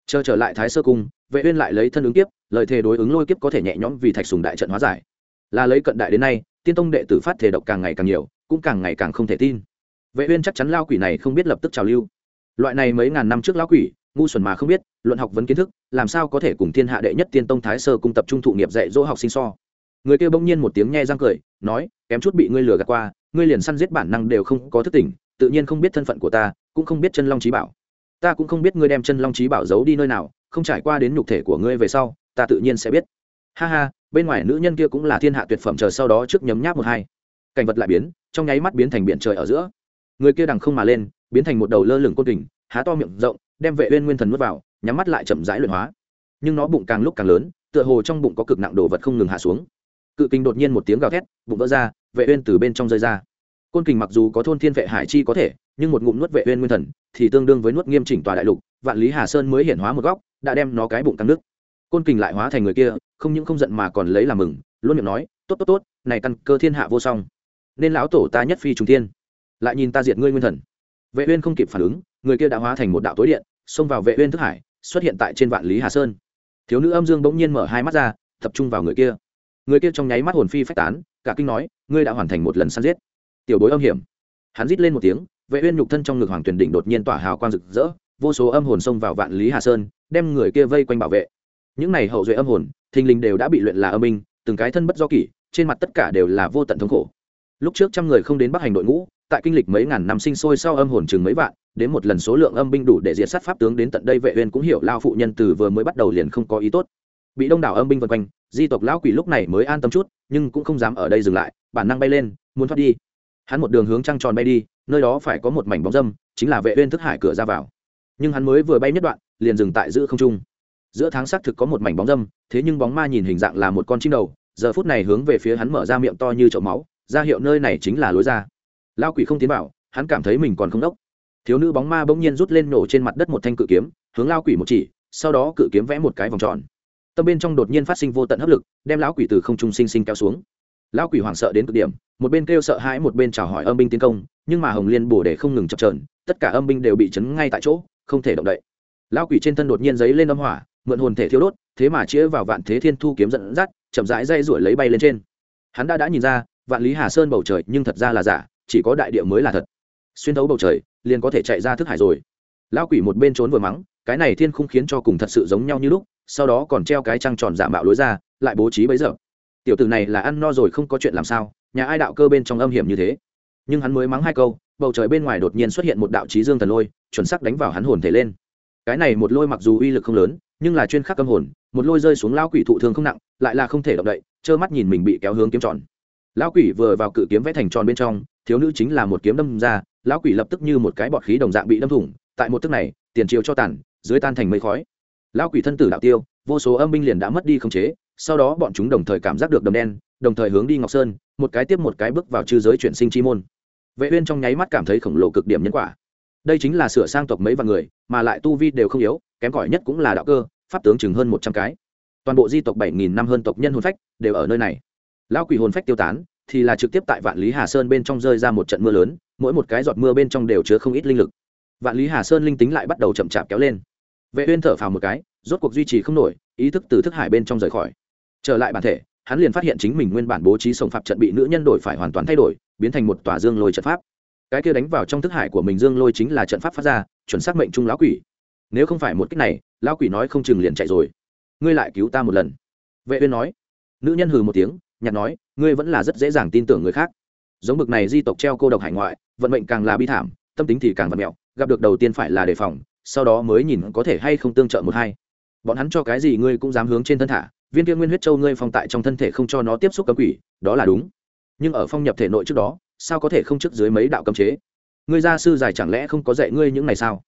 Chờ trở lại thái sơ cung, vệ uyên lại lấy thân ứng kiếp, lời thề đối ứng lôi kiếp có thể nhẹ nhõm vì thạch sùng đại trận hóa giải. Là lấy cận đại đến nay tiên tông đệ tử phát thể độc càng ngày càng nhiều, cũng càng ngày càng không thể tin. Vệ uyên chắc chắn lão quỷ này không biết lập tức trào lưu. Loại này mấy ngàn năm trước lão quỷ, ngu xuẩn mà không biết, luận học vấn kiến thức, làm sao có thể cùng thiên hạ đệ nhất tiên tông thái sơ cung tập trung thụ nghiệp dạy dỗ học sinh so. Người kia bỗng nhiên một tiếng nhe răng cười, nói, kém chút bị ngươi lừa gạt qua, ngươi liền săn giết bản năng đều không có thức tỉnh, tự nhiên không biết thân phận của ta, cũng không biết chân long trí bảo. Ta cũng không biết ngươi đem chân long trí bảo giấu đi nơi nào, không trải qua đến nhục thể của ngươi về sau, ta tự nhiên sẽ biết. Ha ha bên ngoài nữ nhân kia cũng là thiên hạ tuyệt phẩm, chờ sau đó trước nhấm nháp một hai. Cảnh vật lại biến, trong nháy mắt biến thành biển trời ở giữa. Người kia đằng không mà lên, biến thành một đầu lơ lửng côn kình, há to miệng rộng, đem vệ uyên nguyên thần nuốt vào, nhắm mắt lại chậm rãi luyện hóa. Nhưng nó bụng càng lúc càng lớn, tựa hồ trong bụng có cực nặng đồ vật không ngừng hạ xuống. Cự kình đột nhiên một tiếng gào thét, bụng vỡ ra, vệ uyên từ bên trong rơi ra. Côn kình mặc dù có thôn thiên vệ hải chi có thể, nhưng một ngụm nuốt vệ uyên nguyên thần thì tương đương với nuốt nghiêm chỉnh tòa đại lục, vạn lý hà sơn mới hiển hóa một góc, đã đem nó cái bụng căng nước côn kình lại hóa thành người kia, không những không giận mà còn lấy làm mừng, luôn miệng nói, tốt tốt tốt, này căn cơ thiên hạ vô song. Nên lão tổ ta nhất phi trùng thiên. Lại nhìn ta diệt ngươi nguyên thần. Vệ uyên không kịp phản ứng, người kia đã hóa thành một đạo tối điện, xông vào vệ uyên thức hải, xuất hiện tại trên vạn lý hà sơn. Thiếu nữ âm dương bỗng nhiên mở hai mắt ra, tập trung vào người kia. Người kia trong nháy mắt hồn phi phách tán, cả kinh nói, ngươi đã hoàn thành một lần săn giết. Tiểu bối âm hiểm. Hắn rít lên một tiếng, vệ uyên nhục thân trong ngực hoàng tuyển đỉnh đột nhiên tỏa hào quang rực rỡ, vô số âm hồn xông vào vạn lý hà sơn, đem người kia vây quanh bảo vệ những này hậu duệ âm hồn, thình lình đều đã bị luyện là âm minh từng cái thân bất do kỷ, trên mặt tất cả đều là vô tận thống khổ. Lúc trước trăm người không đến bắc hành đội ngũ, tại kinh lịch mấy ngàn năm sinh sôi sau âm hồn chừng mấy vạn, đến một lần số lượng âm binh đủ để diệt sát pháp tướng đến tận đây vệ uyên cũng hiểu lao phụ nhân từ vừa mới bắt đầu liền không có ý tốt. Bị đông đảo âm binh vây quanh, di tộc lão quỷ lúc này mới an tâm chút, nhưng cũng không dám ở đây dừng lại, bản năng bay lên, muốn thoát đi. Hắn một đường hướng trăng tròn bay đi, nơi đó phải có một mảnh bóng dâm, chính là vệ uyên thức hải cửa ra vào. Nhưng hắn mới vừa bay nhất đoạn, liền dừng tại giữa không trung giữa tháng xác thực có một mảnh bóng dâm, thế nhưng bóng ma nhìn hình dạng là một con chim đầu, giờ phút này hướng về phía hắn mở ra miệng to như chậu máu, ra hiệu nơi này chính là lối ra. Lao quỷ không tiến vào, hắn cảm thấy mình còn không đốc. Thiếu nữ bóng ma bỗng nhiên rút lên nổ trên mặt đất một thanh cự kiếm, hướng lao quỷ một chỉ, sau đó cự kiếm vẽ một cái vòng tròn. Tâm bên trong đột nhiên phát sinh vô tận hấp lực, đem lão quỷ từ không trung sinh sinh kéo xuống. Lão quỷ hoảng sợ đến cực điểm, một bên kêu sợ hãi một bên chào hỏi âm binh tiến công, nhưng mà hồng liên bổ để không ngừng chập trờn tất cả âm binh đều bị chấn ngay tại chỗ, không thể động đậy. Lão quỷ trên thân đột nhiên giấy lên âm hỏa mượn hồn thể thiêu đốt, thế mà chĩa vào vạn thế thiên thu kiếm dẫn dắt, chậm rãi dây ruổi lấy bay lên trên. Hắn đã đã nhìn ra, vạn lý hà sơn bầu trời nhưng thật ra là giả, chỉ có đại địa mới là thật. Xuyên thấu bầu trời, liền có thể chạy ra thức hải rồi. Lão quỷ một bên trốn vừa mắng, cái này thiên không khiến cho cùng thật sự giống nhau như lúc, sau đó còn treo cái trăng tròn giả mạo lối ra, lại bố trí bấy giờ. Tiểu tử này là ăn no rồi không có chuyện làm sao, nhà ai đạo cơ bên trong âm hiểm như thế. Nhưng hắn mới mắng hai câu, bầu trời bên ngoài đột nhiên xuất hiện một đạo trí dương thần lôi, chuẩn sắc đánh vào hắn hồn thể lên. Cái này một lôi mặc dù uy lực không lớn nhưng là chuyên khắc âm hồn, một lôi rơi xuống lao quỷ thụ thương không nặng, lại là không thể động đậy, trơ mắt nhìn mình bị kéo hướng kiếm tròn. Lão quỷ vừa vào cự kiếm vẽ thành tròn bên trong, thiếu nữ chính là một kiếm đâm ra, lão quỷ lập tức như một cái bọt khí đồng dạng bị đâm thủng, tại một tức này, tiền chiều cho tàn, dưới tan thành mây khói. Lão quỷ thân tử đạo tiêu, vô số âm binh liền đã mất đi khống chế, sau đó bọn chúng đồng thời cảm giác được đầm đen, đồng thời hướng đi ngọc sơn, một cái tiếp một cái bước vào chư giới chuyển sinh chi môn. Vệ uyên trong nháy mắt cảm thấy khổng lồ cực điểm nhân quả đây chính là sửa sang tộc mấy vạn người, mà lại tu vi đều không yếu, kém cỏi nhất cũng là đạo cơ, pháp tướng chừng hơn một trăm cái. Toàn bộ di tộc bảy nghìn năm hơn tộc nhân hồn phách đều ở nơi này. Lão quỷ hồn phách tiêu tán, thì là trực tiếp tại vạn lý hà sơn bên trong rơi ra một trận mưa lớn, mỗi một cái giọt mưa bên trong đều chứa không ít linh lực. Vạn lý hà sơn linh tính lại bắt đầu chậm chạp kéo lên. Vệ uyên thở phào một cái, rốt cuộc duy trì không nổi, ý thức từ thức hải bên trong rời khỏi. Trở lại bản thể, hắn liền phát hiện chính mình nguyên bản bố trí sông phạm trận bị nữ nhân đổi phải hoàn toàn thay đổi, biến thành một tòa dương lôi trận pháp cái kia đánh vào trong thức hải của mình dương lôi chính là trận pháp phát ra, chuẩn xác mệnh trung lão quỷ. Nếu không phải một cách này, lão quỷ nói không chừng liền chạy rồi. Ngươi lại cứu ta một lần. Vệ uyên nói. Nữ nhân hừ một tiếng, nhạt nói, ngươi vẫn là rất dễ dàng tin tưởng người khác. Giống bực này di tộc treo cô độc hải ngoại, vận mệnh càng là bi thảm, tâm tính thì càng vật mèo gặp được đầu tiên phải là đề phòng, sau đó mới nhìn có thể hay không tương trợ một hai. Bọn hắn cho cái gì ngươi cũng dám hướng trên thân thả, viên kia nguyên huyết châu ngươi phong tại trong thân thể không cho nó tiếp xúc cấm quỷ, đó là đúng. Nhưng ở phong nhập thể nội trước đó sao có thể không trước dưới mấy đạo cấm chế? Ngươi gia sư giải chẳng lẽ không có dạy ngươi những này sao?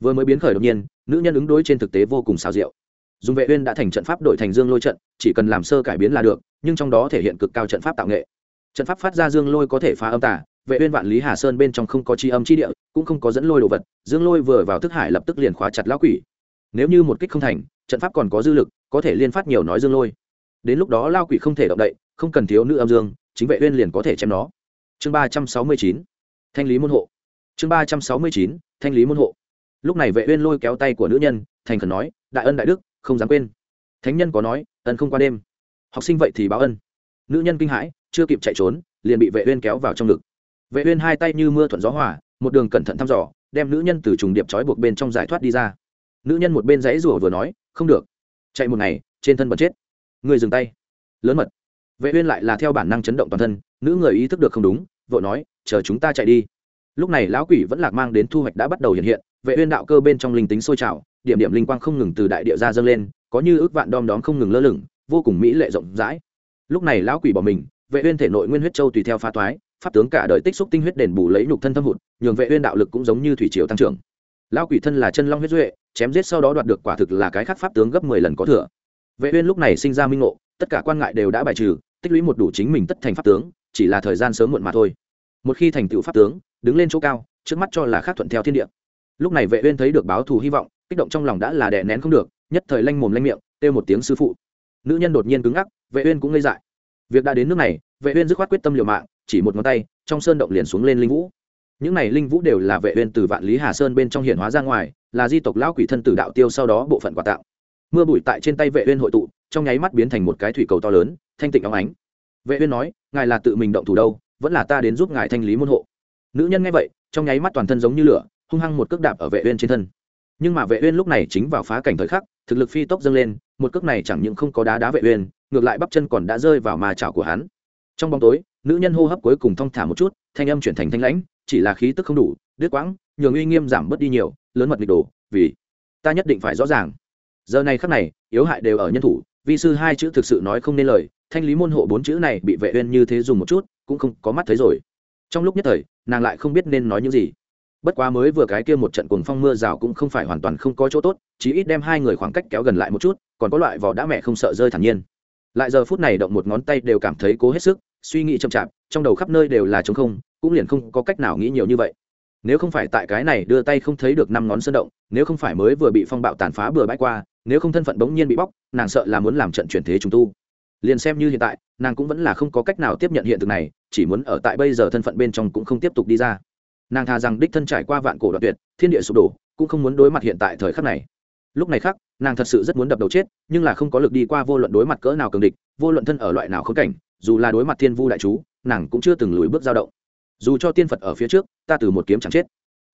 Vừa mới biến khởi đột nhiên, nữ nhân ứng đối trên thực tế vô cùng xào rượu dùng vệ uyên đã thành trận pháp đổi thành dương lôi trận, chỉ cần làm sơ cải biến là được, nhưng trong đó thể hiện cực cao trận pháp tạo nghệ. Trận pháp phát ra dương lôi có thể phá âm tà, vệ uyên vạn lý hà sơn bên trong không có chi âm chi địa, cũng không có dẫn lôi đồ vật, dương lôi vừa vào thức hải lập tức liền khóa chặt lão quỷ. Nếu như một kích không thành, trận pháp còn có dư lực, có thể liên phát nhiều nói dương lôi. Đến lúc đó lao quỷ không thể động đậy, không cần thiếu nữ âm dương, chính vệ uyên liền có thể chém nó chương ba trăm sáu mươi chín, thanh lý môn hộ. Chương ba trăm sáu mươi chín, thanh lý môn hộ. Lúc này vệ uyên lôi kéo tay của nữ nhân, thành khẩn nói, đại ân đại đức, không dám quên. Thánh nhân có nói, ân không qua đêm. Học sinh vậy thì báo ân. Nữ nhân kinh hãi, chưa kịp chạy trốn, liền bị vệ uyên kéo vào trong ngực. Vệ uyên hai tay như mưa thuận gió hòa, một đường cẩn thận thăm dò, đem nữ nhân từ trùng điệp trói buộc bên trong giải thoát đi ra. Nữ nhân một bên dãy rủa vừa nói, không được. Chạy một ngày, trên thân bật chết. Người dừng tay. Lớn mật vệ uyên lại là theo bản năng chấn động toàn thân, nữ người ý thức được không đúng, vội nói, chờ chúng ta chạy đi. Lúc này lão quỷ vẫn lạc mang đến thu hoạch đã bắt đầu hiện hiện, vệ uyên đạo cơ bên trong linh tính sôi trào, điểm điểm linh quang không ngừng từ đại địa ra dâng lên, có như ước vạn đom đóm không ngừng lơ lửng, vô cùng mỹ lệ rộng rãi. Lúc này lão quỷ bỏ mình, vệ uyên thể nội nguyên huyết châu tùy theo phá toái, pháp tướng cả đời tích xúc tinh huyết đền bù lấy nhục thân thâm hụt, nhường vệ uyên đạo lực cũng giống như thủy triều tăng trưởng. Lão quỷ thân là chân long huyết duệ, chém giết sau đó đoạt được quả thực là cái khác pháp tướng gấp 10 lần có thừa. Vệ uyên lúc này sinh ra minh ngộ, tất cả quan ngại đều đã bài trừ tích lũy một đủ chính mình tất thành pháp tướng, chỉ là thời gian sớm muộn mà thôi. Một khi thành tựu pháp tướng, đứng lên chỗ cao, trước mắt cho là khác thuận theo thiên địa. Lúc này vệ uyên thấy được báo thù hy vọng, kích động trong lòng đã là đè nén không được, nhất thời lanh mồm lanh miệng, kêu một tiếng sư phụ. Nữ nhân đột nhiên cứng ngắc, vệ uyên cũng ngây dại. Việc đã đến nước này, vệ uyên dứt khoát quyết tâm liều mạng, chỉ một ngón tay, trong sơn động liền xuống lên linh vũ. Những này linh vũ đều là vệ uyên từ vạn lý hà sơn bên trong hiện hóa ra ngoài, là di tộc lão quỷ thân tử đạo tiêu sau đó bộ phận quà tạo mưa bụi tại trên tay vệ uyên hội tụ trong nháy mắt biến thành một cái thủy cầu to lớn, thanh tịnh óng ánh. Vệ uyên nói, ngài là tự mình động thủ đâu, vẫn là ta đến giúp ngài thanh lý môn hộ. Nữ nhân nghe vậy, trong nháy mắt toàn thân giống như lửa, hung hăng một cước đạp ở vệ uyên trên thân. Nhưng mà vệ uyên lúc này chính vào phá cảnh thời khắc, thực lực phi tốc dâng lên, một cước này chẳng những không có đá đá vệ uyên, ngược lại bắp chân còn đã rơi vào ma chảo của hắn. Trong bóng tối, nữ nhân hô hấp cuối cùng thong thả một chút, thanh âm chuyển thành thanh lãnh, chỉ là khí tức không đủ, đứt quãng, nhường uy nghiêm giảm bớt đi nhiều, lớn mật nghịch đồ, vì ta nhất định phải rõ ràng. Giờ này khắc này, yếu hại đều ở nhân thủ vi sư hai chữ thực sự nói không nên lời, thanh lý môn hộ bốn chữ này bị vệ uyên như thế dùng một chút, cũng không có mắt thấy rồi. Trong lúc nhất thời, nàng lại không biết nên nói những gì. Bất quá mới vừa cái kia một trận cuồng phong mưa rào cũng không phải hoàn toàn không có chỗ tốt chỉ ít đem hai người khoảng cách kéo gần lại một chút, còn có loại vỏ đã mẹ không sợ rơi thản nhiên. Lại giờ phút này động một ngón tay đều cảm thấy cố hết sức, suy nghĩ chậm chạp, trong đầu khắp nơi đều là trống không, cũng liền không có cách nào nghĩ nhiều như vậy nếu không phải tại cái này đưa tay không thấy được năm ngón sơn động, nếu không phải mới vừa bị phong bạo tàn phá bừa bãi qua, nếu không thân phận bỗng nhiên bị bóc, nàng sợ là muốn làm trận chuyển thế trùng tu. Liền xem như hiện tại, nàng cũng vẫn là không có cách nào tiếp nhận hiện thực này, chỉ muốn ở tại bây giờ thân phận bên trong cũng không tiếp tục đi ra. Nàng thà rằng đích thân trải qua vạn cổ đoạn tuyệt, thiên địa sụp đổ, cũng không muốn đối mặt hiện tại thời khắc này. Lúc này khác nàng thật sự rất muốn đập đầu chết, nhưng là không có lực đi qua vô luận đối mặt cỡ nào cường địch, vô luận thân ở loại nào khống cảnh, dù là đối mặt thiên vu đại chú, nàng cũng chưa từng lùi bước dao động dù cho tiên phật ở phía trước ta từ một kiếm chẳng chết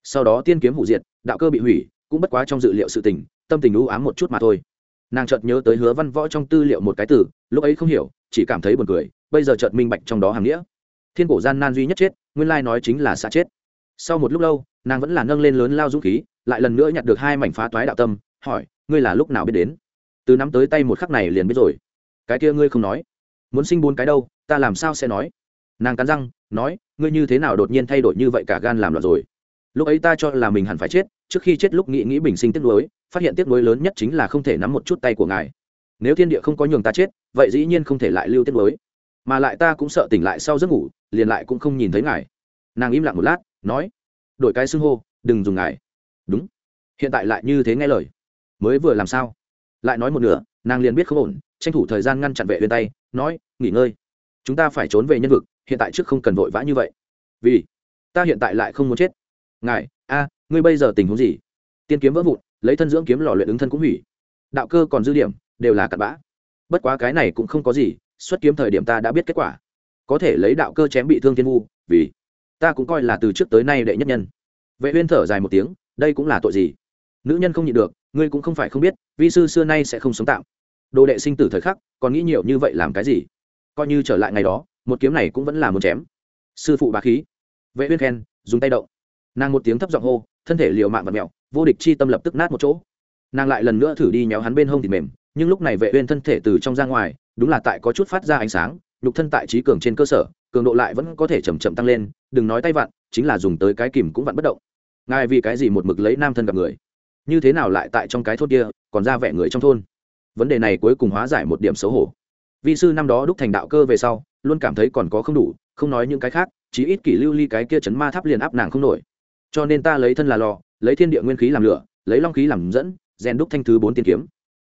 sau đó tiên kiếm hủ diệt đạo cơ bị hủy cũng bất quá trong dự liệu sự tình tâm tình u ám một chút mà thôi nàng chợt nhớ tới hứa văn võ trong tư liệu một cái từ lúc ấy không hiểu chỉ cảm thấy buồn cười bây giờ chợt minh bạch trong đó hàng nghĩa thiên cổ gian nan duy nhất chết nguyên lai nói chính là xa chết sau một lúc lâu nàng vẫn là nâng lên lớn lao dũng khí lại lần nữa nhặt được hai mảnh phá toái đạo tâm hỏi ngươi là lúc nào biết đến từ nắm tới tay một khắc này liền biết rồi cái kia ngươi không nói muốn sinh bốn cái đâu ta làm sao sẽ nói nàng cắn răng, nói, ngươi như thế nào đột nhiên thay đổi như vậy cả gan làm loạn rồi? Lúc ấy ta cho là mình hẳn phải chết, trước khi chết lúc nghĩ nghĩ bình sinh tiếc nuối, phát hiện tiếc nuối lớn nhất chính là không thể nắm một chút tay của ngài. Nếu thiên địa không có nhường ta chết, vậy dĩ nhiên không thể lại lưu tiếc nuối. Mà lại ta cũng sợ tỉnh lại sau giấc ngủ, liền lại cũng không nhìn thấy ngài. Nàng im lặng một lát, nói, đổi cái xưng hô, đừng dùng ngài. Đúng. Hiện tại lại như thế nghe lời. Mới vừa làm sao? Lại nói một nửa, nàng liền biết không ổn, tranh thủ thời gian ngăn chặn vệ bên tay, nói, nghỉ ngơi. Chúng ta phải trốn về nhân vực hiện tại trước không cần vội vã như vậy. Vì, ta hiện tại lại không muốn chết. Ngài, a, ngươi bây giờ tình huống gì? Tiên kiếm vỡ vụn, lấy thân dưỡng kiếm lò luyện ứng thân cũng hủy. Đạo cơ còn dư điểm, đều là cặn bã. Bất quá cái này cũng không có gì, xuất kiếm thời điểm ta đã biết kết quả. Có thể lấy đạo cơ chém bị thương thiên vu, vì, ta cũng coi là từ trước tới nay đệ nhất nhân. Vệ uyên thở dài một tiếng, đây cũng là tội gì? Nữ nhân không nhịn được, ngươi cũng không phải không biết, vi sư xưa nay sẽ không sống tạm. Đồ đệ sinh tử thời khắc, còn nghĩ nhiều như vậy làm cái gì? Coi như trở lại ngày đó một kiếm này cũng vẫn là muốn chém. Sư phụ bá khí. Vệ uyên khen, dùng tay động. Nàng một tiếng thấp giọng hô, thân thể liều mạng vật mèo, vô địch chi tâm lập tức nát một chỗ. Nàng lại lần nữa thử đi nhéo hắn bên hông thịt mềm, nhưng lúc này vệ uyên thân thể từ trong ra ngoài, đúng là tại có chút phát ra ánh sáng, nhục thân tại trí cường trên cơ sở, cường độ lại vẫn có thể chậm chậm tăng lên, đừng nói tay vặn, chính là dùng tới cái kìm cũng vặn bất động. Ngài vì cái gì một mực lấy nam thân gặp người? Như thế nào lại tại trong cái thôn kia, còn ra vẻ người trong thôn? Vấn đề này cuối cùng hóa giải một điểm xấu hổ. Vi sư năm đó đúc thành đạo cơ về sau luôn cảm thấy còn có không đủ, không nói những cái khác chỉ ít kỷ lưu ly cái kia chấn ma tháp liền áp nàng không nổi. Cho nên ta lấy thân là lò, lấy thiên địa nguyên khí làm lửa, lấy long khí làm dẫn, rèn đúc thanh thứ bốn tiên kiếm.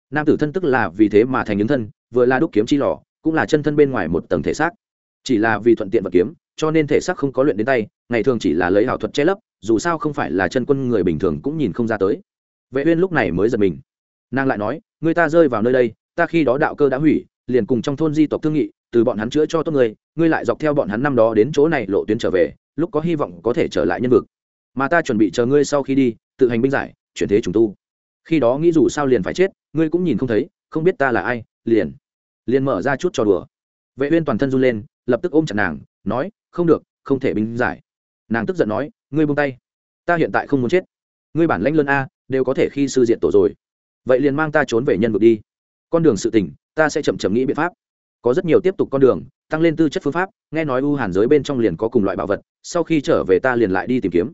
Nam tử thân tức là vì thế mà thành những thân, vừa là đúc kiếm chi lò, cũng là chân thân bên ngoài một tầng thể xác. Chỉ là vì thuận tiện vật kiếm, cho nên thể xác không có luyện đến tay, ngày thường chỉ là lấy ảo thuật che lấp, dù sao không phải là chân quân người bình thường cũng nhìn không ra tới. Vệ uyên lúc này mới giật mình. Nàng lại nói, người ta rơi vào nơi đây, ta khi đó đạo cơ đã hủy, liền cùng trong thôn di tộc thương nghị từ bọn hắn chữa cho tốt người ngươi lại dọc theo bọn hắn năm đó đến chỗ này lộ tuyến trở về, lúc có hy vọng có thể trở lại nhân vực. Mà ta chuẩn bị chờ ngươi sau khi đi, tự hành binh giải, chuyển thế trùng tu. Khi đó nghĩ dù sao liền phải chết, ngươi cũng nhìn không thấy, không biết ta là ai, liền liền mở ra chút trò đùa. Vệ uyên toàn thân run lên, lập tức ôm chặt nàng, nói, không được, không thể binh giải. Nàng tức giận nói, ngươi buông tay. Ta hiện tại không muốn chết. Ngươi bản lãnh lớn a, đều có thể khi sư diện tổ rồi. Vậy liền mang ta trốn về nhân vực đi. Con đường sự tình, ta sẽ chậm chậm nghĩ biện pháp có rất nhiều tiếp tục con đường, tăng lên tư chất phương pháp, nghe nói u hàn giới bên trong liền có cùng loại bảo vật, sau khi trở về ta liền lại đi tìm kiếm.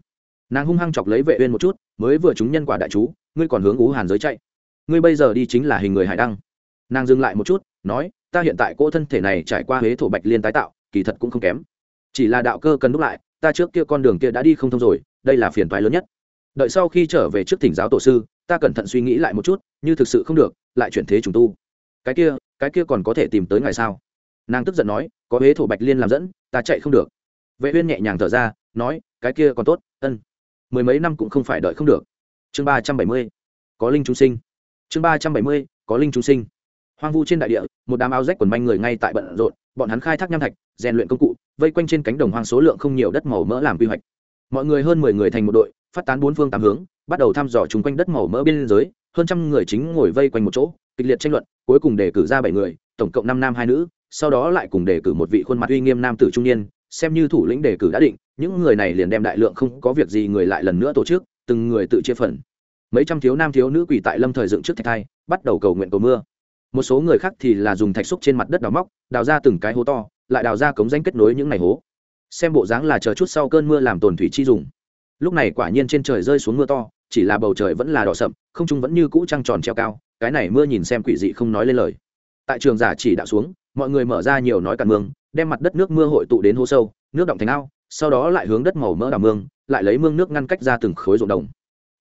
Nàng hung hăng chọc lấy vệ uyên một chút, mới vừa chúng nhân quả đại chú, ngươi còn hướng u hàn giới chạy. Ngươi bây giờ đi chính là hình người hải đăng. Nàng dừng lại một chút, nói, ta hiện tại cỗ thân thể này trải qua huế thổ bạch liên tái tạo, kỳ thật cũng không kém. Chỉ là đạo cơ cần đúc lại, ta trước kia con đường kia đã đi không thông rồi, đây là phiền toái lớn nhất. Đợi sau khi trở về trước thỉnh giáo tổ sư, ta cẩn thận suy nghĩ lại một chút, như thực sự không được, lại chuyển thế trùng tu. Cái kia cái kia còn có thể tìm tới ngài sao? Nàng tức giận nói, có huế thổ bạch liên làm dẫn, ta chạy không được. Vệ uyên nhẹ nhàng thở ra, nói, cái kia còn tốt, ân. Mười mấy năm cũng không phải đợi không được. Chương ba trăm bảy mươi, có linh chúng sinh. Chương ba trăm bảy mươi, có linh chúng sinh. Hoang vu trên đại địa, một đám áo rách quần manh người ngay tại bận rộn, bọn hắn khai thác nham thạch, rèn luyện công cụ, vây quanh trên cánh đồng hoang số lượng không nhiều đất màu mỡ làm quy hoạch. Mọi người hơn mười người thành một đội, phát tán bốn phương tám hướng, bắt đầu thăm dò chung quanh đất màu mỡ biên giới, hơn trăm người chính ngồi vây quanh một chỗ, kịch liệt tranh luận cuối cùng đề cử ra bảy người, tổng cộng năm nam hai nữ, sau đó lại cùng đề cử một vị khuôn mặt uy nghiêm nam tử trung niên, xem như thủ lĩnh đề cử đã định, những người này liền đem đại lượng không có việc gì người lại lần nữa tổ chức, từng người tự chia phần. Mấy trăm thiếu nam thiếu nữ quỳ tại lâm thời dựng trước thạch thai, bắt đầu cầu nguyện cầu mưa. Một số người khác thì là dùng thạch xúc trên mặt đất đào móc, đào ra từng cái hố to, lại đào ra cống danh kết nối những ngày hố. Xem bộ dáng là chờ chút sau cơn mưa làm tồn thủy chi dùng. Lúc này quả nhiên trên trời rơi xuống mưa to, chỉ là bầu trời vẫn là đỏ sậm, không trung vẫn như cũ trăng tròn treo cao cái này mưa nhìn xem quỷ dị không nói lên lời. Tại trường giả chỉ đạo xuống, mọi người mở ra nhiều nói cạn mương, đem mặt đất nước mưa hội tụ đến hố sâu, nước động thành ao, sau đó lại hướng đất màu mỡ đào mương, lại lấy mương nước ngăn cách ra từng khối ruộng đồng.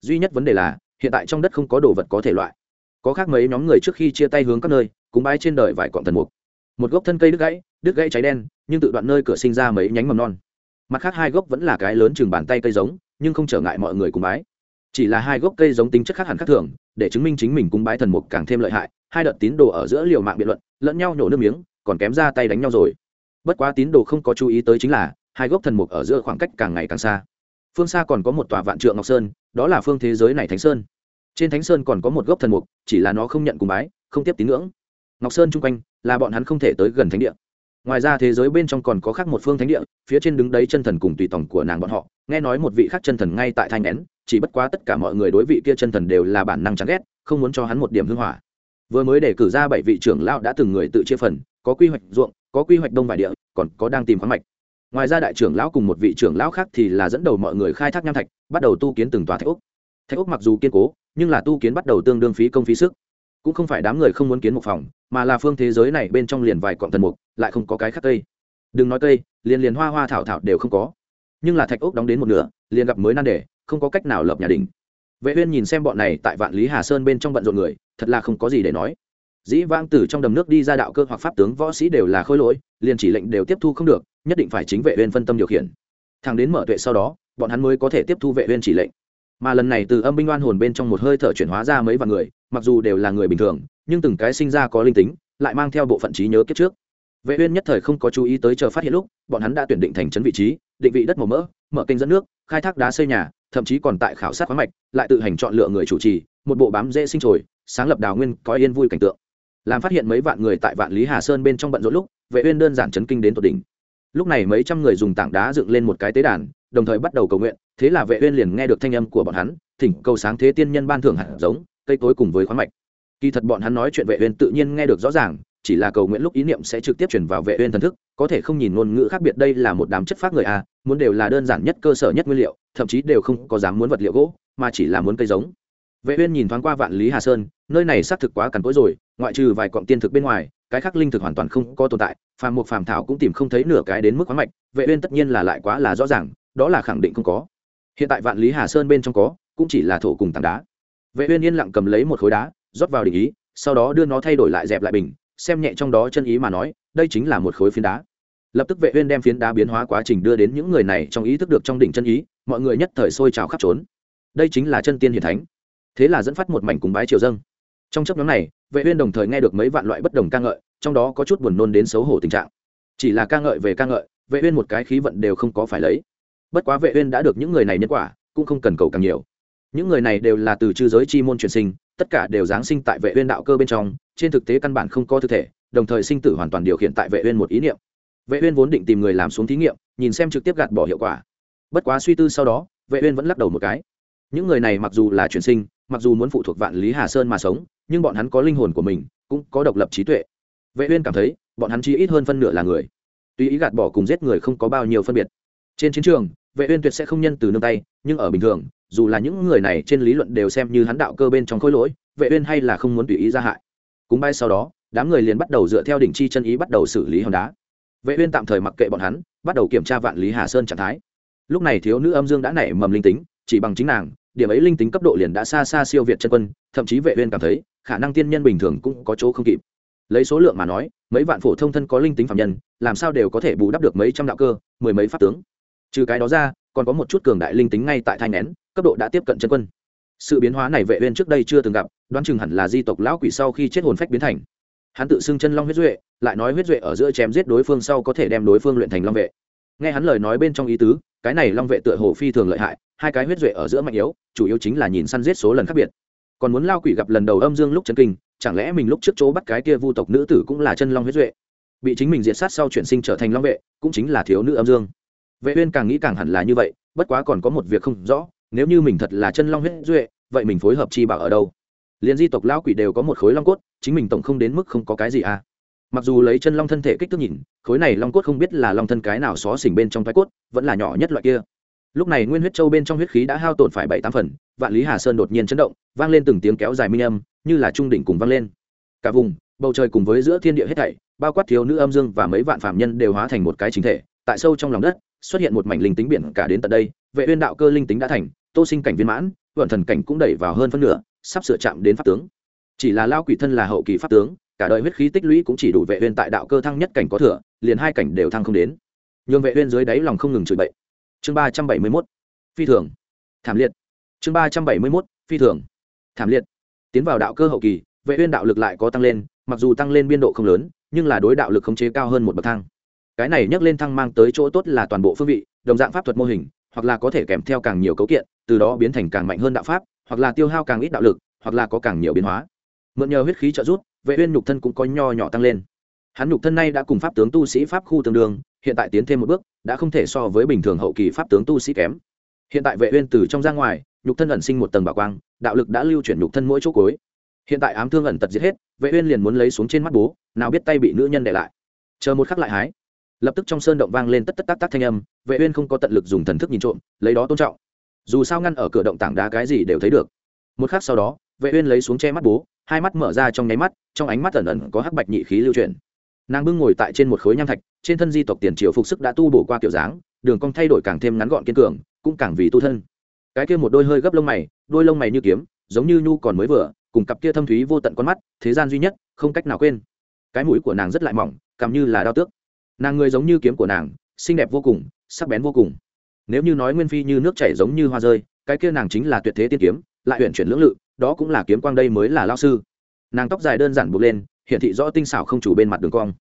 Duy nhất vấn đề là, hiện tại trong đất không có đồ vật có thể loại. Có khác mấy nhóm người trước khi chia tay hướng các nơi, cúng bái trên đời vài cọn thần mục. Một gốc thân cây đứt gãy đứt gãy cháy đen, nhưng tự đoạn nơi cửa sinh ra mấy nhánh mầm non. Mặt khác hai gốc vẫn là cái lớn chừng bàn tay cây giống, nhưng không trở ngại mọi người cúng bái chỉ là hai gốc cây giống tính chất khác hẳn khác thường, để chứng minh chính mình cúng bái thần mục càng thêm lợi hại, hai đợt tín đồ ở giữa liều mạng biện luận, lẫn nhau nhổ nước miếng, còn kém ra tay đánh nhau rồi. Bất quá tín đồ không có chú ý tới chính là, hai gốc thần mục ở giữa khoảng cách càng ngày càng xa. Phương xa còn có một tòa vạn trượng ngọc sơn, đó là phương thế giới này thánh sơn. Trên thánh sơn còn có một gốc thần mục, chỉ là nó không nhận cung bái, không tiếp tín ngưỡng. Ngọc sơn chung quanh là bọn hắn không thể tới gần thánh địa. Ngoài ra thế giới bên trong còn có khác một phương thánh địa, phía trên đứng đấy chân thần cùng tùy tổng của nàng bọn họ, nghe nói một vị khác chân thần ngay tại thanh nén chỉ bất quá tất cả mọi người đối vị kia chân thần đều là bản năng chán ghét, không muốn cho hắn một điểm hưng hỏa. Vừa mới để cử ra bảy vị trưởng lão đã từng người tự chia phần, có quy hoạch ruộng, có quy hoạch đông vài địa, còn có đang tìm khoáng mạch. Ngoài ra đại trưởng lão cùng một vị trưởng lão khác thì là dẫn đầu mọi người khai thác nham thạch, bắt đầu tu kiến từng tòa thạch úc thạch úc mặc dù kiên cố, nhưng là tu kiến bắt đầu tương đương phí công phí sức. Cũng không phải đám người không muốn kiến một phòng, mà là phương thế giới này bên trong liền vài cọng thần mục, lại không có cái khác cây. Đừng nói cây, liền liền hoa hoa thảo thảo đều không có. Nhưng là thạch úc đóng đến một nửa, liền gặp mới nan đề không có cách nào lập nhà đình vệ uyên nhìn xem bọn này tại vạn lý hà sơn bên trong bận rộn người, thật là không có gì để nói. Dĩ vãng từ trong đầm nước đi ra đạo cơ hoặc pháp tướng võ sĩ đều là khôi lỗi, liền chỉ lệnh đều tiếp thu không được, nhất định phải chính vệ uyên phân tâm điều khiển. Thằng đến mở tuệ sau đó, bọn hắn mới có thể tiếp thu vệ uyên chỉ lệnh. Mà lần này từ âm binh oan hồn bên trong một hơi thở chuyển hóa ra mấy vạn người, mặc dù đều là người bình thường, nhưng từng cái sinh ra có linh tính, lại mang theo bộ phận trí nhớ kiếp trước. Vệ uyên nhất thời không có chú ý tới chờ phát hiện lúc, bọn hắn đã tuyển định thành trấn vị trí, định vị đất màu mỡ, mở kênh dẫn nước, khai thác đá xây nhà thậm chí còn tại khảo sát khoáng mạch, lại tự hành chọn lựa người chủ trì, một bộ bám dễ sinh trồi, sáng lập đào nguyên, có yên vui cảnh tượng. Làm phát hiện mấy vạn người tại vạn lý hà sơn bên trong bận rộn lúc, vệ uyên đơn giản chấn kinh đến tột đỉnh. Lúc này mấy trăm người dùng tảng đá dựng lên một cái tế đàn, đồng thời bắt đầu cầu nguyện, thế là vệ uyên liền nghe được thanh âm của bọn hắn, thỉnh cầu sáng thế tiên nhân ban thưởng hạt giống, cây cối cùng với khoáng mạch. Kỳ thật bọn hắn nói chuyện vệ uyên tự nhiên nghe được rõ ràng, chỉ là cầu nguyện lúc ý niệm sẽ trực tiếp truyền vào vệ uyên thần thức, có thể không nhìn ngôn ngữ khác biệt đây là một đám chất phát người a muốn đều là đơn giản nhất cơ sở nhất nguyên liệu thậm chí đều không có dám muốn vật liệu gỗ, mà chỉ là muốn cây giống. Vệ uyên nhìn thoáng qua vạn lý hà sơn, nơi này xác thực quá cằn cỗi rồi, ngoại trừ vài cọng tiên thực bên ngoài, cái khác linh thực hoàn toàn không có tồn tại, phàm một phàm thảo cũng tìm không thấy nửa cái đến mức quá mạnh. vệ uyên tất nhiên là lại quá là rõ ràng, đó là khẳng định không có. Hiện tại vạn lý hà sơn bên trong có, cũng chỉ là thổ cùng tảng đá. Vệ uyên yên lặng cầm lấy một khối đá, rót vào đỉnh ý, sau đó đưa nó thay đổi lại dẹp lại bình, xem nhẹ trong đó chân ý mà nói, đây chính là một khối phiến đá lập tức vệ uyên đem phiến đá biến hóa quá trình đưa đến những người này trong ý thức được trong đỉnh chân ý, mọi người nhất thời sôi trào khắp trốn. Đây chính là chân tiên hiển thánh. Thế là dẫn phát một mảnh cúng bái triều dâng. Trong chấp nhóm này, vệ uyên đồng thời nghe được mấy vạn loại bất đồng ca ngợi, trong đó có chút buồn nôn đến xấu hổ tình trạng. Chỉ là ca ngợi về ca ngợi, vệ uyên một cái khí vận đều không có phải lấy. Bất quá vệ uyên đã được những người này nhân quả, cũng không cần cầu càng nhiều. Những người này đều là từ chư giới chi môn truyền sinh, tất cả đều giáng sinh tại vệ uyên đạo cơ bên trong, trên thực tế căn bản không có thực thể, đồng thời sinh tử hoàn toàn điều khiển tại vệ uyên một ý niệm vệ uyên vốn định tìm người làm xuống thí nghiệm, nhìn xem trực tiếp gạt bỏ hiệu quả. Bất quá suy tư sau đó, vệ uyên vẫn lắc đầu một cái. Những người này mặc dù là chuyển sinh, mặc dù muốn phụ thuộc vạn lý hà sơn mà sống, nhưng bọn hắn có linh hồn của mình, cũng có độc lập trí tuệ. Vệ uyên cảm thấy, bọn hắn chỉ ít hơn phân nửa là người. Tuy ý gạt bỏ cùng giết người không có bao nhiêu phân biệt. Trên chiến trường, vệ uyên tuyệt sẽ không nhân từ nương tay, nhưng ở bình thường, dù là những người này trên lý luận đều xem như hắn đạo cơ bên trong khối lỗi, vệ uyên hay là không muốn tùy ý ra hại. Cúng bay sau đó, đám người liền bắt đầu dựa theo đỉnh chi chân ý bắt đầu xử lý hòn đá vệ uyên tạm thời mặc kệ bọn hắn, bắt đầu kiểm tra vạn lý hà sơn trạng thái. Lúc này thiếu nữ âm dương đã nảy mầm linh tính, chỉ bằng chính nàng, điểm ấy linh tính cấp độ liền đã xa xa siêu việt chân quân, thậm chí vệ uyên cảm thấy, khả năng tiên nhân bình thường cũng có chỗ không kịp. Lấy số lượng mà nói, mấy vạn phổ thông thân có linh tính phạm nhân, làm sao đều có thể bù đắp được mấy trăm đạo cơ, mười mấy pháp tướng. Trừ cái đó ra, còn có một chút cường đại linh tính ngay tại thai nén, cấp độ đã tiếp cận chân quân. Sự biến hóa này vệ uyên trước đây chưa từng gặp, đoán chừng hẳn là di tộc lão quỷ sau khi chết hồn phách biến thành hắn tự xưng chân long huyết duệ, lại nói huyết duệ ở giữa chém giết đối phương sau có thể đem đối phương luyện thành long vệ. Nghe hắn lời nói bên trong ý tứ, cái này long vệ tựa hồ phi thường lợi hại, hai cái huyết duệ ở giữa mạnh yếu, chủ yếu chính là nhìn săn giết số lần khác biệt. Còn muốn lao quỷ gặp lần đầu âm dương lúc chân kinh, chẳng lẽ mình lúc trước chỗ bắt cái kia vu tộc nữ tử cũng là chân long huyết duệ? Bị chính mình diệt sát sau chuyển sinh trở thành long vệ, cũng chính là thiếu nữ âm dương. Vệ uyên càng nghĩ càng hẳn là như vậy, bất quá còn có một việc không rõ, nếu như mình thật là chân long huyết duệ, vậy mình phối hợp chi bảo ở đâu? Liền di tộc lão quỷ đều có một khối long cốt, chính mình tổng không đến mức không có cái gì à. Mặc dù lấy chân long thân thể kích thước nhìn, khối này long cốt không biết là long thân cái nào xó xỉnh bên trong thoái cốt, vẫn là nhỏ nhất loại kia. Lúc này nguyên huyết châu bên trong huyết khí đã hao tổn phải bảy tám phần, vạn lý hà sơn đột nhiên chấn động, vang lên từng tiếng kéo dài minh âm, như là trung đỉnh cùng vang lên. Cả vùng, bầu trời cùng với giữa thiên địa hết thảy, bao quát thiếu nữ âm dương và mấy vạn phạm nhân đều hóa thành một cái chính thể, tại sâu trong lòng đất, xuất hiện một mảnh linh tính biển cả đến tận đây, vệ uyên đạo cơ linh tính đã thành, tô sinh cảnh viên mãn, vận thần cảnh cũng đẩy vào hơn phân nửa sắp sửa chạm đến pháp tướng. Chỉ là lao quỷ thân là hậu kỳ pháp tướng, cả đời huyết khí tích lũy cũng chỉ đủ vệ uyên tại đạo cơ thăng nhất cảnh có thừa, liền hai cảnh đều thăng không đến. Nhường vệ uyên dưới đáy lòng không ngừng chửi bậy. Chương 371 phi thường. Thảm liệt. Chương 371 phi thường. Thảm liệt. Tiến vào đạo cơ hậu kỳ, vệ uyên đạo lực lại có tăng lên, mặc dù tăng lên biên độ không lớn, nhưng là đối đạo lực khống chế cao hơn một bậc thang. Cái này nhắc lên thăng mang tới chỗ tốt là toàn bộ phương vị, đồng dạng pháp thuật mô hình, hoặc là có thể kèm theo càng nhiều cấu kiện, từ đó biến thành càng mạnh hơn đạo pháp hoặc là tiêu hao càng ít đạo lực, hoặc là có càng nhiều biến hóa. Mượn nhờ huyết khí trợ giúp, vệ uyên nhục thân cũng có nho nhỏ tăng lên. Hắn nhục thân này đã cùng pháp tướng tu sĩ pháp khu tương đương, hiện tại tiến thêm một bước, đã không thể so với bình thường hậu kỳ pháp tướng tu sĩ kém. Hiện tại vệ uyên từ trong ra ngoài, nhục thân ẩn sinh một tầng bảo quang, đạo lực đã lưu chuyển nhục thân mỗi chỗ cuối. hiện tại ám thương ẩn tật giết hết, vệ uyên liền muốn lấy xuống trên mắt bố, nào biết tay bị nữ nhân để lại. Chờ một khắc lại hái, lập tức trong sơn động vang lên tất tất tác tác thanh âm, vệ uyên không có tận lực dùng thần thức nhìn trộm, lấy đó tôn trọng dù sao ngăn ở cửa động tảng đá cái gì đều thấy được. Một khắc sau đó, vệ uyên lấy xuống che mắt bố, hai mắt mở ra trong nháy mắt, trong ánh mắt ẩn ẩn có hắc bạch nhị khí lưu chuyển. Nàng bưng ngồi tại trên một khối nham thạch, trên thân di tộc tiền triều phục sức đã tu bổ qua kiểu dáng, đường cong thay đổi càng thêm ngắn gọn kiên cường, cũng càng vì tu thân. Cái kia một đôi hơi gấp lông mày, đôi lông mày như kiếm, giống như nhu còn mới vừa, cùng cặp kia thâm thúy vô tận con mắt, thế gian duy nhất, không cách nào quên. Cái mũi của nàng rất lại mỏng cảm như là đao tước. Nàng người giống như kiếm của nàng, xinh đẹp vô cùng, sắc bén vô cùng nếu như nói nguyên phi như nước chảy giống như hoa rơi, cái kia nàng chính là tuyệt thế tiên kiếm, lại huyện chuyển lưỡng lự, đó cũng là kiếm quang đây mới là lao sư. Nàng tóc dài đơn giản buộc lên hiện thị rõ tinh xảo không chủ bên mặt đường cong.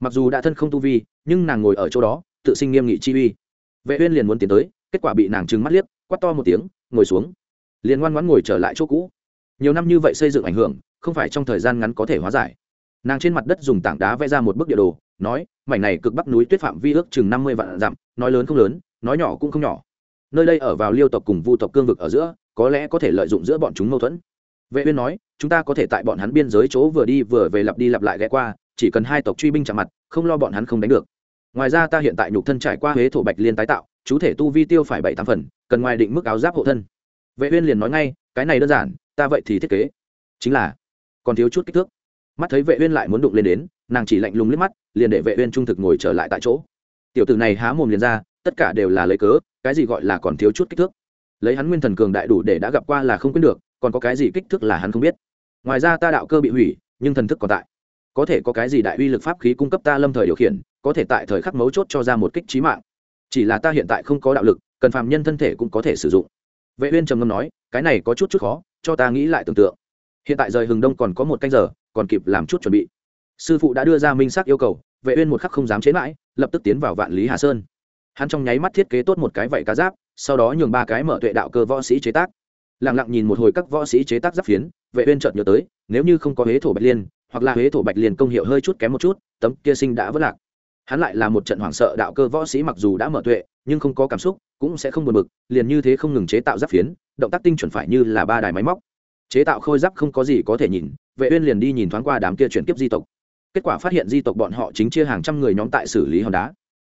Mặc dù đã thân không tu vi, nhưng nàng ngồi ở chỗ đó, tự sinh nghiêm nghị chi uy. Vệ uyên liền muốn tiến tới, kết quả bị nàng trừng mắt liếc, quát to một tiếng, ngồi xuống. Liền ngoan ngoãn ngồi trở lại chỗ cũ. Nhiều năm như vậy xây dựng ảnh hưởng, không phải trong thời gian ngắn có thể hóa giải. Nàng trên mặt đất dùng tảng đá vẽ ra một bức địa đồ, nói, mảnh này cực bắc núi tuyết phạm vi ước chừng năm mươi vạn dặm, nói lớn không lớn nói nhỏ cũng không nhỏ. Nơi đây ở vào liêu tộc cùng vu tộc cương vực ở giữa, có lẽ có thể lợi dụng giữa bọn chúng mâu thuẫn. Vệ uyên nói, chúng ta có thể tại bọn hắn biên giới chỗ vừa đi vừa về lặp đi lặp lại ghé qua, chỉ cần hai tộc truy binh chạm mặt, không lo bọn hắn không đánh được. Ngoài ra ta hiện tại nhục thân trải qua huế thổ bạch liên tái tạo, chú thể tu vi tiêu phải bảy tám phần, cần ngoài định mức áo giáp hộ thân. Vệ uyên liền nói ngay, cái này đơn giản, ta vậy thì thiết kế. Chính là, còn thiếu chút kích thước. Mắt thấy vệ uyên lại muốn đụng lên đến, nàng chỉ lạnh lùng liếc mắt, liền để vệ uyên trung thực ngồi trở lại tại chỗ. Tiểu tử này há mồm liền ra tất cả đều là lấy cớ, cái gì gọi là còn thiếu chút kích thước. Lấy hắn nguyên thần cường đại đủ để đã gặp qua là không quên được, còn có cái gì kích thước là hắn không biết. Ngoài ra ta đạo cơ bị hủy, nhưng thần thức còn tại. Có thể có cái gì đại uy lực pháp khí cung cấp ta lâm thời điều khiển, có thể tại thời khắc mấu chốt cho ra một kích trí mạng. Chỉ là ta hiện tại không có đạo lực, cần phàm nhân thân thể cũng có thể sử dụng. Vệ uyên trầm ngâm nói, cái này có chút chút khó, cho ta nghĩ lại tưởng tượng. Hiện tại rời hừng đông còn có một canh giờ, còn kịp làm chút chuẩn bị. Sư phụ đã đưa ra minh xác yêu cầu, vệ uyên một khắc không dám chế mãi, lập tức tiến vào vạn lý hà sơn hắn trong nháy mắt thiết kế tốt một cái vảy cá giáp, sau đó nhường ba cái mở tuệ đạo cơ võ sĩ chế tác. Lặng lặng nhìn một hồi các võ sĩ chế tác giáp phiến, vệ uyên chợt nhớ tới, nếu như không có hế thổ bạch liên, hoặc là huế thổ bạch liên công hiệu hơi chút kém một chút, tấm kia sinh đã vỡ lạc. Hắn lại là một trận hoảng sợ đạo cơ võ sĩ mặc dù đã mở tuệ, nhưng không có cảm xúc, cũng sẽ không buồn bực, liền như thế không ngừng chế tạo giáp phiến, động tác tinh chuẩn phải như là ba đài máy móc. Chế tạo khôi giáp không có gì có thể nhìn, vệ uyên liền đi nhìn thoáng qua đám kia chuyển kiếp di tộc. Kết quả phát hiện di tộc bọn họ chính chia hàng trăm người nhóm tại xử lý hòn đá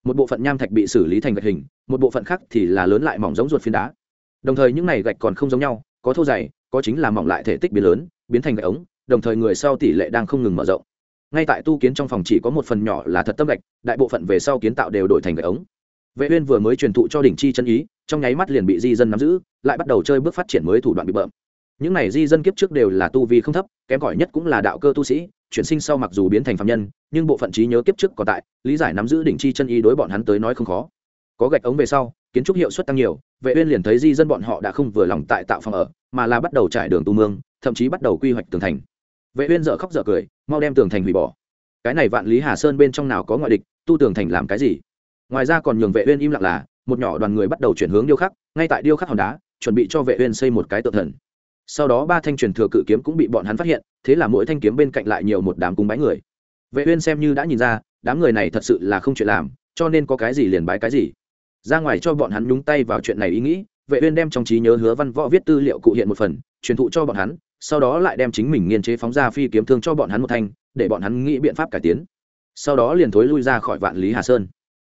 một bộ phận nham thạch bị xử lý thành gạch hình, một bộ phận khác thì là lớn lại mỏng giống ruột phiến đá. Đồng thời những này gạch còn không giống nhau, có thô dày, có chính là mỏng lại thể tích biến lớn, biến thành gạch ống, đồng thời người sau tỷ lệ đang không ngừng mở rộng. Ngay tại tu kiến trong phòng chỉ có một phần nhỏ là thật tâm gạch, đại bộ phận về sau kiến tạo đều đổi thành gạch ống. Vệ uyên vừa mới truyền thụ cho đỉnh chi chân ý, trong nháy mắt liền bị di dân nắm giữ, lại bắt đầu chơi bước phát triển mới thủ đoạn bị bợm những này di dân kiếp trước đều là tu vi không thấp, kém cỏi nhất cũng là đạo cơ tu sĩ, chuyển sinh sau mặc dù biến thành phạm nhân, nhưng bộ phận trí nhớ kiếp trước còn tại, lý giải nắm giữ đỉnh chi chân ý đối bọn hắn tới nói không khó. Có gạch ống về sau, kiến trúc hiệu suất tăng nhiều, vệ uyên liền thấy di dân bọn họ đã không vừa lòng tại tạo phòng ở, mà là bắt đầu trải đường tu mương, thậm chí bắt đầu quy hoạch tường thành. Vệ uyên dở khóc dở cười, mau đem tường thành hủy bỏ. Cái này vạn lý hà sơn bên trong nào có ngoại địch, tu tường thành làm cái gì? Ngoài ra còn nhường vệ uyên im lặng là, một nhỏ đoàn người bắt đầu chuyển hướng điêu khắc, ngay tại điêu khắc hòn đá, chuẩn bị cho vệ uyên xây một cái tượng thần sau đó ba thanh truyền thừa cự kiếm cũng bị bọn hắn phát hiện, thế là mỗi thanh kiếm bên cạnh lại nhiều một đám cung bái người. Vệ uyên xem như đã nhìn ra, đám người này thật sự là không chuyện làm, cho nên có cái gì liền bái cái gì. Ra ngoài cho bọn hắn nhúng tay vào chuyện này ý nghĩ, vệ uyên đem trong trí nhớ hứa văn võ viết tư liệu cụ hiện một phần, truyền thụ cho bọn hắn, sau đó lại đem chính mình nghiên chế phóng ra phi kiếm thương cho bọn hắn một thanh, để bọn hắn nghĩ biện pháp cải tiến. Sau đó liền thối lui ra khỏi vạn lý hà sơn.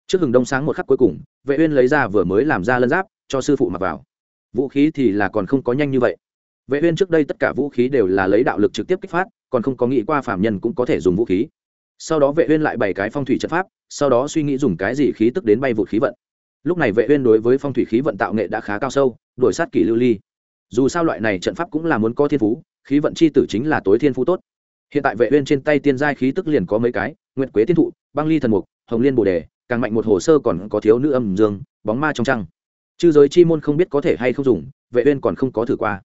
Trước hừng đông sáng một khắc cuối cùng, vệ uyên lấy ra vừa mới làm ra lân giáp, cho sư phụ mặc vào. Vũ khí thì là còn không có nhanh như vậy vệ uyên trước đây tất cả vũ khí đều là lấy đạo lực trực tiếp kích phát, còn không có nghĩ qua phạm nhân cũng có thể dùng vũ khí. Sau đó vệ uyên lại bày cái phong thủy trận pháp, sau đó suy nghĩ dùng cái gì khí tức đến bay vụt khí vận. Lúc này vệ uyên đối với phong thủy khí vận tạo nghệ đã khá cao sâu, đuổi sát kỷ lưu ly. Dù sao loại này trận pháp cũng là muốn có thiên phú, khí vận chi tử chính là tối thiên phú tốt. Hiện tại vệ uyên trên tay tiên giai khí tức liền có mấy cái, nguyệt quế tiên thụ, băng ly thần mục, hồng liên bồ đề, càng mạnh một hồ sơ còn có thiếu nữ âm dương, bóng ma trong trăng. Chư giới chi môn không biết có thể hay không dùng, vệ uyên còn không có thử qua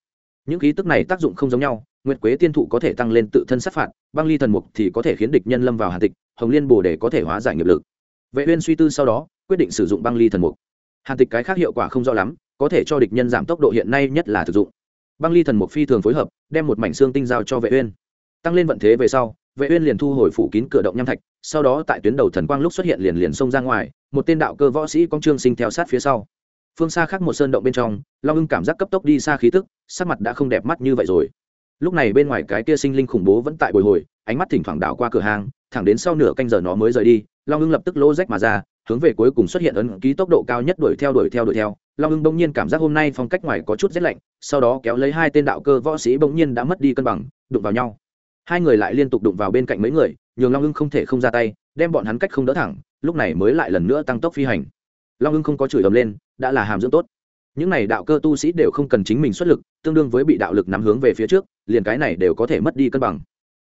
những khí tức này tác dụng không giống nhau, nguyệt quế tiên thụ có thể tăng lên tự thân sát phạt, băng ly thần mục thì có thể khiến địch nhân lâm vào hàn tịch, hồng liên bồ để có thể hóa giải nghiệp lực. Vệ uyên suy tư sau đó, quyết định sử dụng băng ly thần mục. Hàn tịch cái khác hiệu quả không rõ lắm, có thể cho địch nhân giảm tốc độ hiện nay nhất là thực dụng. Băng ly thần mục phi thường phối hợp, đem một mảnh xương tinh giao cho vệ uyên. Tăng lên vận thế về sau, vệ uyên liền thu hồi phủ kín cửa động nham thạch, sau đó tại tuyến đầu thần quang lúc xuất hiện liền liền xông ra ngoài, một tên đạo cơ võ sĩ công trương sinh theo sát phía sau phương xa khác một sơn động bên trong, long ưng cảm giác cấp tốc đi xa khí tức, sắc mặt đã không đẹp mắt như vậy rồi. Lúc này bên ngoài cái kia sinh linh khủng bố vẫn tại bồi hồi, ánh mắt thỉnh thoảng đảo qua cửa hàng thẳng đến sau nửa canh giờ nó mới rời đi, long ưng lập tức lô rách mà ra, hướng về cuối cùng xuất hiện ấn ký tốc độ cao nhất đuổi theo đuổi theo đuổi theo. Long ưng bỗng nhiên cảm giác hôm nay phong cách ngoài có chút rét lạnh, sau đó kéo lấy hai tên đạo cơ võ sĩ bỗng nhiên đã mất đi cân bằng, đụng vào nhau. Hai người lại liên tục đụng vào bên cạnh mấy người, nhường long ưng không thể không ra tay, đem bọn hắn cách không đỡ thẳng, lúc này mới lại lần nữa tăng tốc phi hành long ưng không có chửi ầm lên, đã là hàm dưỡng tốt. Những này đạo cơ tu sĩ đều không cần chính mình xuất lực, tương đương với bị đạo lực nắm hướng về phía trước, liền cái này đều có thể mất đi cân bằng.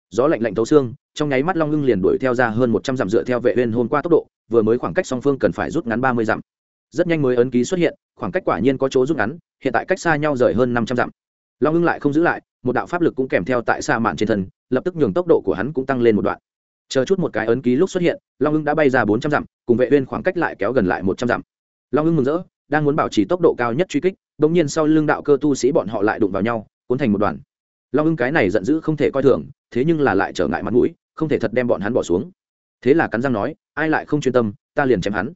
Gió lạnh lạnh thấu xương, trong nháy mắt long ưng liền đuổi theo ra hơn một trăm dặm dựa theo vệ uyên hôm qua tốc độ, vừa mới khoảng cách song phương cần phải rút ngắn ba mươi dặm. Rất nhanh mới ấn ký xuất hiện, khoảng cách quả nhiên có chỗ rút ngắn, hiện tại cách xa nhau rời hơn năm trăm dặm. Long ưng lại không giữ lại, một đạo pháp lực cũng kèm theo tại xa mạn trên thân, lập tức nhường tốc độ của hắn cũng tăng lên một đoạn chờ chút một cái ấn ký lúc xuất hiện, long ưng đã bay ra bốn trăm dặm, cùng vệ uyên khoảng cách lại kéo gần lại một trăm dặm. Long ưng mừng rỡ, đang muốn bảo trì tốc độ cao nhất truy kích đống nhiên sau lưng đạo cơ tu sĩ bọn họ lại đụng vào nhau, cuốn thành một đoàn. Long ưng cái này giận dữ không thể coi thường, thế nhưng là lại trở ngại mặt mũi, không thể thật đem bọn hắn bỏ xuống. Thế là cắn răng nói, ai lại không chuyên tâm, ta liền chém hắn.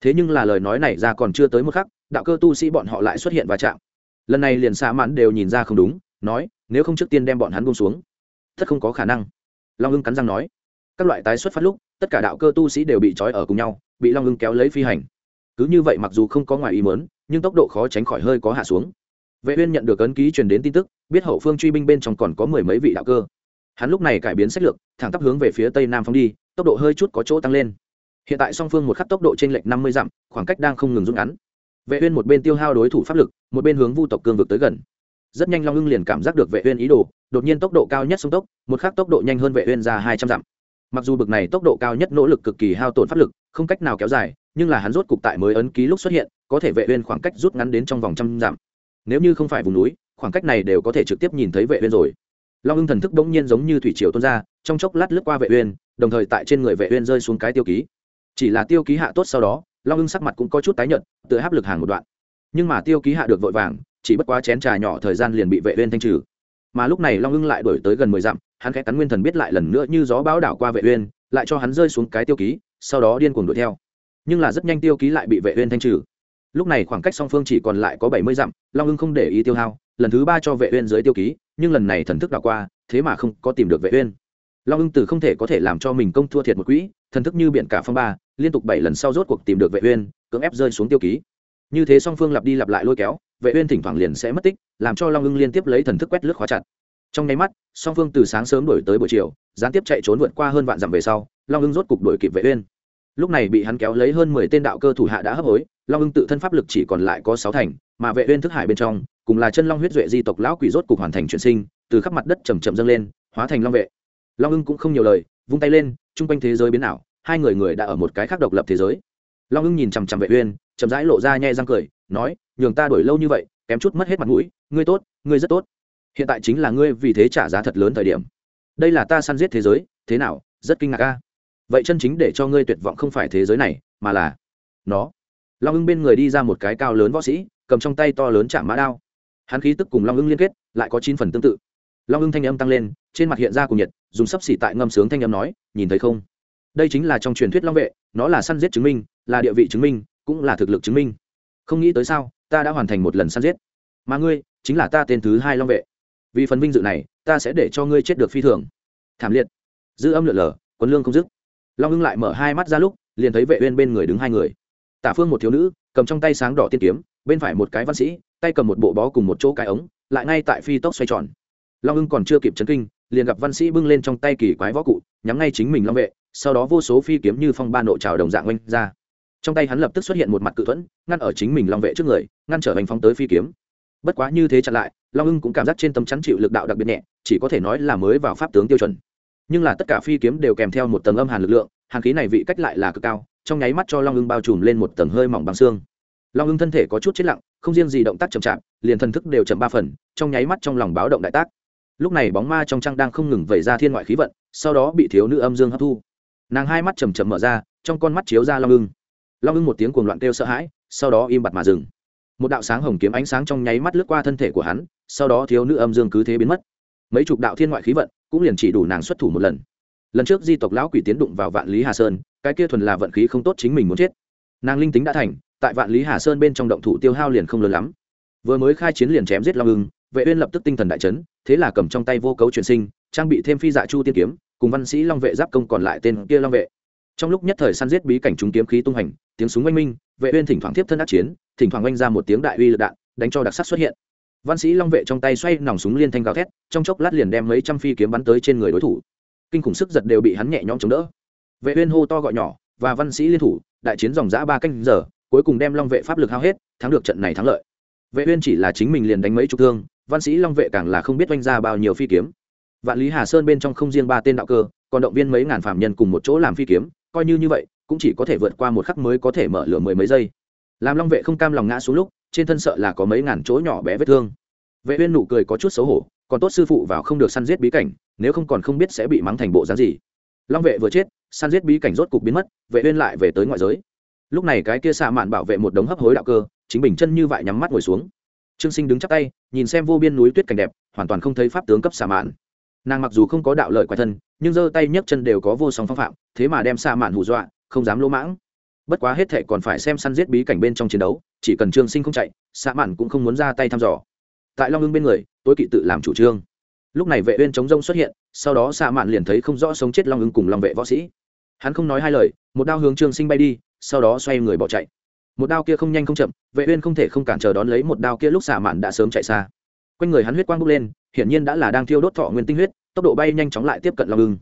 Thế nhưng là lời nói này ra còn chưa tới một khắc, đạo cơ tu sĩ bọn họ lại xuất hiện và chạm. Lần này liền xa mãn đều nhìn ra không đúng, nói, nếu không trước tiên đem bọn hắn buông xuống, thật không có khả năng. Long ưng cắn răng nói các loại tái xuất phát lúc, tất cả đạo cơ tu sĩ đều bị trói ở cùng nhau, bị long ưng kéo lấy phi hành. Cứ như vậy mặc dù không có ngoài ý mớn nhưng tốc độ khó tránh khỏi hơi có hạ xuống. Vệ uyên nhận được ấn ký truyền đến tin tức, biết hậu phương truy binh bên trong còn có mười mấy vị đạo cơ. Hắn lúc này cải biến sách lược, thẳng tắp hướng về phía tây nam phóng đi, tốc độ hơi chút có chỗ tăng lên. Hiện tại song phương một khắc tốc độ trên lệch năm mươi dặm, khoảng cách đang không ngừng rút ngắn. Vệ uyên một bên tiêu hao đối thủ pháp lực, một bên hướng vu tộc cương vực tới gần. Rất nhanh long ưng liền cảm giác được vệ uyên ý đồ, đột nhiên tốc độ cao nhất sông tốc, một khắc tốc độ nhanh hơn vệ uyên ra hai trăm dặm mặc dù bực này tốc độ cao nhất nỗ lực cực kỳ hao tổn pháp lực, không cách nào kéo dài, nhưng là hắn rốt cục tại mới ấn ký lúc xuất hiện, có thể vệ uyên khoảng cách rút ngắn đến trong vòng trăm dặm. Nếu như không phải vùng núi, khoảng cách này đều có thể trực tiếp nhìn thấy vệ uyên rồi. Long ưng thần thức đống nhiên giống như thủy triều tuôn ra, trong chốc lát lướt qua vệ uyên, đồng thời tại trên người vệ uyên rơi xuống cái tiêu ký. Chỉ là tiêu ký hạ tốt sau đó, long ưng sắc mặt cũng có chút tái nhợt tự áp lực hàng một đoạn. Nhưng mà tiêu ký hạ được vội vàng, chỉ bất quá chén trà nhỏ thời gian liền bị vệ uyên thanh trừ mà lúc này long ưng lại đổi tới gần mười dặm, hắn khẽ cắn nguyên thần biết lại lần nữa như gió bão đảo qua vệ uyên, lại cho hắn rơi xuống cái tiêu ký, sau đó điên cuồng đuổi theo. Nhưng là rất nhanh tiêu ký lại bị vệ uyên thanh trừ. Lúc này khoảng cách song phương chỉ còn lại có bảy mươi dặm, long ưng không để ý tiêu hao, lần thứ ba cho vệ uyên dưới tiêu ký, nhưng lần này thần thức đảo qua, thế mà không có tìm được vệ uyên. Long ưng từ không thể có thể làm cho mình công thua thiệt một quỹ, thần thức như biển cả phong ba, liên tục bảy lần sau rốt cuộc tìm được vệ uyên, cưỡng ép rơi xuống tiêu ký. Như thế song phương lặp đi lặp lại lôi kéo vệ uyên thỉnh thoảng liền sẽ mất tích, làm cho long ưng liên tiếp lấy thần thức quét lướt khóa chặt. Trong nháy mắt, song phương từ sáng sớm đổi tới buổi chiều, gián tiếp chạy trốn vượt qua hơn vạn dặm về sau, long ưng rốt cục đuổi kịp vệ uyên. Lúc này bị hắn kéo lấy hơn mười tên đạo cơ thủ hạ đã hấp hối, long ưng tự thân pháp lực chỉ còn lại có sáu thành, mà vệ uyên thức hải bên trong, cùng là chân long huyết duệ di tộc lão quỷ rốt cục hoàn thành chuyển sinh, từ khắp mặt đất chậm chậm dâng lên, hóa thành long vệ. Long ưng cũng không nhiều lời, vung tay lên trung quanh thế giới biến ảo, hai người người đã ở một cái khác độc lập thế giới. Long ưng nhìn chằm chằm vệ uyên, chậm rãi lộ ra nhe răng cười nói, nhường ta đuổi lâu như vậy, kém chút mất hết mặt mũi, ngươi tốt, ngươi rất tốt. Hiện tại chính là ngươi vì thế trả giá thật lớn thời điểm. Đây là ta săn giết thế giới, thế nào, rất kinh ngạc a. Vậy chân chính để cho ngươi tuyệt vọng không phải thế giới này, mà là nó. Long ưng bên người đi ra một cái cao lớn võ sĩ, cầm trong tay to lớn chạm mã đao. Hắn khí tức cùng long ưng liên kết, lại có chín phần tương tự. Long ưng thanh âm tăng lên, trên mặt hiện ra cùng nhiệt, dùng sấp xỉ tại ngâm sướng thanh âm nói, nhìn thấy không? Đây chính là trong truyền thuyết long vệ, nó là săn giết chứng minh, là địa vị chứng minh, cũng là thực lực chứng minh không nghĩ tới sao, ta đã hoàn thành một lần săn giết. Mà ngươi, chính là ta tên thứ hai long vệ. Vì phần vinh dự này, ta sẽ để cho ngươi chết được phi thường. Thảm liệt. Dư âm lượn lờ, quân lương không dứt. Long Hưng lại mở hai mắt ra lúc, liền thấy vệ uyên bên người đứng hai người. Tả phương một thiếu nữ, cầm trong tay sáng đỏ tiên kiếm, bên phải một cái văn sĩ, tay cầm một bộ bó cùng một chỗ cái ống, lại ngay tại phi tốc xoay tròn. Long Hưng còn chưa kịp chấn kinh, liền gặp văn sĩ bưng lên trong tay kỳ quái võ cụ, nhắm ngay chính mình long vệ, sau đó vô số phi kiếm như phong ba nộ trào đồng dạng oanh ra trong tay hắn lập tức xuất hiện một mặt cự thuẫn, ngăn ở chính mình long vệ trước người, ngăn trở hành phóng tới phi kiếm. Bất quá như thế chặn lại, long ưng cũng cảm giác trên tấm chắn chịu lực đạo đặc biệt nhẹ, chỉ có thể nói là mới vào pháp tướng tiêu chuẩn. Nhưng là tất cả phi kiếm đều kèm theo một tầng âm hàn lực lượng hàn khí này vị cách lại là cực cao, trong nháy mắt cho long ưng bao trùm lên một tầng hơi mỏng bằng xương. Long ưng thân thể có chút chết lặng, không riêng gì động tác chậm chạp, liền thần thức đều chậm ba phần, trong nháy mắt trong lòng báo động đại tác. Lúc này bóng ma trong trăng đang không ngừng vẩy ra thiên ngoại khí vận, sau đó bị thiếu nữ âm dương hấp thu. Nàng hai mắt chầm chầm mở ra, trong con mắt chiếu ra long ưng long ưng một tiếng cuồng loạn kêu sợ hãi, sau đó im bặt mà dừng. Một đạo sáng hồng kiếm ánh sáng trong nháy mắt lướt qua thân thể của hắn, sau đó thiếu nữ âm dương cứ thế biến mất. Mấy chục đạo thiên ngoại khí vận cũng liền chỉ đủ nàng xuất thủ một lần. Lần trước di tộc lão quỷ tiến đụng vào vạn lý hà sơn, cái kia thuần là vận khí không tốt chính mình muốn chết. Nàng linh tính đã thành, tại vạn lý hà sơn bên trong động thủ tiêu hao liền không lớn lắm. Vừa mới khai chiến liền chém giết long ưng, vệ uyên lập tức tinh thần đại chấn, thế là cầm trong tay vô cấu chuyển sinh, trang bị thêm phi dạ chu tiên kiếm, cùng văn sĩ long vệ giáp công còn lại tên kia long vệ trong lúc nhất thời săn giết bí cảnh chúng kiếm khí tung hành tiếng súng oanh minh, vệ uyên thỉnh thoảng tiếp thân đắc chiến, thỉnh thoảng oanh ra một tiếng đại uy lực đạn, đánh cho đặc sắc xuất hiện. Văn sĩ long vệ trong tay xoay nòng súng liên thanh gào thét, trong chốc lát liền đem mấy trăm phi kiếm bắn tới trên người đối thủ. Kinh khủng sức giật đều bị hắn nhẹ nhõm chống đỡ. Vệ uyên hô to gọi nhỏ, và văn sĩ liên thủ, đại chiến dòng dã ba canh giờ, cuối cùng đem long vệ pháp lực hao hết, thắng được trận này thắng lợi. Vệ uyên chỉ là chính mình liền đánh mấy chục thương, văn sĩ long vệ càng là không biết oanh ra bao nhiêu phi kiếm. Vạn lý hà sơn bên trong không riêng ba tên đạo cơ, còn động viên mấy ngàn phạm nhân cùng một chỗ làm phi kiếm coi như như vậy, cũng chỉ có thể vượt qua một khắc mới có thể mở lửa mười mấy giây. Làm long vệ không cam lòng ngã xuống lúc, trên thân sợ là có mấy ngàn chỗ nhỏ bé vết thương. Vệ uyên nụ cười có chút xấu hổ, còn tốt sư phụ vào không được săn giết bí cảnh, nếu không còn không biết sẽ bị mắng thành bộ dáng gì. Long vệ vừa chết, săn giết bí cảnh rốt cục biến mất, vệ uyên lại về tới ngoại giới. Lúc này cái kia xạ mạn bảo vệ một đống hấp hối đạo cơ, chính bình chân như vậy nhắm mắt ngồi xuống. Trương sinh đứng chắp tay, nhìn xem vô biên núi tuyết cảnh đẹp, hoàn toàn không thấy pháp tướng cấp xạ mạn nàng mặc dù không có đạo lợi quái thân, nhưng giơ tay nhấc chân đều có vô song phong phạm, thế mà đem xa mạn hù dọa, không dám lỗ mãng. Bất quá hết thệ còn phải xem săn giết bí cảnh bên trong chiến đấu, chỉ cần trương sinh không chạy xa mạn cũng không muốn ra tay thăm dò. Tại long ưng bên người tôi kỵ tự làm chủ trương. Lúc này vệ uyên chống rông xuất hiện, sau đó xa mạn liền thấy không rõ sống chết long ưng cùng long vệ võ sĩ. Hắn không nói hai lời, một đao hướng trương sinh bay đi, sau đó xoay người bỏ chạy. Một đao kia không nhanh không chậm, vệ uyên không thể không cản chờ đón lấy một đao kia lúc xa mạn đã sớm chạy xa. Quanh người hắn huyết quang bốc lên hiển nhiên đã là đang thiêu đốt thọ nguyên tinh huyết, tốc độ bay nhanh chóng lại tiếp cận long ưng.